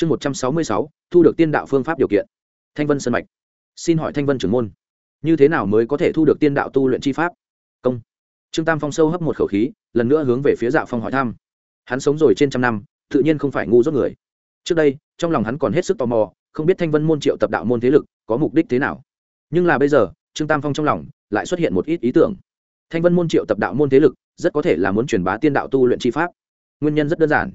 chương một trăm sáu mươi sáu, thu được tiên đạo phương pháp điều kiện. Thanh vân sân mạch. Xin hỏi thanh vân trưởng môn, như thế nào mới có thể thu được tiên đạo tu luyện chi pháp? Công. Trương tam phong sâu hấp một khẩu khí, lần nữa hướng về phía dạ phong hỏi thăm. Hắn sống rồi trên trăm năm, tự nhiên không phải ngu dốt người. Trước đây, trong lòng hắn còn hết sức tò mò, không biết thanh vân môn triệu tập đạo môn thế lực có mục đích thế nào. Nhưng là bây giờ, trương tam phong trong lòng lại xuất hiện một ít ý tưởng. Thanh vân môn triệu tập đạo môn thế lực rất có thể là muốn truyền bá tiên đạo tu luyện chi pháp. Nguyên nhân rất đơn giản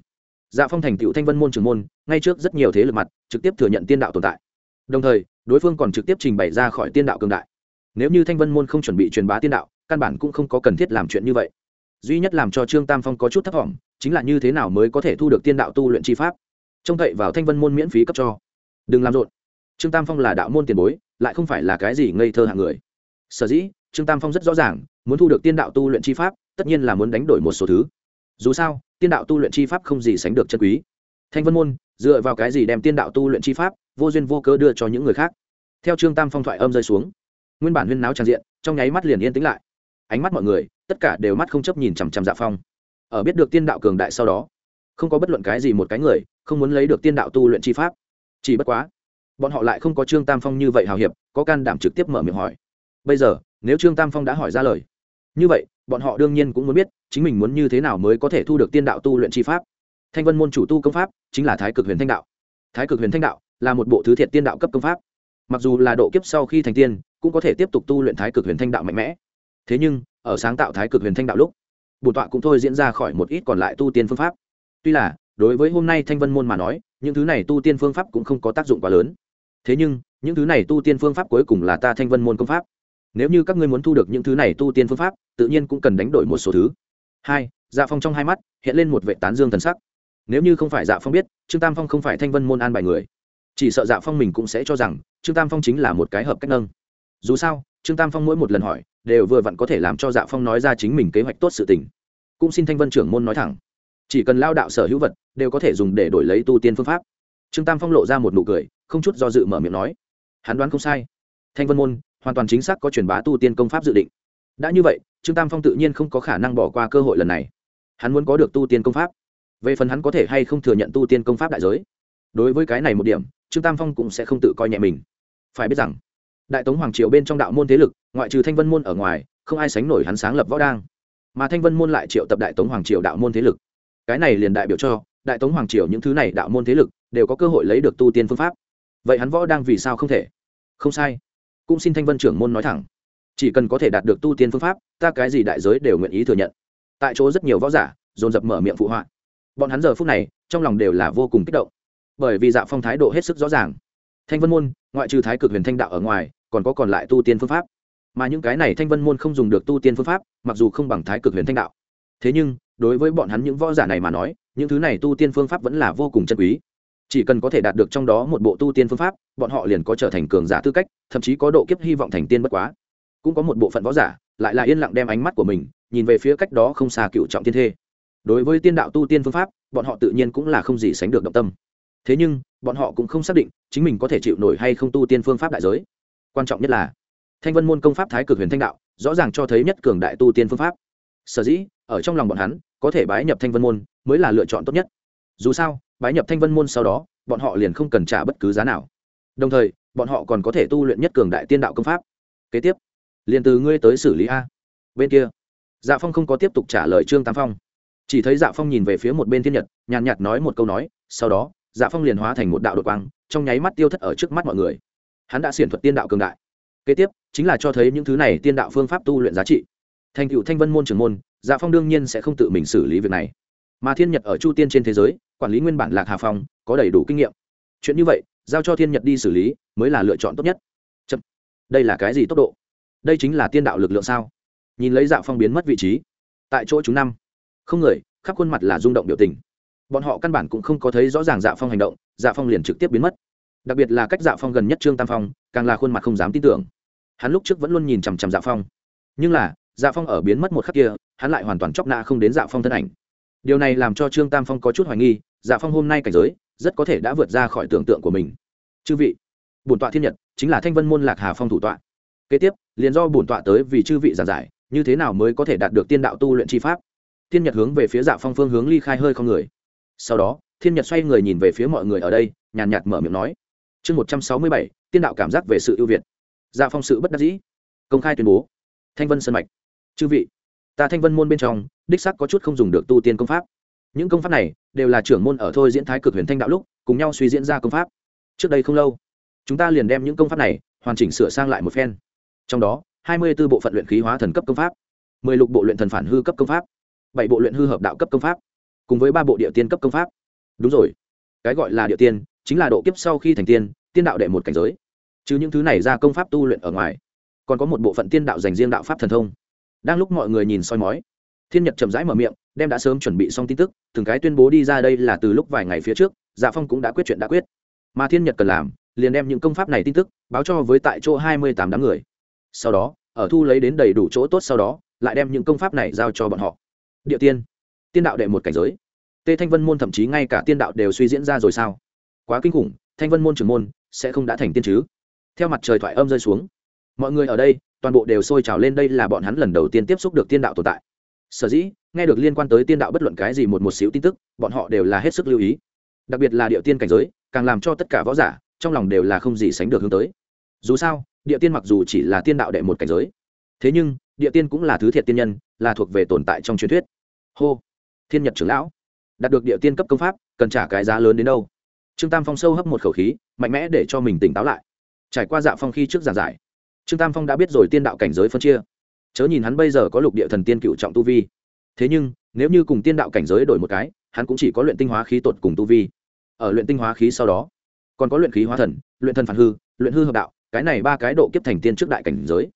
dạ phong thành tựu thanh vân môn trưởng môn, ngay trước rất nhiều thế lực mặt, trực tiếp thừa nhận tiên đạo tồn tại. Đồng thời, đối phương còn trực tiếp trình bày ra khỏi tiên đạo cường đại. Nếu như thanh vân môn không chuẩn bị truyền bá tiên đạo, căn bản cũng không có cần thiết làm chuyện như vậy. Duy nhất làm cho trương tam phong có chút thất vọng, chính là như thế nào mới có thể thu được tiên đạo tu luyện chi pháp. Trông cậy vào thanh vân môn miễn phí cấp cho. Đừng làm rộn. Trương tam phong là đạo môn tiền bối, lại không phải là cái gì ngây thơ hạng người. Sở dĩ, trương tam phong rất rõ ràng, muốn thu được tiên đạo tu luyện chi pháp, tất nhiên là muốn đánh đổi một số thứ. Dù sao tiên đạo tu luyện chi pháp không gì sánh được chân quý. Thanh vân môn, dựa vào cái gì đem tiên đạo tu luyện chi pháp, vô duyên vô cớ đưa cho những người khác? Theo trương tam phong thoại âm rơi xuống, nguyên bản huyên náo tràn diện, trong nháy mắt liền yên tĩnh lại. Ánh mắt mọi người, tất cả đều mắt không chấp nhìn chằm chằm dạ phong. Ở biết được tiên đạo cường đại sau đó, không có bất luận cái gì một cái người, không muốn lấy được tiên đạo tu luyện chi pháp. Chỉ bất quá, bọn họ lại không có trương tam phong như vậy hào hiệp, có can đảm trực tiếp mở miệng hỏi. Bây giờ, nếu trương tam phong đã hỏi ra lời, như vậy bọn họ đương nhiên cũng muốn biết chính mình muốn như thế nào mới có thể thu được tiên đạo tu luyện chi pháp. Thanh vân môn chủ tu công pháp chính là thái cực huyền thanh đạo. Thái cực huyền thanh đạo là một bộ thứ thiệt tiên đạo cấp công pháp. Mặc dù là độ kiếp sau khi thành tiên, cũng có thể tiếp tục tu luyện thái cực huyền thanh đạo mạnh mẽ. Thế nhưng, ở sáng tạo thái cực huyền thanh đạo lúc, bổn tọa cũng thôi diễn ra khỏi một ít còn lại tu tiên phương pháp. Tuy là, đối với hôm nay thanh vân môn mà nói, những thứ này tu tiên phương pháp cũng không có tác dụng quá lớn. Thế nhưng, những thứ này tu tiên phương pháp cuối cùng là ta thanh vân môn công pháp nếu như các ngươi muốn thu được những thứ này tu tiên phương pháp, tự nhiên cũng cần đánh đổi một số thứ. Hai dạ phong trong hai mắt hiện lên một vệ tán dương thần sắc. Nếu như không phải dạ phong biết, trương tam phong không phải thanh vân môn an bài người. Chỉ sợ dạ phong mình cũng sẽ cho rằng trương tam phong chính là một cái hợp cách nâng. Dù sao, trương tam phong mỗi một lần hỏi, đều vừa vặn có thể làm cho dạ phong nói ra chính mình kế hoạch tốt sự tình. Cũng xin thanh vân trưởng môn nói thẳng, chỉ cần lao đạo sở hữu vật đều có thể dùng để đổi lấy tu tiên phương pháp. Trương tam phong lộ ra một nụ cười, không chút do dự mở miệng nói, hắn đoán không sai. Thanh vân môn hoàn toàn chính xác có truyền bá tu tiên công pháp dự định. Đã như vậy, trương tam phong tự nhiên không có khả năng bỏ qua cơ hội lần này. Hắn muốn có được tu tiên công pháp. Về phần hắn có thể hay không thừa nhận tu tiên công pháp đại giới. Đối với cái này một điểm, trương tam phong cũng sẽ không tự coi nhẹ mình. Phải biết rằng, đại tống hoàng triều bên trong đạo môn thế lực, ngoại trừ thanh vân môn ở ngoài, không ai sánh nổi hắn sáng lập võ đang. Mà thanh vân môn lại triệu tập đại tống hoàng triều đạo môn thế lực. Cái này liền đại biểu cho, đại tống hoàng triều những thứ này đạo môn thế lực đều có cơ hội lấy được tu tiên phương pháp. Vậy hắn võ đang vì sao không thể? Không sai cũng xin thanh vân trưởng môn nói thẳng. Chỉ cần có thể đạt được tu tiên phương pháp, ta cái gì đại giới đều nguyện ý thừa nhận. Tại chỗ rất nhiều võ giả, dồn dập mở miệng phụ họa. Bọn hắn giờ phút này, trong lòng đều là vô cùng kích động. Bởi vì dạ phong thái độ hết sức rõ ràng. Thanh vân môn, ngoại trừ thái cực huyền thanh đạo ở ngoài, còn có còn lại tu tiên phương pháp. Mà những cái này thanh vân môn không dùng được tu tiên phương pháp, mặc dù không bằng thái cực huyền thanh đạo. Thế nhưng, đối với bọn hắn những võ giả này mà nói, những thứ này tu tiên phương pháp vẫn là vô cùng chân quý chỉ cần có thể đạt được trong đó một bộ tu tiên phương pháp, bọn họ liền có trở thành cường giả tư cách, thậm chí có độ kiếp hy vọng thành tiên bất quá. Cũng có một bộ phận võ giả, lại là yên lặng đem ánh mắt của mình, nhìn về phía cách đó không xa cựu trọng tiên thê. Đối với tiên đạo tu tiên phương pháp, bọn họ tự nhiên cũng là không gì sánh được động tâm. Thế nhưng, bọn họ cũng không xác định chính mình có thể chịu nổi hay không tu tiên phương pháp đại giới. Quan trọng nhất là, thanh vân môn công pháp thái cực huyền thanh đạo, rõ ràng cho thấy nhất cường đại tu tiên phương pháp. Sở dĩ, ở trong lòng bọn hắn, có thể bái nhập thanh vân môn mới là lựa chọn tốt nhất. Dù sao bái nhập thanh vân môn sau đó, bọn họ liền không cần trả bất cứ giá nào. Đồng thời, bọn họ còn có thể tu luyện nhất cường đại tiên đạo công pháp. Kế tiếp, liền từ ngươi tới xử lý a. Bên kia dạ phong không có tiếp tục trả lời trương tam phong. Chỉ thấy dạ phong nhìn về phía một bên thiên nhật, nhàn nhạt nói một câu nói, sau đó dạ phong liền hóa thành một đạo đột quang, trong nháy mắt tiêu thất ở trước mắt mọi người. Hắn đã xiển thuật tiên đạo cường đại. Kế tiếp, chính là cho thấy những thứ này tiên đạo phương pháp tu luyện giá trị. Thành cựu thanh vân môn trưởng môn dạ phong đương nhiên sẽ không tự mình xử lý việc này mà thiên nhật ở chu tiên trên thế giới, quản lý nguyên bản lạc hà phong, có đầy đủ kinh nghiệm. Chuyện như vậy, giao cho thiên nhật đi xử lý, mới là lựa chọn tốt nhất. Chậm. đây là cái gì tốc độ? Đây chính là tiên đạo lực lượng sao? Nhìn lấy dạ phong biến mất vị trí. Tại chỗ chúng năm. Không người, khắp khuôn mặt là rung động biểu tình. Bọn họ căn bản cũng không có thấy rõ ràng dạ phong hành động dạ phong liền trực tiếp biến mất. Đặc biệt là cách dạ phong gần nhất trương tam phong, càng là khuôn mặt không dám tin tưởng. Hắn lúc trước vẫn luôn nhìn chằm chằm dạ phong. Nhưng là dạ phong ở biến mất một khắc kia, hắn lại hoàn toàn chóc nạ không đến dạ phong thân ảnh điều này làm cho trương tam phong có chút hoài nghi dạ phong hôm nay cảnh giới, rất có thể đã vượt ra khỏi tưởng tượng của mình. Chư vị, bổn tọa thiên nhật, chính là thanh vân môn lạc hà phong thủ tọa. Kế tiếp, liền do bổn tọa tới vì chư vị giảng giải, như thế nào mới có thể đạt được tiên đạo tu luyện chi pháp. Thiên nhật hướng về phía dạ phong phương hướng ly khai hơi không người. Sau đó, thiên nhật xoay người nhìn về phía mọi người ở đây, nhàn nhạt mở miệng nói. Chương một trăm sáu mươi bảy, tiên đạo cảm giác về sự ưu việt. Dạ phong sự bất đắc dĩ. Công khai tuyên bố. Thanh vân sân mạch. Chư vị ta thanh vân môn bên trong, đích sắc có chút không dùng được tu tiên công pháp. Những công pháp này đều là trưởng môn ở thôi diễn thái cực huyền thanh đạo lúc, cùng nhau suy diễn ra công pháp. Trước đây không lâu, chúng ta liền đem những công pháp này hoàn chỉnh sửa sang lại một phen. Trong đó, hai mươi b ố bộ phận luyện khí hóa thần cấp công pháp, mười lục bộ luyện thần phản hư cấp công pháp, bảy bộ luyện hư hợp đạo cấp công pháp, cùng với ba bộ địa tiên cấp công pháp. Đúng rồi, cái gọi là địa tiên chính là độ kiếp sau khi thành tiên tiên đạo đệ một cảnh giới. Chứ những thứ này ra công pháp tu luyện ở ngoài, còn có một bộ phận tiên đạo dành riêng đạo pháp thần thông đang lúc mọi người nhìn soi mói, thiên nhật chậm rãi mở miệng, đem đã sớm chuẩn bị xong tin tức, từng cái tuyên bố đi ra đây là từ lúc vài ngày phía trước dạ phong cũng đã quyết chuyện đã quyết. Mà thiên nhật cần làm, liền đem những công pháp này tin tức, báo cho với tại chỗ hai mươi tám đám người. Sau đó, ở thu lấy đến đầy đủ chỗ tốt sau đó, lại đem những công pháp này giao cho bọn họ. Địa tiên tiên đạo đệ một cảnh giới. Tê thanh vân môn thậm chí ngay cả tiên đạo đều suy diễn ra rồi sao? Quá kinh khủng, thanh vân môn trưởng môn sẽ không đã thành tiên chứ? Theo mặt trời thoại âm rơi xuống, mọi người ở đây toàn bộ đều sôi trào lên đây là bọn hắn lần đầu tiên tiếp xúc được tiên đạo tồn tại. Sở dĩ, nghe được liên quan tới tiên đạo bất luận cái gì một một xíu tin tức, bọn họ đều là hết sức lưu ý. Đặc biệt là địa tiên cảnh giới, càng làm cho tất cả võ giả, trong lòng đều là không gì sánh được hướng tới. Dù sao, địa tiên mặc dù chỉ là tiên đạo đệ một cảnh giới, thế nhưng, địa tiên cũng là thứ thiệt tiên nhân, là thuộc về tồn tại trong truyền thuyết. Hô, thiên nhật trưởng lão, đạt được địa tiên cấp công pháp, cần trả cái giá lớn đến đâu? Trương tam phong sâu hấp một khẩu khí, mạnh mẽ để cho mình tỉnh táo lại. Trải qua dạ phong khi trước giảng giải trương tam phong đã biết rồi tiên đạo cảnh giới phân chia. Chớ nhìn hắn bây giờ có lục địa thần tiên cựu trọng tu vi. Thế nhưng, nếu như cùng tiên đạo cảnh giới đổi một cái, hắn cũng chỉ có luyện tinh hóa khí tột cùng tu vi. Ở luyện tinh hóa khí sau đó, còn có luyện khí hóa thần, luyện thần phản hư, luyện hư hợp đạo, cái này ba cái độ kiếp thành tiên trước đại cảnh giới.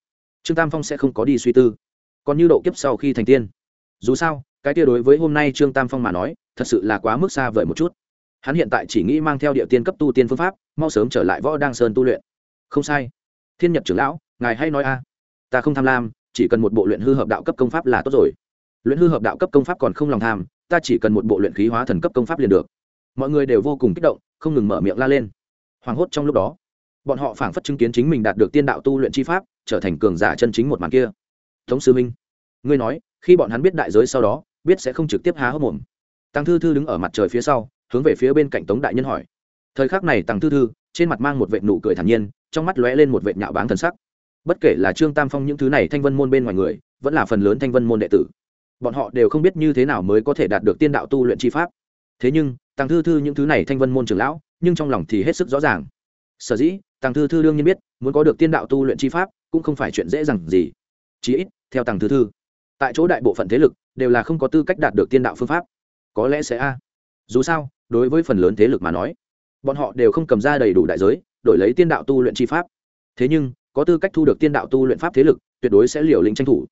Trương tam phong sẽ không có đi suy tư. Còn như độ kiếp sau khi thành tiên. Dù sao, cái kia đối với hôm nay trương tam phong mà nói, thật sự là quá mức xa vời một chút. Hắn hiện tại chỉ nghĩ mang theo địa tiên cấp tu tiên phương pháp, mau sớm trở lại võ đăng sơn tu luyện. Không sai thiên nhật trưởng lão, ngài hay nói a. Ta không tham lam, chỉ cần một bộ luyện hư hợp đạo cấp công pháp là tốt rồi. Luyện hư hợp đạo cấp công pháp còn không lòng tham, ta chỉ cần một bộ luyện khí hóa thần cấp công pháp liền được. Mọi người đều vô cùng kích động, không ngừng mở miệng la lên. Hoảng hốt trong lúc đó, bọn họ phảng phất chứng kiến chính mình đạt được tiên đạo tu luyện chi pháp, trở thành cường giả chân chính một màn kia. Tống sư minh ngươi nói, khi bọn hắn biết đại giới sau đó, biết sẽ không trực tiếp há hốc mồm. Tăng thư thư đứng ở mặt trời phía sau, hướng về phía bên cạnh tống đại nhân hỏi. Thời khắc này tăng thư thư trên mặt mang một vệ nụ cười thản nhiên, trong mắt lóe lên một vệ nhạo báng thần sắc. Bất kể là trương tam phong những thứ này thanh vân môn bên ngoài người, vẫn là phần lớn thanh vân môn đệ tử, bọn họ đều không biết như thế nào mới có thể đạt được tiên đạo tu luyện chi pháp. Thế nhưng tăng thư thư những thứ này thanh vân môn trưởng lão, nhưng trong lòng thì hết sức rõ ràng. Sở dĩ tăng thư thư đương nhiên biết, muốn có được tiên đạo tu luyện chi pháp, cũng không phải chuyện dễ dàng gì. Chí ít, theo tăng thư thư, tại chỗ đại bộ phận thế lực đều là không có tư cách đạt được tiên đạo phương pháp. Có lẽ sẽ a. Dù sao, đối với phần lớn thế lực mà nói bọn họ đều không cầm ra đầy đủ đại giới, đổi lấy tiên đạo tu luyện chi pháp. Thế nhưng, có tư cách thu được tiên đạo tu luyện pháp thế lực, tuyệt đối sẽ liều lĩnh tranh thủ.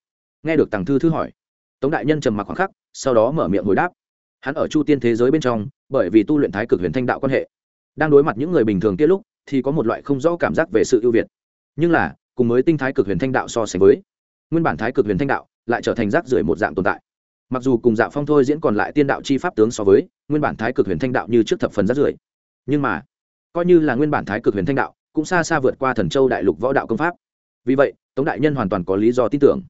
Nghe được tàng thư thư hỏi, tống đại nhân trầm mặc khoảng khắc, sau đó mở miệng hồi đáp. Hắn ở chu tiên thế giới bên trong, bởi vì tu luyện thái cực huyền thanh đạo quan hệ, đang đối mặt những người bình thường kia lúc, thì có một loại không rõ cảm giác về sự ưu việt. Nhưng là, cùng với tinh thái cực huyền thanh đạo so sánh với, nguyên bản thái cực huyền thanh đạo lại trở thành rác rưởi một dạng tồn tại. Mặc dù cùng dạ phong thôi diễn còn lại tiên đạo chi pháp tướng so với, nguyên bản thái cực huyền thanh đạo như trước thập phần rác rưởi nhưng mà, coi như là nguyên bản thái cực huyền thanh đạo, cũng xa xa vượt qua thần châu đại lục võ đạo công pháp. Vì vậy, tống đại nhân hoàn toàn có lý do tin tưởng.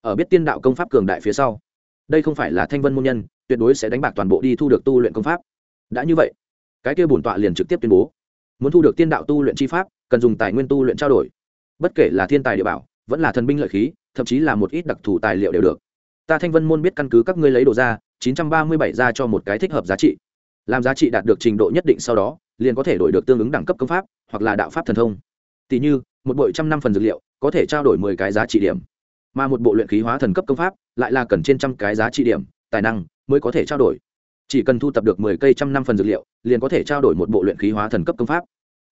Ở biết tiên đạo công pháp cường đại phía sau, đây không phải là thanh vân môn nhân, tuyệt đối sẽ đánh bạc toàn bộ đi thu được tu luyện công pháp. Đã như vậy, cái kia bổn tọa liền trực tiếp tuyên bố. Muốn thu được tiên đạo tu luyện chi pháp, cần dùng tài nguyên tu luyện trao đổi. Bất kể là thiên tài địa bảo, vẫn là thần binh lợi khí, thậm chí là một ít đặc thù tài liệu đều được. Ta thanh vân môn biết căn cứ các ngươi lấy đồ ra, chín trăm ba mươi bảy ra cho một cái thích hợp giá trị làm giá trị đạt được trình độ nhất định sau đó, liền có thể đổi được tương ứng đẳng cấp công pháp, hoặc là đạo pháp thần thông. Tỷ như, một bộ trăm năm phần dược liệu, có thể trao đổi mười cái giá trị điểm. Mà một bộ luyện khí hóa thần cấp công pháp, lại là cần trên trăm cái giá trị điểm, tài năng mới có thể trao đổi. Chỉ cần thu tập được mười cây trăm năm phần dược liệu, liền có thể trao đổi một bộ luyện khí hóa thần cấp công pháp.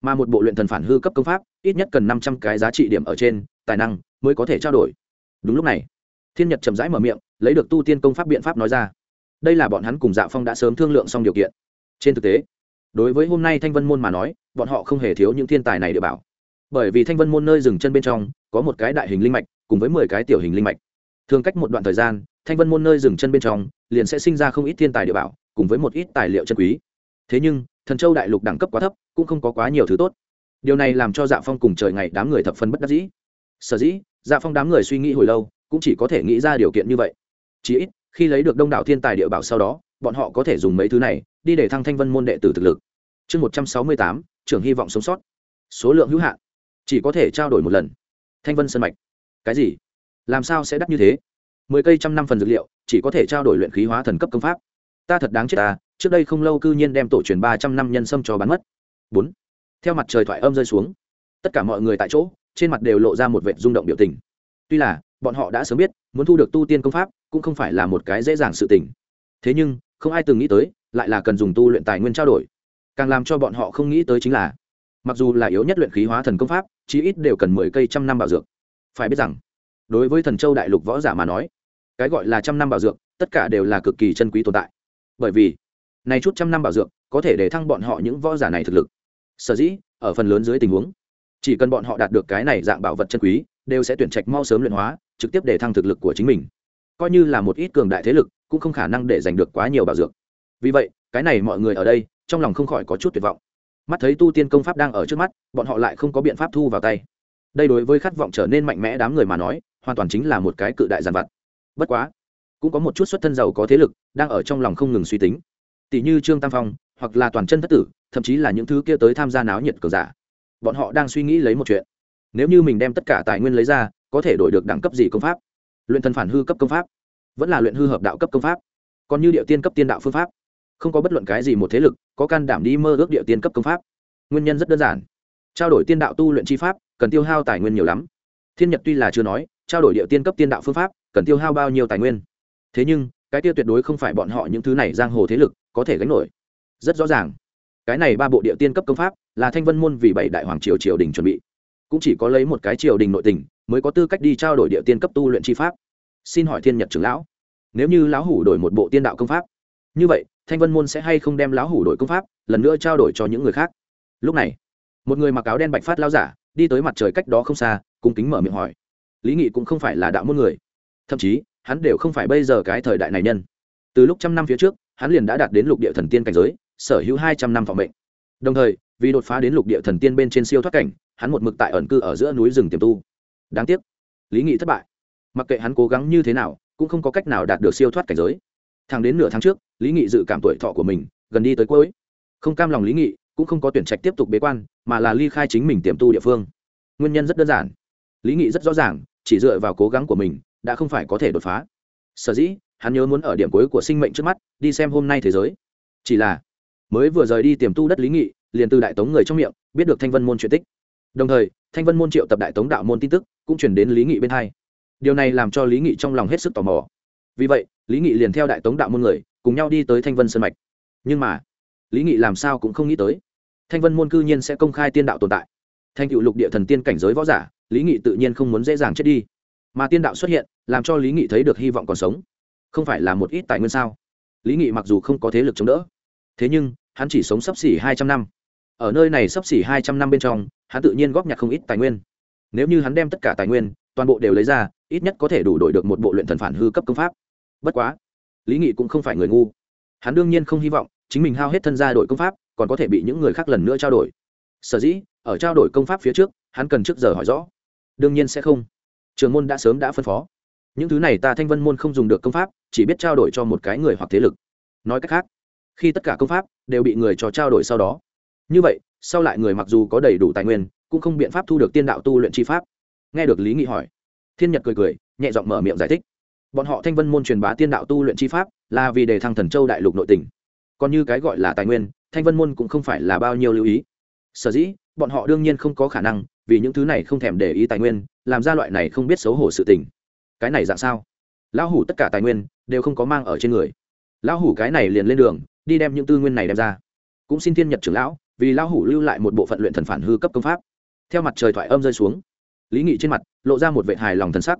Mà một bộ luyện thần phản hư cấp công pháp, ít nhất cần năm trăm cái giá trị điểm ở trên, tài năng mới có thể trao đổi. Đúng lúc này, thiên nhật chậm rãi mở miệng, lấy được tu tiên công pháp biện pháp nói ra. Đây là bọn hắn cùng dạ phong đã sớm thương lượng xong điều kiện trên thực tế, đối với hôm nay thanh vân môn mà nói, bọn họ không hề thiếu những thiên tài này địa bảo. Bởi vì thanh vân môn nơi dừng chân bên trong, có một cái đại hình linh mạch, cùng với mười cái tiểu hình linh mạch. Thường cách một đoạn thời gian, thanh vân môn nơi dừng chân bên trong, liền sẽ sinh ra không ít thiên tài địa bảo, cùng với một ít tài liệu chân quý. Thế nhưng, thần châu đại lục đẳng cấp quá thấp, cũng không có quá nhiều thứ tốt. Điều này làm cho dạ phong cùng trời ngày đám người thập phân bất đắc dĩ. Sở dĩ dạ phong đám người suy nghĩ hồi lâu, cũng chỉ có thể nghĩ ra điều kiện như vậy. Chỉ ít, khi lấy được đông đảo thiên tài địa bảo sau đó, bọn họ có thể dùng mấy thứ này đi để thăng thanh vân môn đệ tử thực lực. Chương một trăm sáu mươi tám, trưởng hy vọng sống sót. Số lượng hữu hạn. Chỉ có thể trao đổi một lần. Thanh vân sân mạch. Cái gì? Làm sao sẽ đắt như thế? Mười cây trăm năm phần dược liệu, chỉ có thể trao đổi luyện khí hóa thần cấp công pháp. Ta thật đáng chết ta trước đây không lâu cư nhiên đem tổ truyền ba trăm năm nhân sâm cho bán mất. Bốn. Theo mặt trời thoại âm rơi xuống, tất cả mọi người tại chỗ, trên mặt đều lộ ra một vệ rung động biểu tình. Tuy là, bọn họ đã sớm biết, muốn thu được tu tiên công pháp cũng không phải là một cái dễ dàng sự tình. Thế nhưng, không ai từng nghĩ tới lại là cần dùng tu luyện tài nguyên trao đổi. Càng làm cho bọn họ không nghĩ tới chính là, mặc dù là yếu nhất luyện khí hóa thần công pháp, chí ít đều cần mười cây trăm năm bảo dược. Phải biết rằng, đối với thần châu đại lục võ giả mà nói, cái gọi là trăm năm bảo dược, tất cả đều là cực kỳ chân quý tồn tại. Bởi vì, này chút trăm năm bảo dược có thể để thăng bọn họ những võ giả này thực lực. Sở dĩ, ở phần lớn dưới tình huống, chỉ cần bọn họ đạt được cái này dạng bảo vật chân quý, đều sẽ tuyển trạch mau sớm luyện hóa, trực tiếp để thăng thực lực của chính mình. Coi như là một ít cường đại thế lực, cũng không khả năng để giành được quá nhiều bảo dược vì vậy, cái này mọi người ở đây, trong lòng không khỏi có chút tuyệt vọng. Mắt thấy tu tiên công pháp đang ở trước mắt, bọn họ lại không có biện pháp thu vào tay. Đây đối với khát vọng trở nên mạnh mẽ đám người mà nói, hoàn toàn chính là một cái cự đại giàn vặt. Bất quá, cũng có một chút xuất thân giàu có thế lực, đang ở trong lòng không ngừng suy tính. Tỷ như trương tam phong, hoặc là toàn chân thất tử, thậm chí là những thứ kia tới tham gia náo nhiệt cờ giả. Bọn họ đang suy nghĩ lấy một chuyện. Nếu như mình đem tất cả tài nguyên lấy ra, có thể đổi được đẳng cấp gì công pháp? Luyện thần phản hư cấp công pháp. Vẫn là luyện hư hợp đạo cấp công pháp. Còn như địa tiên cấp tiên đạo phương pháp không có bất luận cái gì một thế lực có can đảm đi mơ ước địa tiên cấp công pháp. Nguyên nhân rất đơn giản. Trao đổi tiên đạo tu luyện chi pháp, cần tiêu hao tài nguyên nhiều lắm. Thiên nhật tuy là chưa nói, trao đổi địa tiên cấp tiên đạo phương pháp, cần tiêu hao bao nhiêu tài nguyên. Thế nhưng, cái tiêu tuyệt đối không phải bọn họ những thứ này giang hồ thế lực có thể gánh nổi. Rất rõ ràng. Cái này ba bộ địa tiên cấp công pháp là thanh vân môn vì bảy đại hoàng triều triều đình chuẩn bị. Cũng chỉ có lấy một cái triều đình nội tình mới có tư cách đi trao đổi địa tiên cấp tu luyện chi pháp. Xin hỏi thiên nhật trưởng lão, nếu như lão hủ đổi một bộ tiên đạo công pháp, như vậy thanh vân môn sẽ hay không đem lão hủ đổi công pháp, lần nữa trao đổi cho những người khác. Lúc này, một người mặc áo đen bạch phát lao giả, đi tới mặt trời cách đó không xa, cung kính mở miệng hỏi. Lý nghị cũng không phải là đạo môn người. Thậm chí, hắn đều không phải bây giờ cái thời đại này nhân. Từ lúc trăm năm phía trước, hắn liền đã đạt đến lục địa thần tiên cảnh giới, sở hữu hai trăm năm phòng bệnh đồng thời, vì đột phá đến lục địa thần tiên bên trên siêu thoát cảnh, hắn một mực tại ẩn cư ở giữa núi rừng tiềm tu. Đáng tiếc, lý nghị thất bại. Mặc kệ hắn cố gắng như thế nào, cũng không có cách nào đạt được siêu thoát cảnh giới thẳng đến nửa tháng trước, lý nghị dự cảm tuổi thọ của mình gần đi tới cuối. Không cam lòng lý nghị, cũng không có tuyển trạch tiếp tục bế quan, mà là ly khai chính mình tiềm tu địa phương. Nguyên nhân rất đơn giản. Lý nghị rất rõ ràng, chỉ dựa vào cố gắng của mình, đã không phải có thể đột phá. Sở dĩ, hắn nhớ muốn ở điểm cuối của sinh mệnh trước mắt, đi xem hôm nay thế giới. Chỉ là, mới vừa rời đi tiềm tu đất lý nghị, liền từ đại tống người trong miệng, biết được thanh vân môn chuyện tích. Đồng thời, thanh vân môn triệu tập đại tống đạo môn tin tức, cũng chuyển đến lý nghị bên hai. Điều này làm cho lý nghị trong lòng hết sức tò mò. Vì vậy lý nghị liền theo đại tống đạo môn người, cùng nhau đi tới thanh vân sân mạch. Nhưng mà, lý nghị làm sao cũng không nghĩ tới, thanh vân môn cư nhiên sẽ công khai tiên đạo tồn tại. Thanh cựu lục địa thần tiên cảnh giới võ giả, lý nghị tự nhiên không muốn dễ dàng chết đi. Mà tiên đạo xuất hiện, làm cho lý nghị thấy được hy vọng còn sống. Không phải là một ít tài nguyên sao? Lý nghị mặc dù không có thế lực chống đỡ, thế nhưng, hắn chỉ sống sắp xỉ hai trăm năm. Ở nơi này sắp xỉ hai trăm năm bên trong, hắn tự nhiên góp nhặt không ít tài nguyên. Nếu như hắn đem tất cả tài nguyên, toàn bộ đều lấy ra, ít nhất có thể đủ đổi được một bộ luyện thần phản hư cấp công pháp bất quá, lý nghị cũng không phải người ngu. Hắn đương nhiên không hy vọng chính mình hao hết thân gia đội công pháp, còn có thể bị những người khác lần nữa trao đổi. Sở dĩ, ở trao đổi công pháp phía trước, hắn cần trước giờ hỏi rõ. Đương nhiên sẽ không. Trường môn đã sớm đã phân phó. Những thứ này ta thanh vân môn không dùng được công pháp, chỉ biết trao đổi cho một cái người hoặc thế lực. Nói cách khác, khi tất cả công pháp đều bị người cho trao đổi sau đó, như vậy, sau lại người mặc dù có đầy đủ tài nguyên, cũng không biện pháp thu được tiên đạo tu luyện chi pháp. Nghe được lý nghị hỏi, thiên nhật cười cười, nhẹ giọng mở miệng giải thích bọn họ thanh vân môn truyền bá tiên đạo tu luyện chi pháp, là vì đề thăng thần châu đại lục nội tỉnh còn như cái gọi là tài nguyên, thanh vân môn cũng không phải là bao nhiêu lưu ý. Sở dĩ, bọn họ đương nhiên không có khả năng, vì những thứ này không thèm để ý tài nguyên, làm ra loại này không biết xấu hổ sự tình. Cái này dạng sao? Lão hủ tất cả tài nguyên, đều không có mang ở trên người. Lão hủ cái này liền lên đường, đi đem những tư nguyên này đem ra. Cũng xin thiên nhật trưởng lão, vì lão hủ lưu lại một bộ phận luyện thần phản hư cấp công pháp. Theo mặt trời thoại âm rơi xuống, lý nghị trên mặt, lộ ra một vệ hài lòng thần sắc.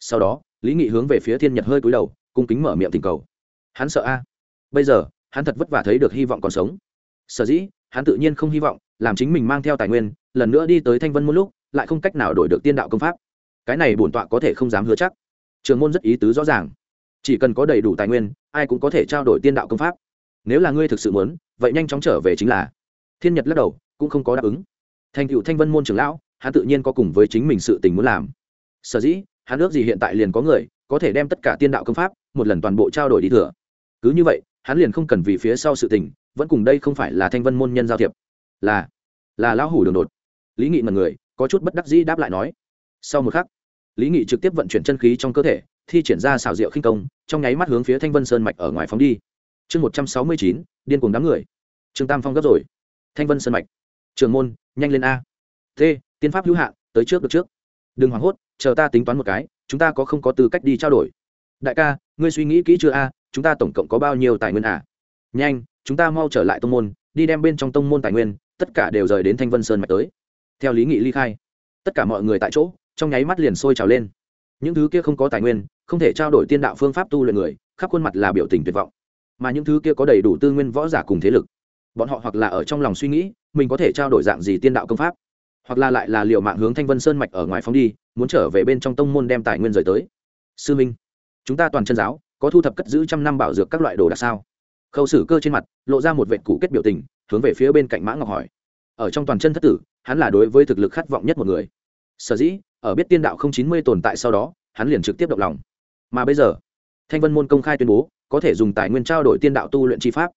Sau đó lý nghị hướng về phía thiên nhật hơi cúi đầu, cung kính mở miệng tình cầu. Hắn sợ a? Bây giờ, hắn thật vất vả thấy được hy vọng còn sống. Sở dĩ, hắn tự nhiên không hy vọng, làm chính mình mang theo tài nguyên, lần nữa đi tới thanh vân một lúc, lại không cách nào đổi được tiên đạo công pháp. Cái này bổn tọa có thể không dám hứa chắc. Trường môn rất ý tứ rõ ràng. Chỉ cần có đầy đủ tài nguyên, ai cũng có thể trao đổi tiên đạo công pháp. Nếu là ngươi thực sự muốn, vậy nhanh chóng trở về chính là. Thiên nhật lắc đầu, cũng không có đáp ứng. Thành cựu thanh vân môn trưởng lão, hắn tự nhiên có cùng với chính mình sự tình muốn làm. Sở dĩ hắn ước gì hiện tại liền có người có thể đem tất cả tiên đạo công pháp một lần toàn bộ trao đổi đi thừa. Cứ như vậy, hắn liền không cần vì phía sau sự tình, vẫn cùng đây không phải là thanh vân môn nhân giao thiệp. Là là lão hủ đường đột. Lý nghị mật người, có chút bất đắc dĩ đáp lại nói. Sau một khắc, lý nghị trực tiếp vận chuyển chân khí trong cơ thể, thi triển ra xào rượu khinh công, trong nháy mắt hướng phía thanh vân sơn mạch ở ngoài phóng đi. Chương một trăm sáu mươi chín, điên cùng đám người. Trương tam phong gấp rồi. Thanh vân sơn mạch. Trường môn, nhanh lên a. T, tiên pháp hữu hạn, tới trước được trước đừng hoảng hốt, chờ ta tính toán một cái, chúng ta có không có tư cách đi trao đổi. Đại ca, ngươi suy nghĩ kỹ chưa a? Chúng ta tổng cộng có bao nhiêu tài nguyên à? Nhanh, chúng ta mau trở lại tông môn, đi đem bên trong tông môn tài nguyên, tất cả đều rời đến thanh vân sơn mạch tới. Theo lý nghị ly khai, tất cả mọi người tại chỗ, trong nháy mắt liền sôi trào lên. Những thứ kia không có tài nguyên, không thể trao đổi tiên đạo phương pháp tu luyện người, khắp khuôn mặt là biểu tình tuyệt vọng. Mà những thứ kia có đầy đủ tư nguyên võ giả cùng thế lực, bọn họ hoặc là ở trong lòng suy nghĩ, mình có thể trao đổi dạng gì tiên đạo công pháp hoặc là lại là liệu mạng hướng thanh vân sơn mạch ở ngoài phóng đi, muốn trở về bên trong tông môn đem tài nguyên rời tới. Sư minh, chúng ta toàn chân giáo, có thu thập cất giữ trăm năm bảo dược các loại đồ đặc sao? Khâu sử cơ trên mặt, lộ ra một vệ cũ kết biểu tình, hướng về phía bên cạnh mã ngọc hỏi. Ở trong toàn chân thất tử, hắn là đối với thực lực khát vọng nhất một người. Sở dĩ, ở biết tiên đạo không chín mươi tồn tại sau đó, hắn liền trực tiếp động lòng. Mà bây giờ, thanh vân môn công khai tuyên bố, có thể dùng tài nguyên trao đổi tiên đạo tu luyện chi pháp.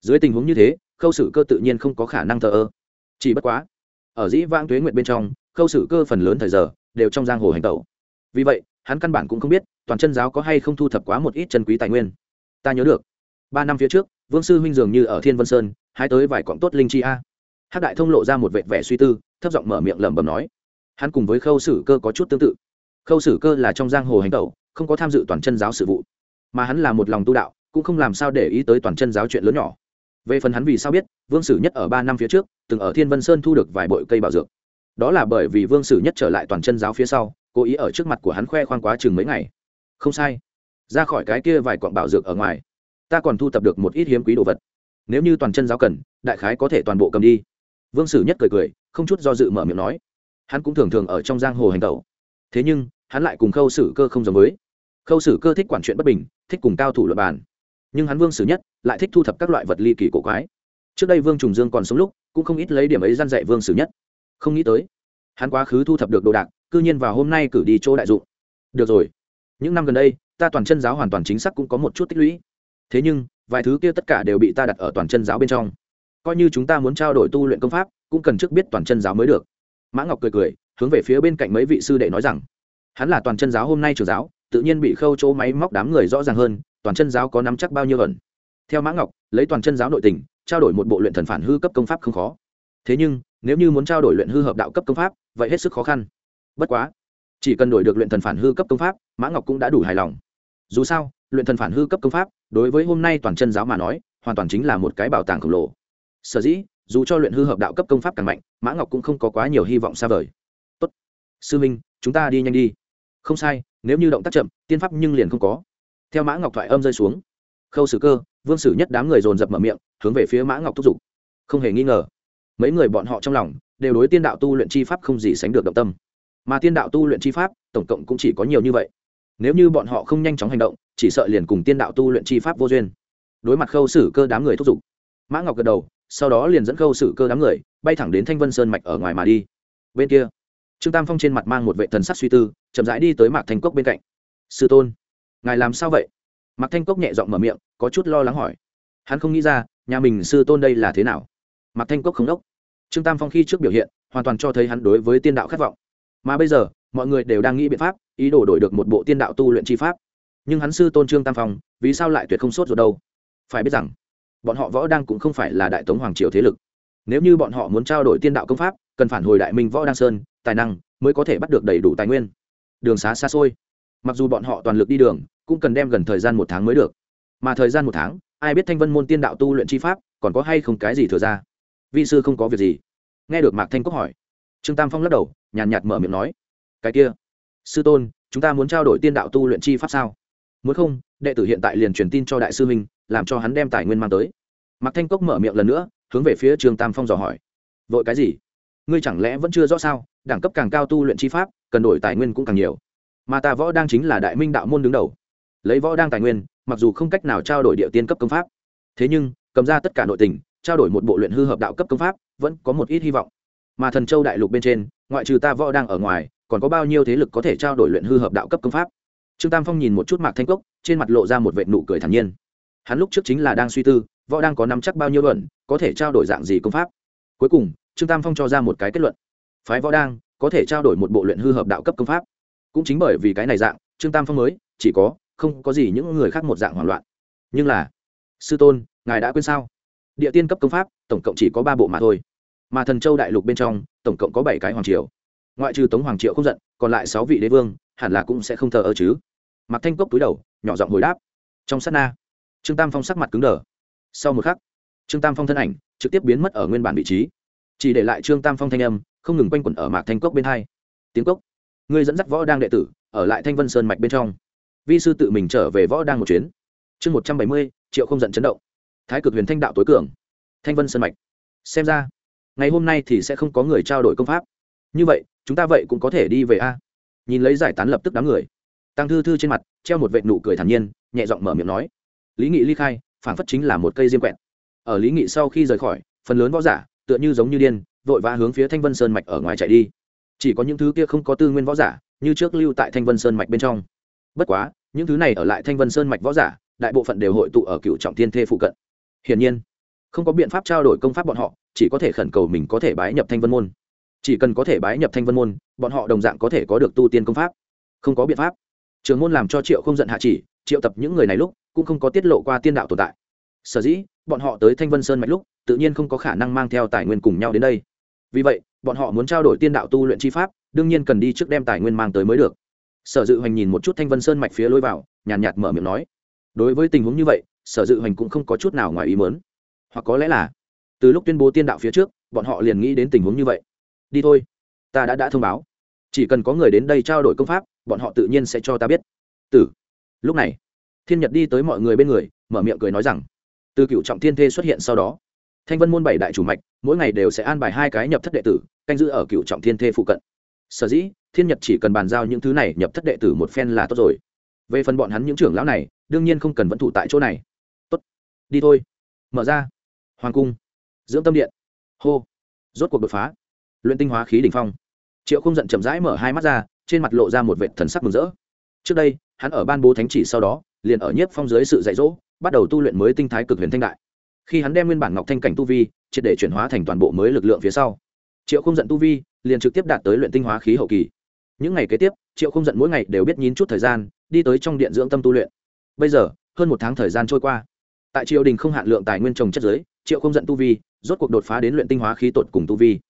Dưới tình huống như thế, khâu sử cơ tự nhiên không có khả năng thờ ơ. Chỉ bất quá ở dĩ vãng tuế nguyện bên trong, khâu sử cơ phần lớn thời giờ đều trong giang hồ hành tẩu. Vì vậy, hắn căn bản cũng không biết, toàn chân giáo có hay không thu thập quá một ít chân quý tài nguyên. Ta nhớ được. Ba năm phía trước, vương sư huynh dường như ở thiên vân sơn, hái tới vài cọng tốt linh chi a. Hát đại thông lộ ra một vệt vẻ suy tư, thấp giọng mở miệng lẩm bẩm nói. Hắn cùng với khâu sử cơ có chút tương tự. Khâu sử cơ là trong giang hồ hành tẩu, không có tham dự toàn chân giáo sự vụ. Mà hắn là một lòng tu đạo, cũng không làm sao để ý tới toàn chân giáo chuyện lớn nhỏ về phần hắn vì sao biết, vương sử nhất ở ba năm phía trước, từng ở thiên vân sơn thu được vài bội cây bảo dược. Đó là bởi vì vương sử nhất trở lại toàn chân giáo phía sau, cố ý ở trước mặt của hắn khoe khoang quá chừng mấy ngày. Không sai. Ra khỏi cái kia vài quặng bảo dược ở ngoài, ta còn thu tập được một ít hiếm quý đồ vật. Nếu như toàn chân giáo cần, đại khái có thể toàn bộ cầm đi. Vương sử nhất cười cười, không chút do dự mở miệng nói. Hắn cũng thường thường ở trong giang hồ hành tẩu. Thế nhưng, hắn lại cùng khâu sử cơ không giống với. Khâu sử cơ thích quản chuyện bất bình, thích cùng cao thủ luật bàn nhưng hắn vương sử nhất lại thích thu thập các loại vật ly kỳ cổ quái. Trước đây vương trùng dương còn sống lúc, cũng không ít lấy điểm ấy gian dạy vương sử nhất. Không nghĩ tới, hắn quá khứ thu thập được đồ đạc, cư nhiên vào hôm nay cử đi chỗ đại dụng. Được rồi. Những năm gần đây, ta toàn chân giáo hoàn toàn chính xác cũng có một chút tích lũy. Thế nhưng, vài thứ kia tất cả đều bị ta đặt ở toàn chân giáo bên trong. Coi như chúng ta muốn trao đổi tu luyện công pháp, cũng cần trước biết toàn chân giáo mới được. Mã ngọc cười cười, hướng về phía bên cạnh mấy vị sư đệ nói rằng, hắn là toàn chân giáo hôm nay trường giáo tự nhiên bị khâu chỗ máy móc đám người rõ ràng hơn, toàn chân giáo có nắm chắc bao nhiêu ẩn. Theo mã ngọc, lấy toàn chân giáo nội tình, trao đổi một bộ luyện thần phản hư cấp công pháp không khó. Thế nhưng, nếu như muốn trao đổi luyện hư hợp đạo cấp công pháp, vậy hết sức khó khăn. Bất quá, chỉ cần đổi được luyện thần phản hư cấp công pháp, mã ngọc cũng đã đủ hài lòng. Dù sao, luyện thần phản hư cấp công pháp, đối với hôm nay toàn chân giáo mà nói, hoàn toàn chính là một cái bảo tàng khổng lồ. Sở dĩ, dù cho luyện hư hợp đạo cấp công pháp càng mạnh, mã ngọc cũng không có quá nhiều hy vọng xa vời. Tốt. Sư minh, chúng ta đi nhanh đi không sai, nếu như động tác chậm, tiên pháp nhưng liền không có. Theo mã ngọc thoại âm rơi xuống, khâu sử cơ, vương sử nhất đám người dồn dập mở miệng, hướng về phía mã ngọc thúc giục. Không hề nghi ngờ, mấy người bọn họ trong lòng đều đối tiên đạo tu luyện chi pháp không gì sánh được động tâm. Mà tiên đạo tu luyện chi pháp, tổng cộng cũng chỉ có nhiều như vậy. Nếu như bọn họ không nhanh chóng hành động, chỉ sợ liền cùng tiên đạo tu luyện chi pháp vô duyên. Đối mặt khâu sử cơ đám người thúc giục, mã ngọc gật đầu, sau đó liền dẫn khâu sử cơ đám người bay thẳng đến thanh vân sơn mạch ở ngoài mà đi. Bên kia trương tam phong trên mặt mang một vệ thần sắc suy tư, chậm rãi đi tới mạc thanh cốc bên cạnh. Sư tôn, ngài làm sao vậy? Mạc thanh cốc nhẹ giọng mở miệng, có chút lo lắng hỏi. Hắn không nghĩ ra, nhà mình sư tôn đây là thế nào. Mạc thanh cốc không đốc. Trương tam phong khi trước biểu hiện, hoàn toàn cho thấy hắn đối với tiên đạo khát vọng. Mà bây giờ, mọi người đều đang nghĩ biện pháp, ý đồ đổi được một bộ tiên đạo tu luyện chi pháp. Nhưng hắn sư tôn trương tam phong, vì sao lại tuyệt không sốt rồi đâu? Phải biết rằng, bọn họ võ đang cũng không phải là đại tống hoàng triều thế lực. Nếu như bọn họ muốn trao đổi tiên đạo công pháp cần phản hồi đại minh võ đăng sơn, tài năng mới có thể bắt được đầy đủ tài nguyên. Đường xá xa xôi. Mặc dù bọn họ toàn lực đi đường, cũng cần đem gần thời gian một tháng mới được. Mà thời gian một tháng, ai biết thanh vân môn tiên đạo tu luyện chi pháp, còn có hay không cái gì thừa ra? Vi sư không có việc gì. Nghe được mạc thanh quốc hỏi, trương tam phong lắc đầu, nhàn nhạt mở miệng nói, cái kia, sư tôn, chúng ta muốn trao đổi tiên đạo tu luyện chi pháp sao? Muốn không, đệ tử hiện tại liền truyền tin cho đại sư minh làm cho hắn đem tài nguyên mang tới. Mạc thanh cốc mở miệng lần nữa, hướng về phía trương tam phong dò hỏi, vội cái gì? Ngươi chẳng lẽ vẫn chưa rõ sao? Đẳng cấp càng cao tu luyện chi pháp, cần đổi tài nguyên cũng càng nhiều. Mà ta võ đang chính là đại minh đạo môn đứng đầu. Lấy võ đang tài nguyên, mặc dù không cách nào trao đổi địa tiên cấp công pháp. Thế nhưng, cầm ra tất cả nội tình, trao đổi một bộ luyện hư hợp đạo cấp công pháp, vẫn có một ít hy vọng. Mà thần châu đại lục bên trên, ngoại trừ ta võ đang ở ngoài, còn có bao nhiêu thế lực có thể trao đổi luyện hư hợp đạo cấp công pháp? Trương tam phong nhìn một chút mạc thanh cốc, trên mặt lộ ra một vệ nụ cười thản nhiên. Hắn lúc trước chính là đang suy tư, võ đang có nắm chắc bao nhiêu luận, có thể trao đổi dạng gì công pháp? Cuối cùng trương tam phong cho ra một cái kết luận. Phái võ đang có thể trao đổi một bộ luyện hư hợp đạo cấp công pháp. Cũng chính bởi vì cái này dạng, trương tam phong mới, chỉ có, không có gì những người khác một dạng hoảng loạn. Nhưng là, sư tôn, ngài đã quên sao? Địa tiên cấp công pháp, tổng cộng chỉ có ba bộ mà thôi. Mà thần châu đại lục bên trong, tổng cộng có bảy cái hoàng triều. Ngoại trừ tống hoàng triệu không giận, còn lại sáu vị đế vương, hẳn là cũng sẽ không thờ ơ chứ. Mặc thanh cốc túi đầu, nhỏ giọng hồi đáp. Trong sát na, trương tam phong sắc mặt cứng đờ. Sau một khắc, trương tam phong thân ảnh trực tiếp biến mất ở nguyên bản vị trí chỉ để lại trương tam phong thanh âm, không ngừng quanh quẩn ở mạc thanh cốc bên hai. Tiếng cốc. Người dẫn dắt võ đang đệ tử, ở lại thanh vân sơn mạch bên trong. Vi sư tự mình trở về võ đang một chuyến. Chương một trăm bảy mươi, triệu không giận chấn động. Thái cực huyền thanh đạo tối cường. Thanh vân sơn mạch. Xem ra, ngày hôm nay thì sẽ không có người trao đổi công pháp. Như vậy, chúng ta vậy cũng có thể đi về a. Nhìn lấy giải tán lập tức đám người. Tăng thư thư trên mặt, treo một vệ nụ cười thản nhiên, nhẹ giọng mở miệng nói. Lý nghị ly khai phản phất chính là một cây diêm quẹt. Ở lý nghị sau khi rời khỏi, phần lớn võ giả tựa như giống như điên, vội vã hướng phía thanh vân sơn mạch ở ngoài chạy đi. Chỉ có những thứ kia không có tư nguyên võ giả, như trước lưu tại thanh vân sơn mạch bên trong. Bất quá, những thứ này ở lại thanh vân sơn mạch võ giả, đại bộ phận đều hội tụ ở cựu trọng thiên thê phụ cận. Hiển nhiên, không có biện pháp trao đổi công pháp bọn họ, chỉ có thể khẩn cầu mình có thể bái nhập thanh vân môn. Chỉ cần có thể bái nhập thanh vân môn, bọn họ đồng dạng có thể có được tu tiên công pháp. Không có biện pháp. Trường môn làm cho triệu không giận hạ chỉ, triệu tập những người này lúc, cũng không có tiết lộ qua tiên đạo tồn tại. Sở dĩ bọn họ tới thanh vân sơn mạch lúc, tự nhiên không có khả năng mang theo tài nguyên cùng nhau đến đây. Vì vậy, bọn họ muốn trao đổi tiên đạo tu luyện chi pháp, đương nhiên cần đi trước đem tài nguyên mang tới mới được. Sở dự hoành nhìn một chút thanh vân sơn mạch phía lối vào, nhàn nhạt mở miệng nói, đối với tình huống như vậy, sở dự hoành cũng không có chút nào ngoài ý mớn hoặc có lẽ là, từ lúc tuyên bố tiên đạo phía trước, bọn họ liền nghĩ đến tình huống như vậy. Đi thôi, ta đã đã thông báo. Chỉ cần có người đến đây trao đổi công pháp, bọn họ tự nhiên sẽ cho ta biết. Tử. Lúc này, thiên nhật đi tới mọi người bên người, mở miệng cười nói rằng từ cựu trọng thiên thê xuất hiện sau đó. Thanh vân môn bảy đại chủ mạch, mỗi ngày đều sẽ an bài hai cái nhập thất đệ tử, canh giữ ở cựu trọng thiên thê phụ cận. Sở dĩ, thiên nhật chỉ cần bàn giao những thứ này nhập thất đệ tử một phen là tốt rồi. Về phần bọn hắn những trưởng lão này, đương nhiên không cần vẫn thủ tại chỗ này. Tốt. Đi thôi. Mở ra. Hoàng cung. Dưỡng tâm điện. Hô. Rốt cuộc đột phá. Luyện tinh hóa khí đỉnh phong. Triệu không giận chậm rãi mở hai mắt ra, trên mặt lộ ra một vệt thần sắc mừng rỡ. Trước đây, hắn ở ban bố thánh chỉ sau đó, liền ở nhiếp phong dưới sự dạy dỗ bắt đầu tu luyện mới tinh thái cực huyền thanh đại. Khi hắn đem nguyên bản ngọc thanh cảnh tu vi, triệt để chuyển hóa thành toàn bộ mới lực lượng phía sau, triệu không giận tu vi liền trực tiếp đạt tới luyện tinh hóa khí hậu kỳ. Những ngày kế tiếp, triệu không giận mỗi ngày đều biết nhín chút thời gian, đi tới trong điện dưỡng tâm tu luyện. Bây giờ, hơn một tháng thời gian trôi qua. Tại triều đình không hạn lượng tài nguyên trồng chất giới triệu không giận tu vi rốt cuộc đột phá đến luyện tinh hóa khí tột cùng tu vi.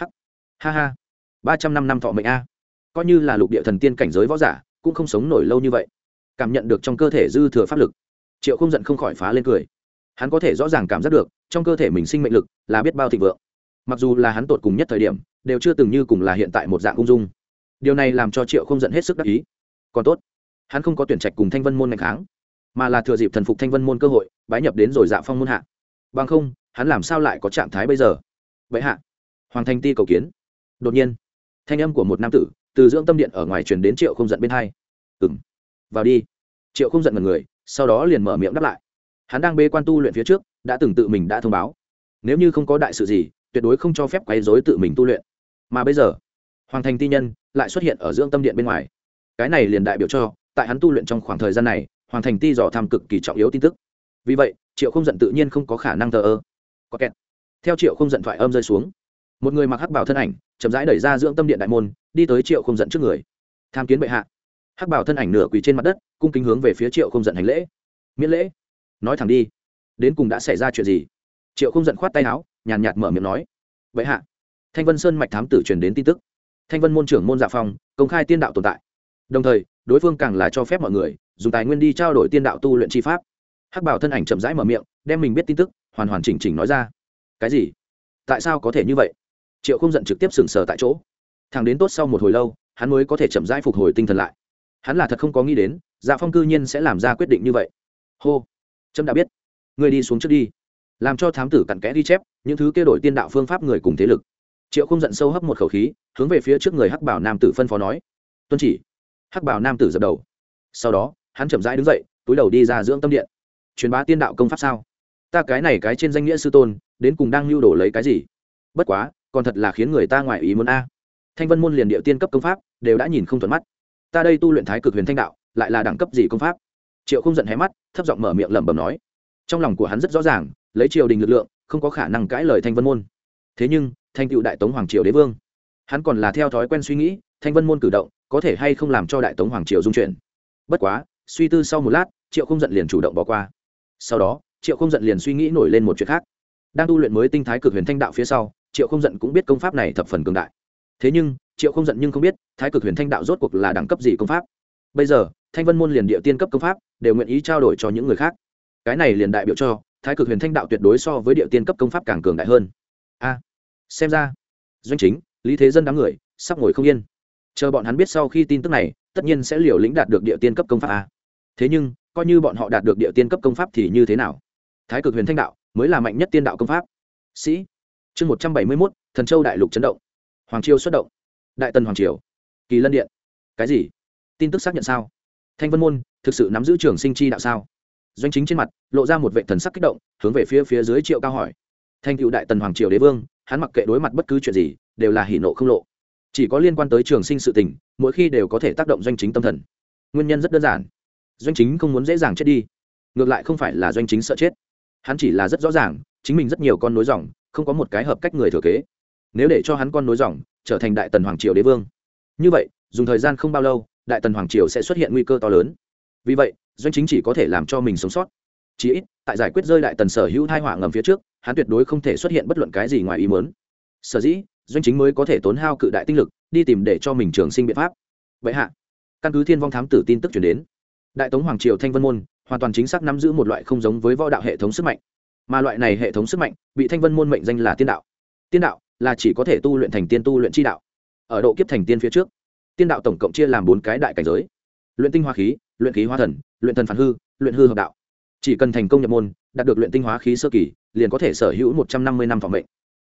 H ha ha! Ba trăm năm năm thọ mệnh a. Coi như là lục địa thần tiên cảnh giới võ giả, cũng không sống nổi lâu như vậy. Cảm nhận được trong cơ thể dư thừa pháp lực triệu không giận không khỏi phá lên cười. Hắn có thể rõ ràng cảm giác được, trong cơ thể mình sinh mệnh lực là biết bao thịnh vượng. Mặc dù là hắn tột cùng nhất thời điểm, đều chưa từng như cùng là hiện tại một dạng ung dung. Điều này làm cho triệu không giận hết sức đắc ý. Còn tốt, hắn không có tuyển trạch cùng thanh vân môn ngày kháng, mà là thừa dịp thần phục thanh vân môn cơ hội, bái nhập đến rồi dạ phong môn hạ. Bằng không, hắn làm sao lại có trạng thái bây giờ? Vậy hạ, hoàng thanh ti cầu kiến. Đột nhiên, thanh âm của một nam tử từ dưỡng tâm điện ở ngoài truyền đến triệu không giận bên hai. Ừ m vào đi. Triệu không giận mật người sau đó liền mở miệng đáp lại. Hắn đang bê quan tu luyện phía trước, đã từng tự mình đã thông báo. Nếu như không có đại sự gì, tuyệt đối không cho phép quấy dối tự mình tu luyện. Mà bây giờ, hoàng thành ti nhân lại xuất hiện ở dưỡng tâm điện bên ngoài. Cái này liền đại biểu cho, tại hắn tu luyện trong khoảng thời gian này, hoàng thành ti dò tham cực kỳ trọng yếu tin tức. Vì vậy, triệu không giận tự nhiên không có khả năng thờ ơ. Có kẹt. Theo triệu không giận thoại âm rơi xuống, một người mặc hắc bảo thân ảnh, chậm rãi đẩy ra dưỡng tâm điện đại môn, đi tới triệu không giận trước người. Tham kiến bệ hạ hắc bảo thân ảnh nửa quỳ trên mặt đất, cung kính hướng về phía triệu không giận hành lễ. Miễn lễ. Nói thẳng đi, đến cùng đã xảy ra chuyện gì? Triệu không giận khoát tay áo, nhàn nhạt mở miệng nói. Vậy hạ, thanh vân sơn mạch thám tử truyền đến tin tức. Thanh vân môn trưởng môn dạ phong, công khai tiên đạo tồn tại. Đồng thời, đối phương càng là cho phép mọi người dùng tài nguyên đi trao đổi tiên đạo tu luyện chi pháp. Hắc bảo thân ảnh chậm rãi mở miệng, đem mình biết tin tức, hoàn hoàn chỉnh chỉnh nói ra. Cái gì? Tại sao có thể như vậy? Triệu không giận trực tiếp sừng sờ tại chỗ. Thằng đến tốt sau một hồi lâu, hắn mới có thể chậm rãi phục hồi tinh thần lại hắn là thật không có nghĩ đến dạ phong cư nhiên sẽ làm ra quyết định như vậy. Hô, trâm đã biết. Người đi xuống trước đi. Làm cho thám tử cặn kẽ ghi chép những thứ kêu đổi tiên đạo phương pháp người cùng thế lực. Triệu không giận sâu hấp một khẩu khí, hướng về phía trước người hắc bảo nam tử phân phó nói. Tuân chỉ. Hắc bảo nam tử dập đầu. Sau đó, hắn chậm rãi đứng dậy, túi đầu đi ra dưỡng tâm điện. Truyền bá tiên đạo công pháp sao? Ta cái này cái trên danh nghĩa sư tôn, đến cùng đang lưu đổ lấy cái gì? Bất quá, còn thật là khiến người ta ngoại ý muốn a. Thanh vân môn liền địa tiên cấp công pháp, đều đã nhìn không thuận mắt ta đây tu luyện thái cực huyền thanh đạo, lại là đẳng cấp gì công pháp? Triệu không giận hé mắt, thấp giọng mở miệng lẩm bẩm nói. Trong lòng của hắn rất rõ ràng, lấy triều đình lực lượng, không có khả năng cãi lời thanh vân môn. Thế nhưng, thanh cựu đại tống hoàng triều đế vương, hắn còn là theo thói quen suy nghĩ, thanh vân môn cử động, có thể hay không làm cho đại tống hoàng triều dung chuyển. Bất quá, suy tư sau một lát, triệu không giận liền chủ động bỏ qua. Sau đó, triệu không giận liền suy nghĩ nổi lên một chuyện khác. Đang tu luyện mới tinh thái cực huyền thanh đạo phía sau, triệu không giận cũng biết công pháp này thập phần cường đại. Thế nhưng triệu không giận nhưng không biết, thái cực huyền thanh đạo rốt cuộc là đẳng cấp gì công pháp. Bây giờ, thanh vân môn liền địa tiên cấp công pháp, đều nguyện ý trao đổi cho những người khác. Cái này liền đại biểu cho, thái cực huyền thanh đạo tuyệt đối so với địa tiên cấp công pháp càng cường đại hơn. A, xem ra, doanh chính, lý thế dân đám người, sắp ngồi không yên. Chờ bọn hắn biết sau khi tin tức này, tất nhiên sẽ liều lĩnh đạt được địa tiên cấp công pháp a. Thế nhưng, coi như bọn họ đạt được địa tiên cấp công pháp thì như thế nào? Thái cực huyền thanh đạo mới là mạnh nhất tiên đạo công pháp. Sĩ, chương một trăm bảy mươi mốt, thần châu đại lục chấn động. Hoàng triều xuất động đại tần hoàng triều. Kỳ lân điện. Cái gì? Tin tức xác nhận sao? Thanh vân môn, thực sự nắm giữ trường sinh chi đạo sao? Doanh chính trên mặt, lộ ra một vệ thần sắc kích động, hướng về phía phía dưới triệu cao hỏi. Thanh cựu đại tần hoàng triều đế vương, hắn mặc kệ đối mặt bất cứ chuyện gì, đều là hỉ nộ không lộ. Chỉ có liên quan tới trường sinh sự tình, mỗi khi đều có thể tác động doanh chính tâm thần. Nguyên nhân rất đơn giản. Doanh chính không muốn dễ dàng chết đi. Ngược lại không phải là doanh chính sợ chết. Hắn chỉ là rất rõ ràng, chính mình rất nhiều con nối dòng, không có một cái hợp cách người thừa kế. Nếu để cho hắn con nối dòng trở thành đại tần hoàng triều đế vương. Như vậy, dùng thời gian không bao lâu, đại tần hoàng triều sẽ xuất hiện nguy cơ to lớn. Vì vậy, doanh chính chỉ có thể làm cho mình sống sót. Chí ít, tại giải quyết rơi đại tần sở hữu thai họa ngầm phía trước, hắn tuyệt đối không thể xuất hiện bất luận cái gì ngoài ý mớn sở dĩ, doanh chính mới có thể tốn hao cự đại tinh lực, đi tìm để cho mình trường sinh biện pháp. Vậy hạ, căn cứ thiên vong thám tử tin tức chuyển đến, đại tống hoàng triều thanh vân môn hoàn toàn chính xác nắm giữ một loại không giống với võ đạo hệ thống sức mạnh, mà loại này hệ thống sức mạnh bị thanh vân môn mệnh danh là tiên đạo. Tiên đạo là chỉ có thể tu luyện thành tiên tu luyện chi đạo. Ở độ kiếp thành tiên phía trước, tiên đạo tổng cộng chia làm bốn cái đại cảnh giới. Luyện tinh hoa khí, luyện khí hoa thần, luyện thần phản hư, luyện hư hợp đạo. Chỉ cần thành công nhập môn, đạt được luyện tinh hóa khí sơ kỳ, liền có thể sở hữu một trăm năm mươi năm phòng mệnh.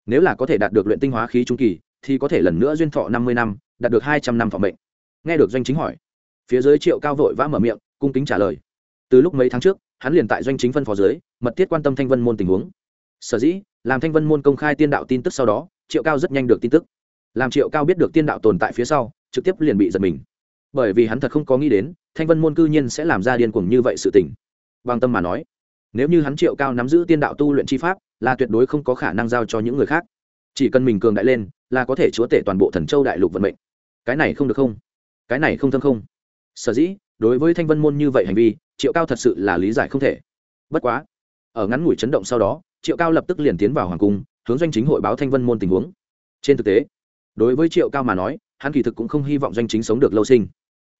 Nếu là có thể đạt được luyện tinh hóa khí trung kỳ, thì có thể lần nữa duyên thọ năm mươi năm, đạt được hai trăm năm phòng mệnh. Nghe được doanh chính hỏi, phía dưới triệu cao vội vã mở miệng, cung kính trả lời. Từ lúc mấy tháng trước, hắn liền tại doanh chính phân phó dưới, mật thiết quan tâm thanh vân môn tình huống. Sở dĩ, làm thanh vân môn công khai tiên đạo tin tức sau đó triệu cao rất nhanh được tin tức. Làm triệu cao biết được tiên đạo tồn tại phía sau, trực tiếp liền bị giật mình. Bởi vì hắn thật không có nghĩ đến, thanh vân môn cư nhiên sẽ làm ra điên cuồng như vậy sự tình. Bằng tâm mà nói, nếu như hắn triệu cao nắm giữ tiên đạo tu luyện chi pháp, là tuyệt đối không có khả năng giao cho những người khác. Chỉ cần mình cường đại lên, là có thể chúa tể toàn bộ thần châu đại lục vận mệnh. Cái này không được không? Cái này không thâm không? Sở dĩ, đối với thanh vân môn như vậy hành vi, triệu cao thật sự là lý giải không thể. Bất quá, ở ngắn ngủi chấn động sau đó, triệu cao lập tức liền tiến vào hoàng cung hướng doanh chính hội báo thanh vân môn tình huống. Trên thực tế, đối với triệu cao mà nói, hắn kỳ thực cũng không hy vọng doanh chính sống được lâu sinh.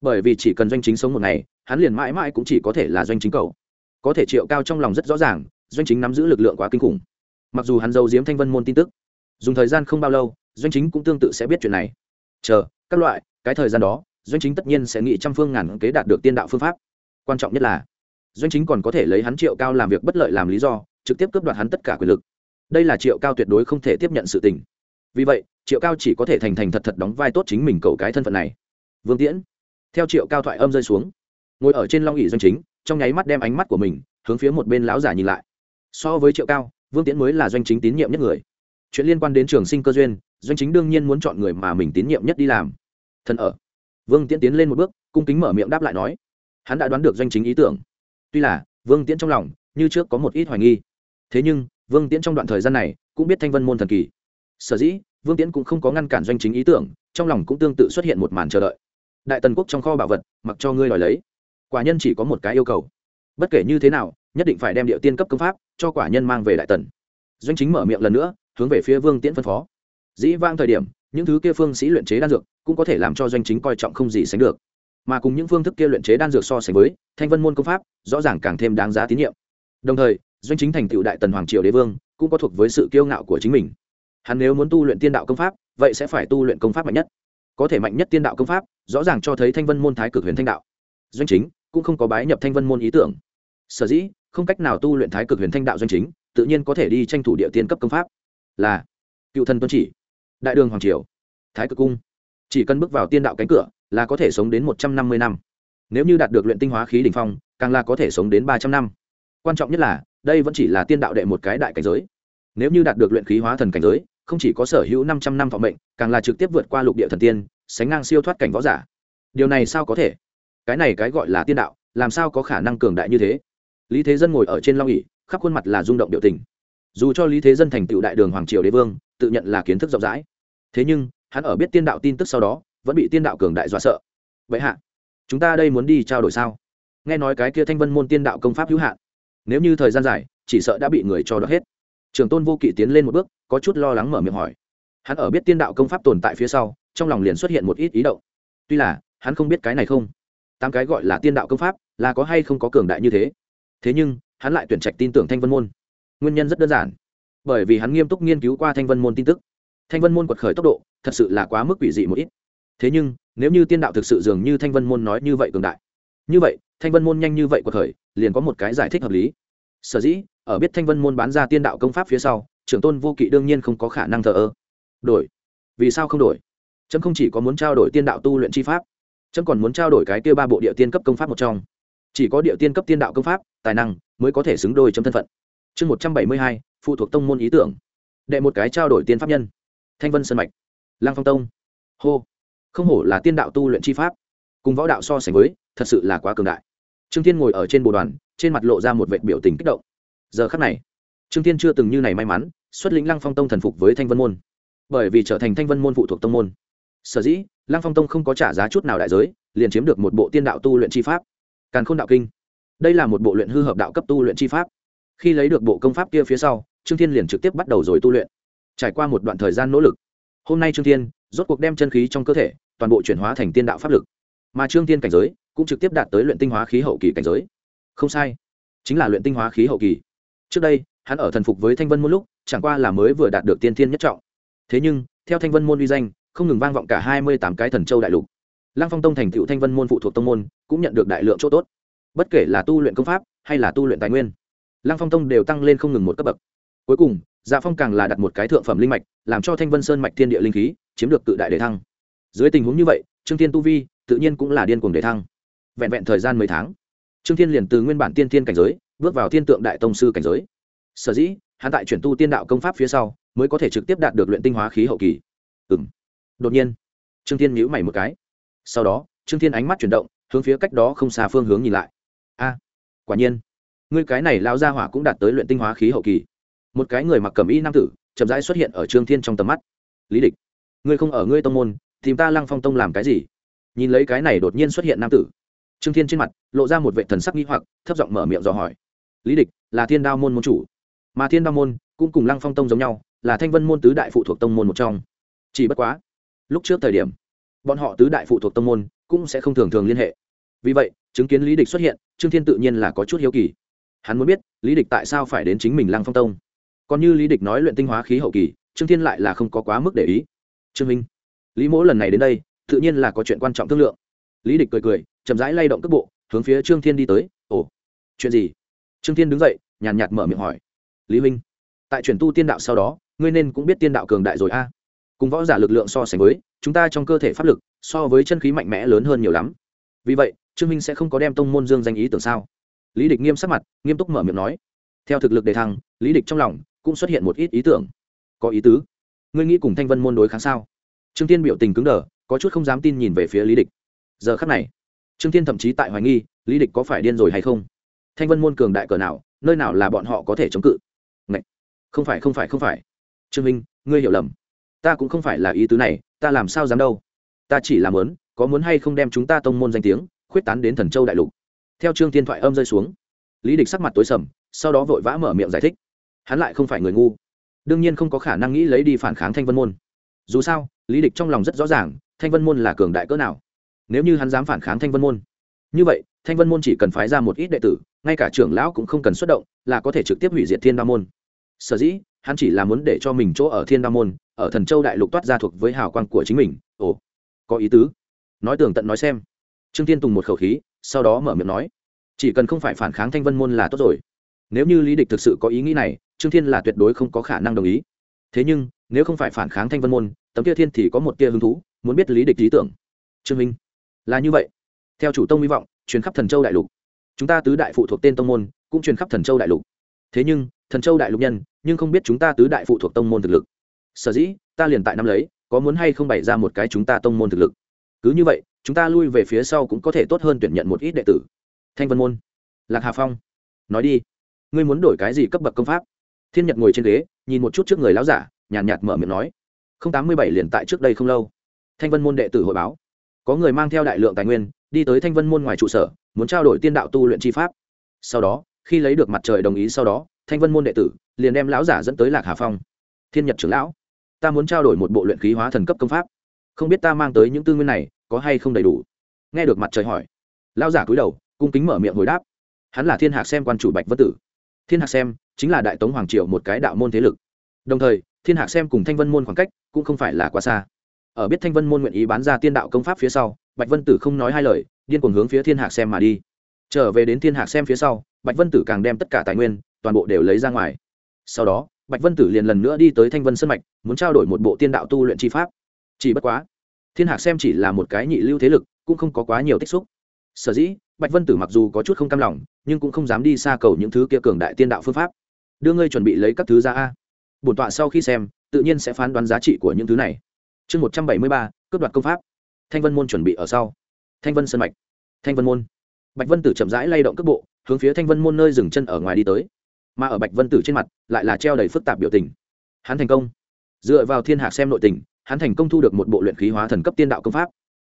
Bởi vì chỉ cần doanh chính sống một ngày, hắn liền mãi mãi cũng chỉ có thể là doanh chính cầu. Có thể triệu cao trong lòng rất rõ ràng, doanh chính nắm giữ lực lượng quá kinh khủng. Mặc dù hắn giấu giếm thanh vân môn tin tức, dùng thời gian không bao lâu, doanh chính cũng tương tự sẽ biết chuyện này. Chờ, các loại, cái thời gian đó, doanh chính tất nhiên sẽ nghĩ trăm phương ngàn kế đạt được tiên đạo phương pháp. Quan trọng nhất là, doanh chính còn có thể lấy hắn triệu cao làm việc bất lợi làm lý do, trực tiếp cướp đoạt hắn tất cả quyền lực đây là triệu cao tuyệt đối không thể tiếp nhận sự tình. Vì vậy, triệu cao chỉ có thể thành thành thật thật đóng vai tốt chính mình cầu cái thân phận này. Vương tiễn, theo triệu cao thoại âm rơi xuống, ngồi ở trên long ỉ doanh chính, trong nháy mắt đem ánh mắt của mình hướng phía một bên lão giả nhìn lại. So với triệu cao, vương tiễn mới là doanh chính tín nhiệm nhất người. Chuyện liên quan đến trường sinh cơ duyên, doanh chính đương nhiên muốn chọn người mà mình tín nhiệm nhất đi làm. Thân ở. Vương tiễn tiến lên một bước, cung kính mở miệng đáp lại nói, hắn đã đoán được doanh chính ý tưởng. Tuy là, vương tiễn trong lòng như trước có một ít hoài nghi. Thế nhưng vương tiễn trong đoạn thời gian này cũng biết thanh vân môn thần kỳ. Sở dĩ, vương tiễn cũng không có ngăn cản doanh chính ý tưởng, trong lòng cũng tương tự xuất hiện một màn chờ đợi. Đại tần quốc trong kho bảo vật, mặc cho ngươi đòi lấy. Quả nhân chỉ có một cái yêu cầu. Bất kể như thế nào, nhất định phải đem địa tiên cấp công pháp cho quả nhân mang về đại tần. Doanh chính mở miệng lần nữa, hướng về phía vương tiễn phân phó. Dĩ vang thời điểm, những thứ kia phương sĩ luyện chế đan dược cũng có thể làm cho doanh chính coi trọng không gì sánh được. Mà cùng những phương thức kia luyện chế đan dược so sánh với thanh vân môn công pháp, rõ ràng càng thêm đáng giá tín nhiệm. Đồng thời doanh chính thành tựu đại tần hoàng triều đế vương, cũng có thuộc với sự kiêu ngạo của chính mình. Hắn nếu muốn tu luyện tiên đạo công pháp, vậy sẽ phải tu luyện công pháp mạnh nhất. Có thể mạnh nhất tiên đạo công pháp, rõ ràng cho thấy thanh vân môn thái cực huyền thanh đạo. Doanh chính cũng không có bái nhập thanh vân môn ý tưởng. Sở dĩ, không cách nào tu luyện thái cực huyền thanh đạo doanh chính, tự nhiên có thể đi tranh thủ địa tiên cấp công pháp. Là, cựu thân tuân chỉ, đại đường hoàng triều, thái cực cung. Chỉ cần bước vào tiên đạo cánh cửa, là có thể sống đến một trăm năm mươi năm. Nếu như đạt được luyện tinh hóa khí đ ỉ n h phong, càng là có thể sống đến ba trăm năm quan trọng nhất là, đây vẫn chỉ là tiên đạo đệ một cái đại cảnh giới. Nếu như đạt được luyện khí hóa thần cảnh giới, không chỉ có sở hữu năm trăm năm thọ mệnh, càng là trực tiếp vượt qua lục địa thần tiên, sánh ngang siêu thoát cảnh võ giả. Điều này sao có thể? Cái này cái gọi là tiên đạo, làm sao có khả năng cường đại như thế? Lý thế dân ngồi ở trên long ỉ khắp khuôn mặt là rung động biểu tình. Dù cho lý thế dân thành tựu đại đường hoàng triều đế vương, tự nhận là kiến thức rộng rãi. Thế nhưng, hắn ở biết tiên đạo tin tức sau đó, vẫn bị tiên đạo cường đại dọa sợ. Vậy hạ, chúng ta đây muốn đi trao đổi sao? Nghe nói cái kia thanh vân môn tiên đạo công pháp hữu hạn nếu như thời gian dài, chỉ sợ đã bị người cho đ hết. Trường tôn vô kỵ tiến lên một bước, có chút lo lắng mở miệng hỏi. Hắn ở biết tiên đạo công pháp tồn tại phía sau, trong lòng liền xuất hiện một ít ý động. Tuy là, hắn không biết cái này không. Tám cái gọi là tiên đạo công pháp, là có hay không có cường đại như thế. Thế nhưng, hắn lại tuyển trạch tin tưởng thanh vân môn. Nguyên nhân rất đơn giản. Bởi vì hắn nghiêm túc nghiên cứu qua thanh vân môn tin tức. Thanh vân môn quật khởi tốc độ, thật sự là quá mức quỷ dị một ít. Thế nhưng, nếu như tiên đạo thực sự dường như thanh vân môn nói như vậy cường đại. Như vậy thanh vân môn nhanh như vậy của thời, liền có một cái giải thích hợp lý. Sở dĩ ở biết thanh vân môn bán ra tiên đạo công pháp phía sau trưởng tôn vô kỵ đương nhiên không có khả năng thờ ơ. Đổi. Vì sao không đổi? Trâm không chỉ có muốn trao đổi tiên đạo tu luyện chi pháp trâm còn muốn trao đổi cái kia ba bộ địa tiên cấp công pháp một trong. Chỉ có địa tiên cấp tiên đạo công pháp tài năng mới có thể xứng đôi trong thân phận. Chương một trăm bảy mươi hai phụ thuộc tông môn ý tưởng. Đệ một cái trao đổi tiên pháp nhân. Thanh vân sân mạch. Lang phong tông. Hô. Không hổ là tiên đạo tu luyện chi pháp. Cùng võ đạo so sánh với thật sự là quá cường đại. Trương thiên ngồi ở trên bồ đoàn, trên mặt lộ ra một vệ biểu tình kích động. Giờ khắc này, trương thiên chưa từng như này may mắn, xuất lĩnh lăng phong tông thần phục với thanh vân môn. Bởi vì trở thành thanh vân môn phụ thuộc tông môn. Sở dĩ, lăng phong tông không có trả giá chút nào đại giới, liền chiếm được một bộ tiên đạo tu luyện chi pháp. Càn khôn đạo kinh. Đây là một bộ luyện hư hợp đạo cấp tu luyện chi pháp. Khi lấy được bộ công pháp kia phía sau, trương thiên liền trực tiếp bắt đầu rồi tu luyện. Trải qua một đoạn thời gian nỗ lực, hôm nay trương thiên rốt cuộc đem chân khí trong cơ thể toàn bộ chuyển hóa thành tiên đạo pháp lực mà trương thiên cảnh giới cũng trực tiếp đạt tới luyện tinh hóa khí hậu kỳ cảnh giới. Không sai, chính là luyện tinh hóa khí hậu kỳ. Trước đây, hắn ở thần phục với thanh vân môn lúc, chẳng qua là mới vừa đạt được tiên thiên nhất trọng. Thế nhưng, theo thanh vân môn uy danh, không ngừng vang vọng cả hai mươi tám cái thần châu đại lục. Lăng phong tông thành tựu thanh vân môn phụ thuộc tông môn, cũng nhận được đại lượng chỗ tốt. Bất kể là tu luyện công pháp, hay là tu luyện tài nguyên, lăng phong tông đều tăng lên không ngừng một cấp bậc. Cuối cùng dạ phong càng là đặt một cái thượng phẩm linh mạch, làm cho thanh vân sơn mạch thiên địa linh khí, chiếm được tự đại đề thăng. Dưới tình huống như vậy, trương thiên tu vi tự nhiên cũng là điên cuồng để thăng. Vẹn vẹn thời gian mấy tháng, trương thiên liền từ nguyên bản tiên thiên cảnh giới, bước vào thiên tượng đại tông sư cảnh giới. Sở dĩ, hắn tại chuyển tu tiên đạo công pháp phía sau, mới có thể trực tiếp đạt được luyện tinh hóa khí hậu kỳ. Ừ m đột nhiên, trương thiên nhíu mày một cái. Sau đó, trương thiên ánh mắt chuyển động, hướng phía cách đó không xa phương hướng nhìn lại. A, quả nhiên, ngươi cái này lao ra hỏa cũng đạt tới luyện tinh hóa khí hậu kỳ. Một cái người mặc cầm y nam tử, chậm rãi xuất hiện ở trương thiên trong tầm mắt. Lý địch, ngươi không ở ngươi tông môn, tìm ta lăng phong tông làm cái gì? Nhìn lấy cái này đột nhiên xuất hiện nam tử. Trương thiên trên mặt lộ ra một vệ thần sắc nghi hoặc, thấp giọng mở miệng dò hỏi. Lý địch, là thiên đao môn môn chủ. Mà thiên đao môn cũng cùng lăng phong tông giống nhau, là thanh vân môn tứ đại phụ thuộc tông môn một trong. Chỉ bất quá, lúc trước thời điểm, bọn họ tứ đại phụ thuộc tông môn cũng sẽ không thường thường liên hệ. Vì vậy, chứng kiến lý địch xuất hiện, trương thiên tự nhiên là có chút hiếu kỳ. Hắn muốn biết, lý địch tại sao phải đến chính mình lăng phong tông? Còn như lý địch nói luyện tinh hóa khí hậu kỳ, trương thiên lại là không có quá mức để ý. Trương minh, lý mỗ lần này đến đây tự nhiên là có chuyện quan trọng thương lượng. Lý địch cười cười, chậm rãi lay động cước bộ, hướng phía trương thiên đi tới. Ồ, chuyện gì? Trương thiên đứng dậy, nhàn nhạt mở miệng hỏi. Lý minh tại chuyển tu tiên đạo sau đó, ngươi nên cũng biết tiên đạo cường đại rồi a. Cùng võ giả lực lượng so sánh với, chúng ta trong cơ thể pháp lực, so với chân khí mạnh mẽ lớn hơn nhiều lắm. Vì vậy, trương minh sẽ không có đem tông môn dương danh ý tưởng sao? Lý địch nghiêm sắc mặt, nghiêm túc mở miệng nói. Theo thực lực đề thăng, lý địch trong lòng cũng xuất hiện một ít ý tưởng. Có ý tứ. Ngươi nghĩ cùng thanh vân môn đối kháng sao? Trương tiên biểu tình cứng đờ có chút không dám tin nhìn về phía lý địch. Giờ khắc này, trương Thiên thậm chí tại hoài nghi, lý địch có phải điên rồi hay không? Thanh vân môn cường đại cỡ nào, nơi nào là bọn họ có thể chống cự? Ngậy! không phải không phải không phải. Trương minh, ngươi hiểu lầm. Ta cũng không phải là ý tứ này, ta làm sao dám đâu? Ta chỉ làm lớn có muốn hay không đem chúng ta tông môn danh tiếng, khuyết tán đến thần châu đại lục. Theo trương Thiên thoại âm rơi xuống, lý địch sắc mặt tối sầm, sau đó vội vã mở miệng giải thích. Hắn lại không phải người ngu. Đương nhiên không có khả năng nghĩ lấy đi phản kháng thanh vân môn. Dù sao, lý địch trong lòng rất rõ ràng thanh vân môn là cường đại cỡ nào? Nếu như hắn dám phản kháng thanh vân môn, như vậy, thanh vân môn chỉ cần phái ra một ít đệ tử, ngay cả trưởng lão cũng không cần xuất động, là có thể trực tiếp hủy diệt thiên đa môn. Sở dĩ, hắn chỉ là muốn để cho mình chỗ ở thiên đa môn, ở thần châu đại lục toát ra thuộc với hào quang của chính mình. Ồ, có ý tứ. Nói tường tận nói xem. Trương tiên tùng một khẩu khí, sau đó mở miệng nói, chỉ cần không phải phản kháng thanh vân môn là tốt rồi. Nếu như lý địch thực sự có ý nghĩ này, trương thiên là tuyệt đối không có khả năng đồng ý. Thế nhưng, nếu không phải phản kháng thanh vân môn, tấm kia thiên thì có một tia hứng thú muốn biết lý địch lý tưởng. Trương minh là như vậy. Theo chủ tông hy vọng truyền khắp thần châu đại lục. Chúng ta tứ đại phụ thuộc tên tông môn cũng truyền khắp thần châu đại lục. Thế nhưng thần châu đại lục nhân nhưng không biết chúng ta tứ đại phụ thuộc tông môn thực lực. Sở dĩ ta liền tại năm lấy có muốn hay không bày ra một cái chúng ta tông môn thực lực. Cứ như vậy chúng ta lui về phía sau cũng có thể tốt hơn tuyển nhận một ít đệ tử. Thanh vân môn lạc hà phong nói đi. Ngươi muốn đổi cái gì cấp bậc công pháp? Thiên nhật ngồi trên ghế nhìn một chút trước người lão giả nhàn nhạt, nhạt mở miệng nói. Không tám mươi bảy liền tại trước đây không lâu thanh vân môn đệ tử hội báo. Có người mang theo đại lượng tài nguyên, đi tới thanh vân môn ngoài trụ sở, muốn trao đổi tiên đạo tu luyện chi pháp. Sau đó, khi lấy được mặt trời đồng ý sau đó, thanh vân môn đệ tử liền đem lão giả dẫn tới lạc hà phong. Thiên nhật trưởng lão, ta muốn trao đổi một bộ luyện khí hóa thần cấp công pháp. Không biết ta mang tới những tư nguyên này có hay không đầy đủ? Nghe được mặt trời hỏi, lão giả cúi đầu, cung kính mở miệng hồi đáp. Hắn là thiên hạc xem quan chủ bạch vân tử. Thiên hạc xem chính là đại tống hoàng triều một cái đạo môn thế lực. Đồng thời, thiên hạc xem cùng thanh vân môn khoảng cách cũng không phải là quá xa ở biết thanh vân môn nguyện ý bán ra tiên đạo công pháp phía sau, bạch vân tử không nói hai lời, điên cuồng hướng phía thiên hạc xem mà đi. Trở về đến thiên hạc xem phía sau, bạch vân tử càng đem tất cả tài nguyên, toàn bộ đều lấy ra ngoài. Sau đó, bạch vân tử liền lần nữa đi tới thanh vân sân mạch, muốn trao đổi một bộ tiên đạo tu luyện chi pháp. Chỉ bất quá, thiên hạc xem chỉ là một cái nhị lưu thế lực, cũng không có quá nhiều tích xúc. Sở dĩ, bạch vân tử mặc dù có chút không cam lòng, nhưng cũng không dám đi xa cầu những thứ kia cường đại tiên đạo phương pháp. Đưa ngươi chuẩn bị lấy các thứ ra a. Bổn tọa sau khi xem, tự nhiên sẽ phán đoán giá trị của những thứ này chương một trăm bảy mươi ba, cướp đoạt công pháp. Thanh vân môn chuẩn bị ở sau. Thanh vân sân mạch. Thanh vân môn. Bạch vân tử chậm rãi lay động cước bộ, hướng phía thanh vân môn nơi dừng chân ở ngoài đi tới. Mà ở bạch vân tử trên mặt, lại là treo đầy phức tạp biểu tình. Hắn thành công. Dựa vào thiên hạc xem nội tình, hắn thành công thu được một bộ luyện khí hóa thần cấp tiên đạo công pháp.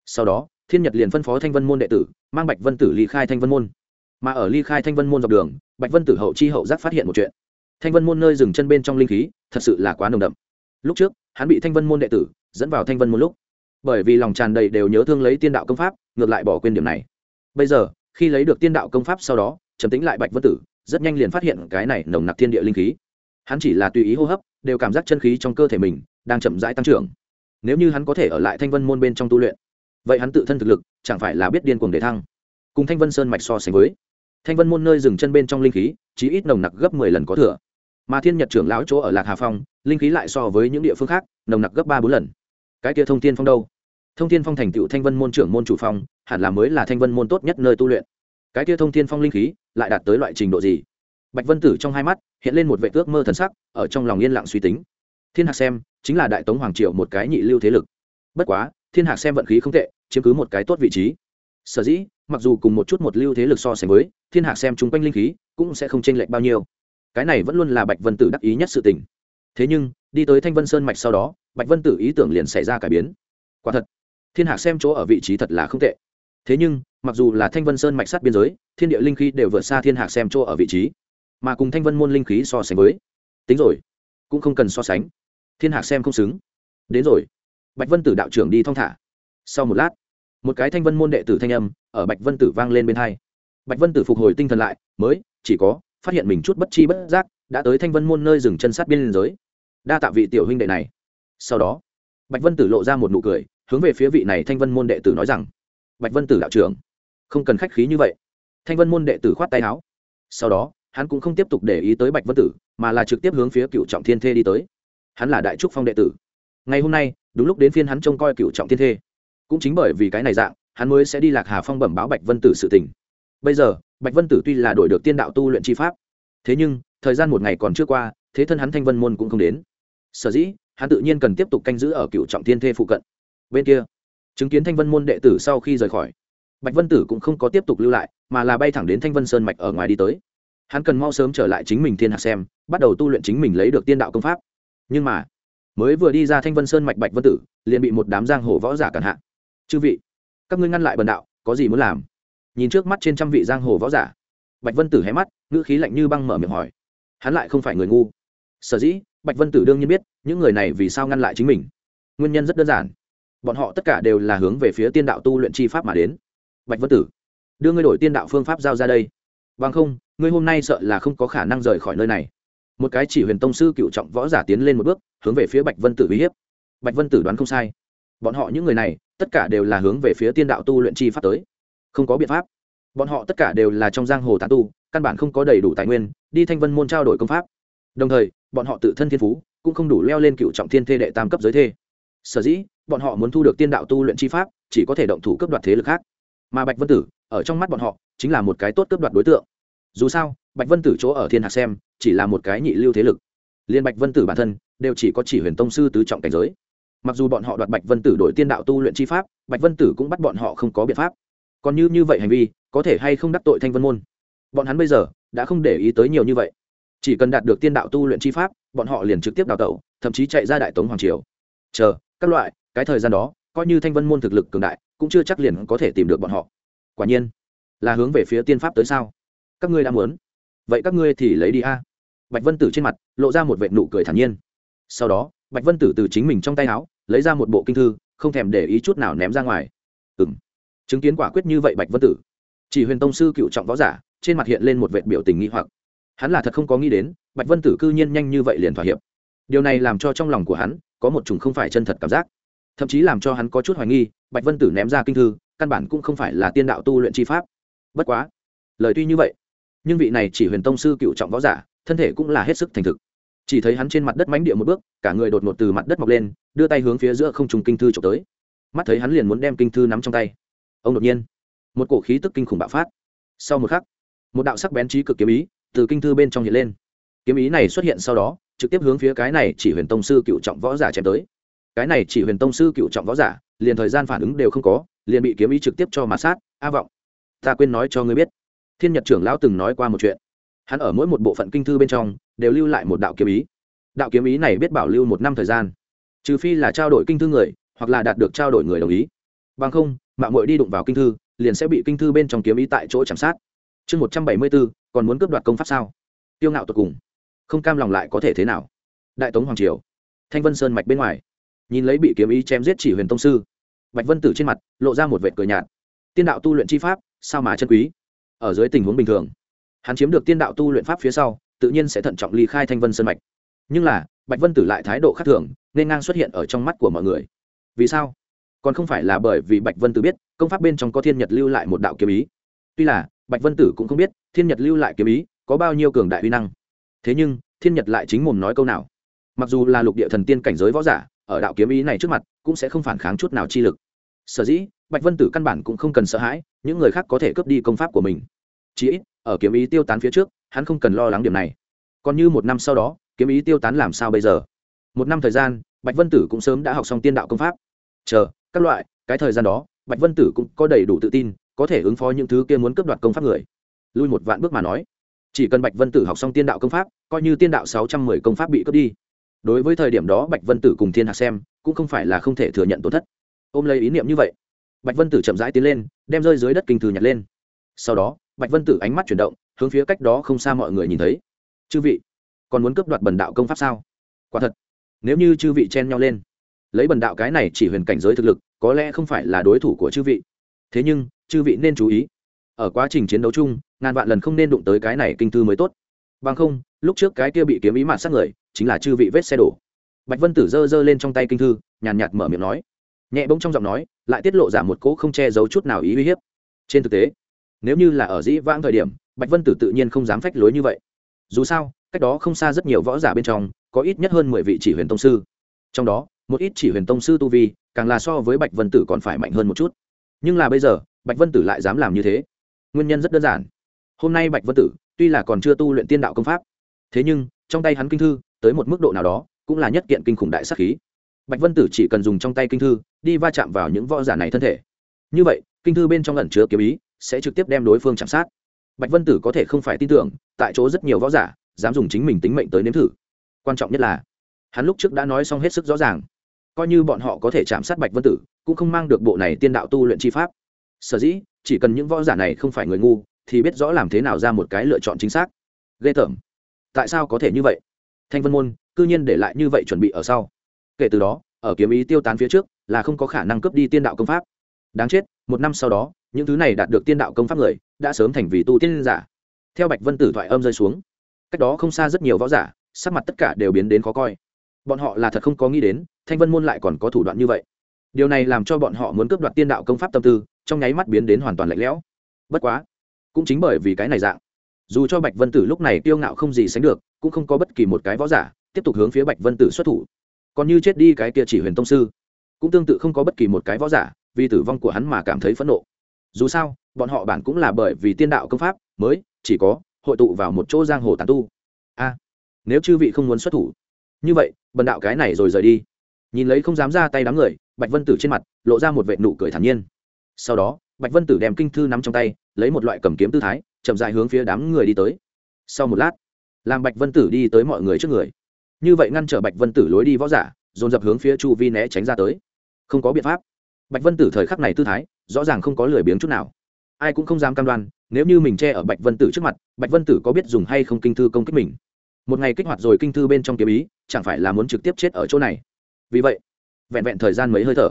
Sau đó, thiên nhật liền phân phó thanh vân môn đệ tử, mang bạch vân tử ly khai thanh vân môn. Mà ở ly khai thanh vân môn dọc đường, bạch vân tử hậu chi hậu giác phát hiện một chuyện. Thanh vân môn nơi dừng chân bên trong linh khí, thật sự là quá nồng đậm. Lúc trước hắn bị thanh vân môn đệ tử dẫn vào thanh vân môn lúc, bởi vì lòng tràn đầy đều nhớ thương lấy tiên đạo công pháp, ngược lại bỏ quên điểm này. Bây giờ, khi lấy được tiên đạo công pháp sau đó, trầm tính lại bạch vân tử rất nhanh liền phát hiện cái này nồng nặc thiên địa linh khí. Hắn chỉ là tùy ý hô hấp, đều cảm giác chân khí trong cơ thể mình đang chậm rãi tăng trưởng. Nếu như hắn có thể ở lại thanh vân môn bên trong tu luyện, vậy hắn tự thân thực lực chẳng phải là biết điên cuồng để thăng. Cùng thanh vân sơn mạch so sánh với, thanh vân môn nơi dừng chân bên trong linh khí chỉ ít nồng nặc gấp mười lần có thừa mà thiên nhật trưởng lão chỗ ở lạc hà phong, linh khí lại so với những địa phương khác, nồng nặc gấp ba bốn lần. Cái kia thông thiên phong đâu? Thông thiên phong thành tựu thanh vân môn trưởng môn chủ phong, hẳn là mới là thanh vân môn tốt nhất nơi tu luyện. Cái kia thông thiên phong linh khí lại đạt tới loại trình độ gì? Bạch vân tử trong hai mắt hiện lên một vệ ước mơ thần sắc, ở trong lòng yên lặng suy tính. Thiên hạc xem chính là đại tống hoàng triều một cái nhị lưu thế lực. Bất quá, thiên hạc xem vận khí không tệ, chiếm cứ một cái tốt vị trí. Sở dĩ, mặc dù cùng một chút một lưu thế lực so sánh với, thiên hạc xem chung quanh linh khí cũng sẽ không chênh lệch bao nhiêu cái này vẫn luôn là bạch vân tử đắc ý nhất sự tình. Thế nhưng, đi tới thanh vân sơn mạch sau đó, bạch vân tử ý tưởng liền xảy ra cải biến. Quả thật, thiên hạc xem chỗ ở vị trí thật là không tệ. Thế nhưng, mặc dù là thanh vân sơn mạch sát biên giới, thiên địa linh khí đều vượt xa thiên hạc xem chỗ ở vị trí. Mà cùng thanh vân môn linh khí so sánh với, tính rồi, cũng không cần so sánh. Thiên hạc xem không xứng. Đến rồi. Bạch vân tử đạo trưởng đi thong thả. Sau một lát, một cái thanh vân môn đệ tử thanh âm ở bạch vân tử vang lên bên hai. Bạch vân tử phục hồi tinh thần lại, mới, chỉ có phát hiện mình chút bất chi bất giác đã tới thanh vân môn nơi dừng chân sát biên giới. Đa tạ vị tiểu huynh đệ này. Sau đó, bạch vân tử lộ ra một nụ cười, hướng về phía vị này thanh vân môn đệ tử nói rằng, bạch vân tử đạo trưởng, không cần khách khí như vậy. Thanh vân môn đệ tử khoát tay áo. Sau đó, hắn cũng không tiếp tục để ý tới bạch vân tử, mà là trực tiếp hướng phía cựu trọng thiên thê đi tới. Hắn là đại trúc phong đệ tử. Ngày hôm nay, đúng lúc đến phiên hắn trông coi cựu trọng thiên thê. Cũng chính bởi vì cái này dạng, hắn mới sẽ đi lạc hà phong bẩm báo bạch vân tử sự tình. Bây giờ bạch vân tử tuy là đổi được tiên đạo tu luyện chi pháp, thế nhưng, thời gian một ngày còn chưa qua, thế thân hắn thanh vân môn cũng không đến. Sở dĩ, hắn tự nhiên cần tiếp tục canh giữ ở cựu trọng thiên thê phụ cận. Bên kia, chứng kiến thanh vân môn đệ tử sau khi rời khỏi, bạch vân tử cũng không có tiếp tục lưu lại, mà là bay thẳng đến thanh vân sơn mạch ở ngoài đi tới. Hắn cần mau sớm trở lại chính mình thiên hạc xem, bắt đầu tu luyện chính mình lấy được tiên đạo công pháp. Nhưng mà, mới vừa đi ra thanh vân sơn mạch bạch vân tử, liền bị một đám giang hồ võ giả cản hạ. Chư vị, các ngươi ngăn lại bần đạo, có gì muốn làm? Nhìn trước mắt trên trăm vị giang hồ võ giả. Bạch vân tử hé mắt, ngữ khí lạnh như băng mở miệng hỏi, hắn lại không phải người ngu? Sở dĩ, bạch vân tử đương nhiên biết, những người này vì sao ngăn lại chính mình. Nguyên nhân rất đơn giản, bọn họ tất cả đều là hướng về phía tiên đạo tu luyện chi pháp mà đến. Bạch vân tử, đưa ngươi đổi tiên đạo phương pháp giao ra đây. Bằng không, ngươi hôm nay sợ là không có khả năng rời khỏi nơi này. Một cái chỉ huyền tông sư cựu trọng võ giả tiến lên một bước, hướng về phía bạch vân tử uy hiếp. Bạch vân tử đoán không sai, bọn họ những người này, tất cả đều là hướng về phía tiên đạo tu luyện chi pháp tới không có biện pháp. Bọn họ tất cả đều là trong giang hồ tán tu, căn bản không có đầy đủ tài nguyên, đi thanh vân môn trao đổi công pháp. Đồng thời, bọn họ tự thân thiên phú cũng không đủ leo lên cựu trọng thiên thê đệ tam cấp giới thê. Sở dĩ, bọn họ muốn thu được tiên đạo tu luyện chi pháp, chỉ có thể động thủ cấp đoạt thế lực khác. Mà bạch vân tử, ở trong mắt bọn họ, chính là một cái tốt cấp đoạt đối tượng. Dù sao, bạch vân tử chỗ ở thiên hạc xem, chỉ là một cái nhị lưu thế lực. Liên bạch vân tử bản thân, đều chỉ có chỉ huyền tông sư tứ trọng cảnh giới. Mặc dù bọn họ đoạt bạch vân tử đổi tiên đạo tu luyện chi pháp, bạch vân tử cũng bắt bọn họ không có biện pháp còn như như vậy hành vi, có thể hay không đắc tội thanh vân môn? Bọn hắn bây giờ đã không để ý tới nhiều như vậy. Chỉ cần đạt được tiên đạo tu luyện chi pháp, bọn họ liền trực tiếp đào tẩu, thậm chí chạy ra đại tống hoàng triều. Chờ, các loại, cái thời gian đó, coi như thanh vân môn thực lực cường đại, cũng chưa chắc liền có thể tìm được bọn họ. Quả nhiên, là hướng về phía tiên pháp tới sao? Các ngươi đã muốn. Vậy các ngươi thì lấy đi a. Bạch vân tử trên mặt lộ ra một vệ nụ cười thản nhiên. Sau đó, bạch vân tử từ chính mình trong tay áo, lấy ra một bộ kinh thư, không thèm để ý chút nào ném ra ngoài. Ừ m chứng kiến quả quyết như vậy bạch vân tử, chỉ huyền tông sư cựu trọng võ giả, trên mặt hiện lên một vệ biểu tình nghi hoặc. Hắn là thật không có nghĩ đến, bạch vân tử cư nhiên nhanh như vậy liền thỏa hiệp. Điều này làm cho trong lòng của hắn có một chủng không phải chân thật cảm giác. Thậm chí làm cho hắn có chút hoài nghi, bạch vân tử ném ra kinh thư, căn bản cũng không phải là tiên đạo tu luyện tri pháp. Bất quá, lời tuy như vậy, nhưng vị này chỉ huyền tông sư cựu trọng võ giả, thân thể cũng là hết sức thành thực. Chỉ thấy hắn trên mặt đất mánh địa một bước, cả người đột ngột từ mặt đất mọc lên, đưa tay hướng phía giữa không trùng kinh thư trộm tới. Mắt thấy hắn liền muốn đem kinh thư nắm trong tay ông đột nhiên, một cổ khí tức kinh khủng bạo phát. Sau một khắc, một đạo sắc bén trí cực kiếm ý từ kinh thư bên trong hiện lên. Kiếm ý này xuất hiện sau đó, trực tiếp hướng phía cái này chỉ huyền tông sư cựu trọng võ giả chém tới. Cái này chỉ huyền tông sư cựu trọng võ giả, liền thời gian phản ứng đều không có, liền bị kiếm ý trực tiếp cho mà sát, a vọng. Ta quên nói cho ngươi biết, thiên nhật trưởng lão từng nói qua một chuyện. Hắn ở mỗi một bộ phận kinh thư bên trong, đều lưu lại một đạo kiếm ý. Đạo kiếm ý này biết bảo lưu một năm thời gian, trừ phi là trao đổi kinh thư người, hoặc là đạt được trao đổi người đồng ý. Bằng không mạng mội đi đụng vào kinh thư, liền sẽ bị kinh thư bên trong kiếm ý tại chỗ chạm sát. Chương một trăm bảy mươi bốn, còn muốn cướp đoạt công pháp sao? Tiêu ngạo tột cùng. Không cam lòng lại có thể thế nào? Đại tống hoàng triều, thanh vân sơn mạch bên ngoài. Nhìn lấy bị kiếm ý chém giết chỉ huyền tông sư, bạch vân tử trên mặt lộ ra một vệ cười nhạt. Tiên đạo tu luyện chi pháp, sao mà chân quý? Ở dưới tình huống bình thường, hắn chiếm được tiên đạo tu luyện pháp phía sau, tự nhiên sẽ thận trọng ly khai thanh vân sơn mạch. Nhưng là, bạch vân tử lại thái độ khác thường, nên ngang xuất hiện ở trong mắt của mọi người. Vì sao? Còn không phải là bởi vì bạch vân tử biết, công pháp bên trong có thiên nhật lưu lại một đạo kiếm ý. Tuy là, bạch vân tử cũng không biết, thiên nhật lưu lại kiếm ý có bao nhiêu cường đại uy năng. Thế nhưng, thiên nhật lại chính mồm nói câu nào? Mặc dù là lục địa thần tiên cảnh giới võ giả, ở đạo kiếm ý này trước mặt, cũng sẽ không phản kháng chút nào chi lực. Sở dĩ, bạch vân tử căn bản cũng không cần sợ hãi, những người khác có thể cướp đi công pháp của mình. Chí ít, ở kiếm ý tiêu tán phía trước, hắn không cần lo lắng điểm này. Còn như một năm sau đó, kiếm ý tiêu tán làm sao bây giờ? Một năm thời gian, bạch vân tử cũng sớm đã học xong tiên đạo công pháp. Chờ các loại, cái thời gian đó, bạch vân tử cũng có đầy đủ tự tin, có thể ứng phó những thứ kia muốn cướp đoạt công pháp người. Lui một vạn bước mà nói, chỉ cần bạch vân tử học xong tiên đạo công pháp, coi như tiên đạo sáu trăm mười công pháp bị cướp đi. Đối với thời điểm đó, bạch vân tử cùng thiên hạc xem, cũng không phải là không thể thừa nhận tổn thất. Ôm lấy ý niệm như vậy, bạch vân tử chậm rãi tiến lên, đem rơi dưới đất kinh thư nhặt lên. Sau đó, bạch vân tử ánh mắt chuyển động, hướng phía cách đó không xa mọi người nhìn thấy. Chư vị, còn muốn cướp đoạt bần đạo công pháp sao? Quả thật. Nếu như chư vị chen nhau lên lấy bần đạo cái này chỉ huyền cảnh giới thực lực, có lẽ không phải là đối thủ của chư vị. Thế nhưng, chư vị nên chú ý, ở quá trình chiến đấu chung, ngàn vạn lần không nên đụng tới cái này kinh thư mới tốt. Bằng không, lúc trước cái kia bị kiếm ý mạt sát người, chính là chư vị vết xe đổ. Bạch vân tử giơ giơ lên trong tay kinh thư, nhàn nhạt mở miệng nói. Nhẹ bỗng trong giọng nói, lại tiết lộ ra một cỗ không che giấu chút nào ý uy hiếp. Trên thực tế, nếu như là ở dĩ vãng thời điểm, bạch vân tử tự nhiên không dám phách lối như vậy. Dù sao, cách đó không xa rất nhiều võ giả bên trong, có ít nhất hơn mười vị chỉ huyền tông sư. Trong đó một ít chỉ huyền tông sư tu vi, càng là so với bạch vân tử còn phải mạnh hơn một chút. Nhưng là bây giờ, bạch vân tử lại dám làm như thế. Nguyên nhân rất đơn giản. Hôm nay bạch vân tử, tuy là còn chưa tu luyện tiên đạo công pháp, thế nhưng, trong tay hắn kinh thư, tới một mức độ nào đó, cũng là nhất kiện kinh khủng đại sắc khí. Bạch vân tử chỉ cần dùng trong tay kinh thư, đi va chạm vào những võ giả này thân thể. Như vậy, kinh thư bên trong ẩn chứa kiếm ý, sẽ trực tiếp đem đối phương chạm sát. Bạch vân tử có thể không phải tin tưởng, tại chỗ rất nhiều võ giả, dám dùng chính mình tính mệnh tới nếm thử. Quan trọng nhất là, hắn lúc trước đã nói xong hết sức rõ ràng coi như bọn họ có thể chạm sát bạch vân tử, cũng không mang được bộ này tiên đạo tu luyện chi pháp. Sở dĩ, chỉ cần những võ giả này không phải người ngu, thì biết rõ làm thế nào ra một cái lựa chọn chính xác. Ghê tởm. Tại sao có thể như vậy? Thanh vân môn, cư nhiên để lại như vậy chuẩn bị ở sau. Kể từ đó, ở kiếm ý tiêu tán phía trước, là không có khả năng cướp đi tiên đạo công pháp. Đáng chết, một năm sau đó, những thứ này đạt được tiên đạo công pháp người, đã sớm thành vì tu tiên giả. Theo bạch vân tử thoại âm rơi xuống, cách đó không xa rất nhiều võ giả, sắc mặt tất cả đều biến đến khó coi. Bọn họ là thật không có nghĩ đến thanh vân môn lại còn có thủ đoạn như vậy. Điều này làm cho bọn họ muốn cướp đoạt tiên đạo công pháp tâm tư, trong nháy mắt biến đến hoàn toàn lạnh lẽo. Bất quá, cũng chính bởi vì cái này dạng, dù cho bạch vân tử lúc này tiêu ngạo không gì sánh được, cũng không có bất kỳ một cái võ giả tiếp tục hướng phía bạch vân tử xuất thủ. Còn như chết đi cái kia chỉ huyền tông sư, cũng tương tự không có bất kỳ một cái võ giả vì tử vong của hắn mà cảm thấy phẫn nộ. Dù sao, bọn họ bản cũng là bởi vì tiên đạo công pháp mới chỉ có hội tụ vào một chỗ giang hồ tàn tu. A, nếu chư vị không muốn xuất thủ, như vậy, bần đạo cái này rồi rời đi nhìn lấy không dám ra tay đám người, bạch vân tử trên mặt lộ ra một vệ nụ cười thản nhiên. Sau đó, bạch vân tử đem kinh thư nắm trong tay, lấy một loại cầm kiếm tư thái, chậm dài hướng phía đám người đi tới. Sau một lát, làm bạch vân tử đi tới mọi người trước người. Như vậy ngăn trở bạch vân tử lối đi võ giả, dồn dập hướng phía chu vi né tránh ra tới. Không có biện pháp. Bạch vân tử thời khắc này tư thái, rõ ràng không có lười biếng chút nào. Ai cũng không dám cam đoan, nếu như mình che ở bạch vân tử trước mặt, bạch vân tử có biết dùng hay không kinh thư công kích mình. Một ngày kích hoạt rồi kinh thư bên trong kiếm ý, chẳng phải là muốn trực tiếp chết ở chỗ này vì vậy, vẹn vẹn thời gian mấy hơi thở,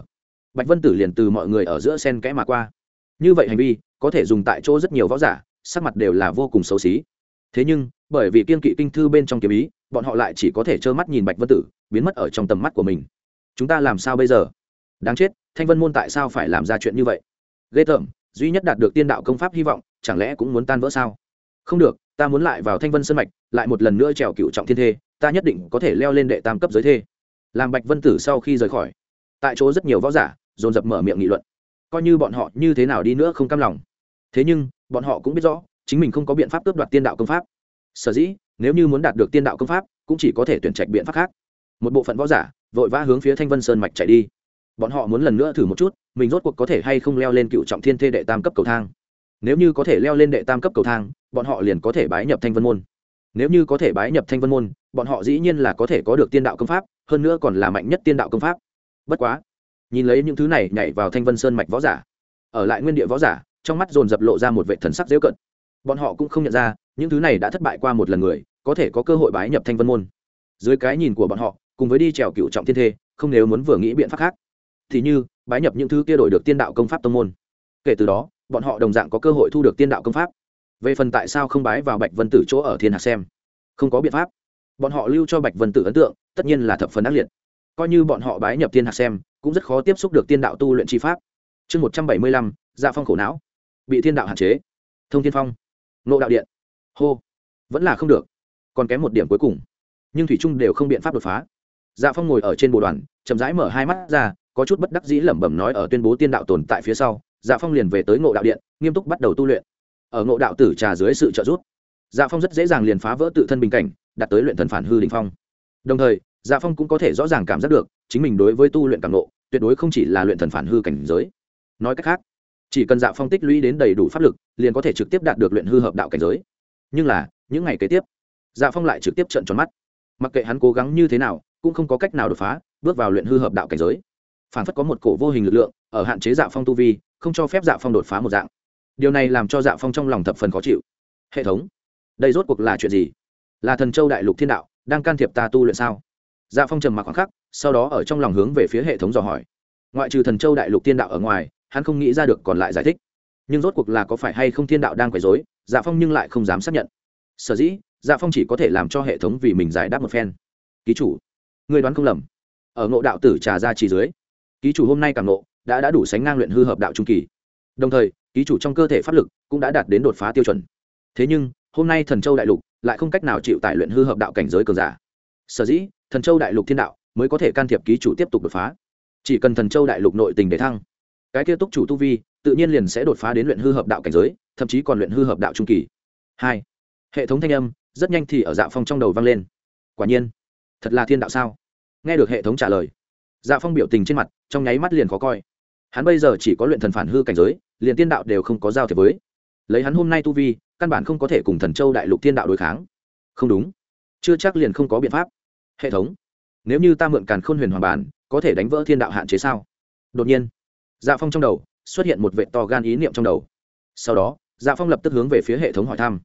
bạch vân tử liền từ mọi người ở giữa sen kẽ mà qua. Như vậy hành vi có thể dùng tại chỗ rất nhiều võ giả, sắc mặt đều là vô cùng xấu xí. Thế nhưng, bởi vì kiên kỵ kinh thư bên trong kiếm ý, bọn họ lại chỉ có thể trơ mắt nhìn bạch vân tử, biến mất ở trong tầm mắt của mình. Chúng ta làm sao bây giờ? Đáng chết, thanh vân môn tại sao phải làm ra chuyện như vậy? Ghê tởm, duy nhất đạt được tiên đạo công pháp hy vọng, chẳng lẽ cũng muốn tan vỡ sao? Không được, ta muốn lại vào thanh vân sân mạch, lại một lần nữa trèo cựu trọng thiên thê, ta nhất định có thể leo lên đệ tam cấp giới thê làm bạch vân tử sau khi rời khỏi, tại chỗ rất nhiều võ giả dồn dập mở miệng nghị luận. Coi như bọn họ như thế nào đi nữa không cam lòng. Thế nhưng, bọn họ cũng biết rõ, chính mình không có biện pháp cướp đoạt tiên đạo công pháp. Sở dĩ, nếu như muốn đạt được tiên đạo công pháp, cũng chỉ có thể tuyển trạch biện pháp khác. Một bộ phận võ giả vội vã hướng phía thanh vân sơn mạch chạy đi. Bọn họ muốn lần nữa thử một chút, mình rốt cuộc có thể hay không leo lên cựu trọng thiên thê đệ tam cấp cầu thang. Nếu như có thể leo lên đệ tam cấp cầu thang, bọn họ liền có thể bái nhập thanh vân môn. Nếu như có thể bái nhập thanh vân môn, bọn họ dĩ nhiên là có thể có được tiên đạo công pháp hơn nữa còn là mạnh nhất tiên đạo công pháp. Bất quá, nhìn lấy những thứ này nhảy vào thanh vân sơn mạch võ giả, ở lại nguyên địa võ giả, trong mắt dồn dập lộ ra một vệ thần sắc dễu cận. Bọn họ cũng không nhận ra, những thứ này đã thất bại qua một lần người, có thể có cơ hội bái nhập thanh vân môn. Dưới cái nhìn của bọn họ, cùng với đi trèo cựu trọng thiên thê, không nếu muốn vừa nghĩ biện pháp khác, thì như bái nhập những thứ kia đổi được tiên đạo công pháp tông môn. Kể từ đó, bọn họ đồng dạng có cơ hội thu được tiên đạo công pháp. Về phần tại sao không bái vào bạch vân tử chỗ ở thiên hạc xem, không có biện pháp bọn họ lưu cho bạch vân tử ấn tượng, tất nhiên là thập phần ác liệt. Coi như bọn họ bái nhập thiên hạc xem, cũng rất khó tiếp xúc được tiên đạo tu luyện chi pháp. Chương một trăm bảy mươi lăm gia phong khổ não. Bị thiên đạo hạn chế. Thông thiên phong. Nộ đạo điện. Hô. Vẫn là không được. Còn kém một điểm cuối cùng. Nhưng thủy trung đều không biện pháp đột phá. Dạ phong ngồi ở trên bộ đoàn, chậm rãi mở hai mắt ra, có chút bất đắc dĩ lẩm bẩm nói ở tuyên bố tiên đạo tồn tại phía sau dạ phong liền về tới ngộ đạo điện, nghiêm túc bắt đầu tu luyện. Ở ngộ đạo tử trà dưới sự trợ giúp dạ phong rất dễ dàng liền phá vỡ tự thân bình cảnh đạt tới luyện thần phản hư đỉnh phong. Đồng thời dạ phong cũng có thể rõ ràng cảm giác được, chính mình đối với tu luyện cảm ngộ, tuyệt đối không chỉ là luyện thần phản hư cảnh giới. Nói cách khác, chỉ cần dạ phong tích lũy đến đầy đủ pháp lực, liền có thể trực tiếp đạt được luyện hư hợp đạo cảnh giới. Nhưng là, những ngày kế tiếp dạ phong lại trực tiếp trợn tròn mắt. Mặc kệ hắn cố gắng như thế nào, cũng không có cách nào đột phá, bước vào luyện hư hợp đạo cảnh giới. Phản phất có một cổ vô hình lực lượng, ở hạn chế dạ phong tu vi, không cho phép dạ phong đột phá một dạng. Điều này làm cho dạ phong trong lòng thập phần khó chịu. Hệ thống, đây rốt cuộc là chuyện gì? Là thần châu đại lục thiên đạo, đang can thiệp ta tu luyện sao? Dạ phong trầm mặc khoảng khắc, sau đó ở trong lòng hướng về phía hệ thống dò hỏi. Ngoại trừ thần châu đại lục thiên đạo ở ngoài, hắn không nghĩ ra được còn lại giải thích. Nhưng rốt cuộc là có phải hay không thiên đạo đang quấy dối dạ phong nhưng lại không dám xác nhận. Sở dĩ dạ phong chỉ có thể làm cho hệ thống vì mình giải đáp một phen. Ký chủ người đoán không lầm. Ở ngộ đạo tử trà ra chỉ dưới, ký chủ hôm nay càng ngộ, đã đã đủ sánh ngang luyện hư hợp đạo trung kỳ. Đồng thời, ký chủ trong cơ thể pháp lực cũng đã đạt đến đột phá tiêu chuẩn. Thế nhưng, hôm nay thần châu đại lục lại không cách nào chịu tại luyện hư hợp đạo cảnh giới cường giả. Sở dĩ, thần châu đại lục thiên đạo mới có thể can thiệp ký chủ tiếp tục đột phá. Chỉ cần thần châu đại lục nội tình để thăng, cái kia túc chủ tu vi tự nhiên liền sẽ đột phá đến luyện hư hợp đạo cảnh giới, thậm chí còn luyện hư hợp đạo trung kỳ. Hai, hệ thống thanh âm, rất nhanh thì ở dạ phong trong đầu vang lên. Quả nhiên, thật là thiên đạo sao? Nghe được hệ thống trả lời dạ phong biểu tình trên mặt, trong nháy mắt liền khó coi. Hắn bây giờ chỉ có luyện thần phản hư cảnh giới, liền tiên đạo đều không có giao thiệp với. Lấy hắn hôm nay tu vi căn bản không có thể cùng thần châu đại lục thiên đạo đối kháng. Không đúng. Chưa chắc liền không có biện pháp. Hệ thống, nếu như ta mượn càn khôn huyền hoàng bản, có thể đánh vỡ thiên đạo hạn chế sao? Đột nhiên dạ phong trong đầu xuất hiện một vệ to gan ý niệm trong đầu. Sau đó dạ phong lập tức hướng về phía hệ thống hỏi thăm.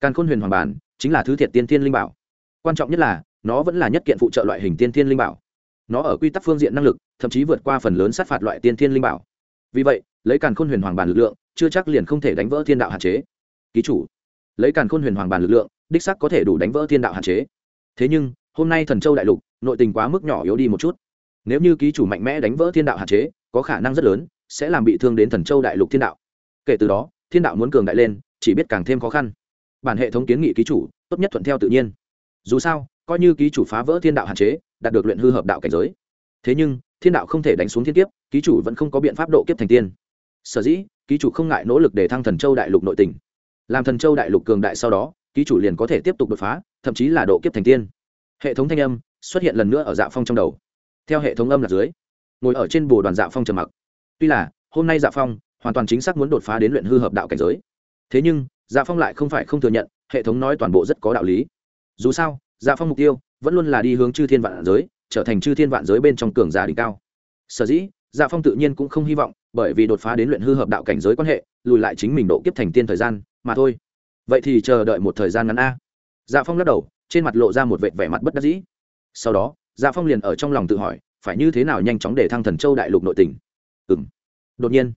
Càn khôn huyền hoàng bản chính là thứ thiệt tiên thiên linh bảo. Quan trọng nhất là, nó vẫn là nhất kiện phụ trợ loại hình tiên thiên linh bảo. Nó ở quy tắc phương diện năng lực, thậm chí vượt qua phần lớn sát phạt loại tiên thiên linh bảo. Vì vậy, lấy càn khôn huyền hoàng bản lực lượng, chưa chắc liền không thể đánh vỡ thiên đạo hạn chế ký chủ. Lấy càn khôn huyền hoàng bàn lực lượng, đích sắc có thể đủ đánh vỡ thiên đạo hạn chế. Thế nhưng, hôm nay thần châu đại lục, nội tình quá mức nhỏ yếu đi một chút. Nếu như ký chủ mạnh mẽ đánh vỡ thiên đạo hạn chế, có khả năng rất lớn, sẽ làm bị thương đến thần châu đại lục thiên đạo. Kể từ đó, thiên đạo muốn cường đại lên, chỉ biết càng thêm khó khăn. Bản hệ thống kiến nghị ký chủ, tốt nhất thuận theo tự nhiên. Dù sao, coi như ký chủ phá vỡ thiên đạo hạn chế, đạt được luyện hư hợp đạo cảnh giới. Thế nhưng, thiên đạo không thể đánh xuống thiên kiếp, ký chủ vẫn không có biện pháp độ kiếp thành tiên. Sở dĩ, ký chủ không ngại nỗ lực để thăng thần châu đại lục nội tình làm thần châu đại lục cường đại sau đó, ký chủ liền có thể tiếp tục đột phá, thậm chí là độ kiếp thành tiên. Hệ thống thanh âm xuất hiện lần nữa ở dạ phong trong đầu. Theo hệ thống âm là dưới, ngồi ở trên bồ đoàn dạ phong trầm mặc. Tuy là, hôm nay dạ phong hoàn toàn chính xác muốn đột phá đến luyện hư hợp đạo cảnh giới. Thế nhưng dạ phong lại không phải không thừa nhận, hệ thống nói toàn bộ rất có đạo lý. Dù sao dạ phong mục tiêu vẫn luôn là đi hướng chư thiên vạn giới, trở thành chư thiên vạn giới bên trong cường giả đỉnh cao. Sở dĩ dạ phong tự nhiên cũng không hy vọng bởi vì đột phá đến luyện hư hợp đạo cảnh giới quan hệ, lùi lại chính mình độ kiếp thành tiên thời gian mà thôi. Vậy thì chờ đợi một thời gian ngắn a. Dạ phong lắc đầu, trên mặt lộ ra một vệt vẻ mặt bất đắc dĩ. Sau đó dạ phong liền ở trong lòng tự hỏi, phải như thế nào nhanh chóng để thăng thần châu đại lục nội tỉnh ừ m đột nhiên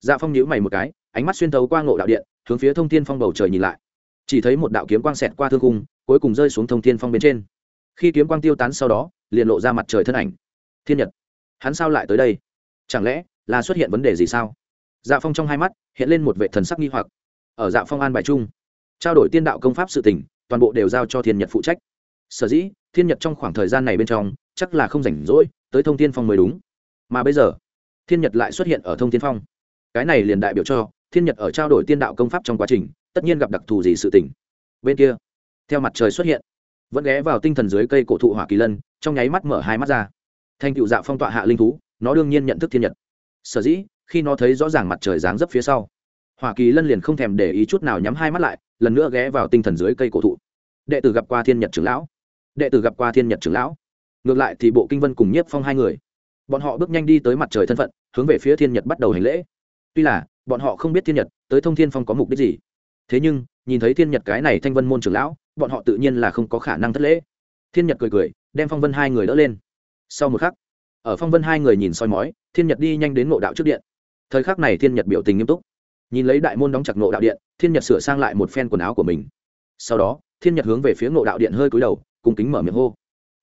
dạ phong nhíu mày một cái, ánh mắt xuyên thấu qua ngộ đạo điện, hướng phía thông thiên phong bầu trời nhìn lại. Chỉ thấy một đạo kiếm quang xẹt qua thương cung cuối cùng rơi xuống thông thiên phong bên trên. Khi kiếm quang tiêu tán sau đó, liền lộ ra mặt trời thân ảnh. Thiên nhật, hắn sao lại tới đây? Chẳng lẽ là xuất hiện vấn đề gì sao? Dạ phong trong hai mắt hiện lên một vệ thần sắc nghi hoặc ở dạ phong an bài chung. Trao đổi tiên đạo công pháp sự tỉnh toàn bộ đều giao cho thiên nhật phụ trách. Sở dĩ, thiên nhật trong khoảng thời gian này bên trong, chắc là không rảnh rỗi, tới thông tiên phong mới đúng. Mà bây giờ, thiên nhật lại xuất hiện ở thông tiên phong. Cái này liền đại biểu cho, thiên nhật ở trao đổi tiên đạo công pháp trong quá trình, tất nhiên gặp đặc thù gì sự tỉnh bên kia, theo mặt trời xuất hiện, vẫn ghé vào tinh thần dưới cây cổ thụ hỏa kỳ lân, trong nháy mắt mở hai mắt ra. Thành cựu dạo phong tọa hạ linh thú, nó đương nhiên nhận thức thiên nhật. Sở dĩ, khi nó thấy rõ ràng mặt trời dáng dấp phía sau hoa kỳ lân liền không thèm để ý chút nào nhắm hai mắt lại, lần nữa ghé vào tinh thần dưới cây cổ thụ. Đệ tử gặp qua thiên nhật trưởng lão. Đệ tử gặp qua thiên nhật trưởng lão. Ngược lại thì bộ kinh vân cùng nhiếp phong hai người. Bọn họ bước nhanh đi tới mặt trời thân phận, hướng về phía thiên nhật bắt đầu hành lễ. Tuy là, bọn họ không biết thiên nhật, tới thông thiên phong có mục đích gì. Thế nhưng, nhìn thấy thiên nhật cái này thanh vân môn trưởng lão, bọn họ tự nhiên là không có khả năng thất lễ. Thiên nhật cười cười, đem phong vân hai người đỡ lên. Sau một khắc, ở phong vân hai người nhìn soi mói, thiên nhật đi nhanh đến ngộ đạo trước điện. Thời khắc này thiên nhật biểu tình nghiêm túc nhìn lấy đại môn đóng chặt ngộ đạo điện, thiên nhật sửa sang lại một phen quần áo của mình. Sau đó, thiên nhật hướng về phía ngộ đạo điện hơi cúi đầu cùng kính mở miệng hô.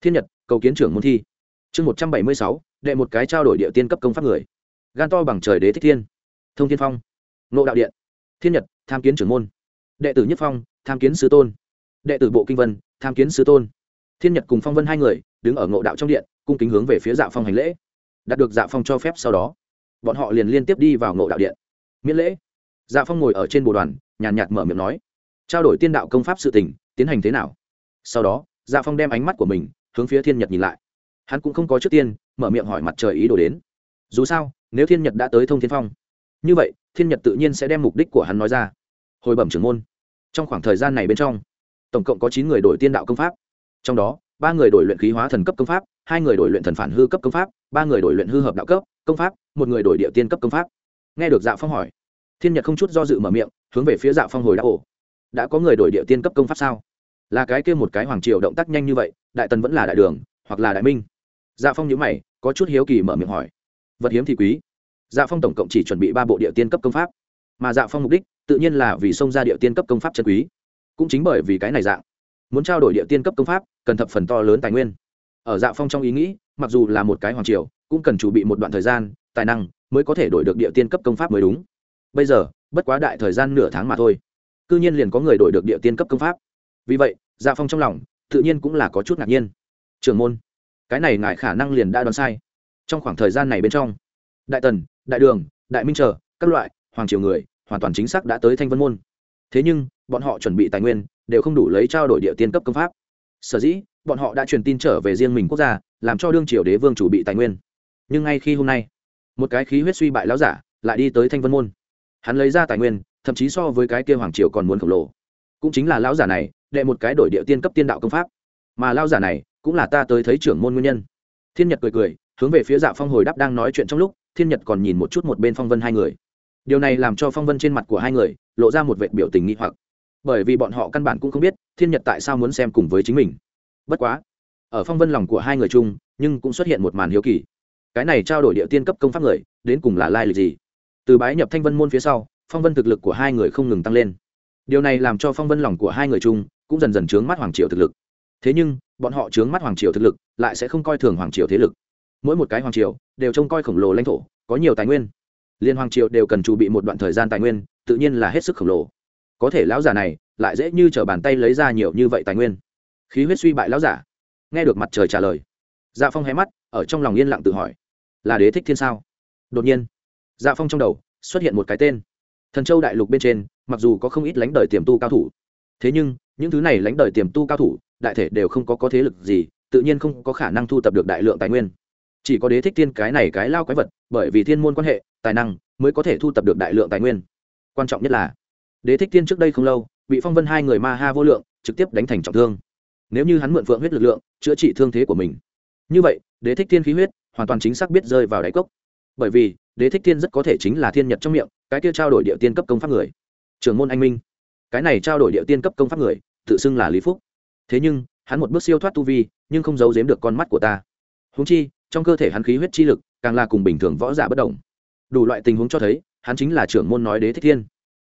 Thiên nhật, cầu kiến trưởng môn thi. Chương một trăm bảy mươi sáu, đệ một cái trao đổi địa tiên cấp công pháp người. Gan to bằng trời đế thích thiên. Thông thiên phong. Ngộ đạo điện. Thiên nhật, tham kiến trưởng môn. Đệ tử nhất phong, tham kiến sứ tôn. Đệ tử bộ kinh vân, tham kiến sứ tôn. Thiên nhật cùng phong vân hai người, đứng ở ngộ đạo trong điện, cung kính hướng về phía dạ phong hành lễ. Đạt được dạ phong cho phép sau đó, bọn họ liền liên tiếp đi vào ngộ đạo điện. Miễn lễ dạ phong ngồi ở trên bồ đoàn, nhàn nhạt mở miệng nói, trao đổi tiên đạo công pháp sự tình, tiến hành thế nào? Sau đó dạ phong đem ánh mắt của mình hướng phía thiên nhật nhìn lại. Hắn cũng không có trước tiên mở miệng hỏi mặt trời ý đồ đến. Dù sao, nếu thiên nhật đã tới thông thiên phong, như vậy, thiên nhật tự nhiên sẽ đem mục đích của hắn nói ra. Hồi bẩm trưởng môn, trong khoảng thời gian này bên trong, tổng cộng có chín người đổi tiên đạo công pháp. Trong đó, ba người đổi luyện khí hóa thần cấp công pháp, hai người đổi luyện thần phản hư cấp công pháp, ba người đổi luyện hư hợp đạo cấp công pháp, một người đổi địa tiên cấp công pháp. Nghe được dạ phong hỏi thiên nhật không chút do dự mở miệng, hướng về phía dạ phong hồi đã ổ đã có người đổi địa tiên cấp công pháp sao? Là cái kia một cái hoàng triều động tác nhanh như vậy, đại tần vẫn là đại đường, hoặc là đại minh? Dạ phong nhữ mày, có chút hiếu kỳ mở miệng hỏi, vật hiếm thì quý. Dạ phong tổng cộng chỉ chuẩn bị ba bộ địa tiên cấp công pháp, mà dạ phong mục đích tự nhiên là vì xông ra địa tiên cấp công pháp chân quý. Cũng chính bởi vì cái này dạng, muốn trao đổi địa tiên cấp công pháp, cần thập phần to lớn tài nguyên. Ở dạ phong trong ý nghĩ, mặc dù là một cái hoàng triều, cũng cần chuẩn bị một đoạn thời gian, tài năng mới có thể đổi được địa tiên cấp công pháp mới đúng bây giờ, bất quá đại thời gian nửa tháng mà thôi. C nhiên liền có người đổi được địa tiên cấp công pháp. Vì vậy dạ phong trong lòng, tự nhiên cũng là có chút ngạc nhiên. Trưởng môn, cái này ngại khả năng liền đã đoán sai. Trong khoảng thời gian này bên trong, đại tần, đại đường, đại minh trở, các loại, hoàng triều người, hoàn toàn chính xác đã tới thanh vân môn. Thế nhưng, bọn họ chuẩn bị tài nguyên, đều không đủ lấy trao đổi địa tiên cấp công pháp. Sở dĩ, bọn họ đã truyền tin trở về riêng mình quốc gia, làm cho đương triều đế vương chủ bị tài nguyên. Nhưng ngay khi hôm nay, một cái khí huyết suy bại lão giả lại đi tới thanh vân môn hắn lấy ra tài nguyên, thậm chí so với cái kia hoàng triều còn muốn khổng lồ. Cũng chính là lão giả này, đệ một cái đổi địa tiên cấp tiên đạo công pháp. Mà lão giả này, cũng là ta tới thấy trưởng môn nguyên nhân. Thiên nhật cười cười, hướng về phía dạ phong hồi đáp đang nói chuyện trong lúc, thiên nhật còn nhìn một chút một bên phong vân hai người. Điều này làm cho phong vân trên mặt của hai người, lộ ra một vệ biểu tình nghi hoặc. Bởi vì bọn họ căn bản cũng không biết, thiên nhật tại sao muốn xem cùng với chính mình. Bất quá, ở phong vân lòng của hai người chung, nhưng cũng xuất hiện một màn hiếu kỳ. Cái này trao đổi địa tiên cấp công pháp người, đến cùng là lai lịch gì? Từ bái nhập thanh vân môn phía sau, phong vân thực lực của hai người không ngừng tăng lên. Điều này làm cho phong vân lòng của hai người chung cũng dần dần trướng mắt hoàng triều thực lực. Thế nhưng, bọn họ trướng mắt hoàng triều thực lực lại sẽ không coi thường hoàng triều thế lực. Mỗi một cái hoàng triều đều trông coi khổng lồ lãnh thổ, có nhiều tài nguyên. Liên hoàng triều đều cần chuẩn bị một đoạn thời gian tài nguyên, tự nhiên là hết sức khổng lồ. Có thể lão giả này lại dễ như t r ở bàn tay lấy ra nhiều như vậy tài nguyên. Khí huyết suy bại lão giả. Nghe được mặt trời trả lời dạ phong hé mắt, ở trong lòng yên lặng tự hỏi, là đế thích thiên sao? Đột nhiên dạ phong trong đầu xuất hiện một cái tên. Thần châu đại lục bên trên, mặc dù có không ít lãnh đời tiềm tu cao thủ, thế nhưng, những thứ này lãnh đời tiềm tu cao thủ, đại thể đều không có có thế lực gì, tự nhiên không có khả năng thu tập được đại lượng tài nguyên. Chỉ có đế thích thiên cái này cái lao quái vật, bởi vì thiên môn quan hệ, tài năng mới có thể thu tập được đại lượng tài nguyên. Quan trọng nhất là, đế thích thiên trước đây không lâu, bị phong vân hai người ma ha vô lượng, trực tiếp đánh thành trọng thương. Nếu như hắn mượn phượng huyết lực lượng, chữa trị thương thế của mình. Như vậy, đế thích thiên khí huyết hoàn toàn chính xác biết rơi vào đáy cốc. Bởi vì đế thích thiên rất có thể chính là thiên nhật trong miệng, cái kia trao đổi địa tiên cấp công pháp người. Trưởng môn anh minh. Cái này trao đổi địa tiên cấp công pháp người, tự xưng là lý phúc. Thế nhưng, hắn một bước siêu thoát tu vi, nhưng không giấu giếm được con mắt của ta. Húng chi, trong cơ thể hắn khí huyết chi lực, càng là cùng bình thường võ giả bất đồng. Đủ loại tình huống cho thấy, hắn chính là trưởng môn nói đế thích thiên.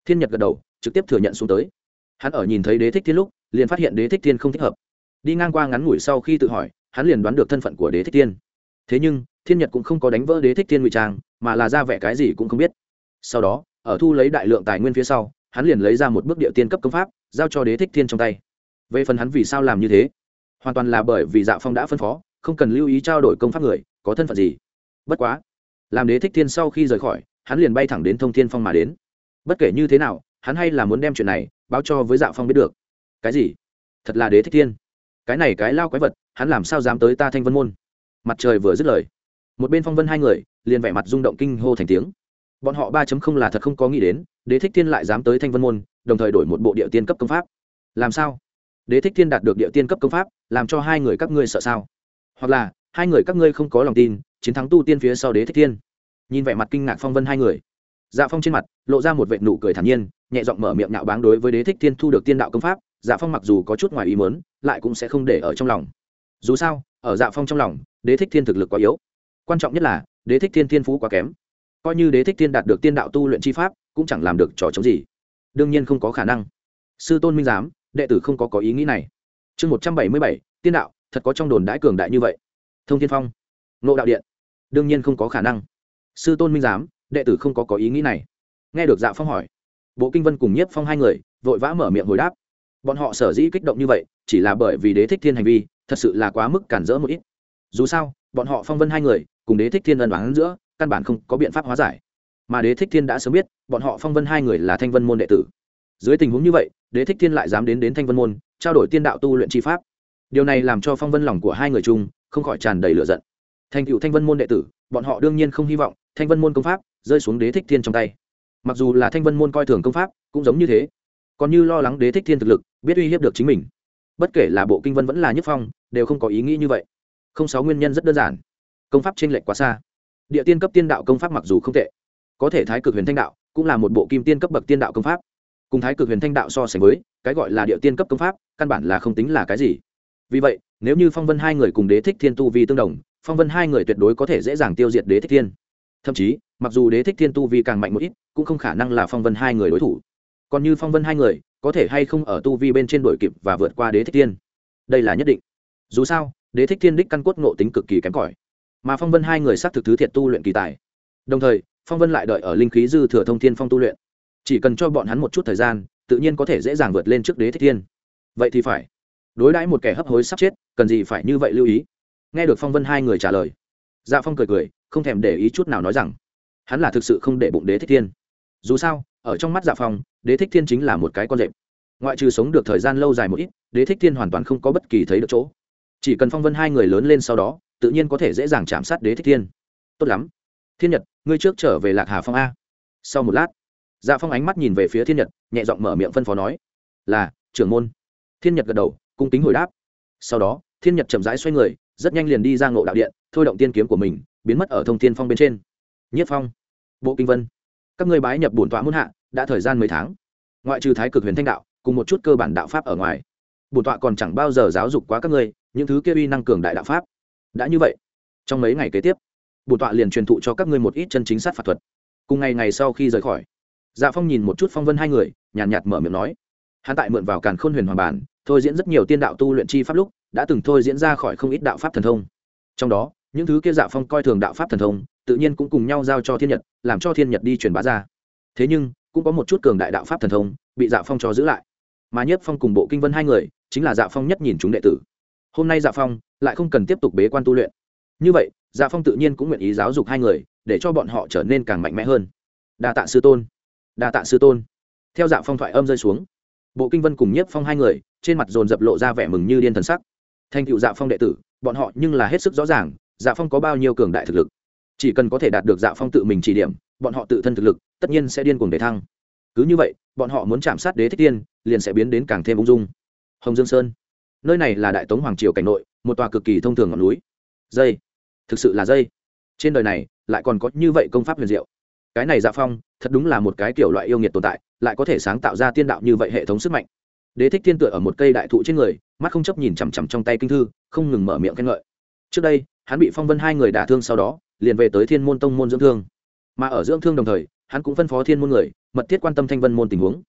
Thiên nhật gật đầu, trực tiếp thừa nhận xuống tới. Hắn ở nhìn thấy đế thích thiên lúc, liền phát hiện đế thích thiên không thích hợp. Đi ngang qua ngắn ngủi sau khi tự hỏi, hắn liền đoán được thân phận của đế thích thiên. Thế nhưng, thiên nhật cũng không có đánh vỡ đế thích thiên ngụy trang mà là ra vẻ cái gì cũng không biết. Sau đó, ở thu lấy đại lượng tài nguyên phía sau, hắn liền lấy ra một bước địa tiên cấp công pháp, giao cho đế thích thiên trong tay. Về phần hắn vì sao làm như thế? Hoàn toàn là bởi vì dạ phong đã phân phó, không cần lưu ý trao đổi công pháp người, có thân phận gì. Bất quá, làm đế thích thiên sau khi rời khỏi, hắn liền bay thẳng đến thông thiên phong mà đến. Bất kể như thế nào, hắn hay là muốn đem chuyện này báo cho với dạ phong biết được. Cái gì? Thật là đế thích thiên. Cái này cái lao quái vật, hắn làm sao dám tới ta thanh vân môn? Mặt trời vừa dứt lời, một bên phong vân hai người liền vẻ mặt rung động kinh hô thành tiếng. Bọn họ ba chấm không là thật không có nghĩ đến, đế thích thiên lại dám tới thanh vân môn, đồng thời đổi một bộ địa tiên cấp công pháp. Làm sao? Đế thích thiên đạt được địa tiên cấp công pháp, làm cho hai người các ngươi sợ sao? Hoặc là, hai người các ngươi không có lòng tin, chiến thắng tu tiên phía sau đế thích thiên. Nhìn vẻ mặt kinh ngạc phong vân hai người. Dạ phong trên mặt, lộ ra một vệ nụ cười thản nhiên, nhẹ giọng mở miệng nạo báng đối với đế thích thiên thu được tiên đạo công pháp. Dạ phong mặc dù có chút ngoài ý mớn lại cũng sẽ không để ở trong lòng. Dù sao, ở dạ phong trong lòng, đế thích thiên thực lực quá yếu. Quan trọng nhất là đế thích thiên thiên phú quá kém. Coi như đế thích thiên đạt được tiên đạo tu luyện chi pháp, cũng chẳng làm được trò chống gì. Đương nhiên không có khả năng. Sư tôn minh giám, đệ tử không có có ý nghĩ này. Chương một trăm bảy mươi bảy, tiên đạo, thật có trong đồn đãi cường đại như vậy. Thông thiên phong nộ đạo điện. Đương nhiên không có khả năng. Sư tôn minh giám, đệ tử không có có ý nghĩ này. Nghe được dạ phong hỏi, bộ kinh vân cùng nhiếp phong hai người, vội vã mở miệng hồi đáp. Bọn họ sở dĩ kích động như vậy, chỉ là bởi vì đế thích thiên hành vi, thật sự là quá mức cản rỡ một ít. Dù sao, bọn họ phong vân hai người cùng đế thích thiên ân đoán giữa, căn bản không có biện pháp hóa giải. Mà đế thích thiên đã sớm biết, bọn họ phong vân hai người là thanh vân môn đệ tử. Dưới tình huống như vậy, đế thích thiên lại dám đến đến thanh vân môn, trao đổi tiên đạo tu luyện tri pháp. Điều này làm cho phong vân lòng của hai người chung, không khỏi tràn đầy lửa giận. Thành cựu thanh vân môn đệ tử, bọn họ đương nhiên không hy vọng thanh vân môn công pháp rơi xuống đế thích thiên trong tay. Mặc dù là thanh vân môn coi thường công pháp, cũng giống như thế. Còn như lo lắng đế thích thiên thực lực, biết uy hiếp được chính mình. Bất kể là bộ kinh vân vẫn là nhất phong, đều không có ý nghĩ như vậy. Không sáu nguyên nhân rất đơn giản công pháp t r ê n lệch quá xa. Địa tiên cấp tiên đạo công pháp mặc dù không tệ, có thể thái cực huyền thanh đạo cũng là một bộ kim tiên cấp bậc tiên đạo công pháp. Cùng thái cực huyền thanh đạo so sánh với, cái gọi là địa tiên cấp công pháp, căn bản là không tính là cái gì. Vì vậy, nếu như phong vân hai người cùng đế thích thiên tu vi tương đồng, phong vân hai người tuyệt đối có thể dễ dàng tiêu diệt đế thích thiên. Thậm chí, mặc dù đế thích thiên tu vi càng mạnh một ít, cũng không khả năng là phong vân hai người đối thủ. Còn như phong vân hai người, có thể hay không ở tu vi bên trên đuổi kịp và vượt qua đế thích thiên? Đây là nhất định. Dù sao, đế thích thiên đích căn cốt ngộ tính cực kỳ kém cỏi mà phong vân hai người xác thực thứ thiệt tu luyện kỳ tài. Đồng thời, phong vân lại đợi ở linh khí dư thừa thông thiên phong tu luyện. Chỉ cần cho bọn hắn một chút thời gian, tự nhiên có thể dễ dàng vượt lên trước đế thích thiên. Vậy thì phải. Đối đãi một kẻ hấp hối sắp chết, cần gì phải như vậy lưu ý? Nghe được phong vân hai người trả lời dạ phong cười cười, không thèm để ý chút nào nói rằng, hắn là thực sự không để bụng đế thích thiên. Dù sao, ở trong mắt dạ phong, đế thích thiên chính là một cái con rệp. Ngoại trừ sống được thời gian lâu dài một ít, đế thích thiên hoàn toàn không có bất kỳ thấy được chỗ. Chỉ cần phong vân hai người lớn lên sau đó tự nhiên có thể dễ dàng chạm sát đế thích thiên. Tốt lắm. Thiên nhật, ngươi trước trở về lạc hà phong a. Sau một lát dạ phong ánh mắt nhìn về phía thiên nhật, nhẹ giọng mở miệng phân phó nói, là, trưởng môn. Thiên nhật gật đầu, cung kính hồi đáp. Sau đó, thiên nhật chậm rãi xoay người, rất nhanh liền đi ra ngộ đạo điện, thôi động tiên kiếm của mình, biến mất ở thông tiên phong bên trên. Nhất phong, bộ kinh vân, các ngươi bái nhập bổn tọa muôn hạ, đã thời gian mấy tháng. Ngoại trừ thái cực huyền thanh đạo, cùng một chút cơ bản đạo pháp ở ngoài, bổn tọa còn chẳng bao giờ giáo dục quá các ngươi, những thứ kia uy năng cường đại đạo pháp đã như vậy trong mấy ngày kế tiếp bổn tọa liền truyền thụ cho các ngươi một ít chân chính sát phạt thuật. Cùng ngày ngày sau khi rời khỏi dạ phong nhìn một chút phong vân hai người nhàn nhạt, nhạt mở miệng nói hắn tại mượn vào càn khôn huyền hoàng bản thôi diễn rất nhiều tiên đạo tu luyện chi pháp lúc đã từng thôi diễn ra khỏi không ít đạo pháp thần thông. Trong đó những thứ kia dạ phong coi thường đạo pháp thần thông tự nhiên cũng cùng nhau giao cho thiên nhật làm cho thiên nhật đi truyền bá ra. Thế nhưng cũng có một chút cường đại đạo pháp thần thông bị dạ phong cho giữ lại. Mà nhất phong cùng bộ kinh vân hai người chính là dạ phong nhất nhìn chúng đệ tử hôm nay dạ phong lại không cần tiếp tục bế quan tu luyện. Như vậy dạ phong tự nhiên cũng nguyện ý giáo dục hai người, để cho bọn họ trở nên càng mạnh mẽ hơn. Đa tạ sư tôn. Đa tạ sư tôn. Theo dạ phong thoại âm rơi xuống, bộ kinh vân cùng nhiếp phong hai người, trên mặt dồn dập lộ ra vẻ mừng như điên thần sắc. Thành cựu dạ phong đệ tử, bọn họ nhưng là hết sức rõ ràng dạ phong có bao nhiêu cường đại thực lực. Chỉ cần có thể đạt được dạ phong tự mình chỉ điểm, bọn họ tự thân thực lực, tất nhiên sẽ điên cuồng để thăng. Cứ như vậy, bọn họ muốn chạm sát đế thích tiên liền sẽ biến đến càng thêm ung dung. Hồng dương sơn nơi này là đại tống hoàng triều cảnh nội, một tòa cực kỳ thông thường ngọn núi. Dây. Thực sự là dây. Trên đời này, lại còn có như vậy công pháp huyền diệu. Cái này dạ phong, thật đúng là một cái kiểu loại yêu nghiệt tồn tại, lại có thể sáng tạo ra tiên đạo như vậy hệ thống sức mạnh. Đế thích thiên tựa ở một cây đại thụ trên người, mắt không chấp nhìn chằm chằm trong tay kinh thư, không ngừng mở miệng khen ngợi. Trước đây, hắn bị phong vân hai người đả thương sau đó, liền về tới thiên môn tông môn dưỡng thương. Mà ở dưỡng thương đồng thời, hắn cũng phân phó thiên môn người, mật thiết quan tâm thanh vân môn tình huống.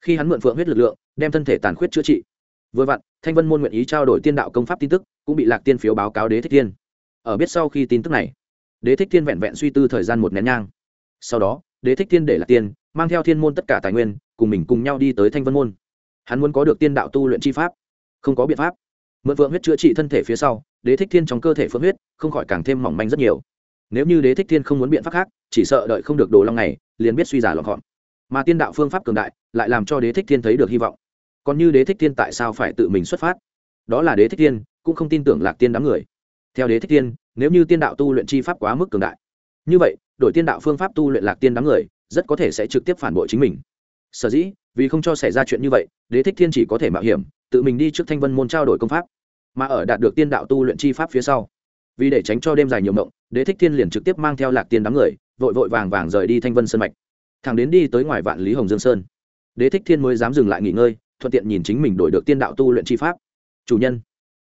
Khi hắn mượn phượng huyết lực lượng, đem thân thể tàn khuyết chữa trị vừa vặn, thanh vân môn nguyện ý trao đổi tiên đạo công pháp tin tức, cũng bị lạc tiên phiếu báo cáo đế thích thiên. Ở biết sau khi tin tức này, đế thích thiên vẹn vẹn suy tư thời gian một nén nhang. Sau đó, đế thích thiên để lạc tiên, mang theo thiên môn tất cả tài nguyên, cùng mình cùng nhau đi tới thanh vân môn. Hắn muốn có được tiên đạo tu luyện chi pháp, không có biện pháp. Mượn phượng huyết chữa trị thân thể phía sau, đế thích thiên trong cơ thể phượng huyết, không khỏi càng thêm mỏng manh rất nhiều. Nếu như đế thích thiên không muốn biện pháp khác, chỉ sợ đợi không được đồ long này, liền biết suy giả lọt gọn. Mà tiên đạo phương pháp cường đại, lại làm cho đế thích thiên thấy được hy vọng còn như đế thích thiên tại sao phải tự mình xuất phát? Đó là đế thích thiên, cũng không tin tưởng lạc tiên đám người. Theo đế thích tiên nếu như tiên đạo tu luyện chi pháp quá mức cường đại, như vậy, đổi tiên đạo phương pháp tu luyện lạc tiên đám người, rất có thể sẽ trực tiếp phản bội chính mình. Sở dĩ, vì không cho xảy ra chuyện như vậy, đế thích thiên chỉ có thể mạo hiểm, tự mình đi trước thanh vân môn trao đổi công pháp, mà ở đạt được tiên đạo tu luyện chi pháp phía sau. Vì để tránh cho đêm dài nhiều mộng, đế thích thiên liền trực tiếp mang theo lạc tiên đám người, vội vội vàng vàng rời đi thanh vân sơn mạch. Thẳng đến đi tới ngoài vạn lý hồng dương sơn. Đế thích thiên mới dám dừng lại nghỉ ngơi thuận tiện nhìn chính mình đổi được tiên đạo tu luyện chi pháp. Chủ nhân,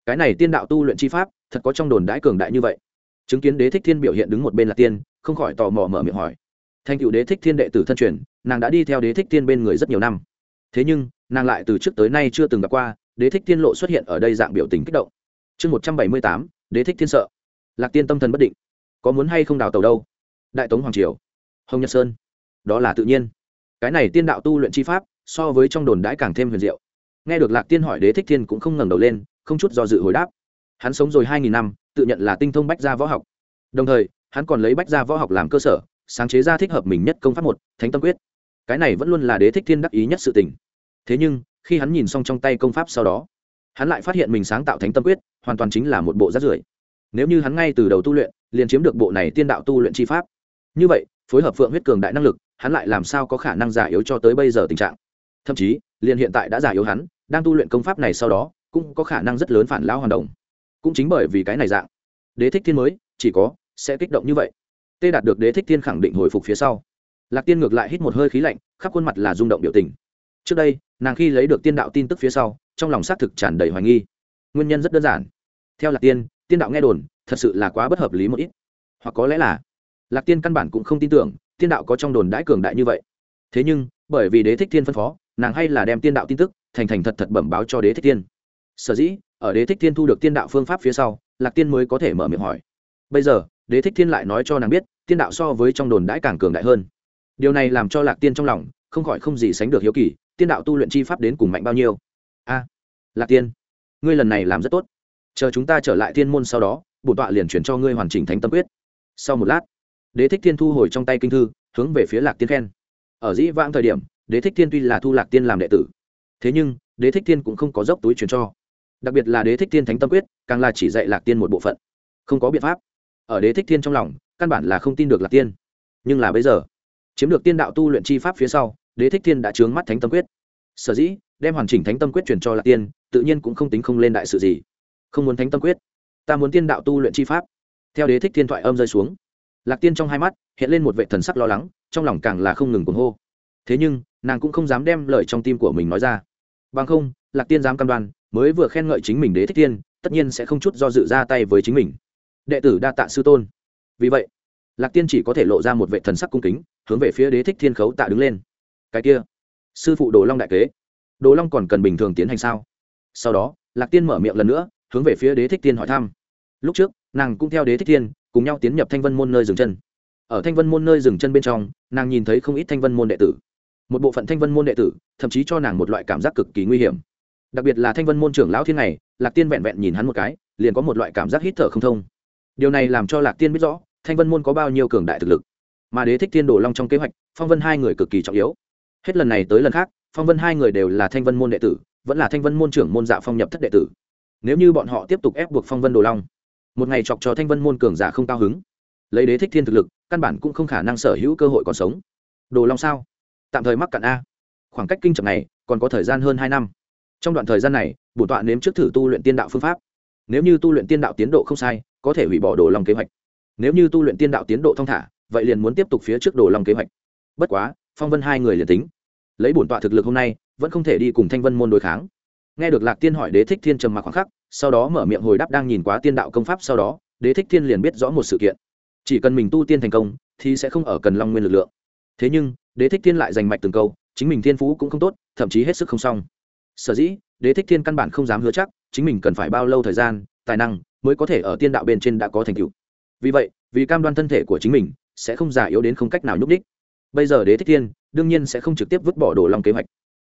cái này tiên đạo tu luyện chi pháp, thật có trong đồn đãi cường đại như vậy. Chứng kiến đế thích thiên biểu hiện đứng một bên là tiên, không khỏi tò mò mở miệng hỏi. Thành cựu đế thích thiên đệ tử thân truyền, nàng đã đi theo đế thích thiên bên người rất nhiều năm. Thế nhưng, nàng lại từ trước tới nay chưa từng gặp qua, đế thích thiên lộ xuất hiện ở đây dạng biểu tình kích động. Chương một trăm bảy mươi tám, đế thích thiên sợ. Lạc tiên tâm thần bất định. Có muốn hay không đào tàu đâu? Đại tống hoàng triều, hồng nhật sơn. Đó là tự nhiên. Cái này tiên đạo tu luyện chi pháp so với trong đồn đãi càng thêm huyền diệu. Nghe được lạc tiên hỏi đế thích thiên cũng không ngẩng đầu lên, không chút do dự hồi đáp. Hắn sống rồi hai nghìn năm, tự nhận là tinh thông bách gia võ học. Đồng thời, hắn còn lấy bách gia võ học làm cơ sở, sáng chế ra thích hợp mình nhất công pháp một, thánh tâm quyết. Cái này vẫn luôn là đế thích thiên đắc ý nhất sự tình. Thế nhưng, khi hắn nhìn xong trong tay công pháp sau đó, hắn lại phát hiện mình sáng tạo thánh tâm quyết, hoàn toàn chính là một bộ rác rưởi. Nếu như hắn ngay từ đầu tu luyện, liền chiếm được bộ này tiên đạo tu luyện chi pháp. Như vậy, phối hợp phượng huyết cường đại năng lực, hắn lại làm sao có khả năng giả yếu cho tới bây giờ tình trạng? Thậm chí, liền hiện tại đã giả yếu hắn, đang tu luyện công pháp này sau đó, cũng có khả năng rất lớn phản lão hoàn động cũng chính bởi vì cái này dạng, đế thích thiên mới, chỉ có, sẽ kích động như vậy. Tê đạt được đế thích thiên khẳng định hồi phục phía sau. Lạc tiên ngược lại hít một hơi khí lạnh, khắp khuôn mặt là rung động biểu tình. Trước đây, nàng khi lấy được tiên đạo tin tức phía sau, trong lòng xác thực tràn đầy hoài nghi. Nguyên nhân rất đơn giản. Theo lạc tiên tiên đạo nghe đồn, thật sự là quá bất hợp lý một ít. Hoặc có lẽ là, lạc tiên căn bản cũng không tin tưởng, tiên đạo có trong đồn đãi cường đại như vậy. Thế nhưng, bởi vì đế thích thiên phân phó nàng hay là đem tiên đạo tin tức thành thành thật thật bẩm báo cho đế thích tiên sở dĩ, ở đế thích thiên thu được tiên đạo phương pháp phía sau, lạc tiên mới có thể mở miệng hỏi. Bây giờ, đế thích thiên lại nói cho nàng biết, tiên đạo so với trong đồn đãi càng cường đại hơn. Điều này làm cho lạc tiên trong lòng không khỏi không gì sánh được hiếu kỳ, tiên đạo tu luyện chi pháp đến cùng mạnh bao nhiêu. A, lạc tiên, ngươi lần này làm rất tốt. Chờ chúng ta trở lại thiên môn sau đó bổn tọa liền chuyển cho ngươi hoàn chỉnh thánh tâm quyết. Sau một lát, đế thích thiên thu hồi trong tay kinh thư, hướng về phía lạc tiên khen. Ở dĩ vãng thời điểm đế thích thiên tuy là thu lạc tiên làm đệ tử, thế nhưng, đế thích thiên cũng không có dốc túi truyền cho. Đặc biệt là đế thích thiên thánh tâm quyết, càng là chỉ dạy lạc tiên một bộ phận. Không có biện pháp. Ở đế thích thiên trong lòng, căn bản là không tin được lạc tiên. Nhưng là bây giờ, chiếm được tiên đạo tu luyện chi pháp phía sau, đế thích thiên đã trướng mắt thánh tâm quyết. Sở dĩ, đem hoàn chỉnh thánh tâm quyết truyền cho lạc tiên, tự nhiên cũng không tính không lên đại sự gì. Không muốn thánh tâm quyết, ta muốn tiên đạo tu luyện chi pháp. Theo đế thích thiên thoại âm rơi xuống, lạc tiên trong hai mắt, hiện lên một vệ thần sắc lo lắng, trong lòng càng là không ngừng cuồng hô thế nhưng, nàng cũng không dám đem lời trong tim của mình nói ra. Bằng không, lạc tiên dám căn đoan, mới vừa khen ngợi chính mình đế thích tiên tất nhiên sẽ không chút do dự ra tay với chính mình. Đệ tử đa tạ sư tôn. Vì vậy, lạc tiên chỉ có thể lộ ra một vệ thần sắc cung kính, hướng về phía đế thích thiên khấu tạ đứng lên. Cái kia, sư phụ đồ long đại kế. Đồ long còn cần bình thường tiến hành sao? Sau đó, lạc tiên mở miệng lần nữa, hướng về phía đế thích tiên hỏi thăm. Lúc trước, nàng cũng theo đế thích tiên cùng nhau tiến nhập thanh vân môn nơi dừng chân. Ở thanh vân môn nơi dừng chân bên trong, nàng nhìn thấy không ít thanh vân môn đệ tử một bộ phận thanh vân môn đệ tử, thậm chí cho nàng một loại cảm giác cực kỳ nguy hiểm. Đặc biệt là thanh vân môn trưởng lão thiên này, lạc tiên vẹn vẹn nhìn hắn một cái, liền có một loại cảm giác hít thở không thông. Điều này làm cho lạc tiên biết rõ, thanh vân môn có bao nhiêu cường đại thực lực. Mà đế thích thiên đồ long trong kế hoạch, phong vân hai người cực kỳ trọng yếu. Hết lần này tới lần khác, phong vân hai người đều là thanh vân môn đệ tử, vẫn là thanh vân môn trưởng môn dạ phong nhập thất đệ tử. Nếu như bọn họ tiếp tục ép buộc phong vân đồ long, một ngày chọc cho thanh vân môn cường giả không cao hứng. Lấy đế thích thiên thực lực, căn bản cũng không khả năng sở hữu cơ hội còn sống. Đồ long sao? Tạm thời mắc cạn a. Khoảng cách kinh trầm này còn có thời gian hơn hai năm. Trong đoạn thời gian này bổn tọa nếm trước thử tu luyện tiên đạo phương pháp. Nếu như tu luyện tiên đạo tiến độ không sai, có thể hủy bỏ đồ lòng kế hoạch. Nếu như tu luyện tiên đạo tiến độ thong thả, vậy liền muốn tiếp tục phía trước đồ lòng kế hoạch. Bất quá, phong vân hai người liền tính. Lấy bổn tọa thực lực hôm nay, vẫn không thể đi cùng thanh vân môn đối kháng. Nghe được lạc tiên hỏi đế thích thiên trầm mặc khoảng khắc, sau đó mở miệng hồi đáp đang nhìn quá tiên đạo công pháp sau đó, đế thích thiên liền biết rõ một sự kiện. Chỉ cần mình tu tiên thành công, thì sẽ không ở cần long nguyên lực lượng. Thế nhưng đế thích thiên lại giành mạch từng câu, chính mình thiên phú cũng không tốt, thậm chí hết sức không xong. Sở dĩ, đế thích thiên căn bản không dám hứa chắc, chính mình cần phải bao lâu thời gian, tài năng mới có thể ở tiên đạo bên trên đã có thành tựu. Vì vậy, vì cam đoan thân thể của chính mình, sẽ không già yếu đến không cách nào nhúc đích bây giờ đế thích thiên đương nhiên sẽ không trực tiếp vứt bỏ đồ long kế hoạch.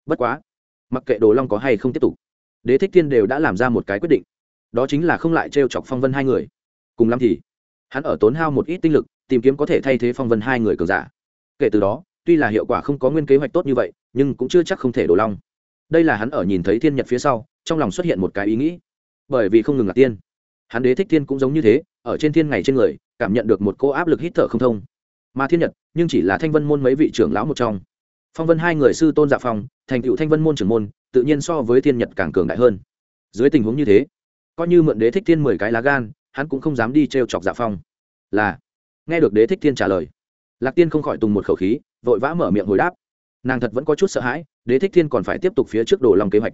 Bất quá, mặc kệ đồ long có hay không tiếp tục, đế thích thiên đều đã làm ra một cái quyết định. Đó chính là không lại t chọc phong vân hai người. Cùng lắm thì, hắn ở tốn hao một ít tinh lực, tìm kiếm có thể thay thế phong vân hai người cường giả. Kể từ đó tuy là hiệu quả không có nguyên kế hoạch tốt như vậy, nhưng cũng chưa chắc không thể đổ long. Đây là hắn ở nhìn thấy thiên nhật phía sau, trong lòng xuất hiện một cái ý nghĩ. Bởi vì không ngừng là tiên. Hắn đế thích thiên cũng giống như thế, ở trên thiên ngày trên người, cảm nhận được một cô áp lực hít thở không thông. Mà thiên nhật, nhưng chỉ là thanh vân môn mấy vị trưởng lão một trong. Phong vân hai người sư tôn dạ phong, thành cựu thanh vân môn trưởng môn, tự nhiên so với thiên nhật càng cường đại hơn. Dưới tình huống như thế, coi như mượn đế thích thiên mười cái lá gan, hắn cũng không dám đi t r e o chọc dạ phong. Là, nghe được đế thích thiên trả lời lạc tiên không khỏi tùng một khẩu khí vội vã mở miệng hồi đáp. Nàng thật vẫn có chút sợ hãi đế thích thiên còn phải tiếp tục phía trước đồ lòng kế hoạch.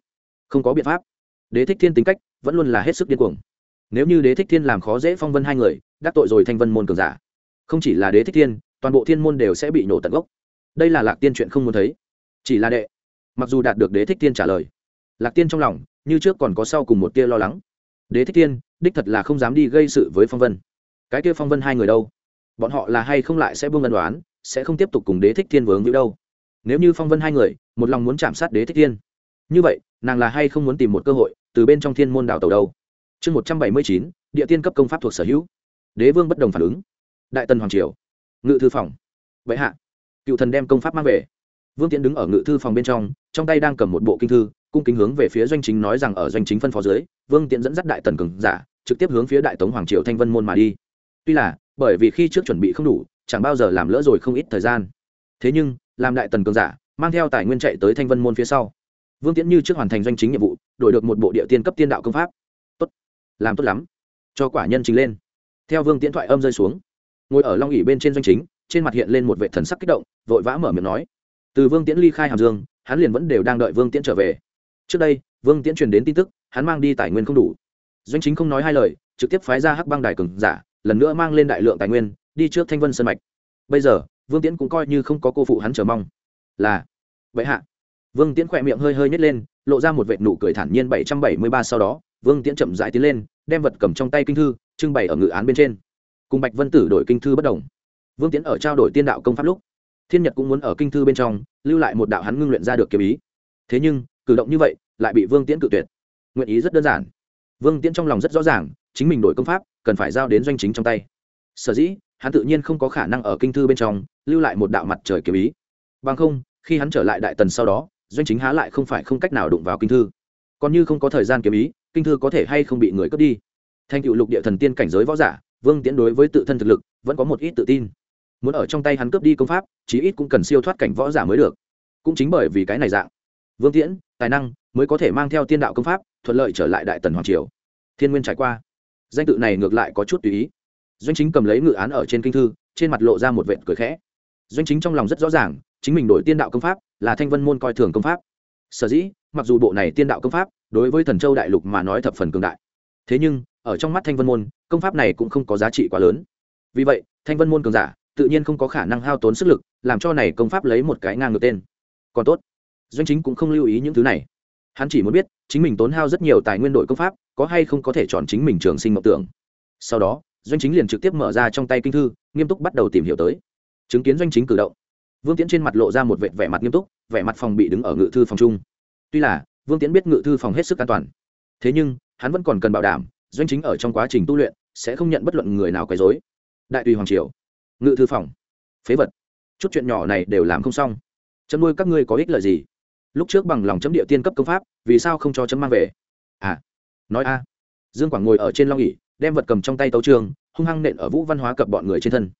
Không có biện pháp. Đế thích thiên tính cách vẫn luôn là hết sức điên cuồng. Nếu như đế thích thiên làm khó dễ phong vân hai người đắc tội rồi thanh vân môn cường giả. Không chỉ là đế thích thiên toàn bộ thiên môn đều sẽ bị nổ tận gốc. Đây là lạc tiên chuyện không muốn thấy. Chỉ là đệ. Mặc dù đạt được đế thích Thiên trả lời lạc tiên trong lòng như trước còn có sau cùng một tia lo lắng. Đế thích Thiên, đích thật là không dám đi gây sự với phong vân. Cái kia phong vân hai người đâu? Bọn họ là hay không lại sẽ buông ân đoán sẽ không tiếp tục cùng đế thích thiên vướng như đâu. Nếu như phong vân hai người, một lòng muốn chạm sát đế thích thiên, như vậy, nàng là hay không muốn tìm một cơ hội từ bên trong thiên môn đảo tàu đâu? Chương một trăm bảy mươi chín, địa tiên cấp công pháp thuộc sở hữu. Đế vương bất đồng phản ứng. Đại tần hoàng triều. Ngự thư phòng. Vậy hạ. Cựu thần đem công pháp mang về. Vương tiễn đứng ở ngự thư phòng bên trong trong tay đang cầm một bộ kinh thư, cung kính hướng về phía doanh chính nói rằng ở doanh chính phân phó dưới, vương tiễn dẫn dắt đại tần cường giả, trực tiếp hướng phía đại tống hoàng triều thanh vân môn mà đi. Tuy là bởi vì khi trước chuẩn bị không đủ, chẳng bao giờ làm lỡ rồi không ít thời gian. Thế nhưng, làm đại tần cường giả, mang theo tài nguyên chạy tới thanh vân môn phía sau. Vương tiễn như trước hoàn thành doanh chính nhiệm vụ, đổi được một bộ địa tiên cấp tiên đạo công pháp. Tốt. Làm tốt lắm. Cho quả nhân chính lên. Theo vương tiễn thoại âm rơi xuống, ngồi ở long ỉ bên trên doanh chính, trên mặt hiện lên một vệ thần sắc kích động, vội vã mở miệng nói. Từ vương tiễn ly khai hàm dương, hắn liền vẫn đều đang đợi vương tiễn trở về. Trước đây, vương tiễn truyền đến tin tức, hắn mang đi tài nguyên không đủ. Doanh chính không nói hai lời, trực tiếp phái ra hắc băng đài cường giả lần nữa mang lên đại lượng tài nguyên, đi trước thanh vân sân mạch. Bây giờ, vương tiễn cũng coi như không có cô phụ hắn chờ mong. Là, vậy hạ. Vương tiễn khỏe miệng hơi hơi nhét lên, lộ ra một vệ nụ cười thản nhiên bảy trăm bảy mươi ba sau đó, vương tiễn chậm rãi tiến lên, đem vật cầm trong tay kinh thư, trưng bày ở ngự án bên trên. Cùng bạch vân tử đổi kinh thư bất đồng. Vương tiễn ở trao đổi tiên đạo công pháp lúc, thiên nhật cũng muốn ở kinh thư bên trong, lưu lại một đạo hắn ngưng luyện ra được kiếm ý. Thế nhưng, cử động như vậy, lại bị vương tiễn cự tuyệt. Nguyện ý rất đơn giản. Vương tiễn trong lòng rất rõ ràng, chính mình đổi công pháp cần phải giao đến doanh chính trong tay. Sở dĩ, hắn tự nhiên không có khả năng ở kinh thư bên trong lưu lại một đạo mặt trời kiếm ý. Bằng không, khi hắn trở lại đại tần sau đó, doanh chính há lại không phải không cách nào đụng vào kinh thư. Còn như không có thời gian kiếm ý, kinh thư có thể hay không bị người cướp đi. Thành cựu lục địa thần tiên cảnh giới võ giả, vương tiễn đối với tự thân thực lực vẫn có một ít tự tin. Muốn ở trong tay hắn cướp đi công pháp, chí ít cũng cần siêu thoát cảnh võ giả mới được. Cũng chính bởi vì cái này dạng, vương tiễn, tài năng mới có thể mang theo tiên đạo công pháp, thuận lợi trở lại đại tần hoàng triều. Thiên nguyên trải qua danh tự này ngược lại có chút tùy ý. Doanh chính cầm lấy ngự án ở trên kinh thư, trên mặt lộ ra một vệt cười khẽ. Doanh chính trong lòng rất rõ ràng, chính mình đổi tiên đạo công pháp là thanh vân môn coi thường công pháp. Sở dĩ, mặc dù bộ này tiên đạo công pháp đối với thần châu đại lục mà nói thập phần cường đại, thế nhưng, ở trong mắt thanh vân môn, công pháp này cũng không có giá trị quá lớn. Vì vậy, thanh vân môn cường giả tự nhiên không có khả năng hao tốn sức lực, làm cho này công pháp lấy một cái ngang ngược tên. Còn tốt, doanh chính cũng không lưu ý những thứ này hắn chỉ muốn biết, chính mình tốn hao rất nhiều tài nguyên đội công pháp, có hay không có thể chọn chính mình trường sinh mộng tưởng. Sau đó, doanh chính liền trực tiếp mở ra trong tay kinh thư, nghiêm túc bắt đầu tìm hiểu tới. Chứng kiến doanh chính cử động, vương tiễn trên mặt lộ ra một vệ vẻ mặt nghiêm túc, vẻ mặt phòng bị đứng ở ngự thư phòng chung. Tuy là, vương tiễn biết ngự thư phòng hết sức an toàn. Thế nhưng, hắn vẫn còn cần bảo đảm, doanh chính ở trong quá trình tu luyện, sẽ không nhận bất luận người nào quấy dối đại tùy hoàng triều, ngự thư phòng, phế vật. Chút chuyện nhỏ này đều làm không xong. Chấm nuôi các ngươi có ích lợi gì? Lúc trước bằng lòng chấm địa tiên cấp công pháp vì sao không cho chấm mang về? À nói a. Dương quảng ngồi ở trên long nghỉ, đem vật cầm trong tay tấu trường hung hăng nện ở vũ văn hóa cập bọn người trên thân.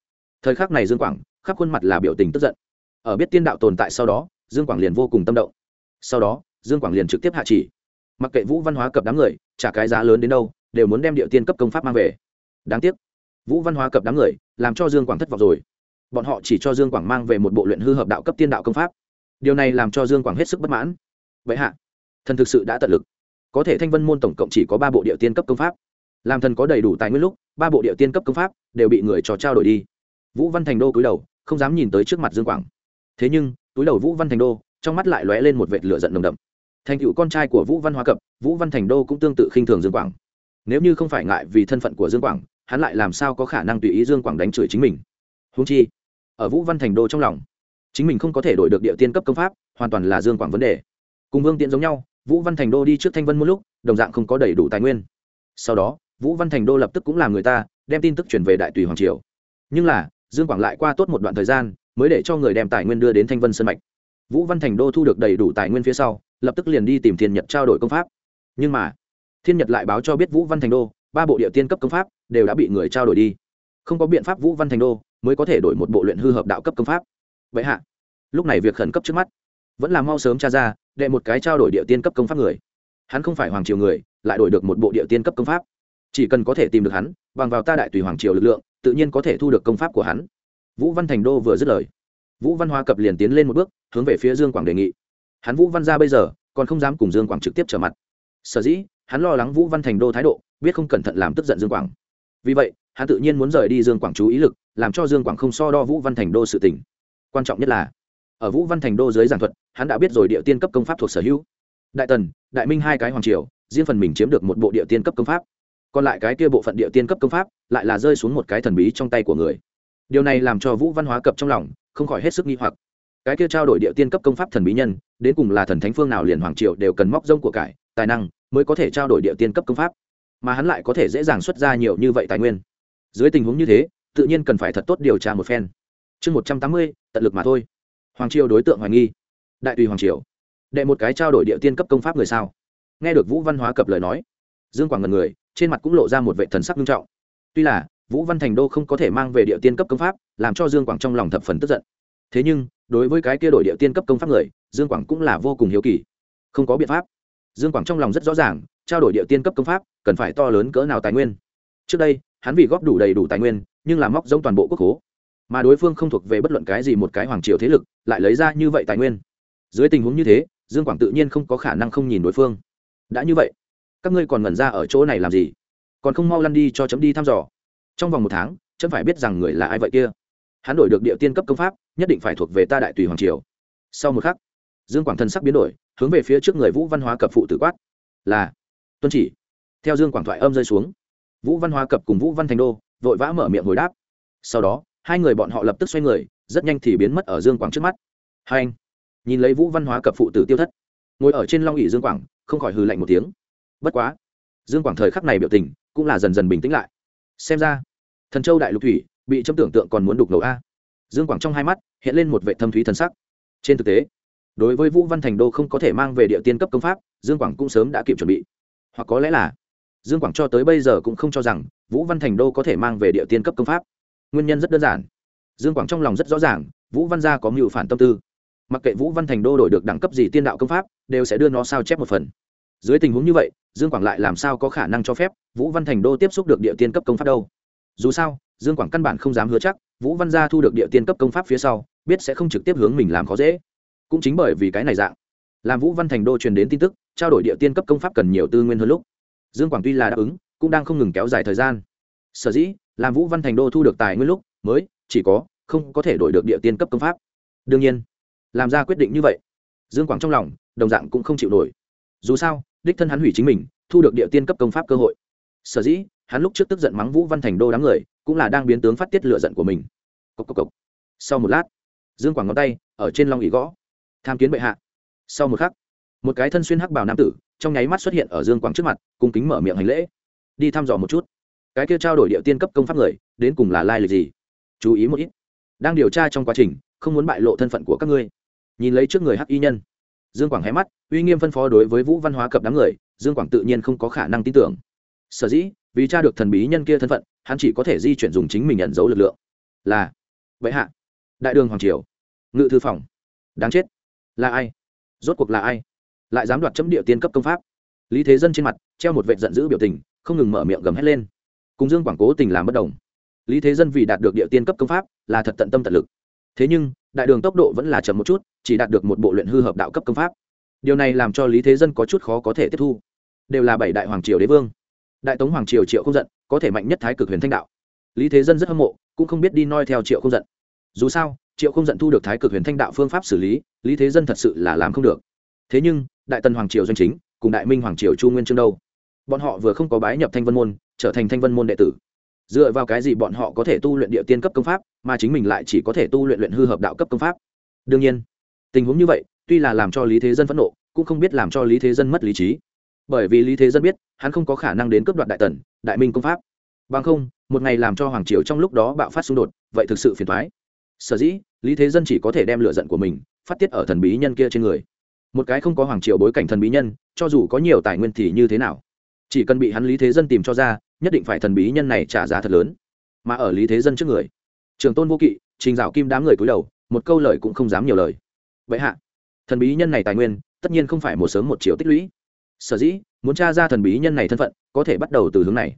Thời khắc này dương quảng khắp khuôn mặt là biểu tình tức giận. Ở biết tiên đạo tồn tại sau đó dương quảng liền vô cùng tâm động. Sau đó dương quảng liền trực tiếp hạ chỉ. Mặc kệ vũ văn hóa cập đám người trả cái giá lớn đến đâu đều muốn đem địa tiên cấp công pháp mang về. Đáng tiếc vũ văn hóa cập đám người làm cho dương quảng thất vọng rồi. Bọn họ chỉ cho dương quảng mang về một bộ luyện hư hợp đạo cấp tiên đạo công pháp điều này làm cho dương quảng hết sức bất mãn. Vậy hạ, thần thực sự đã tận lực. Có thể thanh vân môn tổng cộng chỉ có ba bộ địa tiên cấp công pháp. Làm thần có đầy đủ tài nguyên lúc, ba bộ địa tiên cấp công pháp đều bị người trò trao đổi đi. Vũ văn thành đô cúi đầu, không dám nhìn tới trước mặt dương quảng. Thế nhưng, túi đầu vũ văn thành đô, trong mắt lại lóe lên một vệt lửa giận nồng đậm. Thành cựu con trai của vũ văn Hoa cập, vũ văn thành đô cũng tương tự khinh thường dương quảng. Nếu như không phải ngại vì thân phận của dương quảng, hắn lại làm sao có khả năng tùy ý dương quảng đánh chửi chính mình? Húng chi, ở vũ văn thành đô trong lòng chính mình không có thể đổi được địa tiên cấp công pháp, hoàn toàn là dương quảng vấn đề. Cùng vương tiện giống nhau, vũ văn thành đô đi trước thanh vân một lúc, đồng dạng không có đầy đủ tài nguyên. Sau đó, vũ văn thành đô lập tức cũng làm người ta, đem tin tức truyền về đại tùy hoàng triều. Nhưng là, dương quảng lại qua tốt một đoạn thời gian, mới để cho người đem tài nguyên đưa đến thanh vân sân mạch. Vũ văn thành đô thu được đầy đủ tài nguyên phía sau, lập tức liền đi tìm thiên nhật trao đổi công pháp. Nhưng mà, thiên nhật lại báo cho biết vũ văn thành đô, ba bộ địa tiên cấp công pháp đều đã bị người trao đổi đi. Không có biện pháp vũ văn thành đô mới có thể đổi một bộ luyện hư hợp đạo cấp công pháp vậy hạ. Lúc này việc khẩn cấp trước mắt, vẫn là mau sớm tra ra, đệ một cái trao đổi địa tiên cấp công pháp người. Hắn không phải hoàng triều người, lại đổi được một bộ địa tiên cấp công pháp. Chỉ cần có thể tìm được hắn, bằng vào ta đại tùy hoàng triều lực lượng, tự nhiên có thể thu được công pháp của hắn. Vũ văn thành đô vừa dứt lời, vũ văn hoa cập liền tiến lên một bước, hướng về phía dương quảng đề nghị. Hắn vũ văn ra bây giờ, còn không dám cùng dương quảng trực tiếp trở mặt. Sở dĩ, hắn lo lắng vũ văn thành đô thái độ, biết không cẩn thận làm tức giận dương quảng. Vì vậy, hắn tự nhiên muốn rời đi dương quảng chú ý lực, làm cho dương quảng không so đo vũ văn thành đô sự tình quan trọng nhất là, ở vũ văn thành đô dưới giảng thuật, hắn đã biết rồi địa tiên cấp công pháp thuộc sở hữu. Đại tần, đại minh hai cái hoàng triều, riêng phần mình chiếm được một bộ địa tiên cấp công pháp. Còn lại cái kia bộ phận địa tiên cấp công pháp, lại là rơi xuống một cái thần bí trong tay của người. Điều này làm cho vũ văn hóa cập trong lòng, không khỏi hết sức nghi hoặc. Cái kia trao đổi địa tiên cấp công pháp thần bí nhân, đến cùng là thần thánh phương nào liền hoàng triều đều cần móc rông của cải, tài năng mới có thể trao đổi địa tiên cấp công pháp. Mà hắn lại có thể dễ dàng xuất ra nhiều như vậy tài nguyên. Dưới tình huống như thế, tự nhiên cần phải thật tốt điều tra một phen. Chương một trăm tám mươi tận lực mà thôi. Hoàng triều đối tượng hoài nghi. Đại tùy hoàng triều. Đệ một cái trao đổi địa tiên cấp công pháp người sao? Nghe được vũ văn hóa cập lời nói, dương quảng ngần người, trên mặt cũng lộ ra một vệ thần sắc nghiêm trọng. Tuy là, vũ văn thành đô không có thể mang về địa tiên cấp công pháp, làm cho dương quảng trong lòng thập phần tức giận. Thế nhưng, đối với cái kia đổi địa tiên cấp công pháp người, dương quảng cũng là vô cùng hiếu kỳ. Không có biện pháp. Dương quảng trong lòng rất rõ ràng, trao đổi địa tiên cấp công pháp, cần phải to lớn cỡ nào tài nguyên. Trước đây, hắn vì góp đủ đầy đủ tài nguyên, nhưng làm móc giống toàn bộ quốc hố mà đối phương không thuộc về bất luận cái gì một cái hoàng triều thế lực, lại lấy ra như vậy tài nguyên. Dưới tình huống như thế, dương quảng tự nhiên không có khả năng không nhìn đối phương. Đã như vậy, các ngươi còn ngẩn ra ở chỗ này làm gì? Còn không mau lăn đi cho chấm đi thăm dò. Trong vòng một tháng, chấm phải biết rằng người là ai vậy kia. Hắn đổi được địa tiên cấp công pháp, nhất định phải thuộc về ta đại tùy hoàng triều. Sau một khắc, dương quảng thần sắc biến đổi, hướng về phía trước người vũ văn hóa cập phụ tử quát. Là, tuân chỉ. Theo dương quảng thoại âm rơi xuống, vũ văn hóa cập cùng vũ văn thành đô, vội vã mở miệng hồi đáp. Sau đó hai người bọn họ lập tức xoay người, rất nhanh thì biến mất ở dương quảng trước mắt. Hai anh, nhìn lấy vũ văn hóa cập phụ tử tiêu thất, ngồi ở trên long ỉ dương quảng, không khỏi hừ lạnh một tiếng. Bất quá, dương quảng thời khắc này biểu tình cũng là dần dần bình tĩnh lại. Xem ra, thần châu đại lục thủy bị chấm tưởng tượng còn muốn đục ngầu a. Dương quảng trong hai mắt hiện lên một vệ thâm thúy thần sắc. Trên thực tế, đối với vũ văn thành đô không có thể mang về địa tiên cấp công pháp, dương quảng cũng sớm đã kịp chuẩn bị. Hoặc có lẽ là, dương quảng cho tới bây giờ cũng không cho rằng vũ văn thành đô có thể mang về địa tiên cấp công pháp nguyên nhân rất đơn giản. Dương quảng trong lòng rất rõ ràng, vũ văn gia có mưu phản tâm tư. Mặc kệ vũ văn thành đô đổi được đẳng cấp gì tiên đạo công pháp, đều sẽ đưa nó sao chép một phần. Dưới tình huống như vậy, dương quảng lại làm sao có khả năng cho phép vũ văn thành đô tiếp xúc được địa tiên cấp công pháp đâu? Dù sao, dương quảng căn bản không dám hứa chắc, vũ văn gia thu được địa tiên cấp công pháp phía sau, biết sẽ không trực tiếp hướng mình làm khó dễ. Cũng chính bởi vì cái này dạng, làm vũ văn thành đô truyền đến tin tức, trao đổi địa tiên cấp công pháp cần nhiều tư nguyên hơn lúc. Dương quảng tuy là đáp ứng, cũng đang không ngừng kéo dài thời gian. Sở dĩ làm vũ văn thành đô thu được tài nguyên lúc, mới, chỉ có, không có thể đổi được địa tiên cấp công pháp. Đương nhiên, làm ra quyết định như vậy, dương quảng trong lòng, đồng dạng cũng không chịu nổi. Dù sao, đích thân hắn hủy chính mình, thu được địa tiên cấp công pháp cơ hội. Sở dĩ, hắn lúc trước tức giận mắng vũ văn thành đô đám người, cũng là đang biến tướng phát tiết lựa giận của mình. Cốc cốc cốc. sau một lát, dương quảng ngón tay, ở trên long ý gõ. Tham kiến bệ hạ. Sau một khắc, một cái thân xuyên hắc bảo nam tử, trong nháy mắt xuất hiện ở dương quảng trước mặt, cung kính mở miệng hành lễ. Đi thăm dò một chút cái kia trao đổi địa tiên cấp công pháp người, đến cùng là lai lịch gì? Chú ý một ít. Đang điều tra trong quá trình, không muốn bại lộ thân phận của các ngươi. Nhìn lấy trước người hắc y nhân. Dương quảng hé mắt, uy nghiêm phân phó đối với vũ văn hóa cập đám người, dương quảng tự nhiên không có khả năng tin tưởng. Sở dĩ, vì cha được thần bí nhân kia thân phận, hắn chỉ có thể di chuyển dùng chính mình nhận dấu lực lượng. Là, vậy hạ. Đại đường hoàng triều. Ngự thư phòng. Đáng chết. Là ai? Rốt cuộc là ai? Lại dám đoạt chấm địa tiên cấp công pháp. Lý thế dân trên mặt, treo một vệ giận dữ biểu tình, không ngừng mở miệng gầm hét lên cùng dương quảng cố tình làm bất đồng. Lý thế dân vì đạt được địa tiên cấp công pháp là thật tận tâm tận lực. Thế nhưng, đại đường tốc độ vẫn là chậm một chút, chỉ đạt được một bộ luyện hư hợp đạo cấp công pháp. Điều này làm cho lý thế dân có chút khó có thể tiếp thu. Đều là bảy đại hoàng triều đế vương. Đại tống hoàng triều triệu không giận, có thể mạnh nhất thái cực huyền thanh đạo. Lý thế dân rất hâm mộ, cũng không biết đi noi theo triệu không giận. Dù sao, triệu không giận thu được thái cực huyền thanh đạo phương pháp xử lý lý thế dân thật sự là làm không được. Thế nhưng, đại tần hoàng triều doanh chính, cùng đại minh hoàng triều chu nguyên trương đâu? Bọn họ vừa không có bái nhập thanh vân môn trở thành thanh vân môn đệ tử. Dựa vào cái gì bọn họ có thể tu luyện địa tiên cấp công pháp, mà chính mình lại chỉ có thể tu luyện luyện hư hợp đạo cấp công pháp? Đương nhiên, tình huống như vậy, tuy là làm cho lý thế dân phẫn nộ, cũng không biết làm cho lý thế dân mất lý trí. Bởi vì lý thế dân biết, hắn không có khả năng đến cấp đoạt đại tần, đại minh công pháp. Bằng không, một ngày làm cho hoàng triều trong lúc đó bạo phát xung đột, vậy thực sự phiền thoái sở dĩ, lý thế dân chỉ có thể đem lựa giận của mình phát tiết ở thần bí nhân kia trên người. Một cái không có hoàng triều bối cảnh thần bí nhân, cho dù có nhiều tài nguyên thì như thế nào? Chỉ cần bị hắn lý thế dân tìm cho ra nhất định phải thần bí nhân này trả giá thật lớn. Mà ở lý thế dân trước người, trường tôn vô kỵ, trình dạo kim đám người cúi đầu, một câu lời cũng không dám nhiều lời. Vậy hạ, thần bí nhân này tài nguyên, tất nhiên không phải một sớm một chiều tích lũy. Sở dĩ, muốn tra ra thần bí nhân này thân phận, có thể bắt đầu từ hướng này.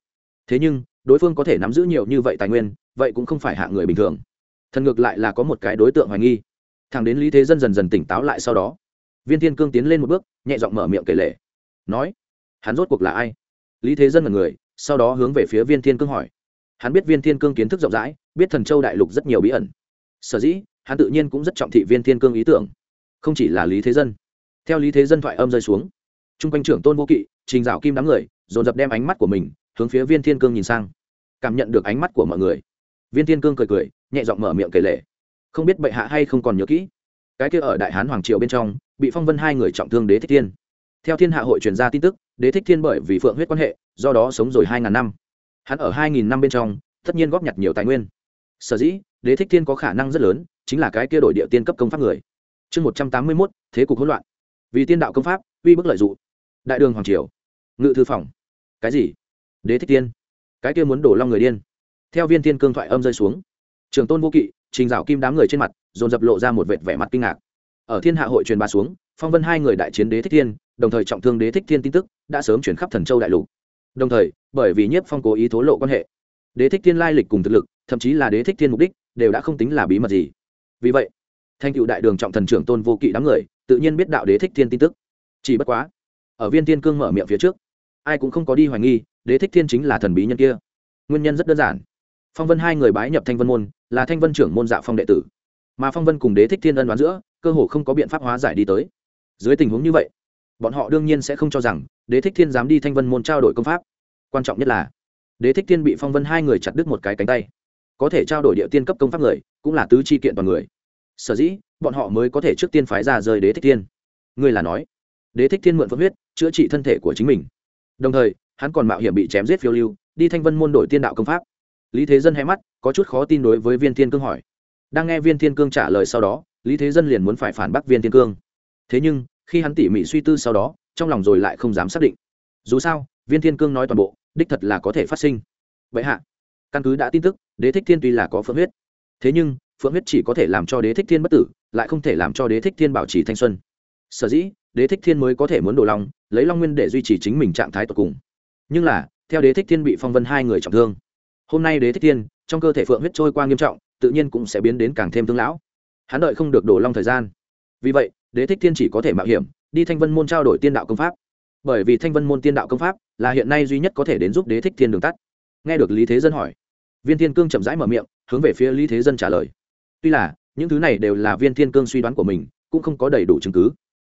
Thế nhưng, đối phương có thể nắm giữ nhiều như vậy tài nguyên, vậy cũng không phải hạ người bình thường. Thần ngược lại là có một cái đối tượng hoài nghi. Thằng đến lý thế dân dần dần tỉnh táo lại sau đó, viên thiên cương tiến lên một bước, nhẹ giọng mở miệng kể lể. Nói, hắn rốt cuộc là ai? Lý thế dân là người sau đó hướng về phía viên thiên cương hỏi. Hắn biết viên thiên cương kiến thức rộng rãi biết thần châu đại lục rất nhiều bí ẩn. Sở dĩ hắn tự nhiên cũng rất trọng thị viên thiên cương ý tưởng. Không chỉ là lý thế dân. Theo lý thế dân thoại âm rơi xuống t r u n g quanh trưởng tôn vô kỵ trình dạo kim đám người dồn dập đem ánh mắt của mình hướng phía viên thiên cương nhìn sang. Cảm nhận được ánh mắt của mọi người. Viên thiên cương cười cười nhẹ giọng mở miệng kể lệ, không biết bệ hạ hay không còn nhớ kỹ? Cái kia ở đại hán hoàng triều bên trong bị phong vân hai người trọng thương đế thích thiên theo thiên hạ hội truyền ra tin tức, đế thích thiên bởi vì phượng huyết quan hệ, do đó sống rồi hai ngàn năm. Hắn ở hai nghìn năm bên trong, tất nhiên góp nhặt nhiều tài nguyên. Sở dĩ, đế thích thiên có khả năng rất lớn, chính là cái kia đổi địa tiên cấp công pháp người. Chương một trăm tám mươi mốt, thế cục hỗn loạn. Vì tiên đạo công pháp, uy bức lợi d ụ đại đường hoàng triều. Ngự thư phòng. Cái gì? Đế thích tiên cái kia muốn đổ long người điên. Theo viên thiên cương thoại âm rơi xuống. Trường tôn vô kỵ, trình dạo kim đám người trên mặt, dồn dập lộ ra một vệt vẻ mặt kinh ngạc. Ở thiên hạ hội truyền bà xuống, phong vân hai người đại chiến đế thích thiên đồng thời trọng thương đế thích thiên tin tức, đã sớm chuyển khắp thần châu đại lục. Đồng thời, bởi vì nhiếp phong cố ý thố lộ quan hệ, đế thích thiên lai lịch cùng thực lực, thậm chí là đế thích thiên mục đích, đều đã không tính là bí mật gì. Vì vậy, thanh cựu đại đường trọng thần trưởng tôn vô kỵ đám người, tự nhiên biết đạo đế thích thiên tin tức. Chỉ bất quá, ở viên tiên cương mở miệng phía trước, ai cũng không có đi hoài nghi, đế thích thiên chính là thần bí nhân kia. Nguyên nhân rất đơn giản. Phong vân hai người bái nhập thanh vân môn, là thanh vân trưởng môn dạ phong đệ tử. Mà phong vân cùng đế thích thiên ân đoán giữa, cơ hồ không có biện pháp hóa giải đi tới. Dưới tình huống như vậy bọn họ đương nhiên sẽ không cho rằng đế thích thiên dám đi thanh vân môn trao đổi công pháp. Quan trọng nhất là, đế thích thiên bị phong vân hai người chặt đứt một cái cánh tay. Có thể trao đổi địa tiên cấp công pháp người, cũng là tứ chi kiện toàn người. Sở dĩ, bọn họ mới có thể trước tiên phái ra rời đế thích thiên. Ngươi là nói, đế thích thiên mượn phân huyết, chữa trị thân thể của chính mình. Đồng thời, hắn còn mạo hiểm bị chém giết phiêu lưu, đi thanh vân môn đổi tiên đạo công pháp. Lý thế dân hay mắt, có chút khó tin đối với viên thiên cương hỏi. Đang nghe viên thiên cương trả lời sau đó, lý thế dân liền muốn phải phản bác viên thiên cương. Thế nhưng khi hắn tỉ mỉ suy tư sau đó, trong lòng rồi lại không dám xác định. Dù sao, viên thiên cương nói toàn bộ, đích thật là có thể phát sinh. Vậy hạ, căn cứ đã tin tức, đế thích thiên tuy là có phượng huyết. Thế nhưng, phượng huyết chỉ có thể làm cho đế thích thiên bất tử, lại không thể làm cho đế thích thiên bảo trì thanh xuân. Sở dĩ, đế thích thiên mới có thể muốn đổ long lấy long nguyên để duy trì chính mình trạng thái tột cùng. Nhưng là, theo đế thích thiên bị phong vân hai người trọng thương, hôm nay đế thích thiên, trong cơ thể phượng huyết trôi qua nghiêm trọng, tự nhiên cũng sẽ biến đến càng thêm thương lão. Hắn đợi không được đổ long thời gian. Vì vậy đế thích thiên chỉ có thể mạo hiểm, đi thanh vân môn trao đổi tiên đạo công pháp. Bởi vì thanh vân môn tiên đạo công pháp là hiện nay duy nhất có thể đến giúp đế thích thiên đường tắt. Nghe được lý thế dân hỏi, viên thiên cương chậm rãi mở miệng, hướng về phía lý thế dân trả lời. Tuy là, những thứ này đều là viên thiên cương suy đoán của mình, cũng không có đầy đủ chứng cứ.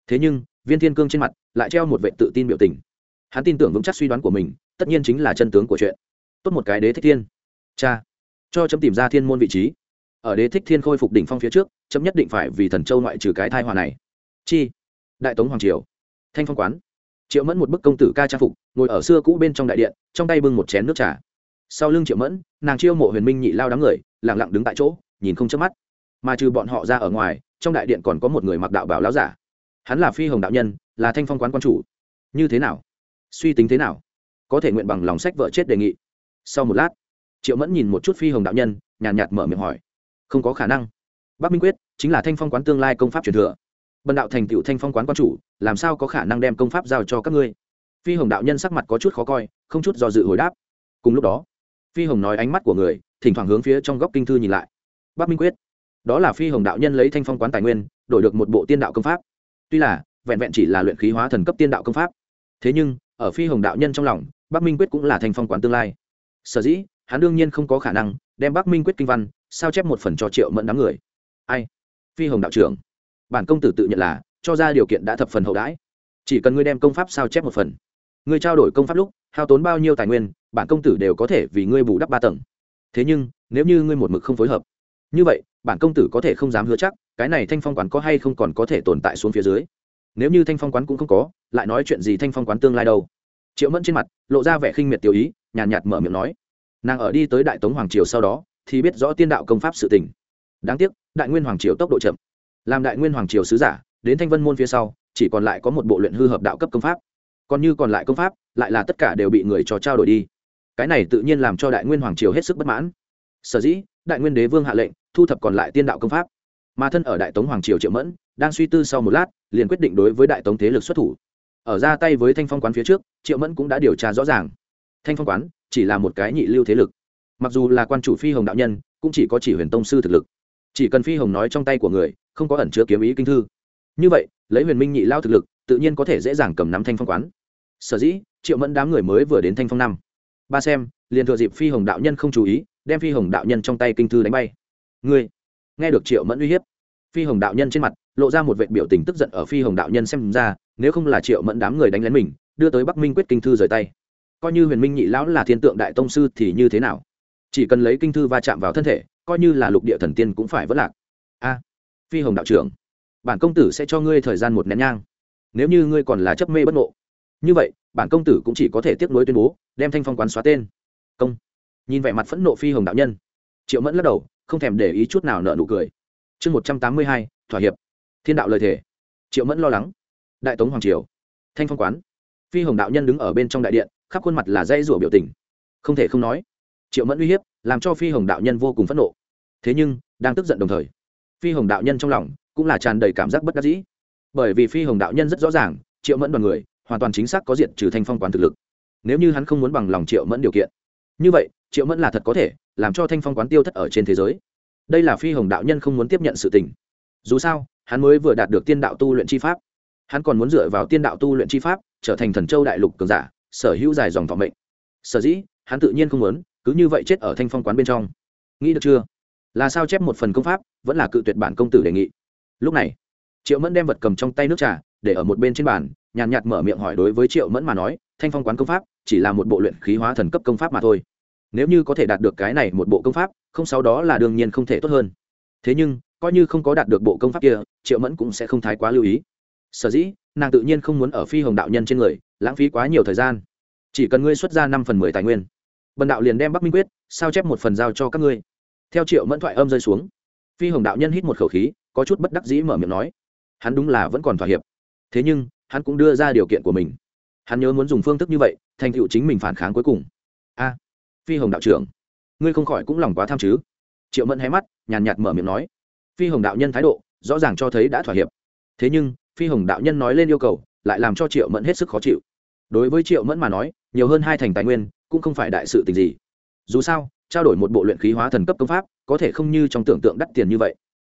Thế nhưng, viên thiên cương trên mặt lại treo một vệ tự tin biểu tình. Hắn tin tưởng vững chắc suy đoán của mình, tất nhiên chính là chân tướng của chuyện. Tốt một cái đế thích thiên. Cha, cho chấm tìm ra thiên môn vị trí. Ở đế thích thiên khôi phục đỉnh phong phía trước, chấm nhất định phải vì thần châu ngoại trừ cái thai hòa này chi? Đại tống hoàng triều. Thanh phong quán. Triệu mẫn một bức công tử ca trang phục, ngồi ở xưa cũ bên trong đại điện, trong tay bưng một chén nước trà. Sau lưng triệu mẫn, nàng chiêu mộ huyền minh nhị lao đám người lẳng lặng đứng tại chỗ, nhìn không chớp mắt. Mà trừ bọn họ ra ở ngoài, trong đại điện còn có một người mặc đạo bảo láo giả. Hắn là phi hồng đạo nhân, là thanh phong quán quan chủ. Như thế nào? Suy tính thế nào? Có thể nguyện bằng lòng sách vợ chết đề nghị. Sau một lát, triệu mẫn nhìn một chút phi hồng đạo nhân, nhàn nhạt mở miệng hỏi. Không có khả năng. Bắc minh quyết chính là thanh phong quán tương lai công pháp truyền thừa bần đạo thành tựu thanh phong quán quan chủ, làm sao có khả năng đem công pháp giao cho các ngươi? Phi hồng đạo nhân sắc mặt có chút khó coi, không chút do dự hồi đáp. Cùng lúc đó, phi hồng nói ánh mắt của người, thỉnh thoảng hướng phía trong góc kinh thư nhìn lại. Bắc minh quyết, đó là phi hồng đạo nhân lấy thanh phong quán tài nguyên, đổi được một bộ tiên đạo công pháp. Tuy là, vẹn vẹn chỉ là luyện khí hóa thần cấp tiên đạo công pháp. Thế nhưng, ở phi hồng đạo nhân trong lòng, bắc minh quyết cũng là thanh phong quán tương lai. Sở dĩ, hắn đương nhiên không có khả năng đem bắc minh quyết kinh văn, sao chép một phần cho triệu mẫn đám người. Ai? Phi hồng đạo trưởng bản công tử tự nhận là cho ra điều kiện đã thập phần hậu đãi. Chỉ cần ngươi đem công pháp sao chép một phần ngươi trao đổi công pháp lúc hao tốn bao nhiêu tài nguyên bản công tử đều có thể vì ngươi bù đắp ba tầng. Thế nhưng nếu như ngươi một mực không phối hợp như vậy bản công tử có thể không dám hứa chắc cái này thanh phong quán có hay không còn có thể tồn tại xuống phía dưới. Nếu như thanh phong quán cũng không có lại nói chuyện gì thanh phong quán tương lai đâu? Triệu mẫn trên mặt lộ ra vẻ khinh miệt tiểu ý nhàn nhạt, nhạt mở miệng nói. Nàng ở đi tới đại tống hoàng triều sau đó thì biết rõ tiên đạo công pháp sự tình. Đáng tiếc đại nguyên hoàng triều tốc độ chậm làm đại nguyên hoàng triều sứ giả, đến thanh vân môn phía sau, chỉ còn lại có một bộ luyện hư hợp đạo cấp công pháp. Còn như còn lại công pháp, lại là tất cả đều bị người cho trao đổi đi. Cái này tự nhiên làm cho đại nguyên hoàng triều hết sức bất mãn. Sở dĩ, đại nguyên đế vương hạ lệnh, thu thập còn lại tiên đạo công pháp. Mà thân ở đại tống hoàng triều triệu mẫn, đang suy tư sau một lát, liền quyết định đối với đại tống thế lực xuất thủ. Ở ra tay với thanh phong quán phía trước, triệu mẫn cũng đã điều tra rõ ràng. Thanh phong quán chỉ là một cái nhị lưu thế lực. Mặc dù là quan chủ phi hồng đạo nhân, cũng chỉ có chỉ huyền tông sư thực lực. Chỉ cần phi hồng nói trong tay của người không có ẩn chứa kiếm ý kinh thư. Như vậy, lấy huyền minh nhị lao thực lực, tự nhiên có thể dễ dàng cầm nắm thanh phong quán. Sở dĩ, triệu mẫn đám người mới vừa đến thanh phong năm. Ba xem, liền thừa dịp phi hồng đạo nhân không chú ý, đem phi hồng đạo nhân trong tay kinh thư đánh bay. Ngươi, nghe được triệu mẫn uy hiếp, phi hồng đạo nhân trên mặt, lộ ra một vệ biểu tình tức giận ở phi hồng đạo nhân xem ra, nếu không là triệu mẫn đám người đánh lén mình, đưa tới bắc minh quyết kinh thư rời tay. Coi như huyền minh nhị lão là thiên tượng đại tông sư thì như thế nào? Chỉ cần lấy kinh thư va chạm vào thân thể, coi như là lục địa thần tiên cũng phải vất lạc. A phi hồng đạo trưởng, bản công tử sẽ cho ngươi thời gian một nén nhang. Nếu như ngươi còn là chấp mê bất ngộ, như vậy, bản công tử cũng chỉ có thể tiếp nối tuyên bố, đem thanh phong quán xóa tên. Công. Nhìn vẻ mặt phẫn nộ phi hồng đạo nhân, triệu mẫn lắc đầu, không thèm để ý chút nào nợ nụ cười. Chương một trăm tám mươi hai, thỏa hiệp. Thiên đạo lời thể triệu mẫn lo lắng. Đại tống hoàng triều. Thanh phong quán. Phi hồng đạo nhân đứng ở bên trong đại điện, khắp khuôn mặt là dây rủa biểu tình. Không thể không nói, triệu mẫn uy hiếp, làm cho phi hồng đạo nhân vô cùng phẫn nộ. Thế nhưng, đang tức giận đồng thời phi hồng đạo nhân trong lòng cũng là tràn đầy cảm giác bất đắc dĩ. Bởi vì phi hồng đạo nhân rất rõ ràng, triệu mẫn đoàn người hoàn toàn chính xác có diện trừ thanh phong quán thực lực. Nếu như hắn không muốn bằng lòng triệu mẫn điều kiện. Như vậy, triệu mẫn là thật có thể làm cho thanh phong quán tiêu thất ở trên thế giới. Đây là phi hồng đạo nhân không muốn tiếp nhận sự tình. Dù sao, hắn mới vừa đạt được tiên đạo tu luyện chi pháp. Hắn còn muốn dựa vào tiên đạo tu luyện chi pháp trở thành thần châu đại lục cường giả, sở hữu dài dòng vọng mệnh. Sở dĩ, hắn tự nhiên không muốn cứ như vậy chết ở thanh phong quán bên trong. Nghĩ được chưa? Là sao chép một phần công pháp, vẫn là cự tuyệt bản công tử đề nghị. Lúc này, triệu mẫn đem vật cầm trong tay nước trà, để ở một bên trên bàn, nhàn nhạt mở miệng hỏi đối với triệu mẫn mà nói, thanh phong quán công pháp chỉ là một bộ luyện khí hóa thần cấp công pháp mà thôi. Nếu như có thể đạt được cái này một bộ công pháp, không sau đó là đương nhiên không thể tốt hơn. Thế nhưng, coi như không có đạt được bộ công pháp kia, triệu mẫn cũng sẽ không thái quá lưu ý. Sở dĩ, nàng tự nhiên không muốn ở phi hồng đạo nhân trên người, lãng phí quá nhiều thời gian. Chỉ cần ngươi xuất ra năm phần mười tài nguyên. Bần đạo liền đem bắc minh quyết, sao chép một phần giao cho các ngươi theo triệu mẫn thoại âm rơi xuống, phi hồng đạo nhân hít một khẩu khí, có chút bất đắc dĩ mở miệng nói, hắn đúng là vẫn còn thỏa hiệp. Thế nhưng, hắn cũng đưa ra điều kiện của mình. Hắn nhớ muốn dùng phương thức như vậy, thành tựu chính mình phản kháng cuối cùng. A, phi hồng đạo trưởng, ngươi không khỏi cũng lòng quá tham chứ. Triệu mẫn hé mắt, nhàn nhạt mở miệng nói, phi hồng đạo nhân thái độ, rõ ràng cho thấy đã thỏa hiệp. Thế nhưng, phi hồng đạo nhân nói lên yêu cầu, lại làm cho triệu mẫn hết sức khó chịu. Đối với triệu mẫn mà nói, nhiều hơn hai thành tài nguyên, cũng không phải đại sự tình gì. Dù sao trao đổi một bộ luyện khí hóa thần cấp công pháp, có thể không như trong tưởng tượng đắt tiền như vậy.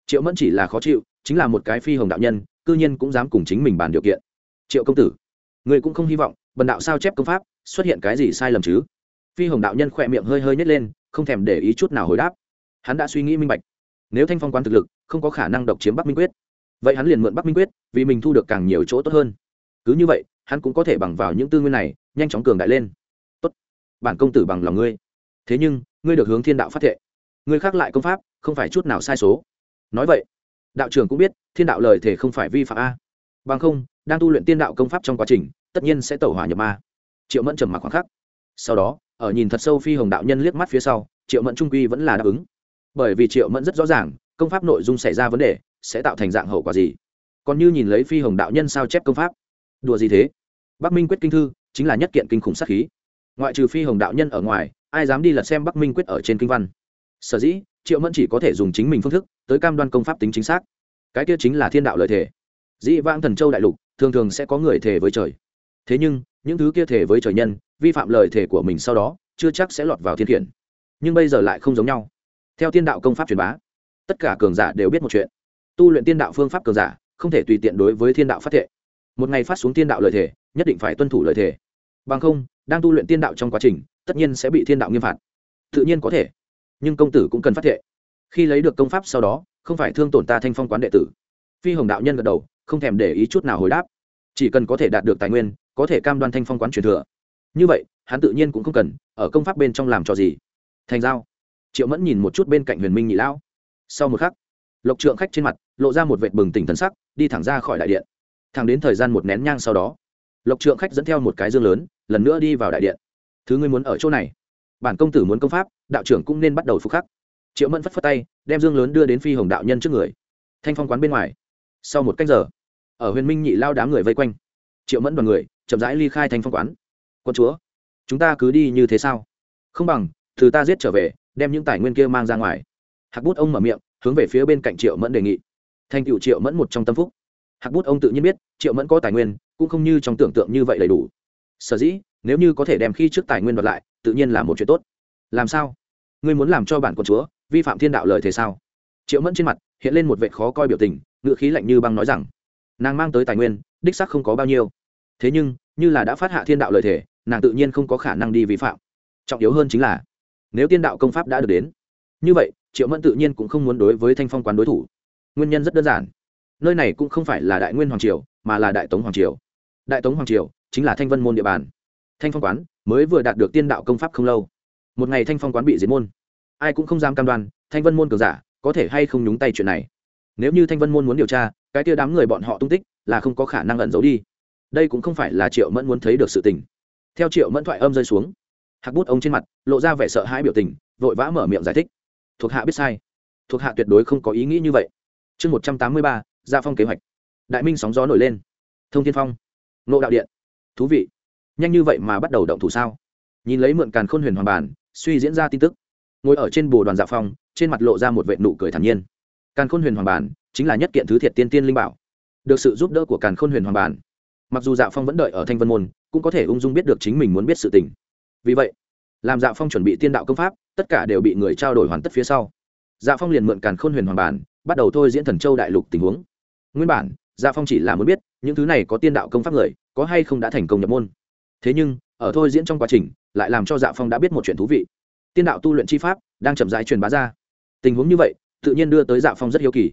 Triệu mẫn chỉ là khó chịu, chính là một cái phi hồng đạo nhân, cư nhiên cũng dám cùng chính mình bàn điều kiện. Triệu công tử người cũng không hy vọng, bần đạo sao chép công pháp, xuất hiện cái gì sai lầm chứ? Phi hồng đạo nhân khỏe miệng hơi hơi nhét lên, không thèm để ý chút nào hồi đáp. Hắn đã suy nghĩ minh bạch. Nếu thanh phong quán thực lực, không có khả năng độc chiếm bắc minh quyết. Vậy hắn liền mượn bắc minh quyết, vì mình thu được càng nhiều chỗ tốt hơn. Cứ như vậy, hắn cũng có thể bằng vào những tư nguyên này, nhanh chóng cường đại lên. Tốt. Bản công tử bằng lòng ngươi. Thế nhưng ngươi được hướng thiên đạo phát thệ. Ngươi khác lại công pháp, không phải chút nào sai số. Nói vậy, đạo trưởng cũng biết, thiên đạo lời thể không phải vi phạm a. Bằng không, đang tu luyện tiên đạo công pháp trong quá trình, tất nhiên sẽ tẩu hỏa nhập ma. Triệu mẫn trầm mặc khoảng khắc. Sau đó, ở nhìn thật sâu phi hồng đạo nhân liếc mắt phía sau, triệu mẫn trung quy vẫn là đáp ứng. Bởi vì triệu mẫn rất rõ ràng, công pháp nội dung xảy ra vấn đề, sẽ tạo thành dạng hậu quả gì. Còn như nhìn lấy phi hồng đạo nhân sao chép công pháp. Đùa gì thế? Bắc minh quyết kinh thư chính là nhất kiện kinh khủng sát khí. Ngoại trừ phi hồng đạo nhân ở ngoài ai dám đi lật xem bắc minh quyết ở trên kinh văn. Sở dĩ triệu mẫn chỉ có thể dùng chính mình phương thức tới cam đoan công pháp tính chính xác. Cái kia chính là thiên đạo lợi thể. Dĩ vãng thần châu đại lục thường thường sẽ có người thề với trời. Thế nhưng những thứ kia thề với trời nhân vi phạm lời thể của mình sau đó chưa chắc sẽ lọt vào thiên khiển. Nhưng bây giờ lại không giống nhau. Theo tiên đạo công pháp truyền bá tất cả cường giả đều biết một chuyện. Tu luyện tiên đạo phương pháp cường giả không thể tùy tiện đối với thiên đạo phát thệ. Một ngày phát xuống tiên đạo lời thể, nhất định phải tuân thủ lời thể. bằng không đang tu luyện tiên đạo trong quá trình tất nhiên sẽ bị thiên đạo nghiêm phạt. Tự nhiên có thể, nhưng công tử cũng cần phát thệ. Khi lấy được công pháp sau đó, không phải thương tổn ta thanh phong quán đệ tử. Phi hồng đạo nhân gật đầu, không thèm để ý chút nào hồi đáp. Chỉ cần có thể đạt được tài nguyên, có thể cam đoan thanh phong quán truyền thừa. Như vậy, hắn tự nhiên cũng không cần, ở công pháp bên trong làm cho gì. Thành giao. Triệu mẫn nhìn một chút bên cạnh huyền minh nhị lão. Sau một khắc, lộc trượng khách trên mặt, lộ ra một vệt bừng tỉnh thần sắc, đi thẳng ra khỏi đại điện. Thẳng đến thời gian một nén nhang sau đó, lộc trượng khách dẫn theo một cái dương lớn, lần nữa đi vào đại điện thứ ngươi muốn ở chỗ này. Bản công tử muốn công pháp, đạo trưởng cũng nên bắt đầu phục khắc. Triệu mẫn phất phất tay, đem dương lớn đưa đến phi hồng đạo nhân trước người. Thanh phong quán bên ngoài. Sau một cách giờ, ở huyền minh nhị lao đám người vây quanh. Triệu mẫn đoàn người, chậm rãi ly khai thanh phong quán. Con chúa, chúng ta cứ đi như thế sao? Không bằng, từ ta giết trở về, đem những tài nguyên kia mang ra ngoài. Hạc bút ông mở miệng, hướng về phía bên cạnh triệu mẫn đề nghị. Thành cựu triệu mẫn một trong tâm phúc. Hạc bút ông tự nhiên biết, triệu mẫn có tài nguyên, cũng không như trong tưởng tượng như vậy đầy đủ. Sở dĩ nếu như có thể đem khi trước tài nguyên đoạt lại, tự nhiên là một chuyện tốt. Làm sao? Ngươi muốn làm cho bản quận chúa vi phạm thiên đạo lời thế sao? Triệu mẫn trên mặt hiện lên một vệ khó coi biểu tình ngựa khí lạnh như băng nói rằng, nàng mang tới tài nguyên, đích sắc không có bao nhiêu. Thế nhưng, như là đã phát hạ thiên đạo lời thể nàng tự nhiên không có khả năng đi vi phạm. Trọng yếu hơn chính là, nếu tiên đạo công pháp đã được đến, như vậy, triệu mẫn tự nhiên cũng không muốn đối với thanh phong quán đối thủ. Nguyên nhân rất đơn giản. Nơi này cũng không phải là đại nguyên hoàng triều, mà là đại tống hoàng triều. Đại tống hoàng triều chính là thanh vân môn địa bàn thanh phong quán mới vừa đạt được tiên đạo công pháp không lâu. Một ngày thanh phong quán bị diệt môn. Ai cũng không dám cam đoan, thanh vân môn cường giả có thể hay không nhúng tay chuyện này. Nếu như thanh vân môn muốn điều tra, cái tia đám người bọn họ tung tích là không có khả năng ẩn giấu đi. Đây cũng không phải là triệu mẫn muốn thấy được sự tình. Theo triệu mẫn thoại âm rơi xuống, hạc bút ông trên mặt lộ ra vẻ sợ hãi biểu tình, vội vã mở miệng giải thích. Thuộc hạ biết sai. Thuộc hạ tuyệt đối không có ý nghĩ như vậy. Chương một trăm tám mươi ba, gia phong kế hoạch. Đại minh sóng gió nổi lên. Thông thiên phong. Nộ đạo điện. Thú vị nhanh như vậy mà bắt đầu động thủ sao? Nhìn lấy mượn càn khôn huyền hoàng bản, suy diễn ra tin tức. Ngồi ở trên bồ đoàn dạ phong, trên mặt lộ ra một vệ nụ cười thản nhiên. Càn khôn huyền hoàng bản chính là nhất kiện thứ thiệt tiên tiên linh bảo. Được sự giúp đỡ của càn khôn huyền hoàng bản, mặc dù dạ phong vẫn đợi ở thanh vân môn, cũng có thể ung dung biết được chính mình muốn biết sự tình. Vì vậy, làm dạ phong chuẩn bị tiên đạo công pháp, tất cả đều bị người trao đổi hoàn tất phía sau. Dạ phong liền mượn càn khôn huyền hoàng bản, bắt đầu thôi diễn thần châu đại lục tình huống. Nguyên bản dạ phong chỉ là muốn biết, những thứ này có tiên đạo công pháp người, có hay không đã thành công nhập môn thế nhưng ở thôi diễn trong quá trình lại làm cho dạ phong đã biết một chuyện thú vị. Tiên đạo tu luyện chi pháp đang chậm rãi truyền bá ra. Tình huống như vậy tự nhiên đưa tới dạ phong rất hiếu kỳ.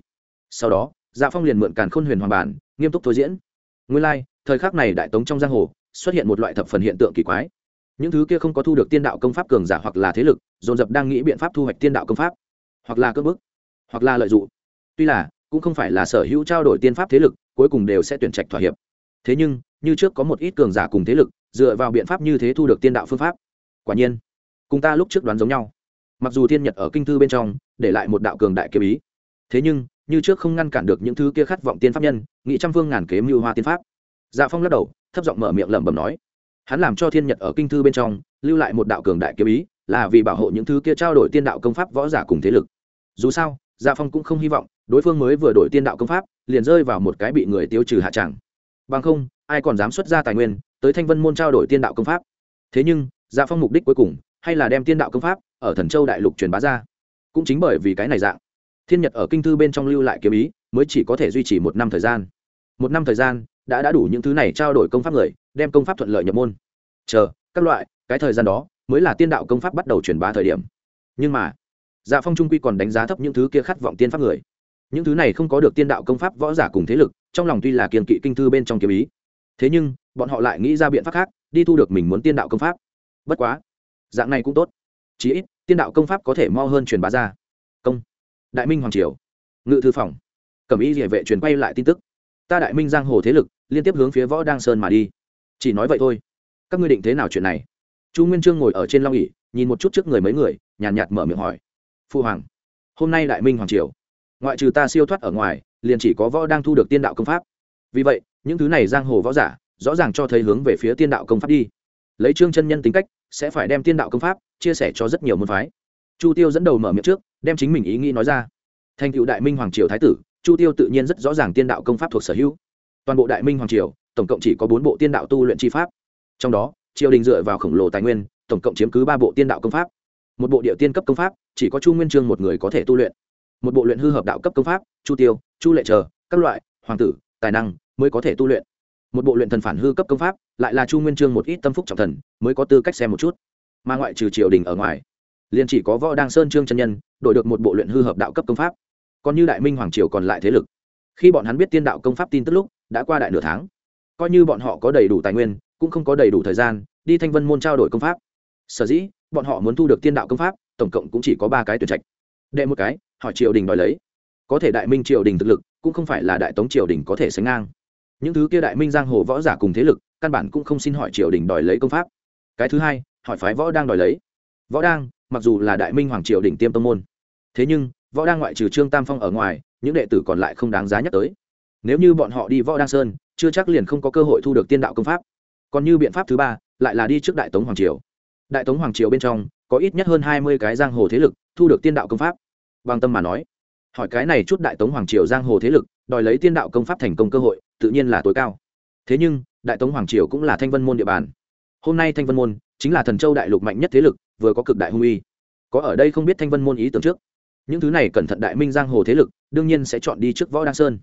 Sau đó dạ phong liền mượn càn khôn huyền hoàng bản nghiêm túc thôi diễn. Nguyên lai、like, thời khắc này đại tống trong giang hồ xuất hiện một loại thập phần hiện tượng kỳ quái. Những thứ kia không có thu được tiên đạo công pháp cường giả hoặc là thế lực dồn dập đang nghĩ biện pháp thu hoạch tiên đạo công pháp. Hoặc là cưỡng bức hoặc là lợi dụng. Tuy là cũng không phải là sở hữu trao đổi tiên pháp thế lực cuối cùng đều sẽ tuyển trạch thỏa hiệp. Thế nhưng như trước có một ít cường giả cùng thế lực dựa vào biện pháp như thế thu được tiên đạo phương pháp. Quả nhiên, cùng ta lúc trước đoán giống nhau. Mặc dù thiên nhật ở kinh thư bên trong, để lại một đạo cường đại kiếm ý. Thế nhưng, như trước không ngăn cản được những thứ kia khát vọng tiên pháp nhân nghị trăm phương ngàn kế mưu hoa tiên pháp. Dạ phong lắc đầu, thấp giọng mở miệng lẩm bẩm nói, hắn làm cho thiên nhật ở kinh thư bên trong, lưu lại một đạo cường đại kiếm ý, là vì bảo hộ những thứ kia trao đổi tiên đạo công pháp võ giả cùng thế lực. Dù sao dạ phong cũng không hy vọng đối phương mới vừa đổi tiên đạo công pháp, liền rơi vào một cái bị người tiêu trừ hạ tràng bằng không ai còn dám xuất ra tài nguyên tới thanh vân môn trao đổi tiên đạo công pháp thế nhưng dạ phong mục đích cuối cùng hay là đem tiên đạo công pháp ở thần châu đại lục truyền bá ra cũng chính bởi vì cái này dạng thiên nhật ở kinh thư bên trong lưu lại kiếm ý mới chỉ có thể duy trì một năm thời gian một năm thời gian đã đã đủ những thứ này trao đổi công pháp người đem công pháp thuận lợi nhập môn chờ các loại cái thời gian đó mới là tiên đạo công pháp bắt đầu truyền bá thời điểm nhưng mà dạ phong trung quy còn đánh giá thấp những thứ kia khát vọng tiên pháp người những thứ này không có được tiên đạo công pháp võ giả cùng thế lực trong lòng tuy là kiên kỵ kinh thư bên trong kiếm ý thế nhưng, bọn họ lại nghĩ ra biện pháp khác, đi thu được mình muốn tiên đạo công pháp. Bất quá, dạng này cũng tốt. Chí ít, tiên đạo công pháp có thể mau hơn truyền bá ra. Công. Đại minh hoàng triều. Ngự thư phòng. Cẩm ý địa vệ truyền quay lại tin tức. Ta đại minh giang hồ thế lực, liên tiếp hướng phía võ đăng sơn mà đi. Chỉ nói vậy thôi. Các ngươi định thế nào chuyện này? Chu nguyên trương ngồi ở trên long ỉ nhìn một chút trước người mấy người, nhàn nhạt mở miệng hỏi. Phu hoàng, hôm nay đại minh hoàng triều. Ngoại trừ ta siêu thoát ở ngoài, liền chỉ có võ đang thu được tiên đạo công pháp. Vì vậy những thứ này giang hồ võ giả, rõ ràng cho thấy hướng về phía tiên đạo công pháp đi. Lấy trương chân nhân tính cách, sẽ phải đem tiên đạo công pháp chia sẻ cho rất nhiều môn phái. Chu tiêu dẫn đầu mở miệng trước, đem chính mình ý nghĩ nói ra. Thành cựu đại minh hoàng triều thái tử, chu tiêu tự nhiên rất rõ ràng tiên đạo công pháp thuộc sở hữu. Toàn bộ đại minh hoàng triều, tổng cộng chỉ có bốn bộ tiên đạo tu luyện chi pháp. Trong đó, triều đình dựa vào khổng lồ tài nguyên, tổng cộng chiếm cứ ba bộ tiên đạo công pháp. Một bộ địa tiên cấp công pháp, chỉ có chu nguyên trương một người có thể tu luyện. Một bộ luyện hư hợp đạo cấp công pháp, chu tiêu, chu lệ chờ, các loại, hoàng tử, tài năng mới có thể tu luyện. Một bộ luyện thần phản hư cấp công pháp, lại là chu nguyên trương một ít tâm phúc trọng thần, mới có tư cách xem một chút. Mà ngoại trừ triều đình ở ngoài, liền chỉ có võ đăng sơn trương chân nhân, đổi được một bộ luyện hư hợp đạo cấp công pháp. Còn như đại minh hoàng triều còn lại thế lực. Khi bọn hắn biết tiên đạo công pháp tin tức lúc, đã qua đại nửa tháng. Coi như bọn họ có đầy đủ tài nguyên, cũng không có đầy đủ thời gian, đi thanh vân môn trao đổi công pháp. Sở dĩ, bọn họ muốn thu được tiên đạo công pháp, tổng cộng cũng chỉ có ba cái tuyển trạch. Đệ một cái, hỏi triều đình đòi lấy. Có thể đại minh triều đình thực lực, cũng không phải là đại tống triều đình có thể sánh ngang những thứ kia đại minh giang hồ võ giả cùng thế lực, căn bản cũng không xin hỏi triều đình đòi lấy công pháp. Cái thứ hai, hỏi phái võ đang đòi lấy. Võ đang, mặc dù là đại minh hoàng triều đỉnh tiêm tông môn, thế nhưng, võ đang ngoại trừ trương tam phong ở ngoài, những đệ tử còn lại không đáng giá nhắc tới. Nếu như bọn họ đi võ đăng sơn, chưa chắc liền không có cơ hội thu được tiên đạo công pháp. Còn như biện pháp thứ ba, lại là đi trước đại tống hoàng triều. Đại tống hoàng triều bên trong, có ít nhất hơn hai mươi cái giang hồ thế lực thu được tiên đạo công pháp. Bằng tâm mà nói hỏi cái này chút đại tống hoàng triều giang hồ thế lực đòi lấy tiên đạo công pháp thành công cơ hội tự nhiên là tối cao. Thế nhưng đại tống hoàng triều cũng là thanh vân môn địa bàn. Hôm nay thanh vân môn chính là thần châu đại lục mạnh nhất thế lực vừa có cực đại hung uy. Có ở đây không biết thanh vân môn ý tưởng trước. Những thứ này cẩn thận đại minh giang hồ thế lực đương nhiên sẽ chọn đi trước võ đăng sơn.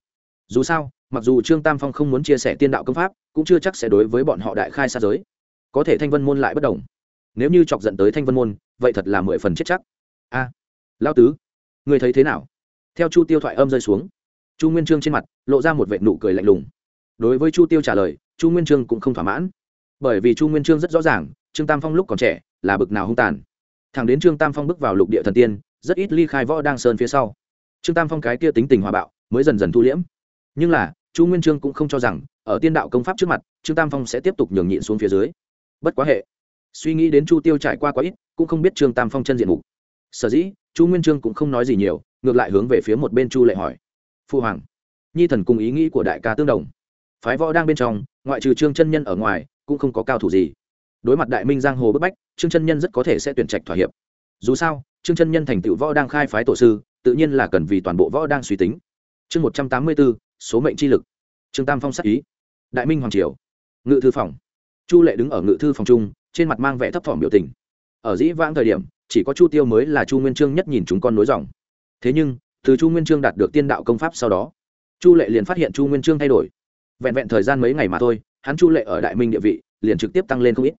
Dù sao mặc dù trương tam phong không muốn chia sẻ tiên đạo công pháp cũng chưa chắc sẽ đối với bọn họ đại khai xa giới. Có thể thanh vân môn lại bất đồng. Nếu như chọc dẫn tới thanh vân môn vậy thật là mười phần chết chắc. A à, lao tứ người thấy thế nào? Theo chu tiêu thoại âm rơi xuống, chu nguyên trương trên mặt lộ ra một vệ nụ cười lạnh lùng. Đối với chu tiêu trả lời, chu nguyên trương cũng không thỏa mãn. Bởi vì chu nguyên trương rất rõ ràng, trương tam phong lúc còn trẻ, là bực nào hung tàn. Thằng đến trương tam phong bước vào lục địa thần tiên, rất ít ly khai võ đang sơn phía sau. Trương tam phong cái kia tính tình hòa bạo, mới dần dần thu liễm. Nhưng là, chu nguyên trương cũng không cho rằng, ở tiên đạo công pháp trước mặt, trương tam phong sẽ tiếp tục nhường nhịn xuống phía dưới. Bất quá hệ, suy nghĩ đến chu tiêu trải qua quá ít, cũng không biết trương tam phong chân diện mục. Sở dĩ, chu nguyên trương cũng không nói gì nhiều ngược lại hướng về phía một bên chu lệ hỏi. Phu hoàng, nhi thần cùng ý nghĩ của đại ca tương đồng. Phái võ đang bên trong, ngoại trừ trương chân nhân ở ngoài, cũng không có cao thủ gì. Đối mặt đại minh giang hồ bức bách, trương chân nhân rất có thể sẽ tuyển trạch thỏa hiệp. Dù sao, trương chân nhân thành tựu võ đang khai phái tổ sư, tự nhiên là cần vì toàn bộ võ đang suy tính. Chương một trăm tám mươi bốn, số mệnh chi lực. Trương tam phong sắc ý. Đại minh hoàng triều. Ngự thư phòng. Chu lệ đứng ở ngự thư phòng trung trên mặt mang vẻ thấp thỏm biểu tình. Ở dĩ vãng thời điểm, chỉ có chu tiêu mới là chu nguyên trương nhất nhìn chúng con nối dòng thế nhưng, từ chu nguyên trương đạt được tiên đạo công pháp sau đó, chu lệ liền phát hiện chu nguyên trương thay đổi. Vẹn vẹn thời gian mấy ngày mà thôi, hắn chu lệ ở đại minh địa vị liền trực tiếp tăng lên không ít.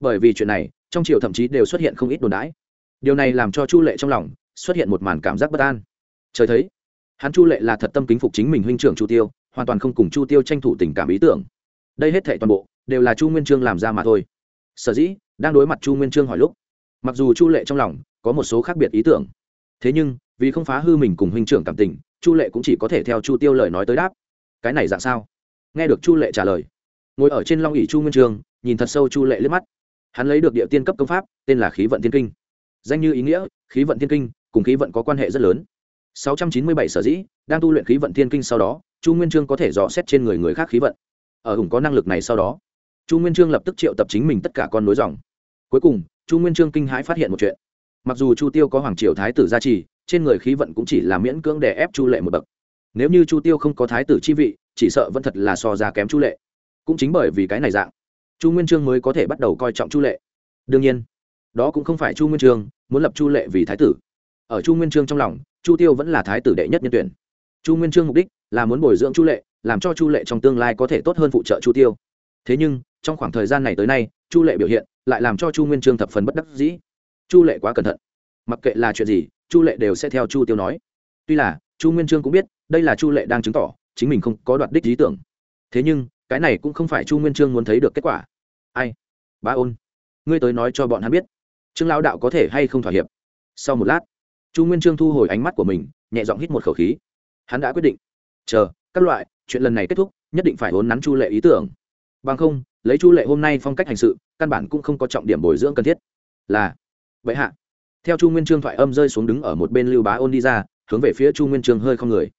Bởi vì chuyện này, trong triều thậm chí đều xuất hiện không ít đồn đãi. Điều này làm cho chu lệ trong lòng xuất hiện một màn cảm giác bất an. Trời thấy, hắn chu lệ là thật tâm kính phục chính mình huynh trưởng chu tiêu, hoàn toàn không cùng chu tiêu tranh thủ tình cảm ý tưởng. Đây hết thệ toàn bộ đều là chu nguyên trương làm ra mà thôi. Sở dĩ, đang đối mặt chu nguyên trương hỏi lúc, mặc dù chu lệ trong lòng có một số khác biệt ý tưởng, thế nhưng vì không phá hư mình cùng huynh trưởng cảm tình, chu lệ cũng chỉ có thể theo chu tiêu lời nói tới đáp. Cái này dạng sao? Nghe được chu lệ trả lời, ngồi ở trên long ỉ chu nguyên trương nhìn thật sâu chu lệ liếc mắt. Hắn lấy được địa tiên cấp công pháp, tên là khí vận tiên kinh. Danh như ý nghĩa, khí vận tiên kinh cùng khí vận có quan hệ rất lớn. 697 sở dĩ, đang tu luyện khí vận tiên kinh sau đó, chu nguyên trương có thể dò xét trên người người khác khí vận. Ở hùng có năng lực này sau đó, chu nguyên trương lập tức triệu tập chính mình tất cả con nối dòng. Cuối cùng, chu nguyên trương kinh hãi phát hiện một chuyện. Mặc dù chu tiêu có hoàng triều thái tử gia trì trên người khí vận cũng chỉ là miễn cưỡng để ép chu lệ một bậc. Nếu như chu tiêu không có thái tử chi vị, chỉ sợ vẫn thật là so ra kém chu lệ. Cũng chính bởi vì cái này dạng, chu nguyên trương mới có thể bắt đầu coi trọng chu lệ. Đương nhiên, đó cũng không phải chu nguyên trương muốn lập chu lệ vì thái tử. Ở chu nguyên trương trong lòng, chu tiêu vẫn là thái tử đệ nhất nhân tuyển. Chu nguyên trương mục đích là muốn bồi dưỡng chu lệ, làm cho chu lệ trong tương lai có thể tốt hơn phụ trợ chu tiêu. Thế nhưng, trong khoảng thời gian này tới nay, chu lệ biểu hiện lại làm cho chu nguyên trương thập phần bất đắc dĩ. Chu lệ quá cẩn thận. Mặc kệ là chuyện gì chu lệ đều sẽ theo chu tiêu nói. Tuy là, chu nguyên trương cũng biết, đây là chu lệ đang chứng tỏ, chính mình không có đoạt đích lý tưởng. Thế nhưng, cái này cũng không phải chu nguyên trương muốn thấy được kết quả. Ai? Ba ôn. Ngươi tới nói cho bọn hắn biết. Trương lão đạo có thể hay không thỏa hiệp? Sau một lát, chu nguyên trương thu hồi ánh mắt của mình, nhẹ giọng hít một khẩu khí. Hắn đã quyết định. Chờ, các loại, chuyện lần này kết thúc, nhất định phải hốn nắn chu lệ ý tưởng. Bằng không, lấy chu lệ hôm nay phong cách hành sự, căn bản cũng không có trọng điểm bồi dưỡng cần thiết. Là, vậy hạ theo chu nguyên trương thoại âm rơi xuống đứng ở một bên lưu bá ôn đi ra, hướng về phía chu nguyên trương hơi không người.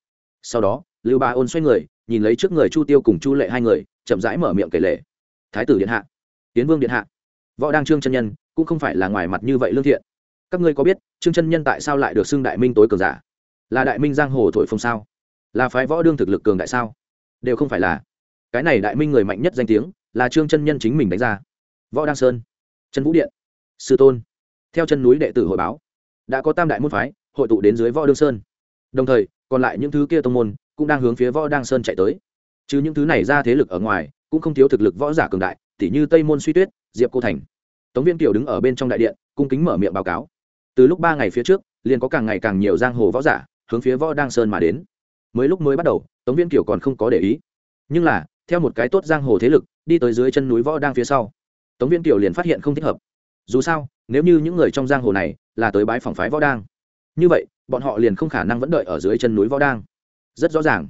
Sau đó, lưu bá ôn xoay người, nhìn lấy trước người chu tiêu cùng chu lệ hai người, chậm rãi mở miệng kể lệ. Thái tử điện hạ, tiến vương điện hạ, võ đăng trương chân nhân, cũng không phải là ngoài mặt như vậy lương thiện. Các ngươi có biết, trương chân nhân tại sao lại được xưng đại minh tối cường giả? Là đại minh giang hồ thổi phong sao? Là phái võ đương thực lực cường đại sao? Đều không phải là. Cái này đại minh người mạnh nhất danh tiếng, là trương chân nhân chính mình đánh ra. Võ đăng sơn, trần vũ điện, sư tôn theo chân núi đệ tử hội báo, đã có tam đại môn phái hội tụ đến dưới võ đương sơn. Đồng thời, còn lại những thứ kia tông môn cũng đang hướng phía võ đăng sơn chạy tới. Chứ những thứ này ra thế lực ở ngoài cũng không thiếu thực lực võ giả cường đại, tỉ như tây môn suy tuyết, diệp cô thành. Tống viên kiều đứng ở bên trong đại điện, cung kính mở miệng báo cáo. Từ lúc ba ngày phía trước, liền có càng ngày càng nhiều giang hồ võ giả hướng phía võ đăng sơn mà đến. Mới lúc mới bắt đầu, tống viên kiều còn không có để ý. Nhưng là, theo một cái tốt giang hồ thế lực đi tới dưới chân núi võ đang phía sau, tống viên kiều liền phát hiện không thích hợp. Dù sao nếu như những người trong giang hồ này là tới bái phòng phái võ đang, như vậy, bọn họ liền không khả năng vẫn đợi ở dưới chân núi võ đang. Rất rõ ràng,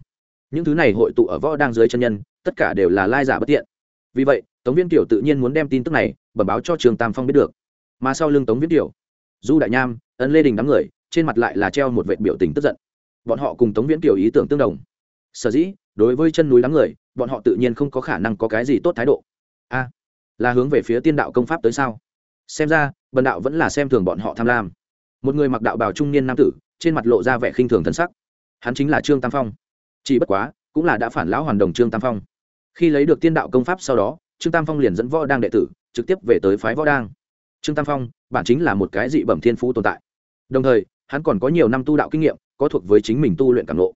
những thứ này hội tụ ở võ đang dưới chân nhân, tất cả đều là lai giả bất tiện. Vì vậy, tống viên tiểu tự nhiên muốn đem tin tức này bẩm báo cho trường tam phong biết được. Mà sau lưng tống viên tiểu, du đại nham, ấn lê đình đám người, trên mặt lại là treo một vệ biểu tình tức giận. Bọn họ cùng tống viễn tiểu ý tưởng tương đồng. Sở dĩ, đối với chân núi đám người, bọn họ tự nhiên không có khả năng có cái gì tốt thái độ. A, là hướng về phía tiên đạo công pháp tới sao? Xem ra bần đạo vẫn là xem thường bọn họ tham lam. Một người mặc đạo bào trung niên nam tử, trên mặt lộ ra vẻ khinh thường thân sắc. Hắn chính là trương tam phong. Chỉ bất quá, cũng là đã phản lão hoàn đồng trương tam phong. Khi lấy được tiên đạo công pháp sau đó, trương tam phong liền dẫn võ đang đệ tử, trực tiếp về tới phái võ đang. Trương tam phong, bản chính là một cái dị bẩm thiên phú tồn tại. Đồng thời, hắn còn có nhiều năm tu đạo kinh nghiệm, có thuộc với chính mình tu luyện cảm lộ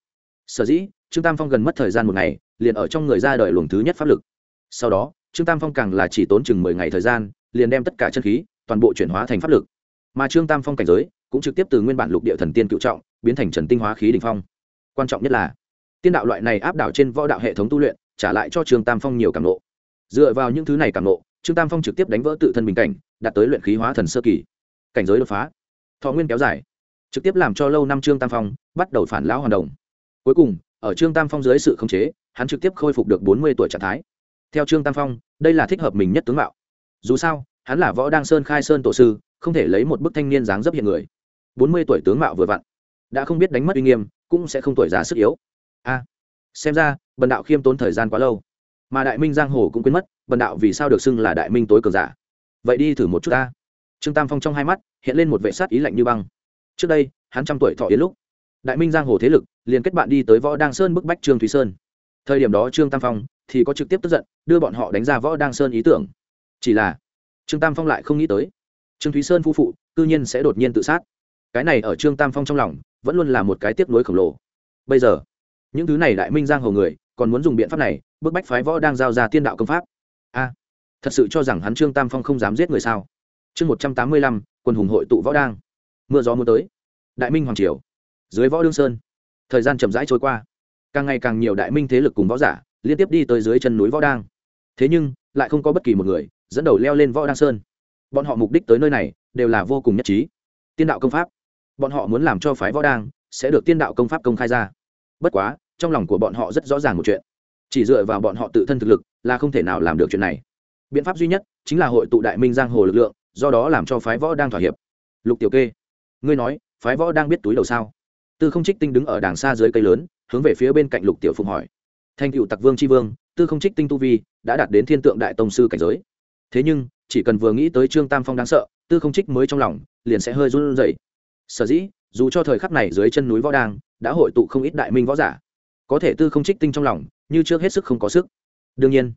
sở dĩ, trương tam phong gần mất thời gian một ngày, liền ở trong người ra đời luồng thứ nhất pháp lực. Sau đó, trương tam phong càng là chỉ tốn chừng mười ngày thời gian, liền đem tất cả chân khí toàn bộ chuyển hóa thành pháp lực. Mà trương tam phong cảnh giới cũng trực tiếp từ nguyên bản lục địa thần tiên cựu trọng biến thành trần tinh hóa khí đình phong. Quan trọng nhất là tiên đạo loại này áp đảo trên võ đạo hệ thống tu luyện trả lại cho trương tam phong nhiều cảm nộ. dựa vào những thứ này cảm nộ, trương tam phong trực tiếp đánh vỡ tự thân bình cảnh đạt tới luyện khí hóa thần sơ kỳ. Cảnh giới đột phá thọ nguyên kéo dài trực tiếp làm cho lâu năm trương tam phong bắt đầu phản lão hoàn đồng. Cuối cùng ở trương tam phong dưới sự khống chế hắn trực tiếp khôi phục được bốn mươi tuổi trạng thái. Theo trương tam phong đây là thích hợp mình nhất tướng mạo. Dù sao hắn là võ đăng sơn khai sơn tổ sư, không thể lấy một bức thanh niên dáng dấp hiện người. Bốn mươi tuổi tướng mạo vừa vặn, đã không biết đánh mất uy nghiêm, cũng sẽ không tuổi già sức yếu. A, xem ra, bần đạo khiêm tốn thời gian quá lâu. Mà đại minh giang hồ cũng quên mất, bần đạo vì sao được xưng là đại minh tối cường giả. Vậy đi thử một chút ta. Trương tam phong trong hai mắt, hiện lên một vệ sát ý lạnh như băng. Trước đây, hắn trăm tuổi thọ yến lúc, đại minh giang hồ thế lực, liền kết bạn đi tới võ đăng sơn bức bách trương thúy sơn. Thời điểm đó trương tam phong thì có trực tiếp tức giận, đưa bọn họ đánh ra võ đăng sơn ý tưởng. Chỉ là trương tam phong lại không nghĩ tới. Trương thúy sơn phu phụ, cư nhiên sẽ đột nhiên tự sát. Cái này ở trương tam phong trong lòng, vẫn luôn là một cái tiếp nối khổng lồ. Bây giờ, những thứ này đại minh giang hồ người, còn muốn dùng biện pháp này, bức bách phái võ đang giao ra tiên đạo công pháp. A, thật sự cho rằng hắn trương tam phong không dám giết người sao? Chương một trăm tám mươi lăm, quân hùng hội tụ võ đang. Mưa gió muốn tới. Đại minh hoàng triều, dưới võ đương sơn. Thời gian chậm rãi trôi qua. Càng ngày càng nhiều đại minh thế lực cùng võ giả, liên tiếp đi tới dưới chân núi võ đang. Thế nhưng, lại không có bất kỳ một người dẫn đầu leo lên võ đăng sơn. Bọn họ mục đích tới nơi này đều là vô cùng nhất trí. Tiên đạo công pháp. Bọn họ muốn làm cho phái võ đang sẽ được tiên đạo công pháp công khai ra. Bất quá, trong lòng của bọn họ rất rõ ràng một chuyện. Chỉ dựa vào bọn họ tự thân thực lực là không thể nào làm được chuyện này. Biện pháp duy nhất chính là hội tụ đại minh giang hồ lực lượng, do đó làm cho phái võ đang thỏa hiệp. Lục tiểu kê, ngươi nói, phái võ đang biết túi đầu sao? Tư không trích tinh đứng ở đàng xa dưới cây lớn, hướng về phía bên cạnh lục tiểu phụng hỏi. Thanh cựu tặc vương tri vương, tư không trích tinh tu vi đã đạt đến thiên tượng đại tông sư cảnh giới thế nhưng, chỉ cần vừa nghĩ tới trương tam phong đáng sợ, tư không trích mới trong lòng, liền sẽ hơi run rẩy. Sở dĩ, dù cho thời khắc này dưới chân núi võ đang, đã hội tụ không ít đại minh võ giả, có thể tư không trích tinh trong lòng, như trước hết sức không có sức. Đương nhiên,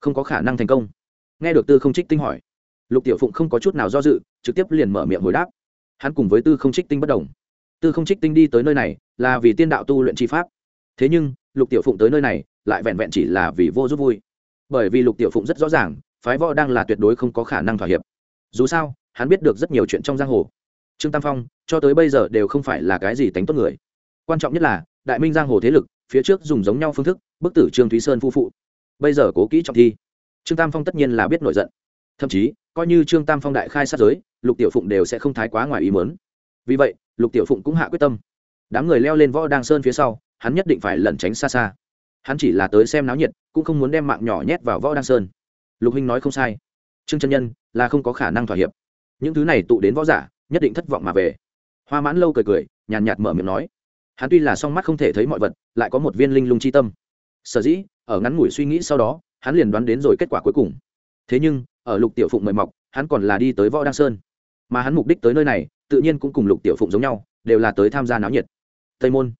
không có khả năng thành công. Nghe được tư không trích tinh hỏi, lục tiểu phụng không có chút nào do dự, trực tiếp liền mở miệng hồi đáp. Hắn cùng với tư không trích tinh bất đồng. Tư không trích tinh đi tới nơi này, là vì tiên đạo tu luyện tri pháp. Thế nhưng, lục tiểu phụng tới nơi này, lại vẹn vẹn chỉ là vì vô giúp vui. Bởi vì lục tiểu phụng rất rõ ràng phái võ đang là tuyệt đối không có khả năng thỏa hiệp. Dù sao, hắn biết được rất nhiều chuyện trong giang hồ. Trương tam phong, cho tới bây giờ đều không phải là cái gì tánh tốt người. Quan trọng nhất là, đại minh giang hồ thế lực, phía trước dùng giống nhau phương thức, bức tử trương thúy sơn phu phụ. Bây giờ cố kỹ trọng thi. Trương tam phong tất nhiên là biết nổi giận. Thậm chí, coi như trương tam phong đại khai sát giới, lục tiểu phụng đều sẽ không thái quá ngoài ý mớn vì vậy, lục tiểu phụng cũng hạ quyết tâm. Đám người leo lên võ đang sơn phía sau, hắn nhất định phải lẩn tránh xa xa. Hắn chỉ là tới xem náo nhiệt, cũng không muốn đem mạng nhỏ nhét vào võ đăng sơn lục huynh nói không sai. Trương chân nhân, là không có khả năng thỏa hiệp. Những thứ này tụ đến võ giả, nhất định thất vọng mà về. Hoa mãn lâu cười cười, nhàn nhạt mở miệng nói. Hắn tuy là song mắt không thể thấy mọi vật, lại có một viên linh lung chi tâm. Sở dĩ, ở ngắn ngủi suy nghĩ sau đó, hắn liền đoán đến rồi kết quả cuối cùng. Thế nhưng, ở lục tiểu phụng mời mọc, hắn còn là đi tới võ đăng sơn. Mà hắn mục đích tới nơi này, tự nhiên cũng cùng lục tiểu phụng giống nhau, đều là tới tham gia náo nhiệt. Tây môn,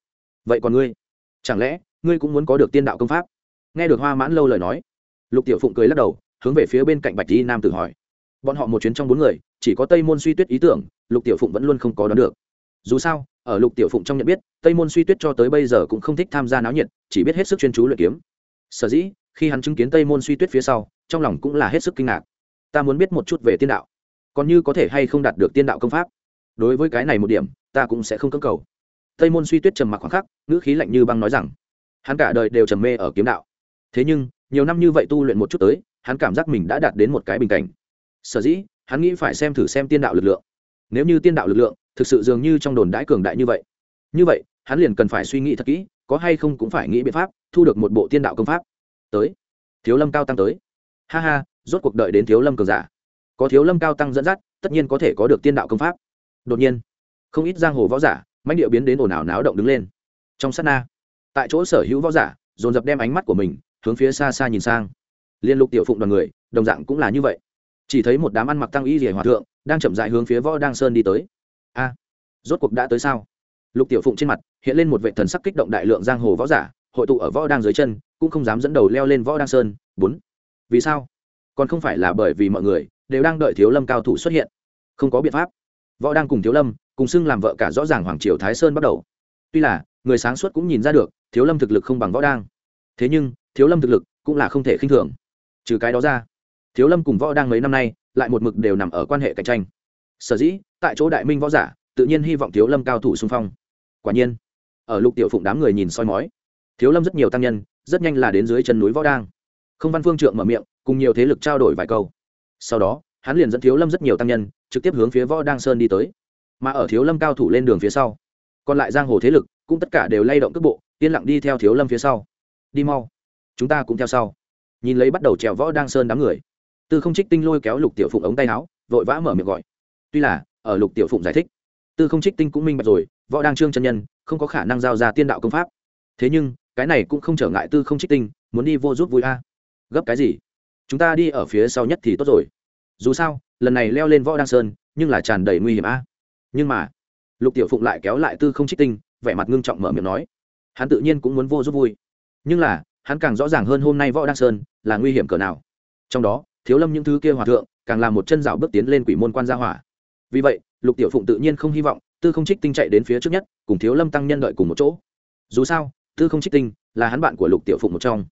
vậy còn ngươi? Chẳng lẽ, ngươi cũng muốn có được tiên đạo công pháp? Nghe được hoa mãn lâu lời nói, lục tiểu phụng cười lắc đầu hướng về phía bên cạnh bạch di nam tử hỏi. Bọn họ một chuyến trong bốn người, chỉ có tây môn suy tuyết ý tưởng, lục tiểu phụng vẫn luôn không có đón được. Dù sao, ở lục tiểu phụng trong nhận biết, tây môn suy tuyết cho tới bây giờ cũng không thích tham gia náo nhiệt, chỉ biết hết sức chuyên chú luyện kiếm. Sở dĩ, khi hắn chứng kiến tây môn suy tuyết phía sau, trong lòng cũng là hết sức kinh ngạc. Ta muốn biết một chút về tiên đạo. Còn như có thể hay không đạt được tiên đạo công pháp? Đối với cái này một điểm, ta cũng sẽ không cưỡng cầu. Tây môn suy tuyết trầm mặc khoảng khắc, ngữ khí lạnh như băng nói rằng, hắn cả đời đều trầm mê ở kiếm đạo. Thế nhưng, nhiều năm như vậy tu luyện một chút tới hắn cảm giác mình đã đạt đến một cái bình cảnh. Sở dĩ, hắn nghĩ phải xem thử xem tiên đạo lực lượng. Nếu như tiên đạo lực lượng thực sự dường như trong đồn đãi cường đại như vậy như vậy, hắn liền cần phải suy nghĩ thật kỹ, có hay không cũng phải nghĩ biện pháp thu được một bộ tiên đạo công pháp. Tới, thiếu lâm cao tăng tới. Ha ha, rốt cuộc đợi đến thiếu lâm cường giả. Có thiếu lâm cao tăng dẫn dắt, tất nhiên có thể có được tiên đạo công pháp. Đột nhiên, không ít giang hồ võ giả, mãnh địa biến đến ồn ào náo động đứng lên. Trong sát na, tại chỗ sở hữu võ giả, dồn dập đem ánh mắt của mình hướng phía xa xa nhìn sang liên lục tiểu phụng đoàn người, đồng dạng cũng là như vậy. Chỉ thấy một đám ăn mặc tăng y rỉa hòa thượng, đang chậm dại hướng phía võ đăng sơn đi tới. A, rốt cuộc đã tới sao? Lục tiểu phụng trên mặt, hiện lên một vệ thần sắc kích động đại lượng giang hồ võ giả, hội tụ ở võ đang dưới chân, cũng không dám dẫn đầu leo lên võ đăng sơn. Bốn, vì sao? Còn không phải là bởi vì mọi người đều đang đợi thiếu lâm cao thủ xuất hiện. Không có biện pháp. Võ đang cùng thiếu lâm, cùng xưng làm vợ cả rõ ràng hoàng triều thái sơn bắt đầu. Tuy là, người sáng suốt cũng nhìn ra được, thiếu lâm thực lực không bằng võ đang thế nhưng, thiếu lâm thực lực cũng là không thể khinh thường trừ cái đó ra, thiếu lâm cùng võ đang mấy năm nay lại một mực đều nằm ở quan hệ cạnh tranh. Sở dĩ, tại chỗ đại minh võ giả tự nhiên hy vọng thiếu lâm cao thủ xung phong. Quả nhiên, ở lục tiểu phụng đám người nhìn soi mói, thiếu lâm rất nhiều tăng nhân, rất nhanh là đến dưới chân núi võ đang. Không văn phương trượng mở miệng, cùng nhiều thế lực trao đổi vài câu. Sau đó, hắn liền dẫn thiếu lâm rất nhiều tăng nhân, trực tiếp hướng phía võ đang sơn đi tới. Mà ở thiếu lâm cao thủ lên đường phía sau, còn lại giang hồ thế lực cũng tất cả đều lay động cước bộ, yên lặng đi theo thiếu lâm phía sau. Đi mau, chúng ta cũng theo sau nhìn lấy bắt đầu trèo võ đang sơn đám người. Tư không trích tinh lôi kéo lục tiểu phụng ống tay áo, vội vã mở miệng gọi. Tuy là, ở lục tiểu phụng giải thích, tư không trích tinh cũng minh bạch rồi, võ đang trương chân nhân, không có khả năng giao ra tiên đạo công pháp. Thế nhưng, cái này cũng không trở ngại tư không trích tinh, muốn đi vô giúp vui a. Gấp cái gì? Chúng ta đi ở phía sau nhất thì tốt rồi. Dù sao, lần này leo lên võ đăng sơn, nhưng là tràn đầy nguy hiểm a. Nhưng mà, lục tiểu phụng lại kéo lại tư không trích tinh, vẻ mặt ngưng trọng mở miệng nói. Hắn tự nhiên cũng muốn vô giúp vui. Nhưng là hắn càng rõ ràng hơn hôm nay võ đăng sơn là nguy hiểm cỡ nào. Trong đó, thiếu lâm những thứ kia hòa thượng càng là một chân rào bước tiến lên quỷ môn quan gia hỏa. Vì vậy, lục tiểu phụng tự nhiên không hy vọng tư không trích tinh chạy đến phía trước nhất, cùng thiếu lâm tăng nhân đợi cùng một chỗ. Dù sao, tư không trích tinh là hắn bạn của lục tiểu phụng một trong.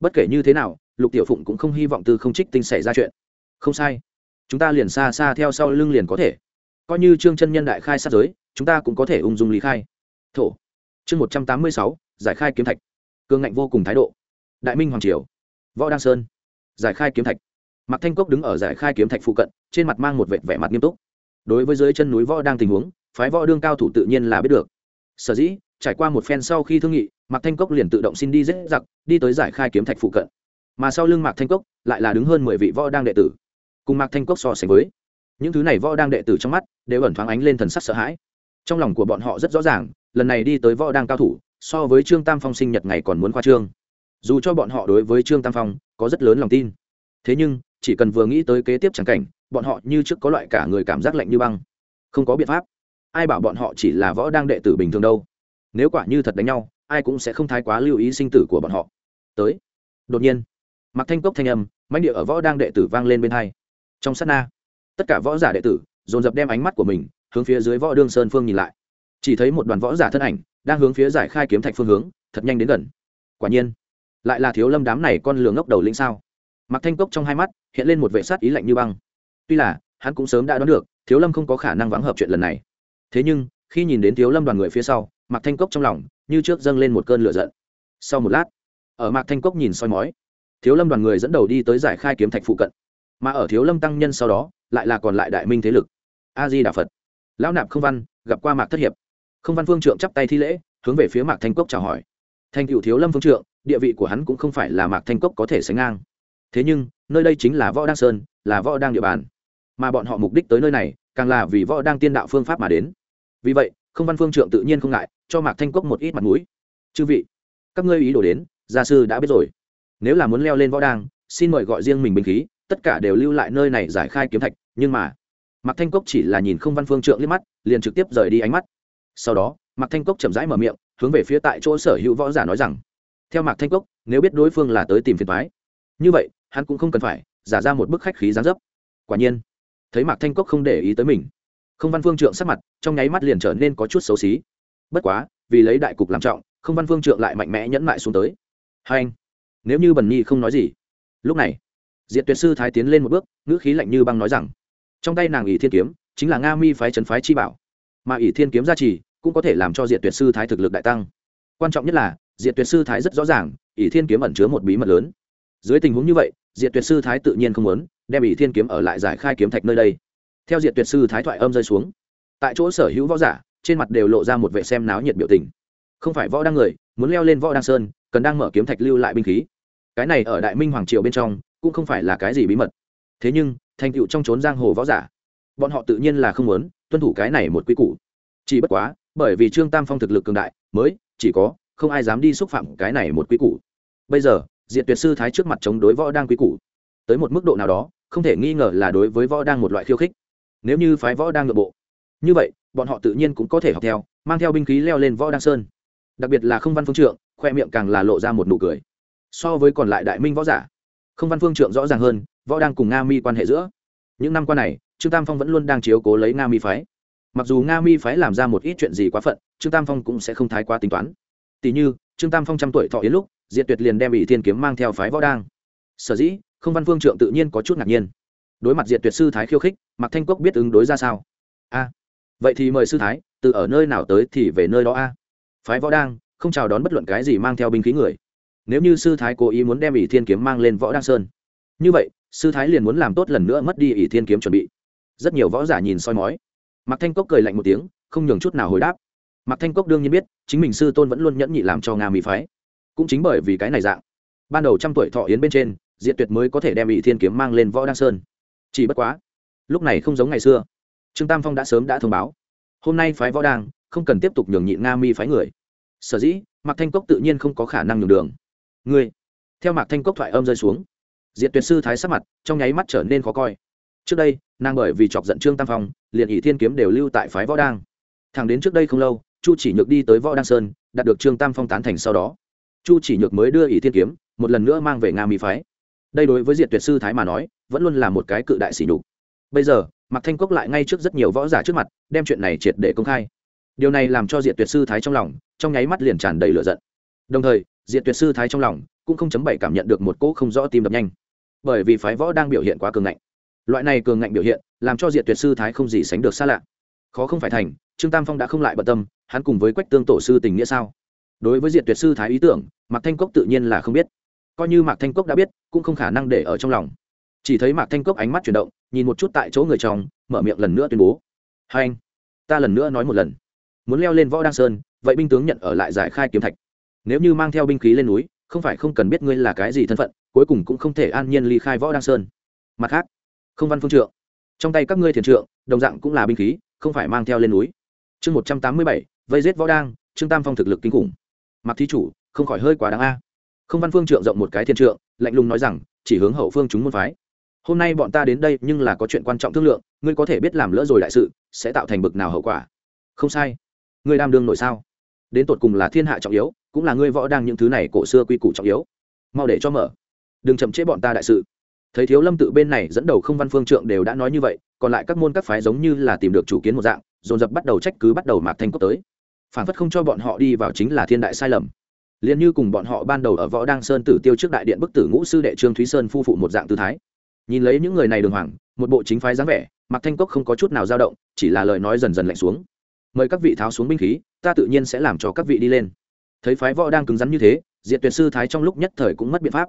Bất kể như thế nào, lục tiểu phụng cũng không hy vọng tư không trích tinh xảy ra chuyện. Không sai. Chúng ta liền xa xa theo sau lưng liền có thể. Coi như trương chân nhân đại khai sát giới, chúng ta cũng có thể ung dung lý khai. Thổ. Chương một trăm tám mươi sáu, giải khai kiếm thạch cương ngạnh vô cùng thái độ. Đại minh hoàng triều, võ đăng sơn, giải khai kiếm thạch. Mạc thanh cốc đứng ở giải khai kiếm thạch phụ cận, trên mặt mang một vệt vẻ mặt nghiêm túc. Đối với dưới chân núi võ đang tình huống, phái võ đương cao thủ tự nhiên là biết được. Sở dĩ, trải qua một phen sau khi thương nghị, mạc thanh cốc liền tự động xin đi dễ giặc, đi tới giải khai kiếm thạch phụ cận. Mà sau lưng mạc thanh cốc lại là đứng hơn mười vị võ đang đệ tử. Cùng mạc thanh cốc so sánh với, những thứ này võ đang đệ tử trong mắt đều ẩn thoáng ánh lên thần sắc sợ hãi. Trong lòng của bọn họ rất rõ ràng, lần này đi tới võ đang cao thủ so với trương tam phong sinh nhật ngày còn muốn khoa trương. Dù cho bọn họ đối với trương tam phong có rất lớn lòng tin, thế nhưng, chỉ cần vừa nghĩ tới kế tiếp chẳng cảnh, bọn họ như trước có loại cả người cảm giác lạnh như băng. Không có biện pháp. Ai bảo bọn họ chỉ là võ đang đệ tử bình thường đâu. Nếu quả như thật đánh nhau, ai cũng sẽ không thái quá lưu ý sinh tử của bọn họ. Tới. Đột nhiên mặc thanh cốc thanh âm, mãnh địa ở võ đang đệ tử vang lên bên hai. Trong sát na, tất cả võ giả đệ tử dồn dập đem ánh mắt của mình hướng phía dưới võ đương sơn phương nhìn lại. Chỉ thấy một đoàn võ giả thân ảnh đang hướng phía giải khai kiếm thạch phương hướng, thật nhanh đến gần. Quả nhiên, lại là thiếu lâm đám này con lường ngốc đầu lĩnh sao. Mặc thanh cốc trong hai mắt hiện lên một vệ sát ý lạnh như băng. Tuy là, hắn cũng sớm đã đoán được, thiếu lâm không có khả năng vắng hợp chuyện lần này. Thế nhưng, khi nhìn đến thiếu lâm đoàn người phía sau mặc thanh cốc trong lòng như trước dâng lên một cơn lửa giận. Sau một lát, ở mạc thanh cốc nhìn soi mói, thiếu lâm đoàn người dẫn đầu đi tới giải khai kiếm thạch phụ cận. Mà ở thiếu lâm tăng nhân sau đó, lại là còn lại đại minh thế lực. A di đà phật. Lão nạp không văn, gặp qua mạc thất hiệp không văn phương trượng chắp tay thi lễ, hướng về phía mạc thanh cốc chào hỏi. Thành cựu thiếu lâm phương trượng, địa vị của hắn cũng không phải là mạc thanh cốc có thể sánh ngang. Thế nhưng, nơi đây chính là võ đăng sơn, là võ đăng địa bàn. Mà bọn họ mục đích tới nơi này, càng là vì võ đăng tiên đạo phương pháp mà đến. Vì vậy, không văn phương trượng tự nhiên không ngại, cho mạc thanh cốc một ít mặt mũi. Chư vị, các ngươi ý đồ đến, gia sư đã biết rồi. Nếu là muốn leo lên võ đăng, xin mời gọi riêng mình binh khí, tất cả đều lưu lại nơi này giải khai kiếm thạch, nhưng mà mạc thanh cốc chỉ là nhìn không văn phương trượng liếc mắt, liền trực tiếp rời đi ánh mắt sau đó, mạc thanh cốc chậm rãi mở miệng, hướng về phía tại chỗ sở hữu võ giả nói rằng, theo mạc thanh cốc, nếu biết đối phương là tới tìm phiền thoái như vậy, hắn cũng không cần phải, giả ra một bức khách khí gián dấp. Quả nhiên, thấy mạc thanh cốc không để ý tới mình, không văn phương trượng sắc mặt trong nháy mắt liền trở nên có chút xấu xí. Bất quá, vì lấy đại cục làm trọng, không văn phương trượng lại mạnh mẽ nhẫn lại xuống tới. Hai anh, nếu như bần nhi không nói gì? Lúc này diện tuyệt sư thái tiến lên một bước, ngữ khí lạnh như băng nói rằng, trong tay nàng ỷ thiên kiếm, chính là nga mi phái trấn phái chi bảo mà ỷ thiên kiếm gia trì cũng có thể làm cho Diệt tuyệt sư thái thực lực đại tăng. Quan trọng nhất là, Diệt tuyệt sư thái rất rõ ràng, ỷ thiên kiếm ẩn chứa một bí mật lớn. Dưới tình huống như vậy, Diệt tuyệt sư thái tự nhiên không muốn đem ỷ thiên kiếm ở lại giải khai kiếm thạch nơi đây. Theo Diệt tuyệt sư thái thoại âm rơi xuống, tại chỗ sở hữu võ giả, trên mặt đều lộ ra một vệ xem náo nhiệt biểu tình. Không phải võ đang người, muốn leo lên võ đăng sơn, cần đang mở kiếm thạch lưu lại binh khí. Cái này ở đại minh hoàng triều bên trong, cũng không phải là cái gì bí mật. Thế nhưng, thành tựu trong trốn giang hồ võ giả, bọn họ tự nhiên là không muốn tuân thủ cái này một quy củ. Chỉ bất quá, bởi vì trương tam phong thực lực cường đại, mới chỉ có, không ai dám đi xúc phạm cái này một quy củ. Bây giờ diện tuyệt sư thái trước mặt chống đối võ đang quy củ. Tới một mức độ nào đó, không thể nghi ngờ là đối với võ đang một loại khiêu khích. Nếu như phái võ đang nội bộ, như vậy, bọn họ tự nhiên cũng có thể học theo, mang theo binh khí leo lên võ đăng sơn. Đặc biệt là không văn phương trượng, khoe miệng càng là lộ ra một nụ cười. So với còn lại đại minh võ giả, không văn phương trượng rõ ràng hơn, võ đang cùng nga mi quan hệ giữa những năm qua này, trương tam phong vẫn luôn đang chiếu cố lấy nga mi phái. Mặc dù nga mi phái làm ra một ít chuyện gì quá phận, trương tam phong cũng sẽ không thái quá tính toán. Tỷ như, trương tam phong trăm tuổi thọ yến lúc, diệt tuyệt liền đem ỷ thiên kiếm mang theo phái võ đang. Sở dĩ, không văn phương trượng tự nhiên có chút ngạc nhiên. Đối mặt diệt tuyệt sư thái khiêu khích, mạc thanh cốc biết ứng đối ra sao? A. Vậy thì mời sư thái, từ ở nơi nào tới thì về nơi đó a? Phái võ đang, không chào đón bất luận cái gì mang theo binh khí người. Nếu như sư thái cố ý muốn đem ỷ thiên kiếm mang lên võ đăng sơn như vậy, sư thái liền muốn làm tốt lần nữa mất đi ỷ thiên kiếm chuẩn bị. Rất nhiều võ giả nhìn soi mói. Mạc thanh cốc cười lạnh một tiếng, không nhường chút nào hồi đáp. Mạc thanh cốc đương nhiên biết, chính mình sư tôn vẫn luôn nhẫn nhị làm cho nga mỹ phái. Cũng chính bởi vì cái này dạng. Ban đầu trăm tuổi thọ yến bên trên diện tuyệt mới có thể đem ỷ thiên kiếm mang lên võ đăng sơn. Chỉ bất quá, lúc này không giống ngày xưa. Trương tam phong đã sớm đã thông báo, hôm nay phái võ đang không cần tiếp tục nhường nhịn nga mi phái người. Sở dĩ, mạc thanh cốc tự nhiên không có khả năng nhường đường. Người theo mạc thanh cốc thoại âm rơi xuống diện tuyệt sư thái sắc mặt, trong nháy mắt trở nên khó coi. Trước đây, nàng bởi vì chọc giận trương tam phong, liền ỷ thiên kiếm đều lưu tại phái võ đang. Thằng đến trước đây không lâu, chu chỉ nhược đi tới võ đăng sơn, đạt được trương tam phong tán thành sau đó. Chu chỉ nhược mới đưa ỷ thiên kiếm, một lần nữa mang về nga mỹ phái. Đây đối với diệt tuyệt sư thái mà nói, vẫn luôn là một cái cự đại sỉ nhục. Bây giờ, mạc thanh cốc lại ngay trước rất nhiều võ giả trước mặt, đem chuyện này triệt để công khai. Điều này làm cho diệt tuyệt sư thái trong lòng, trong nháy mắt liền tràn đầy lửa giận. Đồng thời, diệt tuyệt sư thái trong lòng cũng không chấm bảy cảm nhận được một cỗ không rõ tim đập nhanh bởi vì phái võ đang biểu hiện quá cường ngạnh. Loại này cường ngạnh biểu hiện làm cho diệt tuyệt sư thái không gì sánh được xa lạ. Khó không phải thành, trương tam phong đã không lại bận tâm, hắn cùng với quách tương tổ sư tình nghĩa sao? Đối với diệt tuyệt sư thái ý tưởng, mạc thanh cốc tự nhiên là không biết. Coi như mạc thanh cốc đã biết, cũng không khả năng để ở trong lòng. Chỉ thấy mạc thanh cốc ánh mắt chuyển động, nhìn một chút tại chỗ người chồng, mở miệng lần nữa tuyên bố. Hai anh, ta lần nữa nói một lần. Muốn leo lên võ đăng sơn, vậy binh tướng nhận ở lại giải khai kiếm thạch. Nếu như mang theo binh khí lên núi, không phải không cần biết ngươi là cái gì thân phận cuối cùng cũng không thể an nhiên ly khai võ đăng sơn. Mặt khác, không văn phương trượng. Trong tay các ngươi thiền trượng, đồng dạng cũng là binh khí, không phải mang theo lên núi. Chương một trăm tám mươi bảy, vây giết võ đang trương tam phong thực lực kinh khủng. Mặc thí chủ, không khỏi hơi quá đáng a. Không văn phương trượng rộng một cái thiên trượng, lạnh lùng nói rằng, chỉ hướng hậu phương chúng môn phái. Hôm nay bọn ta đến đây nhưng là có chuyện quan trọng thương lượng, ngươi có thể biết làm lỡ rồi đại sự, sẽ tạo thành bực nào hậu quả. Không sai. Ngươi đam đương nổi sao? Đến tột cùng là thiên hạ trọng yếu, cũng là ngươi võ đang những thứ này cổ xưa quy củ trọng yếu. Mau để cho mở đừng chậm chế bọn ta đại sự. Thấy thiếu lâm tự bên này dẫn đầu không văn phương trượng đều đã nói như vậy, còn lại các môn các phái giống như là tìm được chủ kiến một dạng, dồn dập bắt đầu trách cứ bắt đầu mạc thanh quốc tới. Phản phất không cho bọn họ đi vào chính là thiên đại sai lầm. Liền như cùng bọn họ ban đầu ở võ đăng sơn tử tiêu trước đại điện bức tử ngũ sư đệ trương thúy sơn phu phụ một dạng tư thái. Nhìn lấy những người này đường hoàng, một bộ chính phái dáng vẻ, mạc thanh cốc không có chút nào dao động, chỉ là lời nói dần dần lạnh xuống. Mời các vị tháo xuống binh khí, ta tự nhiên sẽ làm cho các vị đi lên. Thấy phái võ đang cứng rắn như thế, diệt tuyệt sư thái trong lúc nhất thời cũng mất biện pháp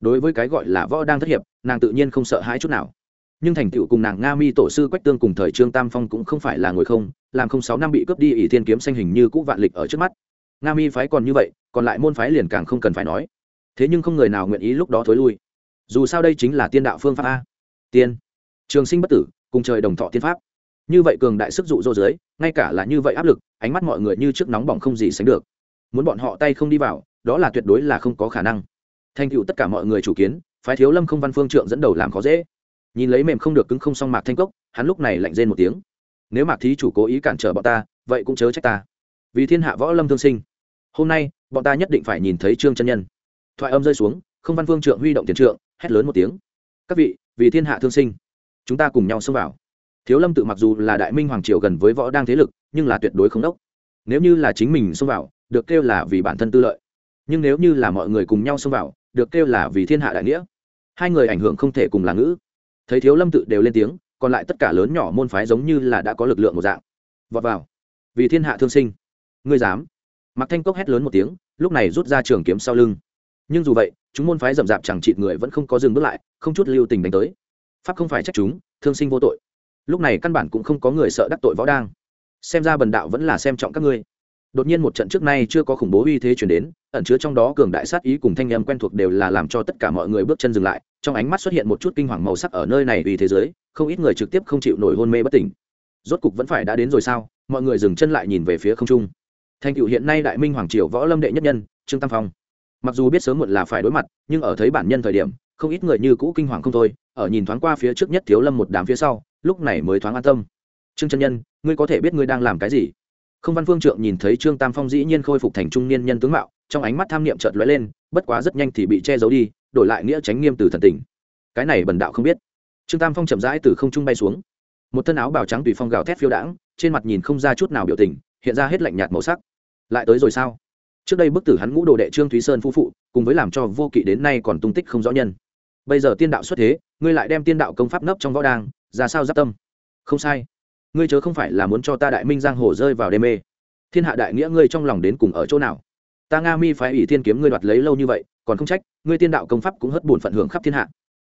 đối với cái gọi là võ đang thất hiệp, nàng tự nhiên không sợ hãi chút nào. Nhưng thành tựu cùng nàng nga mi tổ sư quách tương cùng thời trương tam phong cũng không phải là ngồi không, làm không sáu năm bị cướp đi ỷ thiên kiếm xanh hình như cũ vạn lịch ở trước mắt. Nga mi phái còn như vậy, còn lại môn phái liền càng không cần phải nói. Thế nhưng không người nào nguyện ý lúc đó thối lui. Dù sao đây chính là tiên đạo phương pháp a. Tiên. Trường sinh bất tử, cùng trời đồng thọ tiên pháp. Như vậy cường đại sức dụ dỗ dưới, ngay cả là như vậy áp lực, ánh mắt mọi người như trước nóng bỏng không gì sánh được. Muốn bọn họ tay không đi vào, đó là tuyệt đối là không có khả năng thành tựu tất cả mọi người chủ kiến, phái thiếu lâm không văn phương trượng dẫn đầu làm khó dễ. Nhìn lấy mềm không được cứng không xong mạc thanh cốc, hắn lúc này lạnh rên một tiếng. Nếu mạc thí chủ cố ý cản trở bọn ta, vậy cũng chớ trách ta. Vì thiên hạ võ lâm thương sinh, hôm nay, bọn ta nhất định phải nhìn thấy trương chân nhân. Thoại âm rơi xuống, không văn vương trượng huy động tiền trượng, hét lớn một tiếng. Các vị, vì thiên hạ thương sinh, chúng ta cùng nhau xông vào. Thiếu lâm tự mặc dù là đại minh hoàng triều gần với võ đang thế lực, nhưng là tuyệt đối không đốc. Nếu như là chính mình xông vào, được kêu là vì bản thân tư lợi. Nhưng nếu như là mọi người cùng nhau xông vào được kêu là vì thiên hạ đại nghĩa. Hai người ảnh hưởng không thể cùng là ngữ. Thấy thiếu lâm tự đều lên tiếng, còn lại tất cả lớn nhỏ môn phái giống như là đã có lực lượng một dạng. Vọt vào. Vì thiên hạ thương sinh. Ngươi dám. Mặc thanh cốc hét lớn một tiếng, lúc này rút ra trường kiếm sau lưng. Nhưng dù vậy, chúng môn phái rậm rạp chẳng chịt người vẫn không có dừng bước lại, không chút lưu tình đánh tới. Pháp không phải trách chúng, thương sinh vô tội. Lúc này căn bản cũng không có người sợ đắc tội võ đang. Xem ra bần đạo vẫn là xem trọng các ngươi đột nhiên một trận trước nay chưa có khủng bố uy thế chuyển đến, ẩn chứa trong đó cường đại sát ý cùng thanh âm quen thuộc đều là làm cho tất cả mọi người bước chân dừng lại, trong ánh mắt xuất hiện một chút kinh hoàng màu sắc ở nơi này uy thế giới, không ít người trực tiếp không chịu nổi hôn mê bất tỉnh. Rốt cục vẫn phải đã đến rồi sao? Mọi người dừng chân lại nhìn về phía không trung. Thành cựu hiện nay đại minh hoàng triều võ lâm đệ nhất nhân, trương tam phong. Mặc dù biết sớm muộn là phải đối mặt, nhưng ở thấy bản nhân thời điểm, không ít người như cũ kinh hoàng không thôi, ở nhìn thoáng qua phía trước nhất thiếu lâm một đám phía sau, lúc này mới thoáng an tâm. Trương chân nhân, ngươi có thể biết ngươi đang làm cái gì? Không văn phương trượng nhìn thấy trương tam phong dĩ nhiên khôi phục thành trung niên nhân tướng mạo, trong ánh mắt tham niệm chợt lóe lên, bất quá rất nhanh thì bị che giấu đi, đổi lại nghĩa tránh nghiêm từ thần tình. Cái này bần đạo không biết. Trương tam phong chậm rãi từ không trung bay xuống. Một thân áo bào trắng tùy phong gào thét phiêu đãng, trên mặt nhìn không ra chút nào biểu tình, hiện ra hết lạnh nhạt màu sắc. Lại tới rồi sao? Trước đây bức tử hắn ngũ đồ đệ trương thúy sơn phu phụ, cùng với làm cho vô kỵ đến nay còn tung tích không rõ nhân. Bây giờ tiên đạo xuất thế, ngươi lại đem tiên đạo công pháp nấp trong võ đang ra sao giáp tâm? Không sai ngươi chớ không phải là muốn cho ta đại minh giang hồ rơi vào đê mê. Thiên hạ đại nghĩa ngươi trong lòng đến cùng ở chỗ nào? Ta nga mi phái ủy thiên kiếm ngươi đoạt lấy lâu như vậy, còn không trách, ngươi tiên đạo công pháp cũng hất buồn phận hưởng khắp thiên hạ.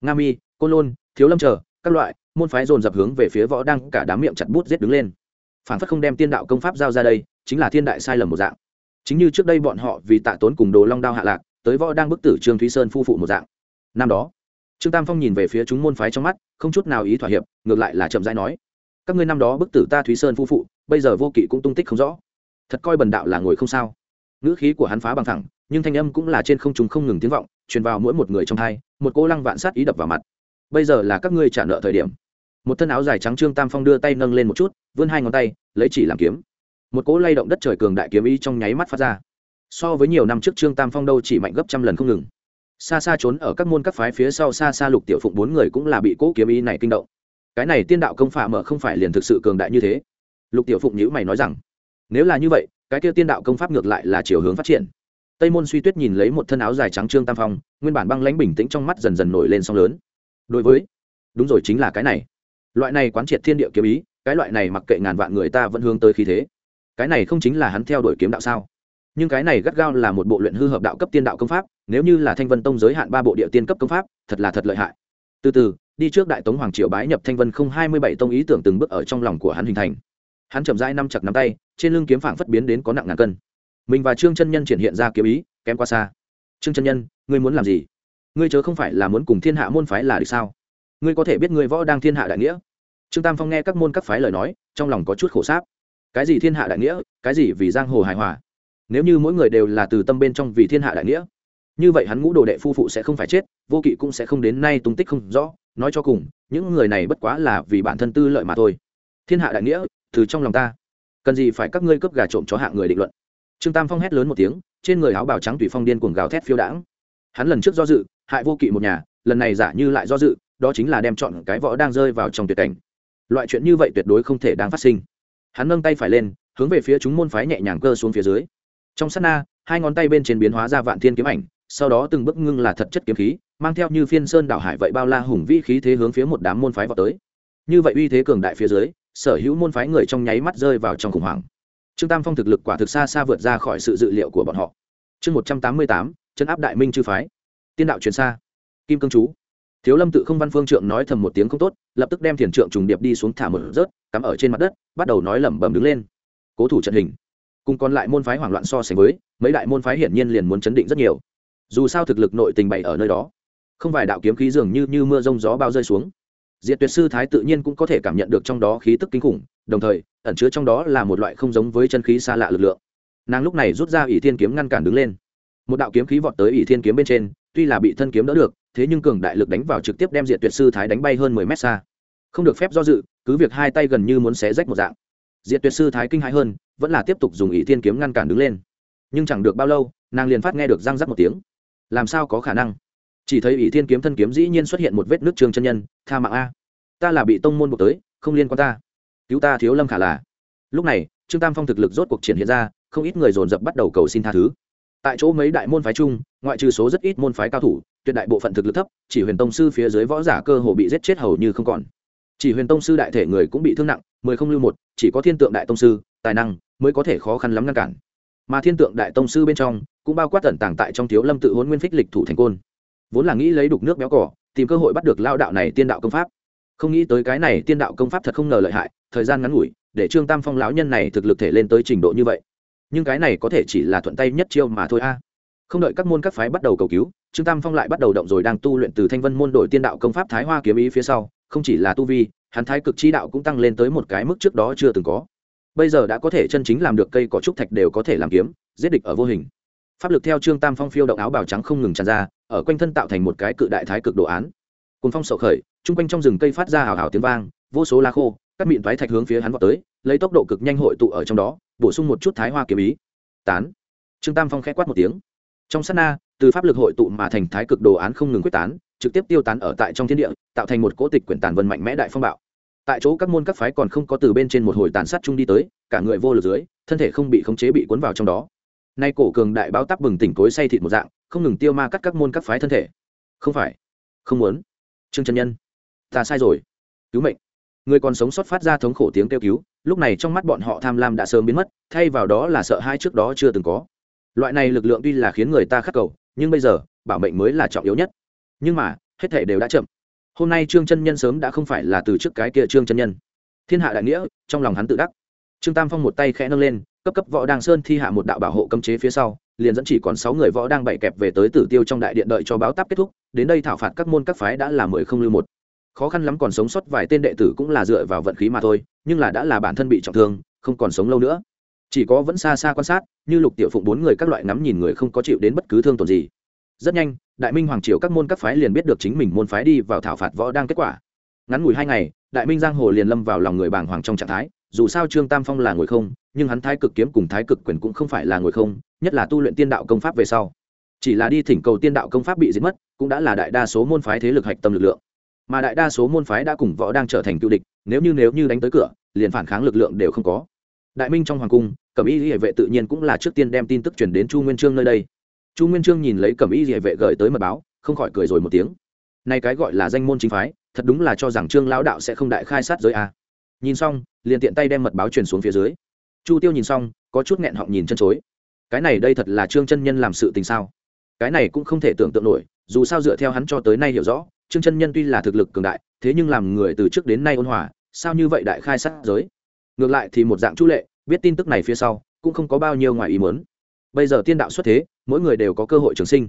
Nga mi, côn lôn, thiếu lâm chờ, các loại, môn phái dồn dập hướng về phía võ đăng, cả đám miệng chặt bút giết đứng lên. Phản phất không đem tiên đạo công pháp giao ra đây, chính là thiên đại sai lầm một dạng. Chính như trước đây bọn họ vì tạ tốn cùng đồ long đao hạ lạc, tới võ đang bức tử trương thúy sơn phu phụ một dạng. Năm đó, trương tam phong nhìn về phía chúng môn phái trong mắt, không chút nào ý thỏa hiệp, ngược lại là chậm rãi nói các ngươi năm đó bức tử ta thúy sơn phu phụ, bây giờ vô kỵ cũng tung tích không rõ. Thật coi bần đạo là ngồi không sao. Ngữ khí của hắn phá bằng thẳng, nhưng thanh âm cũng là trên không chúng không ngừng tiếng vọng, truyền vào mỗi một người trong hai, một cô lăng vạn sát ý đập vào mặt. Bây giờ là các ngươi trả nợ thời điểm. Một thân áo dài trắng trương tam phong đưa tay nâng lên một chút, vươn hai ngón tay, lấy chỉ làm kiếm. Một cỗ lay động đất trời cường đại kiếm ý trong nháy mắt phát ra. So với nhiều năm trước trương tam phong đâu chỉ mạnh gấp trăm lần không ngừng. Xa xa trốn ở các môn các phái phía sau xa xa lục tiểu phụng bốn người cũng là bị cỗ kiếm ý này kinh động cái này tiên đạo công phả mở không phải liền thực sự cường đại như thế. Lục tiểu phụng nhữ mày nói rằng, nếu là như vậy, cái kia tiên đạo công pháp ngược lại là chiều hướng phát triển. Tây môn suy tuyết nhìn lấy một thân áo dài trắng trương tam phong, nguyên bản băng lãnh bình tĩnh trong mắt dần dần nổi lên song lớn. Đối với, đúng rồi chính là cái này. Loại này quán triệt thiên địa kiếm ý, cái loại này mặc kệ ngàn vạn người ta vẫn hướng tới khí thế. Cái này không chính là hắn theo đuổi kiếm đạo sao? Nhưng cái này gắt gao là một bộ luyện hư hợp đạo cấp tiên đạo công pháp, nếu như là thanh vân tông giới hạn ba bộ địa tiên cấp công pháp, thật là thật lợi hại. Từ từ đi trước đại tống hoàng triều bái nhập thanh vân không hai mươi bảy tông ý tưởng từng bước ở trong lòng của hắn hình thành. Hắn chậm rãi năm chặt nắm tay, trên lưng kiếm phảng phất biến đến có nặng ngàn cân. Mình và trương chân nhân triển hiện ra kiếm ý, kém qua xa. Trương chân nhân, ngươi muốn làm gì? Ngươi chớ không phải là muốn cùng thiên hạ môn phái là được sao? Ngươi có thể biết ngươi võ đang thiên hạ đại nghĩa. Trương tam phong nghe các môn các phái lời nói, trong lòng có chút khổ sáp. Cái gì thiên hạ đại nghĩa, cái gì vì giang hồ hài hòa? Nếu như mỗi người đều là từ tâm bên trong vì thiên hạ đại nghĩa như vậy hắn ngũ đồ đệ phu phụ sẽ không phải chết, vô kỵ cũng sẽ không đến nay tung tích không rõ. Nói cho cùng, những người này bất quá là vì bản thân tư lợi mà thôi. Thiên hạ đại nghĩa, từ trong lòng ta. Cần gì phải các ngươi cướp gà trộm chó hạ người định luận? Trương tam phong hét lớn một tiếng, trên người áo bào trắng tùy phong điên cuồng gào thét phiêu đãng. Hắn lần trước do dự, hại vô kỵ một nhà, lần này giả như lại do dự, đó chính là đem chọn cái võ đang rơi vào trong tuyệt cảnh. Loại chuyện như vậy tuyệt đối không thể đang phát sinh. Hắn nâng tay phải lên, hướng về phía chúng môn phái nhẹ nhàng cơ xuống phía dưới. Trong sát na, hai ngón tay bên trên biến hóa ra vạn thiên kiếm ảnh sau đó từng bước ngưng là thật chất kiếm khí, mang theo như phiên sơn đảo hải vậy bao la hùng vĩ khí thế hướng phía một đám môn phái vào tới. Như vậy uy thế cường đại phía dưới, sở hữu môn phái người trong nháy mắt rơi vào trong khủng hoảng. Trương tam phong thực lực quả thực xa xa vượt ra khỏi sự dự liệu của bọn họ. Chương một trăm tám mươi tám chân áp đại minh chư phái. Tiên đạo truyền xa. Kim cương chú. Thiếu lâm tự không văn phương trượng nói thầm một tiếng không tốt, lập tức đem thiền trượng trùng điệp đi xuống thả một rớt, cắm ở trên mặt đất, bắt đầu nói lẩm bẩm đứng lên. Cố thủ trận hình. Cùng còn lại môn phái hoảng loạn so sánh với, mấy đại môn phái hiển nhiên liền muốn chấn định rất nhiều dù sao thực lực nội tình bày ở nơi đó không phải đạo kiếm khí dường như, như mưa rông gió bao rơi xuống. Diệt tuyệt sư thái tự nhiên cũng có thể cảm nhận được trong đó khí tức kinh khủng đồng thời ẩn chứa trong đó là một loại không giống với chân khí xa lạ lực lượng. Nàng lúc này rút ra ỷ thiên kiếm ngăn cản đứng lên. Một đạo kiếm khí vọt tới ỷ thiên kiếm bên trên tuy là bị thân kiếm đỡ được thế nhưng cường đại lực đánh vào trực tiếp đem diệt tuyệt sư thái đánh bay hơn mười mét xa. Không được phép do dự cứ việc hai tay gần như muốn xé rách một dạng. Diệt tuyệt sư thái kinh hãi hơn vẫn là tiếp tục dùng ỷ thiên kiếm ngăn cản đứng lên. Nhưng chẳng được bao lâu nàng liền phát nghe được răng rắc một tiếng làm sao có khả năng? Chỉ thấy ỷ thiên kiếm thân kiếm dĩ nhiên xuất hiện một vết nước trường chân nhân, tha mạng a. Ta là bị tông môn buộc tới, không liên quan ta. Cứu ta thiếu lâm khả là. Lúc này, trương tam phong thực lực rốt cuộc triển hiện ra, không ít người dồn dập bắt đầu cầu xin tha thứ. Tại chỗ mấy đại môn phái chung, ngoại trừ số rất ít môn phái cao thủ, tuyệt đại bộ phận thực lực thấp, chỉ huyền tông sư phía dưới võ giả cơ hồ bị giết chết hầu như không còn. Chỉ huyền tông sư đại thể người cũng bị thương nặng, mười không lưu một, chỉ có thiên tượng đại tông sư, tài năng mới có thể khó khăn lắm ngăn cản mà thiên tượng đại tông sư bên trong cũng bao quát tận tàng tại trong thiếu lâm tự hôn nguyên phích lịch thủ thành côn. Vốn là nghĩ lấy đục nước béo cỏ, tìm cơ hội bắt được lao đạo này tiên đạo công pháp. Không nghĩ tới cái này tiên đạo công pháp thật không ngờ lợi hại, thời gian ngắn ngủi, để trương tam phong lão nhân này thực lực thể lên tới trình độ như vậy. Nhưng cái này có thể chỉ là thuận tay nhất chiêu mà thôi a. Không đợi các môn các phái bắt đầu cầu cứu, trương tam phong lại bắt đầu động rồi đang tu luyện từ thanh vân môn đội tiên đạo công pháp thái hoa kiếm ý phía sau, không chỉ là tu vi, hắn thái cực chi đạo cũng tăng lên tới một cái mức trước đó chưa từng có bây giờ đã có thể chân chính làm được cây cỏ trúc thạch đều có thể làm kiếm, giết địch ở vô hình. Pháp lực theo trương tam phong phiêu động áo bào trắng không ngừng tràn ra, ở quanh thân tạo thành một cái cự đại thái cực đồ án. Cùng phong sậu khởi, chung quanh trong rừng cây phát ra hào hào tiếng vang, vô số lá khô, các miệng thoái thạch hướng phía hắn vào tới, lấy tốc độ cực nhanh hội tụ ở trong đó, bổ sung một chút thái hoa kiếm ý. Tán. Trương tam phong khẽ quát một tiếng. Trong sát na, từ pháp lực hội tụ mà thành thái cực đồ án không ngừng quyết tán, trực tiếp tiêu tán ở tại trong thiên địa, tạo thành một cỗ tịch quyển tàn vân mạnh mẽ đại phong bạo tại chỗ các môn các phái còn không có từ bên trên một hồi tàn sát chung đi tới, cả người vô lực dưới, thân thể không bị khống chế bị cuốn vào trong đó. Nay cổ cường đại báo tắc bừng tỉnh cối say thịt một dạng, không ngừng tiêu ma cắt các môn các phái thân thể. Không phải, không muốn. Trương trần nhân, ta sai rồi. Cứu mệnh. Người còn sống sót phát ra thống khổ tiếng kêu cứu, lúc này trong mắt bọn họ tham lam đã sớm biến mất, thay vào đó là sợ hai trước đó chưa từng có. Loại này lực lượng tuy là khiến người ta khắc cầu, nhưng bây giờ, bảo mệnh mới là trọng yếu nhất. Nhưng mà, hết thể đều đã chậm hôm nay trương chân nhân sớm đã không phải là từ trước cái kia trương chân nhân. Thiên hạ đại nghĩa, trong lòng hắn tự đắc. Trương tam phong một tay khẽ nâng lên, cấp cấp võ đăng sơn thi hạ một đạo bảo hộ cấm chế phía sau, liền dẫn chỉ còn sáu người võ đang bày kẹp về tới tử tiêu trong đại điện đợi cho báo táp kết thúc, đến đây thảo phạt các môn các phái đã là mười không lưu một. Khó khăn lắm còn sống sót vài tên đệ tử cũng là dựa vào vận khí mà thôi, nhưng là đã là bản thân bị trọng thương, không còn sống lâu nữa. Chỉ có vẫn xa xa quan sát, như lục tiểu phụng bốn người các loại ngắm nhìn người không có chịu đến bất cứ thương tổn gì rất nhanh, đại minh hoàng triều các môn các phái liền biết được chính mình môn phái đi vào thảo phạt võ đang kết quả. Ngắn ngủi hai ngày, đại minh giang hồ liền lâm vào lòng người bàng hoàng trong trạng thái, dù sao trương tam phong là ngồi không, nhưng hắn thái cực kiếm cùng thái cực quyền cũng không phải là ngồi không, nhất là tu luyện tiên đạo công pháp về sau. Chỉ là đi thỉnh cầu tiên đạo công pháp bị giết mất, cũng đã là đại đa số môn phái thế lực hạch tâm lực lượng. Mà đại đa số môn phái đã cùng võ đang trở thành cựu địch, nếu như nếu như đánh tới cửa, liền phản kháng lực lượng đều không có. Đại minh trong hoàng cung, cẩm y hệ vệ tự nhiên cũng là trước tiên đem tin tức chuyển đến chu nguyên trương nơi đây chu nguyên trương nhìn lấy cẩm y hệ vệ gửi tới mật báo, không khỏi cười rồi một tiếng. Nay cái gọi là danh môn chính phái, thật đúng là cho rằng trương lão đạo sẽ không đại khai sát giới a nhìn xong, liền tiện tay đem mật báo truyền xuống phía dưới. Chu tiêu nhìn xong, có chút nghẹn họng nhìn chân chối. Cái này đây thật là trương chân nhân làm sự tình sao? Cái này cũng không thể tưởng tượng nổi, dù sao dựa theo hắn cho tới nay hiểu rõ, trương chân nhân tuy là thực lực cường đại, thế nhưng làm người từ trước đến nay ôn hòa, sao như vậy đại khai sát giới? Ngược lại thì một dạng chu lệ, biết tin tức này phía sau, cũng không có bao nhiêu ngoài ý muốn. Bây giờ tiên đạo xuất thế mỗi người đều có cơ hội trường sinh.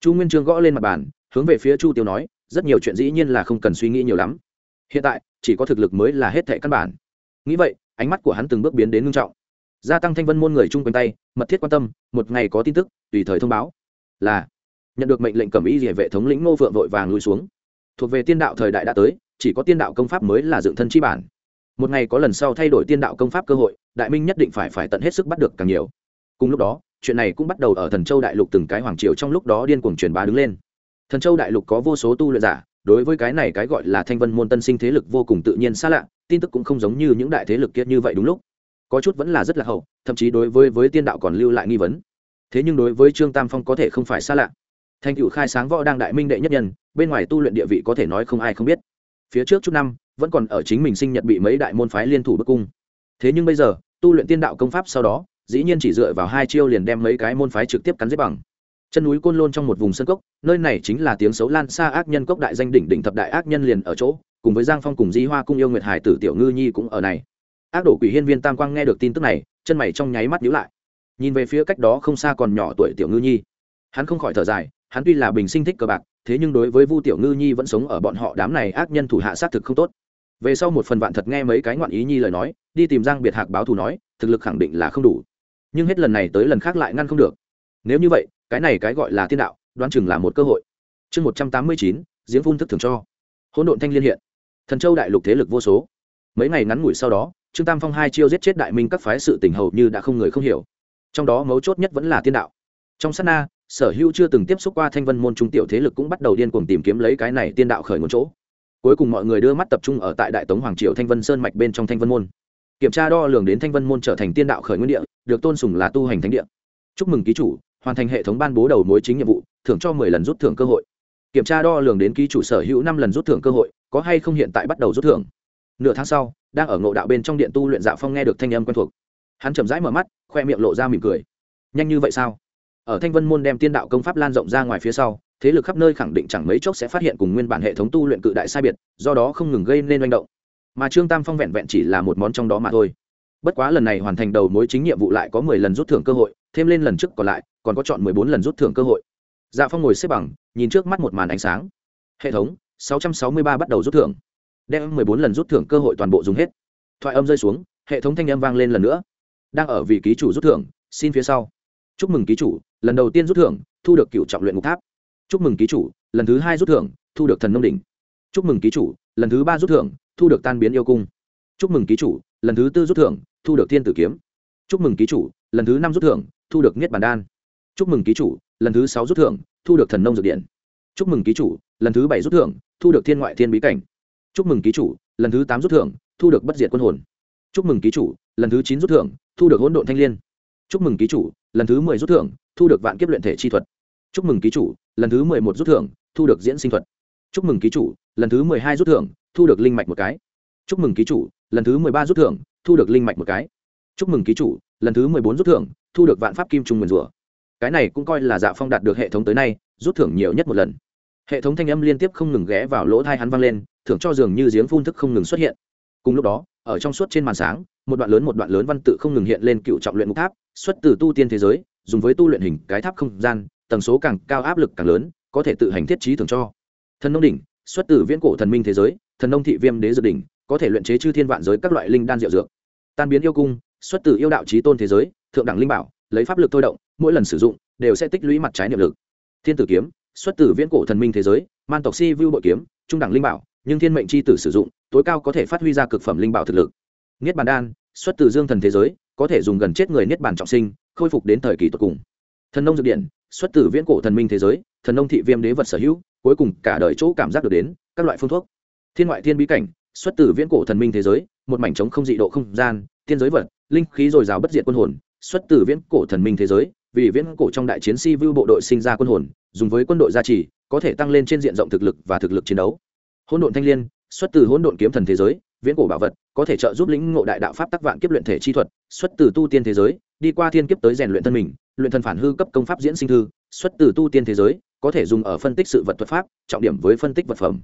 Chu nguyên trương gõ lên mặt bàn, hướng về phía chu tiêu nói, rất nhiều chuyện dĩ nhiên là không cần suy nghĩ nhiều lắm. Hiện tại, chỉ có thực lực mới là hết thệ căn bản. Nghĩ vậy, ánh mắt của hắn từng bước biến đến ngưng trọng. Gia tăng thanh vân môn người chung quanh tay, mật thiết quan tâm, một ngày có tin tức, tùy thời thông báo. Là, nhận được mệnh lệnh cầm ý địa vệ thống lĩnh ngô vượng vội vàng lui xuống. Thuộc về tiên đạo thời đại đã tới, chỉ có tiên đạo công pháp mới là dựng thân chi bản. Một ngày có lần sau thay đổi tiên đạo công pháp cơ hội, đại minh nhất định phải phải tận hết sức bắt được càng nhiều. Cùng lúc đó chuyện này cũng bắt đầu ở thần châu đại lục từng cái hoàng triều trong lúc đó điên cuồng truyền bá đứng lên. Thần châu đại lục có vô số tu luyện giả, đối với cái này cái gọi là thanh vân môn tân sinh thế lực vô cùng tự nhiên xa lạ, tin tức cũng không giống như những đại thế lực kia như vậy đúng lúc. Có chút vẫn là rất là hậu, thậm chí đối với với tiên đạo còn lưu lại nghi vấn. Thế nhưng đối với trương tam phong có thể không phải xa lạ. Thành cựu khai sáng võ đang đại minh đệ nhất nhân, bên ngoài tu luyện địa vị có thể nói không ai không biết. Phía trước chút năm, vẫn còn ở chính mình sinh nhật bị mấy đại môn phái liên thủ bức cung. Thế nhưng bây giờ, tu luyện tiên đạo công pháp sau đó dĩ nhiên chỉ dựa vào hai chiêu liền đem mấy cái môn phái trực tiếp cắn giết bằng. Chân núi côn lôn trong một vùng sân cốc, nơi này chính là tiếng xấu lan xa ác nhân cốc đại danh đỉnh đỉnh thập đại ác nhân liền ở chỗ, cùng với giang phong cùng di hoa cung yêu nguyệt hải tử tiểu ngư nhi cũng ở này. Ác đổ quỷ hiên viên tam quang nghe được tin tức này, chân mày trong nháy mắt nhíu lại. Nhìn về phía cách đó không xa còn nhỏ tuổi tiểu ngư nhi, hắn không khỏi thở dài, hắn tuy là bình sinh thích cờ bạc, thế nhưng đối với vu tiểu ngư nhi vẫn sống ở bọn họ đám này ác nhân thủ hạ sát thực không tốt. Về sau một phần vạn thật nghe mấy cái ngoạn ý nhi lời nói, đi tìm giang biệt hạc báo thù nói, thực lực khẳng định là không đủ nhưng hết lần này tới lần khác lại ngăn không được. Nếu như vậy, cái này cái gọi là thiên đạo, đoán chừng là một cơ hội. Chương một trăm tám mươi chín giếng phun thức thường cho. Hỗn độn thanh liên hiện. Thần châu đại lục thế lực vô số. Mấy ngày ngắn ngủi sau đó, trương tam phong hai chiêu giết chết đại minh các phái sự tình hầu như đã không người không hiểu. Trong đó mấu chốt nhất vẫn là tiên đạo. Trong sát na, sở hữu chưa từng tiếp xúc qua thanh vân môn trung tiểu thế lực cũng bắt đầu điên cuồng tìm kiếm lấy cái này tiên đạo khởi nguồn chỗ. Cuối cùng mọi người đưa mắt tập trung ở tại đại tống hoàng triều thanh vân sơn mạch bên trong thanh vân môn kiểm tra đo lường đến thanh vân môn trở thành tiên đạo khởi nguyên địa, được tôn sùng là tu hành thánh địa. Chúc mừng ký chủ, hoàn thành hệ thống ban bố đầu mối chính nhiệm vụ, thưởng cho mười lần rút thưởng cơ hội. Kiểm tra đo lường đến ký chủ sở hữu năm lần rút thưởng cơ hội, có hay không hiện tại bắt đầu rút thưởng. Nửa tháng sau, đang ở ngộ đạo bên trong điện tu luyện dạ phong nghe được thanh âm quen thuộc. Hắn chậm rãi mở mắt, khoe miệng lộ ra mỉm cười. Nhanh như vậy sao? Ở thanh vân môn đem tiên đạo công pháp lan rộng ra ngoài phía sau, thế lực khắp nơi khẳng định chẳng mấy chốc sẽ phát hiện cùng nguyên bản hệ thống tu luyện cự đại sai biệt, do đó không ngừng gây nên manh động mà trương tam phong vẹn vẹn chỉ là một món trong đó mà thôi. Bất quá lần này hoàn thành đầu mối chính nhiệm vụ lại có mười lần rút thưởng cơ hội, thêm lên lần trước còn lại, còn có chọn mười bốn lần rút thưởng cơ hội. Dạ phong ngồi xếp bằng, nhìn trước mắt một màn ánh sáng. Hệ thống, sáu trăm sáu mươi ba bắt đầu rút thưởng. Đem mười bốn lần rút thưởng cơ hội toàn bộ dùng hết. Thoại âm rơi xuống, hệ thống thanh âm vang lên lần nữa. Đang ở vị ký chủ rút thưởng, xin phía sau. Chúc mừng ký chủ, lần đầu tiên rút thưởng, thu được cựu trọng luyện ngục tháp. Chúc mừng ký chủ, lần thứ hai rút thưởng, thu được thần nông đỉnh. Chúc mừng ký chủ, lần thứ ba rút thưởng thu được tan biến yêu cung. Chúc mừng ký chủ, lần thứ tư rút thưởng, thu được thiên tử kiếm. Chúc mừng ký chủ, lần thứ năm rút thưởng, thu được niết bàn đan. Chúc mừng ký chủ, lần thứ sáu rút thưởng, thu được thần nông dược điện. Chúc mừng ký chủ, lần thứ bảy rút thưởng, thu được thiên ngoại thiên bí cảnh. Chúc mừng ký chủ, lần thứ tám rút thưởng, thu được bất diệt quân hồn. Chúc mừng ký chủ, lần thứ chín rút thưởng, thu được hỗn độn thanh l i ê n chúc mừng ký chủ, lần thứ mười rút thưởng, thu được vạn kiếp luyện thể chi thuật. Chúc mừng ký chủ, lần thứ mười một rút thưởng, thu được diễn sinh thuật chúc mừng ký chủ, lần thứ mười hai rút thưởng, thu được linh mạch một cái. Chúc mừng ký chủ, lần thứ mười ba rút thưởng, thu được linh mạch một cái. Chúc mừng ký chủ, lần thứ mười bốn rút thưởng, thu được vạn pháp kim trung nguyền rủa. Cái này cũng coi là dạ phong đạt được hệ thống tới nay, rút thưởng nhiều nhất một lần. Hệ thống thanh âm liên tiếp không ngừng ghé vào lỗ thai hắn vang lên, thưởng cho dường như giếng phun thức không ngừng xuất hiện. Cùng lúc đó, ở trong suốt trên màn sáng, một đoạn lớn một đoạn lớn văn tự không ngừng hiện lên cựu trọng luyện ngục tháp, xuất từ tu tiên thế giới, dùng với tu luyện hình cái tháp không gian tầng số càng cao áp lực càng lớn, có thể tự hành thiết trí thường cho thần nông đỉnh, xuất từ viễn cổ thần minh thế giới, thần nông thị viêm đế dược đỉnh, có thể luyện chế chư thiên vạn giới các loại linh đan diệu dược. Tan biến yêu cung, xuất từ yêu đạo trí tôn thế giới, thượng đẳng linh bảo, lấy pháp lực thôi động, mỗi lần sử dụng, đều sẽ tích lũy mặt trái niệm lực. Thiên tử kiếm, xuất từ viễn cổ thần minh thế giới, man tộc si vưu bội kiếm, trung đẳng linh bảo, nhưng thiên mệnh c h i tử sử dụng, tối cao có thể phát huy ra cực phẩm linh bảo thực lực. Niết bàn đan, xuất từ dương thần thế giới, có thể dùng gần chết người niết bàn trọng sinh, khôi phục đến thời kỳ tột cùng. Thần nông dược điện, xuất từ viễn cổ thần minh thế giới, thần nông thị viêm đế vật sở hữu cuối cùng cả đời chỗ cảm giác được đến các loại phương thuốc. Thiên ngoại thiên bí cảnh, xuất từ viễn cổ thần minh thế giới, một mảnh trống không dị độ không gian, tiên giới vật, linh khí dồi dào bất diệt quân hồn, xuất từ viễn cổ thần minh thế giới, vì viễn cổ trong đại chiến si vưu bộ đội sinh ra quân hồn, dùng với quân đội gia trì, có thể tăng lên trên diện rộng thực lực và thực lực chiến đấu. Hỗn độn thanh l i ê n xuất từ hỗn độn kiếm thần thế giới, viễn cổ bảo vật, có thể trợ giúp lĩnh ngộ đại đạo pháp tắc vạn kiếp luyện thể chi thuật, xuất từ tu tiên thế giới, đi qua thiên kiếp tới rèn luyện thân mình, luyện thân phản hư cấp công pháp diễn sinh thư, xuất từ tu tiên thế giới có thể dùng ở phân tích sự vật thuật pháp, trọng điểm với phân tích vật phẩm.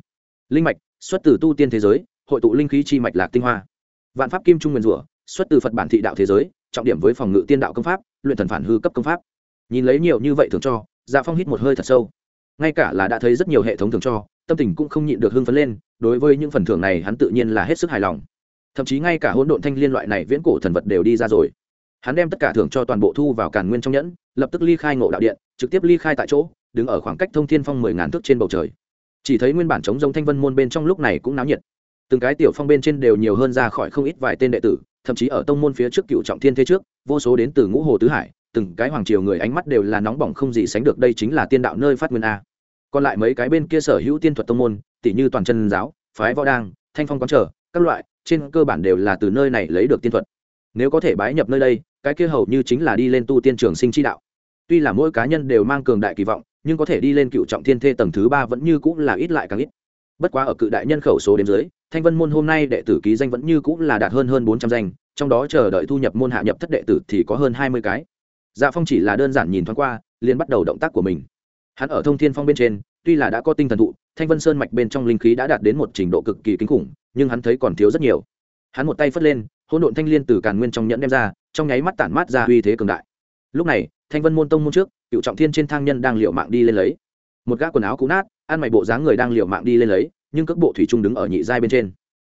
Linh mạch, xuất từ tu tiên thế giới, hội tụ linh khí chi mạch lạc tinh hoa. Vạn pháp kim trung nguyên rủa, xuất từ phật bản thị đạo thế giới, trọng điểm với phòng ngự tiên đạo công pháp, luyện thần phản hư cấp công pháp. Nhìn lấy nhiều như vậy thường cho dạ phong hít một hơi thật sâu. Ngay cả là đã thấy rất nhiều hệ thống thường cho, tâm tình cũng không nhịn được hưng phấn lên, đối với những phần thưởng này hắn tự nhiên là hết sức hài lòng. Thậm chí ngay cả hỗn độn thanh liên loại này viễn cổ thần vật đều đi ra rồi. Hắn đem tất cả thưởng cho toàn bộ thu vào càn nguyên trong nhẫn, lập tức ly khai ngộ đạo điện, trực tiếp ly khai tại chỗ đứng ở khoảng cách thông thiên phong mười ngàn thước trên bầu trời. Chỉ thấy nguyên bản chống giống thanh vân môn bên trong lúc này cũng náo nhiệt. Từng cái tiểu phong bên trên đều nhiều hơn ra khỏi không ít vài tên đệ tử, thậm chí ở tông môn phía trước cựu trọng thiên thế trước, vô số đến từ ngũ hồ tứ hải, từng cái hoàng triều người ánh mắt đều là nóng bỏng không gì sánh được đây chính là tiên đạo nơi phát nguyên a. Còn lại mấy cái bên kia sở hữu tiên thuật tông môn tỷ như toàn chân giáo, phái võ đang thanh phong quán trở, các loại, trên cơ bản đều là từ nơi này lấy được tiên thuật. Nếu có thể bái nhập nơi đây, cái kia hầu như chính là đi lên tu tiên trường sinh chi đạo. Tuy là mỗi cá nhân đều mang cường đại kỳ vọng nhưng có thể đi lên cựu trọng thiên thê tầng thứ ba vẫn như cũng là ít lại càng ít. Bất quá ở cự đại nhân khẩu số đến dưới, thanh vân môn hôm nay đệ tử ký danh vẫn như cũng là đạt hơn hơn bốn trăm danh, trong đó chờ đợi thu nhập môn hạ nhập thất đệ tử thì có hơn hai mươi cái. Dạ phong chỉ là đơn giản nhìn thoáng qua, liền bắt đầu động tác của mình. Hắn ở thông thiên phong bên trên, tuy là đã có tinh thần thụ, thanh vân sơn mạch bên trong linh khí đã đạt đến một trình độ cực kỳ kinh khủng, nhưng hắn thấy còn thiếu rất nhiều. Hắn một tay phất lên, hỗn độn thanh liên từ càn nguyên trong nhẫn đem ra, trong nháy mắt tản mát ra uy thế cường đại. Lúc này thanh vân môn tông môn trước cựu trọng thiên trên thang nhân đang liệu mạng đi lên lấy. Một gã quần áo cũ nát, ăn mày bộ dáng người đang liệu mạng đi lên lấy, nhưng cước bộ thủy trung đứng ở nhị giai bên trên.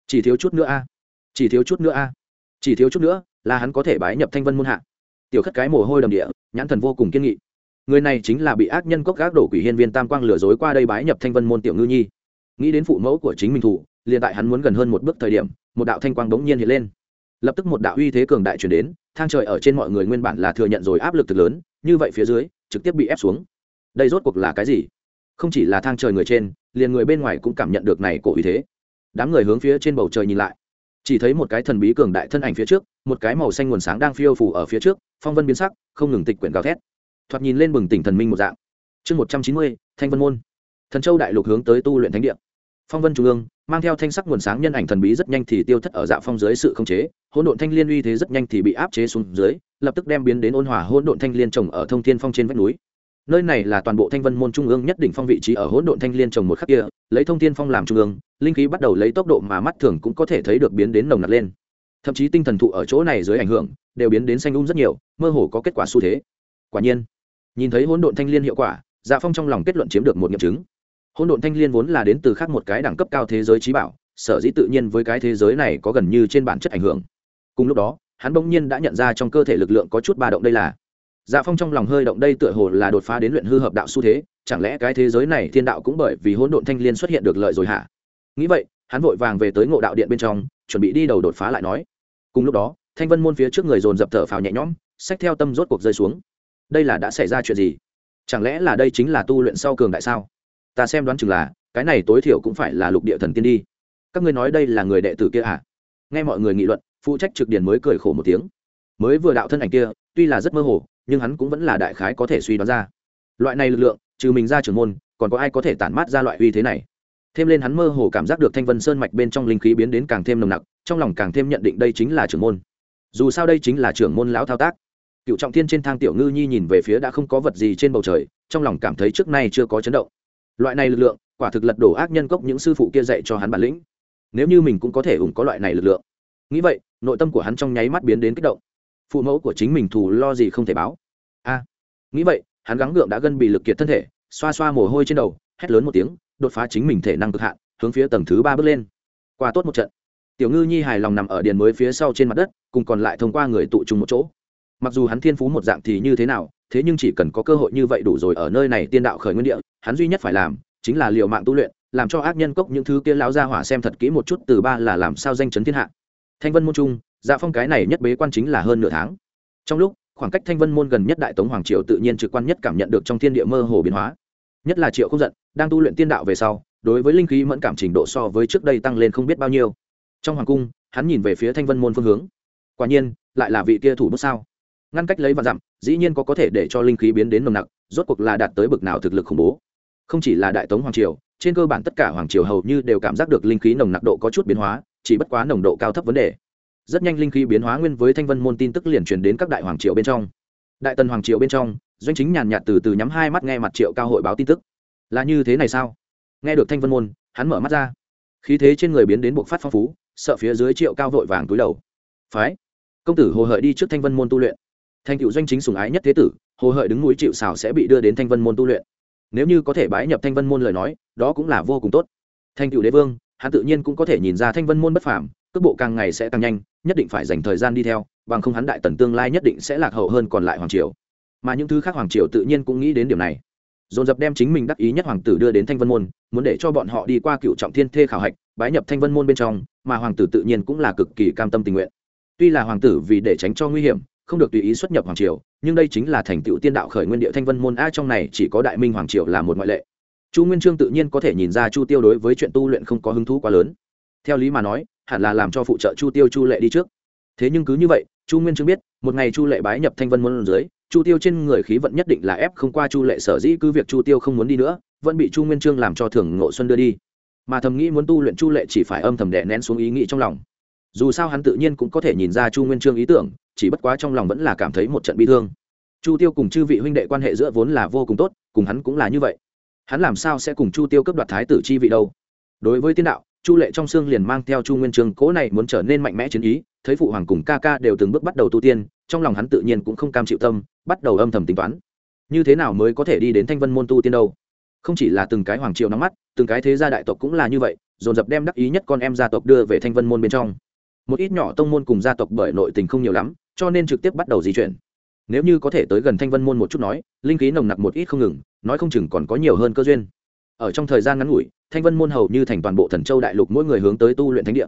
Chỉ thiếu chút nữa a. Chỉ thiếu chút nữa a. Chỉ thiếu chút nữa là hắn có thể bái nhập thanh vân môn hạ. Tiểu khất cái mồ hôi đầm địa, nhãn thần vô cùng kiên nghị. Người này chính là bị ác nhân cốc gác đổ quỷ hiên viên tam quang lừa dối qua đây bái nhập thanh vân môn tiểu ngư nhi. Nghĩ đến phụ mẫu của chính mình thủ, liền tại hắn muốn gần hơn một bước thời điểm, một đạo thanh quang bỗng nhiên hiện lên. Lập tức một đạo uy thế cường đại chuyển đến thang trời ở trên mọi người nguyên bản là thừa nhận rồi áp lực thực lớn, như vậy phía dưới, trực tiếp bị ép xuống. Đây rốt cuộc là cái gì? Không chỉ là thang trời người trên, liền người bên ngoài cũng cảm nhận được này cổ ý thế. Đám người hướng phía trên bầu trời nhìn lại. Chỉ thấy một cái thần bí cường đại thân ảnh phía trước, một cái màu xanh nguồn sáng đang phiêu phủ ở phía trước, phong vân biến sắc, không ngừng tịch quyển gào thét. Thoạt nhìn lên bừng tỉnh thần minh một dạng. Chương một trăm chín mươi, thanh vân môn. Thần châu đại lục hướng tới tu luyện thánh địa. Phong vân trung ương mang theo thanh sắc nguồn sáng nhân ảnh thần bí rất nhanh thì tiêu thất ở dạ phong dưới sự khống chế. Hỗn độn thanh liên uy thế rất nhanh thì bị áp chế xuống dưới, lập tức đem biến đến ôn hòa hỗn độn thanh liên trồng ở thông thiên phong trên vách núi. Nơi này là toàn bộ thanh vân môn trung ương nhất định phong vị trí ở hỗn độn thanh liên trồng một khắc kia, lấy thông thiên phong làm trung ương, linh khí bắt đầu lấy tốc độ mà mắt thường cũng có thể thấy được biến đến nồng nặc lên. Thậm chí tinh thần thụ ở chỗ này dưới ảnh hưởng, đều biến đến xanh um rất nhiều, mơ hồ có kết quả xu thế. Quả nhiên, nhìn thấy hỗn độn thanh liên hiệu quả dạ phong trong lòng kết luận chiếm được một nghiệm chứng hỗn độn thanh liên vốn là đến từ khác một cái đẳng cấp cao thế giới trí bảo, sở dĩ tự nhiên với cái thế giới này có gần như trên bản chất ảnh hưởng. Cùng lúc đó, hắn bỗng nhiên đã nhận ra trong cơ thể lực lượng có chút ba động đây là. Dạ phong trong lòng hơi động đây tựa hồ là đột phá đến luyện hư hợp đạo xu thế, chẳng lẽ cái thế giới này thiên đạo cũng bởi vì hỗn độn thanh liên xuất hiện được lợi rồi hả? Nghĩ vậy, hắn vội vàng về tới ngộ đạo điện bên trong, chuẩn bị đi đầu đột phá lại nói. Cùng lúc đó, thanh vân môn phía trước người dồn dập thở phào nhẹ nhõm sách theo tâm rốt cuộc rơi xuống. Đây là đã xảy ra chuyện gì? Chẳng lẽ là đây chính là tu luyện sau cường đại sao? Ta xem đoán chừng là, cái này tối thiểu cũng phải là lục địa thần tiên đi. Các ngươi nói đây là người đệ tử kia à? Nghe mọi người nghị luận, phụ trách trực điển mới cười khổ một tiếng. Mới vừa đạo thân ảnh kia, tuy là rất mơ hồ, nhưng hắn cũng vẫn là đại khái có thể suy đoán ra. Loại này lực lượng, trừ mình ra trưởng môn, còn có ai có thể tản mát ra loại uy thế này? Thêm lên hắn mơ hồ cảm giác được thanh vân sơn mạch bên trong linh khí biến đến càng thêm nồng nặc, trong lòng càng thêm nhận định đây chính là trưởng môn. Dù sao đây chính là trưởng môn lão thao tác. Cựu trọng thiên trên thang tiểu ngư nhi nhìn về phía đã không có vật gì trên bầu trời, trong lòng cảm thấy trước nay chưa có chấn động loại này lực lượng, quả thực lật đổ ác nhân cốc những sư phụ kia dạy cho hắn bản lĩnh. Nếu như mình cũng có thể ủng có loại này lực lượng. Nghĩ vậy, nội tâm của hắn trong nháy mắt biến đến kích động. Phụ mẫu của chính mình thù lo gì không thể báo. A. Nghĩ vậy, hắn gắng gượng đã gân bị lực kiệt thân thể, xoa xoa mồ hôi trên đầu, hét lớn một tiếng, đột phá chính mình thể năng cực hạn, hướng phía tầng thứ ba bước lên. Qua tốt một trận, tiểu ngư nhi hài lòng nằm ở điền mới phía sau trên mặt đất, cùng còn lại thông qua người tụ trùng một chỗ. Mặc dù hắn thiên phú một dạng thì như thế nào, thế nhưng chỉ cần có cơ hội như vậy đủ rồi ở nơi này tiên đạo khởi nguyên địa hắn duy nhất phải làm chính là liều mạng tu luyện, làm cho ác nhân cốc những thứ kia lão gia hỏa xem thật kỹ một chút từ ba là làm sao danh chấn thiên hạ. Thanh vân môn trung dạ phong cái này nhất bế quan chính là hơn nửa tháng. Trong lúc, khoảng cách thanh vân môn gần nhất đại tống hoàng triều tự nhiên trực quan nhất cảm nhận được trong thiên địa mơ hồ biến hóa. Nhất là triệu không giận, đang tu luyện tiên đạo về sau, đối với linh khí mẫn cảm trình độ so với trước đây tăng lên không biết bao nhiêu. Trong hoàng cung, hắn nhìn về phía thanh vân môn phương hướng. Quả nhiên, lại là vị kia thủ bút sao? Ngăn cách lấy và dặm, dĩ nhiên có có thể để cho linh khí biến đến nồng nặc, rốt cuộc là đạt tới bực nào thực lực khủng bố không chỉ là đại tống hoàng triều, trên cơ bản tất cả hoàng triều hầu như đều cảm giác được linh khí nồng nặc độ có chút biến hóa, chỉ bất quá nồng độ cao thấp vấn đề. Rất nhanh linh khí biến hóa nguyên với thanh vân môn tin tức liền truyền đến các đại hoàng triều bên trong. Đại tần hoàng triều bên trong, doanh chính nhàn nhạt từ từ nhắm hai mắt nghe mặt triệu cao hội báo tin tức. Là như thế này sao? Nghe được thanh vân môn, hắn mở mắt ra. Khí thế trên người biến đến buộc phát phong phú, sợ phía dưới triệu cao vội vàng túi đầu. Phái, công tử hồ hợi đi trước thanh vân môn tu luyện. Thành cựu doanh chính sùng ái nhất thế tử, hồ hợi đứng núi chịu xào sẽ bị đưa đến thanh vân môn tu luyện nếu như có thể bái nhập thanh vân môn lời nói, đó cũng là vô cùng tốt. Thành cựu đế vương, hắn tự nhiên cũng có thể nhìn ra thanh vân môn bất phàm, cước bộ càng ngày sẽ càng nhanh, nhất định phải dành thời gian đi theo, bằng không hắn đại tần tương lai nhất định sẽ lạc hậu hơn còn lại hoàng triều. Mà những thứ khác hoàng triều tự nhiên cũng nghĩ đến điều này. Dồn dập đem chính mình đắc ý nhất hoàng tử đưa đến thanh vân môn, muốn để cho bọn họ đi qua cựu trọng thiên thê khảo hạch, bái nhập thanh vân môn bên trong, mà hoàng tử tự nhiên cũng là cực kỳ cam tâm tình nguyện. Tuy là hoàng tử vì để tránh cho nguy hiểm, không được tùy ý xuất nhập hoàng triều nhưng đây chính là thành tựu tiên đạo khởi nguyên địa thanh vân môn a, trong này chỉ có đại minh hoàng triều là một ngoại lệ. Chu nguyên trương tự nhiên có thể nhìn ra chu tiêu đối với chuyện tu luyện không có hứng thú quá lớn. Theo lý mà nói, hẳn là làm cho phụ trợ chu tiêu chu lệ đi trước. Thế nhưng cứ như vậy, chu nguyên trương biết, một ngày chu lệ bái nhập thanh vân môn dưới, chu tiêu trên người khí vận nhất định là ép không qua chu lệ sở dĩ cứ việc chu tiêu không muốn đi nữa, vẫn bị chu nguyên trương làm cho thường ngộ xuân đưa đi. Mà thầm nghĩ muốn tu luyện chu lệ chỉ phải âm thầm đè nén xuống ý nghĩ trong lòng. Dù sao hắn tự nhiên cũng có thể nhìn ra chu nguyên trương ý tưởng chỉ bất quá trong lòng vẫn là cảm thấy một trận bi thương. Chu tiêu cùng chư vị huynh đệ quan hệ giữa vốn là vô cùng tốt, cùng hắn cũng là như vậy. Hắn làm sao sẽ cùng chu tiêu cấp đoạt thái tử chi vị đâu? Đối với tiên đạo, chu lệ trong xương liền mang theo chu nguyên Trường cố này muốn trở nên mạnh mẽ chiến ý, thấy phụ hoàng cùng ca ca đều từng bước bắt đầu tu tiên, trong lòng hắn tự nhiên cũng không cam chịu tâm, bắt đầu âm thầm tính toán. Như thế nào mới có thể đi đến thanh vân môn tu tiên đâu? Không chỉ là từng cái hoàng triều nắm mắt, từng cái thế gia đại tộc cũng là như vậy, dồn dập đem đắc ý nhất con em gia tộc đưa về thanh vân môn bên trong. Một ít nhỏ tông môn cùng gia tộc bởi nội tình không nhiều lắm cho nên trực tiếp bắt đầu di chuyển. Nếu như có thể tới gần thanh vân môn một chút nói, linh khí nồng nặc một ít không ngừng, nói không chừng còn có nhiều hơn cơ duyên. Ở trong thời gian ngắn ngủi, thanh vân môn hầu như thành toàn bộ thần châu đại lục mỗi người hướng tới tu luyện thánh địa.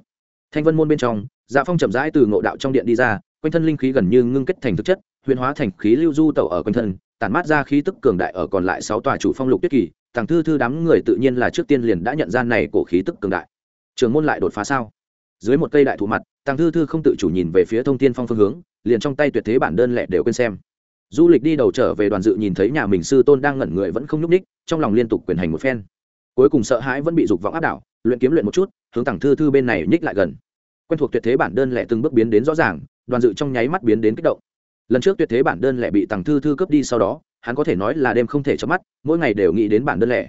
Thanh vân môn bên trong dạ phong chậm rãi từ ngộ đạo trong điện đi ra, quanh thân linh khí gần như ngưng kết thành thực chất, huyền hóa thành khí lưu du tẩu ở quanh thân, tản mát ra khí tức cường đại ở còn lại sáu tòa chủ phong lục tuyết kỳ, tàng thư thư đám người tự nhiên là trước tiên liền đã nhận ra này cổ khí tức cường đại. Trường môn lại đột phá sao? Dưới một cây đại thụ mặt tàng thư thư không tự chủ nhìn về phía thông tiên phong phương hướng, liền trong tay tuyệt thế bản đơn lẻ đều quên xem. Du lịch đi đầu trở về đoàn dự nhìn thấy nhà mình sư tôn đang ngẩn người vẫn không nhúc ních trong lòng liên tục quyền hành một phen. Cuối cùng sợ hãi vẫn bị dục vọng áp đảo, luyện kiếm luyện một chút, hướng tàng thư thư bên này nhích lại gần. Quen thuộc tuyệt thế bản đơn lẻ từng bước biến đến rõ ràng, đoàn dự trong nháy mắt biến đến kích động. Lần trước tuyệt thế bản đơn lẻ bị tàng thư thư cướp đi sau đó, hắn có thể nói là đêm không thể chớp mắt, mỗi ngày đều nghĩ đến bản đơn lẻ.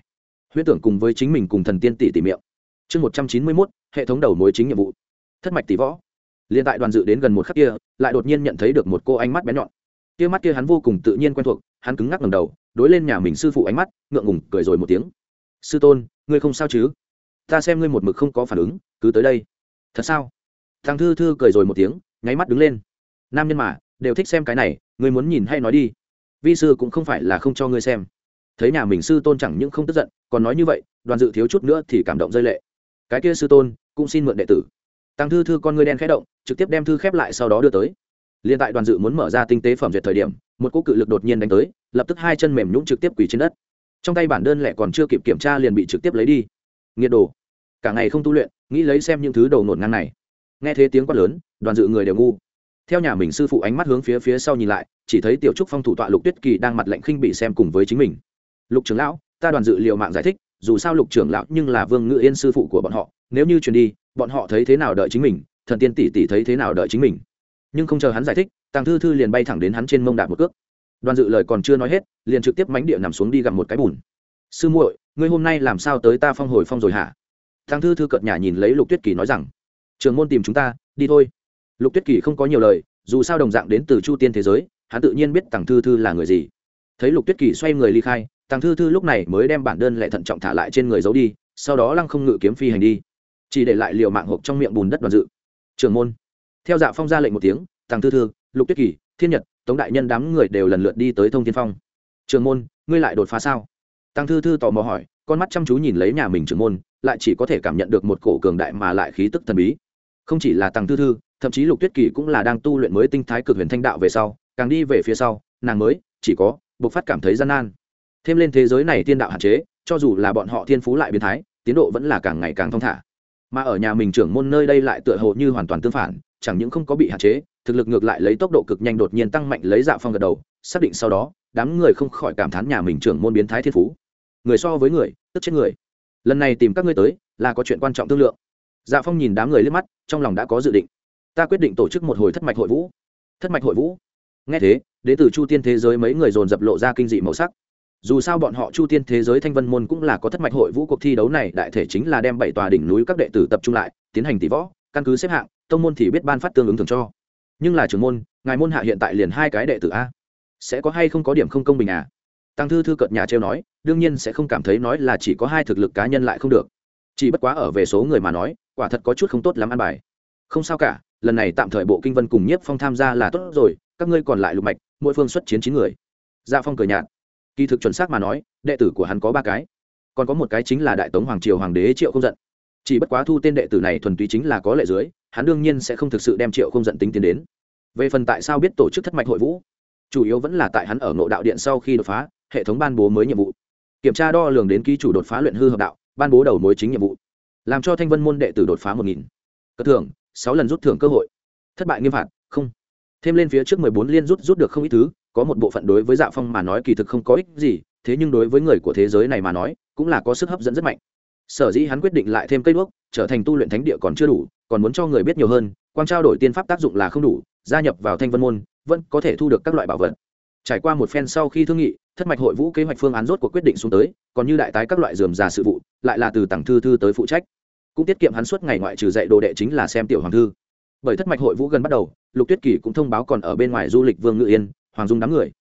Huyết tưởng cùng với chính mình cùng thần tiên tỷ tỷ miệng. Chương một trăm chín mươi mốt, hệ thống đầu mối chính nhiệm vụ thất mạch tỷ võ. Liền tại đoàn dự đến gần một khắc kia, lại đột nhiên nhận thấy được một cô ánh mắt bé nhọn. Kia mắt kia hắn vô cùng tự nhiên quen thuộc, hắn cứng ngắc ngầm đầu, đối lên nhà mình sư phụ ánh mắt, ngượng ngùng cười rồi một tiếng. Sư tôn, ngươi không sao chứ? Ta xem ngươi một mực không có phản ứng, cứ tới đây. Thật sao? Thằng thư thư cười rồi một tiếng, nháy mắt đứng lên. Nam nhân mà, đều thích xem cái này, ngươi muốn nhìn hay nói đi? Vi sư cũng không phải là không cho ngươi xem. Thấy nhà mình sư tôn chẳng những không tức giận, còn nói như vậy, đoàn dự thiếu chút nữa thì cảm động rơi lệ. Cái kia sư tôn, cũng xin mượn đệ tử tăng thư thư con ngươi đen khẽ động, trực tiếp đem thư khép lại sau đó đưa tới. Liên tại đoàn dự muốn mở ra tinh tế phẩm duyệt thời điểm, một cô cự lực đột nhiên đánh tới, lập tức hai chân mềm nhũng trực tiếp quỳ trên đất. Trong tay bản đơn lẻ còn chưa kịp kiểm tra liền bị trực tiếp lấy đi. Nghiệt đồ. Cả ngày không tu luyện, nghĩ lấy xem những thứ đầu nổn ngang này. Nghe thế tiếng quát lớn, đoàn dự người đều ngu. Theo nhà mình sư phụ ánh mắt hướng phía phía sau nhìn lại, chỉ thấy tiểu trúc phong thủ tọa lục tuyết kỳ đang mặt lệnh khinh bị xem cùng với chính mình. Lục trưởng lão, ta đoàn dự liệu mạng giải thích, dù sao lục trưởng lão nhưng là vương ngự yên sư phụ của bọn họ, nếu như truyền đi bọn họ thấy thế nào đợi chính mình, thần tiên tỷ tỷ thấy thế nào đợi chính mình. Nhưng không chờ hắn giải thích, tàng thư thư liền bay thẳng đến hắn trên mông đạp một cước. Đoàn dự lời còn chưa nói hết, liền trực tiếp mánh địa nằm xuống đi gặm một cái bùn. Sư muội, ngươi hôm nay làm sao tới ta phong hồi phong rồi hả? Tàng thư thư cợt nhà nhìn lấy lục tuyết kỳ nói rằng, trường môn tìm chúng ta, đi thôi. Lục tuyết kỳ không có nhiều lời, dù sao đồng dạng đến từ chu tiên thế giới, hắn tự nhiên biết tàng thư thư là người gì. Thấy lục tuyết kỳ xoay người ly khai, tàng thư thư lúc này mới đem bản đơn lệ thận trọng thả lại trên người giấu đi, sau đó lăng không ngự kiếm phi hành đi chỉ để lại liều mạng hộp trong miệng bùn đất đoàn dự. Trường môn. Theo dạ phong ra lệnh một tiếng tàng thư thư, lục tuyết kỳ, thiên nhật, tống đại nhân đám người đều lần lượt đi tới thông tiên phong. Trường môn, ngươi lại đột phá sao? Tăng thư thư tò mò hỏi, con mắt chăm chú nhìn lấy nhà mình trưởng môn, lại chỉ có thể cảm nhận được một cổ cường đại mà lại khí tức thần bí. Không chỉ là tăng thư thư, thậm chí lục tuyết kỳ cũng là đang tu luyện mới tinh thái cực huyền thanh đạo về sau, càng đi về phía sau, nàng mới, chỉ có buộc phát cảm thấy gian nan. Thêm lên thế giới này tiên đạo hạn chế, cho dù là bọn họ thiên phú lại biến thái, tiến độ vẫn là càng ngày càng thong thả mà ở nhà mình trưởng môn nơi đây lại tựa hồ như hoàn toàn tương phản, chẳng những không có bị hạn chế, thực lực ngược lại lấy tốc độ cực nhanh đột nhiên tăng mạnh lấy dạ phong gật đầu, xác định sau đó, đám người không khỏi cảm thán nhà mình trưởng môn biến thái thiên phú. Người so với người, tức chết người. Lần này tìm các ngươi tới, là có chuyện quan trọng thương lượng. Dạ phong nhìn đám người liếc mắt, trong lòng đã có dự định. Ta quyết định tổ chức một hồi thất mạch hội vũ. Thất mạch hội vũ? Nghe thế đến từ chu tiên thế giới mấy người dồn dập lộ ra kinh dị màu sắc dù sao bọn họ chu tiên thế giới thanh vân môn cũng là có thất mạch hội vũ cuộc thi đấu này, đại thể chính là đem bảy tòa đỉnh núi các đệ tử tập trung lại, tiến hành tỷ võ, căn cứ xếp hạng, tông môn thì biết ban phát tương ứng thường cho. Nhưng là trưởng môn, ngài môn hạ hiện tại liền hai cái đệ tử a. Sẽ có hay không có điểm không công bình à? Tăng thư thư cợt nhà trêu nói, đương nhiên sẽ không cảm thấy nói là chỉ có hai thực lực cá nhân lại không được. Chỉ bất quá ở về số người mà nói, quả thật có chút không tốt lắm ăn bài. Không sao cả, lần này tạm thời bộ kinh vân cùng nhiếp phong tham gia là tốt rồi, các ngươi còn lại lục mạch, mỗi phương xuất chiến chín người. Gia phong cười nhạt kỳ thực chuẩn xác mà nói, đệ tử của hắn có ba cái. Còn có một cái chính là đại tống hoàng triều hoàng đế triệu không giận. Chỉ bất quá thu tên đệ tử này thuần túy chính là có lệ dưới, hắn đương nhiên sẽ không thực sự đem triệu không giận tính tiến đến. Về phần tại sao biết tổ chức thất mạch hội vũ, chủ yếu vẫn là tại hắn ở nội đạo điện sau khi đột phá, hệ thống ban bố mới nhiệm vụ. Kiểm tra đo lường đến ký chủ đột phá luyện hư hợp đạo, ban bố đầu mối chính nhiệm vụ. Làm cho thanh vân môn đệ tử đột phá một nghìn. Cất thưởng, sáu lần rút thưởng cơ hội. Thất bại nghiêm phạt, không. Thêm lên phía trước mười bốn liên rút rút được không ít thứ có một bộ phận đối với dạ phong mà nói kỳ thực không có ích gì, thế nhưng đối với người của thế giới này mà nói, cũng là có sức hấp dẫn rất mạnh. Sở dĩ hắn quyết định lại thêm cây đuốc, trở thành tu luyện thánh địa còn chưa đủ, còn muốn cho người biết nhiều hơn, quang trao đổi tiên pháp tác dụng là không đủ, gia nhập vào thanh vân môn, vẫn có thể thu được các loại bảo vật. Trải qua một phen sau khi thương nghị, thất mạch hội vũ kế hoạch phương án rốt cuộc quyết định xuống tới, còn như đại tái các loại dườm già sự vụ, lại là từ tặng thư thư tới phụ trách. Cũng tiết kiệm hắn suốt ngày ngoại trừ dạy đồ đệ chính là xem tiểu hoàng thư. Bởi thất mạch hội vũ gần bắt đầu, lục tuyết kỳ cũng thông báo còn ở bên ngoài du lịch vương ngự yên hoàng dung đám người.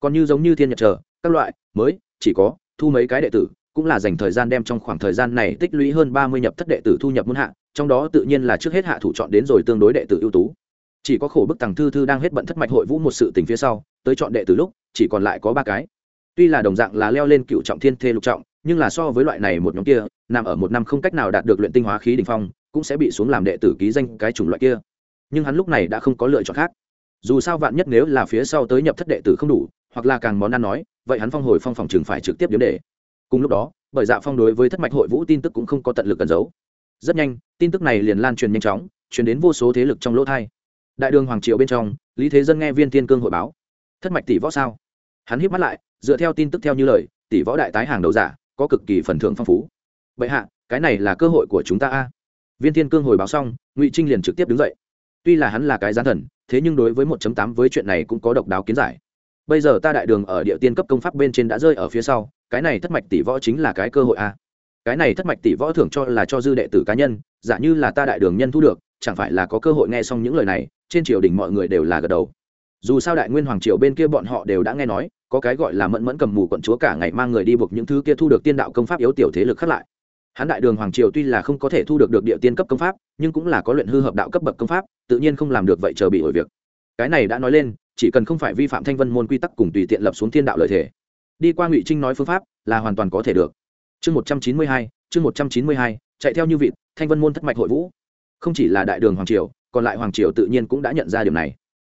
Còn như giống như thiên nhật chờ, các loại, mới, chỉ có, thu mấy cái đệ tử, cũng là dành thời gian đem trong khoảng thời gian này tích lũy hơn ba mươi nhập thất đệ tử thu nhập muôn hạ, trong đó tự nhiên là trước hết hạ thủ chọn đến rồi tương đối đệ tử ưu tú. Chỉ có khổ bức tàng thư thư đang hết bận thất mạch hội vũ một sự tình phía sau, tới chọn đệ tử lúc, chỉ còn lại có ba cái. Tuy là đồng dạng là leo lên cựu trọng thiên thê lục trọng, nhưng là so với loại này một nhóm kia, nằm ở một năm không cách nào đạt được luyện tinh hóa khí đ ỉ n h phong, cũng sẽ bị xuống làm đệ tử ký danh cái chủng loại kia. Nhưng hắn lúc này đã không có lựa chọn khác dù sao vạn nhất nếu là phía sau tới nhập thất đệ tử không đủ, hoặc là càng món ăn nói, vậy hắn phong hồi phong phòng trường phải trực tiếp điếm đề. Cùng lúc đó, bởi dạ phong đối với thất mạch hội vũ tin tức cũng không có tận lực cẩn giấu. Rất nhanh, tin tức này liền lan truyền nhanh chóng, truyền đến vô số thế lực trong lỗ thai. Đại đường hoàng triệu bên trong, lý thế dân nghe viên tiên cương hội báo. Thất mạch tỷ võ sao? Hắn hít mắt lại, dựa theo tin tức theo như lời, tỷ võ đại tái hàng đầu giả, có cực kỳ phần thưởng phong phú. Vậy hạ, cái này là cơ hội của chúng ta a. Viên tiên cương hồi báo xong, ngụy trinh liền trực tiếp đứng dậy tuy là hắn là cái gián thần, thế nhưng đối với 1 tám với chuyện này cũng có độc đáo kiến giải. Bây giờ ta đại đường ở địa tiên cấp công pháp bên trên đã rơi ở phía sau, cái này thất mạch tỷ võ chính là cái cơ hội a. Cái này thất mạch tỷ võ thưởng cho là cho dư đệ tử cá nhân, giả như là ta đại đường nhân thu được, chẳng phải là có cơ hội nghe xong những lời này, trên triều đình mọi người đều là gật đầu. Dù sao đại nguyên hoàng triều bên kia bọn họ đều đã nghe nói, có cái gọi là mẫn mẫn cầm mù quận chúa cả ngày mang người đi buộc những thứ kia thu được tiên đạo công pháp yếu tiểu thế lực khác lại hắn đại đường hoàng triều tuy là không có thể thu được được địa tiên cấp công pháp, nhưng cũng là có luyện hư hợp đạo cấp bậc công pháp, tự nhiên không làm được vậy chờ bị ổi việc. Cái này đã nói lên, chỉ cần không phải vi phạm thanh vân môn quy tắc cùng tùy tiện lập xuống thiên đạo lợi thể đi qua ngụy trinh nói phương pháp, là hoàn toàn có thể được. Chương một trăm chín mươi hai, chương một trăm chín mươi hai, chạy theo như vịt, thanh vân môn thất mạch hội vũ. Không chỉ là đại đường hoàng triều, còn lại hoàng triều tự nhiên cũng đã nhận ra điều này.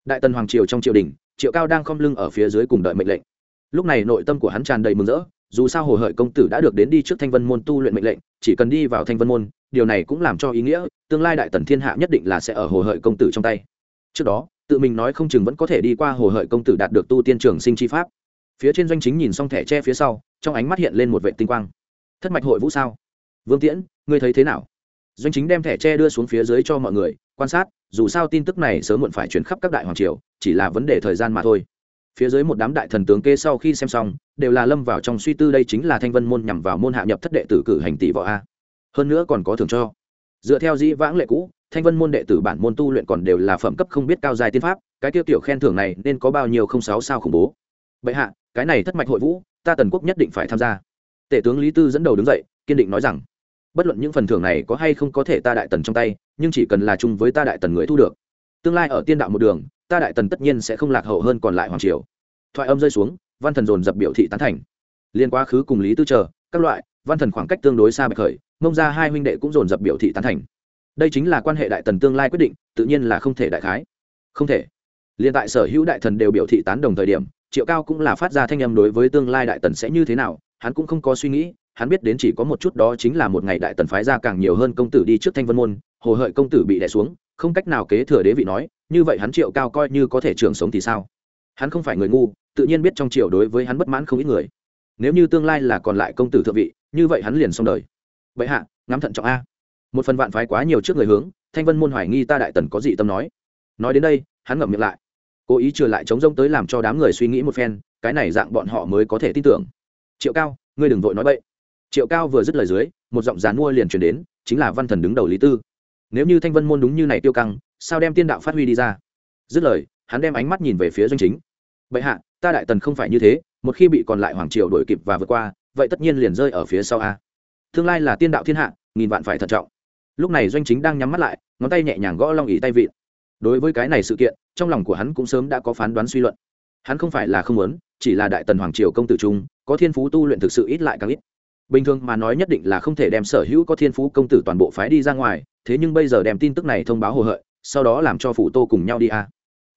Đại tần hoàng triều trong triều đình, triệu cao đang khom lưng ở phía dưới cùng đợi mệnh lệnh. Lúc này nội tâm của hắn tràn đầy mừng rỡ dù sao hồ hợi công tử đã được đến đi trước thanh vân môn tu luyện mệnh lệnh, chỉ cần đi vào thanh vân môn, điều này cũng làm cho ý nghĩa, tương lai đại tần thiên hạ nhất định là sẽ ở hồ hợi công tử trong tay. Trước đó, tự mình nói không chừng vẫn có thể đi qua hồ hợi công tử đạt được tu tiên trường sinh chi pháp. Phía trên doanh chính nhìn xong thẻ tre phía sau, trong ánh mắt hiện lên một vệ tinh quang. Thất mạch hội vũ sao? Vương tiễn, ngươi thấy thế nào? Doanh chính đem thẻ tre đưa xuống phía dưới cho mọi người, quan sát, dù sao tin tức này sớm muộn phải chuyển khắp các đại hoàng triều, chỉ là vấn đề thời gian mà thôi phía dưới một đám đại thần tướng kê sau khi xem xong, đều là lâm vào trong suy tư đây chính là thanh vân môn nhằm vào môn hạ nhập thất đệ tử cử hành tỷ võ a. Hơn nữa còn có thưởng cho. Dựa theo dĩ vãng lệ cũ, thanh vân môn đệ tử bản môn tu luyện còn đều là phẩm cấp không biết cao dài tiên pháp, cái tiêu tiểu khen thưởng này nên có bao nhiêu không sáu sao khủng bố. Bệ hạ, cái này thất mạch hội vũ, ta tần quốc nhất định phải tham gia. Tể tướng lý tư dẫn đầu đứng dậy, kiên định nói rằng, bất luận những phần thưởng này có hay không có thể ta đại tần trong tay, nhưng chỉ cần là chung với ta đại tần người thu được. Tương lai ở tiên đạo một đường, ta đại tần tất nhiên sẽ không lạc hậu hơn còn lại hoàng triều thoại âm rơi xuống, văn thần dồn dập biểu thị tán thành. Liên quá khứ cùng lý tư chờ, các loại, văn thần khoảng cách tương đối xa bạch khởi, mông ra hai huynh đệ cũng dồn dập biểu thị tán thành. Đây chính là quan hệ đại tần tương lai quyết định, tự nhiên là không thể đại khái. Không thể. Liên tại sở hữu đại thần đều biểu thị tán đồng thời điểm, triệu cao cũng là phát ra thanh âm đối với tương lai đại tần sẽ như thế nào, hắn cũng không có suy nghĩ, hắn biết đến chỉ có một chút đó chính là một ngày đại tần phái ra càng nhiều hơn công tử đi trước thanh vân môn, hồ hợi công tử bị đẻ xuống, không cách nào kế thừa đế vị nói, như vậy hắn triệu cao coi như có thể trường sống thì sao? Hắn không phải người ngu tự nhiên biết trong triều đối với hắn bất mãn không ít người. Nếu như tương lai là còn lại công tử thượng vị, như vậy hắn liền xong đời. Vậy hạ, ngắm thận trọng a. Một phần vạn phái quá nhiều trước người hướng, thanh vân môn hoài nghi ta đại tần có gì tâm nói. Nói đến đây, hắn ngậm miệng lại. Cố ý trừ lại chống rông tới làm cho đám người suy nghĩ một phen, cái này dạng bọn họ mới có thể tin tưởng. Triệu cao, ngươi đừng vội nói bậy. Triệu cao vừa dứt lời dưới, một giọng dán mua liền truyền đến, chính là văn thần đứng đầu lý tư. Nếu như thanh vân môn đúng như này tiêu căng, sao đem tiên đạo phát huy đi ra? Dứt lời, hắn đem ánh mắt nhìn về phía doanh chính. Bệ hạ ta đại tần không phải như thế, một khi bị còn lại hoàng triều đổi kịp và vượt qua, vậy tất nhiên liền rơi ở phía sau a. Tương lai là tiên đạo thiên hạ, nghìn vạn phải thận trọng. Lúc này doanh chính đang nhắm mắt lại, ngón tay nhẹ nhàng gõ long ỉ tay vịn. Đối với cái này sự kiện, trong lòng của hắn cũng sớm đã có phán đoán suy luận. Hắn không phải là không muốn, chỉ là đại tần hoàng triều công tử trung, có thiên phú tu luyện thực sự ít lại càng ít. Bình thường mà nói nhất định là không thể đem sở hữu có thiên phú công tử toàn bộ phái đi ra ngoài, thế nhưng bây giờ đem tin tức này thông báo hồ hợi, sau đó làm cho phủ tô cùng nhau đi a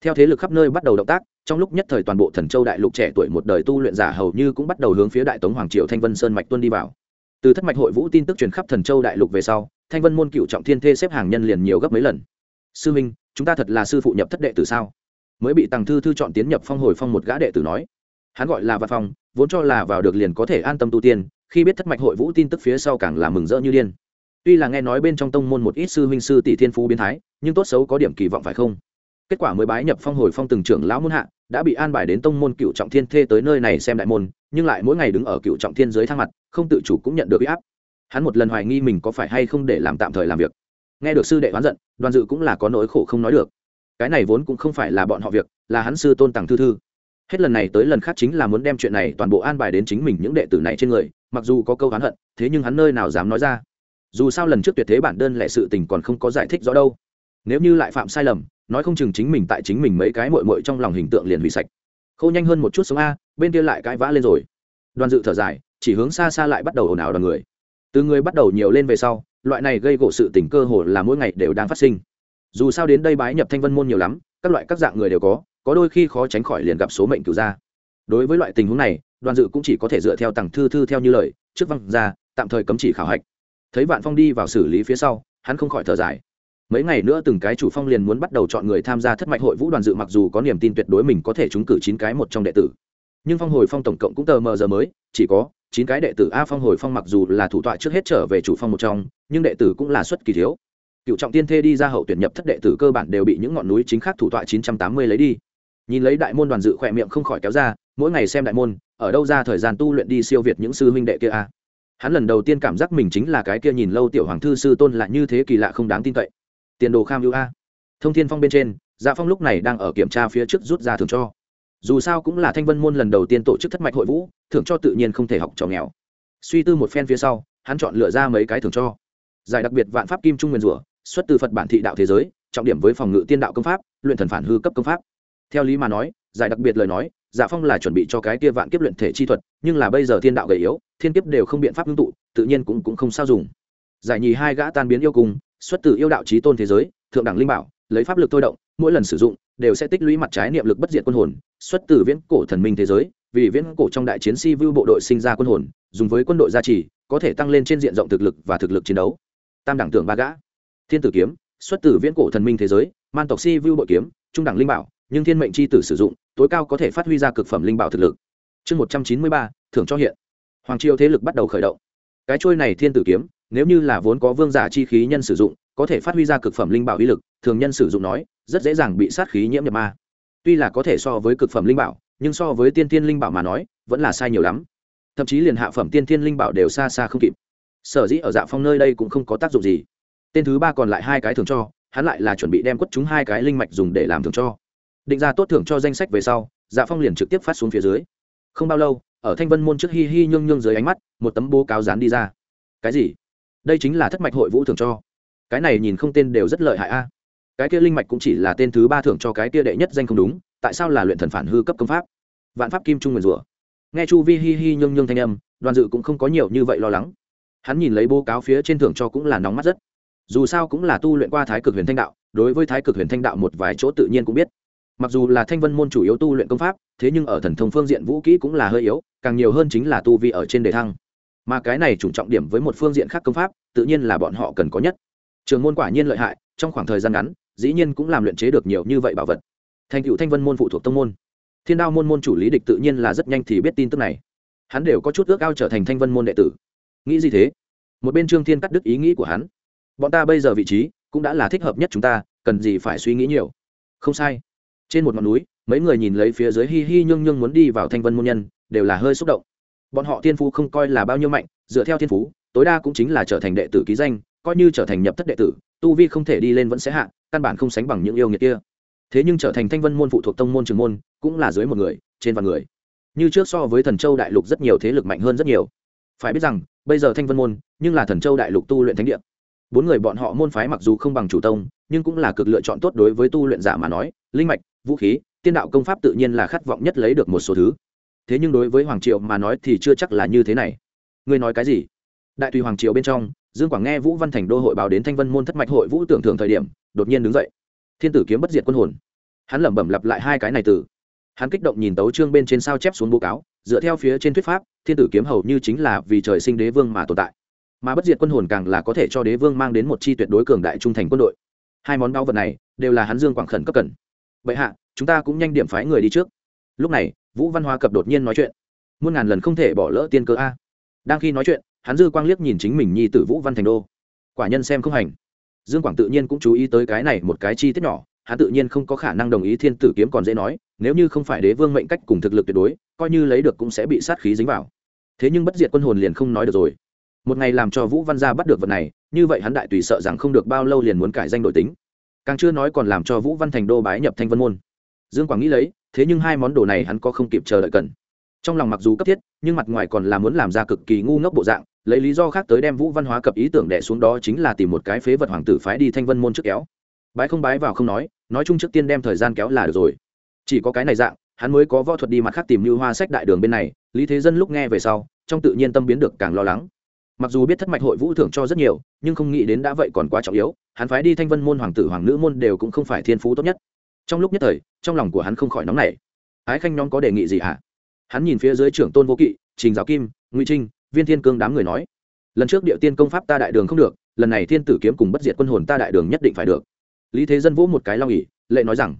theo thế lực khắp nơi bắt đầu động tác, trong lúc nhất thời toàn bộ thần châu đại lục trẻ tuổi một đời tu luyện giả hầu như cũng bắt đầu hướng phía đại tống hoàng triều thanh vân sơn mạch tuân đi vào. Từ thất mạch hội vũ tin tức truyền khắp thần châu đại lục về sau, thanh vân môn cựu trọng thiên thê xếp hàng nhân liền nhiều gấp mấy lần. Sư minh, chúng ta thật là sư phụ nhập thất đệ tử sao? Mới bị tàng thư thư chọn tiến nhập phong hồi phong một gã đệ tử nói. Hắn gọi là văn phong, vốn cho là vào được liền có thể an tâm tu tiên, khi biết thất mạch hội vũ tin tức phía sau càng là mừng rỡ như điên. Tuy là nghe nói bên trong tông môn một ít sư huynh sư tỷ thiên phú biến thái, nhưng tốt xấu có điểm kỳ vọng phải không? Kết quả mới bái nhập phong hồi phong từng trưởng lão môn hạ, đã bị an bài đến tông môn cựu trọng thiên thê tới nơi này xem đại môn, nhưng lại mỗi ngày đứng ở cựu trọng thiên dưới thang mặt, không tự chủ cũng nhận được huy áp. Hắn một lần hoài nghi mình có phải hay không để làm tạm thời làm việc. Nghe được sư đệ oán giận, đoàn dự cũng là có nỗi khổ không nói được. Cái này vốn cũng không phải là bọn họ việc, là hắn sư tôn tàng thư thư. Hết lần này tới lần khác chính là muốn đem chuyện này toàn bộ an bài đến chính mình những đệ tử này trên người, mặc dù có câu oán hận, thế nhưng hắn nơi nào dám nói ra. Dù sao lần trước tuyệt thế bản đơn lệ sự tình còn không có giải thích rõ đâu. Nếu như lại phạm sai lầm nói không chừng chính mình tại chính mình mấy cái mội mội trong lòng hình tượng liền hủy sạch. Khâu nhanh hơn một chút sống a, bên kia lại cãi vã lên rồi. Đoàn dự thở dài, chỉ hướng xa xa lại bắt đầu ồn ào đoàn người. Từ người bắt đầu nhiều lên về sau, loại này gây gỗ sự tình cơ hồ là mỗi ngày đều đang phát sinh. Dù sao đến đây bái nhập thanh vân môn nhiều lắm, các loại các dạng người đều có có đôi khi khó tránh khỏi liền gặp số mệnh cứu ra đối với loại tình huống này, đoàn dự cũng chỉ có thể dựa theo tặng thư thư theo như lời, trước văn ra, tạm thời cấm chỉ khảo hạch. Thấy vạn phong đi vào xử lý phía sau, hắn không khỏi thở dài mấy ngày nữa từng cái chủ phong liền muốn bắt đầu chọn người tham gia thất mạch hội vũ đoàn dự mặc dù có niềm tin tuyệt đối mình có thể trúng cử chín cái một trong đệ tử. Nhưng phong hồi phong tổng cộng cũng tờ mờ giờ mới, chỉ có chín cái đệ tử a phong hồi phong mặc dù là thủ tọa trước hết trở về chủ phong một trong, nhưng đệ tử cũng là xuất kỳ thiếu. Cựu trọng tiên thê đi ra hậu tuyển nhập thất đệ tử cơ bản đều bị những ngọn núi chính khác thủ tọa chín trăm tám mươi lấy đi. Nhìn lấy đại môn đoàn dự khỏe miệng không khỏi kéo ra, mỗi ngày xem đại môn, ở đâu ra thời gian tu luyện đi siêu việt những sư huynh đệ kia a. Hắn lần đầu tiên cảm giác mình chính là cái kia nhìn lâu tiểu hoàng thư sư tôn lại như thế kỳ lạ không đáng tin cậy tiền đồ kham ưu a. Thông thiên phong bên trên dạ phong lúc này đang ở kiểm tra phía trước rút ra thường cho. Dù sao cũng là thanh vân môn lần đầu tiên tổ chức thất mạch hội vũ, thưởng cho tự nhiên không thể học trò nghèo. Suy tư một phen phía sau, hắn chọn lựa ra mấy cái thưởng cho. Giải đặc biệt vạn pháp kim trung nguyên rủa, xuất từ phật bản thị đạo thế giới, trọng điểm với phòng ngự tiên đạo công pháp, luyện thần phản hư cấp công pháp. Theo lý mà nói, giải đặc biệt lời nói dạ phong là chuẩn bị cho cái kia vạn kiếp luyện thể chi thuật, nhưng là bây giờ thiên đạo gầy yếu, thiên kiếp đều không biện pháp ngưng tụ, tự nhiên cũng cũng không sao dùng. Giải nhì hai gã tan biến yêu cùng xuất từ yêu đạo trí tôn thế giới, thượng đẳng linh bảo, lấy pháp lực thôi động, mỗi lần sử dụng, đều sẽ tích lũy mặt trái niệm lực bất diệt quân hồn, xuất từ viễn cổ thần minh thế giới, vì viễn cổ trong đại chiến si vưu bộ đội sinh ra quân hồn, dùng với quân đội gia trì, có thể tăng lên trên diện rộng thực lực và thực lực chiến đấu. Tam đẳng tưởng ba gã. Thiên tử kiếm, xuất từ viễn cổ thần minh thế giới, man tộc si vưu bội kiếm, trung đẳng linh bảo, nhưng thiên mệnh c h i tử sử dụng, tối cao có thể phát huy ra cực phẩm linh bảo thực lực. Chương một trăm chín mươi ba, thưởng cho hiện. Hoàng triều thế lực bắt đầu khởi động. Cái trôi này thiên tử kiếm nếu như là vốn có vương giả chi khí nhân sử dụng, có thể phát huy ra cực phẩm linh bảo uy lực, thường nhân sử dụng nói, rất dễ dàng bị sát khí nhiễm nhập ma. Tuy là có thể so với cực phẩm linh bảo, nhưng so với tiên tiên linh bảo mà nói, vẫn là sai nhiều lắm. Thậm chí liền hạ phẩm tiên tiên linh bảo đều xa xa không kịp. Sở dĩ ở dạ phong nơi đây cũng không có tác dụng gì. Tên thứ ba còn lại hai cái thường cho, hắn lại là chuẩn bị đem quất chúng hai cái linh mạch dùng để làm thường cho. Định ra tốt thưởng cho danh sách về sau dạ phong liền trực tiếp phát xuống phía dưới. Không bao lâu, ở thanh vân môn trước hi hi nhương nhương dưới ánh mắt, một tấm bố cáo dán đi ra. Cái gì? Đây chính là thất mạch hội vũ thưởng cho. Cái này nhìn không tên đều rất lợi hại a. Cái kia linh mạch cũng chỉ là tên thứ ba thưởng cho cái kia đệ nhất danh không đúng, tại sao là luyện thần phản hư cấp công pháp? Vạn pháp kim trung nguyền rủa. Nghe chu vi hi hi nhương nhương thanh âm, đoàn dự cũng không có nhiều như vậy lo lắng. Hắn nhìn lấy bố cáo phía trên thưởng cho cũng là nóng mắt rất. Dù sao cũng là tu luyện qua thái cực huyền thanh đạo, đối với thái cực huyền thanh đạo một vài chỗ tự nhiên cũng biết. Mặc dù là thanh vân môn chủ yếu tu luyện công pháp, thế nhưng ở thần thông phương diện vũ kỹ cũng là hơi yếu, càng nhiều hơn chính là tu vi ở trên đề thăng mà cái này chủ trọng điểm với một phương diện khác công pháp, tự nhiên là bọn họ cần có nhất. Trường môn quả nhiên lợi hại, trong khoảng thời gian ngắn, dĩ nhiên cũng làm luyện chế được nhiều như vậy bảo vật. Thành cựu thanh vân môn phụ thuộc tông môn. Thiên đao môn môn chủ lý địch tự nhiên là rất nhanh thì biết tin tức này. Hắn đều có chút ước ao trở thành thanh vân môn đệ tử. Nghĩ gì thế? Một bên trương thiên cắt đứt ý nghĩ của hắn. Bọn ta bây giờ vị trí cũng đã là thích hợp nhất chúng ta, cần gì phải suy nghĩ nhiều. Không sai. Trên một ngọn núi, mấy người nhìn lấy phía dưới hi hi nhương nhương muốn đi vào thanh vân môn nhân, đều là hơi xúc động bọn họ thiên phú không coi là bao nhiêu mạnh, dựa theo thiên phú, tối đa cũng chính là trở thành đệ tử ký danh, coi như trở thành nhập thất đệ tử, tu vi không thể đi lên vẫn sẽ hạ, căn bản không sánh bằng những yêu nghiệt kia. Thế nhưng trở thành thanh vân môn phụ thuộc tông môn trường môn, cũng là dưới một người, trên vạn người. Như trước so với thần châu đại lục rất nhiều thế lực mạnh hơn rất nhiều. Phải biết rằng, bây giờ thanh vân môn, nhưng là thần châu đại lục tu luyện thánh địa. Bốn người bọn họ môn phái mặc dù không bằng chủ tông, nhưng cũng là cực lựa chọn tốt đối với tu luyện giả mà nói, linh mạch, vũ khí, tiên đạo công pháp tự nhiên là khát vọng nhất lấy được một số thứ thế nhưng đối với hoàng triệu mà nói thì chưa chắc là như thế này. Ngươi nói cái gì? Đại tùy hoàng triều bên trong, dương quảng nghe vũ văn thành đô hội báo đến thanh vân môn thất mạch hội vũ tưởng thưởng thời điểm, đột nhiên đứng dậy. Thiên tử kiếm bất diệt quân hồn. Hắn lẩm bẩm lặp lại hai cái này từ. Hắn kích động nhìn tấu trương bên trên sao chép xuống bố cáo, dựa theo phía trên thuyết pháp, thiên tử kiếm hầu như chính là vì trời sinh đế vương mà tồn tại. Mà bất diệt quân hồn càng là có thể cho đế vương mang đến một chi tuyệt đối cường đại trung thành quân đội. Hai món báu vật này, đều là hắn dương quảng khẩn cấp cần. Vậy hạ, chúng ta cũng nhanh điểm phái người đi trước. Lúc này vũ văn hoa cập đột nhiên nói chuyện. Muôn ngàn lần không thể bỏ lỡ tiên cơ a. Đang khi nói chuyện, hắn dư quang liếc nhìn chính mình nhi tử vũ văn thành đô. Quả nhân xem không hành. Dương quảng tự nhiên cũng chú ý tới cái này một cái chi tiết nhỏ, hắn tự nhiên không có khả năng đồng ý thiên tử kiếm còn dễ nói, nếu như không phải đế vương mệnh cách cùng thực lực tuyệt đối, coi như lấy được cũng sẽ bị sát khí dính vào. Thế nhưng bất diệt quân hồn liền không nói được rồi. Một ngày làm cho vũ văn gia bắt được vật này, như vậy hắn đại tùy sợ rằng không được bao lâu liền muốn cải danh đổi tính. Càng chưa nói còn làm cho vũ văn thành đô bái nhập thanh vân môn. Dương quảng nghĩ lấy thế nhưng hai món đồ này hắn có không kịp chờ đợi cần. Trong lòng mặc dù cấp thiết, nhưng mặt ngoài còn là muốn làm ra cực kỳ ngu ngốc bộ dạng, lấy lý do khác tới đem vũ văn hóa cập ý tưởng đẻ xuống đó chính là tìm một cái phế vật hoàng tử phái đi thanh vân môn trước kéo. Bái không bái vào không nói nói chung trước tiên đem thời gian kéo là được rồi. Chỉ có cái này dạng, hắn mới có võ thuật đi mặt khác tìm như hoa sách đại đường bên này, lý thế dân lúc nghe về sau, trong tự nhiên tâm biến được càng lo lắng. Mặc dù biết thất mạch hội vũ thưởng cho rất nhiều, nhưng không nghĩ đến đã vậy còn quá trọng yếu, hắn phái đi thanh vân môn hoàng tử, hoàng nữ môn đều cũng không phải thiên phú tốt nhất trong lúc nhất thời, trong lòng của hắn không khỏi nóng nảy. Ái khanh nhóm có đề nghị gì hả? Hắn nhìn phía dưới trưởng tôn vô kỵ, trình giáo kim, ngụy trinh, viên thiên cương đám người nói, lần trước địa tiên công pháp ta đại đường không được, lần này thiên tử kiếm cùng bất diệt quân hồn ta đại đường nhất định phải được. Lý thế dân vỗ một cái lo ỉ lệ nói rằng,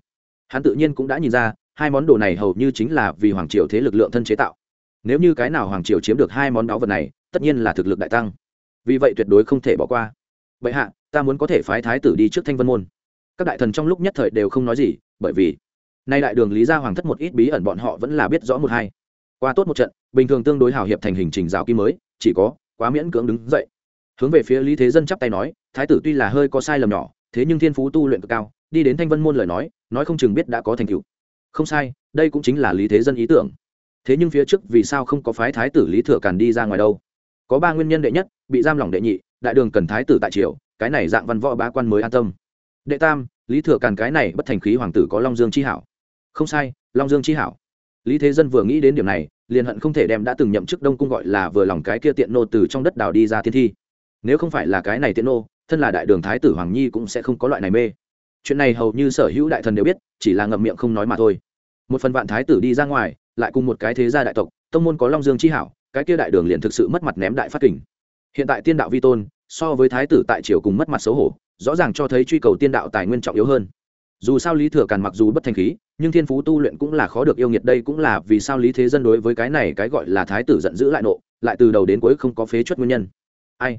hắn tự nhiên cũng đã nhìn ra, hai món đồ này hầu như chính là vì hoàng triều thế lực lượng thân chế tạo. Nếu như cái nào hoàng triều chiếm được hai món đáo vật này, tất nhiên là thực lực đại tăng. Vì vậy tuyệt đối không thể bỏ qua. Vậy hạ, ta muốn có thể phái thái tử đi trước thanh vân môn các đại thần trong lúc nhất thời đều không nói gì, bởi vì nay đại đường lý gia hoàng thất một ít bí ẩn bọn họ vẫn là biết rõ một hai. Qua tốt một trận, bình thường tương đối hào hiệp thành hình trình rào kim mới, chỉ có quá miễn cưỡng đứng dậy. Hướng về phía lý thế dân chắp tay nói, thái tử tuy là hơi có sai lầm nhỏ, thế nhưng thiên phú tu luyện cực cao, đi đến thanh vân môn lời nói nói không chừng biết đã có thành tựu. Không sai, đây cũng chính là lý thế dân ý tưởng. Thế nhưng phía trước vì sao không có phái thái tử lý thừa càn đi ra ngoài đâu? Có ba nguyên nhân đệ nhất, bị giam lỏng đệ nhị, đại đường cần thái tử tại triều, cái này dạng văn võ bá quan mới an tâm đệ tam, lý thừa càn cái này bất thành khí hoàng tử có long dương chi hảo. Không sai, long dương chi hảo. Lý thế dân vừa nghĩ đến điểm này, liền hận không thể đem đã từng nhậm chức đông cung gọi là vừa lòng cái kia tiện nô từ trong đất đào đi ra thiên thi. Nếu không phải là cái này tiện nô, thân là đại đường thái tử hoàng nhi cũng sẽ không có loại này mê. Chuyện này hầu như sở hữu đại thần đều biết, chỉ là ngậm miệng không nói mà thôi. Một phần vạn thái tử đi ra ngoài, lại cùng một cái thế gia đại tộc, tông môn có long dương chi hảo, cái kia đại đường liền thực sự mất mặt ném đại phát kình. Hiện tại tiên đạo vi tôn, so với thái tử tại triều cùng mất mặt xấu hổ rõ ràng cho thấy truy cầu tiên đạo tài nguyên trọng yếu hơn. Dù sao lý thừa càn mặc dù bất thành khí, nhưng thiên phú tu luyện cũng là khó được yêu nghiệt, đây cũng là vì sao lý thế dân đối với cái này cái gọi là thái tử giận dữ lại nộ, lại từ đầu đến cuối không có phế chuất nguyên nhân. Ai?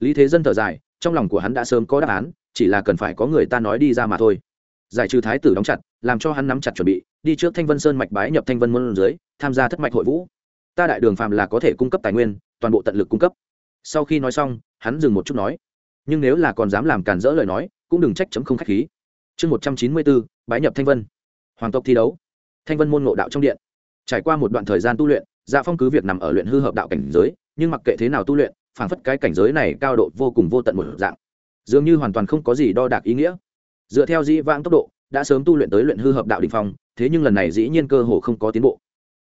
Lý thế dân thở dài, trong lòng của hắn đã sớm có đáp án, chỉ là cần phải có người ta nói đi ra mà thôi. Giải trừ thái tử đóng chặt, làm cho hắn nắm chặt chuẩn bị, đi trước thanh vân sơn mạch bái nhập thanh vân môn dưới, tham gia thất mạch hội vũ. Ta đại đường phàm là có thể cung cấp tài nguyên, toàn bộ tận lực cung cấp. Sau khi nói xong, hắn dừng một chút nói nhưng nếu là còn dám làm cản rỡ lời nói, cũng đừng trách chấm không khách khí. Chương một trăm chín mươi bốn, bái nhập thanh vân. Hoàng tộc thi đấu. Thanh vân môn ngộ đạo trong điện. Trải qua một đoạn thời gian tu luyện dạ phong cứ việc nằm ở luyện hư hợp đạo cảnh giới, nhưng mặc kệ thế nào tu luyện, phảng phất cái cảnh giới này cao độ vô cùng vô tận một dạng. Dường như hoàn toàn không có gì đo đạc ý nghĩa. Dựa theo dĩ vãng tốc độ, đã sớm tu luyện tới luyện hư hợp đạo đình phong, thế nhưng lần này dĩ nhiên cơ hồ không có tiến bộ.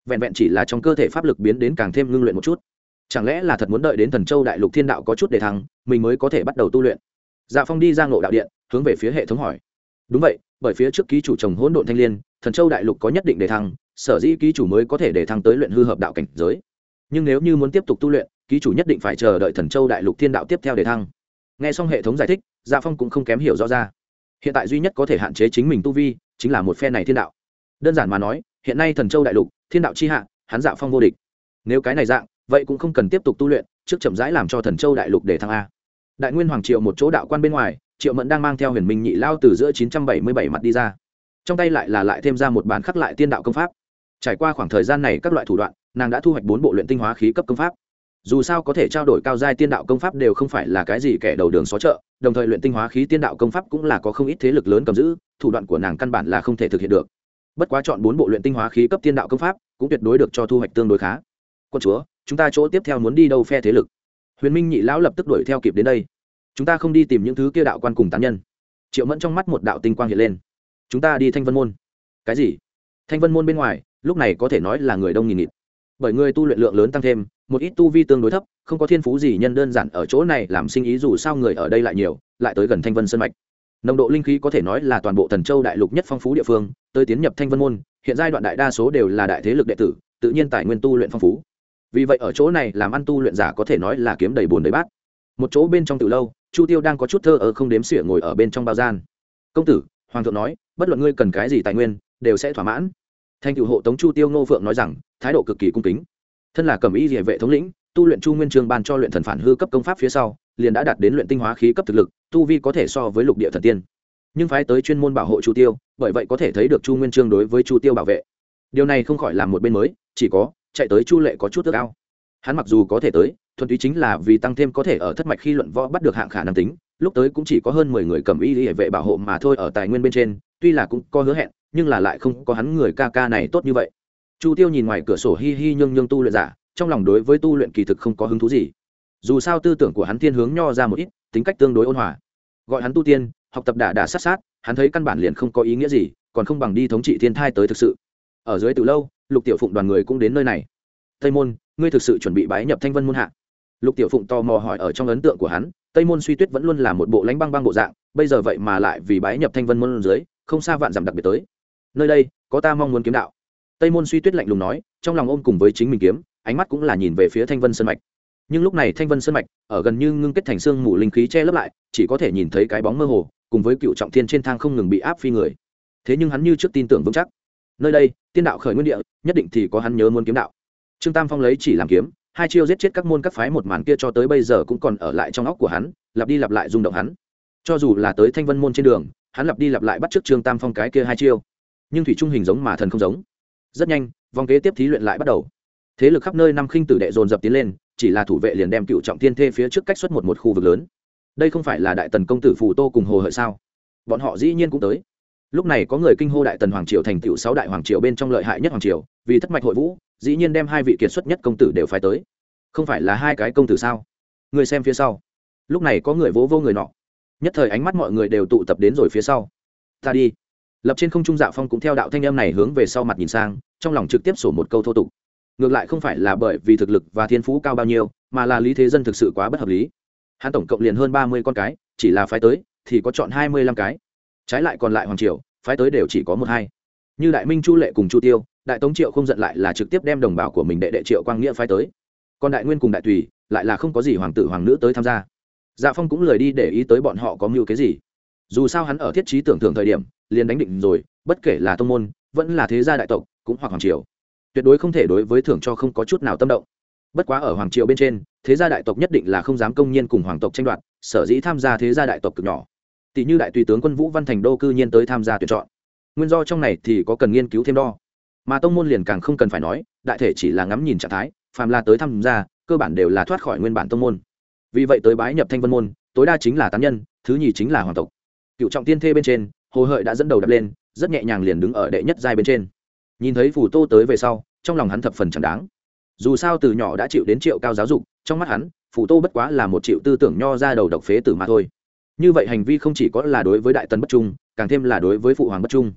Vẹn vẹn chỉ là trong cơ thể pháp lực biến đến càng thêm ngưng luyện một chút chẳng lẽ là thật muốn đợi đến thần châu đại lục thiên đạo có chút để thăng, mình mới có thể bắt đầu tu luyện? Dạ phong đi ra ngộ đạo điện, hướng về phía hệ thống hỏi. Đúng vậy, bởi phía trước ký chủ chồng hỗn độn thanh liên, thần châu đại lục có nhất định để thăng, sở dĩ ký chủ mới có thể để thăng tới luyện hư hợp đạo cảnh giới. Nhưng nếu như muốn tiếp tục tu luyện, ký chủ nhất định phải chờ đợi thần châu đại lục thiên đạo tiếp theo để thăng. Nghe xong hệ thống giải thích dạ phong cũng không kém hiểu rõ ra. Hiện tại duy nhất có thể hạn chế chính mình tu vi, chính là một phe này thiên đạo. Đơn giản mà nói, hiện nay thần châu đại lục, thiên đạo chi hạ, hắn dạ phong vô địch. Nếu cái này dạng vậy cũng không cần tiếp tục tu luyện, trước chậm rãi làm cho thần châu đại lục để thăng a. Đại nguyên hoàng triệu một chỗ đạo quan bên ngoài, triệu mẫn đang mang theo huyền minh nhị lao từ giữa chín trăm bảy mươi bảy mặt đi ra. Trong tay lại là lại thêm ra một bản khắc lại tiên đạo công pháp. Trải qua khoảng thời gian này các loại thủ đoạn, nàng đã thu hoạch bốn bộ luyện tinh hóa khí cấp công pháp. Dù sao có thể trao đổi cao giai tiên đạo công pháp đều không phải là cái gì kẻ đầu đường xó chợ, đồng thời luyện tinh hóa khí tiên đạo công pháp cũng là có không ít thế lực lớn cầm giữ, thủ đoạn của nàng căn bản là không thể thực hiện được. Bất quá chọn bốn bộ luyện tinh hóa khí cấp tiên đạo công pháp cũng tuyệt đối được cho thu hoạch tương đối khá. Quân chúa chúng ta chỗ tiếp theo muốn đi đâu phe thế lực? Huyền minh nhị lão lập tức đuổi theo kịp đến đây. Chúng ta không đi tìm những thứ kia đạo quan cùng tán nhân. Triệu mẫn trong mắt một đạo tinh quang hiện lên. Chúng ta đi thanh vân môn. Cái gì? Thanh vân môn bên ngoài, lúc này có thể nói là người đông nghìn nghịt. Bởi người tu luyện lượng lớn tăng thêm, một ít tu vi tương đối thấp, không có thiên phú gì nhân đơn giản ở chỗ này làm sinh ý dù sao người ở đây lại nhiều, lại tới gần thanh vân sân mạch. Nồng độ linh khí có thể nói là toàn bộ thần châu đại lục nhất phong phú địa phương, tới tiến nhập thanh vân môn, hiện giai đoạn đại đa số đều là đại thế lực đệ tử, tự nhiên tài nguyên tu luyện phong phú vì vậy ở chỗ này làm ăn tu luyện giả có thể nói là kiếm đầy bồn đầy bát. Một chỗ bên trong từ lâu, chu tiêu đang có chút thơ ở không đếm xỉa ngồi ở bên trong bao gian. Công tử, hoàng thượng nói, bất luận ngươi cần cái gì tài nguyên, đều sẽ thỏa mãn. Thanh cựu hộ tống chu tiêu ngô phượng nói rằng, thái độ cực kỳ cung kính. Thân là cầm y địa vệ thống lĩnh, tu luyện chu nguyên trường ban cho luyện thần phản hư cấp công pháp phía sau, liền đã đạt đến luyện tinh hóa khí cấp thực lực, tu vi có thể so với lục địa thần tiên. Nhưng phái tới chuyên môn bảo hộ chu tiêu, bởi vậy có thể thấy được chu nguyên trương đối với chu tiêu bảo vệ. Điều này không khỏi làm một bên mới, chỉ có chạy tới chu lệ có chút ước ao. Hắn mặc dù có thể tới, thuần túy chính là vì tăng thêm có thể ở thất mạch khi luận võ bắt được hạng khả năng tính, lúc tới cũng chỉ có hơn mười người cầm y hệ vệ bảo hộ mà thôi ở tài nguyên bên trên, tuy là cũng có hứa hẹn, nhưng là lại không có hắn người ca ca này tốt như vậy. Chu tiêu nhìn ngoài cửa sổ hi hi nhương nhương tu luyện giả, trong lòng đối với tu luyện kỳ thực không có hứng thú gì. Dù sao tư tưởng của hắn thiên hướng nho ra một ít, tính cách tương đối ôn hòa. Gọi hắn tu tiên, học tập đả đả sát sát, hắn thấy căn bản liền không có ý nghĩa gì, còn không bằng đi thống trị thiên thai tới thực sự. Ở dưới từ lâu lục tiểu phụng đoàn người cũng đến nơi này. Tây môn, ngươi thực sự chuẩn bị bái nhập thanh vân môn hạ? Lục tiểu phụng tò mò hỏi ở trong ấn tượng của hắn, tây môn suy tuyết vẫn luôn là một bộ lãnh băng băng bộ dạng, bây giờ vậy mà lại vì bái nhập thanh vân môn dưới, không xa vạn dặm đặc biệt tới. Nơi đây, có ta mong muốn kiếm đạo. Tây môn suy tuyết lạnh lùng nói, trong lòng ôm cùng với chính mình kiếm, ánh mắt cũng là nhìn về phía thanh vân sơn mạch. Nhưng lúc này thanh vân sơn mạch, ở gần như ngưng kết thành xương mù linh khí che lấp lại, chỉ có thể nhìn thấy cái bóng mơ hồ, cùng với cựu trọng thiên trên thang không ngừng bị áp phi người. Thế nhưng hắn như trước tin tưởng vững chắc nơi đây, tiên đạo khởi nguyên địa, nhất định thì có hắn nhớ muốn kiếm đạo. Trương tam phong lấy chỉ làm kiếm, hai chiêu giết chết các môn các phái một màn kia cho tới bây giờ cũng còn ở lại trong óc của hắn, lặp đi lặp lại rung động hắn. Cho dù là tới thanh vân môn trên đường, hắn lặp đi lặp lại bắt t r ư ớ c trương tam phong cái kia hai chiêu. Nhưng thủy trung hình giống mà thần không giống. Rất nhanh, vòng kế tiếp thí luyện lại bắt đầu. Thế lực khắp nơi năm khinh tử đệ dồn dập tiến lên, chỉ là thủ vệ liền đem cựu trọng thiên thê phía trước cách xuất một một khu vực lớn. Đây không phải là đại tần công tử phù tô cùng hồ hợi sao? Bọn họ dĩ nhiên cũng tới lúc này có người kinh hô đại tần hoàng triều thành tựu sáu đại hoàng triều bên trong lợi hại nhất hoàng triều, vì thất mạch hội vũ, dĩ nhiên đem hai vị kiệt xuất nhất công tử đều phải tới. Không phải là hai cái công tử sao? Người xem phía sau. Lúc này có người vỗ vô người nọ. Nhất thời ánh mắt mọi người đều tụ tập đến rồi phía sau. Ta đi. Lập trên không trung dạ phong cũng theo đạo thanh âm này hướng về sau mặt nhìn sang, trong lòng trực tiếp sổ một câu thô tục. Ngược lại không phải là bởi vì thực lực và thiên phú cao bao nhiêu, mà là lý thế dân thực sự quá bất hợp lý. Hắn tổng cộng liền hơn ba mươi con cái, chỉ là phái tới, thì có chọn hai mươi lăm cái trái lại còn lại hoàng triều, phái tới đều chỉ có một hai. Như đại minh chu lệ cùng chu tiêu, đại tống triệu không giận lại là trực tiếp đem đồng bào của mình đệ đệ triệu quang nghĩa phái tới. Còn đại nguyên cùng đại tùy, lại là không có gì hoàng tử hoàng nữ tới tham gia. Dạ phong cũng lời đi để ý tới bọn họ có mưu cái gì. Dù sao hắn ở thiết trí tưởng tượng thời điểm, liền đánh định rồi, bất kể là tông môn, vẫn là thế gia đại tộc, cũng hoặc hoàng triều. Tuyệt đối không thể đối với thưởng cho không có chút nào tâm động. Bất quá ở hoàng triều bên trên, thế gia đại tộc nhất định là không dám công nhiên cùng hoàng tộc tranh đoạt, sở dĩ tham gia thế gia đại tộc cực nhỏ tỷ như đại tùy tướng quân vũ văn thành đô cư nhiên tới tham gia tuyển chọn. Nguyên do trong này thì có cần nghiên cứu thêm đo. Mà tông môn liền càng không cần phải nói, đại thể chỉ là ngắm nhìn trạng thái, phàm là tới tham gia, cơ bản đều là thoát khỏi nguyên bản tông môn. Vì vậy tới bái nhập thanh vân môn, tối đa chính là tán nhân, thứ nhì chính là hoàng tộc. Cựu trọng tiên thê bên trên, hồ hợi đã dẫn đầu đập lên, rất nhẹ nhàng liền đứng ở đệ nhất giai bên trên. Nhìn thấy phù tô tới về sau, trong lòng hắn thập phần chẳng đáng. Dù sao từ nhỏ đã chịu đến triệu cao giáo dục, trong mắt hắn, phù tô bất quá là một triệu tư tưởng nho ra đầu độc phế tử mà thôi như vậy hành vi không chỉ có là đối với đại tần bất trung, càng thêm là đối với phụ hoàng bất trung.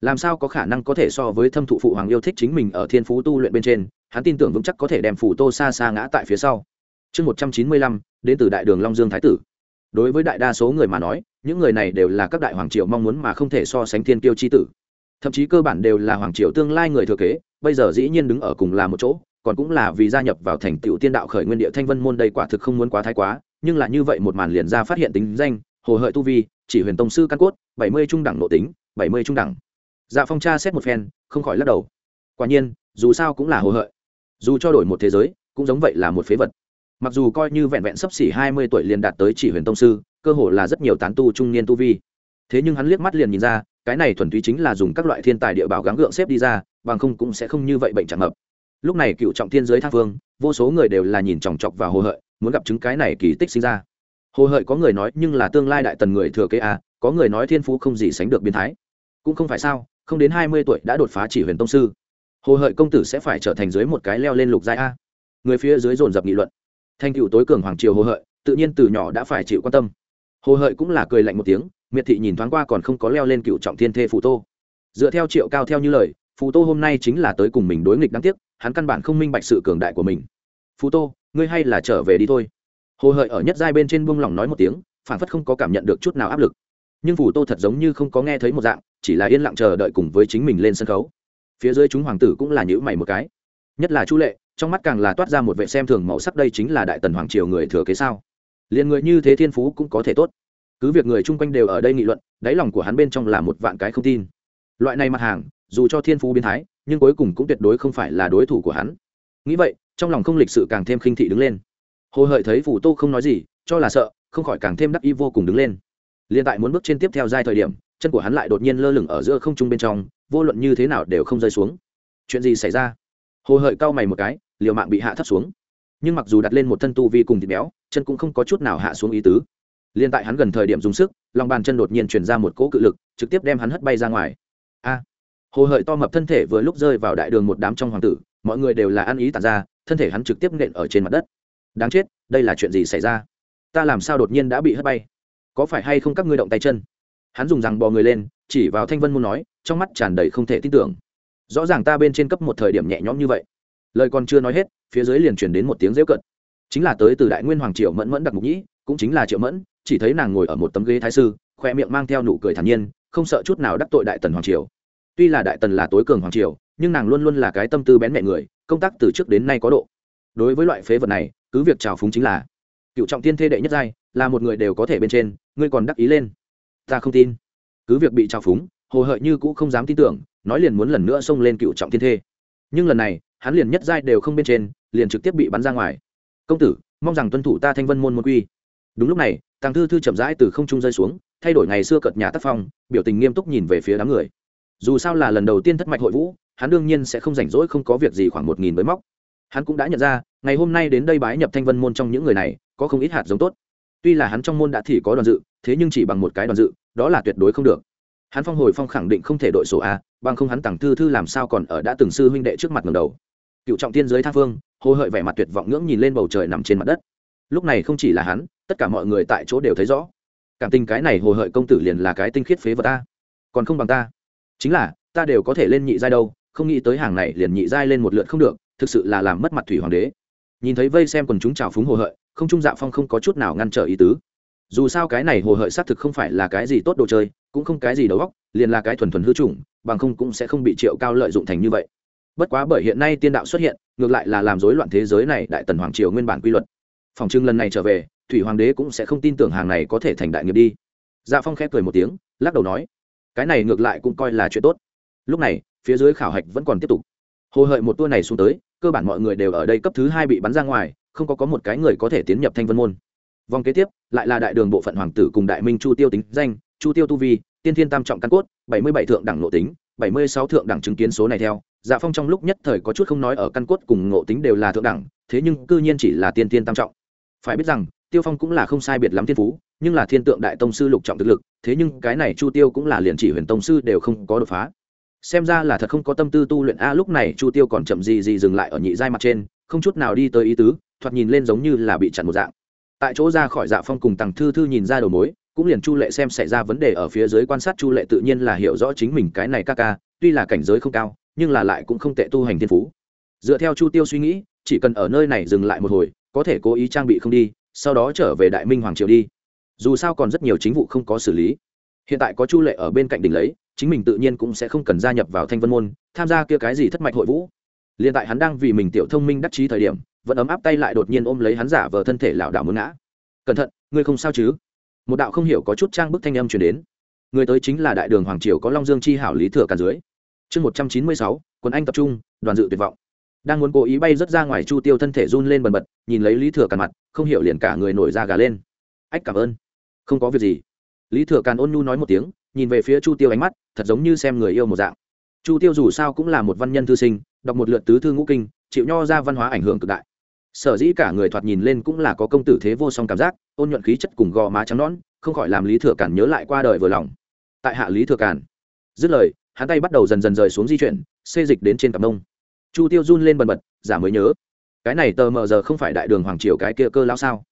Làm sao có khả năng có thể so với thâm thụ phụ hoàng yêu thích chính mình ở thiên phú tu luyện bên trên, hắn tin tưởng vững chắc có thể đem phủ tô xa xa ngã tại phía sau. Chương một trăm chín mươi lăm, đến từ đại đường long dương thái tử. Đối với đại đa số người mà nói, những người này đều là các đại hoàng triều mong muốn mà không thể so sánh thiên kiêu chi tử. Thậm chí cơ bản đều là hoàng triều tương lai người thừa kế, bây giờ dĩ nhiên đứng ở cùng là một chỗ, còn cũng là vì gia nhập vào thành tựu tiên đạo khởi nguyên địa thanh vân môn đây quả thực không muốn quá thái quá nhưng là như vậy một màn liền ra phát hiện tính danh, hồ hợi tu vi, chỉ huyền tông sư căn cốt, bảy mươi trung đẳng nội tính, bảy mươi trung đẳng. Dạ phong cha xét một phen, không khỏi lắc đầu. Quả nhiên, dù sao cũng là hồ hợi. Dù cho đổi một thế giới, cũng giống vậy là một phế vật. Mặc dù coi như vẹn vẹn sấp xỉ hai mươi tuổi liền đạt tới chỉ huyền tông sư, cơ hồ là rất nhiều tán tu trung niên tu vi. Thế nhưng hắn liếc mắt liền nhìn ra, cái này thuần túy chính là dùng các loại thiên tài địa bảo gắng gượng xếp đi ra, bằng không cũng sẽ không như vậy bệnh chẳng hợp lúc này cựu trọng thiên giới thang phương vô số người đều là nhìn chòng chọc và hồ hợi muốn gặp chứng cái này kỳ tích sinh ra. Hồ hợi có người nói nhưng là tương lai đại tần người thừa kế a có người nói thiên phú không gì sánh được biến thái. Cũng không phải sao, không đến hai mươi tuổi đã đột phá chỉ huyền tông sư. Hồ hợi công tử sẽ phải trở thành dưới một cái leo lên lục giai a. Người phía dưới dồn dập nghị luận. Thanh cựu tối cường hoàng triều hồ hợi, tự nhiên từ nhỏ đã phải chịu quan tâm. Hồ hợi cũng là cười lạnh một tiếng, miệt thị nhìn thoáng qua còn không có leo lên cựu trọng thiên thê phù tô. Dựa theo triệu cao theo như lời, phù tô hôm nay chính là tới cùng mình đối nghịch đáng tiếc, hắn căn bản không minh bạch sự cường đại của mình. Phù tô ngươi hay là trở về đi thôi. Hồ hợi ở nhất giai bên trên buông lỏng nói một tiếng phản phất không có cảm nhận được chút nào áp lực. Nhưng phù tô thật giống như không có nghe thấy một dạng, chỉ là yên lặng chờ đợi cùng với chính mình lên sân khấu. Phía dưới chúng hoàng tử cũng là nhữ mày một cái. Nhất là chu lệ, trong mắt càng là toát ra một vệ xem thường màu sắc đây chính là đại tần hoàng triều người thừa kế sao. Liền người như thế thiên phú cũng có thể tốt. Cứ việc người chung quanh đều ở đây nghị luận, đáy lòng của hắn bên trong là một vạn cái không tin. Loại này mặt hàng, dù cho thiên phú biến thái, nhưng cuối cùng cũng tuyệt đối không phải là đối thủ của hắn. Nghĩ vậy trong lòng không lịch sự càng thêm khinh thị đứng lên. Hồ hợi thấy phủ tô không nói gì, cho là sợ, không khỏi càng thêm đắc ý vô cùng đứng lên. Liền tại muốn bước trên tiếp theo giai thời điểm, chân của hắn lại đột nhiên lơ lửng ở giữa không trung bên trong, vô luận như thế nào đều không rơi xuống. Chuyện gì xảy ra? Hồ hợi cau mày một cái, liều mạng bị hạ thấp xuống. Nhưng mặc dù đặt lên một thân tu vi cùng thịt béo, chân cũng không có chút nào hạ xuống ý tứ. Liên tại hắn gần thời điểm dùng sức, lòng bàn chân đột nhiên chuyển ra một cỗ cự lực, trực tiếp đem hắn hất bay ra ngoài. A! Hồ hợi to mập thân thể vừa lúc rơi vào đại đường một đám trong hoàng tử, mọi người đều là ăn ý tàn ra thân thể hắn trực tiếp nện ở trên mặt đất. Đáng chết, đây là chuyện gì xảy ra? Ta làm sao đột nhiên đã bị hất bay? Có phải hay không các ngươi động tay chân? Hắn dùng rằng bò người lên, chỉ vào thanh vân muốn nói, trong mắt tràn đầy không thể tin tưởng. Rõ ràng ta bên trên cấp một thời điểm nhẹ nhõm như vậy. Lời còn chưa nói hết, phía dưới liền chuyển đến một tiếng rêu cận chính là tới từ đại nguyên hoàng triệu mẫn mẫn đặc mục nhĩ, cũng chính là triệu mẫn, chỉ thấy nàng ngồi ở một tấm ghế thái sư, khoe miệng mang theo nụ cười thản nhiên, không sợ chút nào đắc tội đại tần hoàng triều. Tuy là đại tần là tối cường hoàng triều nhưng nàng luôn luôn là cái tâm tư bén mẹ người, công tác từ trước đến nay có độ. Đối với loại phế vật này, cứ việc trào phúng chính là cựu trọng tiên thê đệ nhất giai, là một người đều có thể bên trên, ngươi còn đắc ý lên. Ta không tin. Cứ việc bị trào phúng, hồ hợi như cũ không dám tin tưởng, nói liền muốn lần nữa xông lên cựu trọng tiên thê nhưng lần này, hắn liền nhất giai đều không bên trên, liền trực tiếp bị bắn ra ngoài. Công tử, mong rằng tuân thủ ta thanh vân môn môn quy. Đúng lúc này, tàng thư thư chậm rãi từ không trung rơi xuống, thay đổi ngày xưa cợt nhà tác phong, biểu tình nghiêm túc nhìn về phía đám người. Dù sao là lần đầu tiên thất mạch hội vũ hắn đương nhiên sẽ không rảnh rỗi không có việc gì khoảng một nghìn mới móc. Hắn cũng đã nhận ra, ngày hôm nay đến đây bái nhập thanh vân môn trong những người này, có không ít hạt giống tốt. Tuy là hắn trong môn đã thì có đoàn dự, thế nhưng chỉ bằng một cái đoàn dự, đó là tuyệt đối không được. Hắn phong hồi phong khẳng định không thể đội sổ a, bằng không hắn tặng thư thư làm sao còn ở đã từng sư huynh đệ trước mặt ngầm đầu. Cựu trọng tiên giới thang phương hồ hợi vẻ mặt tuyệt vọng ngưỡng nhìn lên bầu trời nằm trên mặt đất. Lúc này không chỉ là hắn, tất cả mọi người tại chỗ đều thấy rõ. Cảm tình cái này hồ hợi công tử liền là cái tinh khiết phế vật ta. Còn không bằng ta. Chính là, ta đều có thể lên nhị giai đâu không nghĩ tới hàng này liền nhị giai lên một lượt không được, thực sự là làm mất mặt thủy hoàng đế. Nhìn thấy vây xem quần chúng trào phúng hồ hợi, không trung dạ phong không có chút nào ngăn trở ý tứ. Dù sao cái này hồ hợi xác thực không phải là cái gì tốt đồ chơi, cũng không cái gì đầu óc, liền là cái thuần thuần hư chủng, bằng không cũng sẽ không bị triệu cao lợi dụng thành như vậy. Bất quá bởi hiện nay tiên đạo xuất hiện, ngược lại là làm rối loạn thế giới này đại tần hoàng triều nguyên bản quy luật. Phòng trưng lần này trở về, thủy hoàng đế cũng sẽ không tin tưởng hàng này có thể thành đại nghiệp đi. Dạ phong khép cười một tiếng, lắc đầu nói, cái này ngược lại cũng coi là chuyện tốt. Lúc này phía dưới khảo hạch vẫn còn tiếp tục. Hồ hợi một tour này xuống tới, cơ bản mọi người đều ở đây cấp thứ hai bị bắn ra ngoài, không có có một cái người có thể tiến nhập thanh vân môn. Vòng kế tiếp, lại là đại đường bộ phận hoàng tử cùng đại minh chu tiêu tính danh, chu tiêu tu vi, tiên thiên tam trọng căn cốt, bảy mươi bảy thượng đẳng nội tính, bảy mươi sáu thượng đẳng chứng kiến số này theo dạ phong trong lúc nhất thời có chút không nói ở căn cốt cùng ngộ tính đều là thượng đẳng, thế nhưng cư nhiên chỉ là tiên thiên tam trọng. Phải biết rằng, tiêu phong cũng là không sai biệt lắm thiên phú, nhưng là thiên tượng đại tông sư lục trọng thực lực, thế nhưng cái này chu tiêu cũng là liền chỉ huyền tông sư đều không có đột phá xem ra là thật không có tâm tư tu luyện. A, lúc này chu tiêu còn chậm gì gì dừng lại ở nhị giai mặt trên, không chút nào đi tới ý tứ, thoạt nhìn lên giống như là bị chặn một dạng. Tại chỗ ra khỏi dạ phong cùng tằng thư thư nhìn ra đầu mối, cũng liền chu lệ xem xảy ra vấn đề ở phía dưới quan sát chu lệ tự nhiên là hiểu rõ chính mình cái này ca ca, tuy là cảnh giới không cao, nhưng là lại cũng không tệ tu hành thiên phú. Dựa theo chu tiêu suy nghĩ, chỉ cần ở nơi này dừng lại một hồi, có thể cố ý trang bị không đi, sau đó trở về đại minh hoàng triều đi. Dù sao còn rất nhiều chính vụ không có xử lý. Hiện tại có chu lệ ở bên cạnh đỉnh lấy chính mình tự nhiên cũng sẽ không cần gia nhập vào thanh vân môn, tham gia kia cái gì thất mạch hội vũ. Liền tại hắn đang vì mình tiểu thông minh đắc chí thời điểm, vẫn ấm áp tay lại đột nhiên ôm lấy hắn giả vờ thân thể lảo đảo muốn ngã. Cẩn thận, ngươi không sao chứ? Một đạo không hiểu có chút trang bức thanh âm truyền đến. Người tới chính là đại đường hoàng triều có long dương chi hảo lý thừa càn dưới. Chương một trăm chín mươi sáu, quân anh tập trung, đoàn dự tuyệt vọng. Đang muốn cố ý bay rất ra ngoài chu tiêu thân thể run lên bần bật, nhìn lấy lý thừa càn mặt, không hiểu liền cả người nổi da gà lên. Ách, cảm ơn. Không có việc gì. Lý thừa càn ôn nhu nói một tiếng nhìn về phía chu tiêu ánh mắt, thật giống như xem người yêu một dạng. Chu tiêu dù sao cũng là một văn nhân thư sinh, đọc một lượt tứ thư ngũ kinh, chịu nho ra văn hóa ảnh hưởng cực đại. Sở dĩ cả người thoạt nhìn lên cũng là có công tử thế vô song cảm giác, ôn nhuận khí chất cùng gò má trắng nón không khỏi làm lý thừa cản nhớ lại qua đời vừa lòng. Tại hạ lý thừa cản dứt lời, hắn tay bắt đầu dần dần rời xuống di chuyển, xê dịch đến trên cặp nông chu tiêu run lên bần bật, giả mới nhớ. Cái này tờ mờ giờ không phải đại đường hoàng triều cái kia cơ lao sao?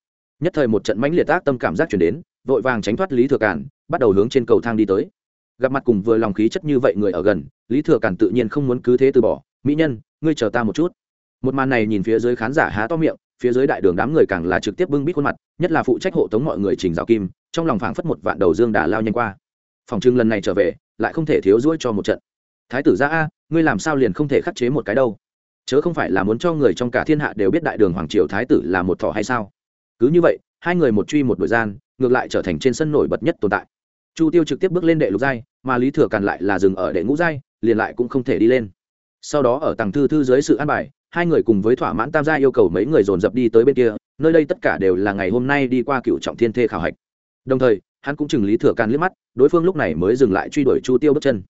Nhất thời một trận mãnh liệt tác tâm cảm giác chuyển đến, vội vàng tránh thoát lý thừa cản bắt đầu hướng trên cầu thang đi tới. Gặp mặt cùng vừa lòng khí chất như vậy người ở gần, lý thừa cản tự nhiên không muốn cứ thế từ bỏ. Mỹ nhân, ngươi chờ ta một chút. Một màn này nhìn phía dưới khán giả há to miệng, phía dưới đại đường đám người càng là trực tiếp bưng bít khuôn mặt, nhất là phụ trách hộ tống mọi người trình rào kim, trong lòng phảng phất một vạn đầu dương đà lao nhanh qua. Phòng trưng lần này trở về, lại không thể thiếu ruỗi cho một trận. Thái tử ra a, ngươi làm sao liền không thể khắc chế một cái đâu? Chớ không phải là muốn cho người trong cả thiên hạ đều biết đại đường hoàng triều thái tử là một thọ hay sao? Cứ như vậy, hai người một truy một đội gian, ngược lại trở thành trên sân nổi bật nhất tồn tại chu tiêu trực tiếp bước lên đệ lục giai, mà lý thừa càn lại là dừng ở đệ ngũ giai, liền lại cũng không thể đi lên. Sau đó ở tầng thư thư dưới sự an bài, hai người cùng với thỏa mãn tam gia yêu cầu mấy người dồn dập đi tới bên kia, nơi đây tất cả đều là ngày hôm nay đi qua cựu trọng thiên thê khảo hạch. Đồng thời, hắn cũng chừng lý thừa càn liếc mắt, đối phương lúc này mới dừng lại truy đuổi chu tiêu bước chân.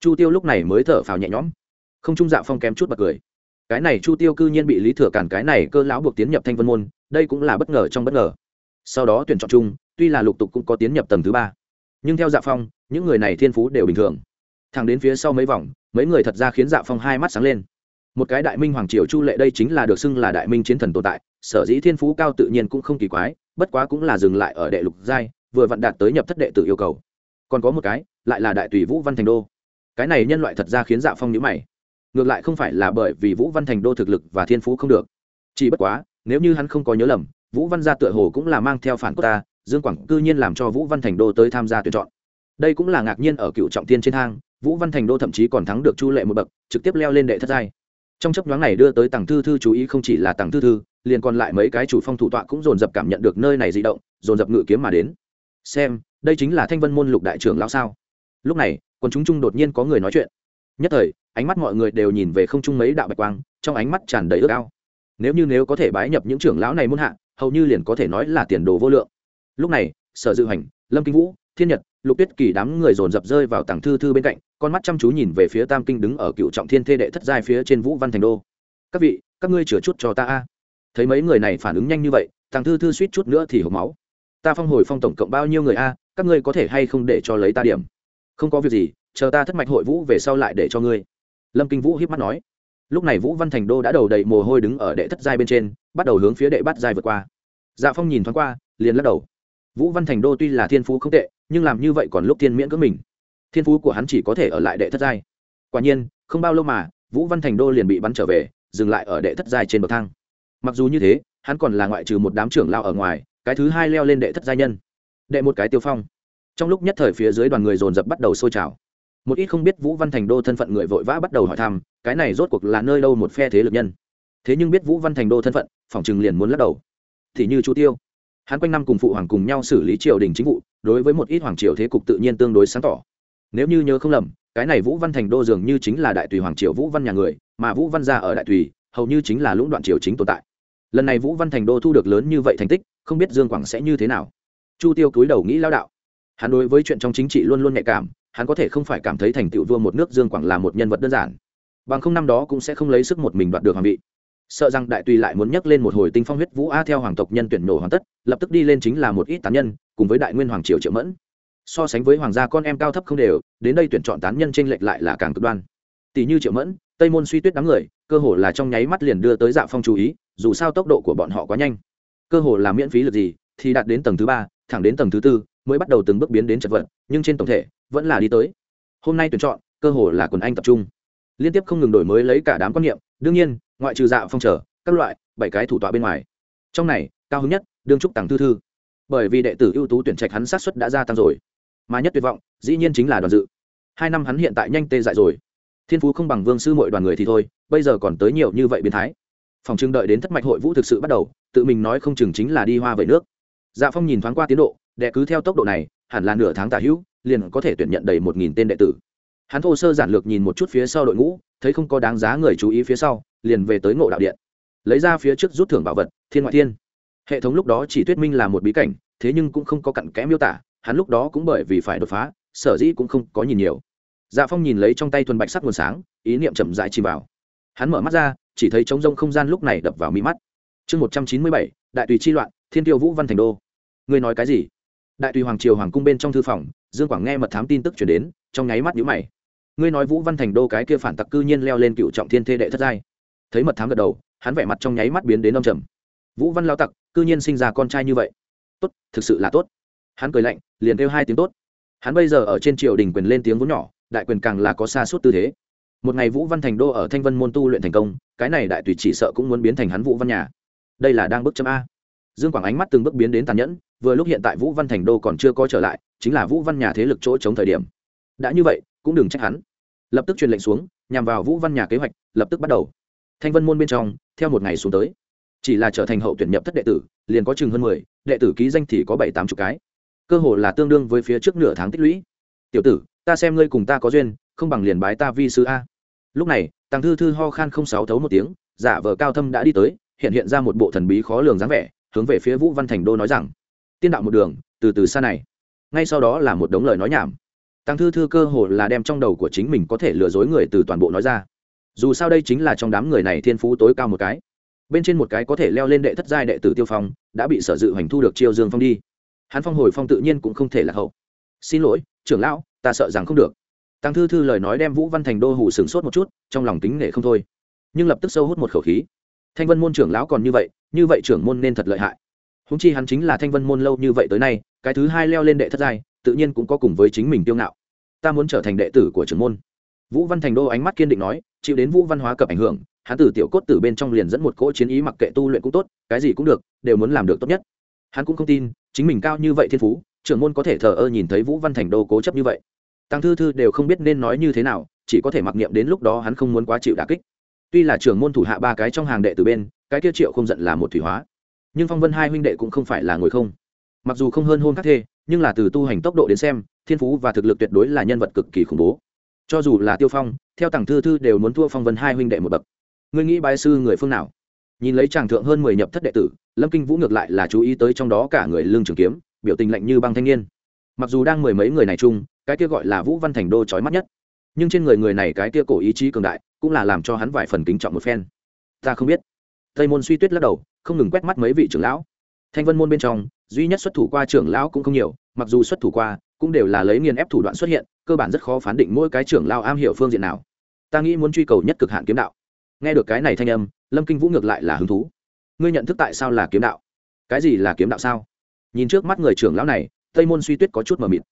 Chu tiêu lúc này mới thở phào nhẹ nhõm. Không trung dạ phong kém chút bật cười. Cái này chu tiêu cư nhiên bị lý thừa càn cái này cơ lão buộc tiến nhập thanh vân môn, đây cũng là bất ngờ trong bất ngờ. Sau đó tuyển chọn chung, tuy là lục tục cũng có tiến nhập tầng thứ ba nhưng theo dạ phong, những người này thiên phú đều bình thường. Thẳng đến phía sau mấy vòng, mấy người thật ra khiến dạ phong hai mắt sáng lên. Một cái đại minh hoàng triều chu lệ đây chính là được xưng là đại minh chiến thần tồn tại, sở dĩ thiên phú cao tự nhiên cũng không kỳ quái, bất quá cũng là dừng lại ở đệ lục giai, vừa vặn đạt tới nhập thất đệ tự yêu cầu. Còn có một cái, lại là đại tùy vũ văn thành đô. Cái này nhân loại thật ra khiến dạ phong nhữ mày. Ngược lại không phải là bởi vì vũ văn thành đô thực lực và thiên phú không được. Chỉ bất quá, nếu như hắn không có nhớ lầm, vũ văn gia tựa hồ cũng là mang theo phản của ta dương quảng cư nhiên làm cho vũ văn thành đô tới tham gia tuyển chọn. Đây cũng là ngạc nhiên ở cựu trọng tiên trên thang vũ văn thành đô thậm chí còn thắng được chu lệ một bậc, trực tiếp leo lên đệ thất giai. Trong chấp nhoáng này đưa tới tàng thư thư chú ý không chỉ là tàng thư thư, liền còn lại mấy cái chủ phong thủ tọa cũng dồn dập cảm nhận được nơi này di động, dồn dập ngự kiếm mà đến. Xem, đây chính là thanh vân môn lục đại trưởng lão sao? Lúc này còn chúng chung đột nhiên có người nói chuyện. Nhất thời, ánh mắt mọi người đều nhìn về không trung mấy đạo bạch quang, trong ánh mắt tràn đầy ước ao. Nếu như nếu có thể bái nhập những trưởng lão này muôn hạ, hầu như liền có thể nói là tiền đồ vô lượng lúc này, sở dự hành, lâm kinh vũ, thiên nhật, lục tuyết kỳ đám người dồn dập rơi vào tàng thư thư bên cạnh, con mắt chăm chú nhìn về phía tam kinh đứng ở cựu trọng thiên thê đệ thất giai phía trên vũ văn thành đô. Các vị, các ngươi chừa chút cho ta a. Thấy mấy người này phản ứng nhanh như vậy tàng thư thư suýt chút nữa thì hộp máu. Ta phong hồi phong tổng cộng bao nhiêu người a, các ngươi có thể hay không để cho lấy ta điểm? Không có việc gì, chờ ta thất mạch hội vũ về sau lại để cho ngươi. Lâm kinh vũ hiếp mắt nói. Lúc này vũ văn thành đô đã đầu đầy mồ hôi đứng ở đệ thất giai bên trên, bắt đầu hướng phía đệ bắt giai vượt qua. Dạ phong nhìn thoáng qua, liền lắc đầu vũ văn thành đô tuy là thiên phú không tệ, nhưng làm như vậy còn lúc thiên miễn cỡ mình. Thiên phú của hắn chỉ có thể ở lại đệ thất giai. Quả nhiên, không bao lâu mà, vũ văn thành đô liền bị bắn trở về, dừng lại ở đệ thất giai trên bậc thang. Mặc dù như thế, hắn còn là ngoại trừ một đám trưởng lao ở ngoài, cái thứ hai leo lên đệ thất giai nhân. Đệ một cái tiêu phong. Trong lúc nhất thời phía dưới đoàn người dồn dập bắt đầu sôi trào. Một ít không biết vũ văn thành đô thân phận người vội vã bắt đầu hỏi thăm, cái này rốt cuộc là nơi đâu một phe thế lực nhân. Thế nhưng biết vũ văn thành đô thân phận, phòng chừng liền muốn lắc đầu. Thì như chu tiêu hắn quanh năm cùng phụ hoàng cùng nhau xử lý triều đình chính vụ, đối với một ít hoàng triều thế cục tự nhiên tương đối sáng tỏ. Nếu như nhớ không lầm, cái này vũ văn thành đô dường như chính là đại tùy hoàng triều vũ văn nhà người, mà vũ văn gia ở đại tùy, hầu như chính là lũng đoạn triều chính tồn tại. Lần này vũ văn thành đô thu được lớn như vậy thành tích, không biết dương quảng sẽ như thế nào. Chu tiêu cúi đầu nghĩ lao đạo. Hắn đối với chuyện trong chính trị luôn luôn nhạy cảm, hắn có thể không phải cảm thấy thành tựu vua một nước dương quảng là một nhân vật đơn giản. Bằng không năm đó cũng sẽ không lấy sức một mình đoạt được hoàng vị sợ rằng đại tùy lại muốn nhắc lên một hồi tinh phong huyết vũ a theo hoàng tộc nhân tuyển nổ hoàn tất, lập tức đi lên chính là một ít tán nhân, cùng với đại nguyên hoàng triều triệu mẫn. So sánh với hoàng gia con em cao thấp không đều, đến đây tuyển chọn tán nhân trên lệch lại là càng cực đoan. Tỷ như triệu mẫn, tây môn suy tuyết đám người, cơ hồ là trong nháy mắt liền đưa tới dạ phong chú ý, dù sao tốc độ của bọn họ quá nhanh. Cơ hồ là miễn phí lực gì, thì đạt đến tầng thứ ba, thẳng đến tầng thứ tư, mới bắt đầu từng bước biến đến chật vật, nhưng trên tổng thể, vẫn là đi tới. Hôm nay tuyển chọn, cơ hồ là quần anh tập trung. Liên tiếp không ngừng đổi mới lấy cả đám quan niệm, đương nhiên ngoại trừ dạ phong trở, các loại, bảy cái thủ tọa bên ngoài. Trong này, cao hứng nhất đương trúc tàng thư thư. Bởi vì đệ tử ưu tú tuyển trạch hắn sát xuất đã gia tăng rồi. Mà nhất tuyệt vọng, dĩ nhiên chính là đoàn dự. Hai năm hắn hiện tại nhanh tê dại rồi. Thiên phú không bằng vương sư mọi đoàn người thì thôi, bây giờ còn tới nhiều như vậy biến thái. Phòng trưng đợi đến thất mạch hội vũ thực sự bắt đầu, tự mình nói không chừng chính là đi hoa vậy nước. Dạ phong nhìn thoáng qua tiến độ, đệ cứ theo tốc độ này, hẳn là nửa tháng tả hữu, liền có thể tuyển nhận đầy một nghìn tên đệ tử. Hắn thô sơ giản lược nhìn một chút phía sau đội ngũ, thấy không có đáng giá người chú ý phía sau liền về tới ngộ đạo điện. Lấy ra phía trước rút thưởng bảo vật, thiên ngoại thiên. Hệ thống lúc đó chỉ thuyết minh là một bí cảnh, thế nhưng cũng không có cặn kẽ miêu tả, hắn lúc đó cũng bởi vì phải đột phá, sở dĩ cũng không có nhìn nhiều. Dạ phong nhìn lấy trong tay thuần bạch sắc nguồn sáng, ý niệm chậm dại chìm vào. Hắn mở mắt ra, chỉ thấy trống rông không gian lúc này đập vào mi mắt. Chương một trăm chín mươi bảy, đại tùy chi loạn, thiên tiêu vũ văn thành đô. Ngươi nói cái gì? Đại tùy hoàng triều hoàng cung bên trong thư phòng, dương quảng nghe mật thám tin tức chuyển đến, trong nháy mắt nhữ mày. Ngươi nói vũ văn thành đô cái kia phản tặc cư nhiên leo lên cựu trọng thiên thê đệ thất giai thấy mật thám gật đầu, hắn vẻ mặt trong nháy mắt biến đến ông trầm. Vũ văn lao tặc, cư nhiên sinh ra con trai như vậy. Tốt, thực sự là tốt. Hắn cười lạnh, liền kêu hai tiếng tốt. Hắn bây giờ ở trên triều đình quyền lên tiếng vốn nhỏ, đại quyền càng là có xa suốt tư thế. Một ngày vũ văn thành đô ở thanh vân môn tu luyện thành công, cái này đại tùy chỉ sợ cũng muốn biến thành hắn vũ văn nhà. Đây là đang bước chấm a. Dương quảng ánh mắt từng bước biến đến tàn nhẫn, vừa lúc hiện tại vũ văn thành đô còn chưa có trở lại, chính là vũ văn nhà thế lực chỗ chống thời điểm. Đã như vậy, cũng đừng trách hắn. Lập tức truyền lệnh xuống, nhằm vào vũ văn nhà kế hoạch, lập tức bắt đầu thanh vân môn bên trong, theo một ngày xuống tới, chỉ là trở thành hậu tuyển nhập thất đệ tử, liền có chừng hơn mười, đệ tử ký danh thì có bảy tám chục cái. Cơ hồ là tương đương với phía trước nửa tháng tích lũy. Tiểu tử, ta xem ngươi cùng ta có duyên, không bằng liền bái ta vi sư a. Lúc này, tàng thư thư ho khan không sáu thấu một tiếng, giả vờ cao thâm đã đi tới, hiện hiện ra một bộ thần bí khó lường dáng vẻ, hướng về phía vũ văn thành đô nói rằng, tiên đạo một đường, từ từ xa này. Ngay sau đó là một đống lời nói nhảm. Tăng thư thư cơ hồ là đem trong đầu của chính mình có thể lừa dối người từ toàn bộ nói ra dù sao đây chính là trong đám người này thiên phú tối cao một cái. Bên trên một cái có thể leo lên đệ thất giai đệ tử tiêu phong, đã bị sở dự hành thu được chiêu dương phong đi. Hắn phong hồi phong tự nhiên cũng không thể là hậu. Xin lỗi, trưởng lão, ta sợ rằng không được. Tăng thư thư lời nói đem vũ văn thành đô hủ sửng sốt một chút, trong lòng tính nể không thôi. Nhưng lập tức sâu hút một khẩu khí. Thanh vân môn trưởng lão còn như vậy như vậy trưởng môn nên thật lợi hại. Húng chi hắn chính là thanh vân môn lâu như vậy tới nay, cái thứ hai leo lên đệ thất giai, tự nhiên cũng có cùng với chính mình tiêu ngạo. Ta muốn trở thành đệ tử của trưởng môn vũ văn thành đô ánh mắt kiên định nói, chịu đến vũ văn hóa cập ảnh hưởng, hắn từ tiểu cốt từ bên trong liền dẫn một cỗ chiến ý mặc kệ tu luyện cũng tốt, cái gì cũng được, đều muốn làm được tốt nhất. Hắn cũng không tin, chính mình cao như vậy thiên phú, trưởng môn có thể thờ ơ nhìn thấy vũ văn thành đô cố chấp như vậy. Tăng thư thư đều không biết nên nói như thế nào, chỉ có thể mặc niệm đến lúc đó hắn không muốn quá chịu đà kích. Tuy là trưởng môn thủ hạ ba cái trong hàng đệ từ bên, cái kia triệu không giận là một thủy hóa. Nhưng phong vân hai huynh đệ cũng không phải là ngồi không. Mặc dù không hơn hôn các thê, nhưng là từ tu hành tốc độ đến xem, thiên phú và thực lực tuyệt đối là nhân vật cực kỳ khủng bố cho dù là tiêu phong, theo tặng thư thư đều muốn thua phong vân hai huynh đệ một bậc. Ngươi nghĩ bái sư người phương nào? Nhìn lấy tràng thượng hơn mười nhập thất đệ tử, lâm kinh vũ ngược lại là chú ý tới trong đó cả người lương trường kiếm, biểu tình lạnh như băng thanh niên. Mặc dù đang mười mấy người này chung, cái kia gọi là vũ văn thành đô trói mắt nhất. Nhưng trên người người này cái kia cổ ý chí cường đại, cũng là làm cho hắn vài phần kính trọng một phen. Ta không biết. Tây môn suy tuyết lắc đầu, không ngừng quét mắt mấy vị trưởng lão. Thanh vân môn bên trong, duy nhất xuất thủ qua trưởng lão cũng không nhiều, mặc dù xuất thủ qua cũng đều là lấy nghiền ép thủ đoạn xuất hiện, cơ bản rất khó phán định mỗi cái trưởng lão am hiểu phương diện nào. Ta nghĩ muốn truy cầu nhất cực hạn kiếm đạo. Nghe được cái này thanh âm, lâm kinh vũ ngược lại là hứng thú. Ngươi nhận thức tại sao là kiếm đạo? Cái gì là kiếm đạo sao? Nhìn trước mắt người trưởng lão này, tây môn suy tuyết có chút mờ mịt.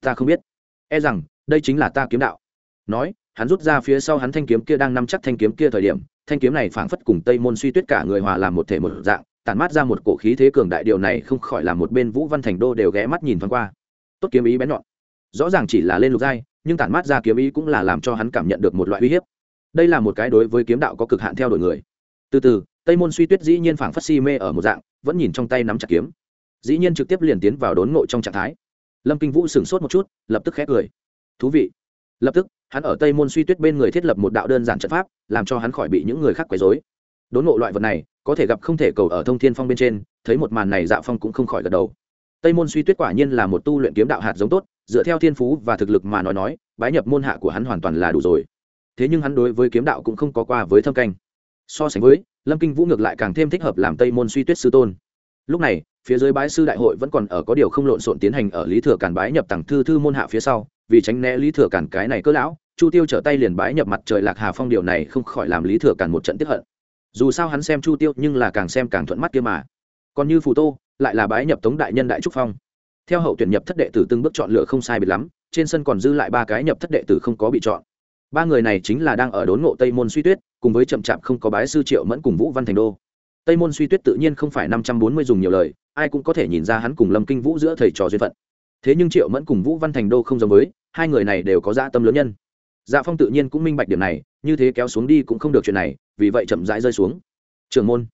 Ta không biết. E rằng, đây chính là ta kiếm đạo. Nói, hắn rút ra phía sau hắn thanh kiếm kia đang nắm chắc thanh kiếm kia thời điểm, thanh kiếm này phảng phất cùng tây môn suy tuyết cả người hòa làm một thể một dạng, tản mát ra một cổ khí thế cường đại, điều này không khỏi làm một bên vũ văn thành đô đều ghé mắt nhìn thoáng qua tốt kiếm ý bén nhọn. Rõ ràng chỉ là lên lục giai, nhưng tản mát ra kiếm ý cũng là làm cho hắn cảm nhận được một loại uy hiếp. Đây là một cái đối với kiếm đạo có cực hạn theo đuổi người. Từ từ, tây môn suy tuyết dĩ nhiên phảng phất si mê ở một dạng, vẫn nhìn trong tay nắm chặt kiếm. Dĩ nhiên trực tiếp liền tiến vào đốn ngộ trong trạng thái. Lâm kinh vũ sửng sốt một chút, lập tức khét cười. Thú vị. Lập tức, hắn ở tây môn suy tuyết bên người thiết lập một đạo đơn giản trận pháp, làm cho hắn khỏi bị những người khác quấy dối đốn ngộ loại vật này, có thể gặp không thể cầu ở thông thiên phong bên trên, thấy một màn này dạ phong cũng không khỏi gật đầu tây môn suy tuyết quả nhiên là một tu luyện kiếm đạo hạt giống tốt, dựa theo thiên phú và thực lực mà nói nói, bái nhập môn hạ của hắn hoàn toàn là đủ rồi. Thế nhưng hắn đối với kiếm đạo cũng không có qua với thâm canh. So sánh với, lâm kinh vũ ngược lại càng thêm thích hợp làm tây môn suy tuyết sư tôn. Lúc này, phía dưới bái sư đại hội vẫn còn ở có điều không lộn xộn tiến hành ở lý thừa cản bái nhập tặng thư thư môn hạ phía sau, vì tránh né lý thừa cản cái này cỡ lão, chu tiêu trở tay liền bái nhập mặt trời lạc hà phong điều này không khỏi làm lý thừa cản một trận tiếp hận. Dù sao hắn xem chu tiêu nhưng là càng xem càng thuận mắt kia mà còn như phù tô, lại là bái nhập tống đại nhân đại trúc phong. Theo hậu tuyển nhập thất đệ tử từng bước chọn lựa không sai biệt lắm, trên sân còn dư lại ba cái nhập thất đệ tử không có bị chọn. Ba người này chính là đang ở đốn ngộ tây môn suy tuyết, cùng với chậm chạp không có bái sư triệu mẫn cùng vũ văn thành đô. Tây môn suy tuyết tự nhiên không phải năm trăm bốn mươi dùng nhiều lời, ai cũng có thể nhìn ra hắn cùng lâm kinh vũ giữa thầy trò duyên phận. Thế nhưng triệu mẫn cùng vũ văn thành đô không giống với, hai người này đều có dã tâm lớn nhân. Dạ phong tự nhiên cũng minh bạch điểm này, như thế kéo xuống đi cũng không được chuyện này, vì vậy chậm rãi rơi xuống. Trường môn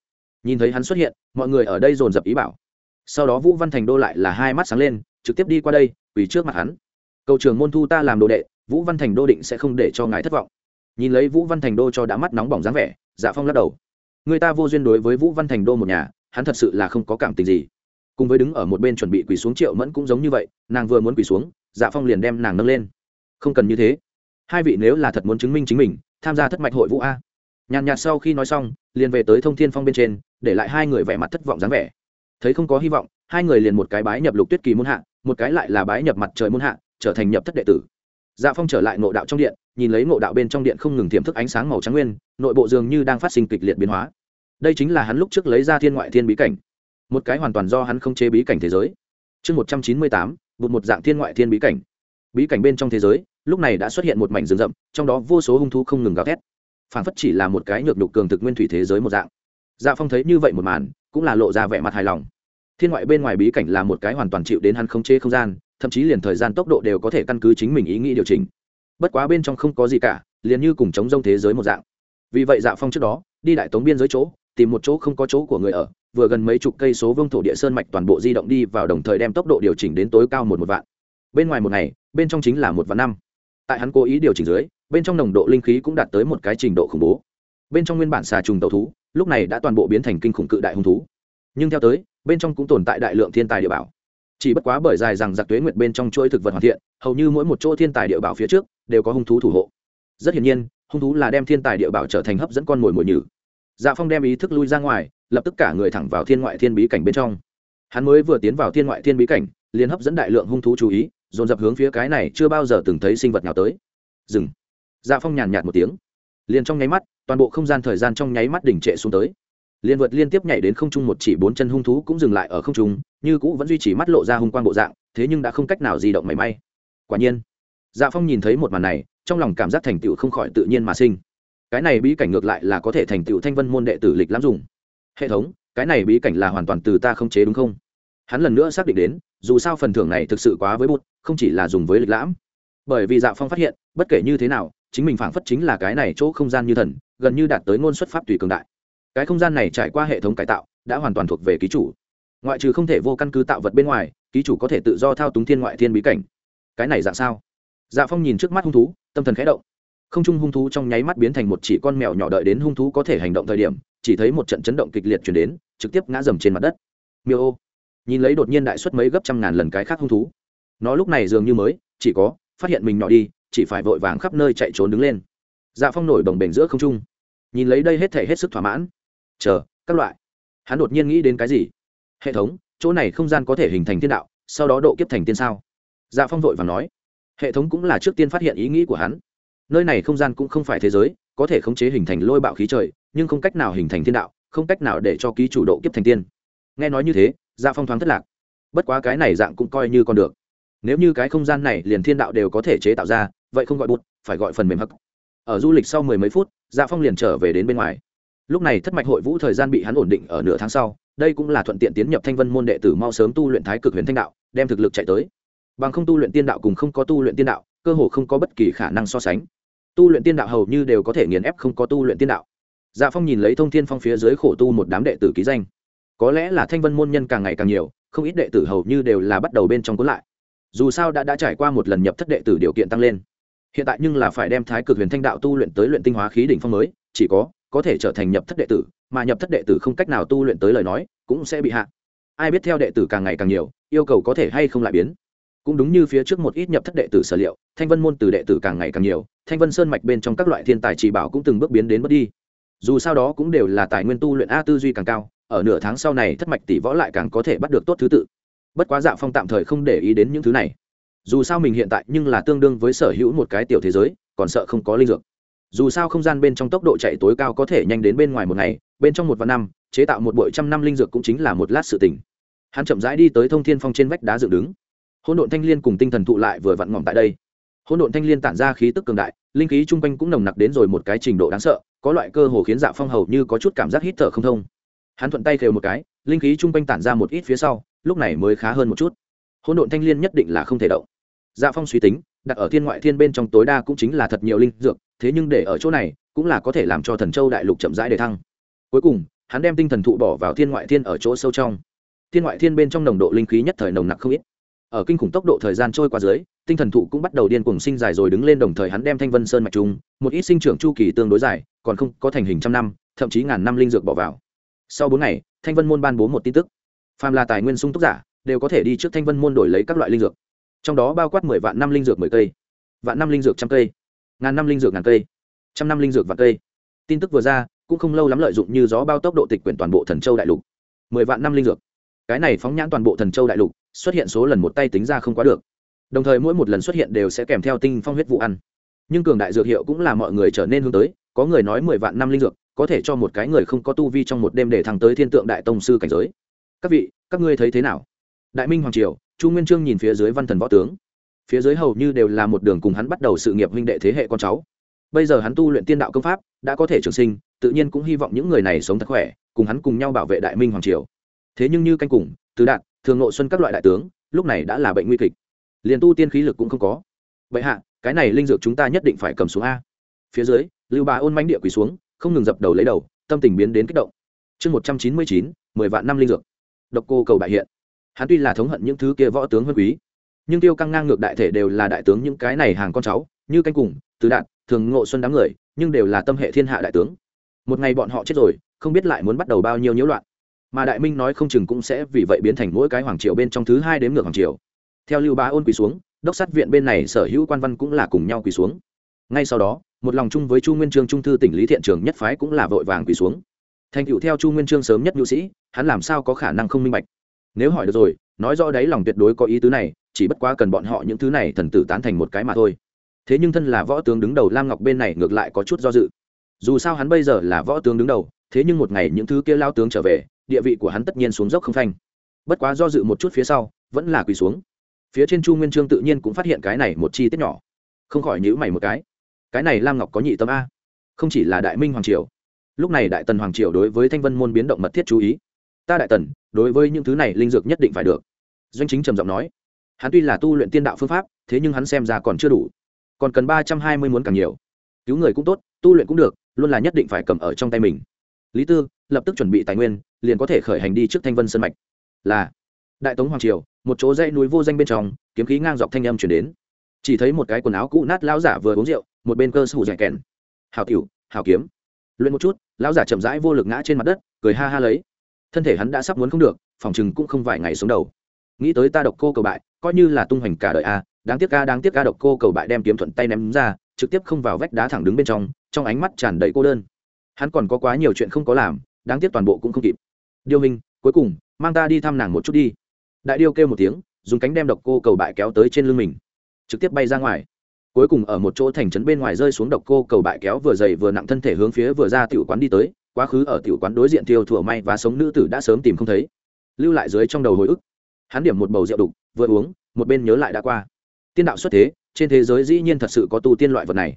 nhìn thấy hắn xuất hiện, mọi người ở đây dồn dập ý bảo. Sau đó vũ văn thành đô lại là hai mắt sáng lên, trực tiếp đi qua đây, quỳ trước mặt hắn. Cầu trường môn thu ta làm đồ đệ, vũ văn thành đô định sẽ không để cho ngài thất vọng. Nhìn lấy vũ văn thành đô cho đã mắt nóng bỏng dáng vẻ dạ phong lắc đầu. Người ta vô duyên đối với vũ văn thành đô một nhà, hắn thật sự là không có cảm tình gì. Cùng với đứng ở một bên chuẩn bị quỳ xuống triệu mẫn cũng giống như vậy, nàng vừa muốn quỳ xuống dạ phong liền đem nàng nâng lên. Không cần như thế. Hai vị nếu là thật muốn chứng minh chính mình, tham gia thất mạch hội vũ a nhàn nhạt sau khi nói xong, liền về tới thông thiên phong bên trên, để lại hai người vẻ mặt thất vọng dáng vẻ. Thấy không có hy vọng, hai người liền một cái bái nhập lục tuyết kỳ môn hạ, một cái lại là bái nhập mặt trời môn hạ, trở thành nhập thất đệ tử. Dạ phong trở lại ngộ đạo trong điện, nhìn lấy ngộ đạo bên trong điện không ngừng tiềm thức ánh sáng màu trắng nguyên, nội bộ dường như đang phát sinh kịch liệt biến hóa. Đây chính là hắn lúc trước lấy ra thiên ngoại thiên bí cảnh. Một cái hoàn toàn do hắn không chế bí cảnh thế giới. Chương một trăm chín mươi tám, bụt một dạng thiên ngoại thiên bí cảnh. Bí cảnh bên trong thế giới, lúc này đã xuất hiện một mảnh rừng rậm, trong đó vô số hung thú không ngừng gào thét phản phất chỉ là một cái nhược nhục cường thực nguyên thủy thế giới một dạng. Dạ phong thấy như vậy một màn, cũng là lộ ra vẻ mặt hài lòng. Thiên ngoại bên ngoài bí cảnh là một cái hoàn toàn chịu đến hắn không chế không gian, thậm chí liền thời gian tốc độ đều có thể căn cứ chính mình ý nghĩ điều chỉnh. Bất quá bên trong không có gì cả, liền như cùng chống rông thế giới một dạng. Vì vậy dạ phong trước đó, đi đại tống biên giới chỗ, tìm một chỗ không có chỗ của người ở, vừa gần mấy chục cây số vương thổ địa sơn mạch toàn bộ di động đi vào đồng thời đem tốc độ điều chỉnh đến tối cao một một vạn. Bên ngoài một ngày, bên trong chính là một vạn năm. Tại hắn cố ý điều chỉnh dưới bên trong nồng độ linh khí cũng đạt tới một cái trình độ khủng bố. Bên trong nguyên bản xà trùng tàu thú, lúc này đã toàn bộ biến thành kinh khủng cự đại hung thú. Nhưng theo tới, bên trong cũng tồn tại đại lượng thiên tài địa bảo. Chỉ bất quá bởi dài rằng giặc tuế nguyệt bên trong chuỗi thực vật hoàn thiện, hầu như mỗi một chỗ thiên tài địa bảo phía trước đều có hung thú thủ hộ. Rất hiển nhiên, hung thú là đem thiên tài địa bảo trở thành hấp dẫn con mồi mồi nhử. Dạ phong đem ý thức lui ra ngoài, lập tức cả người thẳng vào thiên ngoại thiên bí cảnh bên trong. Hắn mới vừa tiến vào thiên ngoại thiên bí cảnh, liền hấp dẫn đại lượng hung thú chú ý, dồn dập hướng phía cái này chưa bao giờ từng thấy sinh vật nào tới. Dừng dạ phong nhàn nhạt một tiếng. Liền trong nháy mắt, toàn bộ không gian thời gian trong nháy mắt đỉnh trệ xuống tới. Liền vượt liên tiếp nhảy đến không trung một chỉ bốn chân hung thú cũng dừng lại ở không trung, như cũ vẫn duy trì mắt lộ ra hung quang bộ dạng, thế nhưng đã không cách nào di động mảy may. Quả nhiên dạ phong nhìn thấy một màn này, trong lòng cảm giác thành tựu không khỏi tự nhiên mà sinh. Cái này bí cảnh ngược lại là có thể thành tựu thanh vân môn đệ tử lịch lắm dùng. Hệ thống, cái này bí cảnh là hoàn toàn từ ta không chế đúng không? Hắn lần nữa xác định đến, dù sao phần thưởng này thực sự quá với bụt không chỉ là dùng với lịch lãm. Bởi vì dạ phong phát hiện, bất kể như thế nào chính mình phảng phất chính là cái này chỗ không gian như thần, gần như đạt tới ngôn xuất pháp tùy cường đại. Cái không gian này trải qua hệ thống cải tạo, đã hoàn toàn thuộc về ký chủ. Ngoại trừ không thể vô căn cứ tạo vật bên ngoài, ký chủ có thể tự do thao túng thiên ngoại thiên bí cảnh. Cái này dạng sao? Dạ phong nhìn trước mắt hung thú, tâm thần khẽ động. Không trung hung thú trong nháy mắt biến thành một chỉ con mèo nhỏ đợi đến hung thú có thể hành động thời điểm, chỉ thấy một trận chấn động kịch liệt chuyển đến, trực tiếp ngã dầm trên mặt đất. Miêu ô. Nhìn lấy đột nhiên đại suất mấy gấp trăm ngàn lần cái khác hung thú. Nó lúc này dường như mới, chỉ có, phát hiện mình nhỏ đi chỉ phải vội vàng khắp nơi chạy trốn đứng lên. Dạ phong nổi bồng bềnh giữa không trung. Nhìn lấy đây hết thể hết sức thỏa mãn. Chờ, các loại. Hắn đột nhiên nghĩ đến cái gì? Hệ thống, chỗ này không gian có thể hình thành thiên đạo, sau đó độ kiếp thành tiên sao? Dạ phong vội và nói. Hệ thống cũng là trước tiên phát hiện ý nghĩ của hắn. Nơi này không gian cũng không phải thế giới, có thể khống chế hình thành lôi bạo khí trời, nhưng không cách nào hình thành thiên đạo, không cách nào để cho ký chủ độ kiếp thành tiên. Nghe nói như thế dạ phong thoáng thất lạc. Bất quá cái này dạng cũng coi như còn được. Nếu như cái không gian này liền thiên đạo đều có thể chế tạo ra vậy không gọi bụt, phải gọi phần mềm hắc. Ở du lịch sau mười mấy phút dạ phong liền trở về đến bên ngoài. Lúc này thất mạch hội vũ thời gian bị hắn ổn định ở nửa tháng sau, đây cũng là thuận tiện tiến nhập thanh vân môn đệ tử mau sớm tu luyện thái cực huyền thanh đạo, đem thực lực chạy tới. Bằng không tu luyện tiên đạo cùng không có tu luyện tiên đạo, cơ hồ không có bất kỳ khả năng so sánh. Tu luyện tiên đạo hầu như đều có thể nghiền ép không có tu luyện tiên đạo. Dạ phong nhìn lấy thông thiên phong phía dưới khổ tu một đám đệ tử ký danh. Có lẽ là thanh vân môn nhân càng ngày càng nhiều, không ít đệ tử hầu như đều là bắt đầu bên trong cuốn lại. Dù sao đã đã trải qua một lần nhập thất đệ tử điều kiện tăng lên hiện tại nhưng là phải đem thái cực huyền thanh đạo tu luyện tới luyện tinh hóa khí đỉnh phong mới, chỉ có có thể trở thành nhập thất đệ tử, mà nhập thất đệ tử không cách nào tu luyện tới lời nói, cũng sẽ bị hạ. Ai biết theo đệ tử càng ngày càng nhiều, yêu cầu có thể hay không lại biến. Cũng đúng như phía trước một ít nhập thất đệ tử sở liệu, thanh vân môn từ đệ tử càng ngày càng nhiều, thanh vân sơn mạch bên trong các loại thiên tài chỉ bảo cũng từng bước biến đến mất đi. Dù sao đó cũng đều là tài nguyên tu luyện a tư duy càng cao, ở nửa tháng sau này thất mạch tỷ võ lại càng có thể bắt được tốt thứ tự. Bất quá dạ phong tạm thời không để ý đến những thứ này dù sao mình hiện tại nhưng là tương đương với sở hữu một cái tiểu thế giới, còn sợ không có linh dược. Dù sao không gian bên trong tốc độ chạy tối cao có thể nhanh đến bên ngoài một ngày, bên trong một vạn năm, chế tạo một bội trăm năm linh dược cũng chính là một lát sự tỉnh hắn chậm rãi đi tới thông thiên phong trên vách đá dựng đứng. Hỗn độn thanh l i ê n cùng tinh thần thụ lại vừa vặn ngỏm tại đây. Hỗn độn thanh l i ê n tản ra khí tức cường đại, linh khí chung quanh cũng nồng nặc đến rồi một cái trình độ đáng sợ, có loại cơ hồ khiến dạ phong hầu như có chút cảm giác hít thở không thông. Hắn thuận tay khều một cái, linh khí chung quanh tản ra một ít phía sau, lúc này mới khá hơn một chút. Hỗn độn thanh l i ê n nhất định là không thể động dạ phong suy tính, đặt ở thiên ngoại thiên bên trong tối đa cũng chính là thật nhiều linh dược, thế nhưng để ở chỗ này, cũng là có thể làm cho thần châu đại lục chậm rãi để thăng. Cuối cùng, hắn đem tinh thần thụ bỏ vào thiên ngoại thiên ở chỗ sâu trong. Thiên ngoại thiên bên trong nồng độ linh khí nhất thời nồng nặc không ít. Ở kinh khủng tốc độ thời gian trôi qua dưới, tinh thần thụ cũng bắt đầu điên cuồng sinh dài rồi đứng lên đồng thời hắn đem thanh vân sơn mạch trung một ít sinh trưởng chu kỳ tương đối dài, còn không có thành hình trăm năm, thậm chí ngàn năm linh dược bỏ vào. Sau bốn ngày, thanh vân môn ban bố một tin tức. Phàm là tài nguyên sung túc giả, đều có thể đi trước thanh vân môn đổi lấy các loại linh dược trong đó bao quát mười vạn năm linh dược mười cây, vạn năm linh dược trăm cây, ngàn năm linh dược ngàn cây, trăm năm linh dược vạn cây. Tin tức vừa ra, cũng không lâu lắm lợi dụng như gió bao tốc độ tịch quyển toàn bộ thần châu đại lục. Mười vạn năm linh dược. Cái này phóng nhãn toàn bộ thần châu đại lục, xuất hiện số lần một tay tính ra không quá được. Đồng thời mỗi một lần xuất hiện đều sẽ kèm theo tinh phong huyết vụ ăn. Nhưng cường đại dược hiệu cũng là mọi người trở nên hướng tới, có người nói mười vạn năm linh dược, có thể cho một cái người không có tu vi trong một đêm để thăng tới thiên tượng đại tông sư cảnh giới. Các vị, các ngươi thấy thế nào? Đại minh hoàng triều, chu nguyên trương nhìn phía dưới văn thần võ tướng. Phía dưới hầu như đều là một đường cùng hắn bắt đầu sự nghiệp huynh đệ thế hệ con cháu. Bây giờ hắn tu luyện tiên đạo công pháp, đã có thể trường sinh, tự nhiên cũng hy vọng những người này sống thật khỏe, cùng hắn cùng nhau bảo vệ đại minh hoàng triều. Thế nhưng như canh cùng tứ đạt, thường nội xuân các loại đại tướng, lúc này đã là bệnh nguy kịch. Liền tu tiên khí lực cũng không có. Vậy hạ, cái này linh dược chúng ta nhất định phải cầm xuống a. Phía dưới, lưu bà ôn manh địa quỳ xuống, không ngừng dập đầu lấy đầu, tâm tình biến đến kích động. Chương một trăm chín mươi chín, mười vạn năm linh dược. Độc cô cầu bại hiện hắn tuy là thống hận những thứ kia võ tướng huân quý nhưng tiêu căng ngang ngược đại thể đều là đại tướng những cái này hàng con cháu như canh cùng tứ đạn, thường ngộ xuân đám người nhưng đều là tâm hệ thiên hạ đại tướng. Một ngày bọn họ chết rồi không biết lại muốn bắt đầu bao nhiêu nhiễu loạn. Mà đại minh nói không chừng cũng sẽ vì vậy biến thành mỗi cái hoàng triều bên trong thứ hai đếm ngược hoàng triều. Theo lưu bá ôn quỳ xuống đốc sát viện bên này sở hữu quan văn cũng là cùng nhau quỳ xuống. Ngay sau đó một lòng chung với chu nguyên trương trung thư tỉnh lý thiện trường nhất phái cũng là vội vàng quỳ xuống. Thành cựu theo chu nguyên trương sớm nhất nhu sĩ hắn làm sao có khả năng không minh bạch? Nếu hỏi được rồi, nói rõ đấy lòng tuyệt đối có ý tứ này, chỉ bất quá cần bọn họ những thứ này thần tử tán thành một cái mà thôi. Thế nhưng thân là võ tướng đứng đầu lam ngọc bên này ngược lại có chút do dự. Dù sao hắn bây giờ là võ tướng đứng đầu, thế nhưng một ngày những thứ kia lao tướng trở về, địa vị của hắn tất nhiên xuống dốc không phanh. Bất quá do dự một chút phía sau, vẫn là quỳ xuống. Phía trên chu nguyên trương tự nhiên cũng phát hiện cái này một chi tiết nhỏ. Không khỏi nhữ mày một cái. Cái này lam ngọc có nhị tâm a. Không chỉ là đại minh hoàng triều. Lúc này đại tần hoàng triều đối với thanh vân môn biến động mật thiết chú ý. Ta đại tần đối với những thứ này linh dược nhất định phải được. Doanh chính trầm giọng nói, hắn tuy là tu luyện tiên đạo phương pháp, thế nhưng hắn xem ra còn chưa đủ. Còn cần ba trăm hai mươi muốn càng nhiều. Cứu người cũng tốt, tu luyện cũng được, luôn là nhất định phải cầm ở trong tay mình. Lý tư lập tức chuẩn bị tài nguyên, liền có thể khởi hành đi trước thanh vân sân mạch. Là, đại tống hoàng triều, một chỗ dãy núi vô danh bên trong, kiếm khí ngang dọc thanh âm chuyển đến. Chỉ thấy một cái quần áo cũ nát lão giả vừa uống rượu, một bên cơ sủ dẻ kèn. Hào cửu hào kiếm. Luyện một chút, lão giả chậm rãi vô lực ngã trên mặt đất, cười ha ha lấy thân thể hắn đã sắp muốn không được, phòng chừng cũng không vài ngày xuống đầu. Nghĩ tới ta độc cô cầu bại, coi như là tung hoành cả đời a, đáng tiếc ca đáng tiếc ca độc cô cầu bại đem kiếm thuận tay ném ra, trực tiếp không vào vách đá thẳng đứng bên trong trong ánh mắt tràn đầy cô đơn. Hắn còn có quá nhiều chuyện không có làm, đáng tiếc toàn bộ cũng không kịp. Điêu hình, cuối cùng, mang ta đi thăm nàng một chút đi. Đại điêu kêu một tiếng, dùng cánh đem độc cô cầu bại kéo tới trên lưng mình. Trực tiếp bay ra ngoài. Cuối cùng ở một chỗ thành trấn bên ngoài rơi xuống độc cô cầu bại kéo vừa dày vừa nặng thân thể hướng phía vừa ra tiểu quán đi tới quá khứ ở tiểu quán đối diện tiêu thủa may và sống nữ tử đã sớm tìm không thấy. Lưu lại dưới trong đầu hồi ức. Hắn điểm một bầu rượu đục, vừa uống, một bên nhớ lại đã qua. Tiên đạo xuất thế, trên thế giới dĩ nhiên thật sự có tu tiên loại vật này.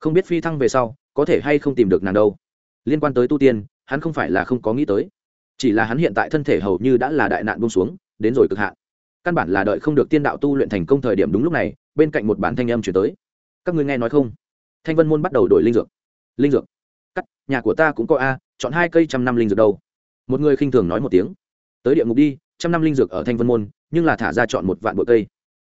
Không biết phi thăng về sau, có thể hay không tìm được nàng đâu. Liên quan tới tu tiên, hắn không phải là không có nghĩ tới. Chỉ là hắn hiện tại thân thể hầu như đã là đại nạn bông xuống, đến rồi cực hạn. Căn bản là đợi không được tiên đạo tu luyện thành công thời điểm đúng lúc này, bên cạnh một bản thanh âm chuyển tới. Các ngươi nghe nói không? Thanh vân môn bắt đầu đổi linh dược. Linh dược nhà của ta cũng có a, chọn hai cây trăm năm linh dược đâu. Một người khinh thường nói một tiếng. Tới địa ngục đi, trăm năm linh dược ở thanh vân môn, nhưng là thả ra chọn một vạn bội cây.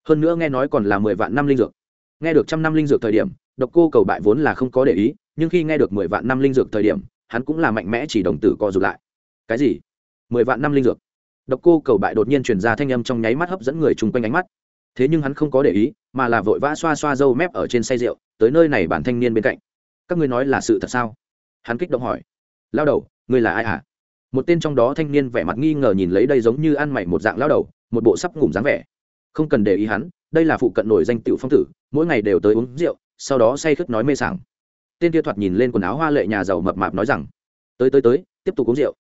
Hơn nữa nghe nói còn là mười vạn năm linh dược. Nghe được trăm năm linh dược thời điểm, độc cô cầu bại vốn là không có để ý, nhưng khi nghe được mười vạn năm linh dược thời điểm, hắn cũng là mạnh mẽ chỉ đồng tử co rụt lại. Cái gì? Mười vạn năm linh dược? Độc cô cầu bại đột nhiên truyền ra thanh âm trong nháy mắt hấp dẫn người chung quanh ánh mắt. Thế nhưng hắn không có để ý, mà là vội vã xoa xoa râu mép ở trên say rượu, tới nơi này bản thanh niên bên cạnh. Các ngươi nói là sự thật sao? Hắn kích động hỏi. Lao đầu, ngươi là ai hả? Một tên trong đó thanh niên vẻ mặt nghi ngờ nhìn lấy đây giống như ăn mày một dạng lao đầu, một bộ sắp ngủm dáng vẻ. Không cần để ý hắn, đây là phụ cận nổi danh tiểu phong tử, mỗi ngày đều tới uống rượu, sau đó say khướt nói mê sảng. Tên kia thoạt nhìn lên quần áo hoa lệ nhà giàu mập mạp nói rằng, tới tới tới, tiếp tục uống rượu.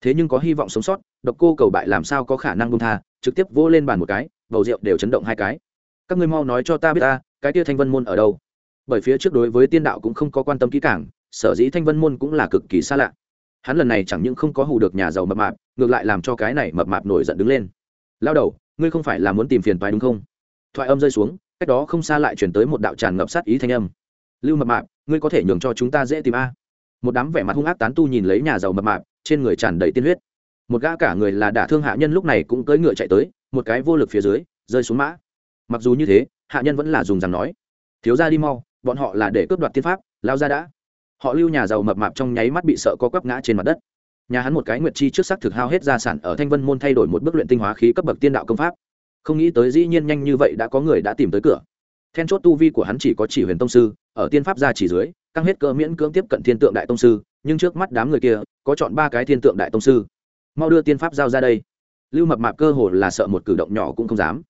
Thế nhưng có hy vọng sống sót, độc cô cầu bại làm sao có khả năng bung tha, trực tiếp vỗ lên bàn một cái, bầu rượu đều chấn động hai cái. Các ngươi mau nói cho ta biết ta, cái kia thanh vân môn ở đâu? Bởi phía trước đối với tiên đạo cũng không có quan tâm kỹ càng sở dĩ thanh vân môn cũng là cực kỳ xa lạ. Hắn lần này chẳng những không có hù được nhà giàu mập mạp, ngược lại làm cho cái này mập mạp nổi giận đứng lên. Lao đầu, ngươi không phải là muốn tìm phiền toái đúng không? Thoại âm rơi xuống, cách đó không xa lại chuyển tới một đạo tràn ngập sát ý thanh âm. Lưu mập mạp, ngươi có thể nhường cho chúng ta dễ tìm a. Một đám vẻ mặt hung ác tán tu nhìn lấy nhà giàu mập mạp, trên người tràn đầy tiên huyết. Một gã cả người là đả thương hạ nhân lúc này cũng cưỡi ngựa chạy tới, một cái vô lực phía dưới, rơi xuống mã. Mặc dù như thế, hạ nhân vẫn là dùng rằng nói. Thiếu ra đi mau, bọn họ là để cướp đoạt tiên pháp, lao ra đã họ lưu nhà giàu mập mạp trong nháy mắt bị sợ có quắp ngã trên mặt đất. Nhà hắn một cái nguyệt chi trước sắc thực hao hết gia sản ở thanh vân môn thay đổi một bước luyện tinh hóa khí cấp bậc tiên đạo công pháp. Không nghĩ tới dĩ nhiên nhanh như vậy đã có người đã tìm tới cửa. Then chốt tu vi của hắn chỉ có chỉ huyền tông sư, ở tiên pháp gia chỉ dưới, căng hết cỡ miễn cưỡng tiếp cận thiên tượng đại tông sư, nhưng trước mắt đám người kia, có chọn ba cái thiên tượng đại tông sư. Mau đưa tiên pháp giao ra đây. Lưu mập mạp cơ hồ là sợ một cử động nhỏ cũng không dám.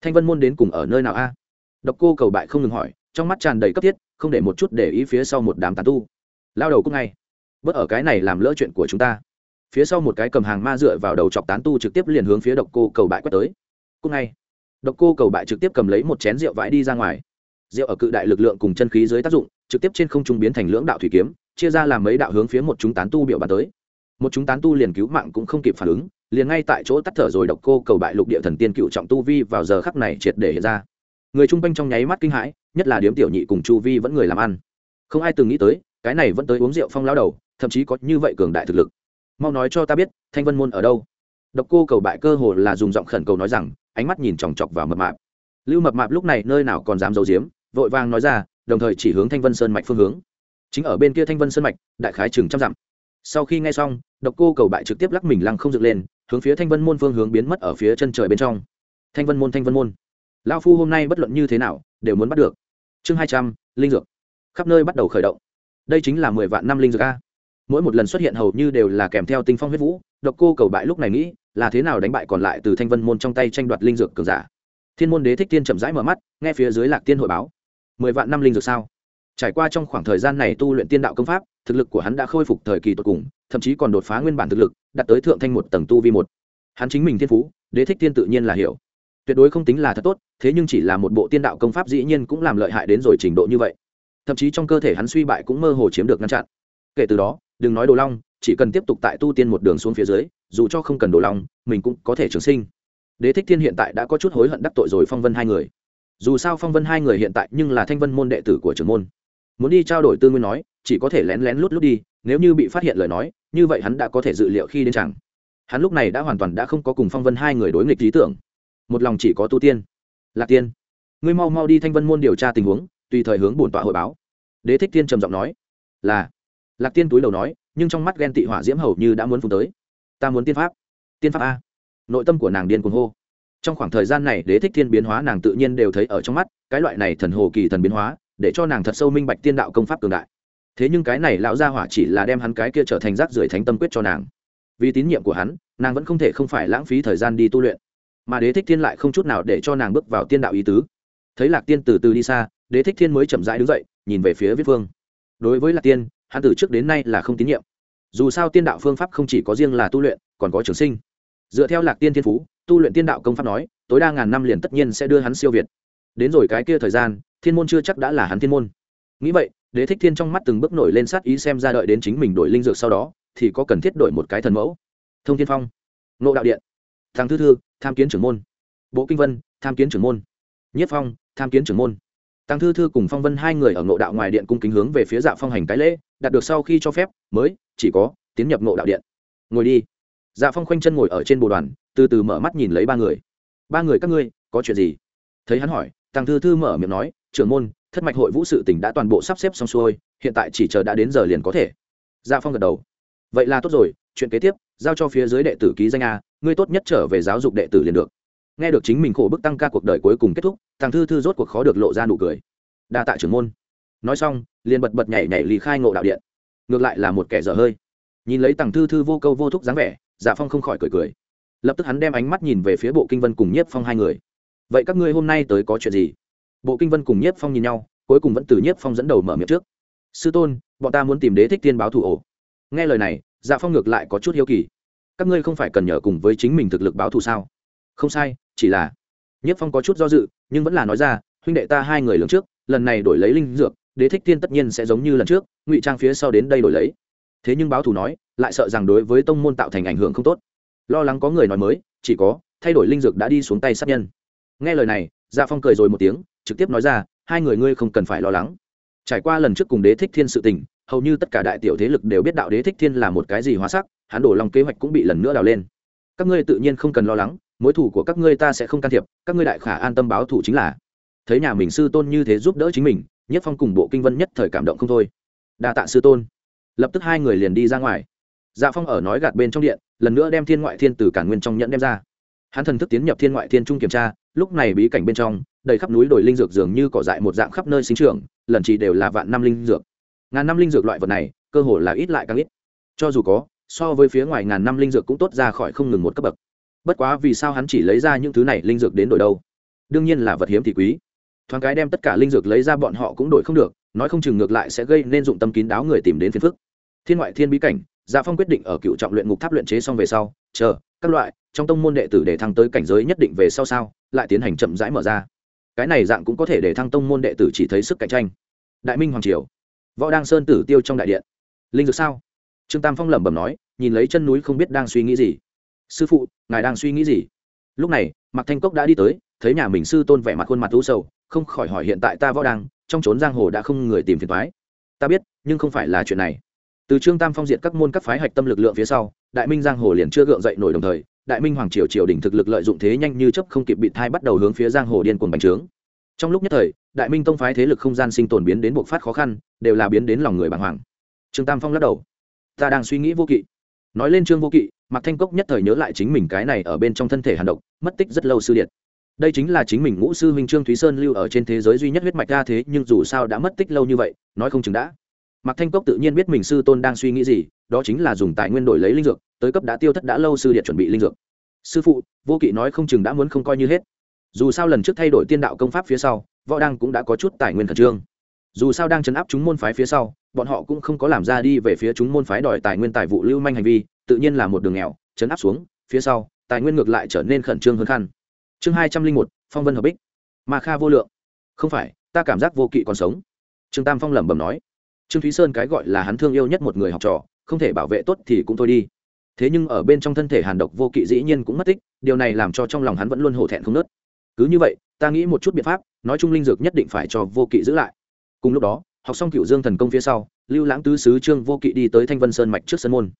Thanh vân môn đến cùng ở nơi nào a? Độc cô cầu bại không ngừng hỏi, trong mắt tràn đầy cấp thiết, không để một chút để ý phía sau một đám tán tu lao đầu cũng ngay. Bớt ở cái này làm lỡ chuyện của chúng ta. Phía sau một cái cầm hàng ma dựa vào đầu chọc tán tu trực tiếp liền hướng phía độc cô cầu bại quét tới. Cũng ngay. Độc cô cầu bại trực tiếp cầm lấy một chén rượu vãi đi ra ngoài. Rượu ở cự đại lực lượng cùng chân khí dưới tác dụng, trực tiếp trên không trung biến thành lưỡng đạo thủy kiếm, chia ra làm mấy đạo hướng phía một chúng tán tu biểu bàn tới. Một chúng tán tu liền cứu mạng cũng không kịp phản ứng, liền ngay tại chỗ tắt thở rồi độc cô cầu bại lục địa thần tiên cựu trọng tu vi vào giờ khắc này triệt để hiện ra. Người chung quanh trong nháy mắt kinh hãi, nhất là điếm tiểu nhị cùng chu vi vẫn người làm ăn. Không ai từng nghĩ tới cái này vẫn tới uống rượu phong lao đầu, thậm chí có như vậy cường đại thực lực. Mau nói cho ta biết, thanh vân môn ở đâu? Độc cô cầu bại cơ hồ là dùng giọng khẩn cầu nói rằng, ánh mắt nhìn chòng chọc vào mập mạp. Lưu mập mạp lúc này nơi nào còn dám giấu giếm, vội vàng nói ra, đồng thời chỉ hướng thanh vân sơn mạch phương hướng. Chính ở bên kia thanh vân sơn mạch, đại khái chừng trăm dặm. Sau khi nghe xong, độc cô cầu bại trực tiếp lắc mình lăng không dựng lên, hướng phía thanh vân môn phương hướng biến mất ở phía chân trời bên trong. Thanh vân môn, thanh vân môn. Lao phu hôm nay bất luận như thế nào, đều muốn bắt được. Chương hai trăm, linh dược. Khắp nơi bắt đầu khởi động đây chính là mười vạn năm linh dược a. Mỗi một lần xuất hiện hầu như đều là kèm theo tinh phong huyết vũ, độc cô cầu bại lúc này nghĩ, là thế nào đánh bại còn lại từ thanh vân môn trong tay tranh đoạt linh dược cường giả. Thiên môn đế thích tiên chậm rãi mở mắt, nghe phía dưới lạc tiên hội báo. Mười vạn năm linh dược sao? Trải qua trong khoảng thời gian này tu luyện tiên đạo công pháp, thực lực của hắn đã khôi phục thời kỳ tột cùng, thậm chí còn đột phá nguyên bản thực lực, đạt tới thượng thanh một tầng tu vi một. Hắn chính mình thiên phú, đế thích tiên tự nhiên là hiểu. Tuyệt đối không tính là thật tốt, thế nhưng chỉ là một bộ tiên đạo công pháp dĩ nhiên cũng làm lợi hại đến rồi trình độ như vậy thậm chí trong cơ thể hắn suy bại cũng mơ hồ chiếm được ngăn chặn. Kể từ đó, đừng nói đồ long, chỉ cần tiếp tục tại tu tiên một đường xuống phía dưới, dù cho không cần đồ long, mình cũng có thể trường sinh. Đế thích thiên hiện tại đã có chút hối hận đắc tội rồi phong vân hai người. Dù sao phong vân hai người hiện tại nhưng là thanh vân môn đệ tử của trưởng môn. Muốn đi trao đổi tư nguyên nói, chỉ có thể lén lén lút lút đi, nếu như bị phát hiện lời nói, như vậy hắn đã có thể dự liệu khi đến chẳng. Hắn lúc này đã hoàn toàn đã không có cùng phong vân hai người đối nghịch lý tưởng. Một lòng chỉ có tu tiên. Lạc tiên, ngươi mau mau đi thanh vân môn điều tra tình huống tùy thời hướng bổn tọa hội báo. Đế thích tiên trầm giọng nói, là. Lạc tiên túi đầu nói, nhưng trong mắt ghen tị hỏa diễm hầu như đã muốn phun tới. Ta muốn tiên pháp. Tiên pháp a? Nội tâm của nàng điên cuồng hô. Trong khoảng thời gian này, đế thích thiên biến hóa nàng tự nhiên đều thấy ở trong mắt, cái loại này thần hồ kỳ thần biến hóa, để cho nàng thật sâu minh bạch tiên đạo công pháp cường đại. Thế nhưng cái này lão gia hỏa chỉ là đem hắn cái kia trở thành rác rưởi thánh tâm quyết cho nàng. Vì tín nhiệm của hắn, nàng vẫn không thể không phải lãng phí thời gian đi tu luyện. Mà đế thích thiên lại không chút nào để cho nàng bước vào tiên đạo ý tứ thấy lạc tiên từ từ đi xa, đế thích thiên mới chậm rãi đứng dậy, nhìn về phía viết phương đối với lạc tiên, hắn từ trước đến nay là không tín nhiệm. Dù sao tiên đạo phương pháp không chỉ có riêng là tu luyện, còn có trường sinh. Dựa theo lạc tiên thiên phú, tu luyện tiên đạo công pháp nói, tối đa ngàn năm liền tất nhiên sẽ đưa hắn siêu việt. Đến rồi cái kia thời gian, thiên môn chưa chắc đã là hắn thiên môn. Nghĩ vậy, đế thích thiên trong mắt từng bước nổi lên sát ý xem ra đợi đến chính mình đổi linh dược sau đó, thì có cần thiết đổi một cái thần mẫu. Thông thiên phong nộ đạo điện, thằng thư thư, tham kiến trưởng môn, bộ kinh vân, tham kiến trưởng môn, nhất phong tham kiến trưởng môn. Tăng thư thư cùng phong vân hai người ở ngộ đạo ngoài điện cung kính hướng về phía dạ phong hành cái lễ, đạt được sau khi cho phép, mới, chỉ có, tiến nhập ngộ đạo điện. Ngồi đi. Dạ phong khoanh chân ngồi ở trên bồ đoàn, từ từ mở mắt nhìn lấy ba người. Ba người các ngươi, có chuyện gì? Thấy hắn hỏi, tăng thư thư mở miệng nói, trưởng môn, thất mạch hội vũ sự tỉnh đã toàn bộ sắp xếp xong xuôi, hiện tại chỉ chờ đã đến giờ liền có thể. Dạ phong gật đầu. Vậy là tốt rồi, chuyện kế tiếp, giao cho phía dưới đệ tử ký danh a, ngươi tốt nhất trở về giáo dục đệ tử liền được nghe được chính mình khổ bức tăng ca cuộc đời cuối cùng kết thúc thằng thư thư rốt cuộc khó được lộ ra nụ cười. Đa tạ trưởng môn. Nói xong, liền bật bật nhảy nhảy lì khai ngộ đạo điện. Ngược lại là một kẻ dở hơi. Nhìn lấy tằng thư thư vô câu vô thúc dáng vẻ dạ phong không khỏi cười cười. Lập tức hắn đem ánh mắt nhìn về phía bộ kinh vân cùng nhiếp phong hai người. Vậy các ngươi hôm nay tới có chuyện gì? Bộ kinh vân cùng nhiếp phong nhìn nhau, cuối cùng vẫn từ nhiếp phong dẫn đầu mở miệng trước. Sư tôn, bọn ta muốn tìm đế thích tiên báo thủ ổ. Nghe lời này dạ phong ngược lại có chút hiếu kỳ. Các ngươi không phải cần nhờ cùng với chính mình thực lực báo thù sao? Không sai chỉ là, nhiếp phong có chút do dự, nhưng vẫn là nói ra, huynh đệ ta hai người lường trước, lần này đổi lấy linh dược, đế thích tiên tất nhiên sẽ giống như lần trước, ngụy trang phía sau đến đây đổi lấy. Thế nhưng báo thủ nói, lại sợ rằng đối với tông môn tạo thành ảnh hưởng không tốt. Lo lắng có người nói mới, chỉ có, thay đổi linh dược đã đi xuống tay sát nhân. Nghe lời này gia phong cười rồi một tiếng, trực tiếp nói ra, hai người ngươi không cần phải lo lắng. Trải qua lần trước cùng đế thích thiên sự tình, hầu như tất cả đại tiểu thế lực đều biết đạo đế thích thiên là một cái gì hóa sắc, hắn đổ lòng kế hoạch cũng bị lần nữa đào lên. Các ngươi tự nhiên không cần lo lắng mối thủ của các ngươi ta sẽ không can thiệp, các ngươi đại khả an tâm báo thủ chính là, thấy nhà mình sư tôn như thế giúp đỡ chính mình, nhất phong cùng bộ kinh vân nhất thời cảm động không thôi. Đa tạ sư tôn. Lập tức hai người liền đi ra ngoài. Dạ phong ở nói gạt bên trong điện, lần nữa đem thiên ngoại thiên từ cản nguyên trong nhẫn đem ra. Hắn thần thức tiến nhập thiên ngoại thiên trung kiểm tra, lúc này bí cảnh bên trong, đầy khắp núi đồi linh dược dường như cỏ dại một dạng khắp nơi sinh trưởng, lần chỉ đều là vạn năm linh dược. Ngàn năm linh dược loại vật này, cơ hồ là ít lại càng ít. Cho dù có, so với phía ngoài ngàn năm linh dược cũng tốt ra khỏi không ngừng một cấp bậc bất quá vì sao hắn chỉ lấy ra những thứ này linh dược đến đổi đâu? Đương nhiên là vật hiếm thì quý. Thoáng cái đem tất cả linh dược lấy ra bọn họ cũng đổi không được, nói không chừng ngược lại sẽ gây nên dụng tâm kín đáo người tìm đến phiền phức. Thiên ngoại thiên bí cảnh dạ phong quyết định ở cựu trọng luyện ngục tháp luyện chế xong về sau, chờ, các loại, trong tông môn đệ tử để thăng tới cảnh giới nhất định về sau sao, lại tiến hành chậm rãi mở ra. Cái này dạng cũng có thể để thăng tông môn đệ tử chỉ thấy sức cạnh tranh. Đại minh hoàng triều, võ đăng sơn tử tiêu trong đại điện. Linh dược sao? Trương tam phong lẩm bẩm nói, nhìn lấy chân núi không biết đang suy nghĩ gì sư phụ, ngài đang suy nghĩ gì? Lúc này, mạc thanh cốc đã đi tới, thấy nhà mình sư tôn vẻ mặt khuôn mặt u sầu, không khỏi hỏi hiện tại ta võ đang, trong trốn giang hồ đã không người tìm phiền thoái ta biết, nhưng không phải là chuyện này. Từ trương tam phong diện các môn các phái hạch tâm lực lượng phía sau, đại minh giang hồ liền chưa gượng dậy nổi đồng thời, đại minh hoàng triều triều đỉnh thực lực lợi dụng thế nhanh như chấp không kịp bị thai bắt đầu hướng phía giang hồ điên cuồng bành trướng. Trong lúc nhất thời, đại minh tông phái thế lực không gian sinh tồn biến đến buộc phát khó khăn, đều là biến đến lòng người bàng hoàng. Trương tam phong lắc đầu. Ta đang suy nghĩ vô kỵ nói lên trương vô kỵ, mạc thanh cốc nhất thời nhớ lại chính mình cái này ở bên trong thân thể hàn độc, mất tích rất lâu sư điện đây chính là chính mình ngũ sư huynh trương thúy sơn lưu ở trên thế giới duy nhất huyết mạch ra thế, nhưng dù sao đã mất tích lâu như vậy, nói không chừng đã. Mạc thanh cốc tự nhiên biết mình sư tôn đang suy nghĩ gì, đó chính là dùng tài nguyên đổi lấy linh dược, tới cấp đã tiêu thất đã lâu sư điện chuẩn bị linh dược. Sư phụ, vô kỵ nói không chừng đã muốn không coi như hết. Dù sao lần trước thay đổi tiên đạo công pháp phía sau, võ đăng cũng đã có chút tài nguyên khẩn trương dù sao đang chấn áp chúng môn phái phía sau, bọn họ cũng không có làm ra đi về phía chúng môn phái đòi tài nguyên tài vụ lưu manh hành vi, tự nhiên là một đường nghèo, chấn áp xuống, phía sau, tài nguyên ngược lại trở nên khẩn trương hơn khăn. Chương hai trăm linh một, phong vân hợp bích. Ma kha vô lượng. Không phải, ta cảm giác vô kỵ còn sống. Trương tam phong lẩm bẩm nói. Trương thúy sơn cái gọi là hắn thương yêu nhất một người học trò, không thể bảo vệ tốt thì cũng thôi đi. Thế nhưng ở bên trong thân thể hàn độc vô kỵ dĩ nhiên cũng mất tích, điều này làm cho trong lòng hắn vẫn luôn hổ thẹn không nớt. Cứ như vậy, ta nghĩ một chút biện pháp, nói chung linh dược nhất định phải cho vô kỵ giữ lại cùng lúc đó, học xong cựu dương thần công phía sau, lưu lãng tứ sứ trương vô kỵ đi tới thanh vân sơn mạch trước sân môn.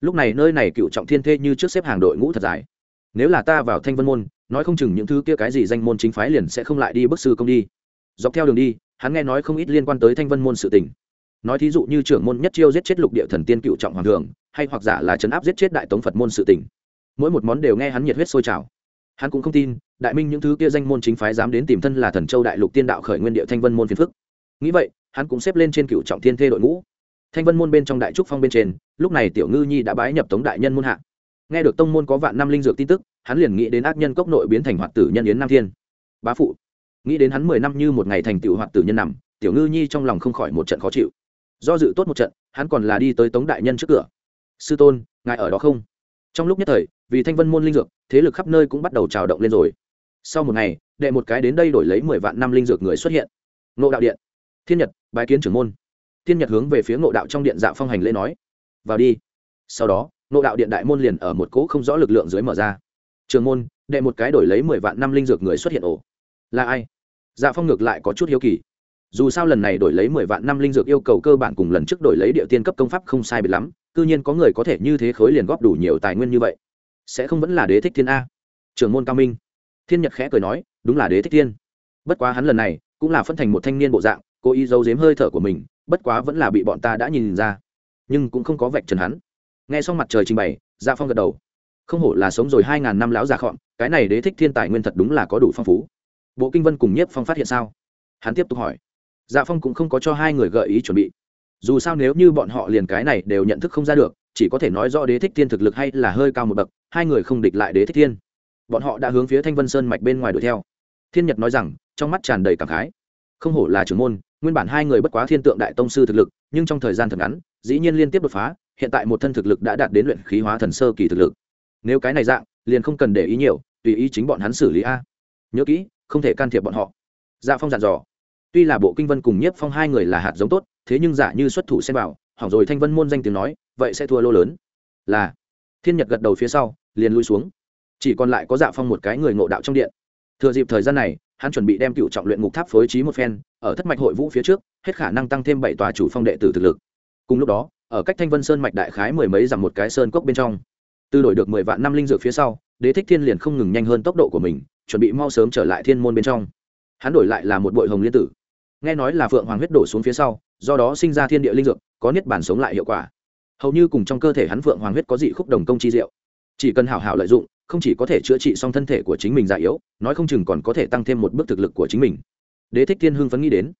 Lúc này nơi này cựu trọng thiên thê như trước xếp hàng đội ngũ thật dài. Nếu là ta vào thanh vân môn, nói không chừng những thứ kia cái gì danh môn chính phái liền sẽ không lại đi bức sư công đi. Dọc theo đường đi, hắn nghe nói không ít liên quan tới thanh vân môn sự tình. Nói thí dụ như trưởng môn nhất chiêu giết chết lục địa thần tiên cựu trọng hoàng thường hay hoặc giả là chấn áp giết chết đại tống phật môn sự tình. Mỗi một món đều nghe hắn nhiệt huyết sôi trào. Hắn cũng không tin, đại minh những thứ kia danh môn chính phái dám đến tìm thân là thần châu đại lục tiên đạo khởi nguyên địa thanh vân môn phiền phức nghĩ vậy, hắn cũng xếp lên trên cựu trọng thiên thê đội ngũ. Thanh vân môn bên trong đại trúc phong bên trên, lúc này tiểu ngư nhi đã bái nhập tống đại nhân môn hạ. Nghe được tông môn có vạn năm linh dược tin tức, hắn liền nghĩ đến ác nhân cốc nội biến thành hoạt tử nhân yến nam thiên. Bá phụ, nghĩ đến hắn mười năm như một ngày thành tiểu hoạt tử nhân nằm, tiểu ngư nhi trong lòng không khỏi một trận khó chịu. Do dự tốt một trận, hắn còn là đi tới tống đại nhân trước cửa. Sư tôn, ngài ở đó không? Trong lúc nhất thời, vì thanh vân môn linh dược, thế lực khắp nơi cũng bắt đầu trào động lên rồi. Sau một ngày, đệ một cái đến đây đổi lấy mười vạn năm linh dược người xuất hiện. Nộ đạo điện thiên nhật, bái kiến trưởng môn. Thiên nhật hướng về phía ngộ đạo trong điện dạ phong hành lễ nói, vào đi. Sau đó, ngộ đạo điện đại môn liền ở một cỗ không rõ lực lượng dưới mở ra. Trường môn, đệ một cái đổi lấy mười vạn năm linh dược người xuất hiện ổ là ai? Dạ phong ngược lại có chút hiếu kỳ. Dù sao lần này đổi lấy mười vạn năm linh dược yêu cầu cơ bản cùng lần trước đổi lấy địa tiên cấp công pháp không sai biệt lắm c nhiên có người có thể như thế khối liền góp đủ nhiều tài nguyên như vậy. Sẽ không vẫn là đế thích thiên a. Trưởng môn cao minh. Thiên nhật khẽ cười nói, đúng là đế thích thiên. Bất quá hắn lần này cũng là phân thành một thanh niên bộ dạng cố ý giấu giếm hơi thở của mình, bất quá vẫn là bị bọn ta đã nhìn ra. Nhưng cũng không có vạch trần hắn. Nghe xong mặt trời trình bày dạ phong gật đầu. Không hổ là sống rồi hai ngàn năm láo già khọn, cái này đế thích thiên tài nguyên thật đúng là có đủ phong phú. Bộ kinh vân cùng nhiếp phong phát hiện sao? Hắn tiếp tục hỏi. Dạ phong cũng không có cho hai người gợi ý chuẩn bị. Dù sao nếu như bọn họ liền cái này đều nhận thức không ra được, chỉ có thể nói rõ đế thích thiên thực lực hay là hơi cao một bậc, hai người không địch lại đế thích thiên. Bọn họ đã hướng phía thanh vân sơn mạch bên ngoài đuổi theo. Thiên nhật nói rằng, trong mắt tràn đầy cảm khái. Không hổ là trưởng môn nguyên bản hai người bất quá thiên tượng đại tông sư thực lực, nhưng trong thời gian thật ngắn, dĩ nhiên liên tiếp đột phá, hiện tại một thân thực lực đã đạt đến luyện khí hóa thần sơ kỳ thực lực. Nếu cái này dạng, liền không cần để ý nhiều, tùy ý chính bọn hắn xử lý a. Nhớ kỹ, không thể can thiệp bọn họ. Dạ phong dặn dò. Tuy là bộ kinh vân cùng nhiếp phong hai người là hạt giống tốt, thế nhưng giả như xuất thủ xem bảo, hỏng rồi thanh vân môn danh tiếng nói, vậy sẽ thua lô lớn. Là. Thiên nhật gật đầu phía sau, liền lui xuống. Chỉ còn lại có dạ phong một cái người ngộ đạo trong điện. Thừa dịp thời gian này hắn chuẩn bị đem cựu trọng luyện ngục tháp phối trí một phen, ở thất mạch hội vũ phía trước, hết khả năng tăng thêm bảy tòa chủ phong đệ tử thực lực. Cùng lúc đó, ở cách thanh vân sơn mạch đại khái mười mấy dặm một cái sơn cốc bên trong, từ đổi được mười vạn năm linh dược phía sau, đế thích thiên liền không ngừng nhanh hơn tốc độ của mình, chuẩn bị mau sớm trở lại thiên môn bên trong. Hắn đổi lại là một bội hồng liên tử. Nghe nói là phượng hoàng huyết đổ xuống phía sau, do đó sinh ra thiên địa linh dược, có niết bản sống lại hiệu quả. Hầu như cùng trong cơ thể hắn phượng hoàng huyết có dị khúc đồng công chi diệu. Chỉ cần hảo hảo lợi dụng không chỉ có thể chữa trị xong thân thể của chính mình già yếu, nói không chừng còn có thể tăng thêm một bước thực lực của chính mình. Đế thích thiên hưng phấn nghĩ đến.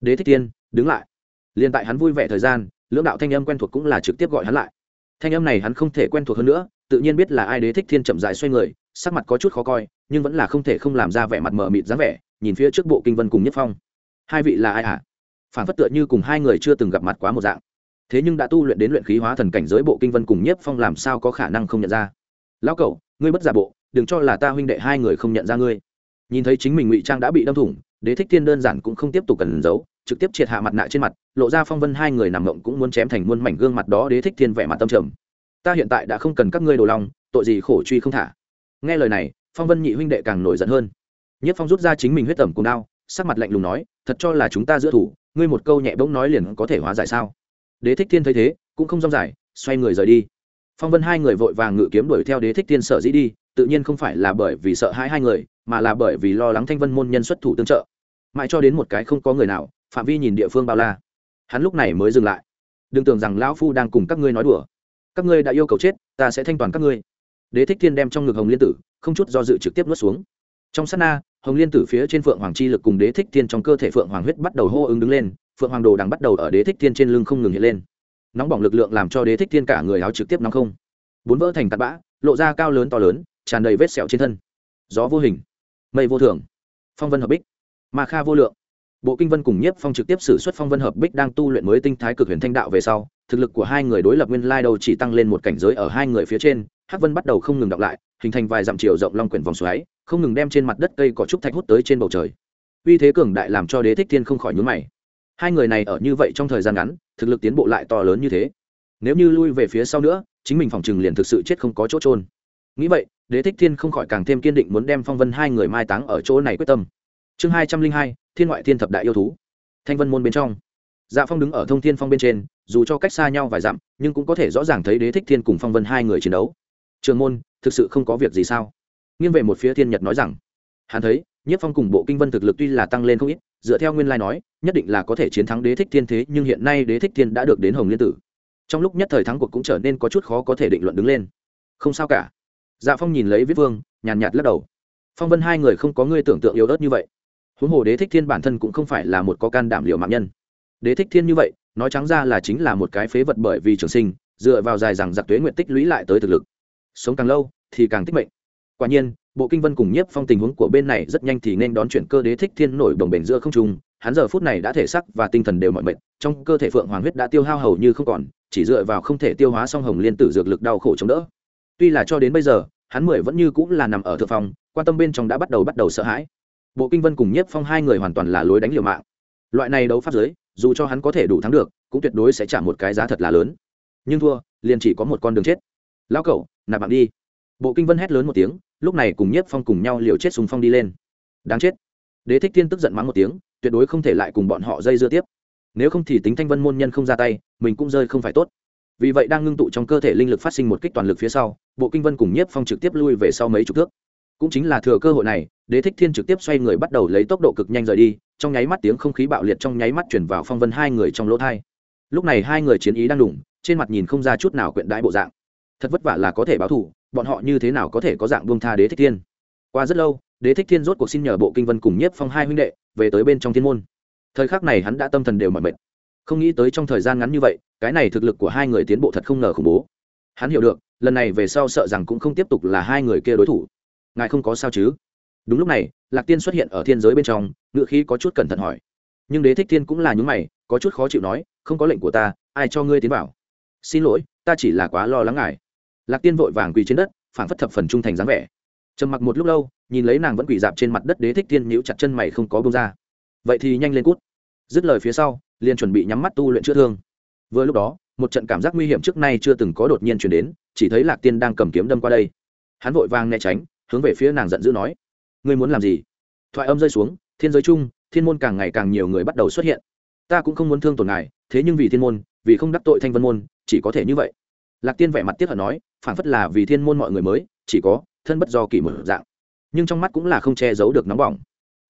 Đế thích thiên, đứng lại. Liền tại hắn vui vẻ thời gian, lưỡng đạo thanh âm quen thuộc cũng là trực tiếp gọi hắn lại. Thanh âm này hắn không thể quen thuộc hơn nữa, tự nhiên biết là ai đế thích thiên chậm dài xoay người, sắc mặt có chút khó coi, nhưng vẫn là không thể không làm ra vẻ mặt mờ mịt dáng vẻ, nhìn phía trước bộ kinh vân cùng nhất phong. Hai vị là ai hả? À? phản phất tựa như cùng hai người chưa từng gặp mặt quá một dạng. Thế nhưng đã tu luyện đến luyện khí hóa thần cảnh giới bộ kinh vân cùng nhiếp phong làm sao có khả năng không nhận ra? Lão cậu ngươi bất giả bộ, đừng cho là ta huynh đệ hai người không nhận ra ngươi. Nhìn thấy chính mình ngụy trang đã bị đâm thủng, đế thích thiên đơn giản cũng không tiếp tục cần giấu, trực tiếp triệt hạ mặt nạ trên mặt, lộ ra phong vân hai người nằm ngộng cũng muốn chém thành muôn mảnh gương mặt đó đế thích thiên vẻ mặt tâm trầm. Ta hiện tại đã không cần các ngươi đồ lòng, tội gì khổ truy không thả. Nghe lời này, phong vân nhị huynh đệ càng nổi giận hơn. Nhất phong rút ra chính mình huyết tẩm cùng đao, sắc mặt lạnh lùng nói, thật cho là chúng ta giữa thủ, ngươi một câu nhẹ bỗng nói liền có thể hóa giải sao? Đế thích thiên thấy thế, cũng không rong giải, xoay người rời đi phong vân hai người vội vàng ngự kiếm đuổi theo đế thích thiên sở dĩ đi, tự nhiên không phải là bởi vì sợ hãi hai người, mà là bởi vì lo lắng thanh vân môn nhân xuất thủ tương trợ. Mãi cho đến một cái không có người nào, phạm vi nhìn địa phương bao la. Hắn lúc này mới dừng lại. Đừng tưởng rằng lão phu đang cùng các ngươi nói đùa. Các ngươi đã yêu cầu chết, ta sẽ thanh toàn các ngươi. Đế thích thiên đem trong ngực hồng liên tử, không chút do dự trực tiếp nuốt xuống. Trong sát na, hồng liên tử phía trên phượng hoàng chi lực cùng đế thích thiên trong cơ thể phượng hoàng huyết bắt đầu hô ứng đứng lên, phượng hoàng đồ đằng bắt đầu ở đế thích thiên trên lưng không ngừng hiện lên nóng bỏng lực lượng làm cho đế thích thiên cả người áo trực tiếp nóng không. Bốn vỡ thành tạt bã, lộ ra cao lớn to lớn, tràn đầy vết sẹo trên thân. Gió vô hình, mây vô thường, phong vân hợp bích, ma kha vô lượng. Bộ kinh vân cùng nhiếp phong trực tiếp xử suất phong vân hợp bích đang tu luyện mới tinh thái cực huyền thanh đạo về sau, thực lực của hai người đối lập nguyên lai đầu chỉ tăng lên một cảnh giới ở hai người phía trên, hắc vân bắt đầu không ngừng đọc lại, hình thành vài dặm chiều rộng long quyển vòng xoáy, không ngừng đem trên mặt đất cây cỏ trúc thạch hút tới trên bầu trời. Uy thế cường đại làm cho đế thích thiên không khỏi nhún mày. Hai người này ở như vậy trong thời gian ngắn thực lực tiến bộ lại to lớn như thế. Nếu như lui về phía sau nữa, chính mình phòng trừng liền thực sự chết không có chỗ trôn nghĩ vậy, đế thích thiên không khỏi càng thêm kiên định muốn đem phong vân hai người mai táng ở chỗ này quyết tâm. Chương hai trăm linh hai, thiên ngoại thiên thập đại yêu thú. Thanh vân môn bên trong. Dạ phong đứng ở thông thiên phong bên trên, dù cho cách xa nhau vài dặm, nhưng cũng có thể rõ ràng thấy đế thích thiên cùng phong vân hai người chiến đấu. Trường môn, thực sự không có việc gì sao? Nghiêng về một phía thiên nhật nói rằng, hắn thấy nhất phong cùng bộ kinh vân thực lực tuy là tăng lên không ít, dựa theo nguyên lai nói, nhất định là có thể chiến thắng đế thích thiên thế, nhưng hiện nay đế thích thiên đã được đến hồng liên tử. Trong lúc nhất thời thắng cuộc cũng trở nên có chút khó có thể định luận đứng lên. Không sao cả. Dạ phong nhìn lấy viết vương, nhàn nhạt lắc đầu. Phong vân hai người không có ngươi tưởng tượng yếu ớt như vậy. Huống hồ đế thích thiên bản thân cũng không phải là một có can đảm liệu mạng nhân. Đế thích thiên như vậy, nói trắng ra là chính là một cái phế vật bởi vì trường sinh, dựa vào dài rằng giặc tuế nguyện tích lũy lại tới thực lực. Sống càng lâu, thì càng tích mệnh quả nhiên, bộ kinh vân cùng nhiếp phong tình huống của bên này rất nhanh thì nên đón chuyển cơ đế thích thiên nổi đồng bền giữa không trung. Hắn giờ phút này đã thể sắc và tinh thần đều mọi mệt, trong cơ thể phượng hoàng huyết đã tiêu hao hầu như không còn, chỉ dựa vào không thể tiêu hóa song hồng liên tử dược lực đau khổ chống đỡ. Tuy là cho đến bây giờ, hắn mười vẫn như cũng là nằm ở thượng phòng, quan tâm bên trong đã bắt đầu bắt đầu sợ hãi. Bộ kinh vân cùng nhiếp phong hai người hoàn toàn là lối đánh liều mạng. Loại này đấu pháp giới, dù cho hắn có thể đủ thắng được, cũng tuyệt đối sẽ trả một cái giá thật là lớn. Nhưng thua, liền chỉ có một con đường chết. Lão cẩu, nạp bạn đi. Bộ kinh vân hét lớn một tiếng lúc này cùng nhiếp phong cùng nhau liều chết sùng phong đi lên. Đáng chết. Đế thích thiên tức giận mắng một tiếng, tuyệt đối không thể lại cùng bọn họ dây dưa tiếp. Nếu không thì tính thanh vân môn nhân không ra tay, mình cũng rơi không phải tốt. Vì vậy đang ngưng tụ trong cơ thể linh lực phát sinh một kích toàn lực phía sau, bộ kinh vân cùng nhiếp phong trực tiếp lui về sau mấy chục thước. Cũng chính là thừa cơ hội này, đế thích thiên trực tiếp xoay người bắt đầu lấy tốc độ cực nhanh rời đi, trong nháy mắt tiếng không khí bạo liệt trong nháy mắt chuyển vào phong vân hai người trong lỗ thai. Lúc này hai người chiến ý đang đủng trên mặt nhìn không ra chút nào quyện đãi bộ dạng. Thật vất vả là có thể báo thù bọn họ như thế nào có thể có dạng buông tha đế thích thiên? Qua rất lâu, đế thích thiên rốt cuộc xin nhờ bộ kinh vân cùng nhiếp phong hai huynh đệ, về tới bên trong thiên môn. Thời khắc này hắn đã tâm thần đều mỏi mệt. Không nghĩ tới trong thời gian ngắn như vậy, cái này thực lực của hai người tiến bộ thật không ngờ khủng bố. Hắn hiểu được, lần này về sau sợ rằng cũng không tiếp tục là hai người kia đối thủ. Ngài không có sao chứ? Đúng lúc này, lạc tiên xuất hiện ở thiên giới bên trong ngự khí có chút cẩn thận hỏi. Nhưng đế thích thiên cũng là những mày, có chút khó chịu nói, không có lệnh của ta, ai cho ngươi tiến vào? Xin lỗi, ta chỉ là quá lo lắng ngài lạc tiên vội vàng quỳ trên đất phản phất thập phần trung thành dáng vẻ. Trầm mặc một lúc lâu, nhìn lấy nàng vẫn quỳ dạp trên mặt đất đế thích thiên nhíu chặt chân mày không có bông ra. Vậy thì nhanh lên cút. Dứt lời phía sau, liền chuẩn bị nhắm mắt tu luyện chữa thương. Vừa lúc đó, một trận cảm giác nguy hiểm trước nay chưa từng có đột nhiên chuyển đến, chỉ thấy lạc tiên đang cầm kiếm đâm qua đây. Hắn vội vàng né tránh, hướng về phía nàng giận dữ nói, ngươi muốn làm gì? Thoại âm rơi xuống, thiên giới chung, thiên môn càng ngày càng nhiều người bắt đầu xuất hiện. Ta cũng không muốn thương tổn ngài, thế nhưng vì thiên môn, vì không đắc tội thanh vân môn, chỉ có thể như vậy lạc tiên vẻ mặt tiếc hận nói phản phất là vì thiên môn mọi người mới, chỉ có thân bất do kỳ mở dạng. Nhưng trong mắt cũng là không che giấu được nóng bỏng.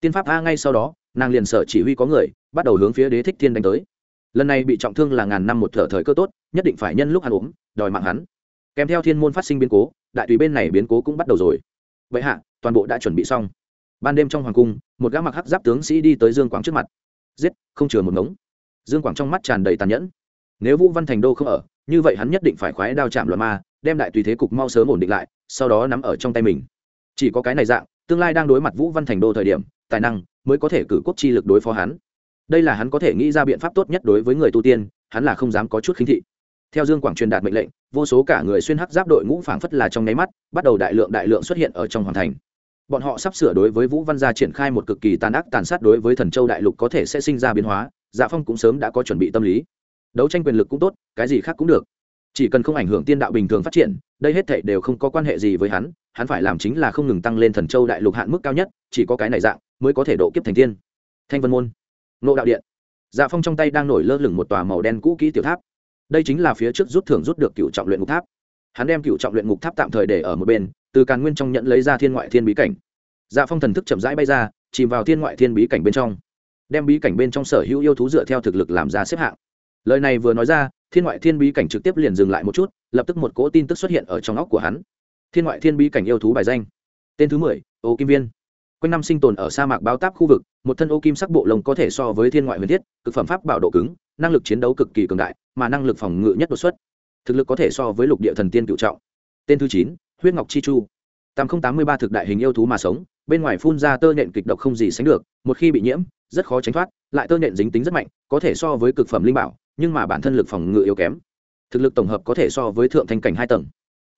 Tiên pháp a ngay sau đó, nàng liền sợ chỉ huy có người, bắt đầu hướng phía đế thích thiên đánh tới. Lần này bị trọng thương là ngàn năm một thở thời cơ tốt, nhất định phải nhân lúc hắn ốm, đòi mạng hắn. Kèm theo thiên môn phát sinh biến cố, đại tùy bên này biến cố cũng bắt đầu rồi. Vậy hạ, toàn bộ đã chuẩn bị xong. Ban đêm trong hoàng cung, một gã mặc hắc giáp tướng sĩ đi tới dương quảng trước mặt. Giết, không chừa một ngống. Dương quảng trong mắt tràn đầy tàn nhẫn nếu vũ văn thành đô không ở, như vậy hắn nhất định phải khoái đao chạm loạn ma, đem đại tùy thế cục mau sớm ổn định lại, sau đó nắm ở trong tay mình. Chỉ có cái này dạng, tương lai đang đối mặt vũ văn thành đô thời điểm, tài năng mới có thể cử quốc chi lực đối phó hắn. Đây là hắn có thể nghĩ ra biện pháp tốt nhất đối với người tu tiên, hắn là không dám có chút khinh thị. Theo dương quảng truyền đạt mệnh lệnh, vô số cả người xuyên hắc giáp đội ngũ phảng phất là trong nháy mắt, bắt đầu đại lượng đại lượng xuất hiện ở trong hoàng thành. Bọn họ sắp sửa đối với vũ văn gia triển khai một cực kỳ tàn ác tàn sát đối với thần châu đại lục có thể sẽ sinh ra biến hóa dạ phong cũng sớm đã có chuẩn bị tâm lý đấu tranh quyền lực cũng tốt, cái gì khác cũng được. Chỉ cần không ảnh hưởng tiên đạo bình thường phát triển, đây hết thảy đều không có quan hệ gì với hắn hắn phải làm chính là không ngừng tăng lên thần châu đại lục hạn mức cao nhất, chỉ có cái này dạng mới có thể độ kiếp thành tiên. Thanh vân môn nộ đạo điện. Dạ phong trong tay đang nổi lơ lửng một tòa màu đen cũ kỹ tiểu tháp. Đây chính là phía trước rút thưởng rút được cựu trọng luyện ngục tháp. Hắn đem cựu trọng luyện ngục tháp tạm thời để ở một bên, từ càn nguyên trong nhận lấy ra thiên ngoại thiên bí cảnh. Dạ phong thần thức chậm rãi bay ra, chìm vào thiên ngoại thiên bí cảnh bên trong. Đem bí cảnh bên trong sở hữu yêu thú dựa theo thực lực làm ra xếp hạng lời này vừa nói ra, thiên ngoại thiên bí cảnh trực tiếp liền dừng lại một chút, lập tức một cỗ tin tức xuất hiện ở trong óc của hắn. Thiên ngoại thiên bí cảnh yêu thú bài danh. Tên thứ mười, ô kim viên. Quanh năm sinh tồn ở sa mạc báo táp khu vực, một thân ô kim sắc bộ lồng có thể so với thiên ngoại huyền thiết, cực phẩm pháp bảo độ cứng, năng lực chiến đấu cực kỳ cường đại, mà năng lực phòng ngự nhất đột xuất. Thực lực có thể so với lục địa thần tiên cựu trọng. Tên thứ chín, huyết ngọc chi chu. Tám không tám mươi ba thực đại hình yêu thú mà sống, bên ngoài phun ra tơ nện kịch độc không gì sánh được, một khi bị nhiễm, rất khó tránh thoát, lại tơ nện dính tính rất mạnh, có thể so với cực phẩm linh bảo nhưng mà bản thân lực phòng ngự yếu kém. Thực lực tổng hợp có thể so với thượng thanh cảnh hai tầng.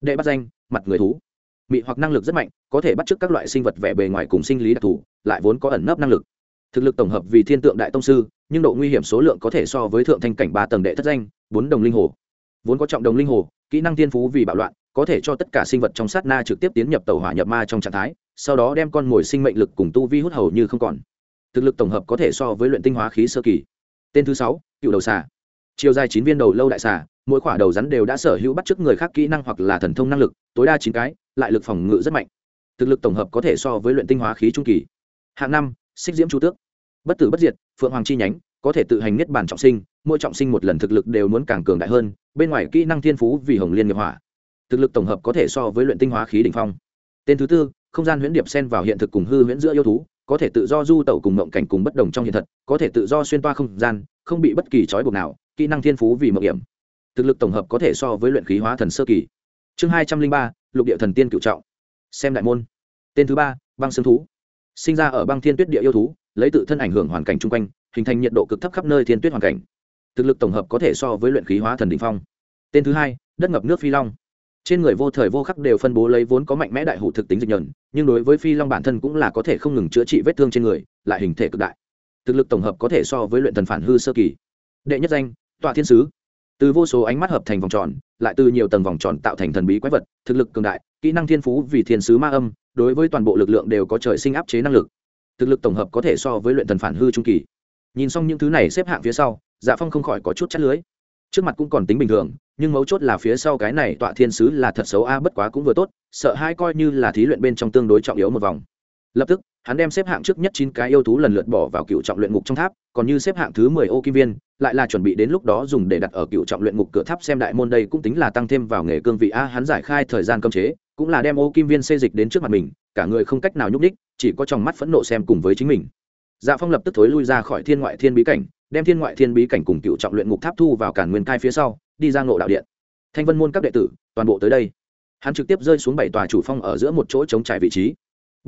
Đệ bắt danh, mặt người thú. Mị hoặc năng lực rất mạnh, có thể bắt chước các loại sinh vật vẻ bề ngoài cùng sinh lý đặc thù, lại vốn có ẩn nấp năng lực. Thực lực tổng hợp vì thiên tượng đại tông sư, nhưng độ nguy hiểm số lượng có thể so với thượng thanh cảnh ba tầng đệ thất danh, bốn đồng linh hồ. Vốn có trọng đồng linh hồ, kỹ năng tiên phú vì bạo loạn, có thể cho tất cả sinh vật trong sát na trực tiếp tiến nhập tàu hỏa nhập ma trong trạng thái, sau đó đem con mồi sinh mệnh lực cùng tu vi hút hầu như không còn. Thực lực tổng hợp có thể so với luyện tinh hóa khí sơ kỳ. Tên thứ sáu, cựu đầu xà chiều dài chín viên đầu lâu đại xà, mỗi khỏa đầu rắn đều đã sở hữu bắt chước người khác kỹ năng hoặc là thần thông năng lực, tối đa chín cái, lại lực phòng ngự rất mạnh. Thực lực tổng hợp có thể so với luyện tinh hóa khí trung kỳ. Hạng năm, xích diễm chu tước. Bất tử bất diệt, phượng hoàng chi nhánh, có thể tự hành niết bản trọng sinh, mỗi trọng sinh một lần thực lực đều muốn càng cường đại hơn, bên ngoài kỹ năng thiên phú vì hồng liên nghiệp hỏa. Thực lực tổng hợp có thể so với luyện tinh hóa khí đ ỉ n h phong. Tên thứ tư, không gian huyễn điệp xen vào hiện thực cùng hư huyễn giữa yêu thú, có thể tự do du tẩu cùng mộng cảnh cùng bất đồng trong hiện thật, có thể tự do xuyên toa không gian, không bị bất kỳ trói buộc nào kỹ năng thiên phú vì mộng hiểm. Thực lực tổng hợp có thể so với luyện khí hóa thần sơ kỳ. Chương hai trăm linh ba, lục địa thần tiên cựu trọng. Xem đại môn. Tên thứ ba, băng xương thú. Sinh ra ở băng thiên tuyết địa yêu thú, lấy tự thân ảnh hưởng hoàn cảnh chung quanh, hình thành nhiệt độ cực thấp khắp nơi thiên tuyết hoàn cảnh. Thực lực tổng hợp có thể so với luyện khí hóa thần đ ỉ n h phong. Tên thứ hai, đất ngập nước phi long. Trên người vô thời vô khắc đều phân bố lấy vốn có mạnh mẽ đại hủ thực tính dịch nhờn, nhưng đối với phi long bản thân cũng là có thể không ngừng chữa trị vết thương trên người, lại hình thể cực đại. Thực lực tổng hợp có thể so với luyện thần phản hư sơ kỳ. Đệ nhất danh tọa thiên sứ. Từ vô số ánh mắt hợp thành vòng tròn, lại từ nhiều tầng vòng tròn tạo thành thần bí quái vật, thực lực cường đại, kỹ năng thiên phú vì thiên sứ ma âm, đối với toàn bộ lực lượng đều có trời sinh áp chế năng lực. Thực lực tổng hợp có thể so với luyện thần phản hư trung kỳ. Nhìn xong những thứ này xếp hạng phía sau dạ phong không khỏi có chút chắt lưới. Trước mặt cũng còn tính bình thường, nhưng mấu chốt là phía sau cái này tọa thiên sứ là thật xấu a, bất quá cũng vừa tốt, sợ hai coi như là thí luyện bên trong tương đối trọng yếu một vòng. Lập tức hắn đem xếp hạng trước nhất chín cái yêu thú lần lượt bỏ vào cựu trọng luyện ngục trong tháp, còn như xếp hạng thứ mười ô kim viên, lại là chuẩn bị đến lúc đó dùng để đặt ở cựu trọng luyện ngục cửa tháp xem đại môn đây cũng tính là tăng thêm vào nghề cương vị a, hắn giải khai thời gian cấm chế, cũng là đem ô kim viên xê dịch đến trước mặt mình, cả người không cách nào nhúc ních chỉ có trong mắt phẫn nộ xem cùng với chính mình. Dạ phong lập tức thối lui ra khỏi thiên ngoại thiên bí cảnh, đem thiên ngoại thiên bí cảnh cùng cựu trọng luyện ngục tháp thu vào cản nguyên cai phía sau, đi ra ngộ đạo điện. Thanh vân môn các đệ tử, toàn bộ tới đây. Hắn trực tiếp rơi xuống bảy tòa chủ phong ở giữa một chỗ chống trải vị trí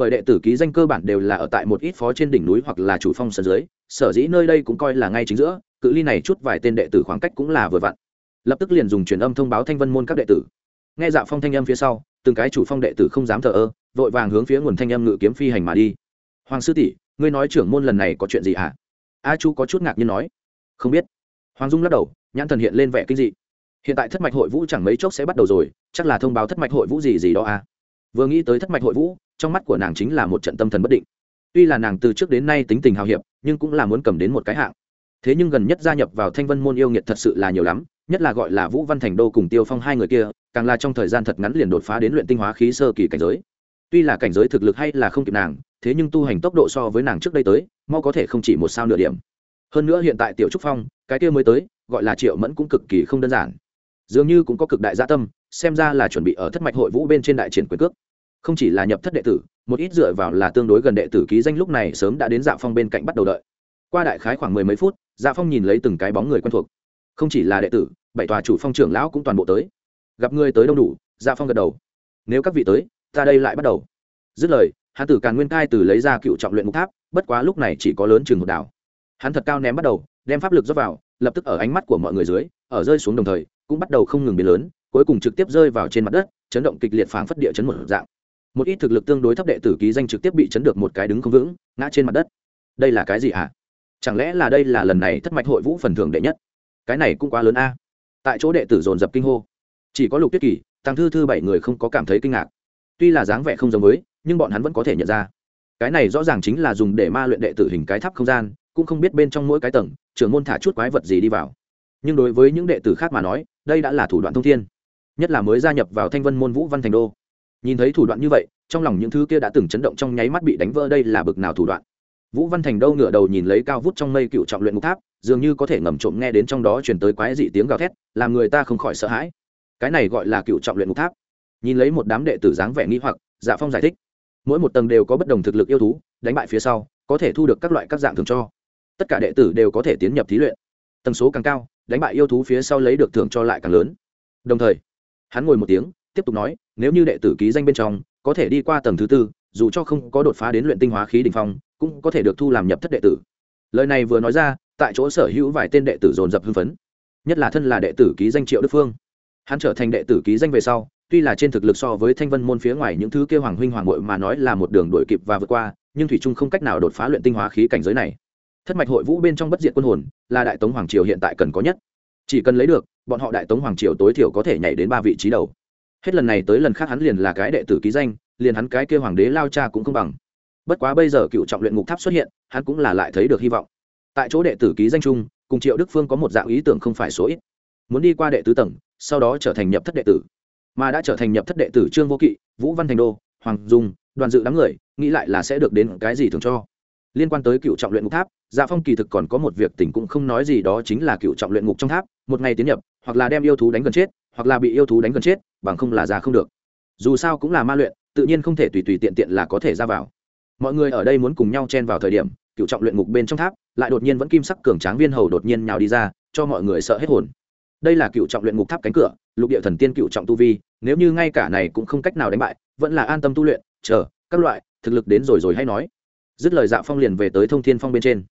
bởi đệ tử ký danh cơ bản đều là ở tại một ít phó trên đỉnh núi hoặc là chủ phong sân dưới, sở dĩ nơi đây cũng coi là ngay chính giữa, cự ly này chút vài tên đệ tử khoảng cách cũng là vừa vặn. Lập tức liền dùng truyền âm thông báo thanh vân môn các đệ tử. Nghe dạ phong thanh âm phía sau, từng cái chủ phong đệ tử không dám thờ ơ, vội vàng hướng phía nguồn thanh âm ngự kiếm phi hành mà đi. Hoàng sư tỷ, ngươi nói trưởng môn lần này có chuyện gì hả a chu có chút ngạc nhiên nói. Không biết. Hoàng dung lắc đầu, nhãn thần hiện lên vẻ kinh dị. Hiện tại thất mạch hội vũ chẳng mấy chốc sẽ bắt đầu rồi, chắc là thông báo thất mạch hội vũ gì gì đó à? Vừa nghĩ tới thất mạch hội vũ trong mắt của nàng chính là một trận tâm thần bất định. Tuy là nàng từ trước đến nay tính tình hào hiệp, nhưng cũng là muốn cầm đến một cái hạng. Thế nhưng gần nhất gia nhập vào thanh vân môn yêu nghiệt thật sự là nhiều lắm, nhất là gọi là vũ văn thành đô cùng tiêu phong hai người kia, càng là trong thời gian thật ngắn liền đột phá đến luyện tinh hóa khí sơ kỳ cảnh giới. Tuy là cảnh giới thực lực hay là không kịp nàng, thế nhưng tu hành tốc độ so với nàng trước đây tới, mau có thể không chỉ một sao nửa điểm. Hơn nữa hiện tại tiểu trúc phong, cái kia mới tới, gọi là triệu mẫn cũng cực kỳ không đơn giản. Dường như cũng có cực đại gia tâm, xem ra là chuẩn bị ở thất mạch hội vũ bên trên đại triển quyền cước không chỉ là nhập thất đệ tử, một ít dựa vào là tương đối gần đệ tử ký danh lúc này sớm đã đến dạ phong bên cạnh bắt đầu đợi. Qua đại khái khoảng mười mấy phút dạ phong nhìn lấy từng cái bóng người quen thuộc. Không chỉ là đệ tử, bảy tòa chủ phong trưởng lão cũng toàn bộ tới. Gặp người tới đông đủ dạ phong gật đầu. Nếu các vị tới, ta đây lại bắt đầu. Dứt lời hắn tử càn nguyên cai từ lấy ra cựu trọng luyện mục tháp, bất quá lúc này chỉ có lớn trường một đảo. Hắn thật cao ném bắt đầu, đem pháp lực dốc vào, lập tức ở ánh mắt của mọi người dưới, ở rơi xuống đồng thời, cũng bắt đầu không ngừng biến lớn, cuối cùng trực tiếp rơi vào trên mặt đất, chấn động kịch liệt phảng phất địa chấn một dạng một ít thực lực tương đối thấp đệ tử ký danh trực tiếp bị chấn được một cái đứng không vững, ngã trên mặt đất. Đây là cái gì hả? Chẳng lẽ là đây là lần này thất mạch hội vũ phần thưởng đệ nhất? Cái này cũng quá lớn a. Tại chỗ đệ tử dồn dập kinh hô. Chỉ có lục tuyết kỳ, tăng thư thư bảy người không có cảm thấy kinh ngạc. Tuy là dáng vẻ không giống với, nhưng bọn hắn vẫn có thể nhận ra. Cái này rõ ràng chính là dùng để ma luyện đệ tử hình cái tháp không gian, cũng không biết bên trong mỗi cái tầng, trưởng môn thả chút quái vật gì đi vào. Nhưng đối với những đệ tử khác mà nói, đây đã là thủ đoạn thông thiên. Nhất là mới gia nhập vào thanh vân môn vũ văn thành đô nhìn thấy thủ đoạn như vậy, trong lòng những thứ kia đã từng chấn động trong nháy mắt bị đánh vỡ đây là bực nào thủ đoạn. Vũ văn thành đâu ngửa đầu nhìn lấy cao vút trong mây cựu trọng luyện ngục tháp, dường như có thể ngầm trộm nghe đến trong đó chuyển tới quái dị tiếng gào thét, làm người ta không khỏi sợ hãi. Cái này gọi là cựu trọng luyện ngục tháp. Nhìn lấy một đám đệ tử dáng vẻ nghi hoặc dạ phong giải thích. Mỗi một tầng đều có bất đồng thực lực yêu thú, đánh bại phía sau, có thể thu được các loại các dạng thường cho. Tất cả đệ tử đều có thể tiến nhập thí luyện. Tầng số càng cao, đánh bại yêu thú phía sau lấy được thưởng cho lại càng lớn. Đồng thời, hắn ngồi một tiếng tiếp tục nói, nếu như đệ tử ký danh bên trong, có thể đi qua tầng thứ tư, dù cho không có đột phá đến luyện tinh hóa khí đ ỉ n h phong, cũng có thể được thu làm nhập thất đệ tử. Lời này vừa nói ra, tại chỗ sở hữu vài tên đệ tử dồn dập hưng phấn. Nhất là thân là đệ tử ký danh triệu đức phương. Hắn trở thành đệ tử ký danh về sau, tuy là trên thực lực so với thanh vân môn phía ngoài những thứ kêu hoàng huynh hoàng hội mà nói là một đường đuổi kịp và vượt qua, nhưng thủy trung không cách nào đột phá luyện tinh hóa khí cảnh giới này. Thất mạch hội vũ bên trong bất diện quân hồn, là đại tống hoàng triều hiện tại cần có nhất. Chỉ cần lấy được, bọn họ đại tống hoàng triều tối thiểu có thể nhảy đến ba vị trí đầu hết lần này tới lần khác hắn liền là cái đệ tử ký danh, liền hắn cái kia hoàng đế lao cha cũng không bằng. Bất quá bây giờ cựu trọng luyện ngục tháp xuất hiện, hắn cũng là lại thấy được hy vọng. Tại chỗ đệ tử ký danh chung, cùng triệu đức phương có một dạng ý tưởng không phải số ít. Muốn đi qua đệ tứ tầng, sau đó trở thành nhập thất đệ tử. Mà đã trở thành nhập thất đệ tử trương vô kỵ, vũ văn thành đô, hoàng dung, đoàn dự đám người, nghĩ lại là sẽ được đến cái gì thường cho. Liên quan tới cựu trọng luyện ngục tháp dạ phong kỳ thực còn có một việc tỉnh cũng không nói gì đó chính là cựu trọng luyện ngục trong tháp, một ngày tiến nhập, hoặc là đem yêu thú đánh gần chết hoặc là bị yêu thú đánh gần chết, bằng không là ra không được. Dù sao cũng là ma luyện, tự nhiên không thể tùy tùy tiện tiện là có thể ra vào. Mọi người ở đây muốn cùng nhau chen vào thời điểm, cựu trọng luyện ngục bên trong tháp, lại đột nhiên vẫn kim sắc cường tráng viên hầu đột nhiên nhào đi ra, cho mọi người sợ hết hồn. Đây là cựu trọng luyện ngục tháp cánh cửa, lục địa thần tiên cựu trọng tu vi, nếu như ngay cả này cũng không cách nào đánh bại, vẫn là an tâm tu luyện, chờ, các loại, thực lực đến rồi rồi hay nói. Dứt lời dạ phong liền về tới thông thiên phong bên trên.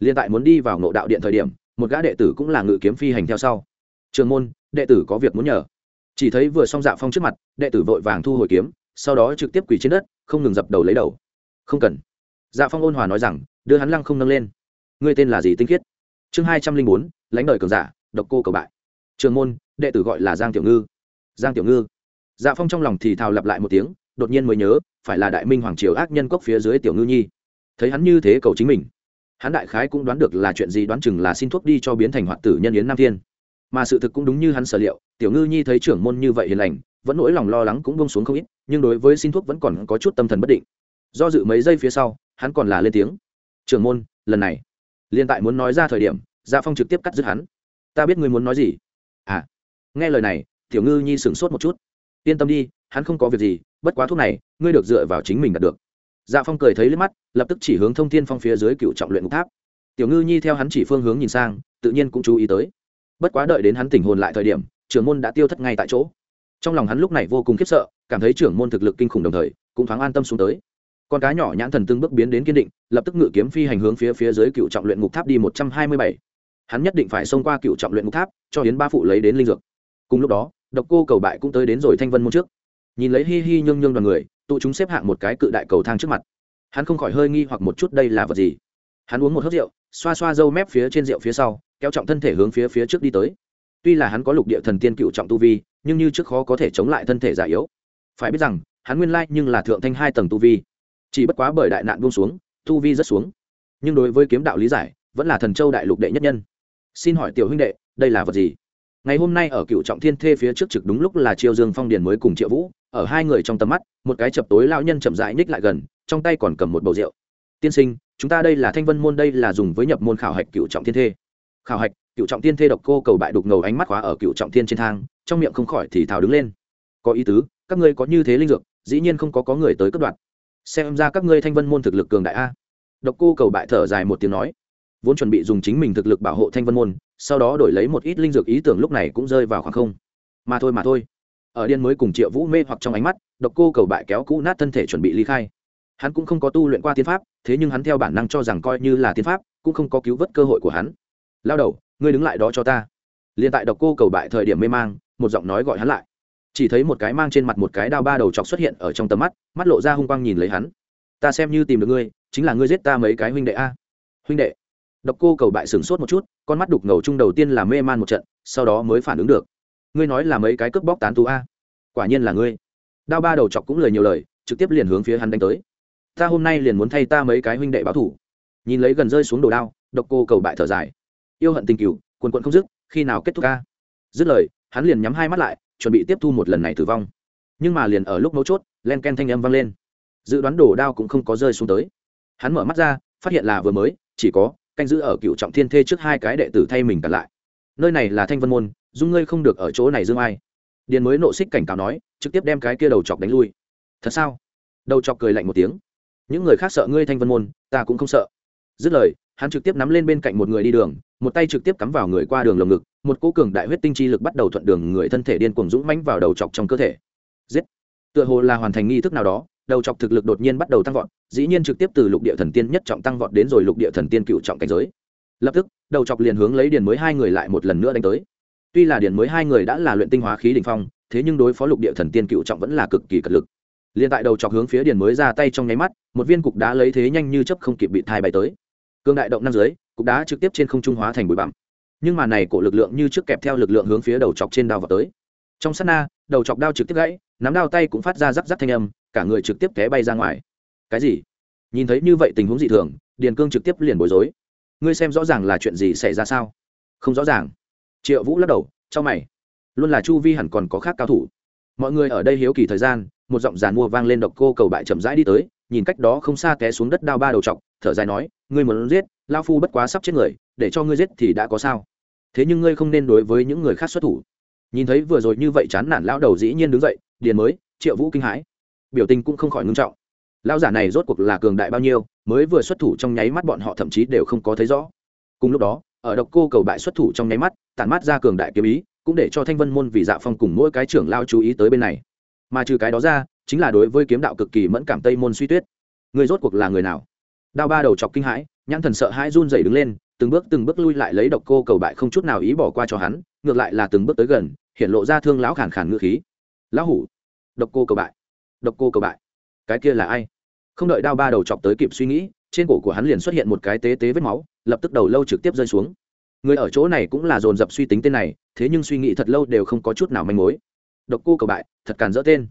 Liên tại muốn đi vào ngộ đạo điện thời điểm, một gã đệ tử cũng là ngự kiếm phi hành theo sau. Trường môn đệ tử có việc muốn nhờ. Chỉ thấy vừa xong dạ phong trước mặt, đệ tử vội vàng thu hồi kiếm, sau đó trực tiếp quỳ trên đất, không ngừng dập đầu lấy đầu. Không cần. Dạ phong ôn hòa nói rằng, đưa hắn lăng không nâng lên. Ngươi tên là gì tinh khiết? Chương hai trăm linh bốn, lãnh đời cường giả, độc cô cầu bại. Trường môn, đệ tử gọi là giang tiểu ngư. Giang tiểu ngư. Dạ phong trong lòng thì thào lặp lại một tiếng, đột nhiên mới nhớ, phải là đại minh hoàng triều ác nhân cốc phía dưới tiểu ngư nhi. Thấy hắn như thế cầu chính mình. Hắn đại khái cũng đoán được là chuyện gì, đoán chừng là xin thuốc đi cho biến thành hoạn tử nhân yến nam thiên mà sự thực cũng đúng như hắn sở liệu, tiểu ngư nhi thấy trưởng môn như vậy hiền lành, vẫn nỗi lòng lo lắng cũng bông xuống không ít, nhưng đối với xin thuốc vẫn còn có chút tâm thần bất định. Do dự mấy giây phía sau, hắn còn là lên tiếng. Trưởng môn, lần này liên tại muốn nói ra thời điểm gia phong trực tiếp cắt dứt hắn. Ta biết ngươi muốn nói gì. À. Nghe lời này, tiểu ngư nhi sửng sốt một chút. Yên tâm đi, hắn không có việc gì, bất quá thuốc này, ngươi được dựa vào chính mình đạt được. Dạ phong cười thấy lên mắt, lập tức chỉ hướng thông thiên phong phía dưới cựu trọng luyện ngục tháp. Tiểu ngư nhi theo hắn chỉ phương hướng nhìn sang, tự nhiên cũng chú ý tới bất quá đợi đến hắn tỉnh hồn lại thời điểm, trưởng môn đã tiêu thất ngay tại chỗ. Trong lòng hắn lúc này vô cùng khiếp sợ, cảm thấy trưởng môn thực lực kinh khủng đồng thời, cũng thoáng an tâm xuống tới. Con cá nhỏ nhãn thần tương bước biến đến kiên định, lập tức ngự kiếm phi hành hướng phía phía dưới cựu trọng luyện ngục tháp đi một trăm hai mươi bảy. Hắn nhất định phải xông qua cựu trọng luyện ngục tháp, cho hiến ba phụ lấy đến linh dược. Cùng lúc đó, độc cô cầu bại cũng tới đến rồi thanh vân môn trước. Nhìn lấy hi hi nhương nhương đoàn người, tụ chúng xếp hạng một cái cự đại cầu thang trước mặt. Hắn không khỏi hơi nghi hoặc một chút đây là vật gì. Hắn uống một hớt rượu xoa xoa râu mép phía trên rượu phía sau, kéo trọng thân thể hướng phía phía trước đi tới. Tuy là hắn có lục địa thần tiên cựu trọng tu vi, nhưng như trước khó có thể chống lại thân thể già yếu. Phải biết rằng, hắn nguyên lai nhưng là thượng thanh hai tầng tu vi. Chỉ bất quá bởi đại nạn buông xuống, tu vi rất xuống. Nhưng đối với kiếm đạo lý giải, vẫn là thần châu đại lục đệ nhất nhân. Xin hỏi tiểu huynh đệ, đây là vật gì? Ngày hôm nay ở cựu trọng thiên thê phía trước trực đúng lúc là triều dương phong điền mới cùng triệu vũ, ở hai người trong tầm mắt, một cái chập tối lao nhân chậm rãi ních lại gần, trong tay còn cầm một bầu rượu. Tiên sinh chúng ta đây là thanh vân môn, đây là dùng với nhập môn khảo hạch cựu trọng thiên thê. Khảo hạch, cựu trọng thiên thê độc cô cầu bại đục ngầu ánh mắt khóa ở cựu trọng thiên trên thang, trong miệng không khỏi thì thào đứng lên. Có ý tứ, các ngươi có như thế linh dược, dĩ nhiên không có có người tới cất đoạn xem ra các ngươi thanh vân môn thực lực cường đại a. Độc cô cầu bại thở dài một tiếng nói. Vốn chuẩn bị dùng chính mình thực lực bảo hộ thanh vân môn, sau đó đổi lấy một ít linh dược ý tưởng lúc này cũng rơi vào khoảng không. Mà thôi mà thôi. Ở điên mới cùng triệu vũ mê hoặc trong ánh mắt, độc cô cầu bại kéo cũ nát thân thể chuẩn bị ly khai. Hắn cũng không có tu luyện qua tiên pháp thế nhưng hắn theo bản năng cho rằng coi như là tiên pháp, cũng không có cứu vớt cơ hội của hắn. Lao đầu, ngươi đứng lại đó cho ta. Liền tại độc cô cầu bại thời điểm mê mang, một giọng nói gọi hắn lại. Chỉ thấy một cái mang trên mặt một cái đao ba đầu chọc xuất hiện ở trong tầm mắt mắt lộ ra hung quang nhìn lấy hắn. Ta xem như tìm được ngươi, chính là ngươi giết ta mấy cái huynh đệ a. Huynh đệ. Độc cô cầu bại sửng sốt một chút, con mắt đục ngầu chung đầu tiên là mê man một trận, sau đó mới phản ứng được. Ngươi nói là mấy cái cướp bóc tán tú a? Quả nhiên là ngươi. Đao ba đầu chọc cũng lời nhiều lời, trực tiếp liền hướng phía hắn đánh tới ta hôm nay liền muốn thay ta mấy cái huynh đệ báo thủ. Nhìn lấy gần rơi xuống đồ đao, độc cô cầu bại thở dài. Yêu hận tình cựu quần quận không dứt, khi nào kết thúc ca? Dứt lời, hắn liền nhắm hai mắt lại, chuẩn bị tiếp thu một lần này tử vong. Nhưng mà liền ở lúc mấu chốt, len ken thanh âm vang lên. Dự đoán đồ đao cũng không có rơi xuống tới. Hắn mở mắt ra, phát hiện là vừa mới, chỉ có canh giữ ở cựu trọng thiên thê trước hai cái đệ tử thay mình cặn lại. Nơi này là thanh vân môn, dung ngươi không được ở chỗ này dương ai. Điền mới nộ xích cảnh cáo nói, trực tiếp đem cái kia đầu chọc đánh lui. Thật sao? Đầu chọc cười lạnh một tiếng những người khác sợ ngươi thanh vân môn, ta cũng không sợ. Dứt lời, hắn trực tiếp nắm lên bên cạnh một người đi đường, một tay trực tiếp cắm vào người qua đường lồng ngực, một cố cường đại huyết tinh chi lực bắt đầu thuận đường người thân thể điên cuồng dũng mãnh vào đầu chọc trong cơ thể. Giết! Tựa hồ là hoàn thành nghi thức nào đó, đầu chọc thực lực đột nhiên bắt đầu tăng vọt, dĩ nhiên trực tiếp từ lục địa thần tiên nhất trọng tăng vọt đến rồi lục địa thần tiên cựu trọng cảnh giới. Lập tức, đầu chọc liền hướng lấy điền mới hai người lại một lần nữa đánh tới. Tuy là điền mới hai người đã là luyện tinh hóa khí đ phong, thế nhưng đối phó lục địa thần tiên cựu trọng vẫn là cực kỳ cật lực liền tại đầu chọc hướng phía điền mới ra tay trong nháy mắt, một viên cục đá lấy thế nhanh như chấp không kịp bị thai bay tới. Cương đại động năm dưới, cục đá trực tiếp trên không trung hóa thành bụi bặm. Nhưng mà này cổ lực lượng như trước kẹp theo lực lượng hướng phía đầu chọc trên đao vào tới. Trong sát na, đầu chọc đao trực tiếp gãy, nắm đao tay cũng phát ra rắc rắc thanh âm, cả người trực tiếp té bay ra ngoài. Cái gì? Nhìn thấy như vậy tình huống dị thường, điền cương trực tiếp liền bối rối. Ngươi xem rõ ràng là chuyện gì xảy ra sao? Không rõ ràng. Triệu vũ lắc đầu cho mày. Luôn là chu vi hẳn còn có khác cao thủ. Mọi người ở đây hiếu kỳ thời gian một giọng giàn mua vang lên độc cô cầu bại chậm rãi đi tới, nhìn cách đó không xa té xuống đất đao ba đầu trọc thở dài nói, ngươi muốn giết lao phu bất quá sắp chết người, để cho ngươi giết thì đã có sao. Thế nhưng ngươi không nên đối với những người khác xuất thủ. Nhìn thấy vừa rồi như vậy chán nản lão đầu dĩ nhiên đứng dậy điền mới, triệu vũ kinh hãi. Biểu tình cũng không khỏi ngưng trọng. Lão giả này rốt cuộc là cường đại bao nhiêu, mới vừa xuất thủ trong nháy mắt bọn họ thậm chí đều không có thấy rõ. Cùng lúc đó, ở độc cô cầu bại xuất thủ trong nháy mắt, tản mát ra cường đại kiếm ý, cũng để cho thanh vân môn vì dạ phong cùng mỗi cái trưởng lao chú ý tới bên này mà trừ cái đó ra, chính là đối với kiếm đạo cực kỳ mẫn cảm tây môn suy tuyết. Người rốt cuộc là người nào? Đao ba đầu chọc kinh hãi, nhãn thần sợ hãi run dày đứng lên, từng bước từng bước lui lại lấy độc cô cầu bại không chút nào ý bỏ qua cho hắn, ngược lại là từng bước tới gần, hiện lộ ra thương lão khản khản ngựa khí. Lão hủ, độc cô cầu bại, độc cô cầu bại. Cái kia là ai? Không đợi đao ba đầu chọc tới kịp suy nghĩ, trên cổ của hắn liền xuất hiện một cái tế tế vết máu, lập tức đầu lâu trực tiếp rơi xuống. Người ở chỗ này cũng là dồn dập suy tính tên này, thế nhưng suy nghĩ thật lâu đều không có chút nào manh mối độc cô cầu bại, thật càn dỡ tên.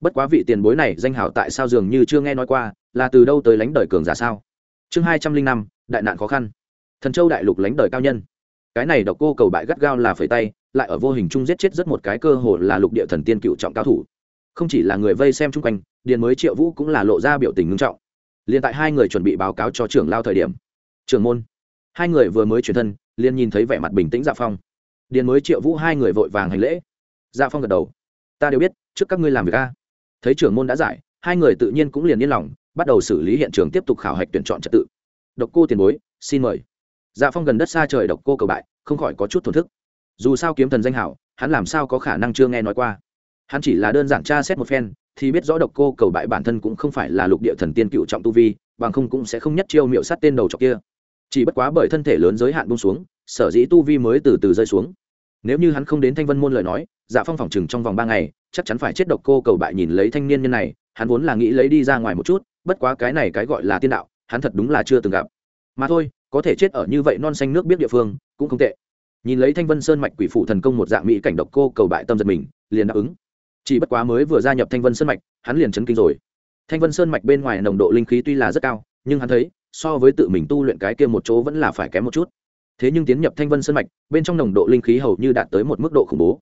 Bất quá vị tiền bối này danh hào tại sao dường như chưa nghe nói qua, là từ đâu tới lánh đời cường giả sao? Chương hai trăm linh năm, đại nạn khó khăn. Thần châu đại lục lánh đời cao nhân. Cái này độc cô cầu bại gắt gao là phẩy tay, lại ở vô hình chung giết chết rất một cái cơ hồ là lục địa thần tiên cựu trọng cao thủ. Không chỉ là người vây xem chung quanh, điền mới triệu vũ cũng là lộ ra biểu tình ngưng trọng. Liền tại hai người chuẩn bị báo cáo cho trưởng lao thời điểm, trưởng môn, hai người vừa mới chuyển thân, liền nhìn thấy vẻ mặt bình tĩnh dạ phong. Điền mới triệu vũ hai người vội vàng hành lễ dạ phong gật đầu. Ta đều biết, trước các ngươi làm việc a. Thấy trưởng môn đã giải, hai người tự nhiên cũng liền yên lòng, bắt đầu xử lý hiện trường tiếp tục khảo hạch tuyển chọn trật tự. Độc cô tiền bối, xin mời. Dạ phong gần đất xa trời độc cô cầu bại, không khỏi có chút thổn thức. Dù sao kiếm thần danh hảo, hắn làm sao có khả năng chưa nghe nói qua. Hắn chỉ là đơn giản tra xét một phen, thì biết rõ độc cô cầu bại bản thân cũng không phải là lục địa thần tiên cựu trọng tu vi, bằng không cũng sẽ không nhất chiêu miệu sát tên đầu trọc kia. Chỉ bất quá bởi thân thể lớn giới hạn bung xuống, sở dĩ tu vi mới từ từ rơi xuống nếu như hắn không đến thanh vân môn lời nói dạ phong phỏng chừng trong vòng ba ngày, chắc chắn phải chết độc cô cầu bại nhìn lấy thanh niên nhân này, hắn vốn là nghĩ lấy đi ra ngoài một chút, bất quá cái này cái gọi là tiên đạo, hắn thật đúng là chưa từng gặp. Mà thôi, có thể chết ở như vậy non xanh nước biết địa phương, cũng không tệ. Nhìn lấy thanh vân sơn mạch quỷ phụ thần công một dạng mỹ cảnh độc cô cầu bại tâm giật mình, liền đáp ứng. Chỉ bất quá mới vừa gia nhập thanh vân sơn mạch, hắn liền chấn kinh rồi. Thanh vân sơn mạch bên ngoài nồng độ linh khí tuy là rất cao, nhưng hắn thấy, so với tự mình tu luyện cái kia một chỗ vẫn là phải kém một chút thế nhưng tiến nhập thanh vân sơn mạch, bên trong nồng độ linh khí hầu như đạt tới một mức độ khủng bố.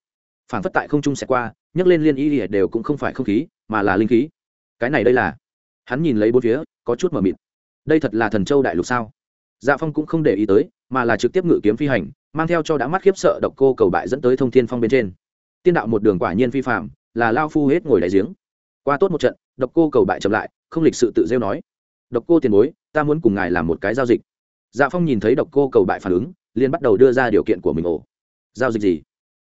Phản phất tại không trung sẽ qua, nhấc lên liên y đều cũng không phải không khí, mà là linh khí. Cái này đây là? Hắn nhìn lấy bốn phía, có chút mờ mịt. Đây thật là thần châu đại lục sao? Dạ phong cũng không để ý tới, mà là trực tiếp ngự kiếm phi hành, mang theo cho đã mắt khiếp sợ độc cô cầu bại dẫn tới thông thiên phong bên trên. Tiên đạo một đường quả nhiên phi phạm là lao phu hết ngồi đại giếng. Qua tốt một trận, độc cô cầu bại chậm lại, không lịch sự tự rêu nói. Độc cô tiền bối, ta muốn cùng ngài làm một cái giao dịch dạ phong nhìn thấy độc cô cầu bại phản ứng, liền bắt đầu đưa ra điều kiện của mình ổ giao dịch gì?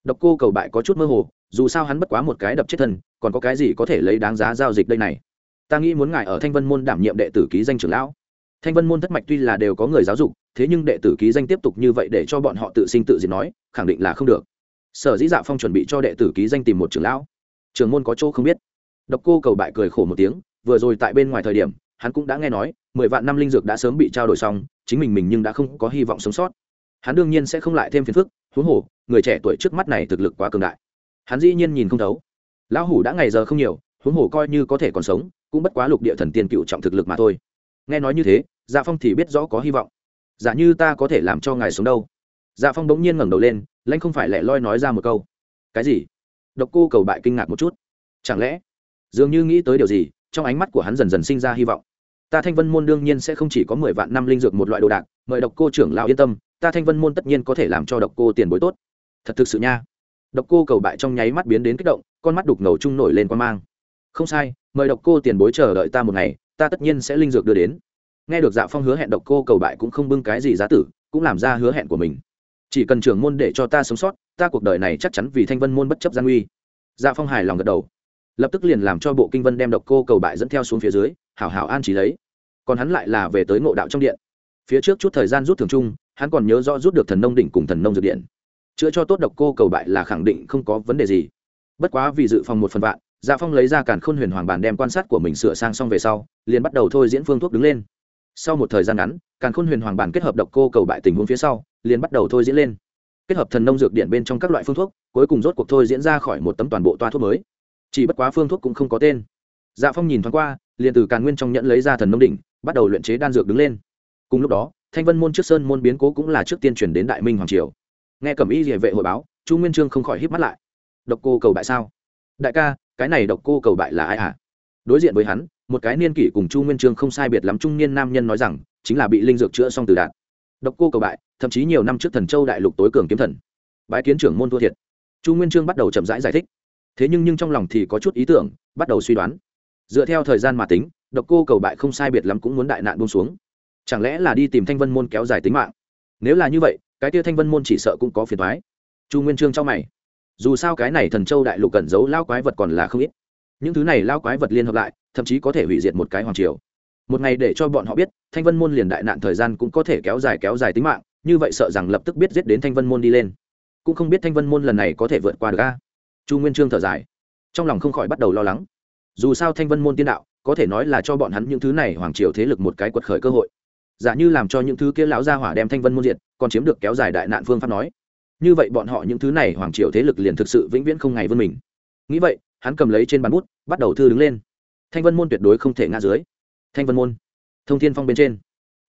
Độc cô cầu bại có chút mơ hồ, dù sao hắn bất quá một cái đập chết thân, còn có cái gì có thể lấy đáng giá giao dịch đây này? Ta nghĩ muốn ngài ở thanh vân môn đảm nhiệm đệ tử ký danh trưởng lão. Thanh vân môn thất mạch tuy là đều có người giáo dục, thế nhưng đệ tử ký danh tiếp tục như vậy để cho bọn họ tự sinh tự diệt nói, khẳng định là không được. Sở dĩ dạ phong chuẩn bị cho đệ tử ký danh tìm một trưởng lão. Trường môn có chỗ không biết. Độc cô cầu bại cười khổ một tiếng, vừa rồi tại bên ngoài thời điểm, hắn cũng đã nghe nói, mười vạn năm linh dược đã sớm bị trao đổi xong chính mình mình nhưng đã không có hy vọng sống sót. Hắn đương nhiên sẽ không lại thêm phiền phức, huống hồ, người trẻ tuổi trước mắt này thực lực quá cường đại. Hắn dĩ nhiên nhìn không thấu. Lão hủ đã ngày giờ không nhiều, huống hồ coi như có thể còn sống, cũng bất quá lục địa thần tiên cựu trọng thực lực mà thôi. Nghe nói như thế dạ phong thì biết rõ có hy vọng. Giả như ta có thể làm cho ngài sống đâu. Dạ phong bỗng nhiên ngẩng đầu lên, lãnh không phải lẻ loi nói ra một câu. Cái gì? Độc cô cầu bại kinh ngạc một chút. Chẳng lẽ, dường như nghĩ tới điều gì, trong ánh mắt của hắn dần dần sinh ra hy vọng ta thanh vân môn đương nhiên sẽ không chỉ có mười vạn năm linh dược một loại đồ đạc, mời độc cô trưởng lão yên tâm, ta thanh vân môn tất nhiên có thể làm cho độc cô tiền bối tốt. Thật thực sự nha. Độc cô cầu bại trong nháy mắt biến đến kích động, con mắt đục ngầu chung nổi lên quan mang. Không sai, mời độc cô tiền bối chờ đợi ta một ngày, ta tất nhiên sẽ linh dược đưa đến. Nghe được dạ phong hứa hẹn độc cô cầu bại cũng không bưng cái gì giá tử, cũng làm ra hứa hẹn của mình. Chỉ cần trưởng môn để cho ta sống sót, ta cuộc đời này chắc chắn vì thanh vân môn bất chấp gian uy dạ phong hài lòng gật đầu lập tức liền làm cho bộ kinh vân đem độc cô cầu bại dẫn theo xuống phía dưới, hảo hảo an trí lấy. Còn hắn lại là về tới ngộ đạo trong điện. Phía trước chút thời gian rút thường trung, hắn còn nhớ rõ rút được thần nông đỉnh cùng thần nông dược điện. Chữa cho tốt độc cô cầu bại là khẳng định không có vấn đề gì. Bất quá vì dự phòng một phần vạn dạ phong lấy ra càn khôn huyền hoàng bản đem quan sát của mình sửa sang xong về sau, liền bắt đầu thôi diễn phương thuốc đứng lên. Sau một thời gian ngắn, càn khôn huyền hoàng bản kết hợp độc cô cầu bại tình huống phía sau, liền bắt đầu thôi diễn lên. Kết hợp thần nông dược điện bên trong các loại phương thuốc, cuối cùng rốt cuộc thôi diễn ra khỏi một tấm toàn bộ toa thuốc mới chỉ bất quá phương thuốc cũng không có tên. Dạ phong nhìn thoáng qua liền từ càn nguyên trong nhẫn lấy ra thần nông đỉnh bắt đầu luyện chế đan dược đứng lên. Cùng lúc đó thanh vân môn trước sơn môn biến cố cũng là trước tiên chuyển đến đại minh hoàng triều. Nghe cẩm y địa vệ hội báo chu nguyên trương không khỏi hít mắt lại. Độc cô cầu bại sao? Đại ca cái này độc cô cầu bại là ai hả? À? đối diện với hắn một cái niên kỷ cùng chu nguyên trương không sai biệt lắm trung niên nam nhân nói rằng chính là bị linh dược chữa xong từ đạn. Độc cô cầu bại thậm chí nhiều năm trước thần châu đại lục tối cường kiếm thần. Bái kiến trưởng môn thua thiệt. Chu nguyên trương bắt đầu chậm rãi giải, giải thích thế nhưng nhưng trong lòng thì có chút ý tưởng, bắt đầu suy đoán. Dựa theo thời gian mà tính, độc cô cầu bại không sai biệt lắm cũng muốn đại nạn buông xuống. Chẳng lẽ là đi tìm thanh vân môn kéo dài tính mạng? Nếu là như vậy, cái tia thanh vân môn chỉ sợ cũng có phiền thoái chu nguyên trương cho mày. Dù sao cái này thần châu đại lục cẩn giấu lao quái vật còn là không ít. Những thứ này lao quái vật liên hợp lại, thậm chí có thể hủy diệt một cái hoàng triều. Một ngày để cho bọn họ biết, thanh vân môn liền đại nạn thời gian cũng có thể kéo dài kéo dài tính mạng, như vậy sợ rằng lập tức biết giết đến thanh vân môn đi lên. Cũng không biết thanh vân môn lần này có thể vượt qua được a chu nguyên trương thở dài trong lòng không khỏi bắt đầu lo lắng dù sao thanh vân môn tiên đạo có thể nói là cho bọn hắn những thứ này hoàng triều thế lực một cái quật khởi cơ hội giả như làm cho những thứ kia lão gia hỏa đem thanh vân môn diệt còn chiếm được kéo dài đại nạn phương pháp nói như vậy bọn họ những thứ này hoàng triều thế lực liền thực sự vĩnh viễn không ngày vươn mình nghĩ vậy hắn cầm lấy trên bàn bút bắt đầu thư đứng lên thanh vân môn tuyệt đối không thể ngã dưới thanh vân môn thông thiên phong bên trên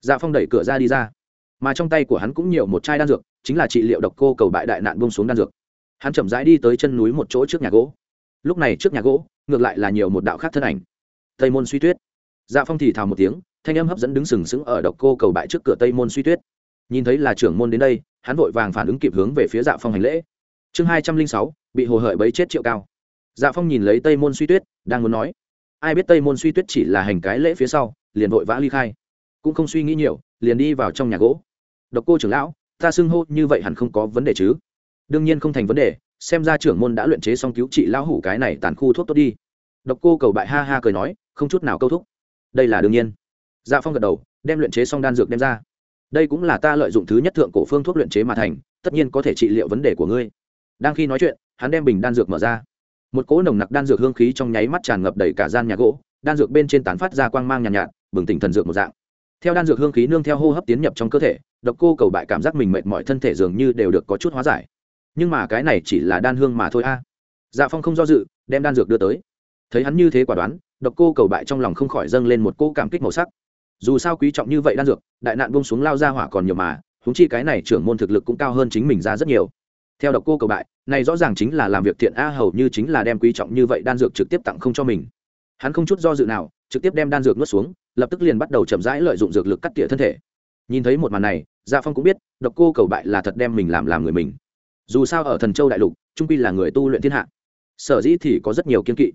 dạ phong đẩy cửa ra đi ra mà trong tay của hắn cũng nhiều một chai đan dược chính là trị liệu độc cô cầu bại đại nạn bông xuống đan dược hắn chậm rãi đi tới chân núi một chỗ trước nhà gỗ. Lúc này trước nhà gỗ, ngược lại là nhiều một đạo khác thân ảnh. Tây môn suy tuyết. Dạ phong thì thào một tiếng, thanh âm hấp dẫn đứng sừng sững ở độc cô cầu bại trước cửa tây môn suy tuyết. Nhìn thấy là trưởng môn đến đây, hắn vội vàng phản ứng kịp hướng về phía dạ phong hành lễ. Chương hai trăm linh sáu, bị hồ hợi bấy chết triệu cao. Dạ phong nhìn lấy tây môn suy tuyết, đang muốn nói, ai biết tây môn suy tuyết chỉ là hành cái lễ phía sau, liền vội vã ly khai. Cũng không suy nghĩ nhiều, liền đi vào trong nhà gỗ. Độc cô trưởng lão, ta xưng hô như vậy hẳn không có vấn đề chứ? Đương nhiên không thành vấn đề xem ra trưởng môn đã luyện chế xong cứu trị lão hủ cái này tàn khu thuốc tốt đi. Độc cô cầu bại ha ha cười nói không chút nào câu thúc. Đây là đương nhiên. Dạ phong gật đầu đem luyện chế xong đan dược đem ra. Đây cũng là ta lợi dụng thứ nhất thượng cổ phương thuốc luyện chế mà thành tất nhiên có thể trị liệu vấn đề của ngươi. Đang khi nói chuyện hắn đem bình đan dược mở ra. Một cỗ nồng nặc đan dược hương khí trong nháy mắt tràn ngập đầy cả gian nhà gỗ đan dược bên trên tán phát ra quang mang nhàn nhạt, nhạt bừng tỉnh thần dược một dạng. Theo đan dược hương khí nương theo hô hấp tiến nhập trong cơ thể độc cô cầu bại cảm giác mình mệt mỏi thân thể dường như đều được có chút hóa giải nhưng mà cái này chỉ là đan hương mà thôi a. Dạ phong không do dự, đem đan dược đưa tới. Thấy hắn như thế quả đoán, độc cô cầu bại trong lòng không khỏi dâng lên một cô cảm kích màu sắc. Dù sao quý trọng như vậy đan dược, đại nạn bông xuống lao ra hỏa còn nhiều mà húng chi cái này trưởng môn thực lực cũng cao hơn chính mình ra rất nhiều. Theo độc cô cầu bại, này rõ ràng chính là làm việc thiện a, hầu như chính là đem quý trọng như vậy đan dược trực tiếp tặng không cho mình. Hắn không chút do dự nào, trực tiếp đem đan dược nuốt xuống, lập tức liền bắt đầu chậm rãi lợi dụng dược lực cắt tỉa thân thể. Nhìn thấy một màn này gia phong cũng biết, độc cô cầu bại là thật đem mình làm làm người mình dù sao ở thần châu đại lục, trung quy là người tu luyện thiên hạ. Sở dĩ thì có rất nhiều kiên kỵ,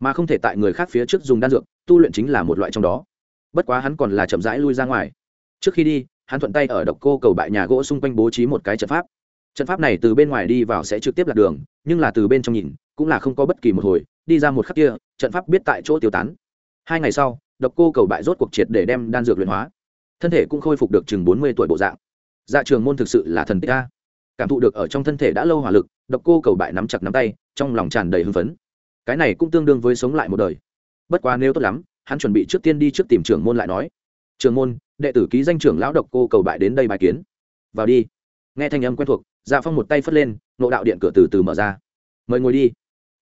mà không thể tại người khác phía trước dùng đan dược, tu luyện chính là một loại trong đó. Bất quá hắn còn là chậm rãi lui ra ngoài. Trước khi đi, hắn thuận tay ở độc cô cầu bại nhà gỗ xung quanh bố trí một cái trận pháp. Trận pháp này từ bên ngoài đi vào sẽ trực tiếp lạc đường, nhưng là từ bên trong nhìn, cũng là không có bất kỳ một hồi, đi ra một khắc kia, trận pháp biết tại chỗ tiêu tán. Hai ngày sau, độc cô cầu bại rốt cuộc triệt để đem đan dược luyện hóa. Thân thể cũng khôi phục được chừng bốn mươi tuổi bộ dạng. Dạ trường môn thực sự là thần tích ca cảm thụ được ở trong thân thể đã lâu hỏa lực, độc cô cầu bại nắm chặt nắm tay, trong lòng tràn đầy hưng phấn. Cái này cũng tương đương với sống lại một đời. Bất quá nếu tốt lắm, hắn chuẩn bị trước tiên đi trước tìm trưởng môn lại nói. Trường môn, đệ tử ký danh trưởng lão độc cô cầu bại đến đây bài kiến. Vào đi. Nghe thanh âm quen thuộc dạ phong một tay phất lên nộ đạo điện cửa từ từ mở ra. Mời ngồi đi.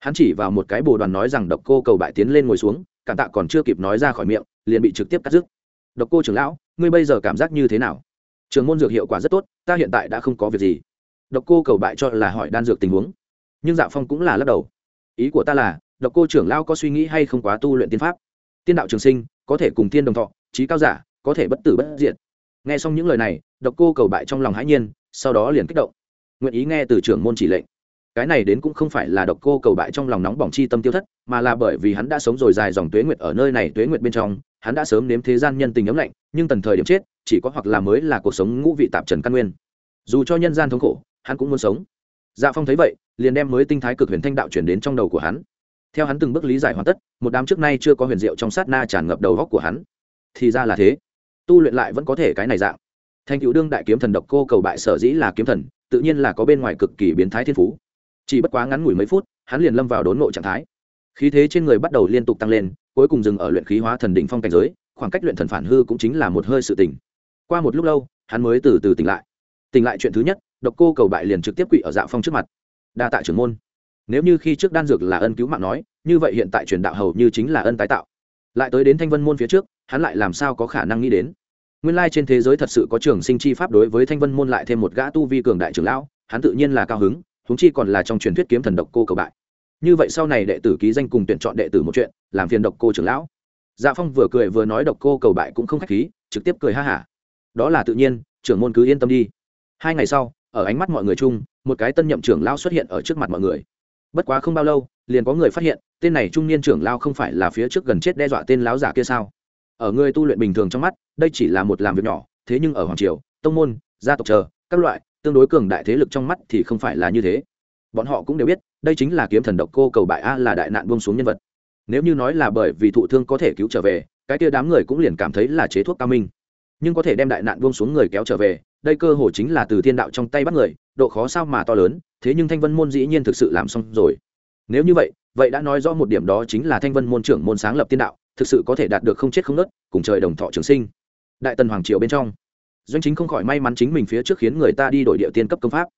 Hắn chỉ vào một cái bồ đoàn nói rằng độc cô cầu bại tiến lên ngồi xuống, cảm tạ còn chưa kịp nói ra khỏi miệng, liền bị trực tiếp cắt dứt độc cô trưởng lão, ngươi bây giờ cảm giác như thế nào? Trường môn dược hiệu quả rất tốt, ta hiện tại đã không có việc gì độc cô cầu bại cho là hỏi đan dược tình huống. Nhưng dạ phong cũng là lắc đầu. Ý của ta là, độc cô trưởng lao có suy nghĩ hay không quá tu luyện tiên pháp? Tiên đạo trường sinh, có thể cùng tiên đồng thọ, trí cao giả, có thể bất tử bất diệt. Nghe xong những lời này, độc cô cầu bại trong lòng hãi nhiên, sau đó liền kích động. Nguyện ý nghe từ trưởng môn chỉ lệnh. Cái này đến cũng không phải là độc cô cầu bại trong lòng nóng bỏng chi tâm tiêu thất, mà là bởi vì hắn đã sống rồi dài dòng tuế nguyệt ở nơi này tuế nguyệt bên trong, hắn đã sớm nếm thế gian nhân tình ấm lạnh, nhưng tần thời điểm chết, chỉ có hoặc là mới là cuộc sống ngũ vị tạp trần căn nguyên. Dù cho nhân gian thống khổ hắn cũng muốn sống. Dạ phong thấy vậy, liền đem mới tinh thái cực huyền thanh đạo chuyển đến trong đầu của hắn. Theo hắn từng bước lý giải hoàn tất, một đám trước nay chưa có huyền diệu trong sát na tràn ngập đầu góc của hắn. Thì ra là thế. Tu luyện lại vẫn có thể cái này dạng. Thành cựu đương đại kiếm thần độc cô cầu bại sở dĩ là kiếm thần, tự nhiên là có bên ngoài cực kỳ biến thái thiên phú. Chỉ bất quá ngắn ngủi mấy phút, hắn liền lâm vào đốn ngộ trạng thái. Khí thế trên người bắt đầu liên tục tăng lên, cuối cùng dừng ở luyện khí hóa thần đỉnh phong cảnh giới, khoảng cách luyện thần phản hư cũng chính là một hơi sự tỉnh. Qua một lúc lâu, hắn mới từ từ tỉnh lại. Tỉnh lại chuyện thứ nhất độc cô cầu bại liền trực tiếp quỵ ở dạ phong trước mặt. Đa tạ trưởng môn. Nếu như khi trước đan dược là ân cứu mạng nói, như vậy hiện tại truyền đạo hầu như chính là ân tái tạo. Lại tới đến thanh vân môn phía trước, hắn lại làm sao có khả năng nghĩ đến? Nguyên lai trên thế giới thật sự có trường sinh chi pháp đối với thanh vân môn lại thêm một gã tu vi cường đại trưởng lão, hắn tự nhiên là cao hứng húng chi còn là trong truyền thuyết kiếm thần độc cô cầu bại. Như vậy sau này đệ tử ký danh cùng tuyển chọn đệ tử một chuyện, làm phiền độc cô trưởng lão. Dạ phong vừa cười vừa nói độc cô cầu bại cũng không k h á c h khí, trực tiếp cười ha hả. Đó là tự nhiên, trưởng môn cứ yên tâm đi. Hai ngày sau ở ánh mắt mọi người chung, một cái tân nhậm trưởng lao xuất hiện ở trước mặt mọi người. Bất quá không bao lâu, liền có người phát hiện, tên này trung niên trưởng lao không phải là phía trước gần chết đe dọa tên láo giả kia sao? Ở người tu luyện bình thường trong mắt, đây chỉ là một làm việc nhỏ, thế nhưng ở hoàng triều, tông môn, gia tộc chờ, các loại, tương đối cường đại thế lực trong mắt thì không phải là như thế. Bọn họ cũng đều biết, đây chính là kiếm thần độc cô cầu bại a là đại nạn buông xuống nhân vật. Nếu như nói là bởi vì thụ thương có thể cứu trở về, cái kia đám người cũng liền cảm thấy là chế thuốc cao minh. Nhưng có thể đem đại nạn buông xuống người kéo trở về đây cơ hồ chính là từ thiên đạo trong tay bắt người, độ khó sao mà to lớn, thế nhưng thanh vân môn dĩ nhiên thực sự làm xong rồi. Nếu như vậy vậy đã nói rõ một điểm đó chính là thanh vân môn trưởng môn sáng lập tiên đạo, thực sự có thể đạt được không chết không nớt, cùng trời đồng thọ trường sinh. Đại tần hoàng triều bên trong, doanh chính không khỏi may mắn chính mình phía trước khiến người ta đi đổi địa tiên cấp công pháp.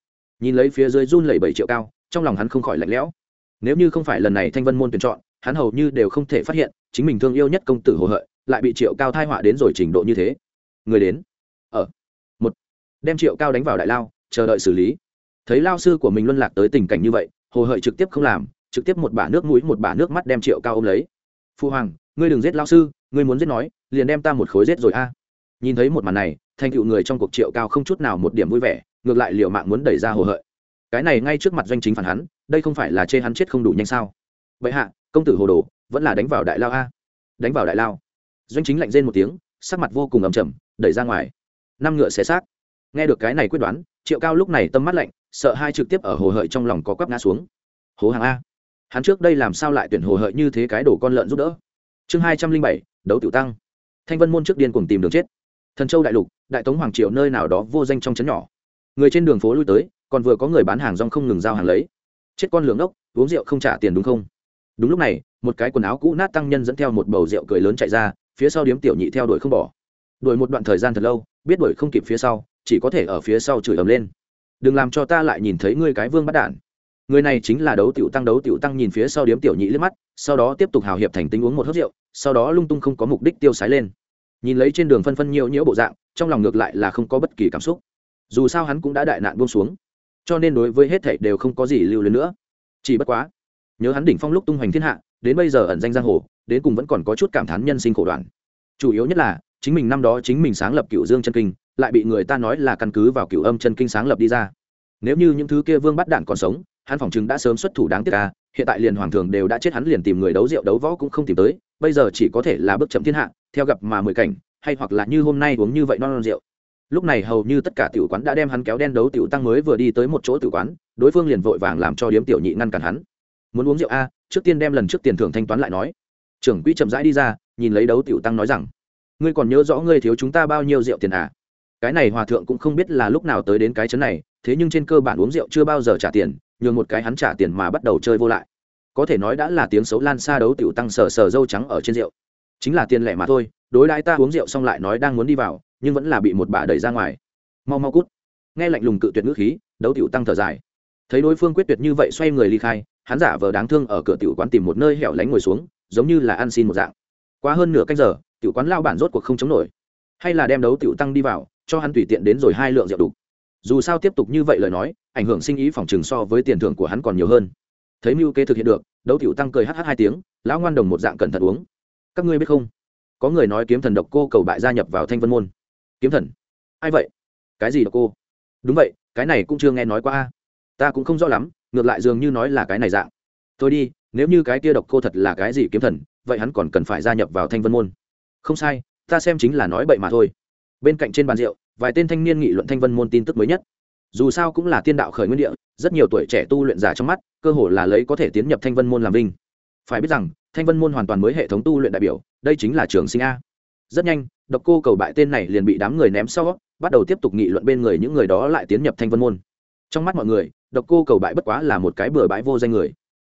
Nhìn lấy phía dưới run lẩy bảy triệu cao, trong lòng hắn không khỏi lạnh lẽo. Nếu như không phải lần này thanh vân môn tuyển chọn, hắn hầu như đều không thể phát hiện, chính mình thương yêu nhất công tử hồ hợi, lại bị triệu cao thai họa đến rồi trình độ như thế. Người đến đem triệu cao đánh vào đại lao, chờ đợi xử lý. Thấy lao sư của mình luân lạc tới tình cảnh như vậy, hồ hợi trực tiếp không làm, trực tiếp một bả nước mũi, một bả nước mắt đem triệu cao ôm lấy. Phu hoàng, ngươi đừng giết lao sư, ngươi muốn giết nói, liền đem ta một khối giết rồi a. Nhìn thấy một màn này, thành tựu người trong cuộc triệu cao không chút nào một điểm vui vẻ, ngược lại liệu mạng muốn đẩy ra hồ hợi. Cái này ngay trước mặt doanh chính phản hắn, đây không phải là chê hắn chết không đủ nhanh sao? Vậy hạ, công tử hồ đồ, vẫn là đánh vào đại lao a. Đánh vào đại lao. Doanh chính lạnh rên một tiếng, sắc mặt vô cùng ầm chầm đẩy ra ngoài. Năm ngựa xé xác nghe được cái này quyết đoán, triệu cao lúc này tâm mắt lạnh, sợ hai trực tiếp ở hồ hợi trong lòng có quắp ngã xuống. Hố hàng a. Hắn trước đây làm sao lại tuyển hồ hợi như thế cái đổ con lợn giúp đỡ? Chương hai trăm linh bảy, đấu tiểu tăng. Thanh vân môn trước điên cùng tìm đường chết. Thần châu đại lục, đại tống hoàng triều nơi nào đó vô danh trong trấn nhỏ. Người trên đường phố lui tới, còn vừa có người bán hàng rong không ngừng giao hàng lấy. Chết con lường ốc, uống rượu không trả tiền đúng không? Đúng lúc này, một cái quần áo cũ nát tăng nhân dẫn theo một bầu rượu cười lớn chạy ra, phía sau điếm tiểu nhị theo đuổi không bỏ. Đuổi một đoạn thời gian thật lâu, biết đuổi không kịp phía sau chỉ có thể ở phía sau chửi ầm lên. Đừng làm cho ta lại nhìn thấy ngươi cái vương bắt đản. Người này chính là đấu tiểu tăng, đấu tiểu tăng nhìn phía sau điếm tiểu nhị liếc mắt, sau đó tiếp tục hào hiệp thành tính uống một hớt rượu, sau đó lung tung không có mục đích tiêu sái lên. Nhìn lấy trên đường phân phân nhiều nhiễu bộ dạng, trong lòng ngược lại là không có bất kỳ cảm xúc. Dù sao hắn cũng đã đại nạn buông xuống, cho nên đối với hết thảy đều không có gì lưu luyến nữa. Chỉ bất quá, nhớ hắn đỉnh phong lúc tung hoành thiên hạ, đến bây giờ ẩn danh giang hồ, đến cùng vẫn còn có chút cảm thán nhân sinh khổ đoạn. Chủ yếu nhất là chính mình năm đó chính mình sáng lập cựu dương chân kinh, lại bị người ta nói là căn cứ vào cựu âm chân kinh sáng lập đi ra. Nếu như những thứ kia vương bắt đạn còn sống, hắn phỏng chứng đã sớm xuất thủ đáng tiếc ca hiện tại liền hoàng thường đều đã chết hắn liền tìm người đấu rượu đấu võ cũng không tìm tới, bây giờ chỉ có thể là bước chậm thiên hạ, theo gặp mà mười cảnh, hay hoặc là như hôm nay uống như vậy non non rượu. Lúc này hầu như tất cả tiểu quán đã đem hắn kéo đen đấu tiểu tăng mới vừa đi tới một chỗ tiểu quán, đối phương liền vội vàng làm cho điếm tiểu nhị ngăn cản hắn. Muốn uống rượu a trước tiên đem lần trước tiền thưởng thanh toán lại nói. Trưởng quỹ chậm rãi đi ra, nhìn lấy đấu tiểu tăng nói rằng ngươi còn nhớ rõ ngươi thiếu chúng ta bao nhiêu rượu tiền à? Cái này hòa thượng cũng không biết là lúc nào tới đến cái chấn này, thế nhưng trên cơ bản uống rượu chưa bao giờ trả tiền, nhường một cái hắn trả tiền mà bắt đầu chơi vô lại. Có thể nói đã là tiếng xấu lan xa đấu tiểu tăng sờ sờ dâu trắng ở trên rượu. Chính là tiền lẻ mà thôi, đối đãi ta uống rượu xong lại nói đang muốn đi vào, nhưng vẫn là bị một bà đẩy ra ngoài. Mau mau cút. Nghe lạnh lùng cự tuyệt ngữ khí, đấu tiểu tăng thở dài. Thấy đối phương quyết tuyệt như vậy xoay người ly khai, hắn giả vờ đáng thương ở cửa tiểu quán tìm một nơi hẻo lánh ngồi xuống, giống như là ăn xin một dạng. Qua hơn nửa canh giờ tiểu quán lao bản rốt cuộc không chống nổi. Hay là đem đấu tiểu tăng đi vào, cho hắn tùy tiện đến rồi hai lượng rượu đục dù sao tiếp tục như vậy lời nói, ảnh hưởng sinh ý phòng chừng so với tiền thưởng của hắn còn nhiều hơn. Thấy mưu kế thực hiện được, đấu tiểu tăng cười hh hai tiếng, lão ngoan đồng một dạng cẩn thận uống. Các ngươi biết không? Có người nói kiếm thần độc cô cầu bại gia nhập vào thanh vân môn. Kiếm thần? Ai vậy? Cái gì độc cô? Đúng vậy, cái này cũng chưa nghe nói qua ta cũng không rõ lắm, ngược lại dường như nói là cái này dạng. Thôi đi, nếu như cái kia độc cô thật là cái gì kiếm thần, vậy hắn còn cần phải gia nhập vào thanh vân môn không sai, ta xem chính là nói bậy mà thôi. Bên cạnh trên bàn rượu, vài tên thanh niên nghị luận thanh vân môn tin tức mới nhất. Dù sao cũng là tiên đạo khởi nguyên địa, rất nhiều tuổi trẻ tu luyện giả trong mắt, cơ hồ là lấy có thể tiến nhập thanh vân môn làm vinh. Phải biết rằng, thanh vân môn hoàn toàn mới hệ thống tu luyện đại biểu, đây chính là trường sinh a. Rất nhanh, độc cô cầu bại tên này liền bị đám người ném sau, bắt đầu tiếp tục nghị luận bên người những người đó lại tiến nhập thanh vân môn. Trong mắt mọi người, độc cô cầu bại bất quá là một cái bừa bãi vô danh người.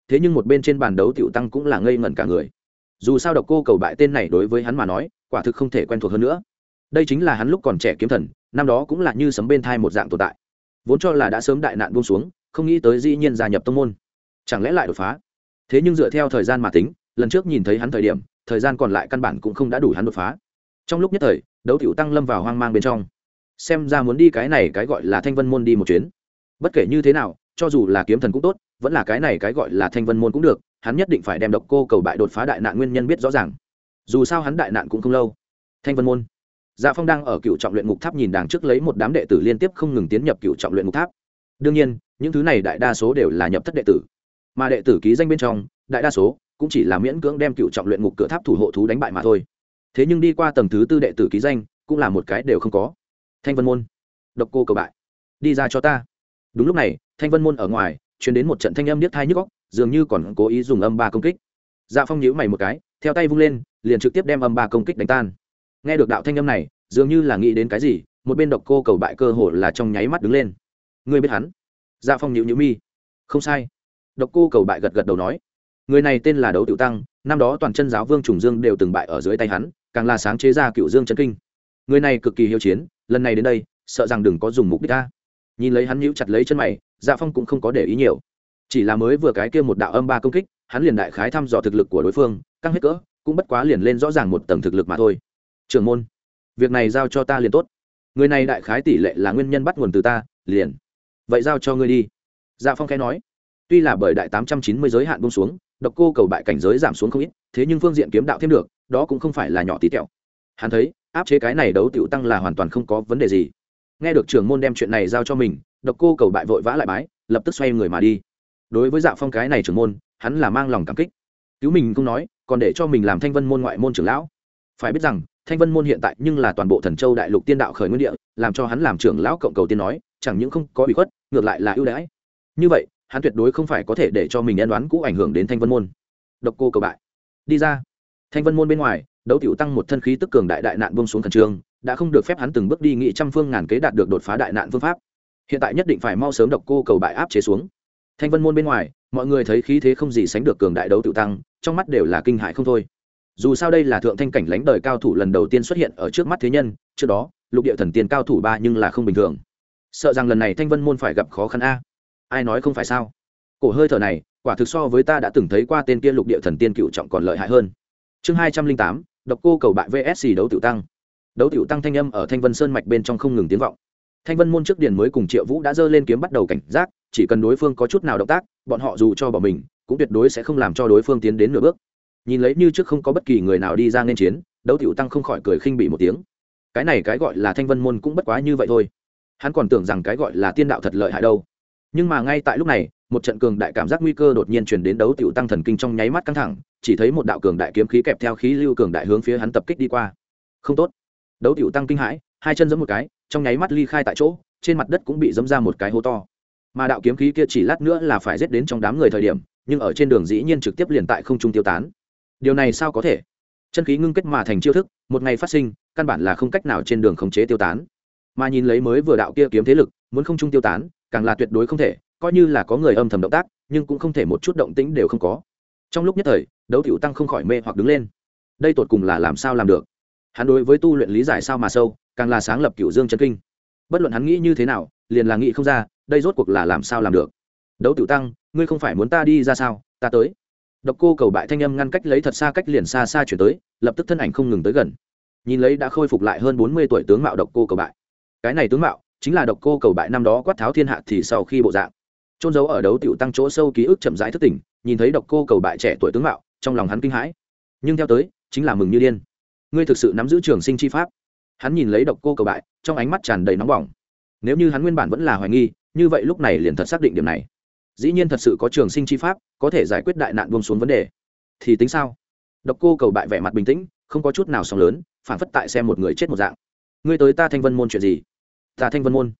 Thế nhưng một bên trên bàn đấu tiểu tăng cũng là ngây ngẩn cả người dù sao độc cô cầu bại tên này đối với hắn mà nói, quả thực không thể quen thuộc hơn nữa. Đây chính là hắn lúc còn trẻ kiếm thần, năm đó cũng là như sấm bên thai một dạng tồn tại. Vốn cho là đã sớm đại nạn buông xuống, không nghĩ tới dĩ nhiên gia nhập tông môn. Chẳng lẽ lại đột phá? Thế nhưng dựa theo thời gian mà tính, lần trước nhìn thấy hắn thời điểm, thời gian còn lại căn bản cũng không đã đủ hắn đột phá. Trong lúc nhất thời, đấu tiểu tăng lâm vào hoang mang bên trong. Xem ra muốn đi cái này cái gọi là thanh vân môn đi một chuyến. Bất kể như thế nào, cho dù là kiếm thần cũng tốt, vẫn là cái này cái gọi là thanh vân môn cũng được hắn nhất định phải đem độc cô cầu bại đột phá đại nạn nguyên nhân biết rõ ràng. Dù sao hắn đại nạn cũng không lâu. Thanh vân môn. Dạ phong đang ở cựu trọng luyện ngục tháp nhìn đằng trước lấy một đám đệ tử liên tiếp không ngừng tiến nhập cựu trọng luyện ngục tháp. Đương nhiên, những thứ này đại đa số đều là nhập thất đệ tử. Mà đệ tử ký danh bên trong, đại đa số cũng chỉ là miễn cưỡng đem cựu trọng luyện ngục cửa tháp thủ hộ thú đánh bại mà thôi. Thế nhưng đi qua tầng thứ tư đệ tử ký danh, cũng là một cái đều không có. Thanh vân môn. Độc cô cầu bại. Đi ra cho ta. Đúng lúc này, thanh vân môn ở ngoài chuyển đến một trận thanh âm niết thai nhức góc dường như còn cố ý dùng âm ba công kích. Dạ phong nhíu mày một cái, theo tay vung lên, liền trực tiếp đem âm ba công kích đánh tan. Nghe được đạo thanh âm này, dường như là nghĩ đến cái gì, một bên độc cô cầu bại cơ hồ là trong nháy mắt đứng lên. Ngươi biết hắn? Dạ phong nhíu nhịu mi. Không sai. Độc cô cầu bại gật gật đầu nói. Người này tên là đấu tiểu tăng, năm đó toàn chân giáo vương trùng dương đều từng bại ở dưới tay hắn, càng là sáng chế ra cựu dương chân kinh. Người này cực kỳ hiếu chiến, lần này đến đây, sợ rằng đừng có dùng mục đích ta. Nhìn lấy hắn nhíu chặt lấy chân mày dạ phong cũng không có để ý nhiều chỉ là mới vừa cái kia một đạo âm ba công kích, hắn liền đại khái thăm dò thực lực của đối phương, căng hết cỡ, cũng bất quá liền lên rõ ràng một tầng thực lực mà thôi. Trưởng môn, việc này giao cho ta liền tốt. Người này đại khái tỷ lệ là nguyên nhân bắt nguồn từ ta, liền. Vậy giao cho ngươi đi. Dạ phong khẽ nói. Tuy là bởi đại tám trăm chín mươi giới hạn bông xuống, độc cô cầu bại cảnh giới giảm xuống không ít, thế nhưng phương diện kiếm đạo thêm được, đó cũng không phải là nhỏ tí tẹo. Hắn thấy, áp chế cái này đấu tiểu tăng là hoàn toàn không có vấn đề gì. Nghe được trưởng môn đem chuyện này giao cho mình, độc cô cầu bại vội vã lại bái, lập tức xoay người mà đi đối với dạ phong cái này trưởng môn, hắn là mang lòng cảm kích. Cứu mình không nói, còn để cho mình làm thanh vân môn ngoại môn trưởng lão. Phải biết rằng, thanh vân môn hiện tại nhưng là toàn bộ thần châu đại lục tiên đạo khởi nguyên địa, làm cho hắn làm trưởng lão cộng cầu tiên nói, chẳng những không có bị khuất, ngược lại là ưu đãi. Như vậy, hắn tuyệt đối không phải có thể để cho mình nhân đoán cũ ảnh hưởng đến thanh vân môn. Độc cô cầu bại. Đi ra. Thanh vân môn bên ngoài, đấu tiểu tăng một thân khí tức cường đại đại nạn bông xuống khẩn trương đã không được phép hắn từng bước đi nghị trăm phương ngàn kế đạt được đột phá đại nạn phương pháp. Hiện tại nhất định phải mau sớm độc cô cầu bại áp chế xuống thanh vân môn bên ngoài, mọi người thấy khí thế không gì sánh được cường đại đấu tự tăng, trong mắt đều là kinh hại không thôi. Dù sao đây là thượng thanh cảnh lãnh đời cao thủ lần đầu tiên xuất hiện ở trước mắt thế nhân, trước đó, lục địa thần tiên cao thủ ba nhưng là không bình thường. Sợ rằng lần này thanh vân môn phải gặp khó khăn a. Ai nói không phải sao? Cổ hơi thở này, quả thực so với ta đã từng thấy qua tên kia lục địa thần tiên cựu trọng còn lợi hại hơn. Chương hai trăm linh tám, độc cô cầu bại vsc đấu tiểu tăng. Đấu tiểu tăng thanh âm ở thanh vân sơn mạch bên trong không ngừng tiếng vọng. Thanh vân môn trước điền mới cùng triệu vũ đã dơ lên kiếm bắt đầu cảnh giác chỉ cần đối phương có chút nào động tác, bọn họ dù cho bỏ mình, cũng tuyệt đối sẽ không làm cho đối phương tiến đến nửa bước. Nhìn lấy như trước không có bất kỳ người nào đi ra nên chiến, đấu tiểu tăng không khỏi cười khinh bị một tiếng. Cái này cái gọi là thanh vân môn cũng bất quá như vậy thôi. Hắn còn tưởng rằng cái gọi là tiên đạo thật lợi hại đâu. Nhưng mà ngay tại lúc này, một trận cường đại cảm giác nguy cơ đột nhiên chuyển đến đấu tiểu tăng thần kinh trong nháy mắt căng thẳng, chỉ thấy một đạo cường đại kiếm khí kẹp theo khí lưu cường đại hướng phía hắn tập kích đi qua. Không tốt. Đấu tiểu tăng kinh hãi, hai chân giẫm một cái, trong nháy mắt ly khai tại chỗ, trên mặt đất cũng bị giẫm ra một cái hố to mà đạo kiếm khí kia chỉ lát nữa là phải giết đến trong đám người thời điểm, nhưng ở trên đường dĩ nhiên trực tiếp liền tại không trung tiêu tán. Điều này sao có thể? Chân khí ngưng kết mà thành chiêu thức, một ngày phát sinh, căn bản là không cách nào trên đường khống chế tiêu tán. Mà nhìn lấy mới vừa đạo kia kiếm thế lực, muốn không trung tiêu tán, càng là tuyệt đối không thể, coi như là có người âm thầm động tác, nhưng cũng không thể một chút động tĩnh đều không có. Trong lúc nhất thời, đấu tiểu tăng không khỏi mê hoặc đứng lên. Đây tột cùng là làm sao làm được? Hắn đối với tu luyện lý giải sao mà sâu, càng là sáng lập cựu dương chân kinh. Bất luận hắn nghĩ như thế nào, liền là nghĩ không ra đây rốt cuộc là làm sao làm được? Đấu tiểu tăng, ngươi không phải muốn ta đi ra sao? Ta tới. Độc cô cầu bại thanh âm ngăn cách lấy thật xa cách liền xa xa chuyển tới, lập tức thân ảnh không ngừng tới gần. Nhìn lấy đã khôi phục lại hơn bốn mươi tuổi tướng mạo độc cô cầu bại. Cái này tướng mạo, chính là độc cô cầu bại năm đó quát tháo thiên hạ thì sau khi bộ dạng. Trôn giấu ở đấu tiểu tăng chỗ sâu ký ức chậm rãi thức tỉnh, nhìn thấy độc cô cầu bại trẻ tuổi tướng mạo, trong lòng hắn kinh hãi. Nhưng theo tới, chính là mừng như điên. Ngươi thực sự nắm giữ trường sinh chi pháp. Hắn nhìn lấy độc cô cầu bại, trong ánh mắt tràn đầy nóng bỏng nếu như hắn nguyên bản vẫn là hoài nghi, như vậy lúc này liền thật xác định điểm này. Dĩ nhiên thật sự có trường sinh chi pháp, có thể giải quyết đại nạn buông xuống vấn đề. Thì tính sao? Độc cô cầu bại vẻ mặt bình tĩnh, không có chút nào sóng lớn, phản phất tại xem một người chết một dạng. Ngươi tới ta thanh vân môn chuyện gì? Ta thanh vân môn.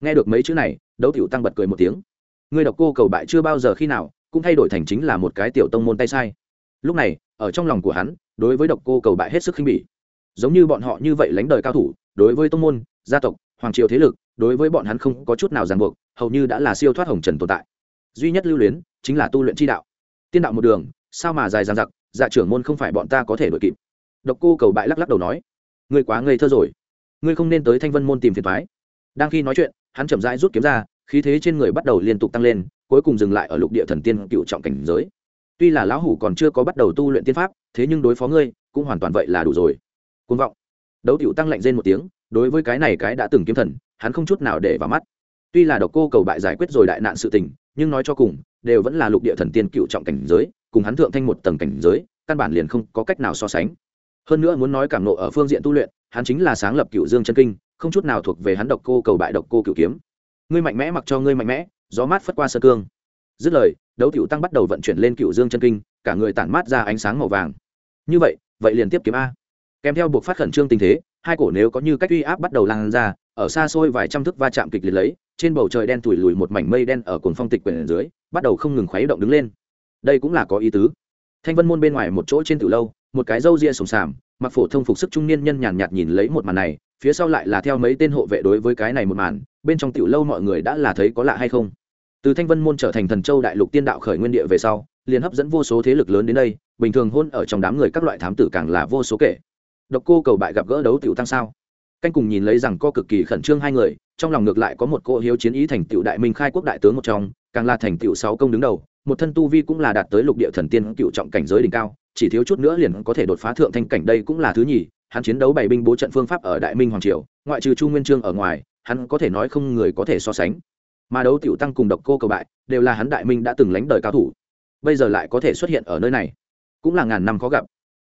Nghe được mấy chữ này, đấu tiểu tăng bật cười một tiếng. Ngươi độc cô cầu bại chưa bao giờ khi nào, cũng thay đổi thành chính là một cái tiểu tông môn tay sai. Lúc này, ở trong lòng của hắn, đối với độc cô cầu bại hết sức khinh bỉ. Giống như bọn họ như vậy lánh đời cao thủ, đối với tông môn, gia tộc, hoàng triều thế lực đối với bọn hắn không có chút nào ràng buộc, hầu như đã là siêu thoát hồng trần tồn tại. Duy nhất lưu luyến chính là tu luyện chi đạo. Tiên đạo một đường, sao mà dài dằng dặc dạ trưởng môn không phải bọn ta có thể đội kịp. Độc cô cầu bại lắc lắc đầu nói, ngươi quá ngây thơ rồi. Ngươi không nên tới thanh vân môn tìm phiền thoái đang khi nói chuyện, hắn chậm rãi rút kiếm ra, khí thế trên người bắt đầu liên tục tăng lên, cuối cùng dừng lại ở lục địa thần tiên cựu trọng cảnh giới. Tuy là lão hủ còn chưa có bắt đầu tu luyện tiên pháp, thế nhưng đối phó ngươi, cũng hoàn toàn vậy là đủ rồi. Côn vọng. Đấu tiểu tăng lạnh rên một tiếng, đối với cái này cái đã từng kiếm thần hắn không chút nào để vào mắt. Tuy là độc cô cầu bại giải quyết rồi đại nạn sự tình, nhưng nói cho cùng, đều vẫn là lục địa thần tiên cựu trọng cảnh giới, cùng hắn thượng thanh một tầng cảnh giới, căn bản liền không có cách nào so sánh. Hơn nữa muốn nói cảm nộ ở phương diện tu luyện, hắn chính là sáng lập cựu dương chân kinh, không chút nào thuộc về hắn độc cô cầu bại độc cô cựu kiếm. Ngươi mạnh mẽ mặc cho ngươi mạnh mẽ, gió mát phất qua sơ cương. Dứt lời, đấu tiểu tăng bắt đầu vận chuyển lên cựu dương chân kinh, cả người tản mát ra ánh sáng màu vàng. Như vậy vậy liền tiếp kiếm a. Kèm theo buộc phát khẩn trương tình thế, hai cổ nếu có như cách uy áp bắt đầu lan ra ở xa xôi vài trăm thước va chạm kịch liệt lấy, trên bầu trời đen tủi lùi một mảnh mây đen ở cồn phong tịch quyển dưới, bắt đầu không ngừng khuấy động đứng lên. Đây cũng là có ý tứ. Thanh vân môn bên ngoài một chỗ trên từ lâu, một cái râu ria sùng sàm, mặc phổ thông phục sức trung niên nhân nhàn nhạt nhìn lấy một màn này, phía sau lại là theo mấy tên hộ vệ đối với cái này một màn, bên trong tiểu lâu mọi người đã là thấy có lạ hay không. Từ thanh vân môn trở thành thần châu đại lục tiên đạo khởi nguyên địa về sau, liền hấp dẫn vô số thế lực lớn đến đây, bình thường hôn ở trong đám người các loại thám tử càng là vô số kể. Độc cô cầu bại gặp gỡ đấu tiểu tăng sao? Canh cùng nhìn lấy rằng co cực kỳ khẩn trương hai người, trong lòng ngược lại có một cô hiếu chiến ý thành tựu đại minh khai quốc đại tướng một trong, càng là thành tựu sáu công đứng đầu, một thân tu vi cũng là đạt tới lục địa thần tiên cựu trọng cảnh giới đỉnh cao, chỉ thiếu chút nữa liền có thể đột phá thượng thanh cảnh đây cũng là thứ nhì, hắn chiến đấu bảy binh bố trận phương pháp ở đại minh hoàng triều, ngoại trừ chu nguyên trương ở ngoài, hắn có thể nói không người có thể so sánh. Mà đấu tiểu tăng cùng độc cô cầu bại, đều là hắn đại minh đã từng lánh đời cao thủ. Bây giờ lại có thể xuất hiện ở nơi này, cũng là ngàn năm khó gặp.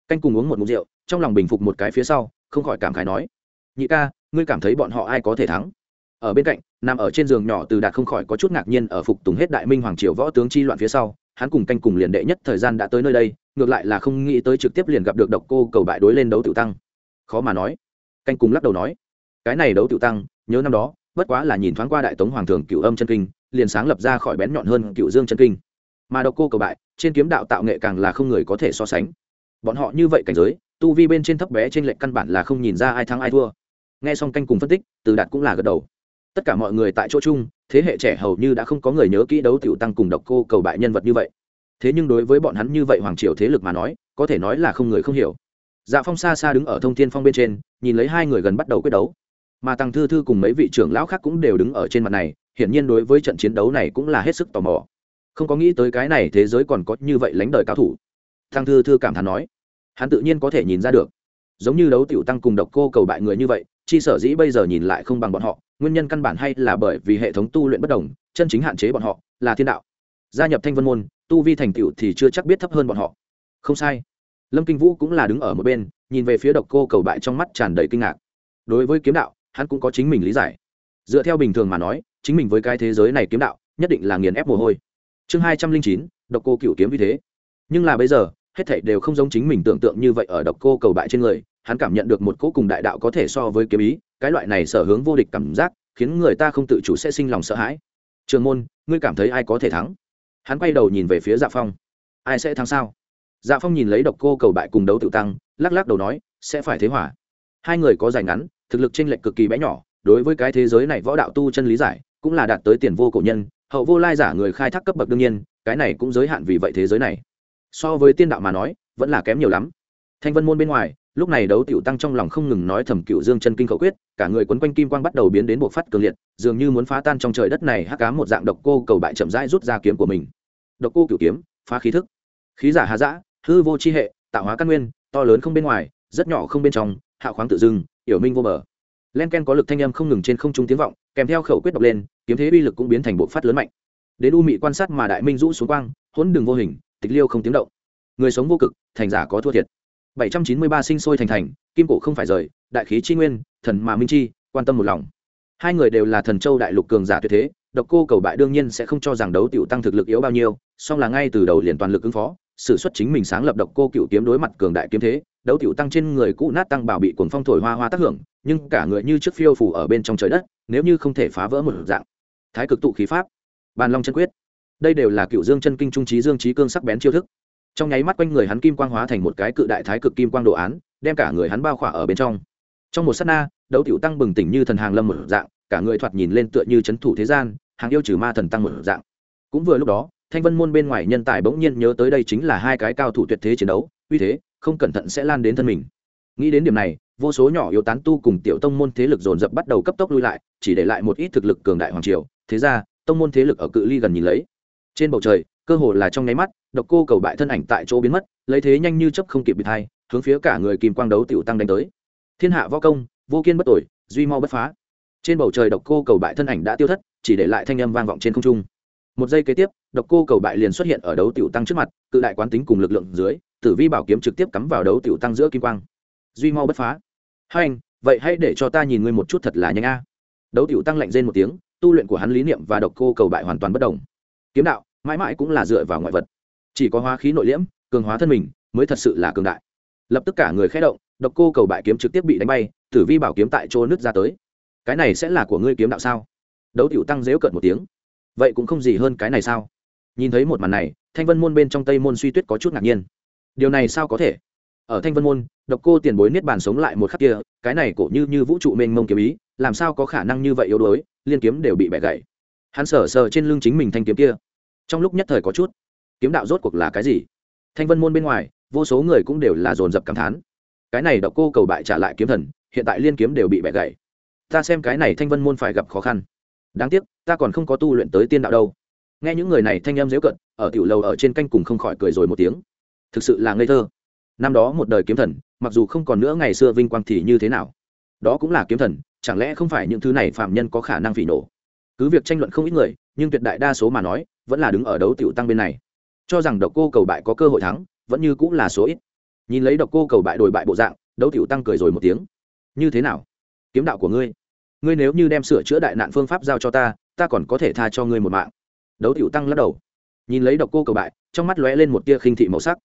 Canh cùng uống một mục rượu, trong lòng bình phục một cái phía sau, không khỏi cảm khái nói nhị ca, ngươi cảm thấy bọn họ ai có thể thắng? Ở bên cạnh, nằm ở trên giường nhỏ từ đạt không khỏi có chút ngạc nhiên ở phục tùng hết đại minh hoàng triều võ tướng chi loạn phía sau, hắn cùng canh cùng liền đệ nhất thời gian đã tới nơi đây, ngược lại là không nghĩ tới trực tiếp liền gặp được độc cô cầu bại đối lên đấu tiểu tăng. Khó mà nói. Canh cùng lắc đầu nói, cái này đấu tiểu tăng, nhớ năm đó, bất quá là nhìn thoáng qua đại tống hoàng thường cựu âm chân kinh, liền sáng lập ra khỏi bén nhọn hơn cựu dương chân kinh. Mà độc cô cầu bại, trên kiếm đạo tạo nghệ càng là không người có thể so sánh. Bọn họ như vậy cảnh giới, tu vi bên trên thấp bé trên lệnh căn bản là không nhìn ra ai thắng ai thua nghe xong canh cùng phân tích, từ đạt cũng là gật đầu. Tất cả mọi người tại chỗ chung, thế hệ trẻ hầu như đã không có người nhớ kỹ đấu tiểu tăng cùng độc cô cầu bại nhân vật như vậy. Thế nhưng đối với bọn hắn như vậy hoàng triều thế lực mà nói, có thể nói là không người không hiểu. Dạ phong xa xa đứng ở thông thiên phong bên trên, nhìn lấy hai người gần bắt đầu quyết đấu. Mà tăng thư thư cùng mấy vị trưởng lão khác cũng đều đứng ở trên mặt này, hiển nhiên đối với trận chiến đấu này cũng là hết sức tò mò. Không có nghĩ tới cái này thế giới còn có như vậy lánh đời cao thủ. Tăng thư thư cảm thán nói, hắn tự nhiên có thể nhìn ra được. Giống như đấu tiểu tăng cùng độc cô cầu bại người như vậy chi sở dĩ bây giờ nhìn lại không bằng bọn họ, nguyên nhân căn bản hay là bởi vì hệ thống tu luyện bất đồng, chân chính hạn chế bọn họ là thiên đạo. Gia nhập thanh vân môn, tu vi thành tựu thì chưa chắc biết thấp hơn bọn họ. Không sai. Lâm kinh vũ cũng là đứng ở một bên, nhìn về phía độc cô cầu bại trong mắt tràn đầy kinh ngạc. Đối với kiếm đạo, hắn cũng có chính mình lý giải. Dựa theo bình thường mà nói, chính mình với cái thế giới này kiếm đạo, nhất định là nghiền ép mồ hôi. Chương hai trăm linh chín, độc cô cựu kiếm vì thế. Nhưng là bây giờ, hết thảy đều không giống chính mình tưởng tượng như vậy ở độc cô cầu bại trên người hắn cảm nhận được một cỗ cùng đại đạo có thể so với kiếm ý, cái loại này sở hướng vô địch cảm giác, khiến người ta không tự chủ sẽ sinh lòng sợ hãi. Trường môn, ngươi cảm thấy ai có thể thắng? Hắn quay đầu nhìn về phía dạ phong. Ai sẽ thắng sao? Dạ phong nhìn lấy độc cô cầu bại cùng đấu tự tăng, lắc lắc đầu nói, sẽ phải thế hỏa hai người có dài ngắn, thực lực chênh lệch cực kỳ bé nhỏ, đối với cái thế giới này võ đạo tu chân lý giải, cũng là đạt tới tiền vô cổ nhân, hậu vô lai giả người khai thác cấp bậc đương nhiên, cái này cũng giới hạn vì vậy thế giới này. So với tiên đạo mà nói, vẫn là kém nhiều lắm. Thanh vân môn bên ngoài lúc này đấu tiểu tăng trong lòng không ngừng nói thầm cựu dương chân kinh khẩu quyết, cả người quấn quanh kim quang bắt đầu biến đến bộ phát cường liệt, dường như muốn phá tan trong trời đất này hắc cá một dạng độc cô cầu bại chậm rãi rút ra kiếm của mình. Độc cô cựu kiếm, phá khí thức. Khí giả hà giã hư vô chi hệ, tạo hóa căn nguyên, to lớn không bên ngoài, rất nhỏ không bên trong, hạ khoáng tự dưng, hiểu minh vô bờ. Len ken có lực thanh âm không ngừng trên không trung tiếng vọng, kèm theo khẩu quyết đọc lên, kiếm thế uy lực cũng biến thành bộ phát lớn mạnh. Đến u mị quan sát mà đại minh rũ xuống quang, hỗn đường vô hình, tịch liêu không tiếng động. Người sống vô cực, thành giả có thua thiệt. 793 sinh sôi thành thành, kim cổ không phải rời, đại khí chi nguyên, thần mà minh chi, quan tâm một lòng. Hai người đều là thần châu đại lục cường giả tuyệt thế, độc cô cầu bại đương nhiên sẽ không cho rằng đấu tiểu tăng thực lực yếu bao nhiêu, song là ngay từ đầu liền toàn lực ứng phó, sử xuất chính mình sáng lập độc cô cựu kiếm đối mặt cường đại kiếm thế, đấu tiểu tăng trên người cũ nát tăng bảo bị cuồng phong thổi hoa hoa tác hưởng, nhưng cả người như trước phiêu phủ ở bên trong trời đất, nếu như không thể phá vỡ một dạng. Thái cực tụ khí pháp, bàn long chân quyết. Đây đều là cựu dương chân kinh trung trí dương trí cương sắc bén chiêu thức trong nháy mắt quanh người hắn kim quang hóa thành một cái cự đại thái cực kim quang đồ án, đem cả người hắn bao khỏa ở bên trong. Trong một s á t na, đấu tiểu tăng bừng tỉnh như thần hàng lâm một dạng, cả người thoạt nhìn lên tựa như c h ấ n thủ thế gian, hàng yêu trừ ma thần tăng một dạng. Cũng vừa lúc đó, thanh vân môn bên ngoài nhân tài bỗng nhiên nhớ tới đây chính là hai cái cao thủ tuyệt thế chiến đấu, uy thế, không cẩn thận sẽ lan đến thân mình. Nghĩ đến điểm này, vô số nhỏ yếu tán tu cùng tiểu tông môn thế lực dồn dập bắt đầu cấp tốc lui lại, chỉ để lại một ít thực lực cường đại hoàng triều. Thế ra, tông môn thế lực ở cự ly gần nhìn lấy. Trên bầu trời cơ hồ là trong nháy mắt độc cô cầu bại thân ảnh tại chỗ biến mất lấy thế nhanh như chấp không kịp bị thay, hướng phía cả người kim quang đấu tiểu tăng đánh tới. Thiên hạ võ công vô kiên bất tội duy mau bất phá. Trên bầu trời độc cô cầu bại thân ảnh đã tiêu thất chỉ để lại thanh âm vang vọng trên không trung. Một giây kế tiếp độc cô cầu bại liền xuất hiện ở đấu tiểu tăng trước mặt cự đại quán tính cùng lực lượng dưới tử vi bảo kiếm trực tiếp cắm vào đấu tiểu tăng giữa kim quang. Duy mau bất phá. Hai anh vậy hãy để cho ta nhìn ngươi một chút thật là nhanh a. Đấu tiểu tăng lạnh rên một tiếng tu luyện của hắn lý niệm và độc cô cầu bại hoàn toàn bất đồng kiếm đạo mãi mãi cũng là dựa vào ngoại vật. Chỉ có hóa khí nội liễm, cường hóa thân mình mới thật sự là cường đại. Lập tức cả người khé động, độc cô cầu bại kiếm trực tiếp bị đánh bay, tử vi bảo kiếm tại chỗ nứt ra tới. Cái này sẽ là của ngươi kiếm đạo sao? Đấu tiểu tăng dễu cợt một tiếng. Vậy cũng không gì hơn cái này sao? Nhìn thấy một màn này, thanh vân môn bên trong tây môn suy tuyết có chút ngạc nhiên. Điều này sao có thể? Ở thanh vân môn, độc cô tiền bối niết bàn sống lại một khắc kia, cái này cổ như như vũ trụ mênh mông kiếm ý, làm sao có khả năng như vậy yếu đuối, liên kiếm đều bị bẻ gãy. Hắn sờ sờ trên lưng chính mình thanh kiếm kia trong lúc nhất thời có chút. Kiếm đạo rốt cuộc là cái gì? Thanh vân môn bên ngoài, vô số người cũng đều là dồn dập cảm thán. Cái này độc cô cầu bại trả lại kiếm thần, hiện tại liên kiếm đều bị bẻ gãy. Ta xem cái này thanh vân môn phải gặp khó khăn. Đáng tiếc, ta còn không có tu luyện tới tiên đạo đâu. Nghe những người này thanh em dễu cận, ở tiểu lầu ở trên canh cùng không khỏi cười rồi một tiếng. Thực sự là ngây thơ. Năm đó một đời kiếm thần, mặc dù không còn nữa ngày xưa vinh quang thì như thế nào? Đó cũng là kiếm thần, chẳng lẽ không phải những thứ này phạm nhân có khả năng phỉ nổ cứ việc tranh luận không ít người, nhưng tuyệt đại đa số mà nói, vẫn là đứng ở đấu tiểu tăng bên này. Cho rằng độc cô cầu bại có cơ hội thắng, vẫn như cũng là số ít. Nhìn lấy độc cô cầu bại đổi bại bộ dạng, đấu tiểu tăng cười rồi một tiếng. Như thế nào? Kiếm đạo của ngươi. Ngươi nếu như đem sửa chữa đại nạn phương pháp giao cho ta ta còn có thể tha cho ngươi một mạng. Đấu tiểu tăng lắc đầu. Nhìn lấy độc cô cầu bại, trong mắt lóe lên một tia khinh thị màu sắc.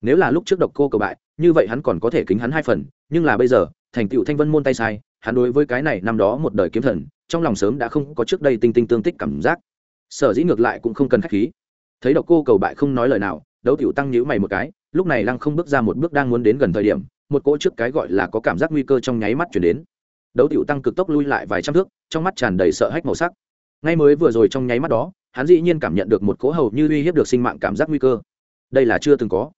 Nếu là lúc trước độc cô cầu bại, như vậy hắn còn có thể kính hắn hai phần, nhưng là bây giờ, thành tựu thanh vân môn tay sai, hắn đối với cái này năm đó một đời kiếm thần trong lòng sớm đã không có trước đây tinh tinh tương tích cảm giác. Sở dĩ ngược lại cũng không cần khách khí. Thấy độc cô cầu bại không nói lời nào, đấu tiểu tăng nhíu mày một cái, lúc này lăng không bước ra một bước đang muốn đến gần thời điểm, một cỗ trước cái gọi là có cảm giác nguy cơ trong nháy mắt chuyển đến. Đấu tiểu tăng cực tốc lui lại vài trăm thước, trong mắt tràn đầy sợ hãi màu sắc. Ngay mới vừa rồi trong nháy mắt đó, hắn dĩ nhiên cảm nhận được một cỗ hầu như uy hiếp được sinh mạng cảm giác nguy cơ. Đây là chưa từng có.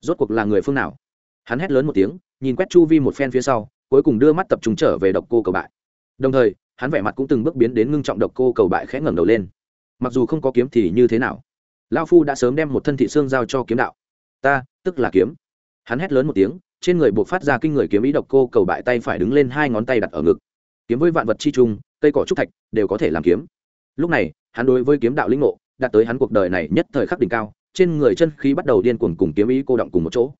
Rốt cuộc là người phương nào? Hắn hét lớn một tiếng, nhìn quét chu vi một phen phía sau, cuối cùng đưa mắt tập trung trở về độc cô cầu bại. Đồng thời hắn vẻ mặt cũng từng bước biến đến ngưng trọng độc cô cầu bại khẽ ngẩng đầu lên. Mặc dù không có kiếm thì như thế nào? Lao phu đã sớm đem một thân thị xương giao cho kiếm đạo. Ta, tức là kiếm. Hắn hét lớn một tiếng, trên người buộc phát ra kinh người kiếm ý độc cô cầu bại tay phải đứng lên hai ngón tay đặt ở ngực. Kiếm với vạn vật chi trung cây cỏ trúc thạch đều có thể làm kiếm. Lúc này, hắn đối với kiếm đạo linh ngộ, đạt tới hắn cuộc đời này nhất thời khắc đỉnh cao, trên người chân khí bắt đầu điên cuồng cùng kiếm ý cô động cùng một chỗ.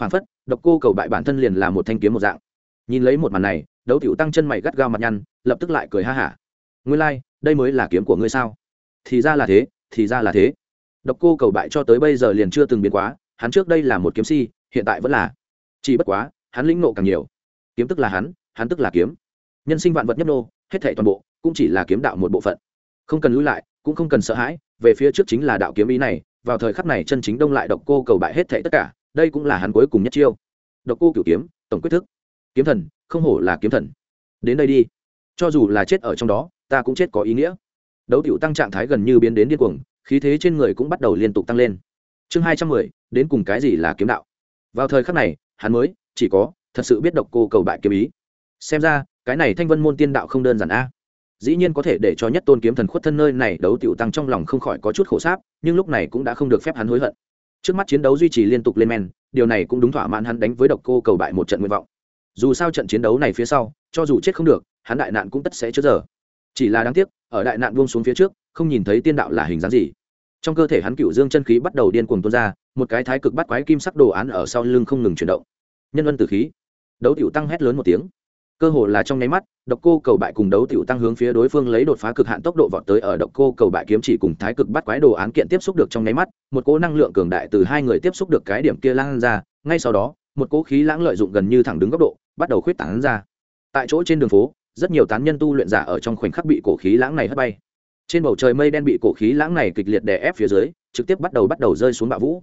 Phản phất, độc cô cầu bại bản thân liền là một thanh kiếm một dạng. Nhìn lấy một màn này đấu tiểu tăng chân mày gắt gao mặt nhăn lập tức lại cười ha hả. Ngươi lai、like, đây mới là kiếm của ngươi sao? Thì ra là thế thì ra là thế. Độc cô cầu bại cho tới bây giờ liền chưa từng biến quá hắn trước đây là một kiếm si hiện tại vẫn là. Chỉ bất quá hắn lĩnh nộ càng nhiều. Kiếm tức là hắn hắn tức là kiếm. Nhân sinh vạn vật nhấp nô hết thảy toàn bộ cũng chỉ là kiếm đạo một bộ phận. Không cần lùi lại cũng không cần sợ hãi về phía trước chính là đạo kiếm ý này vào thời khắc này chân chính đông lại độc cô cầu bại hết thảy tất cả đây cũng là hắn cuối cùng nhất chiêu. Độc cô cửu kiếm tổng quyết thức kiếm thần, không hổ là kiếm thần. Đến đây đi. Cho dù là chết ở trong đó, ta cũng chết có ý nghĩa. Đấu tiểu tăng trạng thái gần như biến đến điên cuồng, khí thế trên người cũng bắt đầu liên tục tăng lên. Chương hai trăm mười, đến cùng cái gì là kiếm đạo? Vào thời khắc này, hắn mới, chỉ có, thật sự biết độc cô cầu bại kiếm ý. Xem ra, cái này thanh vân môn tiên đạo không đơn giản a. Dĩ nhiên có thể để cho nhất tôn kiếm thần khuất thân nơi này đấu tiểu tăng trong lòng không khỏi có chút khổ sáp, nhưng lúc này cũng đã không được phép hắn hối hận. Trước mắt chiến đấu duy trì liên tục lên men, điều này cũng đúng thỏa mãn hắn đánh với độc cô cầu bại một trận nguyện vọng dù sao trận chiến đấu này phía sau, cho dù chết không được, hắn đại nạn cũng tất sẽ trước giờ. Chỉ là đáng tiếc, ở đại nạn buông xuống phía trước, không nhìn thấy tiên đạo là hình dáng gì. Trong cơ thể hắn cựu dương chân khí bắt đầu điên cuồng tuôn ra, một cái thái cực bắt quái kim sắc đồ án ở sau lưng không ngừng chuyển động. Nhân ân tử khí. Đấu tiểu tăng hét lớn một tiếng. Cơ hồ là trong nháy mắt, độc cô cầu bại cùng đấu tiểu tăng hướng phía đối phương lấy đột phá cực hạn tốc độ vọt tới ở độc cô cầu bại kiếm chỉ cùng thái cực bắt quái đồ án kiện tiếp xúc được trong nháy mắt, một cỗ năng lượng cường đại từ hai người tiếp xúc được cái điểm kia lan ra, ngay sau đó, một cỗ khí lãng lợi dụng gần như thẳng đứng góc độ bắt đầu khuyết tán ra. Tại chỗ trên đường phố, rất nhiều tán nhân tu luyện giả ở trong khoảnh khắc bị cổ khí lãng này hất bay. Trên bầu trời mây đen bị cổ khí lãng này kịch liệt đè ép phía dưới, trực tiếp bắt đầu bắt đầu rơi xuống bạo vũ.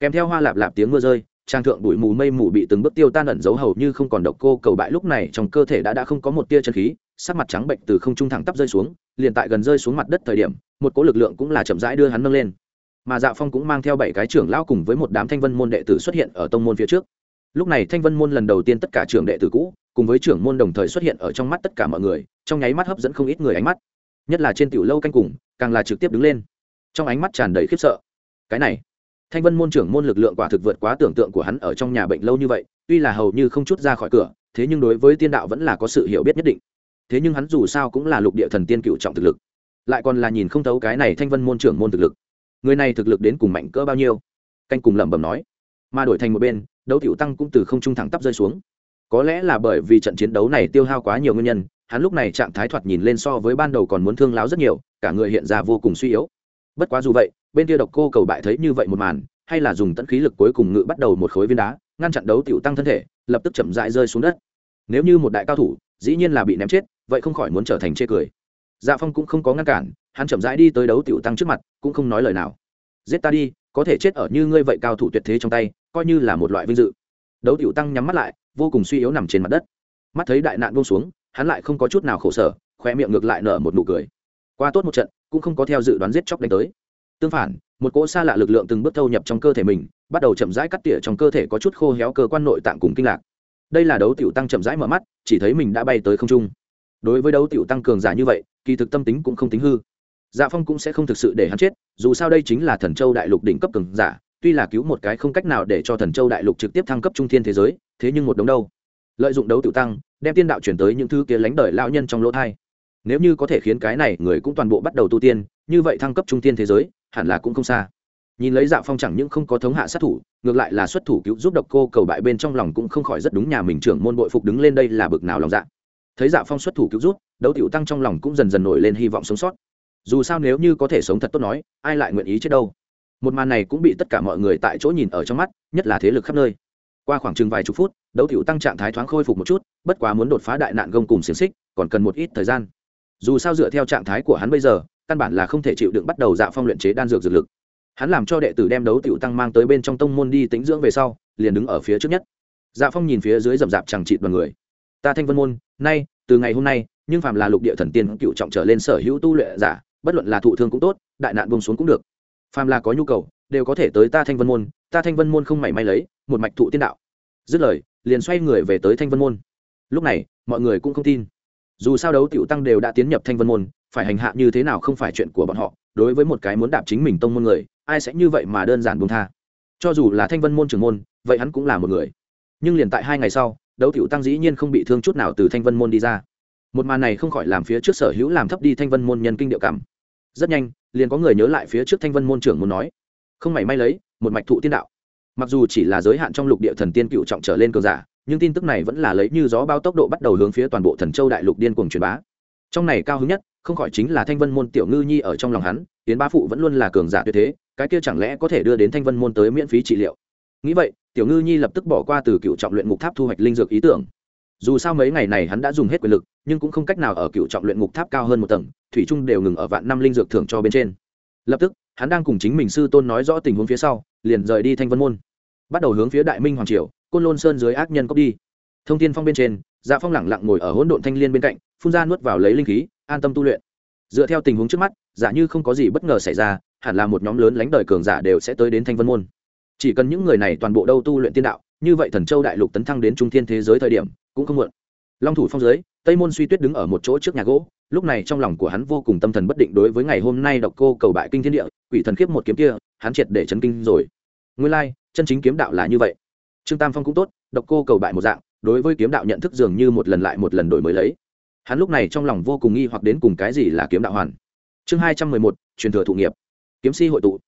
Kèm theo hoa lạp lạp tiếng mưa rơi, trang thượng bụi mù mây mù bị từng bước tiêu tan ẩn giấu hầu như không còn độc cô cầu bại lúc này trong cơ thể đã đã không có một tia chân khí, sắc mặt trắng bệnh từ không trung thẳng tắp rơi xuống, liền tại gần rơi xuống mặt đất thời điểm, một cỗ lực lượng cũng là chậm rãi đưa hắn nâng lên. Mà dạ phong cũng mang theo bảy cái trưởng lão cùng với một đám thanh vân môn đệ tử xuất hiện ở tông môn phía trước lúc này thanh vân môn lần đầu tiên tất cả trưởng đệ tử cũ, cùng với trưởng môn đồng thời xuất hiện ở trong mắt tất cả mọi người, trong nháy mắt hấp dẫn không ít người ánh mắt. Nhất là trên tiểu lâu canh cùng, càng là trực tiếp đứng lên. Trong ánh mắt tràn đầy khiếp sợ. Cái này, thanh vân môn trưởng môn lực lượng quả thực vượt quá tưởng tượng của hắn ở trong nhà bệnh lâu như vậy, tuy là hầu như không chút ra khỏi cửa, thế nhưng đối với tiên đạo vẫn là có sự hiểu biết nhất định. Thế nhưng hắn dù sao cũng là lục địa thần tiên cựu trọng thực lực. Lại còn là nhìn không thấu cái này thanh vân môn trưởng môn thực lực. Người này thực lực đến cùng mạnh cỡ bao nhiêu? Canh cùng lẩm bẩm nói. Mà đổi thành một bên đấu tiểu tăng cũng từ không trung thẳng tắp rơi xuống. Có lẽ là bởi vì trận chiến đấu này tiêu hao quá nhiều nguyên nhân, hắn lúc này trạng thái thoạt nhìn lên so với ban đầu còn muốn thương láo rất nhiều, cả người hiện ra vô cùng suy yếu. Bất quá dù vậy, bên kia độc cô cầu bại thấy như vậy một màn, hay là dùng tận khí lực cuối cùng ngự bắt đầu một khối viên đá, ngăn chặn đấu tiểu tăng thân thể, lập tức chậm rãi rơi xuống đất. Nếu như một đại cao thủ, dĩ nhiên là bị ném chết, vậy không khỏi muốn trở thành chê cười. Dạ phong cũng không có ngăn cản, hắn chậm rãi đi tới đấu tiểu tăng trước mặt, cũng không nói lời nào. Giết ta đi có thể chết ở như ngươi vậy cao thủ tuyệt thế trong tay, coi như là một loại vinh dự. Đấu tiểu tăng nhắm mắt lại, vô cùng suy yếu nằm trên mặt đất. Mắt thấy đại nạn buông xuống, hắn lại không có chút nào khổ sở khoe miệng ngược lại nở một nụ cười. Qua tốt một trận, cũng không có theo dự đoán giết chóc đánh tới. Tương phản, một cỗ xa lạ lực lượng từng bước thâu nhập trong cơ thể mình, bắt đầu chậm rãi cắt tỉa trong cơ thể có chút khô héo cơ quan nội tạng cùng kinh lạc. Đây là đấu tiểu tăng chậm rãi mở mắt, chỉ thấy mình đã bay tới không trung. Đối với đấu tiểu tăng cường giả như vậy, kỳ thực tâm tính cũng không tính hư dạ phong cũng sẽ không thực sự để hắn chết, dù sao đây chính là thần châu đại lục đỉnh cấp cường giả, tuy là cứu một cái không cách nào để cho thần châu đại lục trực tiếp thăng cấp trung thiên thế giới, thế nhưng một đống đâu. Lợi dụng đấu tiểu tăng, đem tiên đạo chuyển tới những thứ kia lánh đời lao nhân trong lỗ thai. Nếu như có thể khiến cái này người cũng toàn bộ bắt đầu tu tiên, như vậy thăng cấp trung tiên thế giới, hẳn là cũng không xa. Nhìn lấy dạ phong chẳng những không có thống hạ sát thủ, ngược lại là xuất thủ cứu giúp độc cô cầu bại bên trong lòng cũng không khỏi rất đúng nhà mình trưởng môn bội phục đứng lên đây là bực nào lòng dạ. Thấy dạ phong xuất thủ cứu giúp, đấu tiểu tăng trong lòng cũng dần dần nổi lên hy vọng sống sót dù sao nếu như có thể sống thật tốt nói, ai lại nguyện ý chết đâu? Một màn này cũng bị tất cả mọi người tại chỗ nhìn ở trong mắt, nhất là thế lực khắp nơi. Qua khoảng chừng vài chục phút, đấu tiểu tăng trạng thái thoáng khôi phục một chút, bất quá muốn đột phá đại nạn gông cùng xiềng xích, còn cần một ít thời gian. Dù sao dựa theo trạng thái của hắn bây giờ, căn bản là không thể chịu đựng bắt đầu dạ phong luyện chế đan dược dược lực. Hắn làm cho đệ tử đem đấu tiểu tăng mang tới bên trong tông môn đi tính dưỡng về sau, liền đứng ở phía trước nhất. Dạ phong nhìn phía dưới rậm rạp chẳng trịt đoàn người. Ta thanh vân môn, nay, từ ngày hôm nay, nhưng phàm là lục địa thần tiên cựu trọng trở lên sở hữu tu luyện giả bất luận là thụ thương cũng tốt, đại nạn buông xuống cũng được. Phàm là có nhu cầu, đều có thể tới ta thanh vân môn, ta thanh vân môn không mảy may lấy, một mạch thụ tiên đạo. Dứt lời, liền xoay người về tới thanh vân môn. Lúc này, mọi người cũng không tin. Dù sao đấu tiểu tăng đều đã tiến nhập thanh vân môn, phải hành hạ như thế nào không phải chuyện của bọn họ, đối với một cái muốn đạp chính mình tông môn người, ai sẽ như vậy mà đơn giản buông tha. Cho dù là thanh vân môn trưởng môn, vậy hắn cũng là một người. Nhưng liền tại hai ngày sau, đấu tiểu tăng dĩ nhiên không bị thương chút nào từ thanh vân môn đi ra một màn này không khỏi làm phía trước sở hữu làm thấp đi thanh vân môn nhân kinh điệu cảm. Rất nhanh, liền có người nhớ lại phía trước thanh vân môn trưởng muốn nói. Không mảy may lấy, một mạch thụ tiên đạo. Mặc dù chỉ là giới hạn trong lục địa thần tiên cựu trọng trở lên cường giả, nhưng tin tức này vẫn là lấy như gió bao tốc độ bắt đầu hướng phía toàn bộ thần châu đại lục điên cuồng truyền bá. Trong này cao hứng nhất, không khỏi chính là thanh vân môn tiểu ngư nhi ở trong lòng hắn tiến bá phụ vẫn luôn là cường giả tuyệt thế, cái kia chẳng lẽ có thể đưa đến thanh vân môn tới miễn phí trị liệu? Nghĩ vậy, tiểu ngư nhi lập tức bỏ qua từ cựu trọng luyện ngục tháp thu hoạch linh dược ý tưởng dù sao mấy ngày này hắn đã dùng hết quyền lực, nhưng cũng không cách nào ở cựu trọng luyện ngục tháp cao hơn một tầng, thủy trung đều ngừng ở vạn năm linh dược thưởng cho bên trên. Lập tức, hắn đang cùng chính mình sư tôn nói rõ tình huống phía sau, liền rời đi thanh vân môn. Bắt đầu hướng phía đại minh hoàng triều, côn lôn sơn dưới ác nhân cốc đi. Thông tin phong bên trên dạ phong lẳng lặng ngồi ở hỗn độn thanh liên bên cạnh, phun ra nuốt vào lấy linh khí, an tâm tu luyện. Dựa theo tình huống trước mắt, giả như không có gì bất ngờ xảy ra, hẳn là một nhóm lớn lánh đời cường giả đều sẽ tới đến thanh vân môn. Chỉ cần những người này toàn bộ đâu tu luyện tiên đạo như vậy thần châu đại lục tấn thăng đến trung thiên thế giới thời điểm, cũng không muộn. Long thủ phong giới, tây môn suy tuyết đứng ở một chỗ trước nhà gỗ, lúc này trong lòng của hắn vô cùng tâm thần bất định đối với ngày hôm nay độc cô cầu bại kinh thiên địa, quỷ thần khiếp một kiếm kia, hắn triệt để chấn kinh rồi. Nguyên lai, chân chính kiếm đạo là như vậy. Trương tam phong cũng tốt, độc cô cầu bại một dạng, đối với kiếm đạo nhận thức dường như một lần lại một lần đổi mới lấy. Hắn lúc này trong lòng vô cùng nghi hoặc đến cùng cái gì là kiếm đạo hoàn. Chương hai trăm mười một, truyền thừa thụ nghiệp. Kiếm si hội tụ.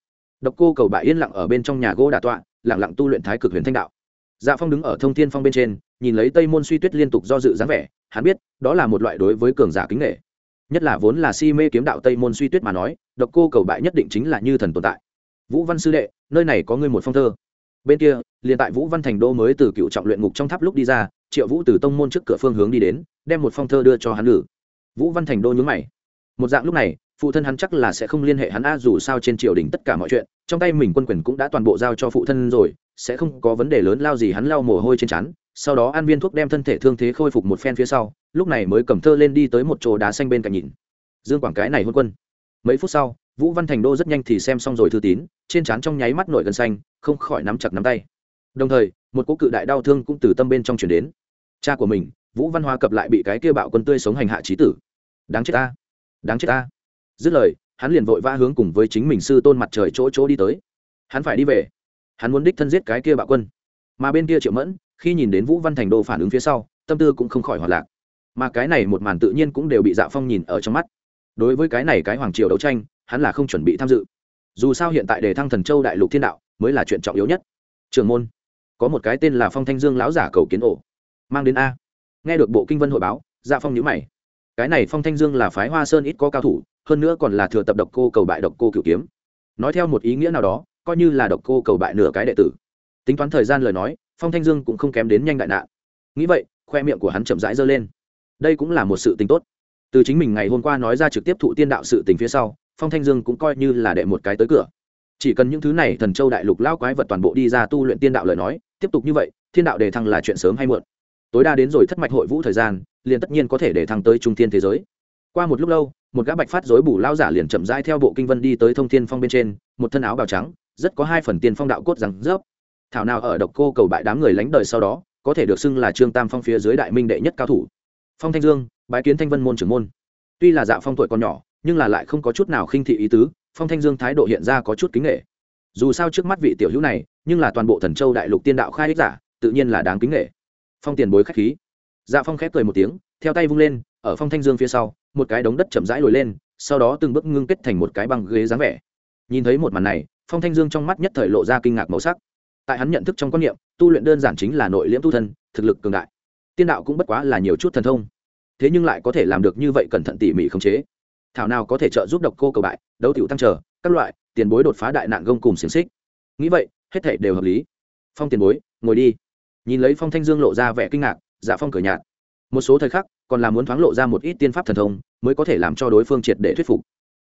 Độc cô cầu bại yên lặng ở bên trong nhà gỗ đà tọa, lặng lặng tu luyện thái cực huyền thanh đạo dạ phong đứng ở thông thiên phong bên trên, nhìn lấy tây môn suy tuyết liên tục do dự dáng vẻ, hắn biết, đó là một loại đối với cường giả kính nghệ nhất là vốn là si mê kiếm đạo tây môn suy tuyết mà nói, độc cô cầu bại nhất định chính là như thần tồn tại. Vũ văn sư đệ, nơi này có ngươi một phong thơ. Bên kia, liền tại vũ văn thành đô mới từ cựu trọng luyện ngục trong tháp lúc đi ra, triệu vũ từ tông môn trước cửa phương hướng đi đến, đem một phong thơ đưa cho hắn lử vũ văn thành đô nhúng mày. Một dạng lúc này phụ thân hắn chắc là sẽ không liên hệ hắn a, dù sao trên triều đình tất cả mọi chuyện, trong tay mình quân quyền cũng đã toàn bộ giao cho phụ thân rồi, sẽ không có vấn đề lớn lao gì hắn lau mồ hôi trên chắn sau đó ăn viên thuốc đem thân thể thương thế khôi phục một phen phía sau, lúc này mới cầm thơ lên đi tới một chỗ đá xanh bên cạnh nhìn. Dương quảng cái này hôn quân. Mấy phút sau, vũ văn thành đô rất nhanh thì xem xong rồi thư tín, trên trán trong nháy mắt nổi gân xanh, không khỏi nắm chặt nắm tay. Đồng thời, một cỗ cự đại đau thương cũng từ tâm bên trong chuyển đến. Cha của mình, vũ văn hoa cập lại bị cái kia bạo quân tươi sống hành hạ trí tử. Đáng chết ta. Đáng chết ta dứt lời, hắn liền vội vã hướng cùng với chính mình sư tôn mặt trời chỗ chỗ đi tới. Hắn phải đi về. Hắn muốn đích thân giết cái kia bạo quân. Mà bên kia triệu mẫn, khi nhìn đến vũ văn thành đô phản ứng phía sau, tâm tư cũng không khỏi hoạt lạc. Mà cái này một màn tự nhiên cũng đều bị dạ phong nhìn ở trong mắt. Đối với cái này cái hoàng triều đấu tranh, hắn là không chuẩn bị tham dự. Dù sao hiện tại đề thăng thần châu đại lục thiên đạo mới là chuyện trọng yếu nhất. Trường môn, có một cái tên là phong thanh dương lão giả cầu kiến ổ, mang đến a. Nghe được bộ kinh vân hội báo dạ phong nhữ mày. Cái này phong thanh dương là phái hoa sơn ít có cao thủ hơn nữa còn là thừa tập độc cô cầu bại độc cô cửu kiếm. Nói theo một ý nghĩa nào đó, coi như là độc cô cầu bại nửa cái đệ tử. Tính toán thời gian lời nói, phong thanh dương cũng không kém đến nhanh đại nạn. Nghĩ vậy, khoe miệng của hắn chậm rãi dơ lên. Đây cũng là một sự tình tốt. Từ chính mình ngày hôm qua nói ra trực tiếp thụ tiên đạo sự tình phía sau, phong thanh dương cũng coi như là đệ một cái tới cửa. Chỉ cần những thứ này thần châu đại lục lao quái vật toàn bộ đi ra tu luyện tiên đạo lời nói, tiếp tục như vậy, thiên đạo đề thăng là chuyện sớm hay muộn. Tối đa đến rồi thất mạch hội vũ thời gian, liền tất nhiên có thể để thăng tới trung thiên thế giới. Qua một lúc lâu một gã bạch phát rối bù lao giả liền chậm rãi theo bộ kinh vân đi tới thông thiên phong bên trên, một thân áo bào trắng, rất có hai phần tiên phong đạo cốt rằng rớp. Thảo nào ở độc cô cầu bại đám người lánh đời sau đó, có thể được xưng là trương tam phong phía dưới đại minh đệ nhất cao thủ. Phong thanh dương, bái kiến thanh vân môn trưởng môn. Tuy là dạ phong tuổi còn nhỏ, nhưng là lại không có chút nào khinh thị ý tứ, phong thanh dương thái độ hiện ra có chút kính nghệ. Dù sao trước mắt vị tiểu hữu này, nhưng là toàn bộ thần châu đại lục tiên đạo khai ích giả, tự nhiên là đáng kính nghệ. Phong tiền bối khách khí. Dạ phong khép cười một tiếng, theo tay vung lên, ở phong thanh dương phía sau một cái đống đất chậm rãi lồi lên, sau đó từng bước ngưng kết thành một cái băng ghế dáng vẻ. Nhìn thấy một màn này, phong thanh dương trong mắt nhất thời lộ ra kinh ngạc màu sắc. Tại hắn nhận thức trong quan niệm, tu luyện đơn giản chính là nội liễm tu thân, thực lực cường đại. Tiên đạo cũng bất quá là nhiều chút thần thông. Thế nhưng lại có thể làm được như vậy cẩn thận tỉ mỉ khống chế. Thảo nào có thể trợ giúp độc cô cầu bại, đấu tiểu tăng trở, các loại, tiền bối đột phá đại nạn gông cùng xiềng xích. Nghĩ vậy, hết thể đều hợp lý. Phong tiền bối, ngồi đi. Nhìn lấy phong thanh dương lộ ra vẻ kinh ngạc dạ phong cửa nhạt một số thời khắc, còn là muốn thoáng lộ ra một ít tiên pháp thần thông, mới có thể làm cho đối phương triệt để thuyết phục.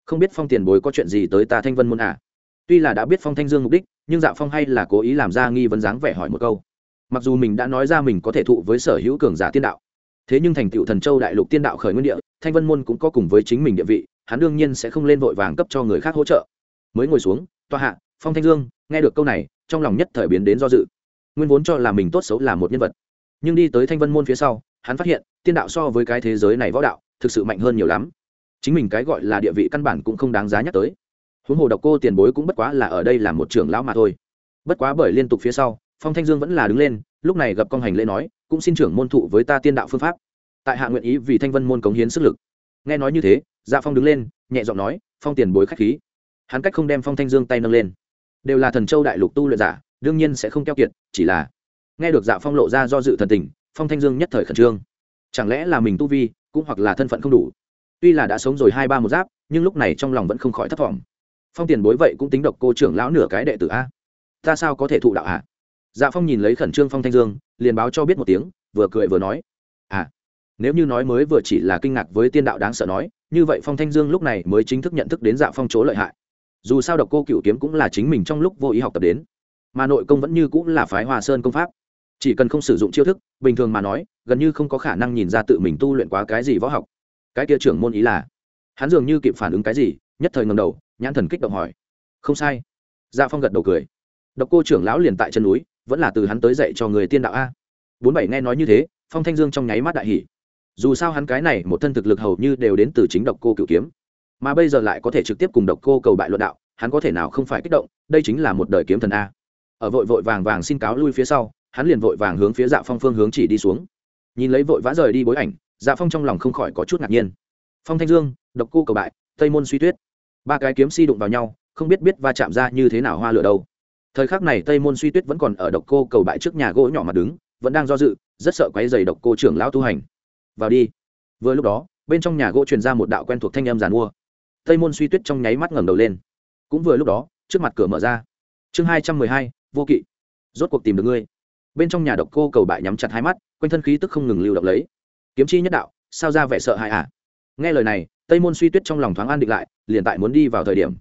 Không biết phong tiền bối có chuyện gì tới ta thanh vân môn à? Tuy là đã biết phong thanh dương mục đích, nhưng dạ phong hay là cố ý làm ra nghi vấn dáng vẻ hỏi một câu. Mặc dù mình đã nói ra mình có thể thụ với sở hữu cường giả tiên đạo, thế nhưng thành tựu thần châu đại lục tiên đạo khởi nguyên địa, thanh vân môn cũng có cùng với chính mình địa vị, hắn đương nhiên sẽ không lên vội vàng cấp cho người khác hỗ trợ. Mới ngồi xuống toa hạ, phong thanh dương, nghe được câu này, trong lòng nhất thời biến đến do dự. Nguyên vốn cho là mình tốt xấu là một nhân vật, nhưng đi tới thanh vân môn phía sau hắn phát hiện, tiên đạo so với cái thế giới này võ đạo, thực sự mạnh hơn nhiều lắm. Chính mình cái gọi là địa vị căn bản cũng không đáng giá nhắc tới. Huống hồ độc cô tiền bối cũng bất quá là ở đây là một trưởng lão mà thôi. Bất quá bởi liên tục phía sau, phong thanh dương vẫn là đứng lên, lúc này gặp công hành lễ nói, cũng xin trưởng môn thụ với ta tiên đạo phương pháp. Tại hạ nguyện ý vì thanh vân môn cống hiến sức lực. Nghe nói như thế dạ phong đứng lên, nhẹ giọng nói, phong tiền bối khách khí. Hắn cách không đem phong thanh dương tay nâng lên. Đều là thần châu đại lục tu luyện giả, đương nhiên sẽ không keo kiệt, chỉ là nghe được dạ phong lộ ra do dự thần tình phong thanh dương nhất thời khẩn trương. Chẳng lẽ là mình tu vi, cũng hoặc là thân phận không đủ? Tuy là đã sống rồi hai ba một giáp, nhưng lúc này trong lòng vẫn không khỏi thất vọng. Phong tiền bối vậy cũng tính độc cô trưởng lão nửa cái đệ tử a. Ta sao có thể thụ đạo ạ dạ phong nhìn lấy khẩn trương phong thanh dương, liền báo cho biết một tiếng, vừa cười vừa nói. À nếu như nói mới vừa chỉ là kinh ngạc với tiên đạo đáng sợ nói, như vậy phong thanh dương lúc này mới chính thức nhận thức đến dạ phong chỗ lợi hại. Dù sao độc cô cựu kiếm cũng là chính mình trong lúc vô ý học tập đến. Mà nội công vẫn như cũng là phái hòa sơn công pháp chỉ cần không sử dụng chiêu thức, bình thường mà nói, gần như không có khả năng nhìn ra tự mình tu luyện quá cái gì võ học. Cái kia trưởng môn ý là, hắn dường như kịp phản ứng cái gì, nhất thời ngầm đầu, nhãn thần kích động hỏi. Không sai. Dạ phong gật đầu cười. Độc cô trưởng lão liền tại chân núi, vẫn là từ hắn tới dạy cho người tiên đạo a. Bốn bảy nghe nói như thế, phong thanh dương trong nháy mắt đại hỷ dù sao hắn cái này một thân thực lực hầu như đều đến từ chính độc cô cựu kiếm. Mà bây giờ lại có thể trực tiếp cùng độc cô cầu bại luận đạo, hắn có thể nào không phải kích động, đây chính là một đời kiếm thần a. Ở vội vội vàng vàng xin cáo lui phía sau hắn liền vội vàng hướng phía dạ phong phương hướng chỉ đi xuống. Nhìn lấy vội vã rời đi bối ảnh dạ phong trong lòng không khỏi có chút ngạc nhiên. Phong thanh dương, độc cô cầu bại, tây môn suy tuyết. Ba cái kiếm si đụng vào nhau, không biết biết va chạm ra như thế nào hoa lửa đâu. Thời khắc này tây môn suy tuyết vẫn còn ở độc cô cầu bại trước nhà gỗ nhỏ mặt đứng, vẫn đang do dự, rất sợ quấy dày độc cô trưởng lão tu hành. Vào đi. Vừa lúc đó, bên trong nhà gỗ truyền ra một đạo quen thuộc thanh âm giàn mua. Tây môn suy tuyết trong nháy mắt ngẩng đầu lên. Cũng vừa lúc đó, trước mặt cửa mở ra. Chương hai trăm mười hai, vô kỵ. Rốt cuộc tìm được ngươi bên trong nhà độc cô cầu bại nhắm chặt hai mắt, quanh thân khí tức không ngừng lưu động lấy. Kiếm chi nhất đạo, sao ra vẻ sợ hãi à? Nghe lời này, tây môn suy tuyết trong lòng thoáng an định lại, liền tại muốn đi vào thời điểm.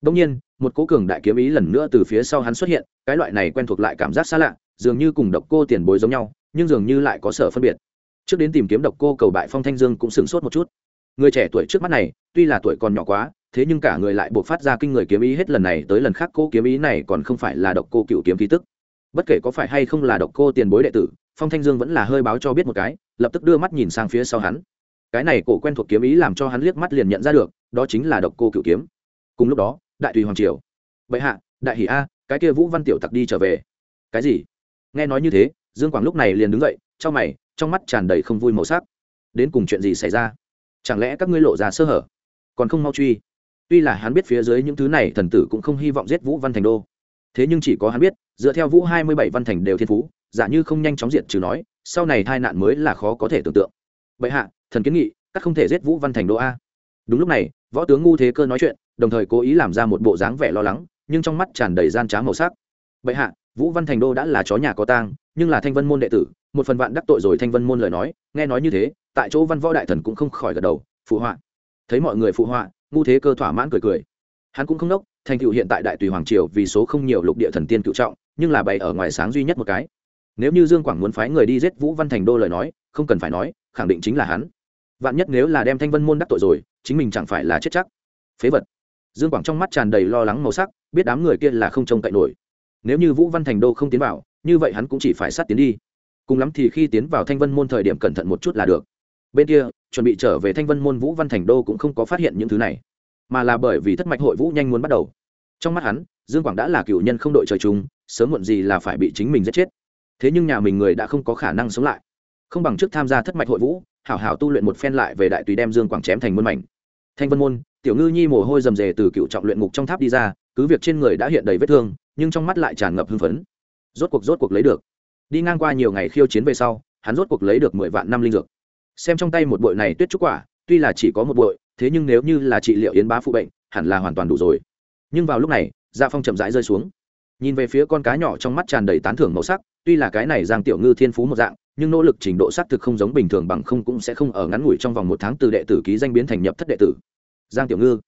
Đông nhiên, một cố cường đại kiếm ý lần nữa từ phía sau hắn xuất hiện, cái loại này quen thuộc lại cảm giác xa lạ, dường như cùng độc cô tiền bối giống nhau, nhưng dường như lại có sở phân biệt. Trước đến tìm kiếm độc cô cầu bại phong thanh dương cũng sửng sốt một chút. Người trẻ tuổi trước mắt này, tuy là tuổi còn nhỏ quá, thế nhưng cả người lại buộc phát ra kinh người kiếm ý hết lần này tới lần khác cô kiếm ý này còn không phải là độc cô cựu kiếm khí tức bất kể có phải hay không là độc cô tiền bối đệ tử, phong thanh dương vẫn là hơi báo cho biết một cái, lập tức đưa mắt nhìn sang phía sau hắn. Cái này cổ quen thuộc kiếm ý làm cho hắn liếc mắt liền nhận ra được, đó chính là độc cô cựu kiếm. Cùng lúc đó, đại tùy hoàng triều. Bệ hạ, đại hỷ a, cái kia vũ văn tiểu tặc đi trở về. Cái gì? Nghe nói như thế, dương quảng lúc này liền đứng dậy, trong mày, trong mắt tràn đầy không vui màu sắc. Đến cùng chuyện gì xảy ra? Chẳng lẽ các ngươi lộ ra sơ hở? Còn không mau truy. Tuy là hắn biết phía dưới những thứ này, thần tử cũng không hy vọng giết vũ văn thành đô thế nhưng chỉ có hắn biết, dựa theo vũ hai mươi bảy văn thành đều thiên phú, giả như không nhanh chóng diện trừ nói, sau này tai nạn mới là khó có thể tưởng tượng. Bệ hạ, thần kiến nghị các không thể giết vũ văn thành đô a. Đúng lúc này, võ tướng ngu thế cơ nói chuyện, đồng thời cố ý làm ra một bộ dáng vẻ lo lắng, nhưng trong mắt tràn đầy gian trá màu sắc. Bệ hạ, vũ văn thành đô đã là chó nhà có tang, nhưng là thanh vân môn đệ tử, một phần vạn đắc tội rồi thanh vân môn lời nói, nghe nói như thế, tại chỗ văn võ đại thần cũng không khỏi gật đầu, phụ họa. Thấy mọi người phụ họa, ngu thế cơ thỏa mãn cười cười. Hắn cũng không đốc thành cựu hiện tại đại tùy hoàng triều vì số không nhiều lục địa thần tiên cựu trọng, nhưng là bày ở ngoài sáng duy nhất một cái. Nếu như dương quảng muốn phái người đi giết vũ văn thành đô lời nói, không cần phải nói, khẳng định chính là hắn. Vạn nhất nếu là đem thanh vân môn đắc tội rồi, chính mình chẳng phải là chết chắc. Phế vật. Dương quảng trong mắt tràn đầy lo lắng màu sắc, biết đám người kia là không trông cậy nổi. Nếu như vũ văn thành đô không tiến vào, như vậy hắn cũng chỉ phải sát tiến đi. Cùng lắm thì khi tiến vào thanh vân môn thời điểm cẩn thận một chút là được. Bên kia, chuẩn bị trở về thanh vân môn vũ văn thành đô cũng không có phát hiện những thứ này mà là bởi vì thất mạch hội vũ nhanh muốn bắt đầu. Trong mắt hắn, dương quảng đã là cựu nhân không đội trời chung, sớm muộn gì là phải bị chính mình giết chết. Thế nhưng nhà mình người đã không có khả năng sống lại. Không bằng trước tham gia thất mạch hội vũ, hảo hảo tu luyện một phen lại về đại tùy đem dương quảng chém thành muôn mảnh. Thanh vân môn, tiểu ngư nhi mồ hôi rầm rề từ cựu trọng luyện ngục trong tháp đi ra, cứ việc trên người đã hiện đầy vết thương, nhưng trong mắt lại tràn ngập hưng phấn. Rốt cuộc rốt cuộc lấy được. Đi ngang qua nhiều ngày khiêu chiến về sau, hắn rốt cuộc lấy được mười vạn năm linh dược. Xem trong tay một bội này tuyết trúc quả, tuy là chỉ có một bội thế nhưng nếu như là trị liệu yến bá phụ bệnh, hẳn là hoàn toàn đủ rồi. Nhưng vào lúc này dạ phong chậm rãi rơi xuống. Nhìn về phía con cá nhỏ trong mắt tràn đầy tán thưởng màu sắc, tuy là cái này giang tiểu ngư thiên phú một dạng, nhưng nỗ lực trình độ xác thực không giống bình thường bằng không cũng sẽ không ở ngắn ngủi trong vòng một tháng từ đệ tử ký danh biến thành nhập thất đệ tử. Giang tiểu ngư,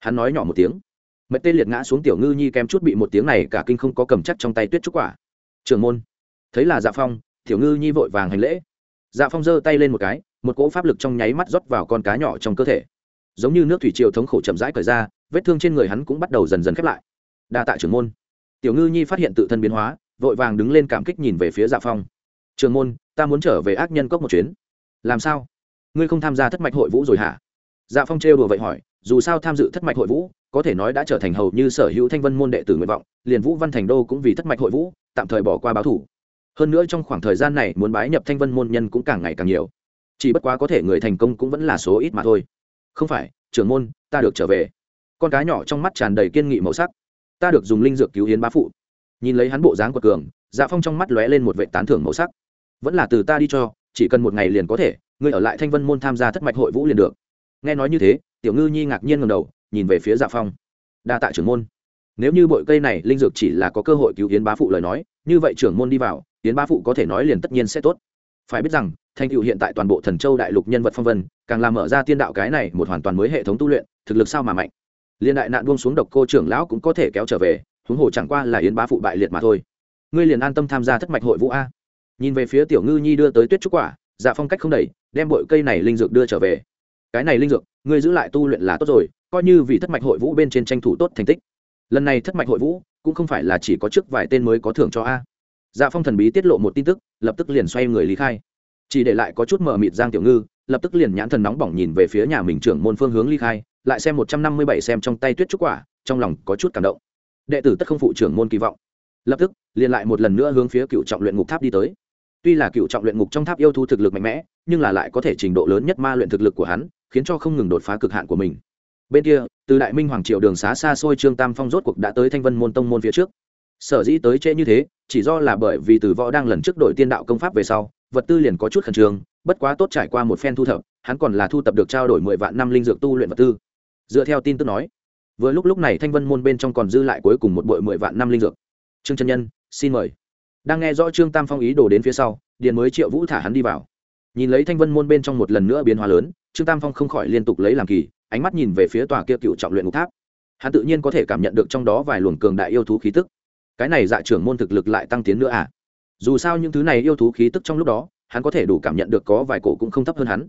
hắn nói nhỏ một tiếng. Mệt tê liệt ngã xuống tiểu ngư nhi kém chút bị một tiếng này cả kinh không có cầm chắc trong tay tuyết trúc quả. Trường môn, thấy là dạ phong, tiểu ngư nhi vội vàng hành lễ. Dạ phong giơ tay lên một cái, một cỗ pháp lực trong nháy mắt rót vào con cá nhỏ trong cơ thể giống như nước thủy triều thống khổ chậm rãi cởi ra, vết thương trên người hắn cũng bắt đầu dần dần khép lại. Đa tạ trưởng môn. Tiểu ngư nhi phát hiện tự thân biến hóa, vội vàng đứng lên cảm kích nhìn về phía dạ phong. Trường môn, ta muốn trở về ác nhân cốc một chuyến. Làm sao? Ngươi không tham gia thất mạch hội vũ rồi hả? Dạ phong trêu đùa vậy hỏi, dù sao tham dự thất mạch hội vũ, có thể nói đã trở thành hầu như sở hữu thanh vân môn đệ tử nguyện vọng, liền vũ văn thành đô cũng vì thất mạch hội vũ, tạm thời bỏ qua báo thủ. Hơn nữa trong khoảng thời gian này muốn bái nhập thanh vân môn nhân cũng càng ngày càng nhiều. Chỉ bất quá có thể người thành công cũng vẫn là số ít mà thôi không phải, trưởng môn, ta được trở về. Con cá nhỏ trong mắt tràn đầy kiên nghị màu sắc. Ta được dùng linh dược cứu hiến bá phụ. Nhìn lấy hắn bộ dáng của cường dạ phong trong mắt lóe lên một vệ tán thưởng màu sắc. Vẫn là từ ta đi cho, chỉ cần một ngày liền có thể, ngươi ở lại thanh vân môn tham gia thất mạch hội vũ liền được. Nghe nói như thế, tiểu ngư nhi ngạc nhiên ngầm đầu, nhìn về phía dạ phong. Đa tạ trưởng môn. Nếu như bội cây này linh dược chỉ là có cơ hội cứu hiến bá phụ lời nói, như vậy trưởng môn đi vào hiến bá phụ có thể nói liền tất nhiên sẽ tốt phải biết rằng thanh tựu hiện tại toàn bộ thần châu đại lục nhân vật phong vân, càng làm mở ra tiên đạo cái này một hoàn toàn mới hệ thống tu luyện, thực lực sao mà mạnh. Liên đại nạn buông xuống độc cô trưởng lão cũng có thể kéo trở về, huống hồ chẳng qua là yến bá phụ bại liệt mà thôi. Ngươi liền an tâm tham gia thất mạch hội vũ a. Nhìn về phía tiểu ngư nhi đưa tới tuyết trúc quả dạ phong cách không đẩy đem bội cây này linh dược đưa trở về. Cái này linh dược, ngươi giữ lại tu luyện là tốt rồi, coi như vì thất mạch hội vũ bên trên tranh thủ tốt thành tích. Lần này thất mạch hội vũ, cũng không phải là chỉ có chức vài tên mới có thưởng cho a dạ phong thần bí tiết lộ một tin tức, lập tức liền xoay người lý khai. Chỉ để lại có chút mờ mịt giang tiểu ngư, lập tức liền nhãn thần nóng bỏng nhìn về phía nhà mình trưởng môn phương hướng ly khai, lại xem một trăm năm mươi bảy xem trong tay tuyết trúc quả, trong lòng có chút cảm động. Đệ tử tất không phụ trưởng môn kỳ vọng. Lập tức, liền lại một lần nữa hướng phía cựu trọng luyện ngục tháp đi tới. Tuy là cựu trọng luyện ngục trong tháp yêu thu thực lực mạnh mẽ, nhưng là lại có thể trình độ lớn nhất ma luyện thực lực của hắn, khiến cho không ngừng đột phá cực hạn của mình. Bên kia, từ đại minh hoàng Triệu đường xá xa xôi trương tam phong rốt cuộc đã tới thanh vân môn tông môn phía trước. Sở dĩ tới trễ như thế chỉ do là bởi vì từ võ đang lần trước đội tiên đạo công pháp về sau, vật tư liền có chút khẩn trương, bất quá tốt trải qua một phen thu thập, hắn còn là thu tập được trao đổi mười vạn năm linh dược tu luyện vật tư. Dựa theo tin tức nói, vừa lúc lúc này thanh vân môn bên trong còn dư lại cuối cùng một bội mười vạn năm linh dược. Trương chân nhân, xin mời. Đang nghe rõ trương tam phong ý đồ đến phía sau, điền mới triệu vũ thả hắn đi vào. Nhìn lấy thanh vân môn bên trong một lần nữa biến hóa lớn, trương tam phong không khỏi liên tục lấy làm kỳ, ánh mắt nhìn về phía tòa kia cựu trọng luyện ngục tháp. Hắn tự nhiên có thể cảm nhận được trong đó vài luồng cường đại yêu thú khí tức cái này dạ trưởng môn thực lực lại tăng tiến nữa à? Dù sao những thứ này yêu thú khí tức trong lúc đó, hắn có thể đủ cảm nhận được có vài cổ cũng không thấp hơn hắn.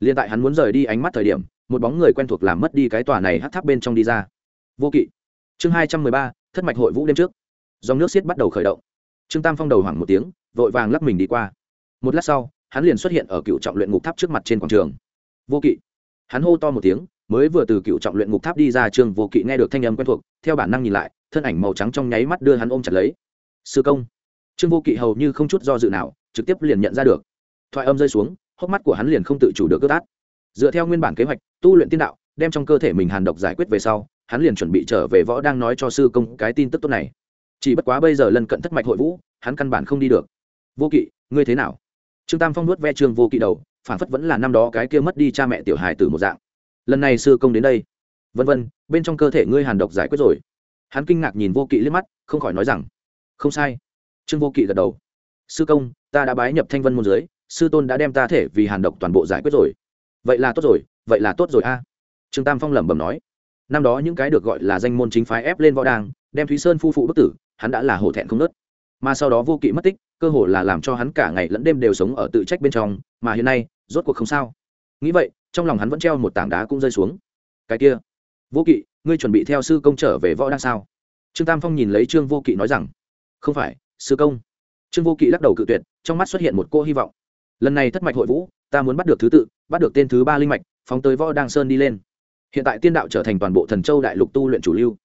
Liền tại hắn muốn rời đi ánh mắt thời điểm, một bóng người quen thuộc làm mất đi cái tòa này hát tháp bên trong đi ra. Vô kỵ. Chương hai trăm mười ba, thất mạch hội vũ đêm trước. Dòng nước xiết bắt đầu khởi động. Trương tam phong đầu hoảng một tiếng, vội vàng lắp mình đi qua. Một lát sau, hắn liền xuất hiện ở cựu trọng luyện ngục tháp trước mặt trên quảng trường. Vô kỵ. Hắn hô to một tiếng, mới vừa từ cựu trọng luyện ngục tháp đi ra, trương vô kỵ nghe được thanh âm quen thuộc, theo bản năng nhìn lại thân ảnh màu trắng trong nháy mắt đưa hắn ôm chặt lấy. Sư công. Trương vô kỵ hầu như không chút do dự nào, trực tiếp liền nhận ra được. Thoại âm rơi xuống, hốc mắt của hắn liền không tự chủ được ướt át. Dựa theo nguyên bản kế hoạch, tu luyện tiên đạo, đem trong cơ thể mình hàn độc giải quyết về sau, hắn liền chuẩn bị trở về võ đang nói cho sư công cái tin tức tốt này. Chỉ bất quá bây giờ lần cận thất mạch hội vũ, hắn căn bản không đi được. Vô kỵ, ngươi thế nào? Trương tam phong nuốt ve trương vô kỵ đầu phản phất vẫn là năm đó cái kia mất đi cha mẹ tiểu hài từ một dạng. Lần này sư công đến đây. Vân vân, bên trong cơ thể ngươi hàn độc giải quyết rồi hắn kinh ngạc nhìn vô kỵ liếc mắt, không khỏi nói rằng, không sai. Trương vô kỵ gật đầu. Sư công, ta đã bái nhập thanh vân môn giới sư tôn đã đem ta thể vì hàn độc toàn bộ giải quyết rồi. Vậy là tốt rồi, vậy là tốt rồi a. Trương tam phong lẩm bẩm nói. Năm đó những cái được gọi là danh môn chính phái ép lên võ đàng, đem thúy sơn phu phụ bức tử, hắn đã là hổ thẹn không nớt. Mà sau đó vô kỵ mất tích, cơ hồ là làm cho hắn cả ngày lẫn đêm đều sống ở tự trách bên trong, mà hiện nay, rốt cuộc không sao. Nghĩ vậy, trong lòng hắn vẫn treo một tảng đá cũng rơi xuống. Cái kia, vô kỵ ngươi chuẩn bị theo sư công trở về võ đang sao? Trương tam phong nhìn lấy trương vô kỵ nói rằng, không phải, sư công. Trương vô kỵ lắc đầu cự tuyệt, trong mắt xuất hiện một cô hy vọng. Lần này thất mạch hội vũ, ta muốn bắt được thứ tự, bắt được tên thứ ba linh mạch, phóng tới võ đăng sơn đi lên. Hiện tại tiên đạo trở thành toàn bộ thần châu đại lục tu luyện chủ lưu.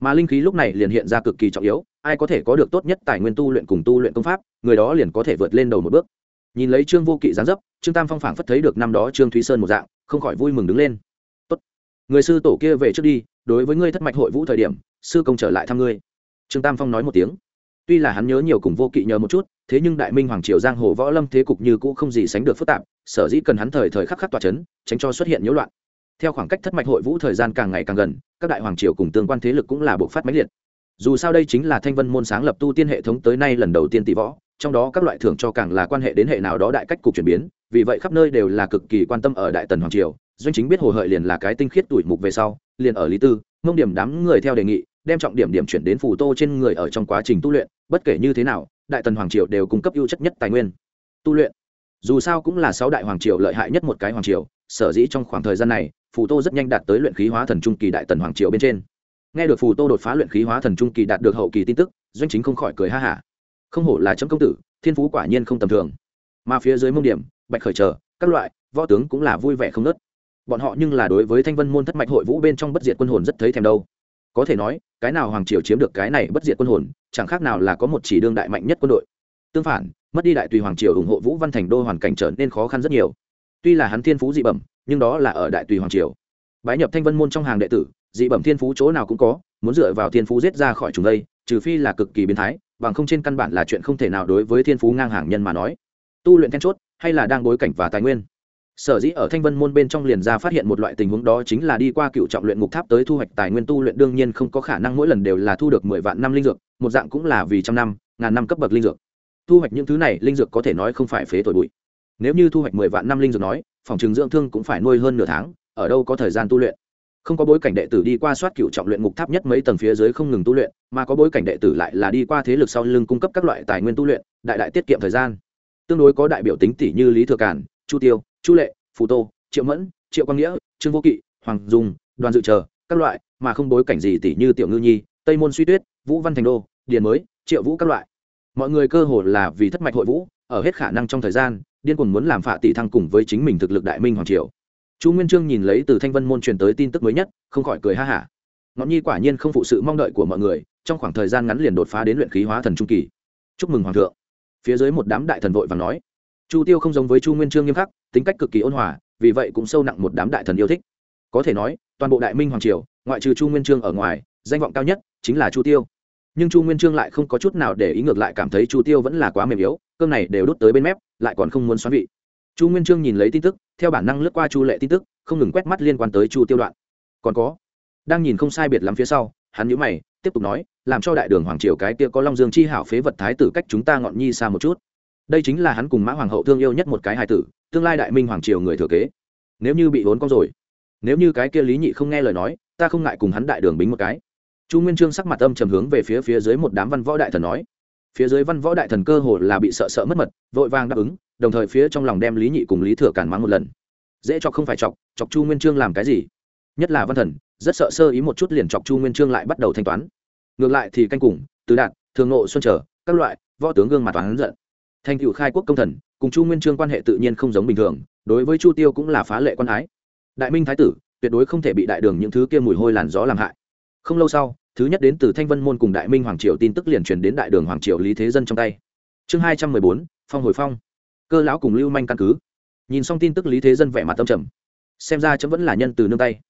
Mà linh khí lúc này liền hiện ra cực kỳ trọng yếu, ai có thể có được tốt nhất tài nguyên tu luyện cùng tu luyện công pháp, người đó liền có thể vượt lên đầu một bước. Nhìn lấy trương vô kỵ gián dấp, trương tam phong phảng phất thấy được năm đó trương thúy sơn một dạng, không khỏi vui mừng đứng lên người sư tổ kia về trước đi, đối với ngươi thất mạch hội vũ thời điểm, sư công trở lại thăm ngươi. Trương tam phong nói một tiếng. Tuy là hắn nhớ nhiều cùng vô kỵ nhờ một chút, thế nhưng đại minh hoàng triều giang hồ võ lâm thế cục như cũ không gì sánh được phức tạp, sở dĩ cần hắn thời thời khắc khắc tỏa chấn, tránh cho xuất hiện nhiễu loạn. Theo khoảng cách thất mạch hội vũ thời gian càng ngày càng gần, các đại hoàng triều cùng tương quan thế lực cũng là bộ phát máy liệt. Dù sao đây chính là thanh vân môn sáng lập tu tiên hệ thống tới nay lần đầu tiên tỷ võ, trong đó các loại thưởng cho càng là quan hệ đến hệ nào đó đại cách cục chuyển biến, vì vậy khắp nơi đều là cực kỳ quan tâm ở đại tần hoàng triều doanh chính biết hồ hợi liền là cái tinh khiết tuổi mục về sau, liền ở lý tư, mông điểm đám người theo đề nghị, đem trọng điểm điểm chuyển đến phù tô trên người ở trong quá trình tu luyện, bất kể như thế nào, đại tần hoàng triều đều cung cấp ưu chất nhất tài nguyên. Tu luyện. Dù sao cũng là sáu đại hoàng triều lợi hại nhất một cái hoàng triều, sở dĩ trong khoảng thời gian này, phù tô rất nhanh đạt tới luyện khí hóa thần trung kỳ đại tần hoàng triều bên trên. Nghe được phù tô đột phá luyện khí hóa thần trung kỳ đạt được hậu kỳ tin tức, doanh chính không khỏi cười ha hả. Không hổ là chấm công tử, thiên phú quả nhiên không tầm thường. Mà phía dưới mông điểm, bạch khởi chờ, các loại, võ tướng cũng là vui vẻ không nớt bọn họ nhưng là đối với thanh vân môn thất mạch hội vũ bên trong bất diệt quân hồn rất thấy thèm đâu. Có thể nói, cái nào hoàng triều chiếm được cái này bất diệt quân hồn, chẳng khác nào là có một chỉ đương đại mạnh nhất quân đội. Tương phản, mất đi đại tùy hoàng triều ủng hộ vũ văn thành đô hoàn cảnh trở nên khó khăn rất nhiều. Tuy là hắn thiên phú dị bẩm, nhưng đó là ở đại tùy hoàng triều. Bái nhập thanh vân môn trong hàng đệ tử, dị bẩm thiên phú chỗ nào cũng có, muốn dựa vào thiên phú giết ra khỏi chúng đây, trừ phi là cực kỳ biến thái, bằng không trên căn bản là chuyện không thể nào đối với thiên phú ngang hàng nhân mà nói. Tu luyện then chốt, hay là đang bối cảnh và tài nguyên? Sở dĩ ở thanh vân môn bên trong liền ra phát hiện một loại tình huống đó chính là đi qua cựu trọng luyện ngục tháp tới thu hoạch tài nguyên tu luyện đương nhiên không có khả năng mỗi lần đều là thu được mười vạn năm linh dược, một dạng cũng là vì trăm năm, ngàn năm cấp bậc linh dược. Thu hoạch những thứ này, linh dược có thể nói không phải phế thổi bụi. Nếu như thu hoạch mười vạn năm linh dược nói, phòng trường dưỡng thương cũng phải nuôi hơn nửa tháng, ở đâu có thời gian tu luyện. Không có bối cảnh đệ tử đi qua soát cựu trọng luyện ngục tháp nhất mấy tầng phía dưới không ngừng tu luyện, mà có bối cảnh đệ tử lại là đi qua thế lực sau lưng cung cấp các loại tài nguyên tu luyện, đại đại tiết kiệm thời gian. Tương đối có đại biểu tính tỷ như lý thừa cản chu tiêu, chu lệ, phù tô, triệu mẫn, triệu quang nghĩa, trương vô kỵ, hoàng dung, đoàn dự chờ, các loại, mà không bối cảnh gì tỷ như tiểu ngư nhi, tây môn suy tuyết, vũ văn thành đô, điền mới, triệu vũ các loại. Mọi người cơ hồ là vì thất mạch hội vũ, ở hết khả năng trong thời gian, điên cuồng muốn làm phạ tỷ thăng cùng với chính mình thực lực đại minh hoàng triều. Chu nguyên trương nhìn lấy từ thanh vân môn truyền tới tin tức mới nhất, không khỏi cười ha hả. Ngọn nhi quả nhiên không phụ sự mong đợi của mọi người, trong khoảng thời gian ngắn liền đột phá đến luyện khí hóa thần trung kỳ. Chúc mừng hoàng thượng. Phía dưới một đám đại thần vội và nói chu tiêu không giống với chu nguyên trương nghiêm khắc, tính cách cực kỳ ôn hòa, vì vậy cũng sâu nặng một đám đại thần yêu thích. Có thể nói, toàn bộ đại minh hoàng triều, ngoại trừ chu nguyên trương ở ngoài, danh vọng cao nhất chính là chu tiêu. Nhưng chu nguyên trương lại không có chút nào để ý ngược lại cảm thấy chu tiêu vẫn là quá mềm yếu, cơm này đều đốt tới bên mép, lại còn không muốn xoắn vị. Chu nguyên trương nhìn lấy tin tức, theo bản năng lướt qua chu lệ tin tức, không ngừng quét mắt liên quan tới chu tiêu đoạn. Còn có, đang nhìn không sai biệt lắm phía sau, hắn nhíu mày, tiếp tục nói, làm cho đại đường hoàng triều cái kia có long dương chi hảo phế vật thái tử cách chúng ta ngọn nhi xa một chút đây chính là hắn cùng mã hoàng hậu thương yêu nhất một cái hài tử, tương lai đại minh hoàng triều người thừa kế. Nếu như bị vốn con rồi, nếu như cái kia lý nhị không nghe lời nói, ta không ngại cùng hắn đại đường bính một cái. Chu nguyên trương sắc mặt âm trầm hướng về phía phía dưới một đám văn võ đại thần nói. Phía dưới văn võ đại thần cơ hồ là bị sợ sợ mất mật, vội vàng đáp ứng, đồng thời phía trong lòng đem lý nhị cùng lý thừa cản mắng một lần. Dễ chọc không phải chọc chọc chu nguyên trương làm cái gì? Nhất là văn thần, rất sợ sơ ý một chút liền chọc chu nguyên trương lại bắt đầu thanh toán. Ngược lại thì canh cùng tứ đạt, thường nộ xuân trở, các loại, võ tướng gương mặt toán giận thành cựu khai quốc công thần, cùng chu nguyên trương quan hệ tự nhiên không giống bình thường, đối với chu tiêu cũng là phá lệ quan ái. Đại minh thái tử, tuyệt đối không thể bị đại đường những thứ kia mùi hôi làn gió làm hại. Không lâu sau, thứ nhất đến từ thanh vân môn cùng đại minh hoàng triều tin tức liền truyền đến đại đường hoàng triều lý thế dân trong tay. Chương hai trăm mười bốn, phong hồi phong. Cơ lão cùng lưu manh căn cứ. Nhìn xong tin tức lý thế dân vẻ mặt tâm trầm. Xem ra chấm vẫn là nhân từ nương tay.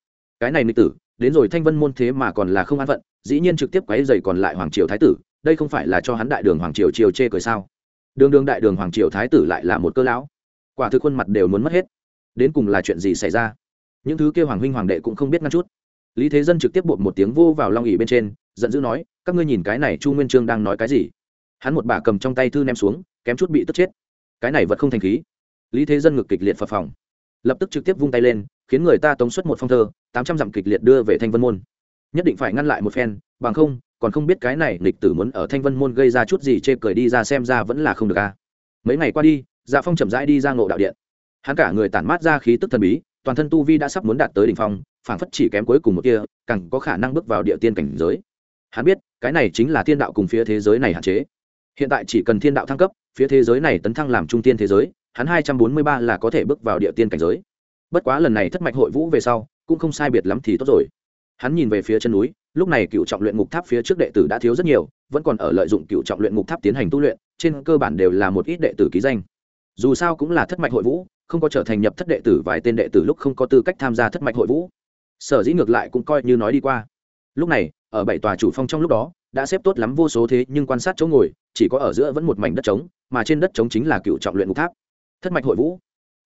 Cái này nịch tử, đến rồi thanh vân môn thế mà còn là không an phận, dĩ nhiên trực tiếp quấy dày còn lại hoàng triều thái tử, đây không phải là cho hắn đại đường hoàng triều triều chê cười sao? Đường đường đại đường hoàng triều thái tử lại là một cơ lão. Quả thực khuôn mặt đều muốn mất hết. Đến cùng là chuyện gì xảy ra? Những thứ kêu hoàng huynh hoàng đệ cũng không biết ngăn chút. Lý thế dân trực tiếp bột một tiếng vô vào long ỉ bên trên, giận dữ nói, các ngươi nhìn cái này chu nguyên trương đang nói cái gì? Hắn một bà cầm trong tay thư ném xuống, kém chút bị tức chết. Cái này vật không thành khí. Lý thế dân ngực kịch liệt phập phòng lập tức trực tiếp vung tay lên, khiến người ta tống xuất một phong thơ, tám trăm dặm kịch liệt đưa về thanh vân môn. Nhất định phải ngăn lại một phen, bằng không còn không biết cái này lịch tử muốn ở thanh vân môn gây ra chút gì chê cười đi ra xem ra vẫn là không được a. Mấy ngày qua đi dạ phong chậm rãi đi ra ngộ đạo điện. Hắn cả người tản mát ra khí tức thần bí, toàn thân tu vi đã sắp muốn đạt tới đ ỉ n h phong, phảng phất chỉ kém cuối cùng một kia, càng có khả năng bước vào địa tiên cảnh giới. Hắn biết, cái này chính là thiên đạo cùng phía thế giới này hạn chế. Hiện tại chỉ cần thiên đạo thăng cấp, phía thế giới này tấn thăng làm trung tiên thế giới, hắn hai trăm bốn mươi ba là có thể bước vào địa tiên cảnh giới. Bất quá lần này thất mạch hội vũ về sau, cũng không sai biệt lắm thì tốt rồi. Hắn nhìn về phía chân núi lúc này cựu trọng luyện ngục tháp phía trước đệ tử đã thiếu rất nhiều, vẫn còn ở lợi dụng cựu trọng luyện ngục tháp tiến hành tu luyện, trên cơ bản đều là một ít đệ tử ký danh. Dù sao cũng là thất mạch hội vũ, không có trở thành nhập thất đệ tử, vài tên đệ tử lúc không có tư cách tham gia thất mạch hội vũ. Sở dĩ ngược lại cũng coi như nói đi qua. Lúc này, ở bảy tòa chủ phong trong lúc đó, đã xếp tốt lắm vô số thế nhưng quan sát chỗ ngồi, chỉ có ở giữa vẫn một mảnh đất trống, mà trên đất trống chính là cựu trọng luyện ngục tháp. Thất mạch hội vũ.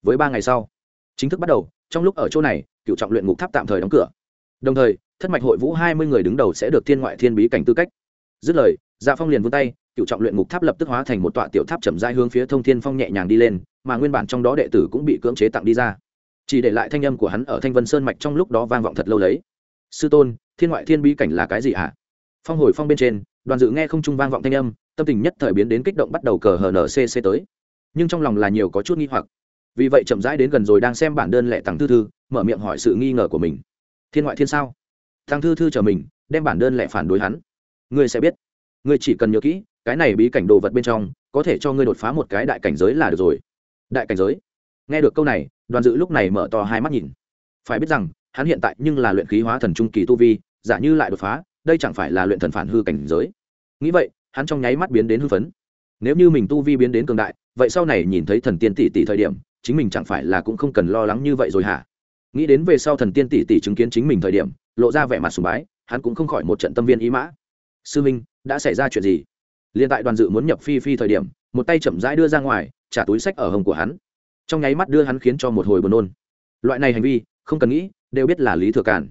Với ba ngày sau, chính thức bắt đầu, trong lúc ở chỗ này, cựu trọng luyện ngục tháp tạm thời đóng cửa đồng thời, thất mạch hội vũ hai mươi người đứng đầu sẽ được thiên ngoại thiên bí cảnh tư cách. Dứt lời dạ phong liền vươn tay, cựu trọng luyện ngục tháp lập tức hóa thành một tọa tiểu tháp chậm dai hướng phía thông thiên phong nhẹ nhàng đi lên, mà nguyên bản trong đó đệ tử cũng bị cưỡng chế tặng đi ra. Chỉ để lại thanh âm của hắn ở thanh vân sơn mạch trong lúc đó vang vọng thật lâu lấy. Sư tôn, thiên ngoại thiên bí cảnh là cái gì hả phong hồi phong bên trên, đoàn dự nghe không trung vang vọng thanh âm, tâm tình nhất thời biến đến kích động bắt đầu cờ hờ tới. Nhưng trong lòng là nhiều có chút nghi hoặc. Vì vậy chậm rãi đến gần rồi đang xem bản đơn lệ tặng thư thư, mở miệng hỏi sự nghi ngờ của mình thiên ngoại thiên sao? Thằng thư thư chờ mình, đem bản đơn lẻ phản đối hắn. Ngươi sẽ biết. Ngươi chỉ cần nhớ kỹ, cái này bí cảnh đồ vật bên trong, có thể cho ngươi đột phá một cái đại cảnh giới là được rồi. Đại cảnh giới? Nghe được câu này, đoàn dự lúc này mở to hai mắt nhìn. Phải biết rằng, hắn hiện tại nhưng là luyện khí hóa thần trung kỳ tu vi, giả như lại đột phá, đây chẳng phải là luyện thần phản hư cảnh giới. Nghĩ vậy, hắn trong nháy mắt biến đến hư phấn. Nếu như mình tu vi biến đến cường đại, vậy sau này nhìn thấy thần tiên tỷ tỷ thời điểm, chính mình chẳng phải là cũng không cần lo lắng như vậy rồi hả? Nghĩ đến về sau thần tiên tỷ tỷ chứng kiến chính mình thời điểm, lộ ra vẻ mặt sùng bái, hắn cũng không khỏi một trận tâm viên ý mã. Sư minh, đã xảy ra chuyện gì? Liên tại đoàn dự muốn nhập phi phi thời điểm, một tay chậm rãi đưa ra ngoài, trả túi sách ở hồng của hắn. Trong nháy mắt đưa hắn khiến cho một hồi buồn nôn. Loại này hành vi, không cần nghĩ, đều biết là lý thừa cản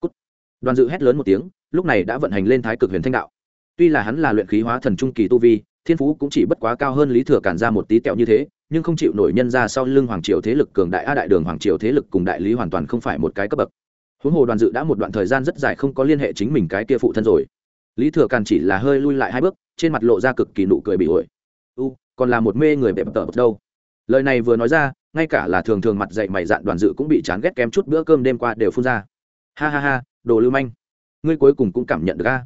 Cút. đoàn dự hét lớn một tiếng, lúc này đã vận hành lên thái cực huyền thanh đạo. Tuy là hắn là luyện khí hóa thần trung kỳ tu vi, thiên phú cũng chỉ bất quá cao hơn lý thừa cản ra một tí tẹo như thế nhưng không chịu nổi nhân ra sau lưng hoàng triều thế lực cường đại a đại đường, hoàng triều thế lực cùng đại lý hoàn toàn không phải một cái cấp bậc. Huống hồ đoàn dự đã một đoạn thời gian rất dài không có liên hệ chính mình cái kia phụ thân rồi. Lý thừa càn chỉ là hơi lui lại hai bước, trên mặt lộ ra cực kỳ nụ cười bị ổi. U, còn là một mê người bẹp tở đâu. Lời này vừa nói ra, ngay cả là thường thường mặt dậy mày dạn đoàn dự cũng bị chán ghét kém chút bữa cơm đêm qua đều phun ra. Ha ha ha, đồ lưu manh. Ngươi cuối cùng cũng cảm nhận được a.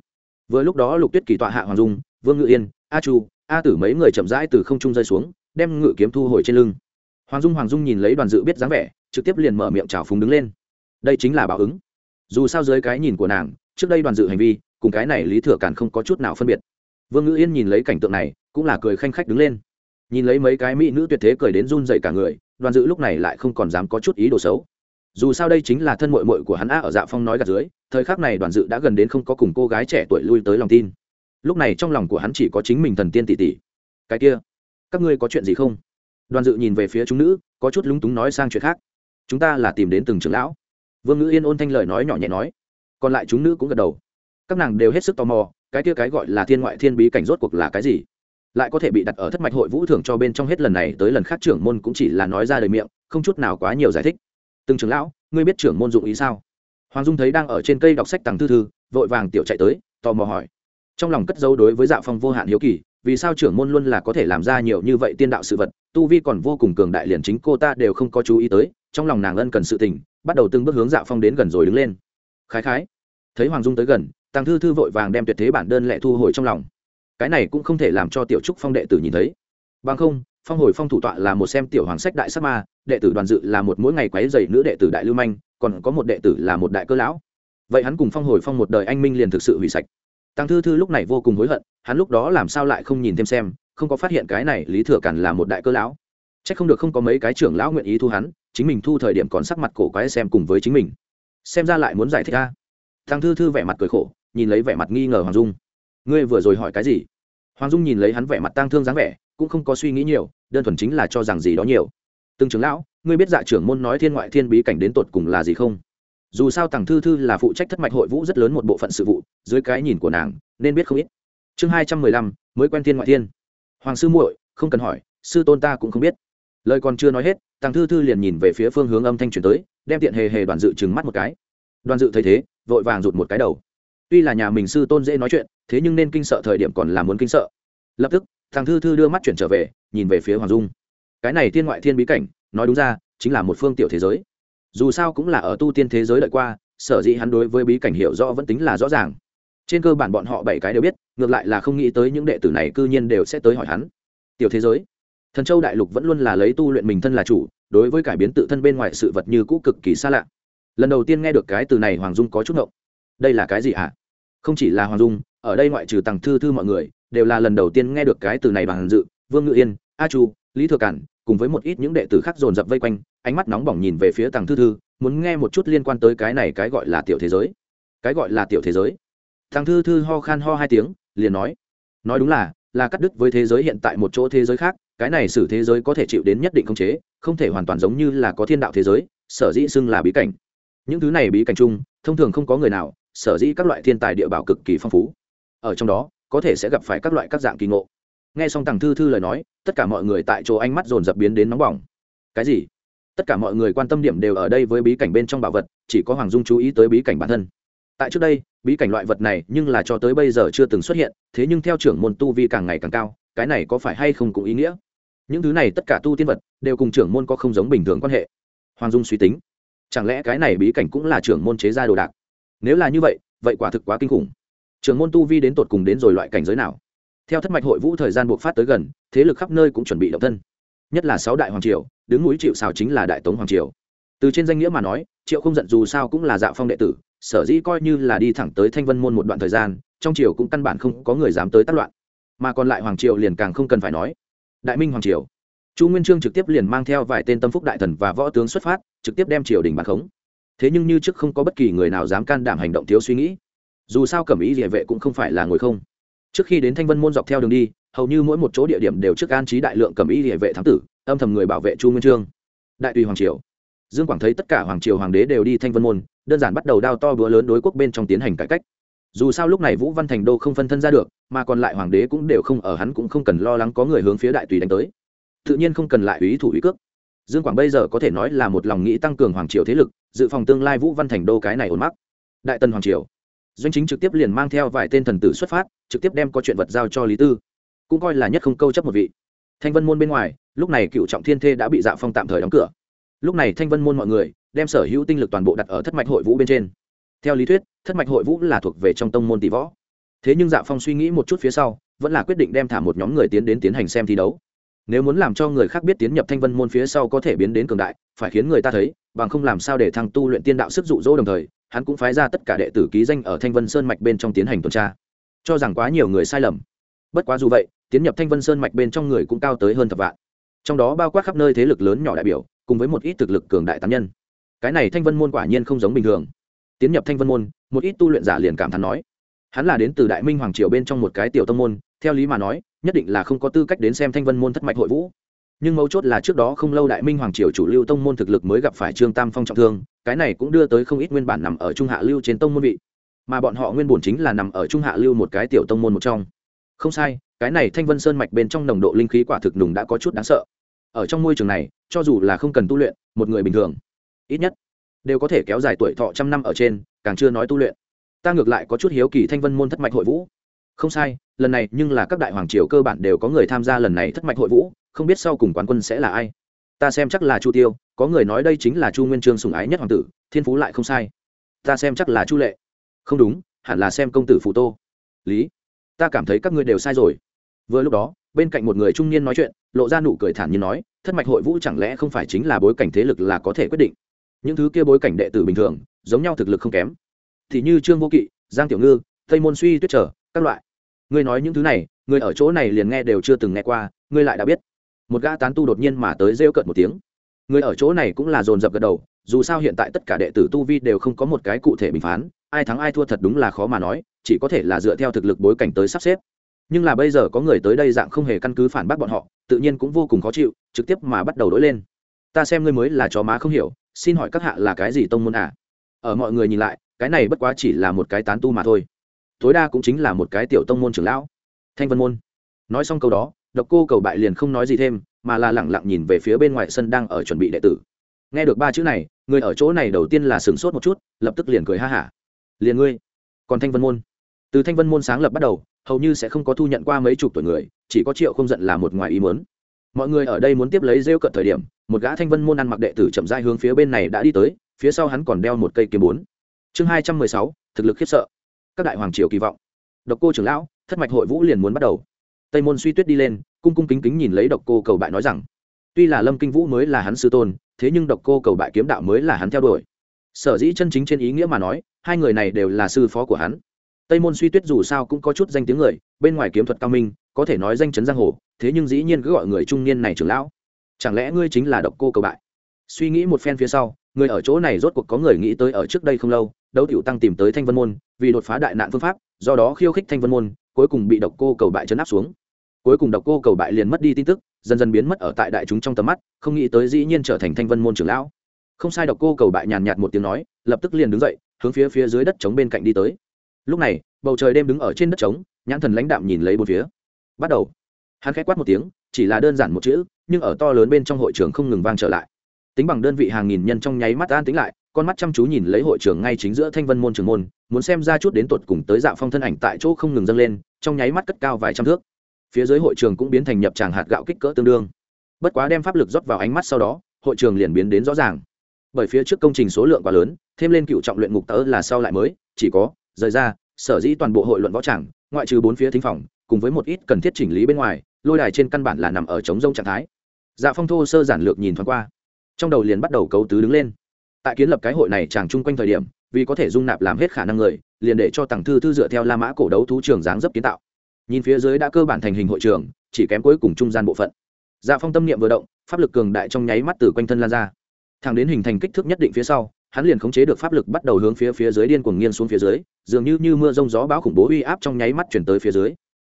Vừa lúc đó lục tuyết kỳ tọa hạ hoàng dung, vương ngự yên, a chu, a tử mấy người chậm rãi từ không trung rơi xuống đem ngự kiếm thu hồi trên lưng. Hoàng dung hoàng dung nhìn lấy đoàn dự biết dáng vẻ, trực tiếp liền mở miệng trào phúng đứng lên. Đây chính là báo ứng. Dù sao dưới cái nhìn của nàng, trước đây đoàn dự hành vi, cùng cái này lý thừa càn không có chút nào phân biệt. Vương ngữ yên nhìn lấy cảnh tượng này, cũng là cười khanh khách đứng lên. Nhìn lấy mấy cái mỹ nữ tuyệt thế cười đến run dậy cả người, đoàn dự lúc này lại không còn dám có chút ý đồ xấu. Dù sao đây chính là thân mội mội của hắn a ở dạ phong nói gạt dưới, thời khắc này đoàn dự đã gần đến không có cùng cô gái trẻ tuổi lui tới lòng tin. Lúc này trong lòng của hắn chỉ có chính mình thần tiên tỷ tỷ. Cái kia các ngươi có chuyện gì không? Đoàn dự nhìn về phía chúng nữ, có chút lúng túng nói sang chuyện khác. Chúng ta là tìm đến từng trưởng lão. Vương ngữ yên ôn thanh lời nói nhỏ nhẹ nói. Còn lại chúng nữ cũng gật đầu. Các nàng đều hết sức tò mò, cái kia cái gọi là thiên ngoại thiên bí cảnh rốt cuộc là cái gì? Lại có thể bị đặt ở thất mạch hội vũ thưởng cho bên trong hết lần này tới lần khác trưởng môn cũng chỉ là nói ra đời miệng, không chút nào quá nhiều giải thích. Từng trưởng lão, ngươi biết trưởng môn dụng ý sao? Hoàng dung thấy đang ở trên cây đọc sách tàng thư thư, vội vàng tiểu chạy tới, tò mò hỏi. Trong lòng cất dấu đối với dạ phong vô hạn hiếu kỳ vì sao trưởng môn luôn là có thể làm ra nhiều như vậy tiên đạo sự vật, tu vi còn vô cùng cường đại liền chính cô ta đều không có chú ý tới, trong lòng nàng ân cần sự tình, bắt đầu từng bước hướng dạ phong đến gần rồi đứng lên. Khái khái, thấy hoàng dung tới gần, tàng thư thư vội vàng đem tuyệt thế bản đơn lệ thu hồi trong lòng. Cái này cũng không thể làm cho tiểu trúc phong đệ tử nhìn thấy. Bằng không, phong hồi phong thủ tọa là một xem tiểu hoàng sách đại sắc ma, đệ tử đoàn dự là một mỗi ngày quấy dày nữ đệ tử đại lưu manh, còn có một đệ tử là một đại cơ lão. Vậy hắn cùng phong hồi phong một đời anh minh liền thực sự hủy sạch tăng thư thư lúc này vô cùng hối hận, hắn lúc đó làm sao lại không nhìn thêm xem, không có phát hiện cái này lý thừa càn là một đại cơ lão. C h ắ c không được không có mấy cái trưởng lão nguyện ý thu hắn, chính mình thu thời điểm còn sắc mặt cổ quái xem cùng với chính mình. Xem ra lại muốn giải thích ra tăng thư thư vẻ mặt cười khổ, nhìn lấy vẻ mặt nghi ngờ hoàng dung. Ngươi vừa rồi hỏi cái gì? Hoàng dung nhìn lấy hắn vẻ mặt tang thương dáng vẻ, cũng không có suy nghĩ nhiều, đơn thuần chính là cho rằng gì đó nhiều. Từng trưởng lão, ngươi biết dạ trưởng môn nói thiên ngoại thiên bí cảnh đến tột cùng là gì không? Dù sao tàng thư thư là phụ trách thất mạch hội vũ rất lớn một bộ phận sự vụ dưới cái nhìn của nàng, nên biết không ít. Chương hai trăm mười lăm, mới quen thiên ngoại thiên. Hoàng sư muội, không cần hỏi, sư tôn ta cũng không biết. Lời còn chưa nói hết, tàng thư thư liền nhìn về phía phương hướng âm thanh chuyển tới, đem tiện hề hề đoàn dự trừng mắt một cái. Đoàn dự thấy thế, vội vàng rụt một cái đầu. Tuy là nhà mình sư tôn dễ nói chuyện, thế nhưng nên kinh sợ thời điểm còn là muốn kinh sợ. Lập tức thằng thư thư đưa mắt chuyển trở về, nhìn về phía hoàng dung. Cái này thiên ngoại thiên bí cảnh, nói đúng ra, chính là một phương tiểu thế giới. Dù sao cũng là ở tu tiên thế giới đợi qua, sở dĩ hắn đối với bí cảnh hiểu rõ vẫn tính là rõ ràng trên cơ bản bọn họ bảy cái đều biết, ngược lại là không nghĩ tới những đệ tử này cư nhiên đều sẽ tới hỏi hắn. Tiểu thế giới, thần châu đại lục vẫn luôn là lấy tu luyện mình thân là chủ, đối với cải biến tự thân bên ngoài sự vật như cũ cực kỳ xa lạ. Lần đầu tiên nghe được cái từ này hoàng dung có chút ngộng. Đây là cái gì à? không chỉ là hoàng dung, ở đây ngoại trừ tàng thư thư mọi người, đều là lần đầu tiên nghe được cái từ này bằng dự. Vương ngự yên, a chu, lý thừa cản, cùng với một ít những đệ tử khác dồn dập vây quanh, ánh mắt nóng bỏng nhìn về phía tàng thư thư, muốn nghe một chút liên quan tới cái này cái gọi là tiểu thế giới. Cái gọi là tiểu thế giới tàng thư thư ho khan ho hai tiếng, liền nói nói đúng là là cắt đứt với thế giới hiện tại một chỗ thế giới khác, cái này xử thế giới có thể chịu đến nhất định khống chế, không thể hoàn toàn giống như là có thiên đạo thế giới, sở dĩ xưng là bí cảnh. Những thứ này bí cảnh chung, thông thường không có người nào, sở dĩ các loại thiên tài địa bảo cực kỳ phong phú. Ở trong đó, có thể sẽ gặp phải các loại các dạng kỳ ngộ. Nghe xong tàng thư thư lời nói, tất cả mọi người tại chỗ ánh mắt dồn dập biến đến nóng bỏng. Cái gì? Tất cả mọi người quan tâm điểm đều ở đây với bí cảnh bên trong bảo vật, chỉ có hoàng dung chú ý tới bí cảnh bản thân. Tại trước đây bí cảnh loại vật này nhưng là cho tới bây giờ chưa từng xuất hiện, thế nhưng theo trưởng môn tu vi càng ngày càng cao, cái này có phải hay không cũng ý nghĩa? Những thứ này tất cả tu tiên vật đều cùng trưởng môn có không giống bình thường quan hệ. Hoàng dung suy tính. Chẳng lẽ cái này bí cảnh cũng là trưởng môn chế ra đồ đạc? Nếu là như vậy vậy quả thực quá kinh khủng. Trưởng môn tu vi đến tột cùng đến rồi loại cảnh giới nào? Theo thất mạch hội vũ thời gian buộc phát tới gần, thế lực khắp nơi cũng chuẩn bị động thân. Nhất là sáu đại hoàng triều, đứng núi chịu xào chính là đại tống hoàng triều. Từ trên danh nghĩa mà nói, triệu không giận dù sao cũng là dạ phong đệ tử sở dĩ coi như là đi thẳng tới thanh vân môn một đoạn thời gian, trong triều cũng căn bản không có người dám tới tác loạn. Mà còn lại hoàng triều liền càng không cần phải nói. Đại minh hoàng triều. Chu nguyên trương trực tiếp liền mang theo vài tên tâm phúc đại thần và võ tướng xuất phát, trực tiếp đem triều đình bàn khống. Thế nhưng như trước không có bất kỳ người nào dám can đảm hành động thiếu suy nghĩ. Dù sao cẩm ý địa vệ cũng không phải là ngồi không. Trước khi đến thanh vân môn dọc theo đường đi, hầu như mỗi một chỗ địa điểm đều trước an trí đại lượng cẩm y địa vệ thám tử, âm thầm người bảo vệ chu nguyên trương. Đại tùy hoàng triều. Dương quảng thấy tất cả hoàng triều hoàng đế đều đi thanh vân môn đơn giản bắt đầu đao to búa lớn đối quốc bên trong tiến hành cải cách. Dù sao lúc này vũ văn thành đô không phân thân ra được, mà còn lại hoàng đế cũng đều không ở, hắn cũng không cần lo lắng có người hướng phía đại tùy đánh tới. Tự nhiên không cần lại ý thủ ý cước. Dương quảng bây giờ có thể nói là một lòng nghĩ tăng cường hoàng triều thế lực, dự phòng tương lai vũ văn thành đô cái này ổn mắc. Đại tần hoàng triều. Doanh chính trực tiếp liền mang theo vài tên thần tử xuất phát, trực tiếp đem có chuyện vật giao cho lý tư. Cũng coi là nhất không câu chấp một vị. Thanh vân môn bên ngoài, lúc này cựu trọng thiên thê đã bị dạ phong tạm thời đóng cửa. Lúc này thanh vân môn mọi người đem sở hữu tinh lực toàn bộ đặt ở thất mạch hội vũ bên trên. Theo lý thuyết, thất mạch hội vũ là thuộc về trong tông môn tỷ võ. Thế nhưng dạ phong suy nghĩ một chút phía sau, vẫn là quyết định đem thả một nhóm người tiến đến tiến hành xem thi đấu. Nếu muốn làm cho người khác biết tiến nhập thanh vân môn phía sau có thể biến đến cường đại, phải khiến người ta thấy, bằng không làm sao để thăng tu luyện tiên đạo sức dụ dỗ đồng thời, hắn cũng phái ra tất cả đệ tử ký danh ở thanh vân sơn mạch bên trong tiến hành tuần tra. Cho rằng quá nhiều người sai lầm. Bất quá dù vậy, tiến nhập thanh vân sơn mạch bên trong người cũng cao tới hơn thập vạn. Trong đó bao quát khắp nơi thế lực lớn nhỏ đại biểu, cùng với một ít thực lực cường đại tán nhân cái này thanh vân môn quả nhiên không giống bình thường. Tiến nhập thanh vân môn, một ít tu luyện giả liền cảm thán nói, hắn là đến từ đại minh hoàng triều bên trong một cái tiểu tông môn, theo lý mà nói, nhất định là không có tư cách đến xem thanh vân môn thất mạch hội vũ. Nhưng mấu chốt là trước đó không lâu đại minh hoàng triều chủ lưu tông môn thực lực mới gặp phải trương tam phong trọng thương, cái này cũng đưa tới không ít nguyên bản nằm ở trung hạ lưu trên tông môn vị. Mà bọn họ nguyên bổn chính là nằm ở trung hạ lưu một cái tiểu tông môn một trong. Không sai, cái này thanh vân sơn mạch bên trong nồng độ linh khí quả thực nùng đã có chút đáng sợ. Ở trong môi trường này, cho dù là không cần tu luyện, một người bình thường ít nhất đều có thể kéo dài tuổi thọ trăm năm ở trên, càng chưa nói tu luyện. Ta ngược lại có chút hiếu kỳ thanh vân môn thất mạch hội vũ. Không sai, lần này nhưng là các đại hoàng triều cơ bản đều có người tham gia lần này thất mạch hội vũ, không biết sau cùng quán quân sẽ là ai. Ta xem chắc là chu tiêu, có người nói đây chính là chu nguyên trương sùng ái nhất hoàng tử, thiên phú lại không sai. Ta xem chắc là chu lệ. Không đúng, hẳn là xem công tử phù tô. Lý, ta cảm thấy các ngươi đều sai rồi. Vừa lúc đó, bên cạnh một người trung niên nói chuyện, lộ ra nụ cười thản như nói, thất mạch hội vũ chẳng lẽ không phải chính là bối cảnh thế lực là có thể quyết định? Những thứ kia bối cảnh đệ tử bình thường, giống nhau thực lực không kém. Thì như trương vô kỵ, giang tiểu ngư, tây môn suy tuyết trở, các loại. Ngươi nói những thứ này người ở chỗ này liền nghe đều chưa từng nghe qua, ngươi lại đã biết. Một gã tán tu đột nhiên mà tới rêu cợt một tiếng. Người ở chỗ này cũng là dồn dập gật đầu, dù sao hiện tại tất cả đệ tử tu vi đều không có một cái cụ thể bình phán, ai thắng ai thua thật đúng là khó mà nói, chỉ có thể là dựa theo thực lực bối cảnh tới sắp xếp. Nhưng là bây giờ có người tới đây dạng không hề căn cứ phản bác bọn họ, tự nhiên cũng vô cùng khó chịu, trực tiếp mà bắt đầu đối lên. Ta xem ngươi mới là chó má không hiểu xin hỏi các hạ là cái gì tông môn à? Ở mọi người nhìn lại, cái này bất quá chỉ là một cái tán tu mà thôi. Tối đa cũng chính là một cái tiểu tông môn trưởng lão. Thanh vân môn. Nói xong câu đó, độc cô cầu bại liền không nói gì thêm, mà là lẳng lặng nhìn về phía bên ngoài sân đang ở chuẩn bị đệ tử. Nghe được ba chữ này, người ở chỗ này đầu tiên là sửng sốt một chút, lập tức liền cười ha hả. Liền ngươi. Còn thanh vân môn. Từ thanh vân môn sáng lập bắt đầu, hầu như sẽ không có thu nhận qua mấy chục tuổi người, chỉ có triệu không giận là một ngoài ý muốn mọi người ở đây muốn tiếp lấy rêu cận thời điểm, một gã thanh vân môn ăn mặc đệ tử chậm dai hướng phía bên này đã đi tới, phía sau hắn còn đeo một cây kiếm bốn. Chương hai trăm mười sáu, thực lực khiếp sợ. Các đại hoàng triều kỳ vọng. Độc cô trưởng lão, thất mạch hội vũ liền muốn bắt đầu. Tây môn suy tuyết đi lên, cung cung kính kính nhìn lấy độc cô cầu bại nói rằng, tuy là lâm kinh vũ mới là hắn sư tôn, thế nhưng độc cô cầu bại kiếm đạo mới là hắn theo đuổi. Sở dĩ chân chính trên ý nghĩa mà nói, hai người này đều là sư phó của hắn. Tây môn suy tuyết dù sao cũng có chút danh tiếng người, bên ngoài kiếm thuật cao minh có thể nói danh chấn giang hồ, thế nhưng dĩ nhiên cứ gọi người trung niên này trưởng lão. Chẳng lẽ ngươi chính là độc cô cầu bại? Suy nghĩ một phen phía sau, người ở chỗ này rốt cuộc có người nghĩ tới ở trước đây không lâu, đấu tiểu tăng tìm tới thanh vân môn, vì đột phá đại nạn phương pháp, do đó khiêu khích thanh vân môn, cuối cùng bị độc cô cầu bại chấn áp xuống. Cuối cùng độc cô cầu bại liền mất đi tin tức, dần dần biến mất ở tại đại chúng trong tầm mắt, không nghĩ tới dĩ nhiên trở thành thanh vân môn trưởng lão. Không sai, độc cô cầu bại nhàn nhạt một tiếng nói, lập tức liền đứng dậy, hướng phía phía dưới đất trống bên cạnh đi tới. Lúc này, bầu trời đêm đứng ở trên đất trống, nhãn thần lãnh đạm nhìn lấy bốn phía bắt đầu. Hắn khẽ quát một tiếng, chỉ là đơn giản một chữ, nhưng ở to lớn bên trong hội trường không ngừng vang trở lại. Tính bằng đơn vị hàng nghìn nhân trong nháy mắt an tính lại, con mắt chăm chú nhìn lấy hội trường ngay chính giữa thanh vân môn trường môn, muốn xem ra chút đến tột cùng tới dạo phong thân ảnh tại chỗ không ngừng dâng lên, trong nháy mắt cất cao vài trăm thước. Phía dưới hội trường cũng biến thành nhập tràng hạt gạo kích cỡ tương đương. Bất quá đem pháp lực rót vào ánh mắt sau đó, hội trường liền biến đến rõ ràng. Bởi phía trước công trình số lượng quá lớn, thêm lên cựu trọng luyện ngục tớ là sau lại mới, chỉ có, rời ra, sở dĩ toàn bộ hội luận võ tràng, ngoại trừ bốn phía thính phòng cùng với một ít cần thiết chỉnh lý bên ngoài, lôi đài trên căn bản là nằm ở chống rông trạng thái. Dạ phong thô sơ giản lược nhìn thoáng qua. Trong đầu liền bắt đầu cấu tứ đứng lên. Tại kiến lập cái hội này chàng chung quanh thời điểm, vì có thể dung nạp làm hết khả năng người, liền để cho tặng thư thư dựa theo la mã cổ đấu thú trường dáng dấp kiến tạo. Nhìn phía dưới đã cơ bản thành hình hội trường, chỉ kém cuối cùng trung gian bộ phận. Dạ phong tâm niệm vừa động, pháp lực cường đại trong nháy mắt từ quanh thân lan ra. Thẳng đến hình thành kích thước nhất định phía sau, hắn liền khống chế được pháp lực bắt đầu hướng phía phía dưới điên cuồng nghiêng xuống phía dưới, dường như như mưa rông gió bão khủng bố uy áp trong nháy mắt chuyển tới phía dưới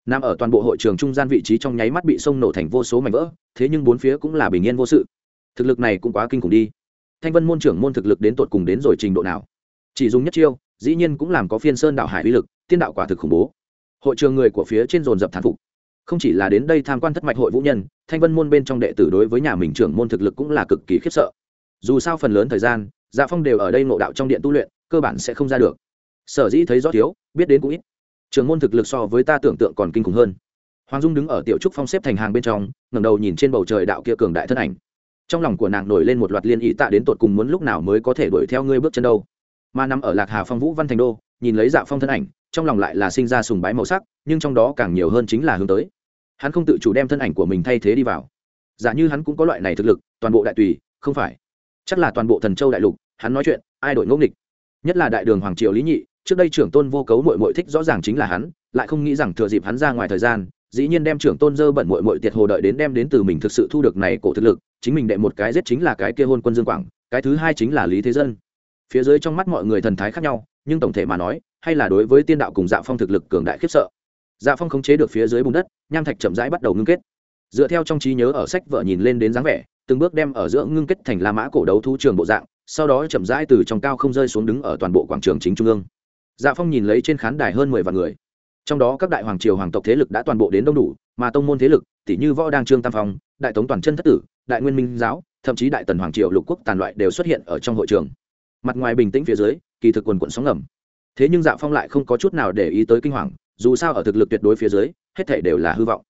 nằm ở toàn bộ hội trường trung gian vị trí trong nháy mắt bị sông nổ thành vô số mảnh vỡ, thế nhưng bốn phía cũng là bình yên vô sự. Thực lực này cũng quá kinh khủng đi. Thanh vân môn trưởng môn thực lực đến tột cùng đến rồi trình độ nào? Chỉ dùng nhất chiêu, dĩ nhiên cũng làm có phiên sơn đạo hải uy lực, tiên đạo quả thực khủng bố. Hội trường người của phía trên dồn dập thán phục. Không chỉ là đến đây tham quan thất mạch hội vũ nhân, thanh vân môn bên trong đệ tử đối với nhà mình trưởng môn thực lực cũng là cực kỳ khiếp sợ. Dù sao phần lớn thời gian dạ phong đều ở đây ngộ đạo trong điện tu luyện, cơ bản sẽ không ra được. Sở dĩ thấy rõ thiếu, biết đến cũng ít trường môn thực lực so với ta tưởng tượng còn kinh khủng hơn. Hoàng dung đứng ở tiểu trúc phong xếp thành hàng bên trong, ngẩng đầu nhìn trên bầu trời đạo kia cường đại thân ảnh. Trong lòng của nàng nổi lên một loạt liên ý tạ đến tột cùng muốn lúc nào mới có thể đuổi theo ngươi bước chân đâu. Mà nằm ở lạc hà phong vũ văn thành đô, nhìn lấy dạ phong thân ảnh, trong lòng lại là sinh ra sùng bái màu sắc, nhưng trong đó càng nhiều hơn chính là hướng tới. Hắn không tự chủ đem thân ảnh của mình thay thế đi vào. Giả như hắn cũng có loại này thực lực, toàn bộ đại tùy, không phải. Chắc là toàn bộ thần châu đại lục, hắn nói chuyện, ai đổi ngẫu nghịch? Nhất là đại đường hoàng triều lý nhị trước đây trưởng tôn vô cấu mội mội thích rõ ràng chính là hắn, lại không nghĩ rằng thừa dịp hắn ra ngoài thời gian, dĩ nhiên đem trưởng tôn dơ bẩn mội mội tiệt hồ đợi đến đem đến từ mình thực sự thu được này cổ thực lực, chính mình đệ một cái giết chính là cái kia hôn quân dương quảng, cái thứ hai chính là lý thế dân. Phía dưới trong mắt mọi người thần thái khác nhau, nhưng tổng thể mà nói, hay là đối với tiên đạo cùng dạ phong thực lực cường đại khiếp sợ. Dạ phong khống chế được phía dưới bùn đất, nham thạch chậm rãi bắt đầu ngưng kết. Dựa theo trong trí nhớ ở sách vợ nhìn lên đến dáng vẻ, từng bước đem ở giữa ngưng kết thành la mã cổ đấu thu trường bộ dạng, sau đó chậm rãi từ trong cao không rơi xuống đứng ở toàn bộ quảng trường chính trung ương dạ phong nhìn lấy trên khán đài hơn mười vạn người. Trong đó các đại hoàng triều hoàng tộc thế lực đã toàn bộ đến đông đủ, mà tông môn thế lực tỷ như võ đang trương tam phong, đại tống toàn chân thất tử, đại nguyên minh giáo, thậm chí đại tần hoàng triều lục quốc tàn loại đều xuất hiện ở trong hội trường. Mặt ngoài bình tĩnh phía dưới, kỳ thực quần quận sóng ngầm. Thế nhưng dạ phong lại không có chút nào để ý tới kinh hoàng, dù sao ở thực lực tuyệt đối phía dưới, hết thể đều là hư vọng.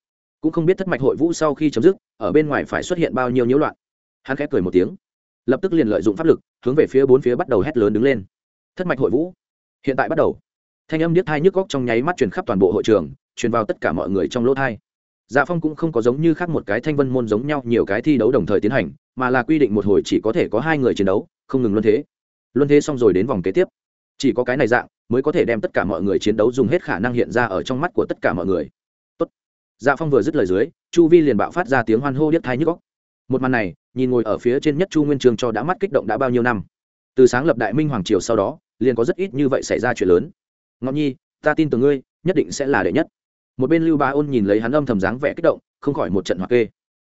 Cũng không biết thất mạch hội vũ sau khi chấm dứt, ở bên ngoài phải xuất hiện bao nhiêu nhiễu loạn. Hắn khẽ cười một tiếng, lập tức liền lợi dụng pháp lực, hướng về phía bốn phía bắt đầu hét lớn đứng lên. Thất mạch hội vũ hiện tại bắt đầu. Thanh âm điếc thai nhức góc trong nháy mắt truyền khắp toàn bộ hội trường, truyền vào tất cả mọi người trong lỗ thai dạ phong cũng không có giống như khác một cái thanh vân môn giống nhau nhiều cái thi đấu đồng thời tiến hành, mà là quy định một hồi chỉ có thể có hai người chiến đấu, không ngừng luân thế. Luân thế xong rồi đến vòng kế tiếp. Chỉ có cái này dạng, mới có thể đem tất cả mọi người chiến đấu dùng hết khả năng hiện ra ở trong mắt của tất cả mọi người. Tốt. dạ phong vừa dứt lời dưới, chu vi liền bạo phát ra tiếng hoan hô điếc thai nhức góc. Một màn này, nhìn ngồi ở phía trên nhất chu nguyên trường cho đã mắt kích động đã bao nhiêu năm. Từ sáng lập đại minh hoàng triều sau đó liền có rất ít như vậy xảy ra chuyện lớn. Ngọc nhi, ta tin tưởng ngươi, nhất định sẽ là đệ nhất. Một bên lưu ba ôn nhìn lấy hắn âm thầm dáng vẻ kích động, không khỏi một trận hoặc kê.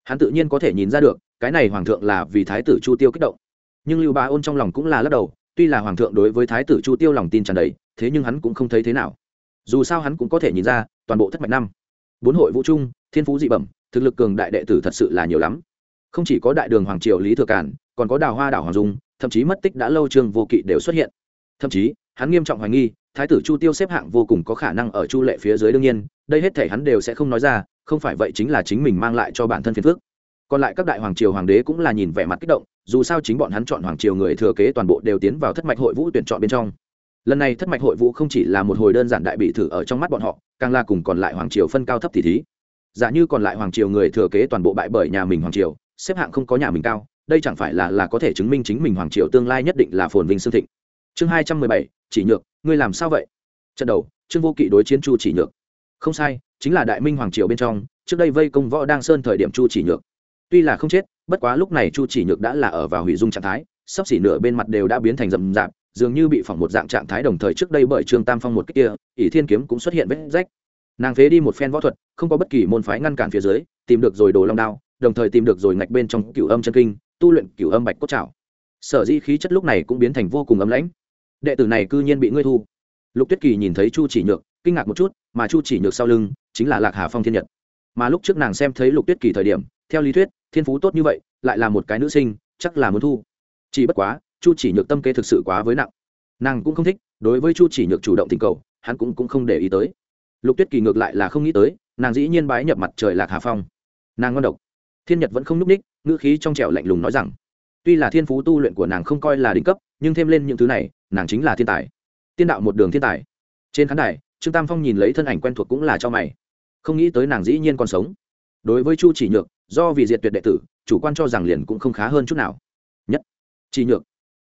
Hắn tự nhiên có thể nhìn ra được, cái này hoàng thượng là vì thái tử chu tiêu kích động. Nhưng lưu ba ôn trong lòng cũng là lắc đầu, tuy là hoàng thượng đối với thái tử chu tiêu lòng tin tràn đầy, thế nhưng hắn cũng không thấy thế nào. Dù sao hắn cũng có thể nhìn ra, toàn bộ thất mạch năm. Bốn hội vũ trung, thiên phú dị bẩm, thực lực cường đại đệ tử thật sự là nhiều lắm. Không chỉ có đại đường hoàng triều lý thừa cản còn có đào hoa đảo hoàng dung, thậm chí mất tích đã lâu trương vô kỵ đều xuất hiện thậm chí, hắn nghiêm trọng hoài nghi, thái tử chu tiêu xếp hạng vô cùng có khả năng ở chu lệ phía dưới đương nhiên, đây hết thể hắn đều sẽ không nói ra, không phải vậy chính là chính mình mang lại cho bản thân phiền phước còn lại các đại hoàng triều hoàng đế cũng là nhìn vẻ mặt kích động, dù sao chính bọn hắn chọn hoàng triều người thừa kế toàn bộ đều tiến vào thất mạch hội vũ tuyển chọn bên trong. Lần này thất mạch hội vũ không chỉ là một hồi đơn giản đại bị thử ở trong mắt bọn họ, càng là cùng còn lại hoàng triều phân cao thấp thì thí. Giả như còn lại hoàng triều người thừa kế toàn bộ bại bởi nhà mình hoàng triều, xếp hạng không có nhà mình cao, đây chẳng phải là là có thể chứng minh chính mình hoàng triều tương lai nhất định là phồn vinh sương thịnh chương hai trăm mười bảy, chỉ nhược, ngươi làm sao vậy? Trận đầu, trương vô kỵ đối chiến chu chỉ nhược. Không sai, chính là đại minh hoàng triều bên trong, trước đây vây công võ đang sơn thời điểm chu chỉ nhược. Tuy là không chết, bất quá lúc này chu chỉ nhược đã là ở vào hủy dung trạng thái, sắp xỉ nửa bên mặt đều đã biến thành rậm rạp, dường như bị phỏng một dạng trạng thái đồng thời trước đây bởi trương tam phong một cách kia, ỷ thiên kiếm cũng xuất hiện vết rách. Nàng phế đi một phen võ thuật, không có bất kỳ môn phái ngăn cản phía dưới, tìm được rồi đồ long đao, đồng thời tìm được rồi ngạch bên trong cửu âm chân kinh, tu luyện cửu âm bạch cốt trảo. Sở dĩ khí chất lúc này cũng biến thành vô cùng ấm lãnh đệ tử này cư nhiên bị ngươi thu. Lục tuyết kỳ nhìn thấy chu chỉ nhược kinh ngạc một chút mà chu chỉ nhược sau lưng chính là lạc hà phong thiên nhật. Mà lúc trước nàng xem thấy lục tuyết kỳ thời điểm theo lý thuyết thiên phú tốt như vậy lại là một cái nữ sinh chắc là muốn thu. Chỉ bất quá chu chỉ nhược tâm kế thực sự quá với nặng. Nàng cũng không thích đối với chu chỉ nhược chủ động tình cầu hắn cũng, cũng không để ý tới. Lục tuyết kỳ ngược lại là không nghĩ tới nàng dĩ nhiên bái nhập mặt trời lạc hà phong. Nàng ngon độc. Thiên nhật vẫn không n ú c ních ngữ khí trong trẻo lạnh lùng nói rằng tuy là thiên phú tu luyện của nàng không coi là đỉnh cấp, nhưng thêm lên những thứ này, nàng chính là thiên tài. Tiên đạo một đường thiên tài. Trên khán đài, trương tam phong nhìn lấy thân ảnh quen thuộc cũng là cho mày. Không nghĩ tới nàng dĩ nhiên còn sống. Đối với chu chỉ nhược, do vì diệt tuyệt đệ tử, chủ quan cho rằng liền cũng không khá hơn chút nào. Nhất, chỉ nhược.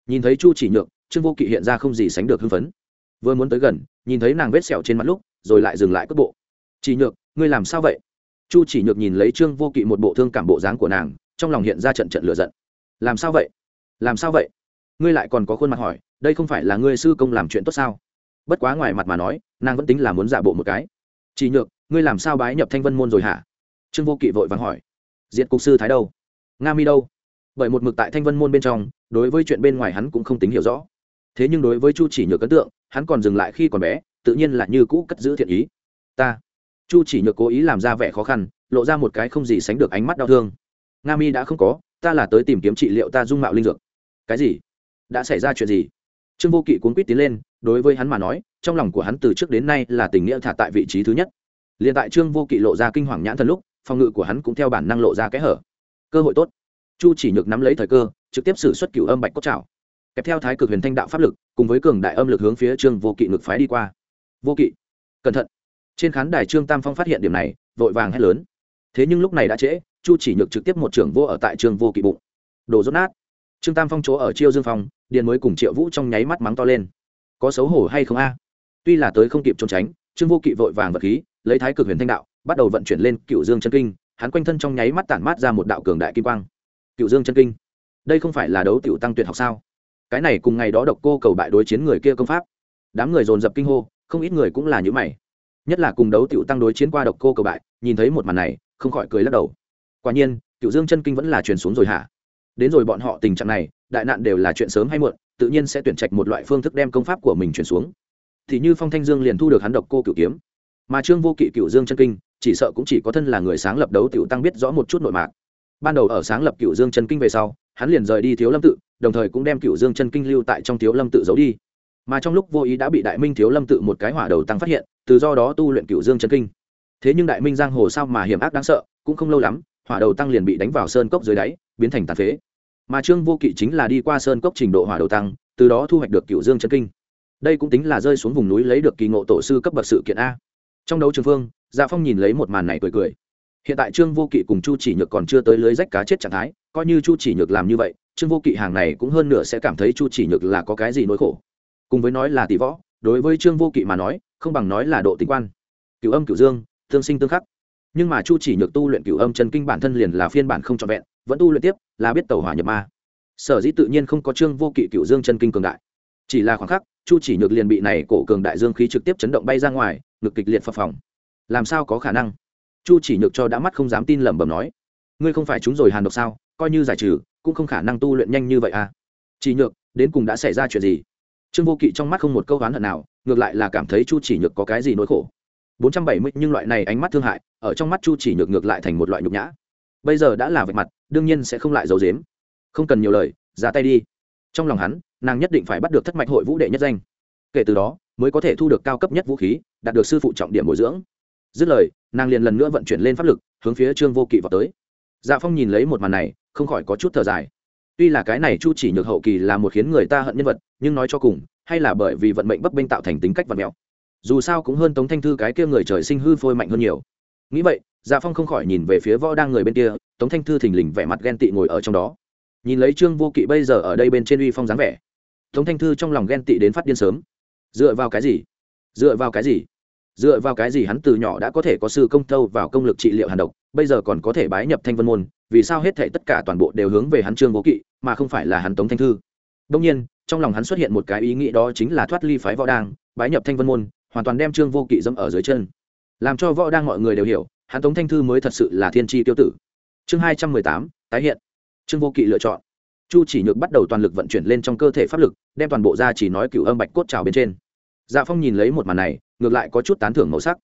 Nhìn thấy chu chỉ nhược, trương vô kỵ hiện ra không gì sánh được hưng phấn. Vừa muốn tới gần, nhìn thấy nàng vết sẹo trên mặt lúc, rồi lại dừng lại cất bộ. Chỉ nhược, ngươi làm sao vậy? Chu chỉ nhược nhìn lấy trương vô kỵ một bộ thương cảm bộ dáng của nàng, trong lòng hiện ra trận trận lửa giận làm sao vậy? Làm sao vậy? Ngươi lại còn có khuôn mặt hỏi, đây không phải là ngươi sư công làm chuyện tốt sao? Bất quá ngoài mặt mà nói, nàng vẫn tính là muốn giả bộ một cái. Chỉ nhược, ngươi làm sao bái nhập thanh vân môn rồi hả? Trương vô kỵ vội vàng hỏi. Diện cục sư thái đâu? Nga mi đâu? Bởi một mực tại thanh vân môn bên trong, đối với chuyện bên ngoài hắn cũng không tính hiểu rõ. Thế nhưng đối với chu chỉ nhược ấn tượng, hắn còn dừng lại khi còn bé, tự nhiên là như cũ cất giữ thiện ý. Ta. Chu chỉ nhược cố ý làm ra vẻ khó khăn, lộ ra một cái không gì sánh được ánh mắt đau thương. Nga mi đã không có ta là tới tìm kiếm trị liệu ta dung mạo linh dược. Cái gì? Đã xảy ra chuyện gì? Trương vô kỵ cuốn quýt tiến lên, đối với hắn mà nói, trong lòng của hắn từ trước đến nay là tình nghĩa thả tại vị trí thứ nhất. Liền tại trương vô kỵ lộ ra kinh hoàng nhãn thần lúc, phòng ngự của hắn cũng theo bản năng lộ ra kẽ hở. Cơ hội tốt. Chu chỉ nhược nắm lấy thời cơ, trực tiếp xử xuất cựu âm bạch cốt trào kèm theo thái cực huyền thanh đạo pháp lực, cùng với cường đại âm lực hướng phía trương vô kỵ ngực phái đi qua. Vô kỵ, cẩn thận. Trên khán đài trương tam phong phát hiện điểm này, vội vàng hét lớn. Thế nhưng lúc này đã trễ chu chỉ nhược trực tiếp một trưởng vô ở tại trường vô kỵ bụng. Đồ rốt nát. Trương tam phong chỗ ở chiêu dương phong, điền mới cùng triệu vũ trong nháy mắt mắng to lên. Có xấu hổ hay không a? Tuy là tới không kịp trốn tránh, trương vô kỵ vội vàng vật khí, lấy thái cực huyền thanh đạo, bắt đầu vận chuyển lên cựu dương chân kinh, hắn quanh thân trong nháy mắt tản mát ra một đạo cường đại kim quang. Cựu dương chân kinh. Đây không phải là đấu tiểu tăng tuyệt học sao? Cái này cùng ngày đó độc cô cầu bại đối chiến người kia công pháp. Đám người dồn dập kinh hô, không ít người cũng là như mày. Nhất là cùng đấu tiểu tăng đối chiến qua độc cô cầu bại, nhìn thấy một màn này, không khỏi cười lắc đầu quả nhiên cựu dương chân kinh vẫn là truyền xuống rồi hả? Đến rồi bọn họ tình trạng này, đại nạn đều là chuyện sớm hay muộn, tự nhiên sẽ tuyển trạch một loại phương thức đem công pháp của mình truyền xuống. Thì như phong thanh dương liền thu được hắn độc cô cựu kiếm. Mà trương vô kỵ cựu dương chân kinh, chỉ sợ cũng chỉ có thân là người sáng lập đấu tiểu tăng biết rõ một chút nội mạc. Ban đầu ở sáng lập cựu dương chân kinh về sau, hắn liền rời đi thiếu lâm tự, đồng thời cũng đem cựu dương chân kinh lưu tại trong thiếu lâm tự giấu đi. Mà trong lúc vô ý đã bị đại minh thiếu lâm tự một cái hỏa đầu tăng phát hiện, từ do đó tu luyện cựu dương chân kinh. Thế nhưng đại minh giang hồ sao mà hiểm ác đáng sợ, cũng không lâu lắm hỏa đầu tăng liền bị đánh vào sơn cốc dưới đáy, biến thành tàn phế. Mà trương vô kỵ chính là đi qua sơn cốc trình độ hỏa đầu tăng, từ đó thu hoạch được cựu dương chân kinh. Đây cũng tính là rơi xuống vùng núi lấy được kỳ ngộ tổ sư cấp bậc sự kiện a. Trong đấu trường phương dạ phong nhìn lấy một màn này cười cười. Hiện tại trương vô kỵ cùng chu chỉ nhược còn chưa tới lưới rách cá chết trạng thái, coi như chu chỉ nhược làm như vậy, trương vô kỵ hàng này cũng hơn nửa sẽ cảm thấy chu chỉ nhược là có cái gì nỗi khổ. Cùng với nói là tỷ võ, đối với trương vô kỵ mà nói, không bằng nói là độ tính quan. Cửu âm, cửu dương, tương sinh tương khắc nhưng mà chu chỉ nhược tu luyện cửu âm chân kinh bản thân liền là phiên bản không trọn vẹn, vẫn tu luyện tiếp, là biết tàu hỏa nhập ma. Sở dĩ tự nhiên không có trương vô kỵ cửu dương chân kinh cường đại. Chỉ là khoảng khắc, chu chỉ nhược liền bị này cổ cường đại dương khí trực tiếp chấn động bay ra ngoài, ngực kịch liệt phập phòng làm sao có khả năng? Chu chỉ nhược cho đã mắt không dám tin lẩm bẩm nói. Ngươi không phải chúng rồi hàn độc sao? Coi như giải trừ, cũng không khả năng tu luyện nhanh như vậy à? Chỉ nhược, đến cùng đã xảy ra chuyện gì? Trương vô kỵ trong mắt không một câu oán hận nào, ngược lại là cảm thấy chu chỉ nhược có cái gì nỗi khổ bốn trăm bảy mươi, nhưng loại này ánh mắt thương hại, ở trong mắt chu chỉ nhược ngược lại thành một loại nhục nhã. Bây giờ đã là vạch mặt, đương nhiên sẽ không lại giấu dếm không cần nhiều lời, ra tay đi. Trong lòng hắn, nàng nhất định phải bắt được thất mạch hội vũ đệ nhất danh. Kể từ đó, mới có thể thu được cao cấp nhất vũ khí, đạt được sư phụ trọng điểm bồi dưỡng. Dứt lời, nàng liền lần nữa vận chuyển lên pháp lực, hướng phía trương vô kỵ vào tới. Dạ phong nhìn lấy một màn này, không khỏi có chút thở dài. Tuy là cái này chu chỉ nhược hậu kỳ là một khiến người ta hận nhân vật, nhưng nói cho cùng, hay là bởi vì vận mệnh bấp bênh tạo thành tính cách vật mèo dù sao cũng hơn tống thanh thư cái kia người trời sinh hư phôi mạnh hơn nhiều. Nghĩ vậy dạ phong không khỏi nhìn về phía võ đang người bên kia, tống thanh thư thình lình vẻ mặt ghen tị ngồi ở trong đó. Nhìn lấy trương vô kỵ bây giờ ở đây bên trên uy phong dáng vẻ, tống thanh thư trong lòng ghen tị đến phát điên sớm. Dựa vào cái gì? Dựa vào cái gì? Dựa vào cái gì hắn từ nhỏ đã có thể có sư công thâu vào công lực trị liệu hàn độc, bây giờ còn có thể bái nhập thanh vân môn, vì sao hết thể tất cả toàn bộ đều hướng về hắn trương vô kỵ, mà không phải là hắn tống thanh thư? Đông nhiên, trong lòng hắn xuất hiện một cái ý nghĩ đó chính là thoát ly phái võ đang, bái nhập thanh vân môn hoàn toàn đem trương vô kỵ dẫm ở dưới chân. Làm cho võ đang mọi người đều hiểu, hắn tống thanh thư mới thật sự là thiên tri tiêu tử. Chương hai trăm mười tám, tái hiện. Trương vô kỵ lựa chọn. Chu chỉ nhược bắt đầu toàn lực vận chuyển lên trong cơ thể pháp lực, đem toàn bộ ra chỉ nói cựu âm bạch cốt trào bên trên. Dạ phong nhìn lấy một màn này, ngược lại có chút tán thưởng màu sắc.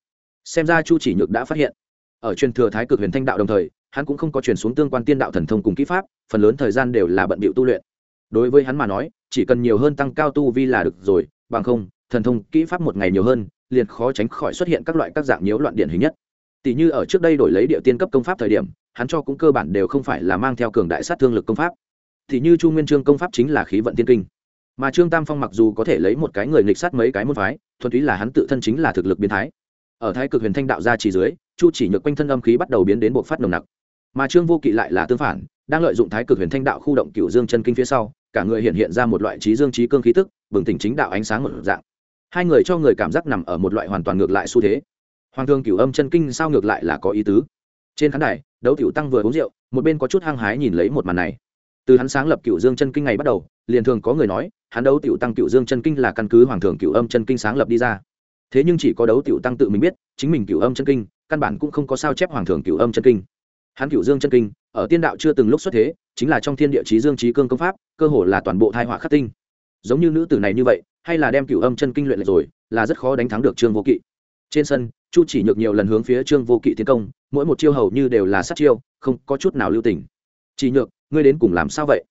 Xem ra chu chỉ nhược đã phát hiện. Ở truyền thừa thái cực huyền thanh đạo đồng thời, hắn cũng không có truyền xuống tương quan tiên đạo thần thông cùng kỹ pháp, phần lớn thời gian đều là bận bịu tu luyện. Đối với hắn mà nói, chỉ cần nhiều hơn tăng cao tu vi là được rồi, bằng không thần thông kỹ pháp một ngày nhiều hơn, liền khó tránh khỏi xuất hiện các loại các dạng nhiễu loạn điển hình nhất. Tỷ như ở trước đây đổi lấy địa tiên cấp công pháp thời điểm, hắn cho cũng cơ bản đều không phải là mang theo cường đại sát thương lực công pháp. Thì như chu nguyên trương công pháp chính là khí vận tiên kinh. Mà trương tam phong mặc dù có thể lấy một cái người nghịch sát mấy cái môn phái, thuần túy là hắn tự thân chính là thực lực biến thái. Ở thái cực huyền thanh đạo gia chỉ dưới, chu chỉ nhược quanh thân âm khí bắt đầu biến đến bộ phát nồng nặc. Mà trương vô kỵ lại là tương phản, đang lợi dụng thái cực huyền thanh đạo khu động cựu dương chân kinh phía sau, cả người hiện hiện ra một loại trí dương trí cương khí tức, bừng tỉnh chính đạo ánh sáng một dạng hai người cho người cảm giác nằm ở một loại hoàn toàn ngược lại xu thế. Hoàng thương cửu âm chân kinh sao ngược lại là có ý tứ. Trên khán đài, đấu tiểu tăng vừa uống rượu, một bên có chút hăng hái nhìn lấy một màn này. Từ hắn sáng lập cửu dương chân kinh ngày bắt đầu, liền thường có người nói, hắn đấu tiểu tăng cửu dương chân kinh là căn cứ hoàng thường cửu âm chân kinh sáng lập đi ra. Thế nhưng chỉ có đấu tiểu tăng tự mình biết, chính mình cửu âm chân kinh, căn bản cũng không có sao chép hoàng thường cửu âm chân kinh. Hắn cửu dương chân kinh, ở tiên đạo chưa từng lúc xuất thế, chính là trong thiên địa chí dương trí cương công pháp, cơ hồ là toàn bộ thai họa khắc tinh giống như nữ tử này như vậy, hay là đem cửu âm chân kinh luyện lại rồi, là rất khó đánh thắng được trương vô kỵ. Trên sân, chu chỉ nhược nhiều lần hướng phía trương vô kỵ tiến công, mỗi một chiêu hầu như đều là sát chiêu, không có chút nào lưu tình. Chỉ nhược, ngươi đến cùng làm sao vậy?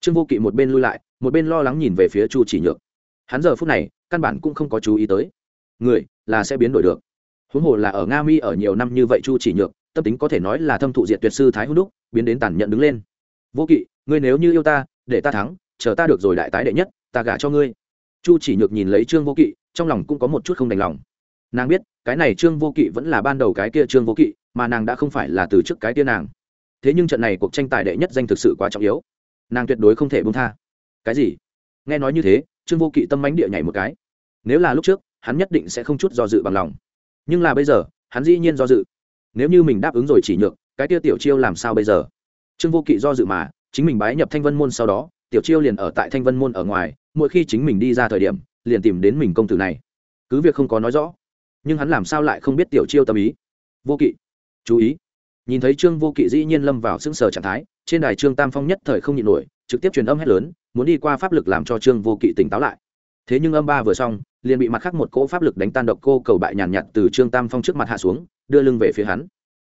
Trương vô kỵ một bên lui lại, một bên lo lắng nhìn về phía chu chỉ nhược. Hắn giờ phút này, căn bản cũng không có chú ý tới. Người là sẽ biến đổi được. Huống hồ là ở nga mi ở nhiều năm như vậy chu chỉ nhược, tâm tính có thể nói là thâm thụ diệt tuyệt sư thái hữu đúc, biến đến tàn nhận đứng lên. Vô kỵ, ngươi nếu như yêu ta, để ta thắng, chờ ta được rồi đại tái đệ nhất ta gả cho ngươi. Chu chỉ nhược nhìn lấy trương vô kỵ, trong lòng cũng có một chút không đành lòng. Nàng biết, cái này trương vô kỵ vẫn là ban đầu cái kia trương vô kỵ, mà nàng đã không phải là từ trước cái kia nàng. Thế nhưng trận này cuộc tranh tài đệ nhất danh thực sự quá trọng yếu. Nàng tuyệt đối không thể bông tha. Cái gì? Nghe nói như thế, trương vô kỵ tâm mánh địa nhảy một cái. Nếu là lúc trước, hắn nhất định sẽ không chút do dự bằng lòng. Nhưng là bây giờ, hắn dĩ nhiên do dự. Nếu như mình đáp ứng rồi chỉ nhược, cái kia tiểu chiêu làm sao bây giờ? Trương vô kỵ do dự mà, chính mình bái nhập thanh vân môn sau đó tiểu chiêu liền ở tại thanh vân môn ở ngoài, mỗi khi chính mình đi ra thời điểm, liền tìm đến mình công tử này. Cứ việc không có nói rõ, nhưng hắn làm sao lại không biết tiểu chiêu tâm ý? Vô kỵ, chú ý. Nhìn thấy trương vô kỵ dĩ nhiên lâm vào sững sở trạng thái, trên đài trương tam phong nhất thời không nhịn nổi, trực tiếp truyền âm hét lớn, muốn đi qua pháp lực làm cho trương vô kỵ tỉnh táo lại. Thế nhưng âm ba vừa xong, liền bị mặt khác một cỗ pháp lực đánh tan độc cô cầu bại nhàn nhạt từ trương tam phong trước mặt hạ xuống, đưa lưng về phía hắn.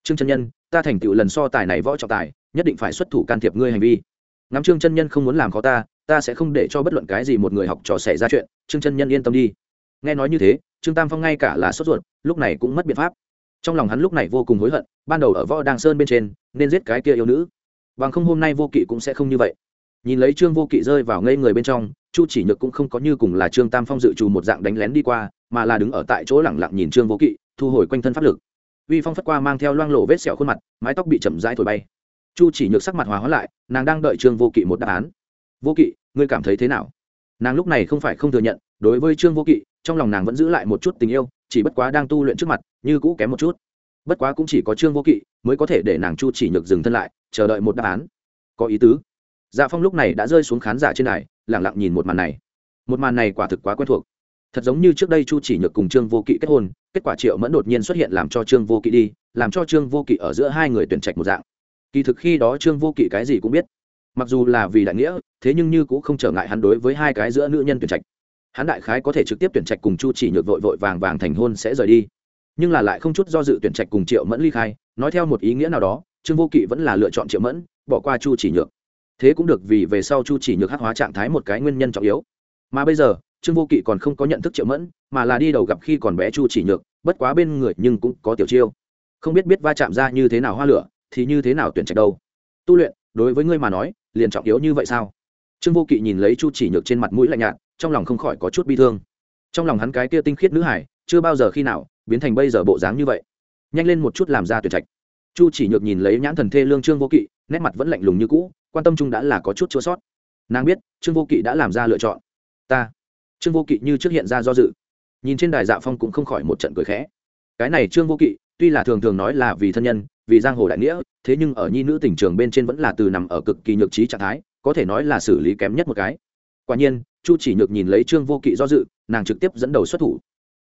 Trương chân nhân, ta thành tựu lần so tài này võ trọng tài, nhất định phải xuất thủ can thiệp ngươi hành vi ngắm trương chân nhân không muốn làm khó ta ta sẽ không để cho bất luận cái gì một người học trò xảy ra chuyện, trương chân nhân yên tâm đi. Nghe nói như thế, trương tam phong ngay cả là sốt ruột, lúc này cũng mất biện pháp. Trong lòng hắn lúc này vô cùng hối hận, ban đầu ở võ đàng sơn bên trên, nên giết cái kia yêu nữ. Bằng không hôm nay vô kỵ cũng sẽ không như vậy. Nhìn lấy trương vô kỵ rơi vào ngây người bên trong, chu chỉ nhược cũng không có như cùng là trương tam phong dự trù một dạng đánh lén đi qua, mà là đứng ở tại chỗ lẳng lặng nhìn trương vô kỵ, thu hồi quanh thân pháp lực. Uy phong phất qua mang theo loang lộ vết sẹo khuôn mặt, mái tóc bị chậm rãi thổi bay chu chỉ nhược sắc mặt hòa hóa lại, nàng đang đợi trương vô kỵ một đáp án. Vô kỵ, ngươi cảm thấy thế nào? Nàng lúc này không phải không thừa nhận, đối với trương vô kỵ, trong lòng nàng vẫn giữ lại một chút tình yêu, chỉ bất quá đang tu luyện trước mặt, như cũ kém một chút. Bất quá cũng chỉ có trương vô kỵ mới có thể để nàng chu chỉ nhược dừng thân lại, chờ đợi một đáp án. Có ý tứ. Dạ phong lúc này đã rơi xuống khán giả trên này lẳng lặng nhìn một màn này. Một màn này quả thực quá quen thuộc. Thật giống như trước đây chu chỉ nhược cùng trương vô kỵ kết hôn, kết quả triệu mẫn đột nhiên xuất hiện làm cho trương vô kỵ đi, làm cho trương vô kỵ ở giữa hai người tuyển trạch một dạng kỳ thực khi đó trương vô kỵ cái gì cũng biết. Mặc dù là vì đại nghĩa, thế nhưng như cũng không trở ngại hắn đối với hai cái giữa nữ nhân tuyển trạch. Hắn đại khái có thể trực tiếp tuyển trạch cùng chu chỉ nhược vội vội vàng vàng thành hôn sẽ rời đi. Nhưng là lại không chút do dự tuyển trạch cùng triệu mẫn ly khai, nói theo một ý nghĩa nào đó, trương vô kỵ vẫn là lựa chọn triệu mẫn, bỏ qua chu chỉ nhược. Thế cũng được vì về sau chu chỉ nhược hát hóa trạng thái một cái nguyên nhân trọng yếu. Mà bây giờ, trương vô kỵ còn không có nhận thức triệu mẫn, mà là đi đầu gặp khi còn bé chu chỉ nhược, bất quá bên người nhưng cũng có tiểu chiêu. Không biết biết va chạm ra như thế nào hoa lửa thì như thế nào tuyển trạch đâu? Tu luyện, đối với ngươi mà nói, liền trọng yếu như vậy sao? Trương vô kỵ nhìn lấy chu chỉ nhược trên mặt mũi lạnh nhạt, trong lòng không khỏi có chút bi thương. Trong lòng hắn cái kia tinh khiết nữ hải, chưa bao giờ khi nào biến thành bây giờ bộ dáng như vậy. Nhanh lên một chút làm ra tuyển trạch. Chu chỉ nhược nhìn lấy nhãn thần thê lương trương vô kỵ, nét mặt vẫn lạnh lùng như cũ, quan tâm chung đã là có chút chữa sót. Nàng biết, trương vô kỵ đã làm ra lựa chọn. Ta. Trương vô kỵ như trước hiện ra do dự. Nhìn trên đài dạ phong cũng không khỏi một trận cười khẽ. Cái này trương vô kỵ, tuy là thường thường nói là vì thân nhân vì giang hồ đại nghĩa thế nhưng ở nhi nữ tỉnh trường bên trên vẫn là từ nằm ở cực kỳ nhược trí trạng thái có thể nói là xử lý kém nhất một cái. Quả nhiên chu chỉ nhược nhìn lấy trương vô kỵ do dự nàng trực tiếp dẫn đầu xuất thủ.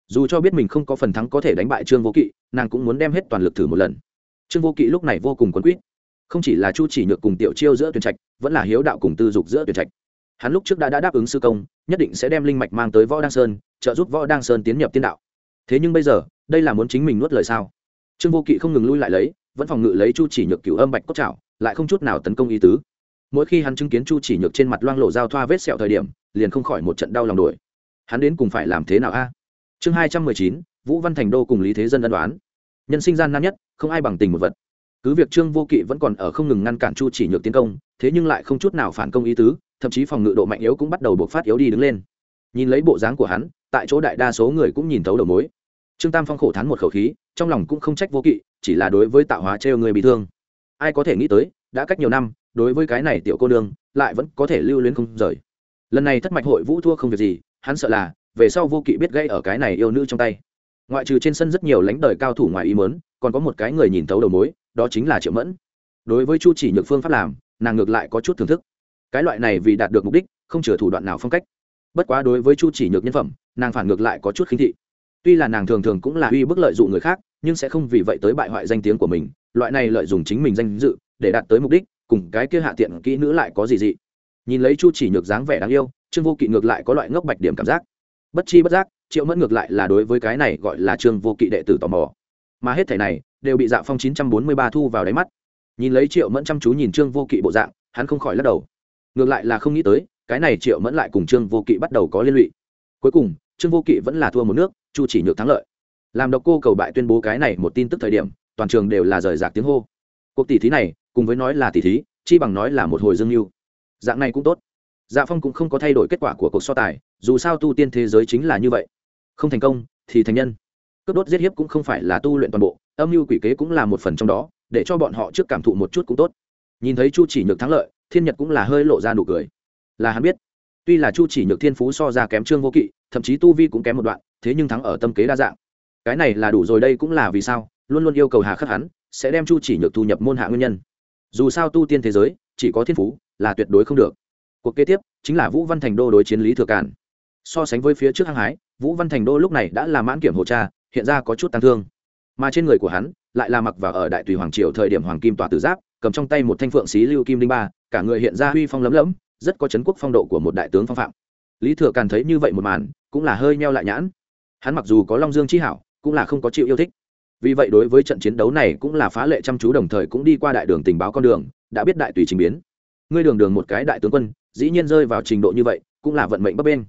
Dù cho biết mình không có phần thắng có thể đánh bại trương vô kỵ nàng cũng muốn đem hết toàn lực thử một lần. Trương vô kỵ lúc này vô cùng quấn quýt. Không chỉ là chu chỉ nhược cùng tiểu chiêu giữa tuyển trạch vẫn là hiếu đạo cùng tư dục giữa tuyển trạch. Hắn lúc trước đã, đã đáp ứng sư công nhất định sẽ đem linh mạch mang tới võ đăng sơn trợ giúp võ đăng sơn tiến nhập tiên đạo. Thế nhưng bây giờ đây là muốn chính mình nuốt lời sao? Trương vô kỵ không ngừng lui lại lấy vẫn phòng ngự lấy chu chỉ nhược cửu âm bạch cốt trảo, lại không chút nào tấn công ý tứ. Mỗi khi hắn chứng kiến chu chỉ nhược trên mặt loang lộ giao thoa vết sẹo thời điểm, liền không khỏi một trận đau lòng đuổi hắn đến cùng phải làm thế nào a? Chương hai trăm mười chín, vũ văn thành đô cùng lý thế dân ân đoán nhân sinh gian nan nhất, không ai bằng tình một vật. Cứ việc trương vô kỵ vẫn còn ở không ngừng ngăn cản chu chỉ nhược tiến công, thế nhưng lại không chút nào phản công ý tứ, thậm chí phòng ngự độ mạnh yếu cũng bắt đầu buộc phát yếu đi đứng lên. Nhìn lấy bộ dáng của hắn, tại chỗ đại đa số người cũng nhìn thấu đầu mối. Trương tam phong khổ thán một khẩu khí, trong lòng cũng không trách vô kỵ chỉ là đối với tạo hóa trêu người bị thương. Ai có thể nghĩ tới, đã cách nhiều năm, đối với cái này tiểu cô nương, lại vẫn có thể lưu luyến không rời. Lần này thất mạch hội vũ thua không việc gì, hắn sợ là, về sau vô kỵ biết gây ở cái này yêu nữ trong tay. Ngoại trừ trên sân rất nhiều lãnh đời cao thủ ngoài ý mớn còn có một cái người nhìn thấu đầu mối, đó chính là triệu mẫn. Đối với chu chỉ nhược phương pháp làm, nàng ngược lại có chút thưởng thức. Cái loại này vì đạt được mục đích, không chừa thủ đoạn nào phong cách. Bất quá đối với chu chỉ nhược nhân phẩm, nàng phản ngược lại có chút khinh thị. Tuy là nàng thường thường cũng là uy bức lợi dụng người khác nhưng sẽ không vì vậy tới bại hoại danh tiếng của mình, loại này lợi dụng chính mình danh dự để đạt tới mục đích, cùng cái kia hạ tiện kỹ nữ lại có gì dị. Nhìn lấy chu chỉ nhược dáng vẻ đáng yêu, trương vô kỵ ngược lại có loại ngốc bạch điểm cảm giác. Bất chi bất giác, triệu mẫn ngược lại là đối với cái này gọi là trương vô kỵ đệ tử tò mò. Mà hết thể này đều bị dạ phong chín trăm bốn mươi ba thu vào đáy mắt. Nhìn lấy triệu mẫn chăm chú nhìn trương vô kỵ bộ dạng, hắn không khỏi lắc đầu. Ngược lại là không nghĩ tới, cái này triệu mẫn lại cùng trương vô kỵ bắt đầu có liên lụy. Cuối cùng, trương vô kỵ vẫn là thua một nước, chu chỉ nhược thắng lợi làm độc cô cầu bại tuyên bố cái này một tin tức thời điểm, toàn trường đều là rời rạc tiếng hô. Cuộc tỷ thí này, cùng với nói là tỷ thí, chi bằng nói là một hồi dương mưu. Dạng này cũng tốt. Dạ phong cũng không có thay đổi kết quả của cuộc so tài, dù sao tu tiên thế giới chính là như vậy. Không thành công, thì thành nhân. Cướp đốt giết hiếp cũng không phải là tu luyện toàn bộ, âm mưu quỷ kế cũng là một phần trong đó, để cho bọn họ trước cảm thụ một chút cũng tốt. Nhìn thấy chu chỉ nhược thắng lợi, thiên nhật cũng là hơi lộ ra nụ cười. Là hắn biết. Tuy là chu chỉ nhược thiên phú so ra kém trương vô kỵ, thậm chí tu vi cũng kém một đoạn, thế nhưng thắng ở tâm kế đa dạng cái này là đủ rồi, đây cũng là vì sao, luôn luôn yêu cầu hà khắc hắn sẽ đem chu chỉ nhược thu nhập môn hạ nguyên nhân. Dù sao tu tiên thế giới, chỉ có thiên phú là tuyệt đối không được. Cuộc kế tiếp chính là vũ văn thành đô đối chiến lý thừa cản so sánh với phía trước hăng hái, vũ văn thành đô lúc này đã là mãn kiểm hồ cha, hiện ra có chút tăng thương. Mà trên người của hắn lại là mặc vào ở đại tùy hoàng triều thời điểm hoàng kim tỏa tử giáp, cầm trong tay một thanh phượng xí lưu kim linh ba, cả người hiện ra huy phong lấm lấm, rất có chấn quốc phong độ của một đại tướng phong phạm. Lý thừa càn thấy như vậy một màn, cũng là hơi meo lại nhãn. Hắn mặc dù có long dương chi hảo cũng là không có chịu yêu thích. Vì vậy đối với trận chiến đấu này cũng là phá lệ chăm chú đồng thời cũng đi qua đại đường tình báo con đường, đã biết đại tùy trình biến. Ngươi đường đường một cái đại tướng quân, dĩ nhiên rơi vào trình độ như vậy, cũng là vận mệnh bấp bên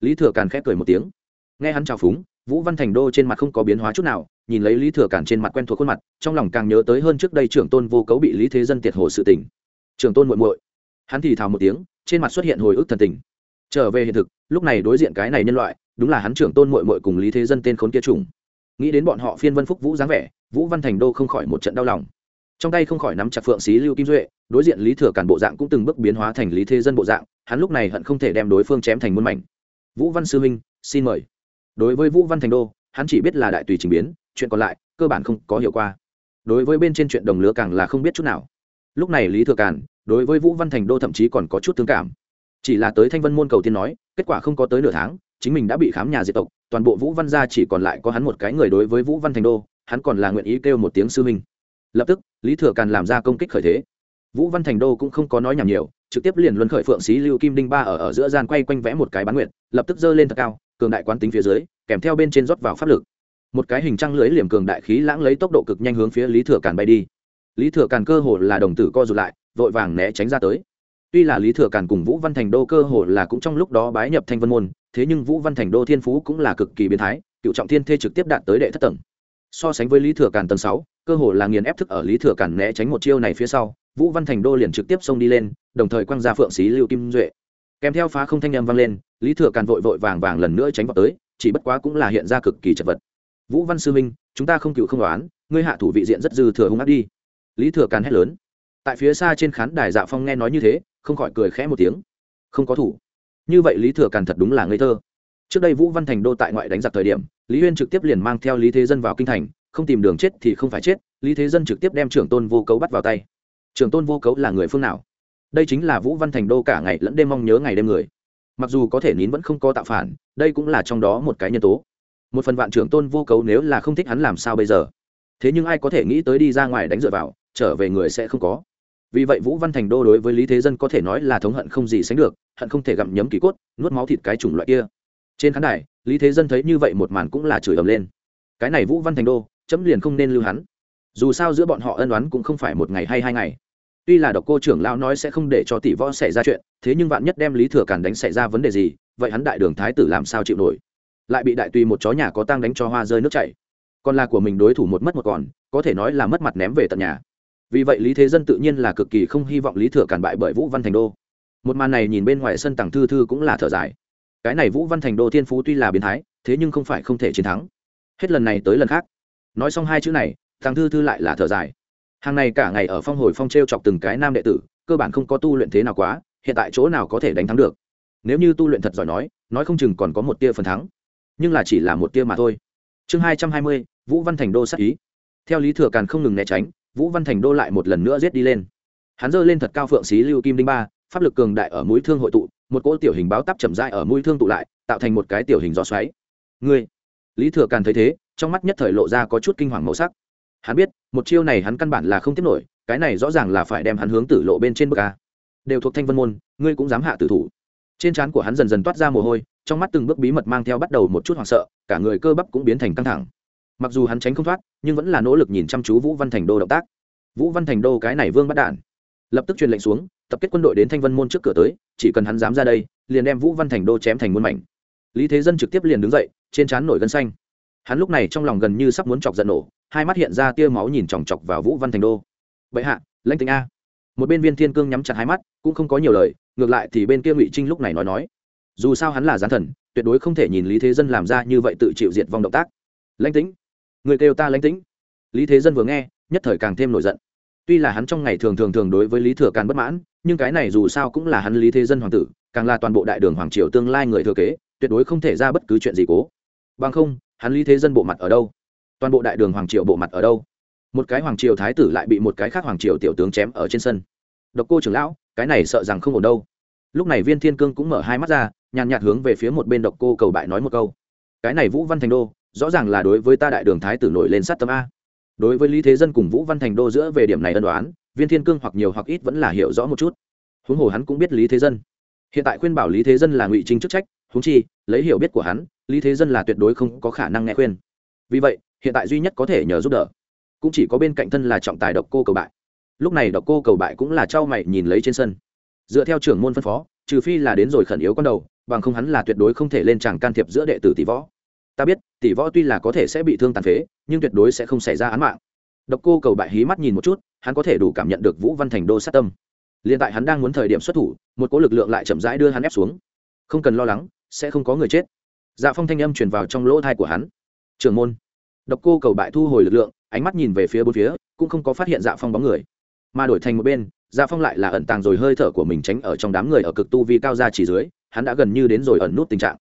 lý thừa càn khép cười một tiếng. Nghe hắn chào phúng, vũ văn thành đô trên mặt không có biến hóa chút nào, nhìn lấy lý thừa càn trên mặt quen thuộc khuôn mặt, trong lòng càng nhớ tới hơn trước đây trưởng tôn vô cấu bị lý thế dân tiệt hồ sự tỉnh trưởng tôn muội muội. Hắn thì thào một tiếng, trên mặt xuất hiện hồi ức thần tình. Trở về hiện thực, lúc này đối diện cái này nhân loại, đúng là hắn trưởng tôn muội muội cùng lý thế dân tên khốn kia trùng nghĩ đến bọn họ phiên vân phúc vũ dáng vẻ, vũ văn thành đô không khỏi một trận đau lòng. Trong tay không khỏi nắm chặt phượng xí lưu kim duệ, đối diện lý thừa cản bộ dạng cũng từng bước biến hóa thành lý thế dân bộ dạng, hắn lúc này hận không thể đem đối phương chém thành muôn mảnh. Vũ văn sư minh xin mời. Đối với vũ văn thành đô, hắn chỉ biết là đại tùy trình biến, chuyện còn lại, cơ bản không có hiệu quả. Đối với bên trên chuyện đồng lứa càng là không biết chút nào. Lúc này lý thừa cản, đối với vũ văn thành đô thậm chí còn có chút thương cảm. Chỉ là tới thanh vân môn cầu tiên nói, kết quả không có tới nửa tháng chính mình đã bị khám nhà diệt tộc, toàn bộ vũ văn gia chỉ còn lại có hắn một cái người đối với vũ văn thành đô, hắn còn là nguyện ý kêu một tiếng sư minh lập tức, lý thừa càn làm ra công kích khởi thế. Vũ văn thành đô cũng không có nói nhảm nhiều, trực tiếp liền luân khởi phượng xí, lưu kim đinh ba ở ở giữa gian quay quanh vẽ một cái bán nguyện lập tức giơ lên thật cao, cường đại quán tính phía dưới, kèm theo bên trên rót vào pháp lực. Một cái hình trăng lưới liềm cường đại khí lãng lấy tốc độ cực nhanh hướng phía lý thừa càn bay đi. Lý thừa càn cơ hồ là đồng tử co rụt lại, vội vàng né tránh ra tới. Tuy là lý thừa càn cùng vũ văn thành đô cơ hồ là cũng trong lúc đó bái nhập thanh vân môn thế nhưng vũ văn thành đô thiên phú cũng là cực kỳ biến thái, cựu trọng thiên thê trực tiếp đạt tới đệ thất tầng. So sánh với lý thừa càn tầng sáu, cơ hồ là nghiền ép thức ở lý thừa càn né tránh một chiêu này phía sau, vũ văn thành đô liền trực tiếp xông đi lên, đồng thời quăng ra phượng xí lưu kim duệ. Kèm theo phá không thanh âm vang lên, lý thừa càn vội vội vàng vàng lần nữa tránh vào tới, chỉ bất quá cũng là hiện ra cực kỳ chật vật. Vũ văn sư minh, chúng ta không cựu không đoán, ngươi hạ thủ vị diện rất dư thừa hung ác đi. Lý thừa càn hét lớn. Tại phía xa trên khán đài dạ phong nghe nói như thế, không khỏi cười khẽ một tiếng. Không có thủ như vậy lý thừa càn thật đúng là ngây thơ. Trước đây vũ văn thành đô tại ngoại đánh giặc thời điểm, lý huyên trực tiếp liền mang theo lý thế dân vào kinh thành, không tìm đường chết thì không phải chết, lý thế dân trực tiếp đem trưởng tôn vô cấu bắt vào tay. Trưởng tôn vô cấu là người phương nào? Đây chính là vũ văn thành đô cả ngày lẫn đêm mong nhớ ngày đêm người. Mặc dù có thể nín vẫn không có tạo phản, đây cũng là trong đó một cái nhân tố. Một phần vạn trưởng tôn vô cấu nếu là không thích hắn làm sao bây giờ? Thế nhưng ai có thể nghĩ tới đi ra ngoài đánh dựa vào, trở về người sẽ không có vì vậy vũ văn thành đô đối với lý thế dân có thể nói là thống hận không gì sánh được, hận không thể gặm nhấm kỳ cốt, nuốt máu thịt cái chủng loại kia. Trên khán đài, lý thế dân thấy như vậy một màn cũng là chửi ầm lên. Cái này vũ văn thành đô, chấm liền không nên lưu hắn. Dù sao giữa bọn họ ân oán cũng không phải một ngày hay hai ngày. Tuy là độc cô trưởng lão nói sẽ không để cho tỷ võ xảy ra chuyện, thế nhưng vạn nhất đem lý thừa càn đánh xảy ra vấn đề gì, vậy hắn đại đường thái tử làm sao chịu nổi? Lại bị đại tùy một chó nhà có tang đánh cho hoa rơi nước chảy. Còn là của mình đối thủ một mất một còn, có thể nói là mất mặt ném về tận nhà vì vậy lý thế dân tự nhiên là cực kỳ không hy vọng lý thừa càn bại bởi vũ văn thành đô. Một màn này nhìn bên ngoài sân tàng thư thư cũng là thở dài. Cái này vũ văn thành đô thiên phú tuy là biến thái, thế nhưng không phải không thể chiến thắng. Hết lần này tới lần khác. Nói xong hai chữ này thằng thư thư lại là thở dài. Hàng này cả ngày ở phong hồi phong t r e o chọc từng cái nam đệ tử, cơ bản không có tu luyện thế nào quá, hiện tại chỗ nào có thể đánh thắng được? Nếu như tu luyện thật giỏi nói nói không chừng còn có một tia phần thắng. Nhưng là chỉ là một tia mà thôi. Chương hai trăm hai mươi, vũ văn thành đô sắc ý. Theo lý thừa càn không ngừng né tránh vũ văn thành đô lại một lần nữa giết đi lên. Hắn giơ lên thật cao phượng xí lưu kim đinh ba, pháp lực cường đại ở mũi thương hội tụ, một cỗ tiểu hình báo tắp chậm rãi ở mũi thương tụ lại, tạo thành một cái tiểu hình gió xoáy. Ngươi! Lý thừa càn thấy thế, trong mắt nhất thời lộ ra có chút kinh hoàng màu sắc. Hắn biết, một chiêu này hắn căn bản là không tiếp nổi, cái này rõ ràng là phải đem hắn hướng tử lộ bên trên bức a. Đều thuộc thanh vân môn, ngươi cũng dám hạ tử thủ. Trên trán của hắn dần dần toát ra mồ hôi, trong mắt từng bước bí mật mang theo bắt đầu một chút hoảng sợ, cả người cơ bắp cũng biến thành căng thẳng mặc dù hắn tránh không thoát, nhưng vẫn là nỗ lực nhìn chăm chú vũ văn thành đô động tác. Vũ văn thành đô cái này vương bắt đản lập tức truyền lệnh xuống, tập kết quân đội đến thanh vân môn trước cửa tới, chỉ cần hắn dám ra đây, liền đem vũ văn thành đô chém thành muôn mảnh. Lý thế dân trực tiếp liền đứng dậy, trên trán nổi gân xanh. Hắn lúc này trong lòng gần như sắp muốn chọc giận nổ, hai mắt hiện ra tia máu nhìn chòng chọc vào vũ văn thành đô. Vậy hạ, lãnh tính a. Một bên viên thiên cương nhắm chặt hai mắt, cũng không có nhiều lời, ngược lại thì bên kia ngụy trinh lúc này nói nói. Dù sao hắn là gián thần, tuyệt đối không thể nhìn lý thế dân làm ra như vậy tự chịu diệt vong động tác. Lãnh tĩnh người kêu ta lãnh tĩnh. Lý thế dân vừa nghe, nhất thời càng thêm nổi giận. Tuy là hắn trong ngày thường thường thường đối với lý thừa càn bất mãn, nhưng cái này dù sao cũng là hắn lý thế dân hoàng tử, càng là toàn bộ đại đường hoàng triều tương lai người thừa kế, tuyệt đối không thể ra bất cứ chuyện gì cố. Bằng không, hắn lý thế dân bộ mặt ở đâu? Toàn bộ đại đường hoàng triều bộ mặt ở đâu? Một cái hoàng triều thái tử lại bị một cái khác hoàng triều tiểu tướng chém ở trên sân. Độc cô trưởng lão, cái này sợ rằng không ổn đâu. Lúc này viên thiên cương cũng mở hai mắt ra, nhàn nhạt hướng về phía một bên độc cô cầu bại nói một câu. Cái này vũ văn thành đô rõ ràng là đối với ta đại đường thái tử nổi lên sát tâm a. Đối với lý thế dân cùng vũ văn thành đô giữa về điểm này ân đoán viên thiên cương hoặc nhiều hoặc ít vẫn là hiểu rõ một chút. Huống hồ hắn cũng biết lý thế dân. Hiện tại khuyên bảo lý thế dân là ngụy trinh chức trách, huống chi, lấy hiểu biết của hắn, lý thế dân là tuyệt đối không có khả năng nghe khuyên. Vì vậy, hiện tại duy nhất có thể nhờ giúp đỡ, cũng chỉ có bên cạnh thân là trọng tài độc cô cầu bại. Lúc này độc cô cầu bại cũng là trao mày nhìn lấy trên sân. Dựa theo trưởng môn phân phó, trừ phi là đến rồi khẩn yếu con đầu, bằng không hắn là tuyệt đối không thể lên tràng can thiệp giữa đệ tử tỷ võ ta biết, tỷ võ tuy là có thể sẽ bị thương tàn phế, nhưng tuyệt đối sẽ không xảy ra án mạng. Độc cô cầu bại hí mắt nhìn một chút, hắn có thể đủ cảm nhận được vũ văn thành đô sát tâm. Liền tại hắn đang muốn thời điểm xuất thủ, một cỗ lực lượng lại chậm rãi đưa hắn ép xuống. Không cần lo lắng, sẽ không có người chết. Dạ phong thanh âm truyền vào trong lỗ thai của hắn. Trường môn. Độc cô cầu bại thu hồi lực lượng, ánh mắt nhìn về phía bốn phía, cũng không có phát hiện dạ phong bóng người. Mà đổi thành một bên dạ phong lại là ẩn tàng rồi hơi thở của mình tránh ở trong đám người ở cực tu vi cao ra chỉ dưới, hắn đã gần như đến rồi ẩn nút tình trạng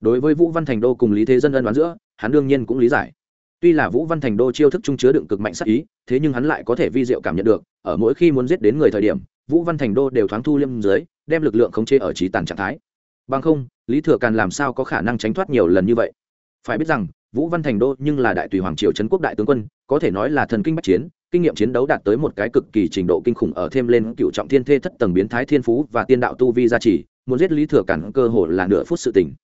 đối với vũ văn thành đô cùng lý thế dân ân đoán giữa, hắn đương nhiên cũng lý giải. Tuy là vũ văn thành đô chiêu thức trung chứa đựng cực mạnh sắc ý, thế nhưng hắn lại có thể vi diệu cảm nhận được, ở mỗi khi muốn giết đến người thời điểm, vũ văn thành đô đều thoáng thu liêm dưới, đem lực lượng khống chế ở trí tàn trạng thái. Bằng không, lý thừa càn làm sao có khả năng tránh thoát nhiều lần như vậy? Phải biết rằng, vũ văn thành đô nhưng là đại tùy hoàng triều trấn quốc đại tướng quân, có thể nói là thần kinh bắc chiến, kinh nghiệm chiến đấu đạt tới một cái cực kỳ trình độ kinh khủng ở thêm lên cựu trọng thiên thê thất tầng biến thái thiên phú và tiên đạo tu vi gia trì, muốn giết lý thừa cản cơ hội là nửa phút sự tình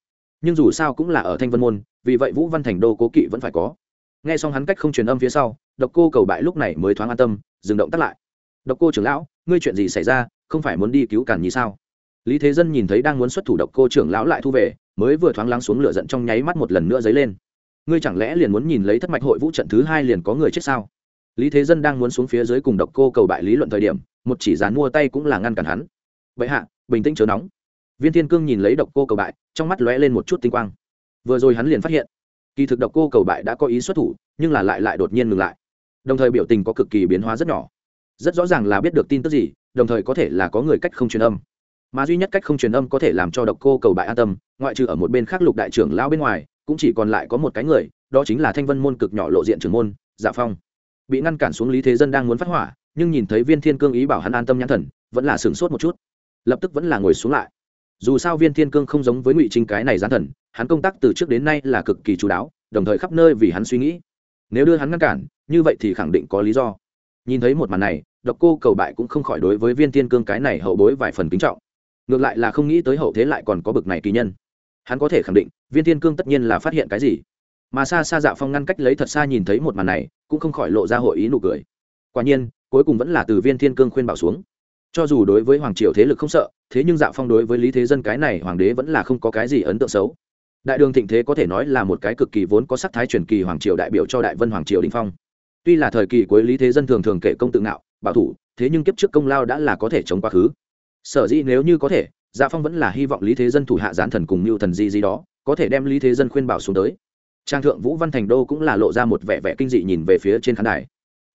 nhưng dù sao cũng là ở thanh vân môn, vì vậy vũ văn thành đô cố kỵ vẫn phải có. Nghe xong hắn cách không truyền âm phía sau, độc cô cầu bại lúc này mới thoáng an tâm, dừng động tắt lại. Độc cô trưởng lão, ngươi chuyện gì xảy ra, không phải muốn đi cứu cản nhì sao? Lý thế dân nhìn thấy đang muốn xuất thủ độc cô trưởng lão lại thu về, mới vừa thoáng lắng xuống lửa giận trong nháy mắt một lần nữa dấy lên. Ngươi chẳng lẽ liền muốn nhìn lấy thất mạch hội vũ trận thứ hai liền có người chết sao? Lý thế dân đang muốn xuống phía dưới cùng độc cô cầu bại lý luận thời điểm, một chỉ dán mua tay cũng là ngăn cản hắn. Vậy hạ, bình tĩnh chớ nóng viên thiên cương nhìn lấy độc cô cầu bại, trong mắt lóe lên một chút tinh quang. Vừa rồi hắn liền phát hiện, kỳ thực độc cô cầu bại đã có ý xuất thủ, nhưng là lại lại đột nhiên ngừng lại. Đồng thời biểu tình có cực kỳ biến hóa rất nhỏ. Rất rõ ràng là biết được tin tức gì, đồng thời có thể là có người cách không truyền âm. Mà duy nhất cách không truyền âm có thể làm cho độc cô cầu bại an tâm, ngoại trừ ở một bên khác lục đại trưởng lao bên ngoài, cũng chỉ còn lại có một cái người, đó chính là thanh vân môn cực nhỏ lộ diện trưởng môn dạ phong. Bị ngăn cản xuống lý thế dân đang muốn phát hỏa, nhưng nhìn thấy viên thiên cương ý bảo hắn an tâm nhãn thần, vẫn là sửng sốt một chút. Lập tức vẫn là ngồi xuống lại dù sao viên thiên cương không giống với ngụy trinh cái này gián thần, hắn công tác từ trước đến nay là cực kỳ chú đáo, đồng thời khắp nơi vì hắn suy nghĩ. Nếu đưa hắn ngăn cản, như vậy thì khẳng định có lý do. Nhìn thấy một màn này, độc cô cầu bại cũng không khỏi đối với viên thiên cương cái này hậu bối vài phần kính trọng. Ngược lại là không nghĩ tới hậu thế lại còn có bực này kỳ nhân. Hắn có thể khẳng định, viên thiên cương tất nhiên là phát hiện cái gì. Mà xa xa dạ phong ngăn cách lấy thật xa nhìn thấy một màn này, cũng không khỏi lộ ra hội ý nụ cười. Quả nhiên, cuối cùng vẫn là từ viên thiên cương khuyên bảo xuống cho dù đối với hoàng triều thế lực không sợ, thế nhưng dạ phong đối với lý thế dân cái này hoàng đế vẫn là không có cái gì ấn tượng xấu. Đại đường thịnh thế có thể nói là một cái cực kỳ vốn có sắc thái truyền kỳ hoàng triều đại biểu cho đại vân hoàng triều đình phong. Tuy là thời kỳ cuối lý thế dân thường thường kể công tự ngạo, bảo thủ, thế nhưng kiếp trước công lao đã là có thể chống quá khứ. Sở dĩ nếu như có thể dạ phong vẫn là hy vọng lý thế dân thủ hạ gián thần cùng mưu thần gì gì đó, có thể đem lý thế dân khuyên bảo xuống tới. Trang thượng vũ văn thành đô cũng là lộ ra một vẻ vẻ kinh dị nhìn về phía trên khán đài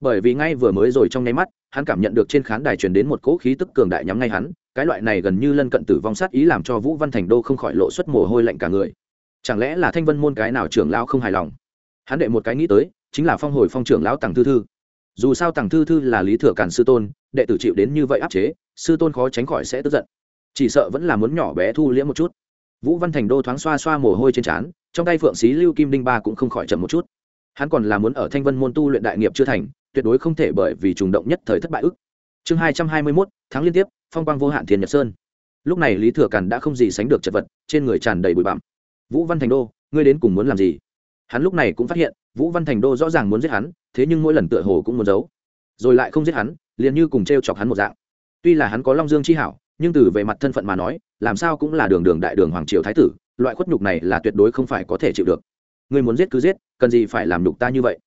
bởi vì ngay vừa mới rồi trong nháy mắt, hắn cảm nhận được trên khán đài truyền đến một cỗ khí tức cường đại nhắm ngay hắn, cái loại này gần như lân cận tử vong sát ý làm cho vũ văn thành đô không khỏi lộ xuất mồ hôi lạnh cả người. Chẳng lẽ là thanh vân môn cái nào trưởng lão không hài lòng? Hắn đệ một cái nghĩ tới, chính là phong hồi phong trưởng lão tàng thư thư. Dù sao tàng thư thư là lý thừa cản sư tôn, đệ tử chịu đến như vậy áp chế, sư tôn khó tránh khỏi sẽ tức giận. Chỉ sợ vẫn là muốn nhỏ bé thu liễm một chút. Vũ văn thành đô thoáng xoa xoa mồ hôi trên trán, trong tay phượng xí lưu kim đinh ba cũng không khỏi chậm một chút. Hắn còn là muốn ở thanh vân môn tu luyện đại nghiệp chưa thành tuyệt đối không thể bởi vì trùng động nhất thời thất bại ức. Chương hai trăm hai mươi mốt, tháng liên tiếp, phong quang vô hạn thiên nhật sơn. Lúc này lý thừa càn đã không gì sánh được chật vật, trên người tràn đầy bụi bặm. Vũ văn thành đô, ngươi đến cùng muốn làm gì? Hắn lúc này cũng phát hiện, vũ văn thành đô rõ ràng muốn giết hắn, thế nhưng mỗi lần tựa hồ cũng muốn giấu. Rồi lại không giết hắn, liền như cùng t r e o chọc hắn một dạng. Tuy là hắn có long dương chi hảo, nhưng từ về mặt thân phận mà nói, làm sao cũng là đường đường đại đường hoàng triều thái tử, loại khuất nhục này là tuyệt đối không phải có thể chịu được. Ngươi muốn giết cứ giết, cần gì phải làm nhục ta như vậy?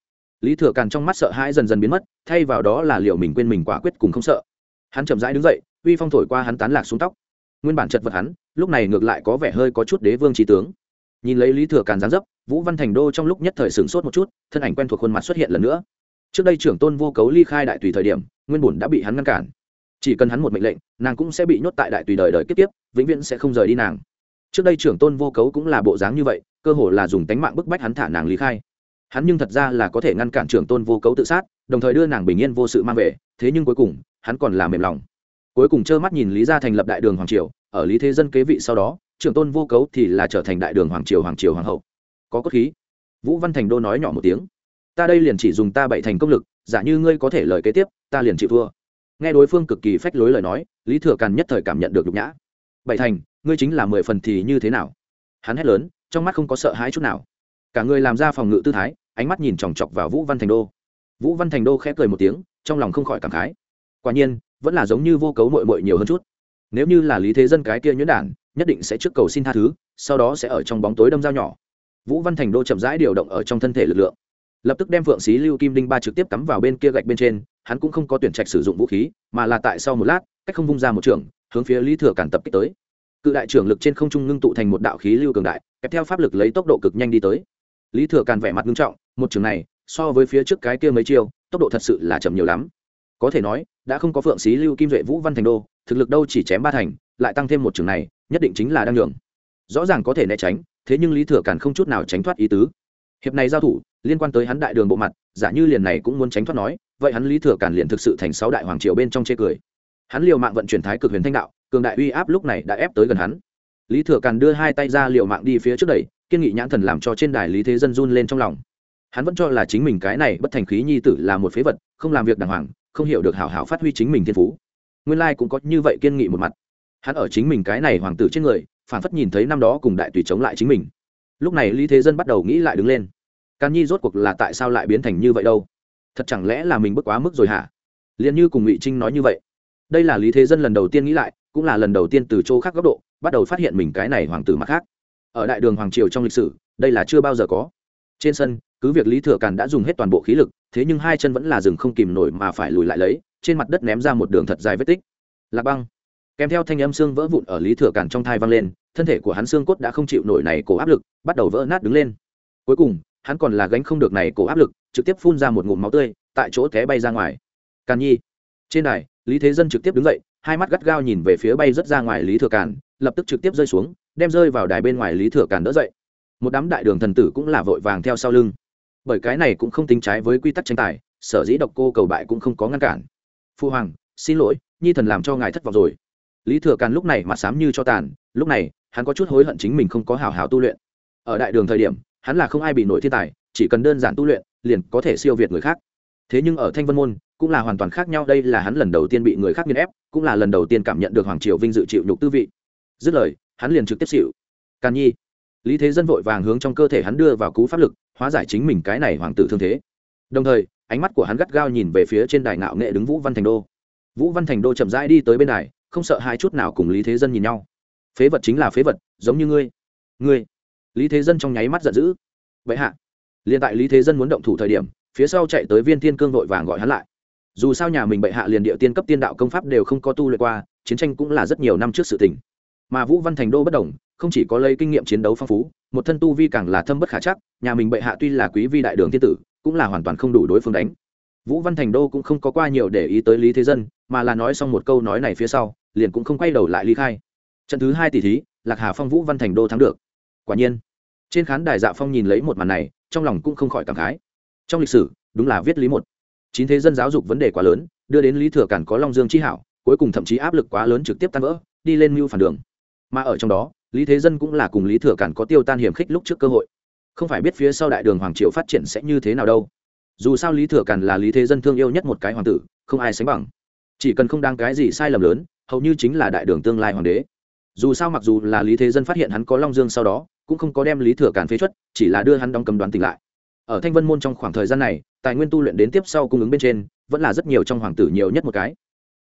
Lý thừa càn trong mắt sợ hãi dần dần biến mất, thay vào đó là liệu mình quên mình quả quyết cùng không sợ. Hắn chậm rãi đứng dậy, uy phong thổi qua hắn tán lạc xuống tóc. Nguyên bản chật vật hắn, lúc này ngược lại có vẻ hơi có chút đế vương trí tướng. Nhìn lấy lý thừa càn gián dấp, vũ văn thành đô trong lúc nhất thời sửng sốt một chút, thân ảnh quen thuộc khuôn mặt xuất hiện lần nữa. Trước đây trưởng tôn vô cấu ly khai đại tùy thời điểm, nguyên bùn đã bị hắn ngăn cản. Chỉ cần hắn một mệnh lệnh, nàng cũng sẽ bị nhốt tại đại tùy đời đời kiếp tiếp vĩnh viễn sẽ không rời đi nàng. Trước đây trưởng tôn vô cấu cũng là bộ dáng như vậy, cơ hồ là dùng tánh mạng bức bách hắn thả nàng lý khai hắn nhưng thật ra là có thể ngăn cản trưởng tôn vô cấu tự sát, đồng thời đưa nàng bình yên vô sự mang về, thế nhưng cuối cùng, hắn còn là mềm lòng. Cuối cùng trơ mắt nhìn lý gia thành lập đại đường hoàng triều, ở lý thế dân kế vị sau đó, trưởng tôn vô cấu thì là trở thành đại đường hoàng triều hoàng triều hoàng hậu. Có cốt khí. Vũ văn thành đô nói nhỏ một tiếng. Ta đây liền chỉ dùng ta bảy thành công lực, giả như ngươi có thể lời kế tiếp, ta liền chịu thua. Nghe đối phương cực kỳ phách lối lời nói, lý thừa càn nhất thời cảm nhận được nhục nhã. Bảy thành, ngươi chính là mười phần thì như thế nào? Hắn hét lớn, trong mắt không có sợ hãi chút nào. Cả người làm ra phòng ngự tư thái ánh mắt nhìn chòng chọc vào vũ văn thành đô. Vũ văn thành đô khẽ cười một tiếng, trong lòng không khỏi cảm khái. Quả nhiên, vẫn là giống như vô cấu mội mội nhiều hơn chút. Nếu như là lý thế dân cái kia nhuyễn đản, nhất định sẽ trước cầu xin tha thứ, sau đó sẽ ở trong bóng tối đâm dao nhỏ. Vũ văn thành đô chậm rãi điều động ở trong thân thể lực lượng. Lập tức đem phượng xí, lưu kim đinh ba trực tiếp cắm vào bên kia gạch bên trên, hắn cũng không có tuyển trạch sử dụng vũ khí, mà là tại sau một lát, cách không vung ra một trường, hướng phía lý thừa cản tập kích tới. Cự đại trưởng lực trên không trung ngưng tụ thành một đạo khí lưu cường đại, kèm theo pháp lực lấy tốc độ cực nhanh đi tới lý thừa càn vẻ mặt nghiêm trọng, một trường này, so với phía trước cái kia mấy chiêu, tốc độ thật sự là chậm nhiều lắm. Có thể nói, đã không có phượng xí lưu kim duệ vũ văn thành đô, thực lực đâu chỉ chém ba thành, lại tăng thêm một trường này, nhất định chính là đang nhường. Rõ ràng có thể né tránh, thế nhưng lý thừa càn không chút nào tránh thoát ý tứ. Hiệp này giao thủ, liên quan tới hắn đại đường bộ mặt, giả như liền này cũng muốn tránh thoát nói, vậy hắn lý thừa càn liền thực sự thành sáu đại hoàng triều bên trong chê cười. Hắn liều mạng vận chuyển thái cực huyền thanh đạo, cường đại uy áp lúc này đã ép tới gần hắn. Lý thừa càn đưa hai tay ra liều mạng đi phía trước đẩy kiên nghị nhãn thần làm cho trên đài lý thế dân run lên trong lòng. Hắn vẫn cho là chính mình cái này bất thành khí nhi tử là một phế vật, không làm việc đàng hoàng, không hiểu được hảo hảo phát huy chính mình thiên phú. Nguyên lai cũng có như vậy kiên nghị một mặt. Hắn ở chính mình cái này hoàng tử trên người phản phất nhìn thấy năm đó cùng đại tùy chống lại chính mình. Lúc này lý thế dân bắt đầu nghĩ lại đứng lên. Can nhi rốt cuộc là tại sao lại biến thành như vậy đâu? Thật chẳng lẽ là mình bước quá mức rồi hả? Liền như cùng ngụy trinh nói như vậy. Đây là lý thế dân lần đầu tiên nghĩ lại, cũng là lần đầu tiên từ chỗ khác góc độ, bắt đầu phát hiện mình cái này hoàng tử mặt khác ở đại đường hoàng triều trong lịch sử, đây là chưa bao giờ có. Trên sân, cứ việc lý thừa càn đã dùng hết toàn bộ khí lực, thế nhưng hai chân vẫn là rừng không kìm nổi mà phải lùi lại lấy, trên mặt đất ném ra một đường thật dài vết tích. Lạc băng. Kèm theo thanh âm xương vỡ vụn ở lý thừa càn trong thai văng lên, thân thể của hắn xương cốt đã không chịu nổi này cổ áp lực, bắt đầu vỡ nát đứng lên. Cuối cùng, hắn còn là gánh không được này cổ áp lực, trực tiếp phun ra một ngụm máu tươi, tại chỗ té bay ra ngoài. Càn nhi. Trên đài, lý thế dân trực tiếp đứng dậy, hai mắt gắt gao nhìn về phía bay rất ra ngoài lý thừa càn, lập tức trực tiếp rơi xuống đem rơi vào đài bên ngoài lý thừa càn đỡ dậy. Một đám đại đường thần tử cũng là vội vàng theo sau lưng. Bởi cái này cũng không tính trái với quy tắc tranh tài, sở dĩ độc cô cầu bại cũng không có ngăn cản. Phu hoàng, xin lỗi, nhi thần làm cho ngài thất vọng rồi. Lý thừa càn lúc này mà sám như cho tàn, lúc này, hắn có chút hối hận chính mình không có hào hào tu luyện. Ở đại đường thời điểm, hắn là không ai bị nổi thiên tài, chỉ cần đơn giản tu luyện, liền có thể siêu việt người khác. Thế nhưng ở thanh vân môn, cũng là hoàn toàn khác nhau, đây là hắn lần đầu tiên bị người khác nghiên ép, cũng là lần đầu tiên cảm nhận được hoàng triều vinh dự chịu nhục tư vị. Dứt lời hắn liền trực tiếp xịu càn nhi. Lý thế dân vội vàng hướng trong cơ thể hắn đưa vào cú pháp lực, hóa giải chính mình cái này hoàng tử thương thế. Đồng thời, ánh mắt của hắn gắt gao nhìn về phía trên đài ngạo nghệ đứng vũ văn thành đô. Vũ văn thành đô chậm rãi đi tới bên đài, không sợ hai chút nào cùng lý thế dân nhìn nhau. Phế vật chính là phế vật, giống như ngươi. Ngươi. Lý thế dân trong nháy mắt giận dữ. Vậy hạ. Liền tại lý thế dân muốn động thủ thời điểm, phía sau chạy tới viên thiên cương vội vàng gọi hắn lại. Dù sao nhà mình bệ hạ liền địa tiên cấp tiên đạo công pháp đều không có tu luyện qua, chiến tranh cũng là rất nhiều năm trước sự tình mà vũ văn thành đô bất đồng, không chỉ có lấy kinh nghiệm chiến đấu phong phú, một thân tu vi càng là thâm bất khả chắc, nhà mình bệ hạ tuy là quý vi đại đường thiên tử, cũng là hoàn toàn không đủ đối phương đánh. Vũ văn thành đô cũng không có qua nhiều để ý tới lý thế dân, mà là nói xong một câu nói này phía sau, liền cũng không quay đầu lại ly khai. Trận thứ hai tỷ thí, lạc hà phong vũ văn thành đô thắng được. Quả nhiên, trên khán đài dạ phong nhìn lấy một màn này, trong lòng cũng không khỏi cảm khái. Trong lịch sử, đúng là viết lý một. Chín thế dân giáo dục vấn đề quá lớn, đưa đến lý thừa cản có long dương chi hảo, cuối cùng thậm chí áp lực quá lớn trực tiếp tan vỡ, đi lên mưu phản đường mà ở trong đó, lý thế dân cũng là cùng lý thừa cản có tiêu tan hiểm khích lúc trước cơ hội. Không phải biết phía sau đại đường hoàng Triệu phát triển sẽ như thế nào đâu. Dù sao lý thừa cản là lý thế dân thương yêu nhất một cái hoàng tử, không ai sánh bằng. Chỉ cần không đang cái gì sai lầm lớn, hầu như chính là đại đường tương lai hoàng đế. Dù sao mặc dù là lý thế dân phát hiện hắn có long dương sau đó, cũng không có đem lý thừa cản phế chuất, chỉ là đưa hắn đóng cầm đoán tỉnh lại. Ở thanh vân môn trong khoảng thời gian này, tài nguyên tu luyện đến tiếp sau cung ứng bên trên, vẫn là rất nhiều trong hoàng tử nhiều nhất một cái.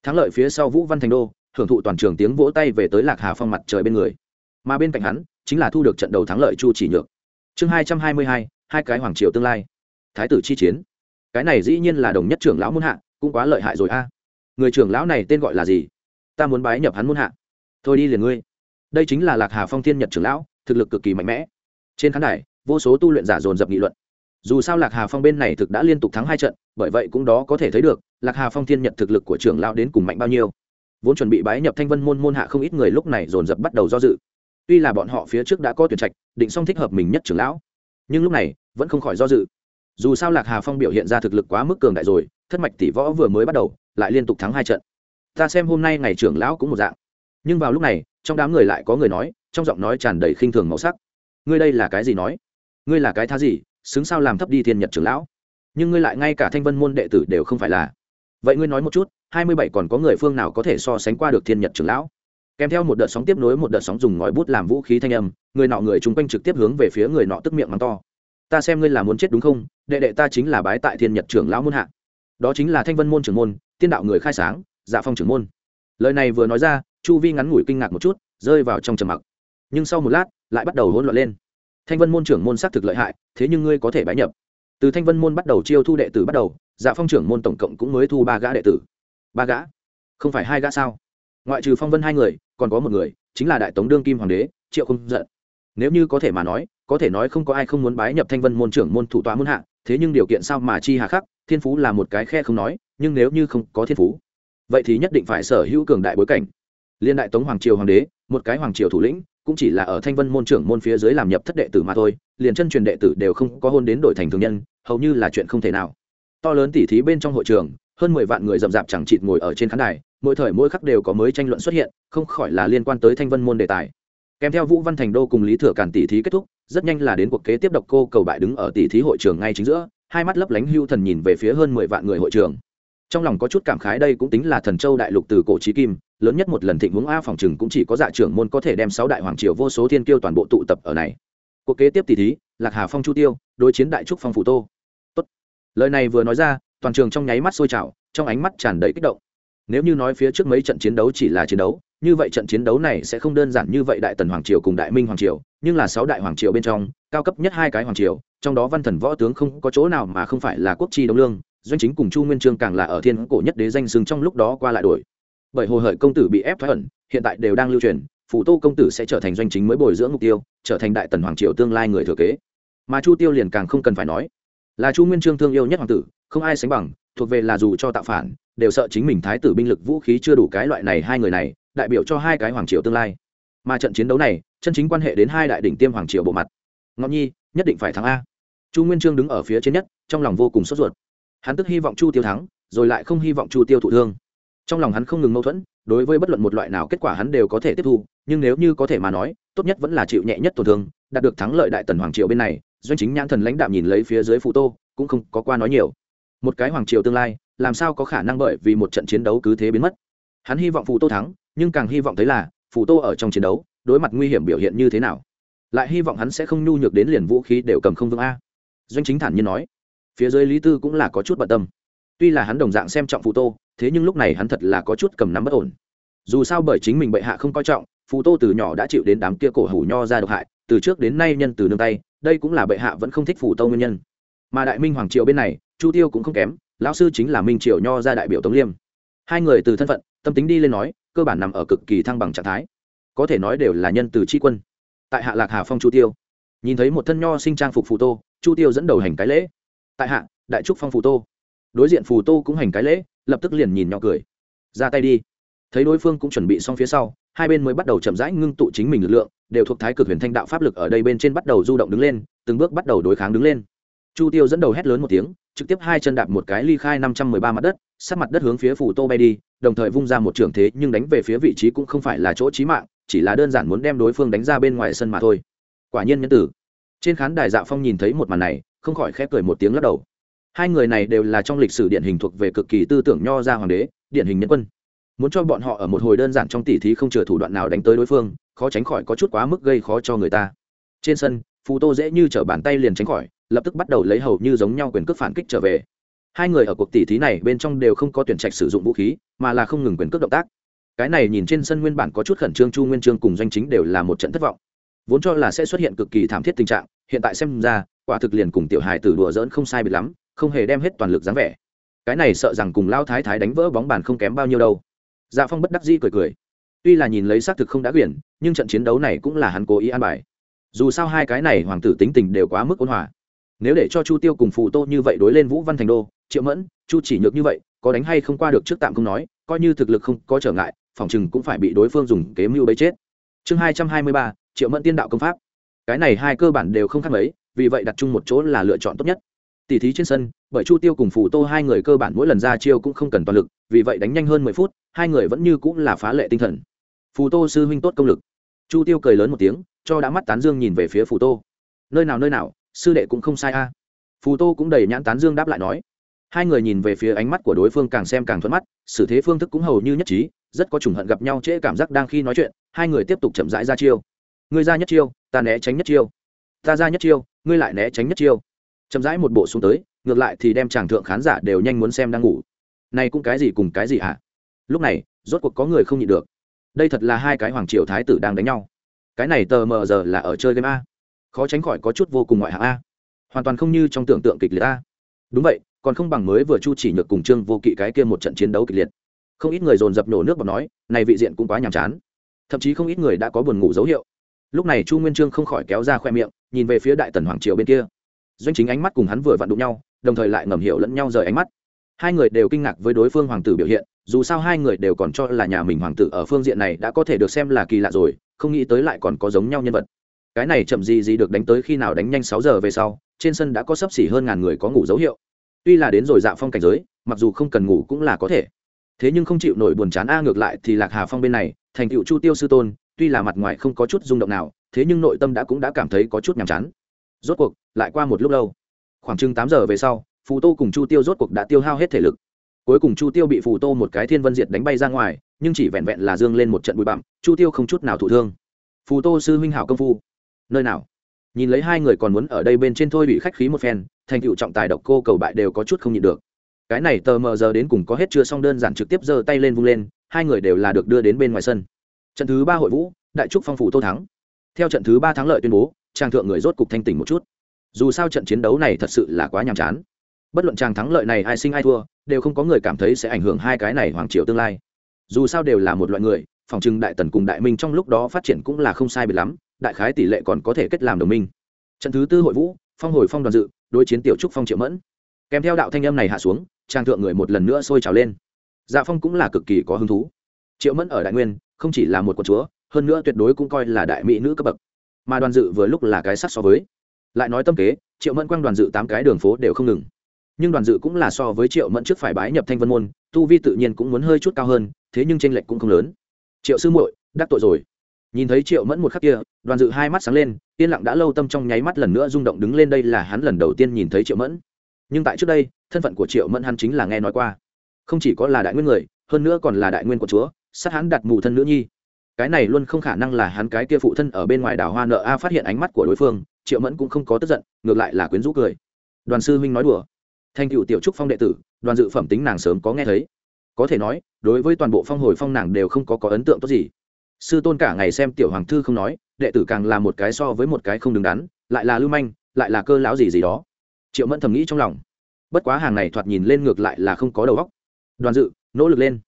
Thắng lợi phía sau vũ văn thành đô hưởng thụ toàn trường tiếng vỗ tay về tới lạc hà phong mặt trời bên người. Mà bên cạnh hắn, chính là thu được trận đầu thắng lợi chu chỉ nhược. Chương hai trăm hai mươi hai hai cái hoàng triều tương lai. Thái tử chi chiến. Cái này dĩ nhiên là đồng nhất trưởng lão muôn hạ, cũng quá lợi hại rồi a. Người trưởng lão này tên gọi là gì? Ta muốn bái nhập hắn muôn hạ. Thôi đi liền ngươi. Đây chính là lạc hà phong thiên nhật trưởng lão, thực lực cực kỳ mạnh mẽ. Trên khán đài, vô số tu luyện giả dồn dập nghị luận. Dù sao lạc hà phong bên này thực đã liên tục thắng hai trận, bởi vậy cũng đó có thể thấy được, lạc hà phong thiên nhật thực lực của trưởng lão đến cùng mạnh bao nhiêu vốn chuẩn bị bái nhập thanh vân môn môn hạ không ít người lúc này dồn dập bắt đầu do dự. Tuy là bọn họ phía trước đã có tuyển trạch, định xong thích hợp mình nhất trưởng lão, nhưng lúc này vẫn không khỏi do dự. Dù sao lạc hà phong biểu hiện ra thực lực quá mức cường đại rồi, thất mạch tỷ võ vừa mới bắt đầu, lại liên tục thắng hai trận. Ta xem hôm nay ngày trưởng lão cũng một dạng. Nhưng vào lúc này, trong đám người lại có người nói, trong giọng nói tràn đầy khinh thường màu sắc. Ngươi đây là cái gì nói? Ngươi là cái thá gì, xứng sao làm thấp đi thiên nhật trưởng lão? Nhưng ngươi lại ngay cả thanh vân môn đệ tử đều không phải là vậy ngươi nói một chút, hai mươi bảy còn có người phương nào có thể so sánh qua được thiên nhật trưởng lão? Kèm theo một đợt sóng tiếp nối một đợt sóng dùng ngòi bút làm vũ khí thanh âm, người nọ người chung quanh trực tiếp hướng về phía người nọ tức miệng mắng to. Ta xem ngươi là muốn chết đúng không? Đệ đệ ta chính là bái tại thiên nhật trưởng lão môn hạ. Đó chính là thanh vân môn trưởng môn, tiên đạo người khai sáng dạ phong trưởng môn. Lời này vừa nói ra, chu vi ngắn ngủi kinh ngạc một chút, rơi vào trong trầm mặc. Nhưng sau một lát, lại bắt đầu hỗn loạn lên. Thanh vân môn trưởng môn xác thực lợi hại, thế nhưng ngươi có thể bái nhập. Từ thanh vân môn bắt đầu chiêu thu đệ tử bắt đầu dạ phong trưởng môn tổng cộng cũng mới thu ba gã đệ tử. Ba gã? Không phải hai gã sao? Ngoại trừ phong vân hai người, còn có một người, chính là đại tống đương kim hoàng đế, triệu không giận. Nếu như có thể mà nói, có thể nói không có ai không muốn bái nhập thanh vân môn trưởng môn thủ tọa muôn hạ, thế nhưng điều kiện sao mà chi hà khắc, thiên phú là một cái khe không nói, nhưng nếu như không có thiên phú, vậy thì nhất định phải sở hữu cường đại bối cảnh. Liên đại tống hoàng triều hoàng đế, một cái hoàng triều thủ lĩnh, cũng chỉ là ở thanh vân môn trưởng môn phía dưới làm nhập thất đệ tử mà thôi, liền chân truyền đệ tử đều không có hôn đến đổi thành thường nhân, hầu như là chuyện không thể nào to lớn tỉ thí bên trong hội trường, hơn mười vạn người rậm rạp chẳng chịt ngồi ở trên khán đài, mỗi thời mỗi khắc đều có mới tranh luận xuất hiện, không khỏi là liên quan tới thanh vân môn đề tài. Kèm theo vũ văn thành đô cùng lý thừa càn tỉ thí kết thúc, rất nhanh là đến cuộc kế tiếp độc cô cầu bại đứng ở tỉ thí hội trường ngay chính giữa, hai mắt lấp lánh hưu thần nhìn về phía hơn mười vạn người hội trường. Trong lòng có chút cảm khái đây cũng tính là thần châu đại lục từ cổ trí kim, lớn nhất một lần thịnh hướng a phòng chừng cũng chỉ có dạ trưởng môn có thể đem sáu đại hoàng triều vô số thiên kiêu toàn bộ tụ tập ở này. Cuộc kế tiếp tỷ thí, lạc hà phong chu tiêu, đối chiến đại trúc phong phủ tô lời này vừa nói ra, toàn trường trong nháy mắt sôi trào, trong ánh mắt tràn đầy kích động. Nếu như nói phía trước mấy trận chiến đấu chỉ là chiến đấu, như vậy trận chiến đấu này sẽ không đơn giản như vậy đại tần hoàng triều cùng đại minh hoàng triều, nhưng là sáu đại hoàng triều bên trong, cao cấp nhất hai cái hoàng triều, trong đó văn thần võ tướng không có chỗ nào mà không phải là quốc chi đông lương, doanh chính cùng chu nguyên trương càng là ở thiên cổ nhất đế danh sừng trong lúc đó qua lại đổi. Bởi hồ hởi công tử bị ép thoái ẩn, hiện tại đều đang lưu truyền Phụ tô công tử sẽ trở thành doanh chính mới bồi dưỡng mục tiêu, trở thành đại tần hoàng triều tương lai người thừa kế. Mà chu tiêu liền càng không cần phải nói là chu nguyên trương thương yêu nhất hoàng tử, không ai sánh bằng, thuộc về là dù cho tạo phản, đều sợ chính mình thái tử binh lực vũ khí chưa đủ cái loại này hai người này, đại biểu cho hai cái hoàng triều tương lai. Mà trận chiến đấu này, chân chính quan hệ đến hai đại đỉnh tiêm hoàng triều bộ mặt. Ngọc nhi, nhất định phải thắng a. Chu nguyên trương đứng ở phía trên nhất, trong lòng vô cùng sốt ruột. Hắn tức hy vọng chu tiêu thắng, rồi lại không hy vọng chu tiêu thụ thương. Trong lòng hắn không ngừng mâu thuẫn, đối với bất luận một loại nào kết quả hắn đều có thể tiếp thu, nhưng nếu như có thể mà nói, tốt nhất vẫn là chịu nhẹ nhất tổn thương, đạt được thắng lợi đại tần hoàng triều bên này doanh chính nhãn thần lãnh đạm nhìn lấy phía dưới phụ tô, cũng không có qua nói nhiều. Một cái hoàng triều tương lai, làm sao có khả năng bởi vì một trận chiến đấu cứ thế biến mất? Hắn hy vọng phụ tô thắng, nhưng càng hy vọng thấy là, phụ tô ở trong chiến đấu, đối mặt nguy hiểm biểu hiện như thế nào? Lại hy vọng hắn sẽ không nhu nhược đến liền vũ khí đều cầm không vững a. Doanh chính thản nhiên nói. Phía dưới lý tư cũng là có chút bận tâm. Tuy là hắn đồng dạng xem trọng phụ tô, thế nhưng lúc này hắn thật là có chút cầm nắm bất ổn. Dù sao bởi chính mình bệ hạ không coi trọng, phụ tô từ nhỏ đã chịu đến đám kia cổ hủ nho ra độc hại, từ trước đến nay nhân từ nương tay đây cũng là bệ hạ vẫn không thích phủ tô nguyên nhân. Mà đại minh hoàng triều bên này, chu tiêu cũng không kém, lão sư chính là minh triều nho ra đại biểu tống liêm. Hai người từ thân phận, tâm tính đi lên nói, cơ bản nằm ở cực kỳ thăng bằng trạng thái. Có thể nói đều là nhân từ tri quân. Tại hạ lạc hà phong chu tiêu. Nhìn thấy một thân nho sinh trang phục phù tô, chu tiêu dẫn đầu hành cái lễ. Tại hạ, đại trúc phong phù tô. Đối diện phù tô cũng hành cái lễ, lập tức liền nhìn nhỏ cười. Ra tay đi. Thấy đối phương cũng chuẩn bị xong phía sau hai bên mới bắt đầu chậm rãi ngưng tụ chính mình lực lượng, đều thuộc thái cực huyền thanh đạo pháp lực ở đây bên trên bắt đầu du động đứng lên, từng bước bắt đầu đối kháng đứng lên. Chu tiêu dẫn đầu hét lớn một tiếng, trực tiếp hai chân đạp một cái ly khai năm trăm mười ba mặt đất, sát mặt đất hướng phía phủ tô bay đi, đồng thời vung ra một trường thế nhưng đánh về phía vị trí cũng không phải là chỗ trí mạng, chỉ là đơn giản muốn đem đối phương đánh ra bên ngoài sân mà thôi. Quả nhiên nhân tử. Trên khán đài dạ phong nhìn thấy một màn này, không khỏi khép cười một tiếng lắc đầu. Hai người này đều là trong lịch sử điển hình thuộc về cực kỳ tư tưởng nho ra hoàng đế, điển hình nhân quân muốn cho bọn họ ở một hồi đơn giản trong tỉ thí không chừa thủ đoạn nào đánh tới đối phương, khó tránh khỏi có chút quá mức gây khó cho người ta. Trên sân phù tô dễ như t r ở bàn tay liền tránh khỏi, lập tức bắt đầu lấy hầu như giống nhau quyền cước phản kích trở về. Hai người ở cuộc tỉ thí này bên trong đều không có tuyển trạch sử dụng vũ khí, mà là không ngừng quyền cước động tác. Cái này nhìn trên sân nguyên bản có chút khẩn trương chu nguyên trương cùng doanh chính đều là một trận thất vọng. Vốn cho là sẽ xuất hiện cực kỳ thảm thiết tình trạng, hiện tại xem ra, quả thực liền cùng tiểu hài tử đùa dỡn không sai biệt lắm, không hề đem hết toàn lực dáng vẻ. Cái này sợ rằng cùng lao thái thái đánh vỡ bóng bàn không kém bao nhiêu đâu dạ phong bất đắc dĩ cười cười. Tuy là nhìn lấy xác thực không đã quyển, nhưng trận chiến đấu này cũng là hắn cố ý an bài. Dù sao hai cái này hoàng tử tính tình đều quá mức ôn hòa. Nếu để cho chu tiêu cùng phù tô như vậy đối lên vũ văn thành đô, triệu mẫn, chu chỉ nhược như vậy, có đánh hay không qua được trước tạm không nói, coi như thực lực không có trở ngại, phòng chừng cũng phải bị đối phương dùng kế mưu bấy chết. Chương hai trăm hai mươi ba, triệu mẫn tiên đạo công pháp. Cái này hai cơ bản đều không khác mấy, vì vậy đặt chung một chỗ là lựa chọn tốt nhất. Tỷ thí trên sân, bởi Chu Tiêu cùng Phù Tô hai người cơ bản mỗi lần ra chiêu cũng không cần toàn lực, vì vậy đánh nhanh hơn mười phút, hai người vẫn như cũng là phá lệ tinh thần. Phù Tô sư huynh tốt công lực. Chu Tiêu cười lớn một tiếng, cho đã mắt tán dương nhìn về phía Phù Tô. Nơi nào nơi nào, sư đệ cũng không sai a. Phù Tô cũng đầy nhãn tán dương đáp lại nói. Hai người nhìn về phía ánh mắt của đối phương càng xem càng thuận mắt, xử thế phương thức cũng hầu như nhất trí, rất có trùng hận gặp nhau trễ cảm giác đang khi nói chuyện, hai người tiếp tục chậm rãi ra chiêu. Ngươi ra nhất chiêu, ta né tránh nhất chiêu. Ta ra nhất chiêu, ngươi lại né tránh nhất chiêu chậm rãi một bộ xuống tới, ngược lại thì đem chàng thượng khán giả đều nhanh muốn xem đang ngủ. Này cũng cái gì cùng cái gì hả? À? lúc này, rốt cuộc có người không nhịn được. Đây thật là hai cái hoàng triều thái tử đang đánh nhau. Cái này tờ mờ giờ là ở chơi game a. Khó tránh khỏi có chút vô cùng ngoại hạng a. Hoàn toàn không như trong tưởng tượng kịch liệt a. Đúng vậy, còn không bằng mới vừa chu chỉ nhược cùng trương vô kỵ cái kia một trận chiến đấu kịch liệt. Không ít người dồn dập nổ nước bọc nói, này vị diện cũng quá nhàm chán. Thậm chí không ít người đã có buồn ngủ dấu hiệu. Lúc này chu nguyên trương không khỏi kéo ra khoe miệng, nhìn về phía đại tần hoàng triều bên kia doanh chính ánh mắt cùng hắn vừa vặn đụng nhau, đồng thời lại ngầm hiểu lẫn nhau rời ánh mắt. Hai người đều kinh ngạc với đối phương hoàng tử biểu hiện, dù sao hai người đều còn cho là nhà mình hoàng tử ở phương diện này đã có thể được xem là kỳ lạ rồi, không nghĩ tới lại còn có giống nhau nhân vật. Cái này chậm gì gì được đánh tới khi nào đánh nhanh sáu giờ về sau, trên sân đã có sấp xỉ hơn ngàn người có ngủ dấu hiệu. Tuy là đến rồi dạ phong cảnh giới, mặc dù không cần ngủ cũng là có thể. Thế nhưng không chịu nổi buồn chán a ngược lại thì lạc hà phong bên này, thành cựu chu tiêu sư tôn, tuy là mặt ngoài không có chút rung động nào, thế nhưng nội tâm đã cũng đã cảm thấy có chút nhàm chán rốt cuộc, lại qua một lúc lâu. Khoảng chừng tám giờ về sau, phù tô cùng chu tiêu rốt cuộc đã tiêu hao hết thể lực. Cuối cùng chu tiêu bị phù tô một cái thiên vân diệt đánh bay ra ngoài, nhưng chỉ vẹn vẹn là dương lên một trận bụi bặm, chu tiêu không chút nào thụ thương. Phù tô sư huynh hảo công phu. Nơi nào? Nhìn lấy hai người còn muốn ở đây bên trên thôi bị khách khí một phen, thành tựu trọng tài độc cô cầu bại đều có chút không nhịn được. Cái này tờ mờ giờ đến cùng có hết chưa xong đơn giản trực tiếp giơ tay lên vung lên, hai người đều là được đưa đến bên ngoài sân. Trận thứ ba hội vũ, đại trúc phong phủ tô thắng. Theo trận thứ ba thắng lợi tuyên bố trang thượng người rốt cục thanh tỉnh một chút. Dù sao trận chiến đấu này thật sự là quá nhàm chán. Bất luận trang thắng lợi này ai sinh ai thua, đều không có người cảm thấy sẽ ảnh hưởng hai cái này hoàng triều tương lai. Dù sao đều là một loại người, phòng trừng đại tần cùng đại minh trong lúc đó phát triển cũng là không sai biệt lắm, đại khái tỷ lệ còn có thể kết làm đồng minh. Trận thứ tư hội vũ, phong hồi phong đoàn dự, đối chiến tiểu trúc phong triệu mẫn. Kèm theo đạo thanh âm này hạ xuống, trang thượng người một lần nữa sôi trào lên. Dạ phong cũng là cực kỳ có hứng thú. Triệu mẫn ở đại nguyên, không chỉ là một con chúa, hơn nữa tuyệt đối cũng coi là đại mỹ nữ cấp bậc mà đoàn dự vừa lúc là cái sắc so với. Lại nói tâm kế, triệu mẫn quang đoàn dự tám cái đường phố đều không ngừng. Nhưng đoàn dự cũng là so với triệu mẫn trước phải bái nhập thanh vân môn, tu vi tự nhiên cũng muốn hơi chút cao hơn, thế nhưng tranh lệch cũng không lớn. Triệu sư muội, đắc tội rồi. Nhìn thấy triệu mẫn một khắc kia, đoàn dự hai mắt sáng lên, yên lặng đã lâu tâm trong nháy mắt lần nữa rung động đứng lên đây là hắn lần đầu tiên nhìn thấy triệu mẫn. Nhưng tại trước đây, thân phận của triệu mẫn hắn chính là nghe nói qua. Không chỉ có là đại nguyên người, hơn nữa còn là đại nguyên của chúa sát hắn đặt mù thân nữ nhi cái này luôn không khả năng là hắn cái kia phụ thân ở bên ngoài đảo hoa nợ a phát hiện ánh mắt của đối phương, triệu mẫn cũng không có tức giận, ngược lại là quyến rũ cười. Đoàn sư huynh nói đùa. Thành cựu tiểu trúc phong đệ tử, đoàn dự phẩm tính nàng sớm có nghe thấy. Có thể nói, đối với toàn bộ phong hồi phong nàng đều không có có ấn tượng tốt gì. Sư tôn cả ngày xem tiểu hoàng thư không nói, đệ tử càng là một cái so với một cái không đứng đắn, lại là lưu manh, lại là cơ lão gì gì đó. Triệu mẫn thầm nghĩ trong lòng. Bất quá hàng này thoạt nhìn lên ngược lại là không có đầu óc. Đoàn dự, nỗ lực lên.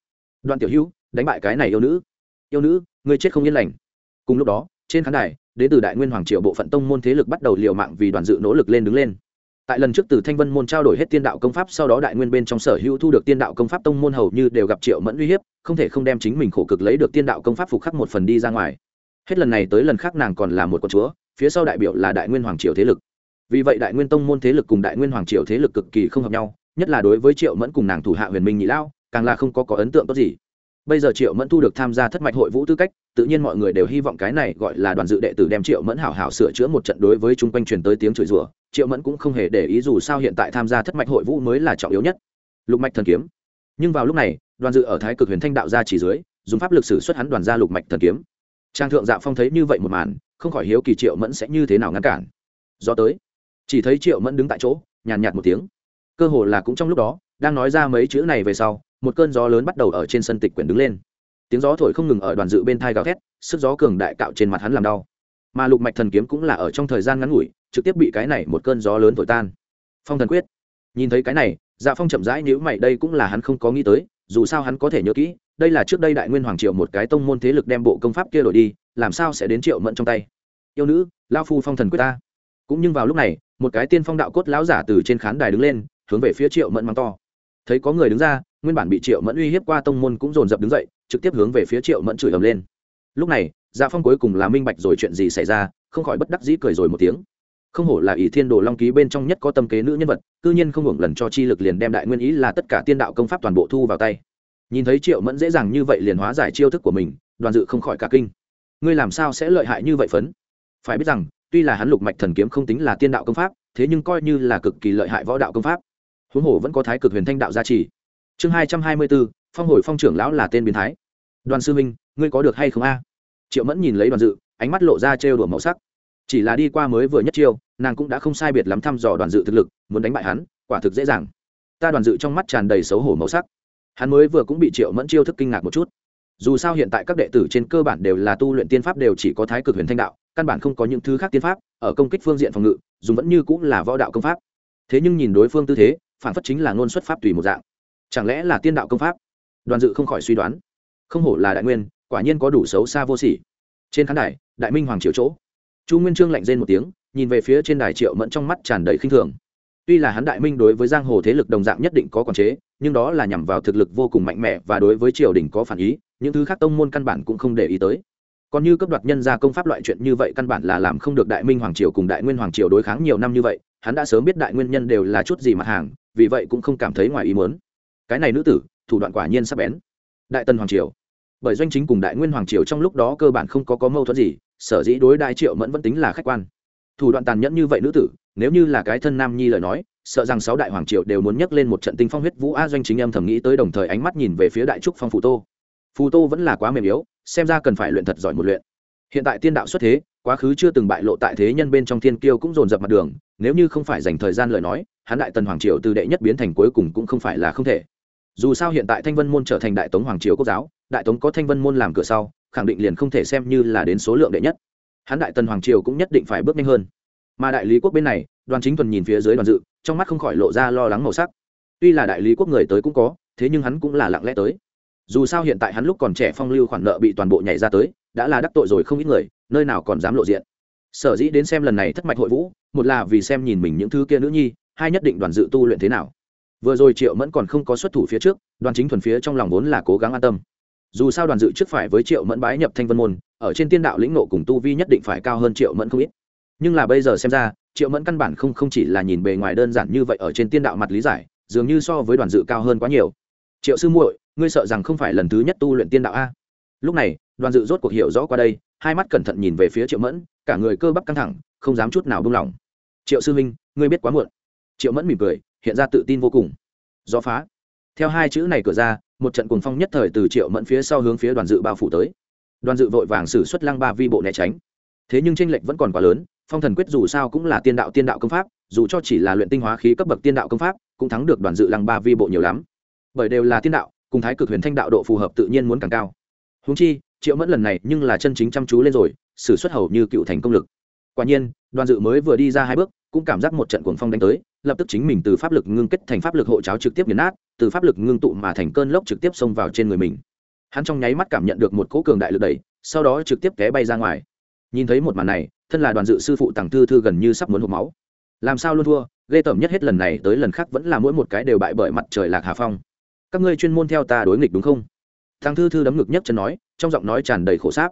Đoàn tiểu hữu, đánh bại cái này yêu nữ yêu nữ người chết không yên lành. Cùng lúc đó, trên khán đài, đến từ đại nguyên hoàng triệu bộ phận tông môn thế lực bắt đầu liều mạng vì đoàn dự nỗ lực lên đứng lên. Tại lần trước từ thanh vân môn trao đổi hết tiên đạo công pháp, sau đó đại nguyên bên trong sở hữu thu được tiên đạo công pháp tông môn hầu như đều gặp triệu mẫn uy hiếp, không thể không đem chính mình khổ cực lấy được tiên đạo công pháp phục khắc một phần đi ra ngoài. Hết lần này tới lần khác nàng còn là một con chúa, phía sau đại biểu là đại nguyên hoàng triều thế lực. Vì vậy đại nguyên tông môn thế lực cùng đại nguyên hoàng triều thế lực cực kỳ không hợp nhau, nhất là đối với triệu mẫn cùng nàng thủ hạ huyền minh nhị lao, càng là không có có ấn tượng tốt gì bây giờ triệu mẫn thu được tham gia thất mạch hội vũ tư cách, tự nhiên mọi người đều hy vọng cái này gọi là đoàn dự đệ tử đem triệu mẫn hảo hảo sửa chữa một trận đối với chung quanh truyền tới tiếng chửi rủa. Triệu mẫn cũng không hề để ý dù sao hiện tại tham gia thất mạch hội vũ mới là trọng yếu nhất. Lục mạch thần kiếm. Nhưng vào lúc này, đoàn dự ở thái cực huyền thanh đạo ra chỉ dưới, dùng pháp lực sử xuất hắn đoàn ra lục mạch thần kiếm. Trang thượng dạ phong thấy như vậy một màn, không khỏi hiếu kỳ triệu mẫn sẽ như thế nào ngăn cản. Do tới, chỉ thấy triệu mẫn đứng tại chỗ, nhàn nhạt một tiếng. Cơ hồ là cũng trong lúc đó, đang nói ra mấy chữ này về sau một cơn gió lớn bắt đầu ở trên sân tịch quyển đứng lên. Tiếng gió thổi không ngừng ở đoàn dự bên thai gào thét, sức gió cường đại cạo trên mặt hắn làm đau. Mà lục mạch thần kiếm cũng là ở trong thời gian ngắn ngủi, trực tiếp bị cái này một cơn gió lớn thổi tan. Phong thần quyết. Nhìn thấy cái này dạ phong chậm rãi nhữ mày, đây cũng là hắn không có nghĩ tới, dù sao hắn có thể nhớ kỹ, đây là trước đây đại nguyên hoàng triệu một cái tông môn thế lực đem bộ công pháp kia đổi đi, làm sao sẽ đến triệu mẫn trong tay? Yêu nữ, lao phu phong thần quyết ta. Cũng nhưng vào lúc này, một cái tiên phong đạo cốt lão giả từ trên khán đài đứng lên, hướng về phía triệu mẫn mắng to. Thấy có người đứng ra nguyên bản bị triệu mẫn uy hiếp qua tông môn cũng dồn dập đứng dậy, trực tiếp hướng về phía triệu mẫn chửi ầm lên. Lúc này dạ phong cuối cùng là minh bạch rồi chuyện gì xảy ra, không khỏi bất đắc dĩ cười rồi một tiếng. Không hổ là ỷ thiên đồ long ký bên trong nhất có tâm kế nữ nhân vật, cư nhiên không hưởng lần cho chi lực liền đem đại nguyên ý là tất cả tiên đạo công pháp toàn bộ thu vào tay. Nhìn thấy triệu mẫn dễ dàng như vậy liền hóa giải chiêu thức của mình, đoàn dự không khỏi cả kinh. Ngươi làm sao sẽ lợi hại như vậy phấn? Phải biết rằng, tuy là hắn lục mạch thần kiếm không tính là tiên đạo công pháp, thế nhưng coi như là cực kỳ lợi hại võ đạo công pháp. Huống hồ vẫn có thái cực huyền thanh đạo gia trì chương hai trăm hai mươi bốn phong hồi phong trưởng lão là tên biến thái. Đoàn sư minh ngươi có được hay không a? Triệu mẫn nhìn lấy đoàn dự, ánh mắt lộ ra trêu đùa màu sắc. Chỉ là đi qua mới vừa nhất chiêu, nàng cũng đã không sai biệt lắm thăm dò đoàn dự thực lực, muốn đánh bại hắn, quả thực dễ dàng. Ta đoàn dự trong mắt tràn đầy xấu hổ màu sắc. Hắn mới vừa cũng bị triệu mẫn chiêu thức kinh ngạc một chút. Dù sao hiện tại các đệ tử trên cơ bản đều là tu luyện tiên pháp đều chỉ có thái cực huyền thanh đạo, căn bản không có những thứ khác tiên pháp, ở công kích phương diện phòng ngự, dùng vẫn như cũng là võ đạo công pháp. Thế nhưng nhìn đối phương tư thế, phản phất chính là ngôn xuất pháp tùy một dạng chẳng lẽ là tiên đạo công pháp? Đoàn dự không khỏi suy đoán. Không hổ là đại nguyên, quả nhiên có đủ xấu xa vô sỉ. Trên khán đài, đại minh hoàng triều chỗ, chu nguyên trương lạnh rên một tiếng, nhìn về phía trên đài triệu mẫn trong mắt tràn đầy khinh thường. Tuy là hắn đại minh đối với giang hồ thế lực đồng dạng nhất định có quản chế, nhưng đó là nhằm vào thực lực vô cùng mạnh mẽ và đối với triều đình có phản ý, những thứ khác tông môn căn bản cũng không để ý tới. Còn như cấp đoạt nhân gia công pháp loại chuyện như vậy căn bản là làm không được đại minh hoàng triều cùng đại nguyên hoàng triều đối kháng nhiều năm như vậy, hắn đã sớm biết đại nguyên nhân đều là chút gì mặt hàng, vì vậy cũng không cảm thấy ngoài ý muốn cái này nữ tử, thủ đoạn quả nhiên sắp bén. Đại tần hoàng triều. Bởi doanh chính cùng đại nguyên hoàng triều trong lúc đó cơ bản không có có mâu thuẫn gì, sở dĩ đối đại triệu mẫn vẫn tính là khách quan. Thủ đoạn tàn nhẫn như vậy nữ tử, nếu như là cái thân nam nhi lời nói, sợ rằng sáu đại hoàng triều đều muốn nhắc lên một trận tinh phong huyết vũ a doanh chính em thầm nghĩ tới đồng thời ánh mắt nhìn về phía đại trúc phong phù tô. Phù tô vẫn là quá mềm yếu, xem ra cần phải luyện thật giỏi một luyện. Hiện tại tiên đạo xuất thế, quá khứ chưa từng bại lộ tại thế nhân bên trong thiên kiêu cũng dồn dập mặt đường, nếu như không phải dành thời gian lời nói, hắn đại tần hoàng triều từ đệ nhất biến thành cuối cùng cũng không phải là không thể dù sao hiện tại thanh vân môn trở thành đại tống hoàng triều quốc giáo, đại tống có thanh vân môn làm cửa sau, khẳng định liền không thể xem như là đến số lượng đệ nhất. Hắn đại tần hoàng triều cũng nhất định phải bước nhanh hơn. Mà đại lý quốc bên này, đoàn chính thuần nhìn phía dưới đoàn dự, trong mắt không khỏi lộ ra lo lắng màu sắc. Tuy là đại lý quốc người tới cũng có, thế nhưng hắn cũng là lặng lẽ tới. Dù sao hiện tại hắn lúc còn trẻ phong lưu khoản nợ bị toàn bộ nhảy ra tới, đã là đắc tội rồi không ít người, nơi nào còn dám lộ diện. Sở dĩ đến xem lần này thất mạch hội vũ, một là vì xem nhìn mình những thứ kia nữ nhi, hai nhất định đoàn dự tu luyện thế nào vừa rồi triệu mẫn còn không có xuất thủ phía trước, đoàn chính thuần phía trong lòng vốn là cố gắng an tâm. Dù sao đoàn dự trước phải với triệu mẫn bái nhập thanh vân môn, ở trên tiên đạo lĩnh nộ cùng tu vi nhất định phải cao hơn triệu mẫn không ít. Nhưng là bây giờ xem ra, triệu mẫn căn bản không không chỉ là nhìn bề ngoài đơn giản như vậy ở trên tiên đạo mặt lý giải, dường như so với đoàn dự cao hơn quá nhiều. Triệu sư muội, ngươi sợ rằng không phải lần thứ nhất tu luyện tiên đạo a? Lúc này, đoàn dự rốt cuộc hiểu rõ qua đây, hai mắt cẩn thận nhìn về phía triệu mẫn, cả người cơ bắp căng thẳng, không dám chút nào buông lỏng. Triệu sư minh ngươi biết quá muộn. Triệu mẫn mỉm cười hiện ra tự tin vô cùng. Do phá. Theo hai chữ này cửa ra, một trận cuồng phong nhất thời từ triệu mẫn phía sau hướng phía đoàn dự bao phủ tới. Đoàn dự vội vàng xử xuất lăng ba vi bộ né tránh. Thế nhưng tranh lệch vẫn còn quá lớn, phong thần quyết dù sao cũng là tiên đạo tiên đạo công pháp, dù cho chỉ là luyện tinh hóa khí cấp bậc tiên đạo công pháp, cũng thắng được đoàn dự lăng ba vi bộ nhiều lắm. Bởi đều là tiên đạo, cùng thái cực huyền thanh đạo độ phù hợp tự nhiên muốn càng cao. Húng chi, triệu mẫn lần này nhưng là chân chính chăm chú lên rồi xử xuất hầu như cựu thành công lực. Quả nhiên, đoàn dự mới vừa đi ra hai bước cũng cảm giác một trận cuồng phong đánh tới, lập tức chính mình từ pháp lực ngưng kết thành pháp lực hộ cháo trực tiếp nghiền nát, từ pháp lực ngưng tụ mà thành cơn lốc trực tiếp xông vào trên người mình. Hắn trong nháy mắt cảm nhận được một cỗ cường đại lực đẩy, sau đó trực tiếp té bay ra ngoài. Nhìn thấy một màn này, thân là đoàn dự sư phụ tàng thư thư gần như sắp muốn hộp máu. Làm sao luôn thua, ghê tởm nhất hết lần này tới lần khác vẫn là mỗi một cái đều bại bởi mặt trời lạc hà phong. Các ngươi chuyên môn theo ta đối nghịch đúng không? Thằng thư thư đấm ngực nhất chân nói, trong giọng nói tràn đầy khổ sáp.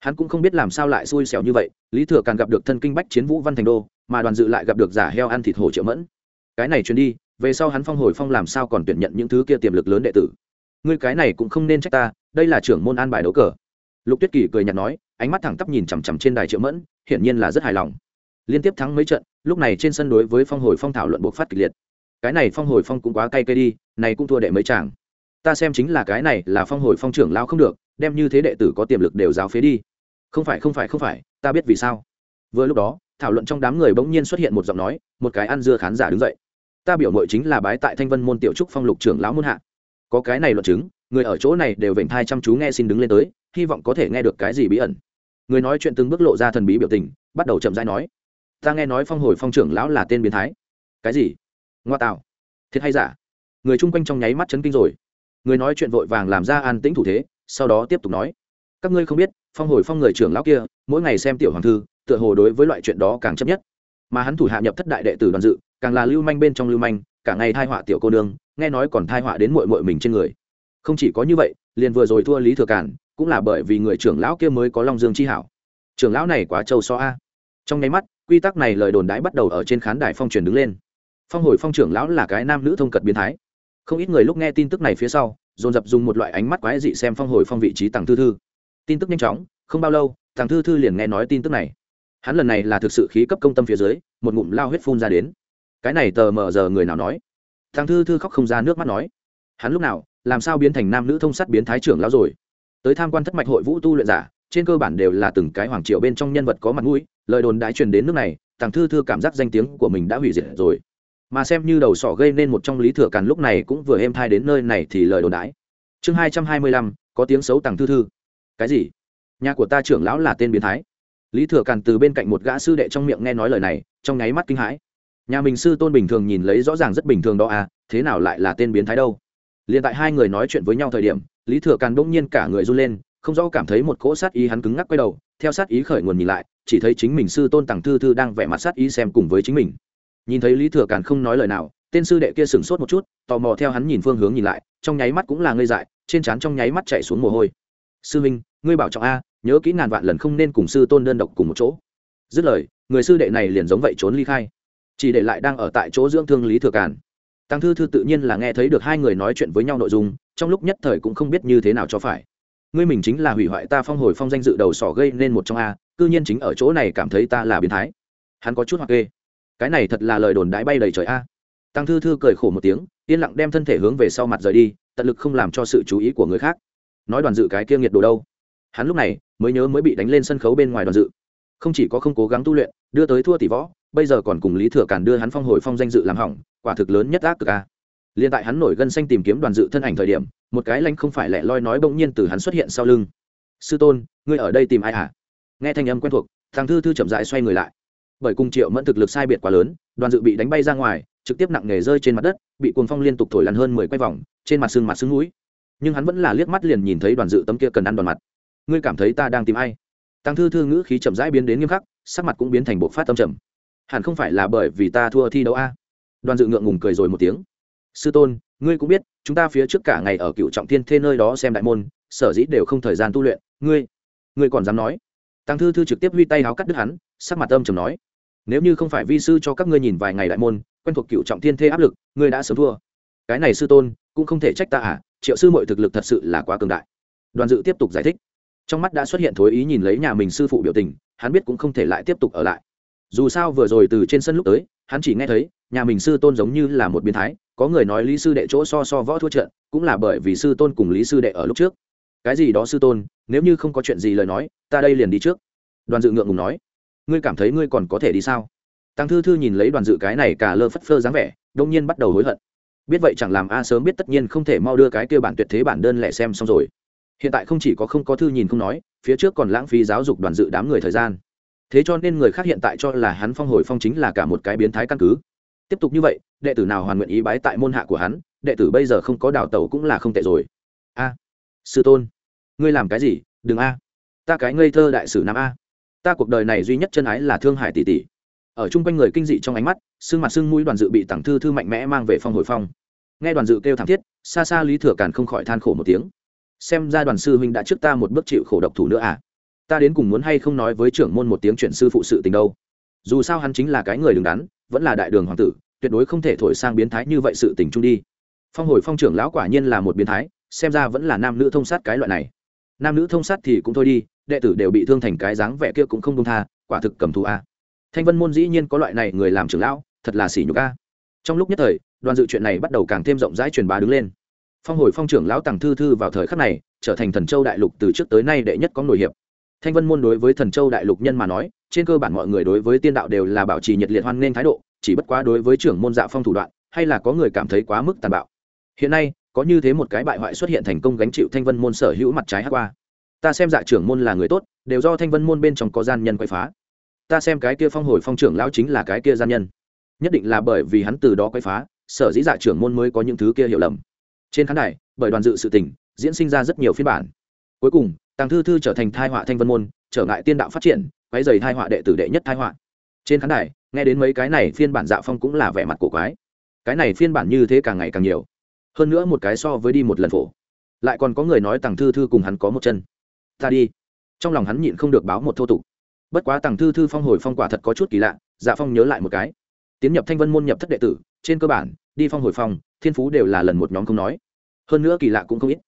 Hắn cũng không biết làm sao lại xui xẻo như vậy, lý thừa càng gặp được thân kinh bách chiến vũ văn thành đô mà đoàn dự lại gặp được giả heo ăn thịt hổ triệu mẫn. Cái này truyền đi, về sau hắn phong hồi phong làm sao còn tuyển nhận những thứ kia tiềm lực lớn đệ tử. Ngươi cái này cũng không nên trách ta, đây là trưởng môn an bài đấu cờ. Lục tuyết kỳ cười nhạt nói, ánh mắt thẳng tắp nhìn chằm chằm trên đài triệu mẫn, hiển nhiên là rất hài lòng. Liên tiếp thắng mấy trận, lúc này trên sân đối với phong hồi phong thảo luận buộc phát kịch liệt. Cái này phong hồi phong cũng quá cay cây đi, này cũng thua đệ mấy chàng. Ta xem chính là cái này là phong hồi phong trưởng lao không được, đem như thế đệ tử có tiềm lực đều giáo phế đi. Không phải không phải không phải, ta biết vì sao. Vừa lúc đó thảo luận trong đám người bỗng nhiên xuất hiện một giọng nói, một cái ăn dưa khán giả đứng dậy. Ta biểu mội chính là bái tại thanh vân môn tiểu trúc phong lục trưởng lão muôn hạ. Có cái này luận chứng, người ở chỗ này đều vểnh thai chăm chú nghe xin đứng lên tới, hy vọng có thể nghe được cái gì bí ẩn. Người nói chuyện từng bước lộ ra thần bí biểu tình, bắt đầu chậm rãi nói. Ta nghe nói phong hồi phong trưởng lão là tên biến thái. Cái gì? Ngoa tạo. Thiệt hay giả? Người chung quanh trong nháy mắt chấn kinh rồi. Người nói chuyện vội vàng làm ra an tĩnh thủ thế, sau đó tiếp tục nói. Các ngươi không biết, phong hồi phong người trưởng lão kia, mỗi ngày xem tiểu hoàng thư tựa hồ đối với loại chuyện đó càng chấp nhất. Mà hắn thủ hạ nhập thất đại đệ tử đoàn dự, càng là lưu manh bên trong lưu manh, cả ngày thai họa tiểu cô nương, nghe nói còn thai họa đến mội mội mình trên người. Không chỉ có như vậy, liền vừa rồi thua lý thừa cản cũng là bởi vì người trưởng lão kia mới có long dương chi hảo. Trưởng lão này quá trâu so a. Trong nháy mắt, quy tắc này lời đồn đãi bắt đầu ở trên khán đài phong truyền đứng lên. Phong hồi phong trưởng lão là cái nam nữ thông cật biến thái. Không ít người lúc nghe tin tức này phía sau, dồn dập dùng một loại ánh mắt quái dị xem phong hồi phong vị trí tàng thư thư. Tin tức nhanh chóng, không bao lâu tàng thư thư liền nghe nói tin tức này hắn lần này là thực sự khí cấp công tâm phía dưới, một ngụm lao huyết phun ra đến. Cái này tờ mờ giờ người nào nói? Thằng thư thư khóc không ra nước mắt nói. Hắn lúc nào, làm sao biến thành nam nữ thông sắt biến thái trưởng lão rồi? Tới tham quan thất mạch hội vũ tu luyện giả, trên cơ bản đều là từng cái hoàng triều bên trong nhân vật có mặt mũi, lời đồn đái truyền đến nước này, thằng thư thư cảm giác danh tiếng của mình đã hủy diệt rồi. Mà xem như đầu sỏ gây nên một trong lý thừa càn lúc này cũng vừa êm thai đến nơi này thì lời đồn đái chương hai trăm hai mươi lăm, có tiếng xấu tàng thư thư. Cái gì? Nhà của ta trưởng lão là tên biến thái lý thừa càn từ bên cạnh một gã sư đệ trong miệng nghe nói lời này, trong nháy mắt kinh hãi. Nhà mình sư tôn bình thường nhìn lấy rõ ràng rất bình thường đó à thế nào lại là tên biến thái đâu? Liền tại hai người nói chuyện với nhau thời điểm, lý thừa càn bỗng nhiên cả người run lên, không rõ cảm thấy một cỗ sát ý hắn cứng ngắc quay đầu, theo sát ý khởi nguồn nhìn lại, chỉ thấy chính mình sư tôn tàng thư thư đang vẻ mặt sát ý xem cùng với chính mình. Nhìn thấy lý thừa càn không nói lời nào, tên sư đệ kia sửng sốt một chút, tò mò theo hắn nhìn phương hướng nhìn lại, trong nháy mắt cũng là ngây dại, trên trán trong nháy mắt chạy xuống mồ hôi. Sư minh, ngươi bảo trọng a nhớ kỹ ngàn vạn lần không nên cùng sư tôn đơn độc cùng một chỗ. Dứt lời, người sư đệ này liền giống vậy trốn ly khai. Chỉ để lại đang ở tại chỗ dưỡng thương lý thừa càn. Tăng thư thư tự nhiên là nghe thấy được hai người nói chuyện với nhau nội dung, trong lúc nhất thời cũng không biết như thế nào cho phải. Ngươi mình chính là hủy hoại ta phong hồi phong danh dự đầu sỏ gây nên một trong a, cư nhiên chính ở chỗ này cảm thấy ta là biến thái. Hắn có chút hoặc ghê cái này thật là lời đồn đãi bay đầy trời a. Tăng thư thư cười khổ một tiếng, yên lặng đem thân thể hướng về sau mặt rời đi, tận lực không làm cho sự chú ý của người khác. Nói đoàn dự cái kia nghiệt đồ đâu? Hắn lúc này mới nhớ mới bị đánh lên sân khấu bên ngoài đoàn dự. Không chỉ có không cố gắng tu luyện, đưa tới thua tỷ võ, bây giờ còn cùng lý thừa cản đưa hắn phong hồi phong danh dự làm hỏng, quả thực lớn nhất ác cực a. Liền tại hắn nổi gân xanh tìm kiếm đoàn dự thân ảnh thời điểm, một cái lanh không phải lẻ loi nói bỗng nhiên từ hắn xuất hiện sau lưng. Sư tôn, ngươi ở đây tìm ai hả? Nghe thanh âm quen thuộc, thằng thư thư chậm dại xoay người lại. Bởi cùng triệu mẫn thực lực sai biệt quá lớn, đoàn dự bị đánh bay ra ngoài, trực tiếp nặng nề rơi trên mặt đất, bị cuồng phong liên tục thổi lăn hơn mười quay vòng, trên mặt xương mặt xương mũi. Nhưng hắn vẫn là liếc mắt liền nhìn thấy đoàn dự tấm kia cần ăn đoàn mặt ngươi cảm thấy ta đang tìm ai? Tăng thư thư ngữ khí chậm rãi biến đến nghiêm khắc, sắc mặt cũng biến thành bộ phát tâm trầm. Hẳn không phải là bởi vì ta thua thi đấu a? Đoàn dự ngượng ngùng cười rồi một tiếng. Sư tôn, ngươi cũng biết, chúng ta phía trước cả ngày ở cựu trọng thiên thê nơi đó xem đại môn, sở dĩ đều không thời gian tu luyện. Ngươi ngươi còn dám nói? Tăng thư thư trực tiếp huy tay háo cắt đứt hắn, sắc mặt âm trầm nói. Nếu như không phải vi sư cho các ngươi nhìn vài ngày đại môn, quen thuộc cựu trọng thiên thê áp lực, ngươi đã sớm thua. Cái này sư tôn, cũng không thể trách ta à? Triệu sư mọi thực lực thật sự là quá cường đại. Đoàn dự tiếp tục giải thích trong mắt đã xuất hiện thối ý nhìn lấy nhà mình sư phụ biểu tình, hắn biết cũng không thể lại tiếp tục ở lại. Dù sao vừa rồi từ trên sân lúc tới, hắn chỉ nghe thấy, nhà mình sư tôn giống như là một biến thái, có người nói lý sư đệ chỗ so so võ thua trận, cũng là bởi vì sư tôn cùng lý sư đệ ở lúc trước. Cái gì đó sư tôn, nếu như không có chuyện gì lời nói, ta đây liền đi trước. Đoàn dự ngượng ngùng nói. Ngươi cảm thấy ngươi còn có thể đi sao? Tăng thư thư nhìn lấy đoàn dự cái này cả lơ phất phơ dáng vẻ, đông nhiên bắt đầu hối hận. Biết vậy chẳng làm a sớm biết tất nhiên không thể mau đưa cái kia bản tuyệt thế bản đơn lẻ xem xong rồi hiện tại không chỉ có không có thư nhìn không nói, phía trước còn lãng phí giáo dục đoàn dự đám người thời gian. Thế cho nên người khác hiện tại cho là hắn phong hồi phong chính là cả một cái biến thái căn cứ. Tiếp tục như vậy, đệ tử nào hoàn nguyện ý bái tại môn hạ của hắn, đệ tử bây giờ không có đào tẩu cũng là không tệ rồi. A, sư tôn, ngươi làm cái gì? Đừng a. Ta cái ngây thơ đại sử nam a. Ta cuộc đời này duy nhất chân ái là thương hải tỷ tỷ. Ở chung quanh người kinh dị trong ánh mắt, xương mặt xương mũi đoàn dự bị tặng thư thư mạnh mẽ mang về phong hồi phong. Nghe đoàn dự kêu thảm thiết, xa xa lý thừa càn không khỏi than khổ một tiếng xem ra đoàn sư huynh đã trước ta một bước chịu khổ độc thủ nữa à? Ta đến cùng muốn hay không nói với trưởng môn một tiếng chuyện sư phụ sự tình đâu? Dù sao hắn chính là cái người đứng đắn, vẫn là đại đường hoàng tử, tuyệt đối không thể thổi sang biến thái như vậy sự tình trung đi. Phong hồi phong trưởng lão quả nhiên là một biến thái, xem ra vẫn là nam nữ thông sát cái loại này. Nam nữ thông sát thì cũng thôi đi, đệ tử đều bị thương thành cái dáng vẻ kia cũng không công tha, quả thực cầm thù a thanh vân môn dĩ nhiên có loại này người làm trưởng lão, thật là xỉ nhục a. Trong lúc nhất thời, đoàn dự chuyện này bắt đầu càng thêm rộng rãi truyền bá đứng lên phong hồi phong trưởng lão tàng thư thư vào thời khắc này, trở thành thần châu đại lục từ trước tới nay đệ nhất có nổi hiệp. Thanh vân môn đối với thần châu đại lục nhân mà nói, trên cơ bản mọi người đối với tiên đạo đều là bảo trì nhiệt liệt hoan nghênh thái độ, chỉ bất quá đối với trưởng môn dạ phong thủ đoạn, hay là có người cảm thấy quá mức tàn bạo. Hiện nay, có như thế một cái bại hoại xuất hiện thành công gánh chịu thanh vân môn sở hữu mặt trái hát qua. Ta xem dạ trưởng môn là người tốt, đều do thanh vân môn bên trong có gian nhân quay phá. Ta xem cái kia phong hồi phong trưởng lão chính là cái kia gian nhân. Nhất định là bởi vì hắn từ đó quay phá, sở dĩ dạ trưởng môn mới có những thứ kia hiểu lầm trên khán đài, bởi đoàn dự sự tình, diễn sinh ra rất nhiều phiên bản. Cuối cùng, tàng thư thư trở thành thai họa thanh vân môn, trở ngại tiên đạo phát triển quái dày thai họa đệ tử đệ nhất thai họa. Trên khán đài, nghe đến mấy cái này phiên bản dạ phong cũng là vẻ mặt của quái. Cái này phiên bản như thế càng ngày càng nhiều. Hơn nữa một cái so với đi một lần phổ. Lại còn có người nói tàng thư thư cùng hắn có một chân. Ta đi. Trong lòng hắn nhịn không được báo một thô tục. Bất quá tàng thư thư phong hồi phong quả thật có chút kỳ lạ dạ phong nhớ lại một cái. Tiến nhập thanh vân môn nhập thất đệ tử, trên cơ bản đi phong hồi phong, thiên phú đều là lần một nhóm không nói. Hơn nữa kỳ lạ cũng không ít.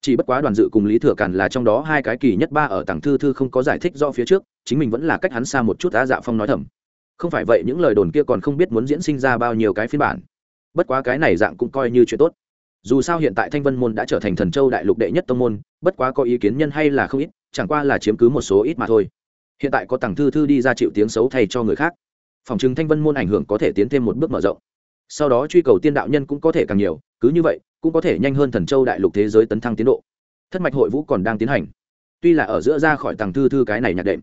Chỉ bất quá đoàn dự cùng lý thừa càn là trong đó hai cái kỳ nhất ba ở tàng thư thư không có giải thích do phía trước, chính mình vẫn là cách hắn xa một chút đã dạ phong nói thầm. Không phải vậy những lời đồn kia còn không biết muốn diễn sinh ra bao nhiêu cái phiên bản. Bất quá cái này dạng cũng coi như chuyện tốt. Dù sao hiện tại thanh vân môn đã trở thành thần châu đại lục đệ nhất tông môn, bất quá có ý kiến nhân hay là không ít, chẳng qua là chiếm cứ một số ít mà thôi. Hiện tại có tàng thư thư đi ra chịu tiếng xấu thay cho người khác. Phòng chứng thanh vân môn ảnh hưởng có thể tiến thêm một bước mở rộng sau đó truy cầu tiên đạo nhân cũng có thể càng nhiều, cứ như vậy, cũng có thể nhanh hơn thần châu đại lục thế giới tấn thăng tiến độ. Thất mạch hội vũ còn đang tiến hành. Tuy là ở giữa ra khỏi tàng thư thư cái này nhạc đệm,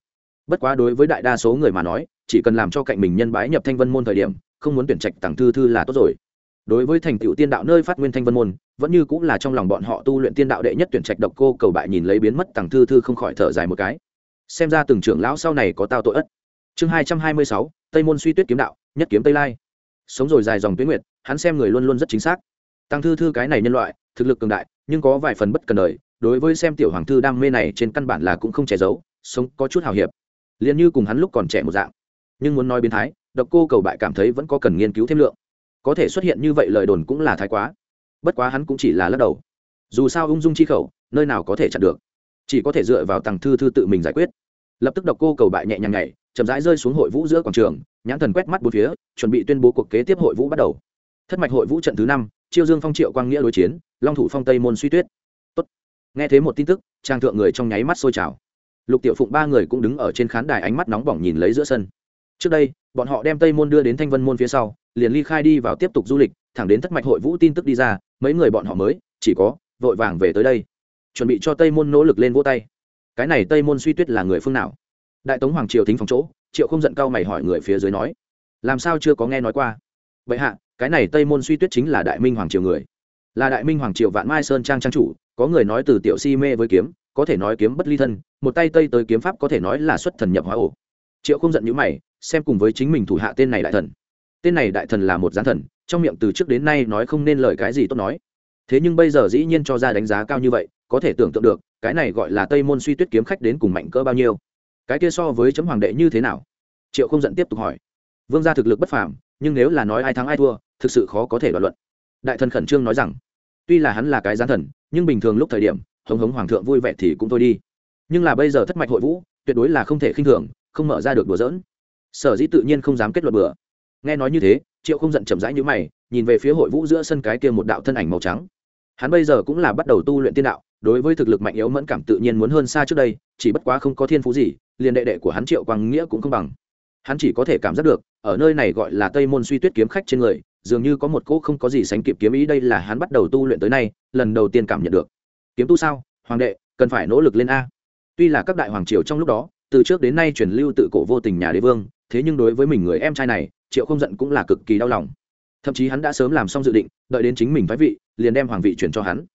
bất quá đối với đại đa số người mà nói, chỉ cần làm cho cạnh mình nhân bái nhập thanh vân môn thời điểm, không muốn tuyển trạch tàng thư thư là tốt rồi. Đối với thành tựu tiên đạo nơi phát nguyên thanh vân môn, vẫn như cũng là trong lòng bọn họ tu luyện tiên đạo đệ nhất tuyển trạch độc cô cầu bại nhìn lấy biến mất tàng thư thư không khỏi thở dài một cái. Xem ra từng trưởng lão sau này có tao tội ất. Chương hai trăm hai mươi sáu, tây môn suy tuyết kiếm đạo, nhất kiếm tây lai sống rồi dài dòng tuyến nguyệt, hắn xem người luôn luôn rất chính xác. Tăng thư thư cái này nhân loại, thực lực cường đại, nhưng có vài phần bất cần đời, đối với xem tiểu hoàng thư đam mê này trên căn bản là cũng không che giấu, sống có chút hào hiệp. Liền như cùng hắn lúc còn trẻ một dạng. Nhưng muốn nói biến thái, độc cô cầu bại cảm thấy vẫn có cần nghiên cứu thêm lượng. Có thể xuất hiện như vậy lời đồn cũng là thái quá. Bất quá hắn cũng chỉ là lắc đầu. Dù sao ung dung chi khẩu, nơi nào có thể chặn được. Chỉ có thể dựa vào tàng thư thư tự mình giải quyết. Lập tức độc cô cầu bại nhẹ nhàng nhảy chậm rãi rơi xuống hội vũ giữa quảng trường, nhãn thần quét mắt bốn phía, chuẩn bị tuyên bố cuộc kế tiếp hội vũ bắt đầu. Thất mạch hội vũ trận thứ năm, chiêu dương phong triệu quang nghĩa đối chiến, long thủ phong tây môn suy tuyết. Tốt. nghe thấy một tin tức, trang thượng người trong nháy mắt sôi trào. Lục tiểu phụng ba người cũng đứng ở trên khán đài ánh mắt nóng bỏng nhìn lấy giữa sân. Trước đây, bọn họ đem tây môn đưa đến thanh vân môn phía sau, liền ly khai đi vào tiếp tục du lịch, thẳng đến thất mạch hội vũ tin tức đi ra, mấy người bọn họ mới, chỉ có, vội vàng về tới đây. Chuẩn bị cho tây môn nỗ lực lên vỗ tay. Cái này tây môn suy tuyết là người phương nào? Đại tống hoàng triều thính phòng chỗ, triệu không giận cao mày hỏi người phía dưới nói, làm sao chưa có nghe nói qua? Vậy hạ, cái này tây môn suy tuyết chính là đại minh hoàng triều người. Là đại minh hoàng triều vạn mai sơn trang trang chủ, có người nói từ tiểu si mê với kiếm, có thể nói kiếm bất ly thân, một tay tây tới kiếm pháp có thể nói là xuất thần nhập hóa ổ. Triệu không giận nhữ mày, xem cùng với chính mình thủ hạ tên này đại thần. Tên này đại thần là một gián thần, trong miệng từ trước đến nay nói không nên lời cái gì tốt nói. Thế nhưng bây giờ dĩ nhiên cho ra đánh giá cao như vậy, có thể tưởng tượng được, cái này gọi là tây môn suy tuyết kiếm khách đến cùng mạnh cỡ bao nhiêu cái kia so với chấm hoàng đệ như thế nào? Triệu không giận tiếp tục hỏi. Vương gia thực lực bất phàm, nhưng nếu là nói ai thắng ai thua, thực sự khó có thể đoạt luận. Đại thần khẩn trương nói rằng, tuy là hắn là cái gián thần, nhưng bình thường lúc thời điểm, hống hống hoàng thượng vui vẻ thì cũng thôi đi. Nhưng là bây giờ thất mạch hội vũ, tuyệt đối là không thể khinh thường, không mở ra được đùa dỡn sở dĩ tự nhiên không dám kết luận bừa. Nghe nói như thế, triệu không giận chậm rãi như mày, nhìn về phía hội vũ giữa sân cái kia một đạo thân ảnh màu trắng. Hắn bây giờ cũng là bắt đầu tu luyện tiên đạo, đối với thực lực mạnh yếu mẫn cảm tự nhiên muốn hơn xa trước đây, chỉ bất quá không có thiên phú gì liền đệ đệ của hắn triệu quang nghĩa cũng không bằng. Hắn chỉ có thể cảm giác được, ở nơi này gọi là tây môn suy tuyết kiếm khách trên người, dường như có một cỗ không có gì sánh kịp kiếm ý đây là hắn bắt đầu tu luyện tới nay, lần đầu tiên cảm nhận được. Kiếm tu sao? Hoàng đệ, cần phải nỗ lực lên a. Tuy là các đại hoàng triều trong lúc đó, từ trước đến nay truyền lưu tự cổ vô tình nhà đế vương, thế nhưng đối với mình người em trai này, triệu không giận cũng là cực kỳ đau lòng. Thậm chí hắn đã sớm làm xong dự định, đợi đến chính mình phái vị, liền đem hoàng vị chuyển cho hắn.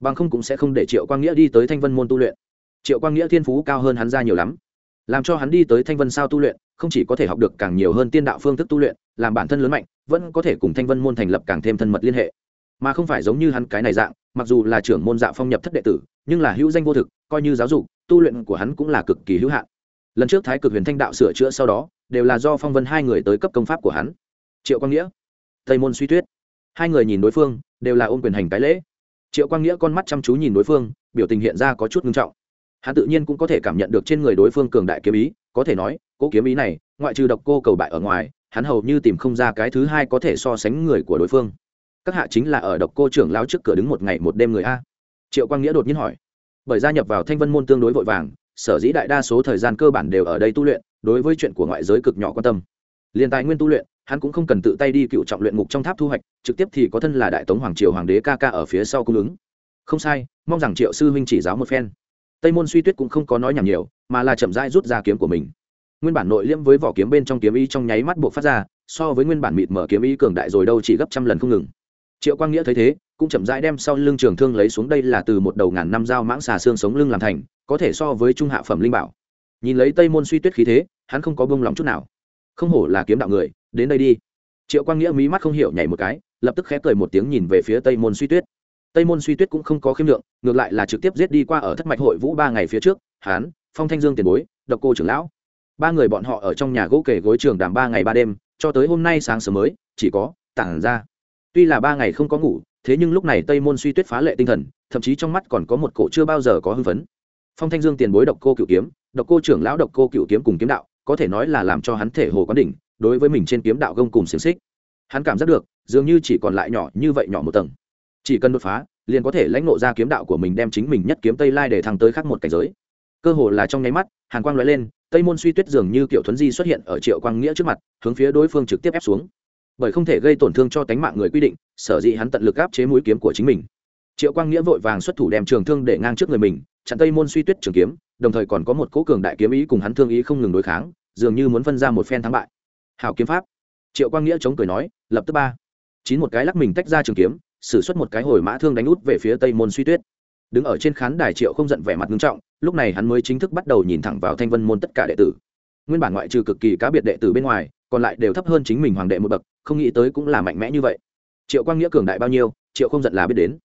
Bằng không cũng sẽ không để triệu quang nghĩa đi tới thanh vân môn tu luyện. Triệu quang nghĩa thiên phú cao hơn hắn ra nhiều lắm làm cho hắn đi tới thanh vân sao tu luyện, không chỉ có thể học được càng nhiều hơn tiên đạo phương thức tu luyện, làm bản thân lớn mạnh, vẫn có thể cùng thanh vân môn thành lập càng thêm thân mật liên hệ. Mà không phải giống như hắn cái này dạng, mặc dù là trưởng môn dạ phong nhập thất đệ tử, nhưng là hữu danh vô thực, coi như giáo dục, tu luyện của hắn cũng là cực kỳ hữu hạn. Lần trước thái cực huyền thanh đạo sửa chữa sau đó, đều là do phong vân hai người tới cấp công pháp của hắn. Triệu quang nghĩa, tây môn suy tuyết. Hai người nhìn đối phương, đều là ôm quyền hành cái lễ. Triệu quang nghĩa con mắt chăm chú nhìn đối phương, biểu tình hiện ra có chút ngưng trọng hắn tự nhiên cũng có thể cảm nhận được trên người đối phương cường đại kiếm ý, có thể nói cố kiếm ý này, ngoại trừ độc cô cầu bại ở ngoài, hắn hầu như tìm không ra cái thứ hai có thể so sánh người của đối phương. Các hạ chính là ở độc cô trưởng lao trước cửa đứng một ngày một đêm người a. Triệu quang nghĩa đột nhiên hỏi. Bởi gia nhập vào thanh vân môn tương đối vội vàng, sở dĩ đại đa số thời gian cơ bản đều ở đây tu luyện, đối với chuyện của ngoại giới cực nhỏ quan tâm. Liền tài nguyên tu luyện, hắn cũng không cần tự tay đi cựu trọng luyện ngục trong tháp thu hoạch, trực tiếp thì có thân là đại tống hoàng triều hoàng đế ca ca ở phía sau cung ứng. Không sai, mong rằng triệu sư huynh chỉ giáo một phen tây môn suy tuyết cũng không có nói nhảm nhiều, mà là chậm rãi rút ra kiếm của mình. Nguyên bản nội liễm với vỏ kiếm bên trong kiếm ý trong nháy mắt buộc phát ra, so với nguyên bản mịt mở kiếm ý cường đại rồi đâu chỉ gấp trăm lần không ngừng. Triệu quang nghĩa thấy thế, cũng chậm rãi đem sau lưng trường thương lấy xuống đây là từ một đầu ngàn năm dao mãng xà xương sống lưng làm thành, có thể so với trung hạ phẩm linh bảo. Nhìn lấy tây môn suy tuyết khí thế, hắn không có bông lòng chút nào. Không hổ là kiếm đạo người, đến đây đi. Triệu quang nghĩa mí mắt không hiểu nhảy một cái, lập tức khẽ cười một tiếng nhìn về phía tây môn suy tuyết tây môn suy tuyết cũng không có khiêm lượng, ngược lại là trực tiếp giết đi qua ở thất mạch hội vũ ba ngày phía trước, hán, phong thanh dương tiền bối, độc cô trưởng lão. Ba người bọn họ ở trong nhà gỗ kể gối trường đàm ba ngày ba đêm, cho tới hôm nay sáng sớm mới, chỉ có tản ra. Tuy là ba ngày không có ngủ, thế nhưng lúc này tây môn suy tuyết phá lệ tinh thần, thậm chí trong mắt còn có một cổ chưa bao giờ có hưng phấn. Phong thanh dương tiền bối độc cô cựu kiếm, độc cô trưởng lão độc cô cựu kiếm cùng kiếm đạo, có thể nói là làm cho hắn thể hồ quán đỉnh, đối với mình trên kiếm đạo gông cùng xiềng xích. Hắn cảm giác được, dường như chỉ còn lại nhỏ như vậy nhỏ một tầng chỉ cần đột phá, liền có thể lãnh nộ ra kiếm đạo của mình đem chính mình nhất kiếm tây lai để thăng tới khác một cảnh giới. Cơ hồ là trong nháy mắt, hàn quang l lên, tây môn suy tuyết dường như kiểu thuấn di xuất hiện ở triệu quang nghĩa trước mặt, hướng phía đối phương trực tiếp ép xuống. Bởi không thể gây tổn thương cho tánh mạng người quy định, sở dĩ hắn tận lực áp chế mũi kiếm của chính mình. Triệu quang nghĩa vội vàng xuất thủ đem trường thương để ngang trước người mình, chặn tây môn suy tuyết trường kiếm, đồng thời còn có một cố cường đại kiếm ý cùng hắn thương ý không ngừng đối kháng, dường như muốn phân ra một phen thắng bại. Hào kiếm pháp. Triệu quang nghĩa chống cười nói, lập tức ba. Chín một cái lắc mình tách ra trường kiếm sử xuất một cái hồi mã thương đánh út về phía tây môn suy tuyết. Đứng ở trên khán đài triệu không giận vẻ mặt nghiêm trọng, lúc này hắn mới chính thức bắt đầu nhìn thẳng vào thanh vân môn tất cả đệ tử. Nguyên bản ngoại trừ cực kỳ cá biệt đệ tử bên ngoài, còn lại đều thấp hơn chính mình hoàng đệ một bậc, không nghĩ tới cũng là mạnh mẽ như vậy. Triệu quang nghĩa cường đại bao nhiêu, triệu không giận là biết đến.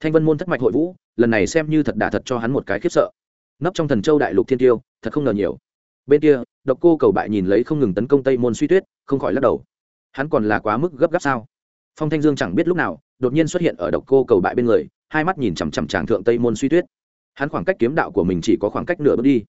Thanh vân môn thất mạch hội vũ, lần này xem như thật đả thật cho hắn một cái khiếp sợ. Nấp trong thần châu đại lục thiên tiêu, thật không ngờ nhiều. Bên kia, độc cô cầu bại nhìn lấy không ngừng tấn công tây môn suy tuyết, không khỏi lắc đầu. Hắn còn là quá mức gấp gáp sao? Phong thanh dương chẳng biết lúc nào đột nhiên xuất hiện ở độc cô cầu bại bên người, hai mắt nhìn chằm chằm tràng thượng tây môn suy tuyết. Hắn khoảng cách kiếm đạo của mình chỉ có khoảng cách nửa bước đi.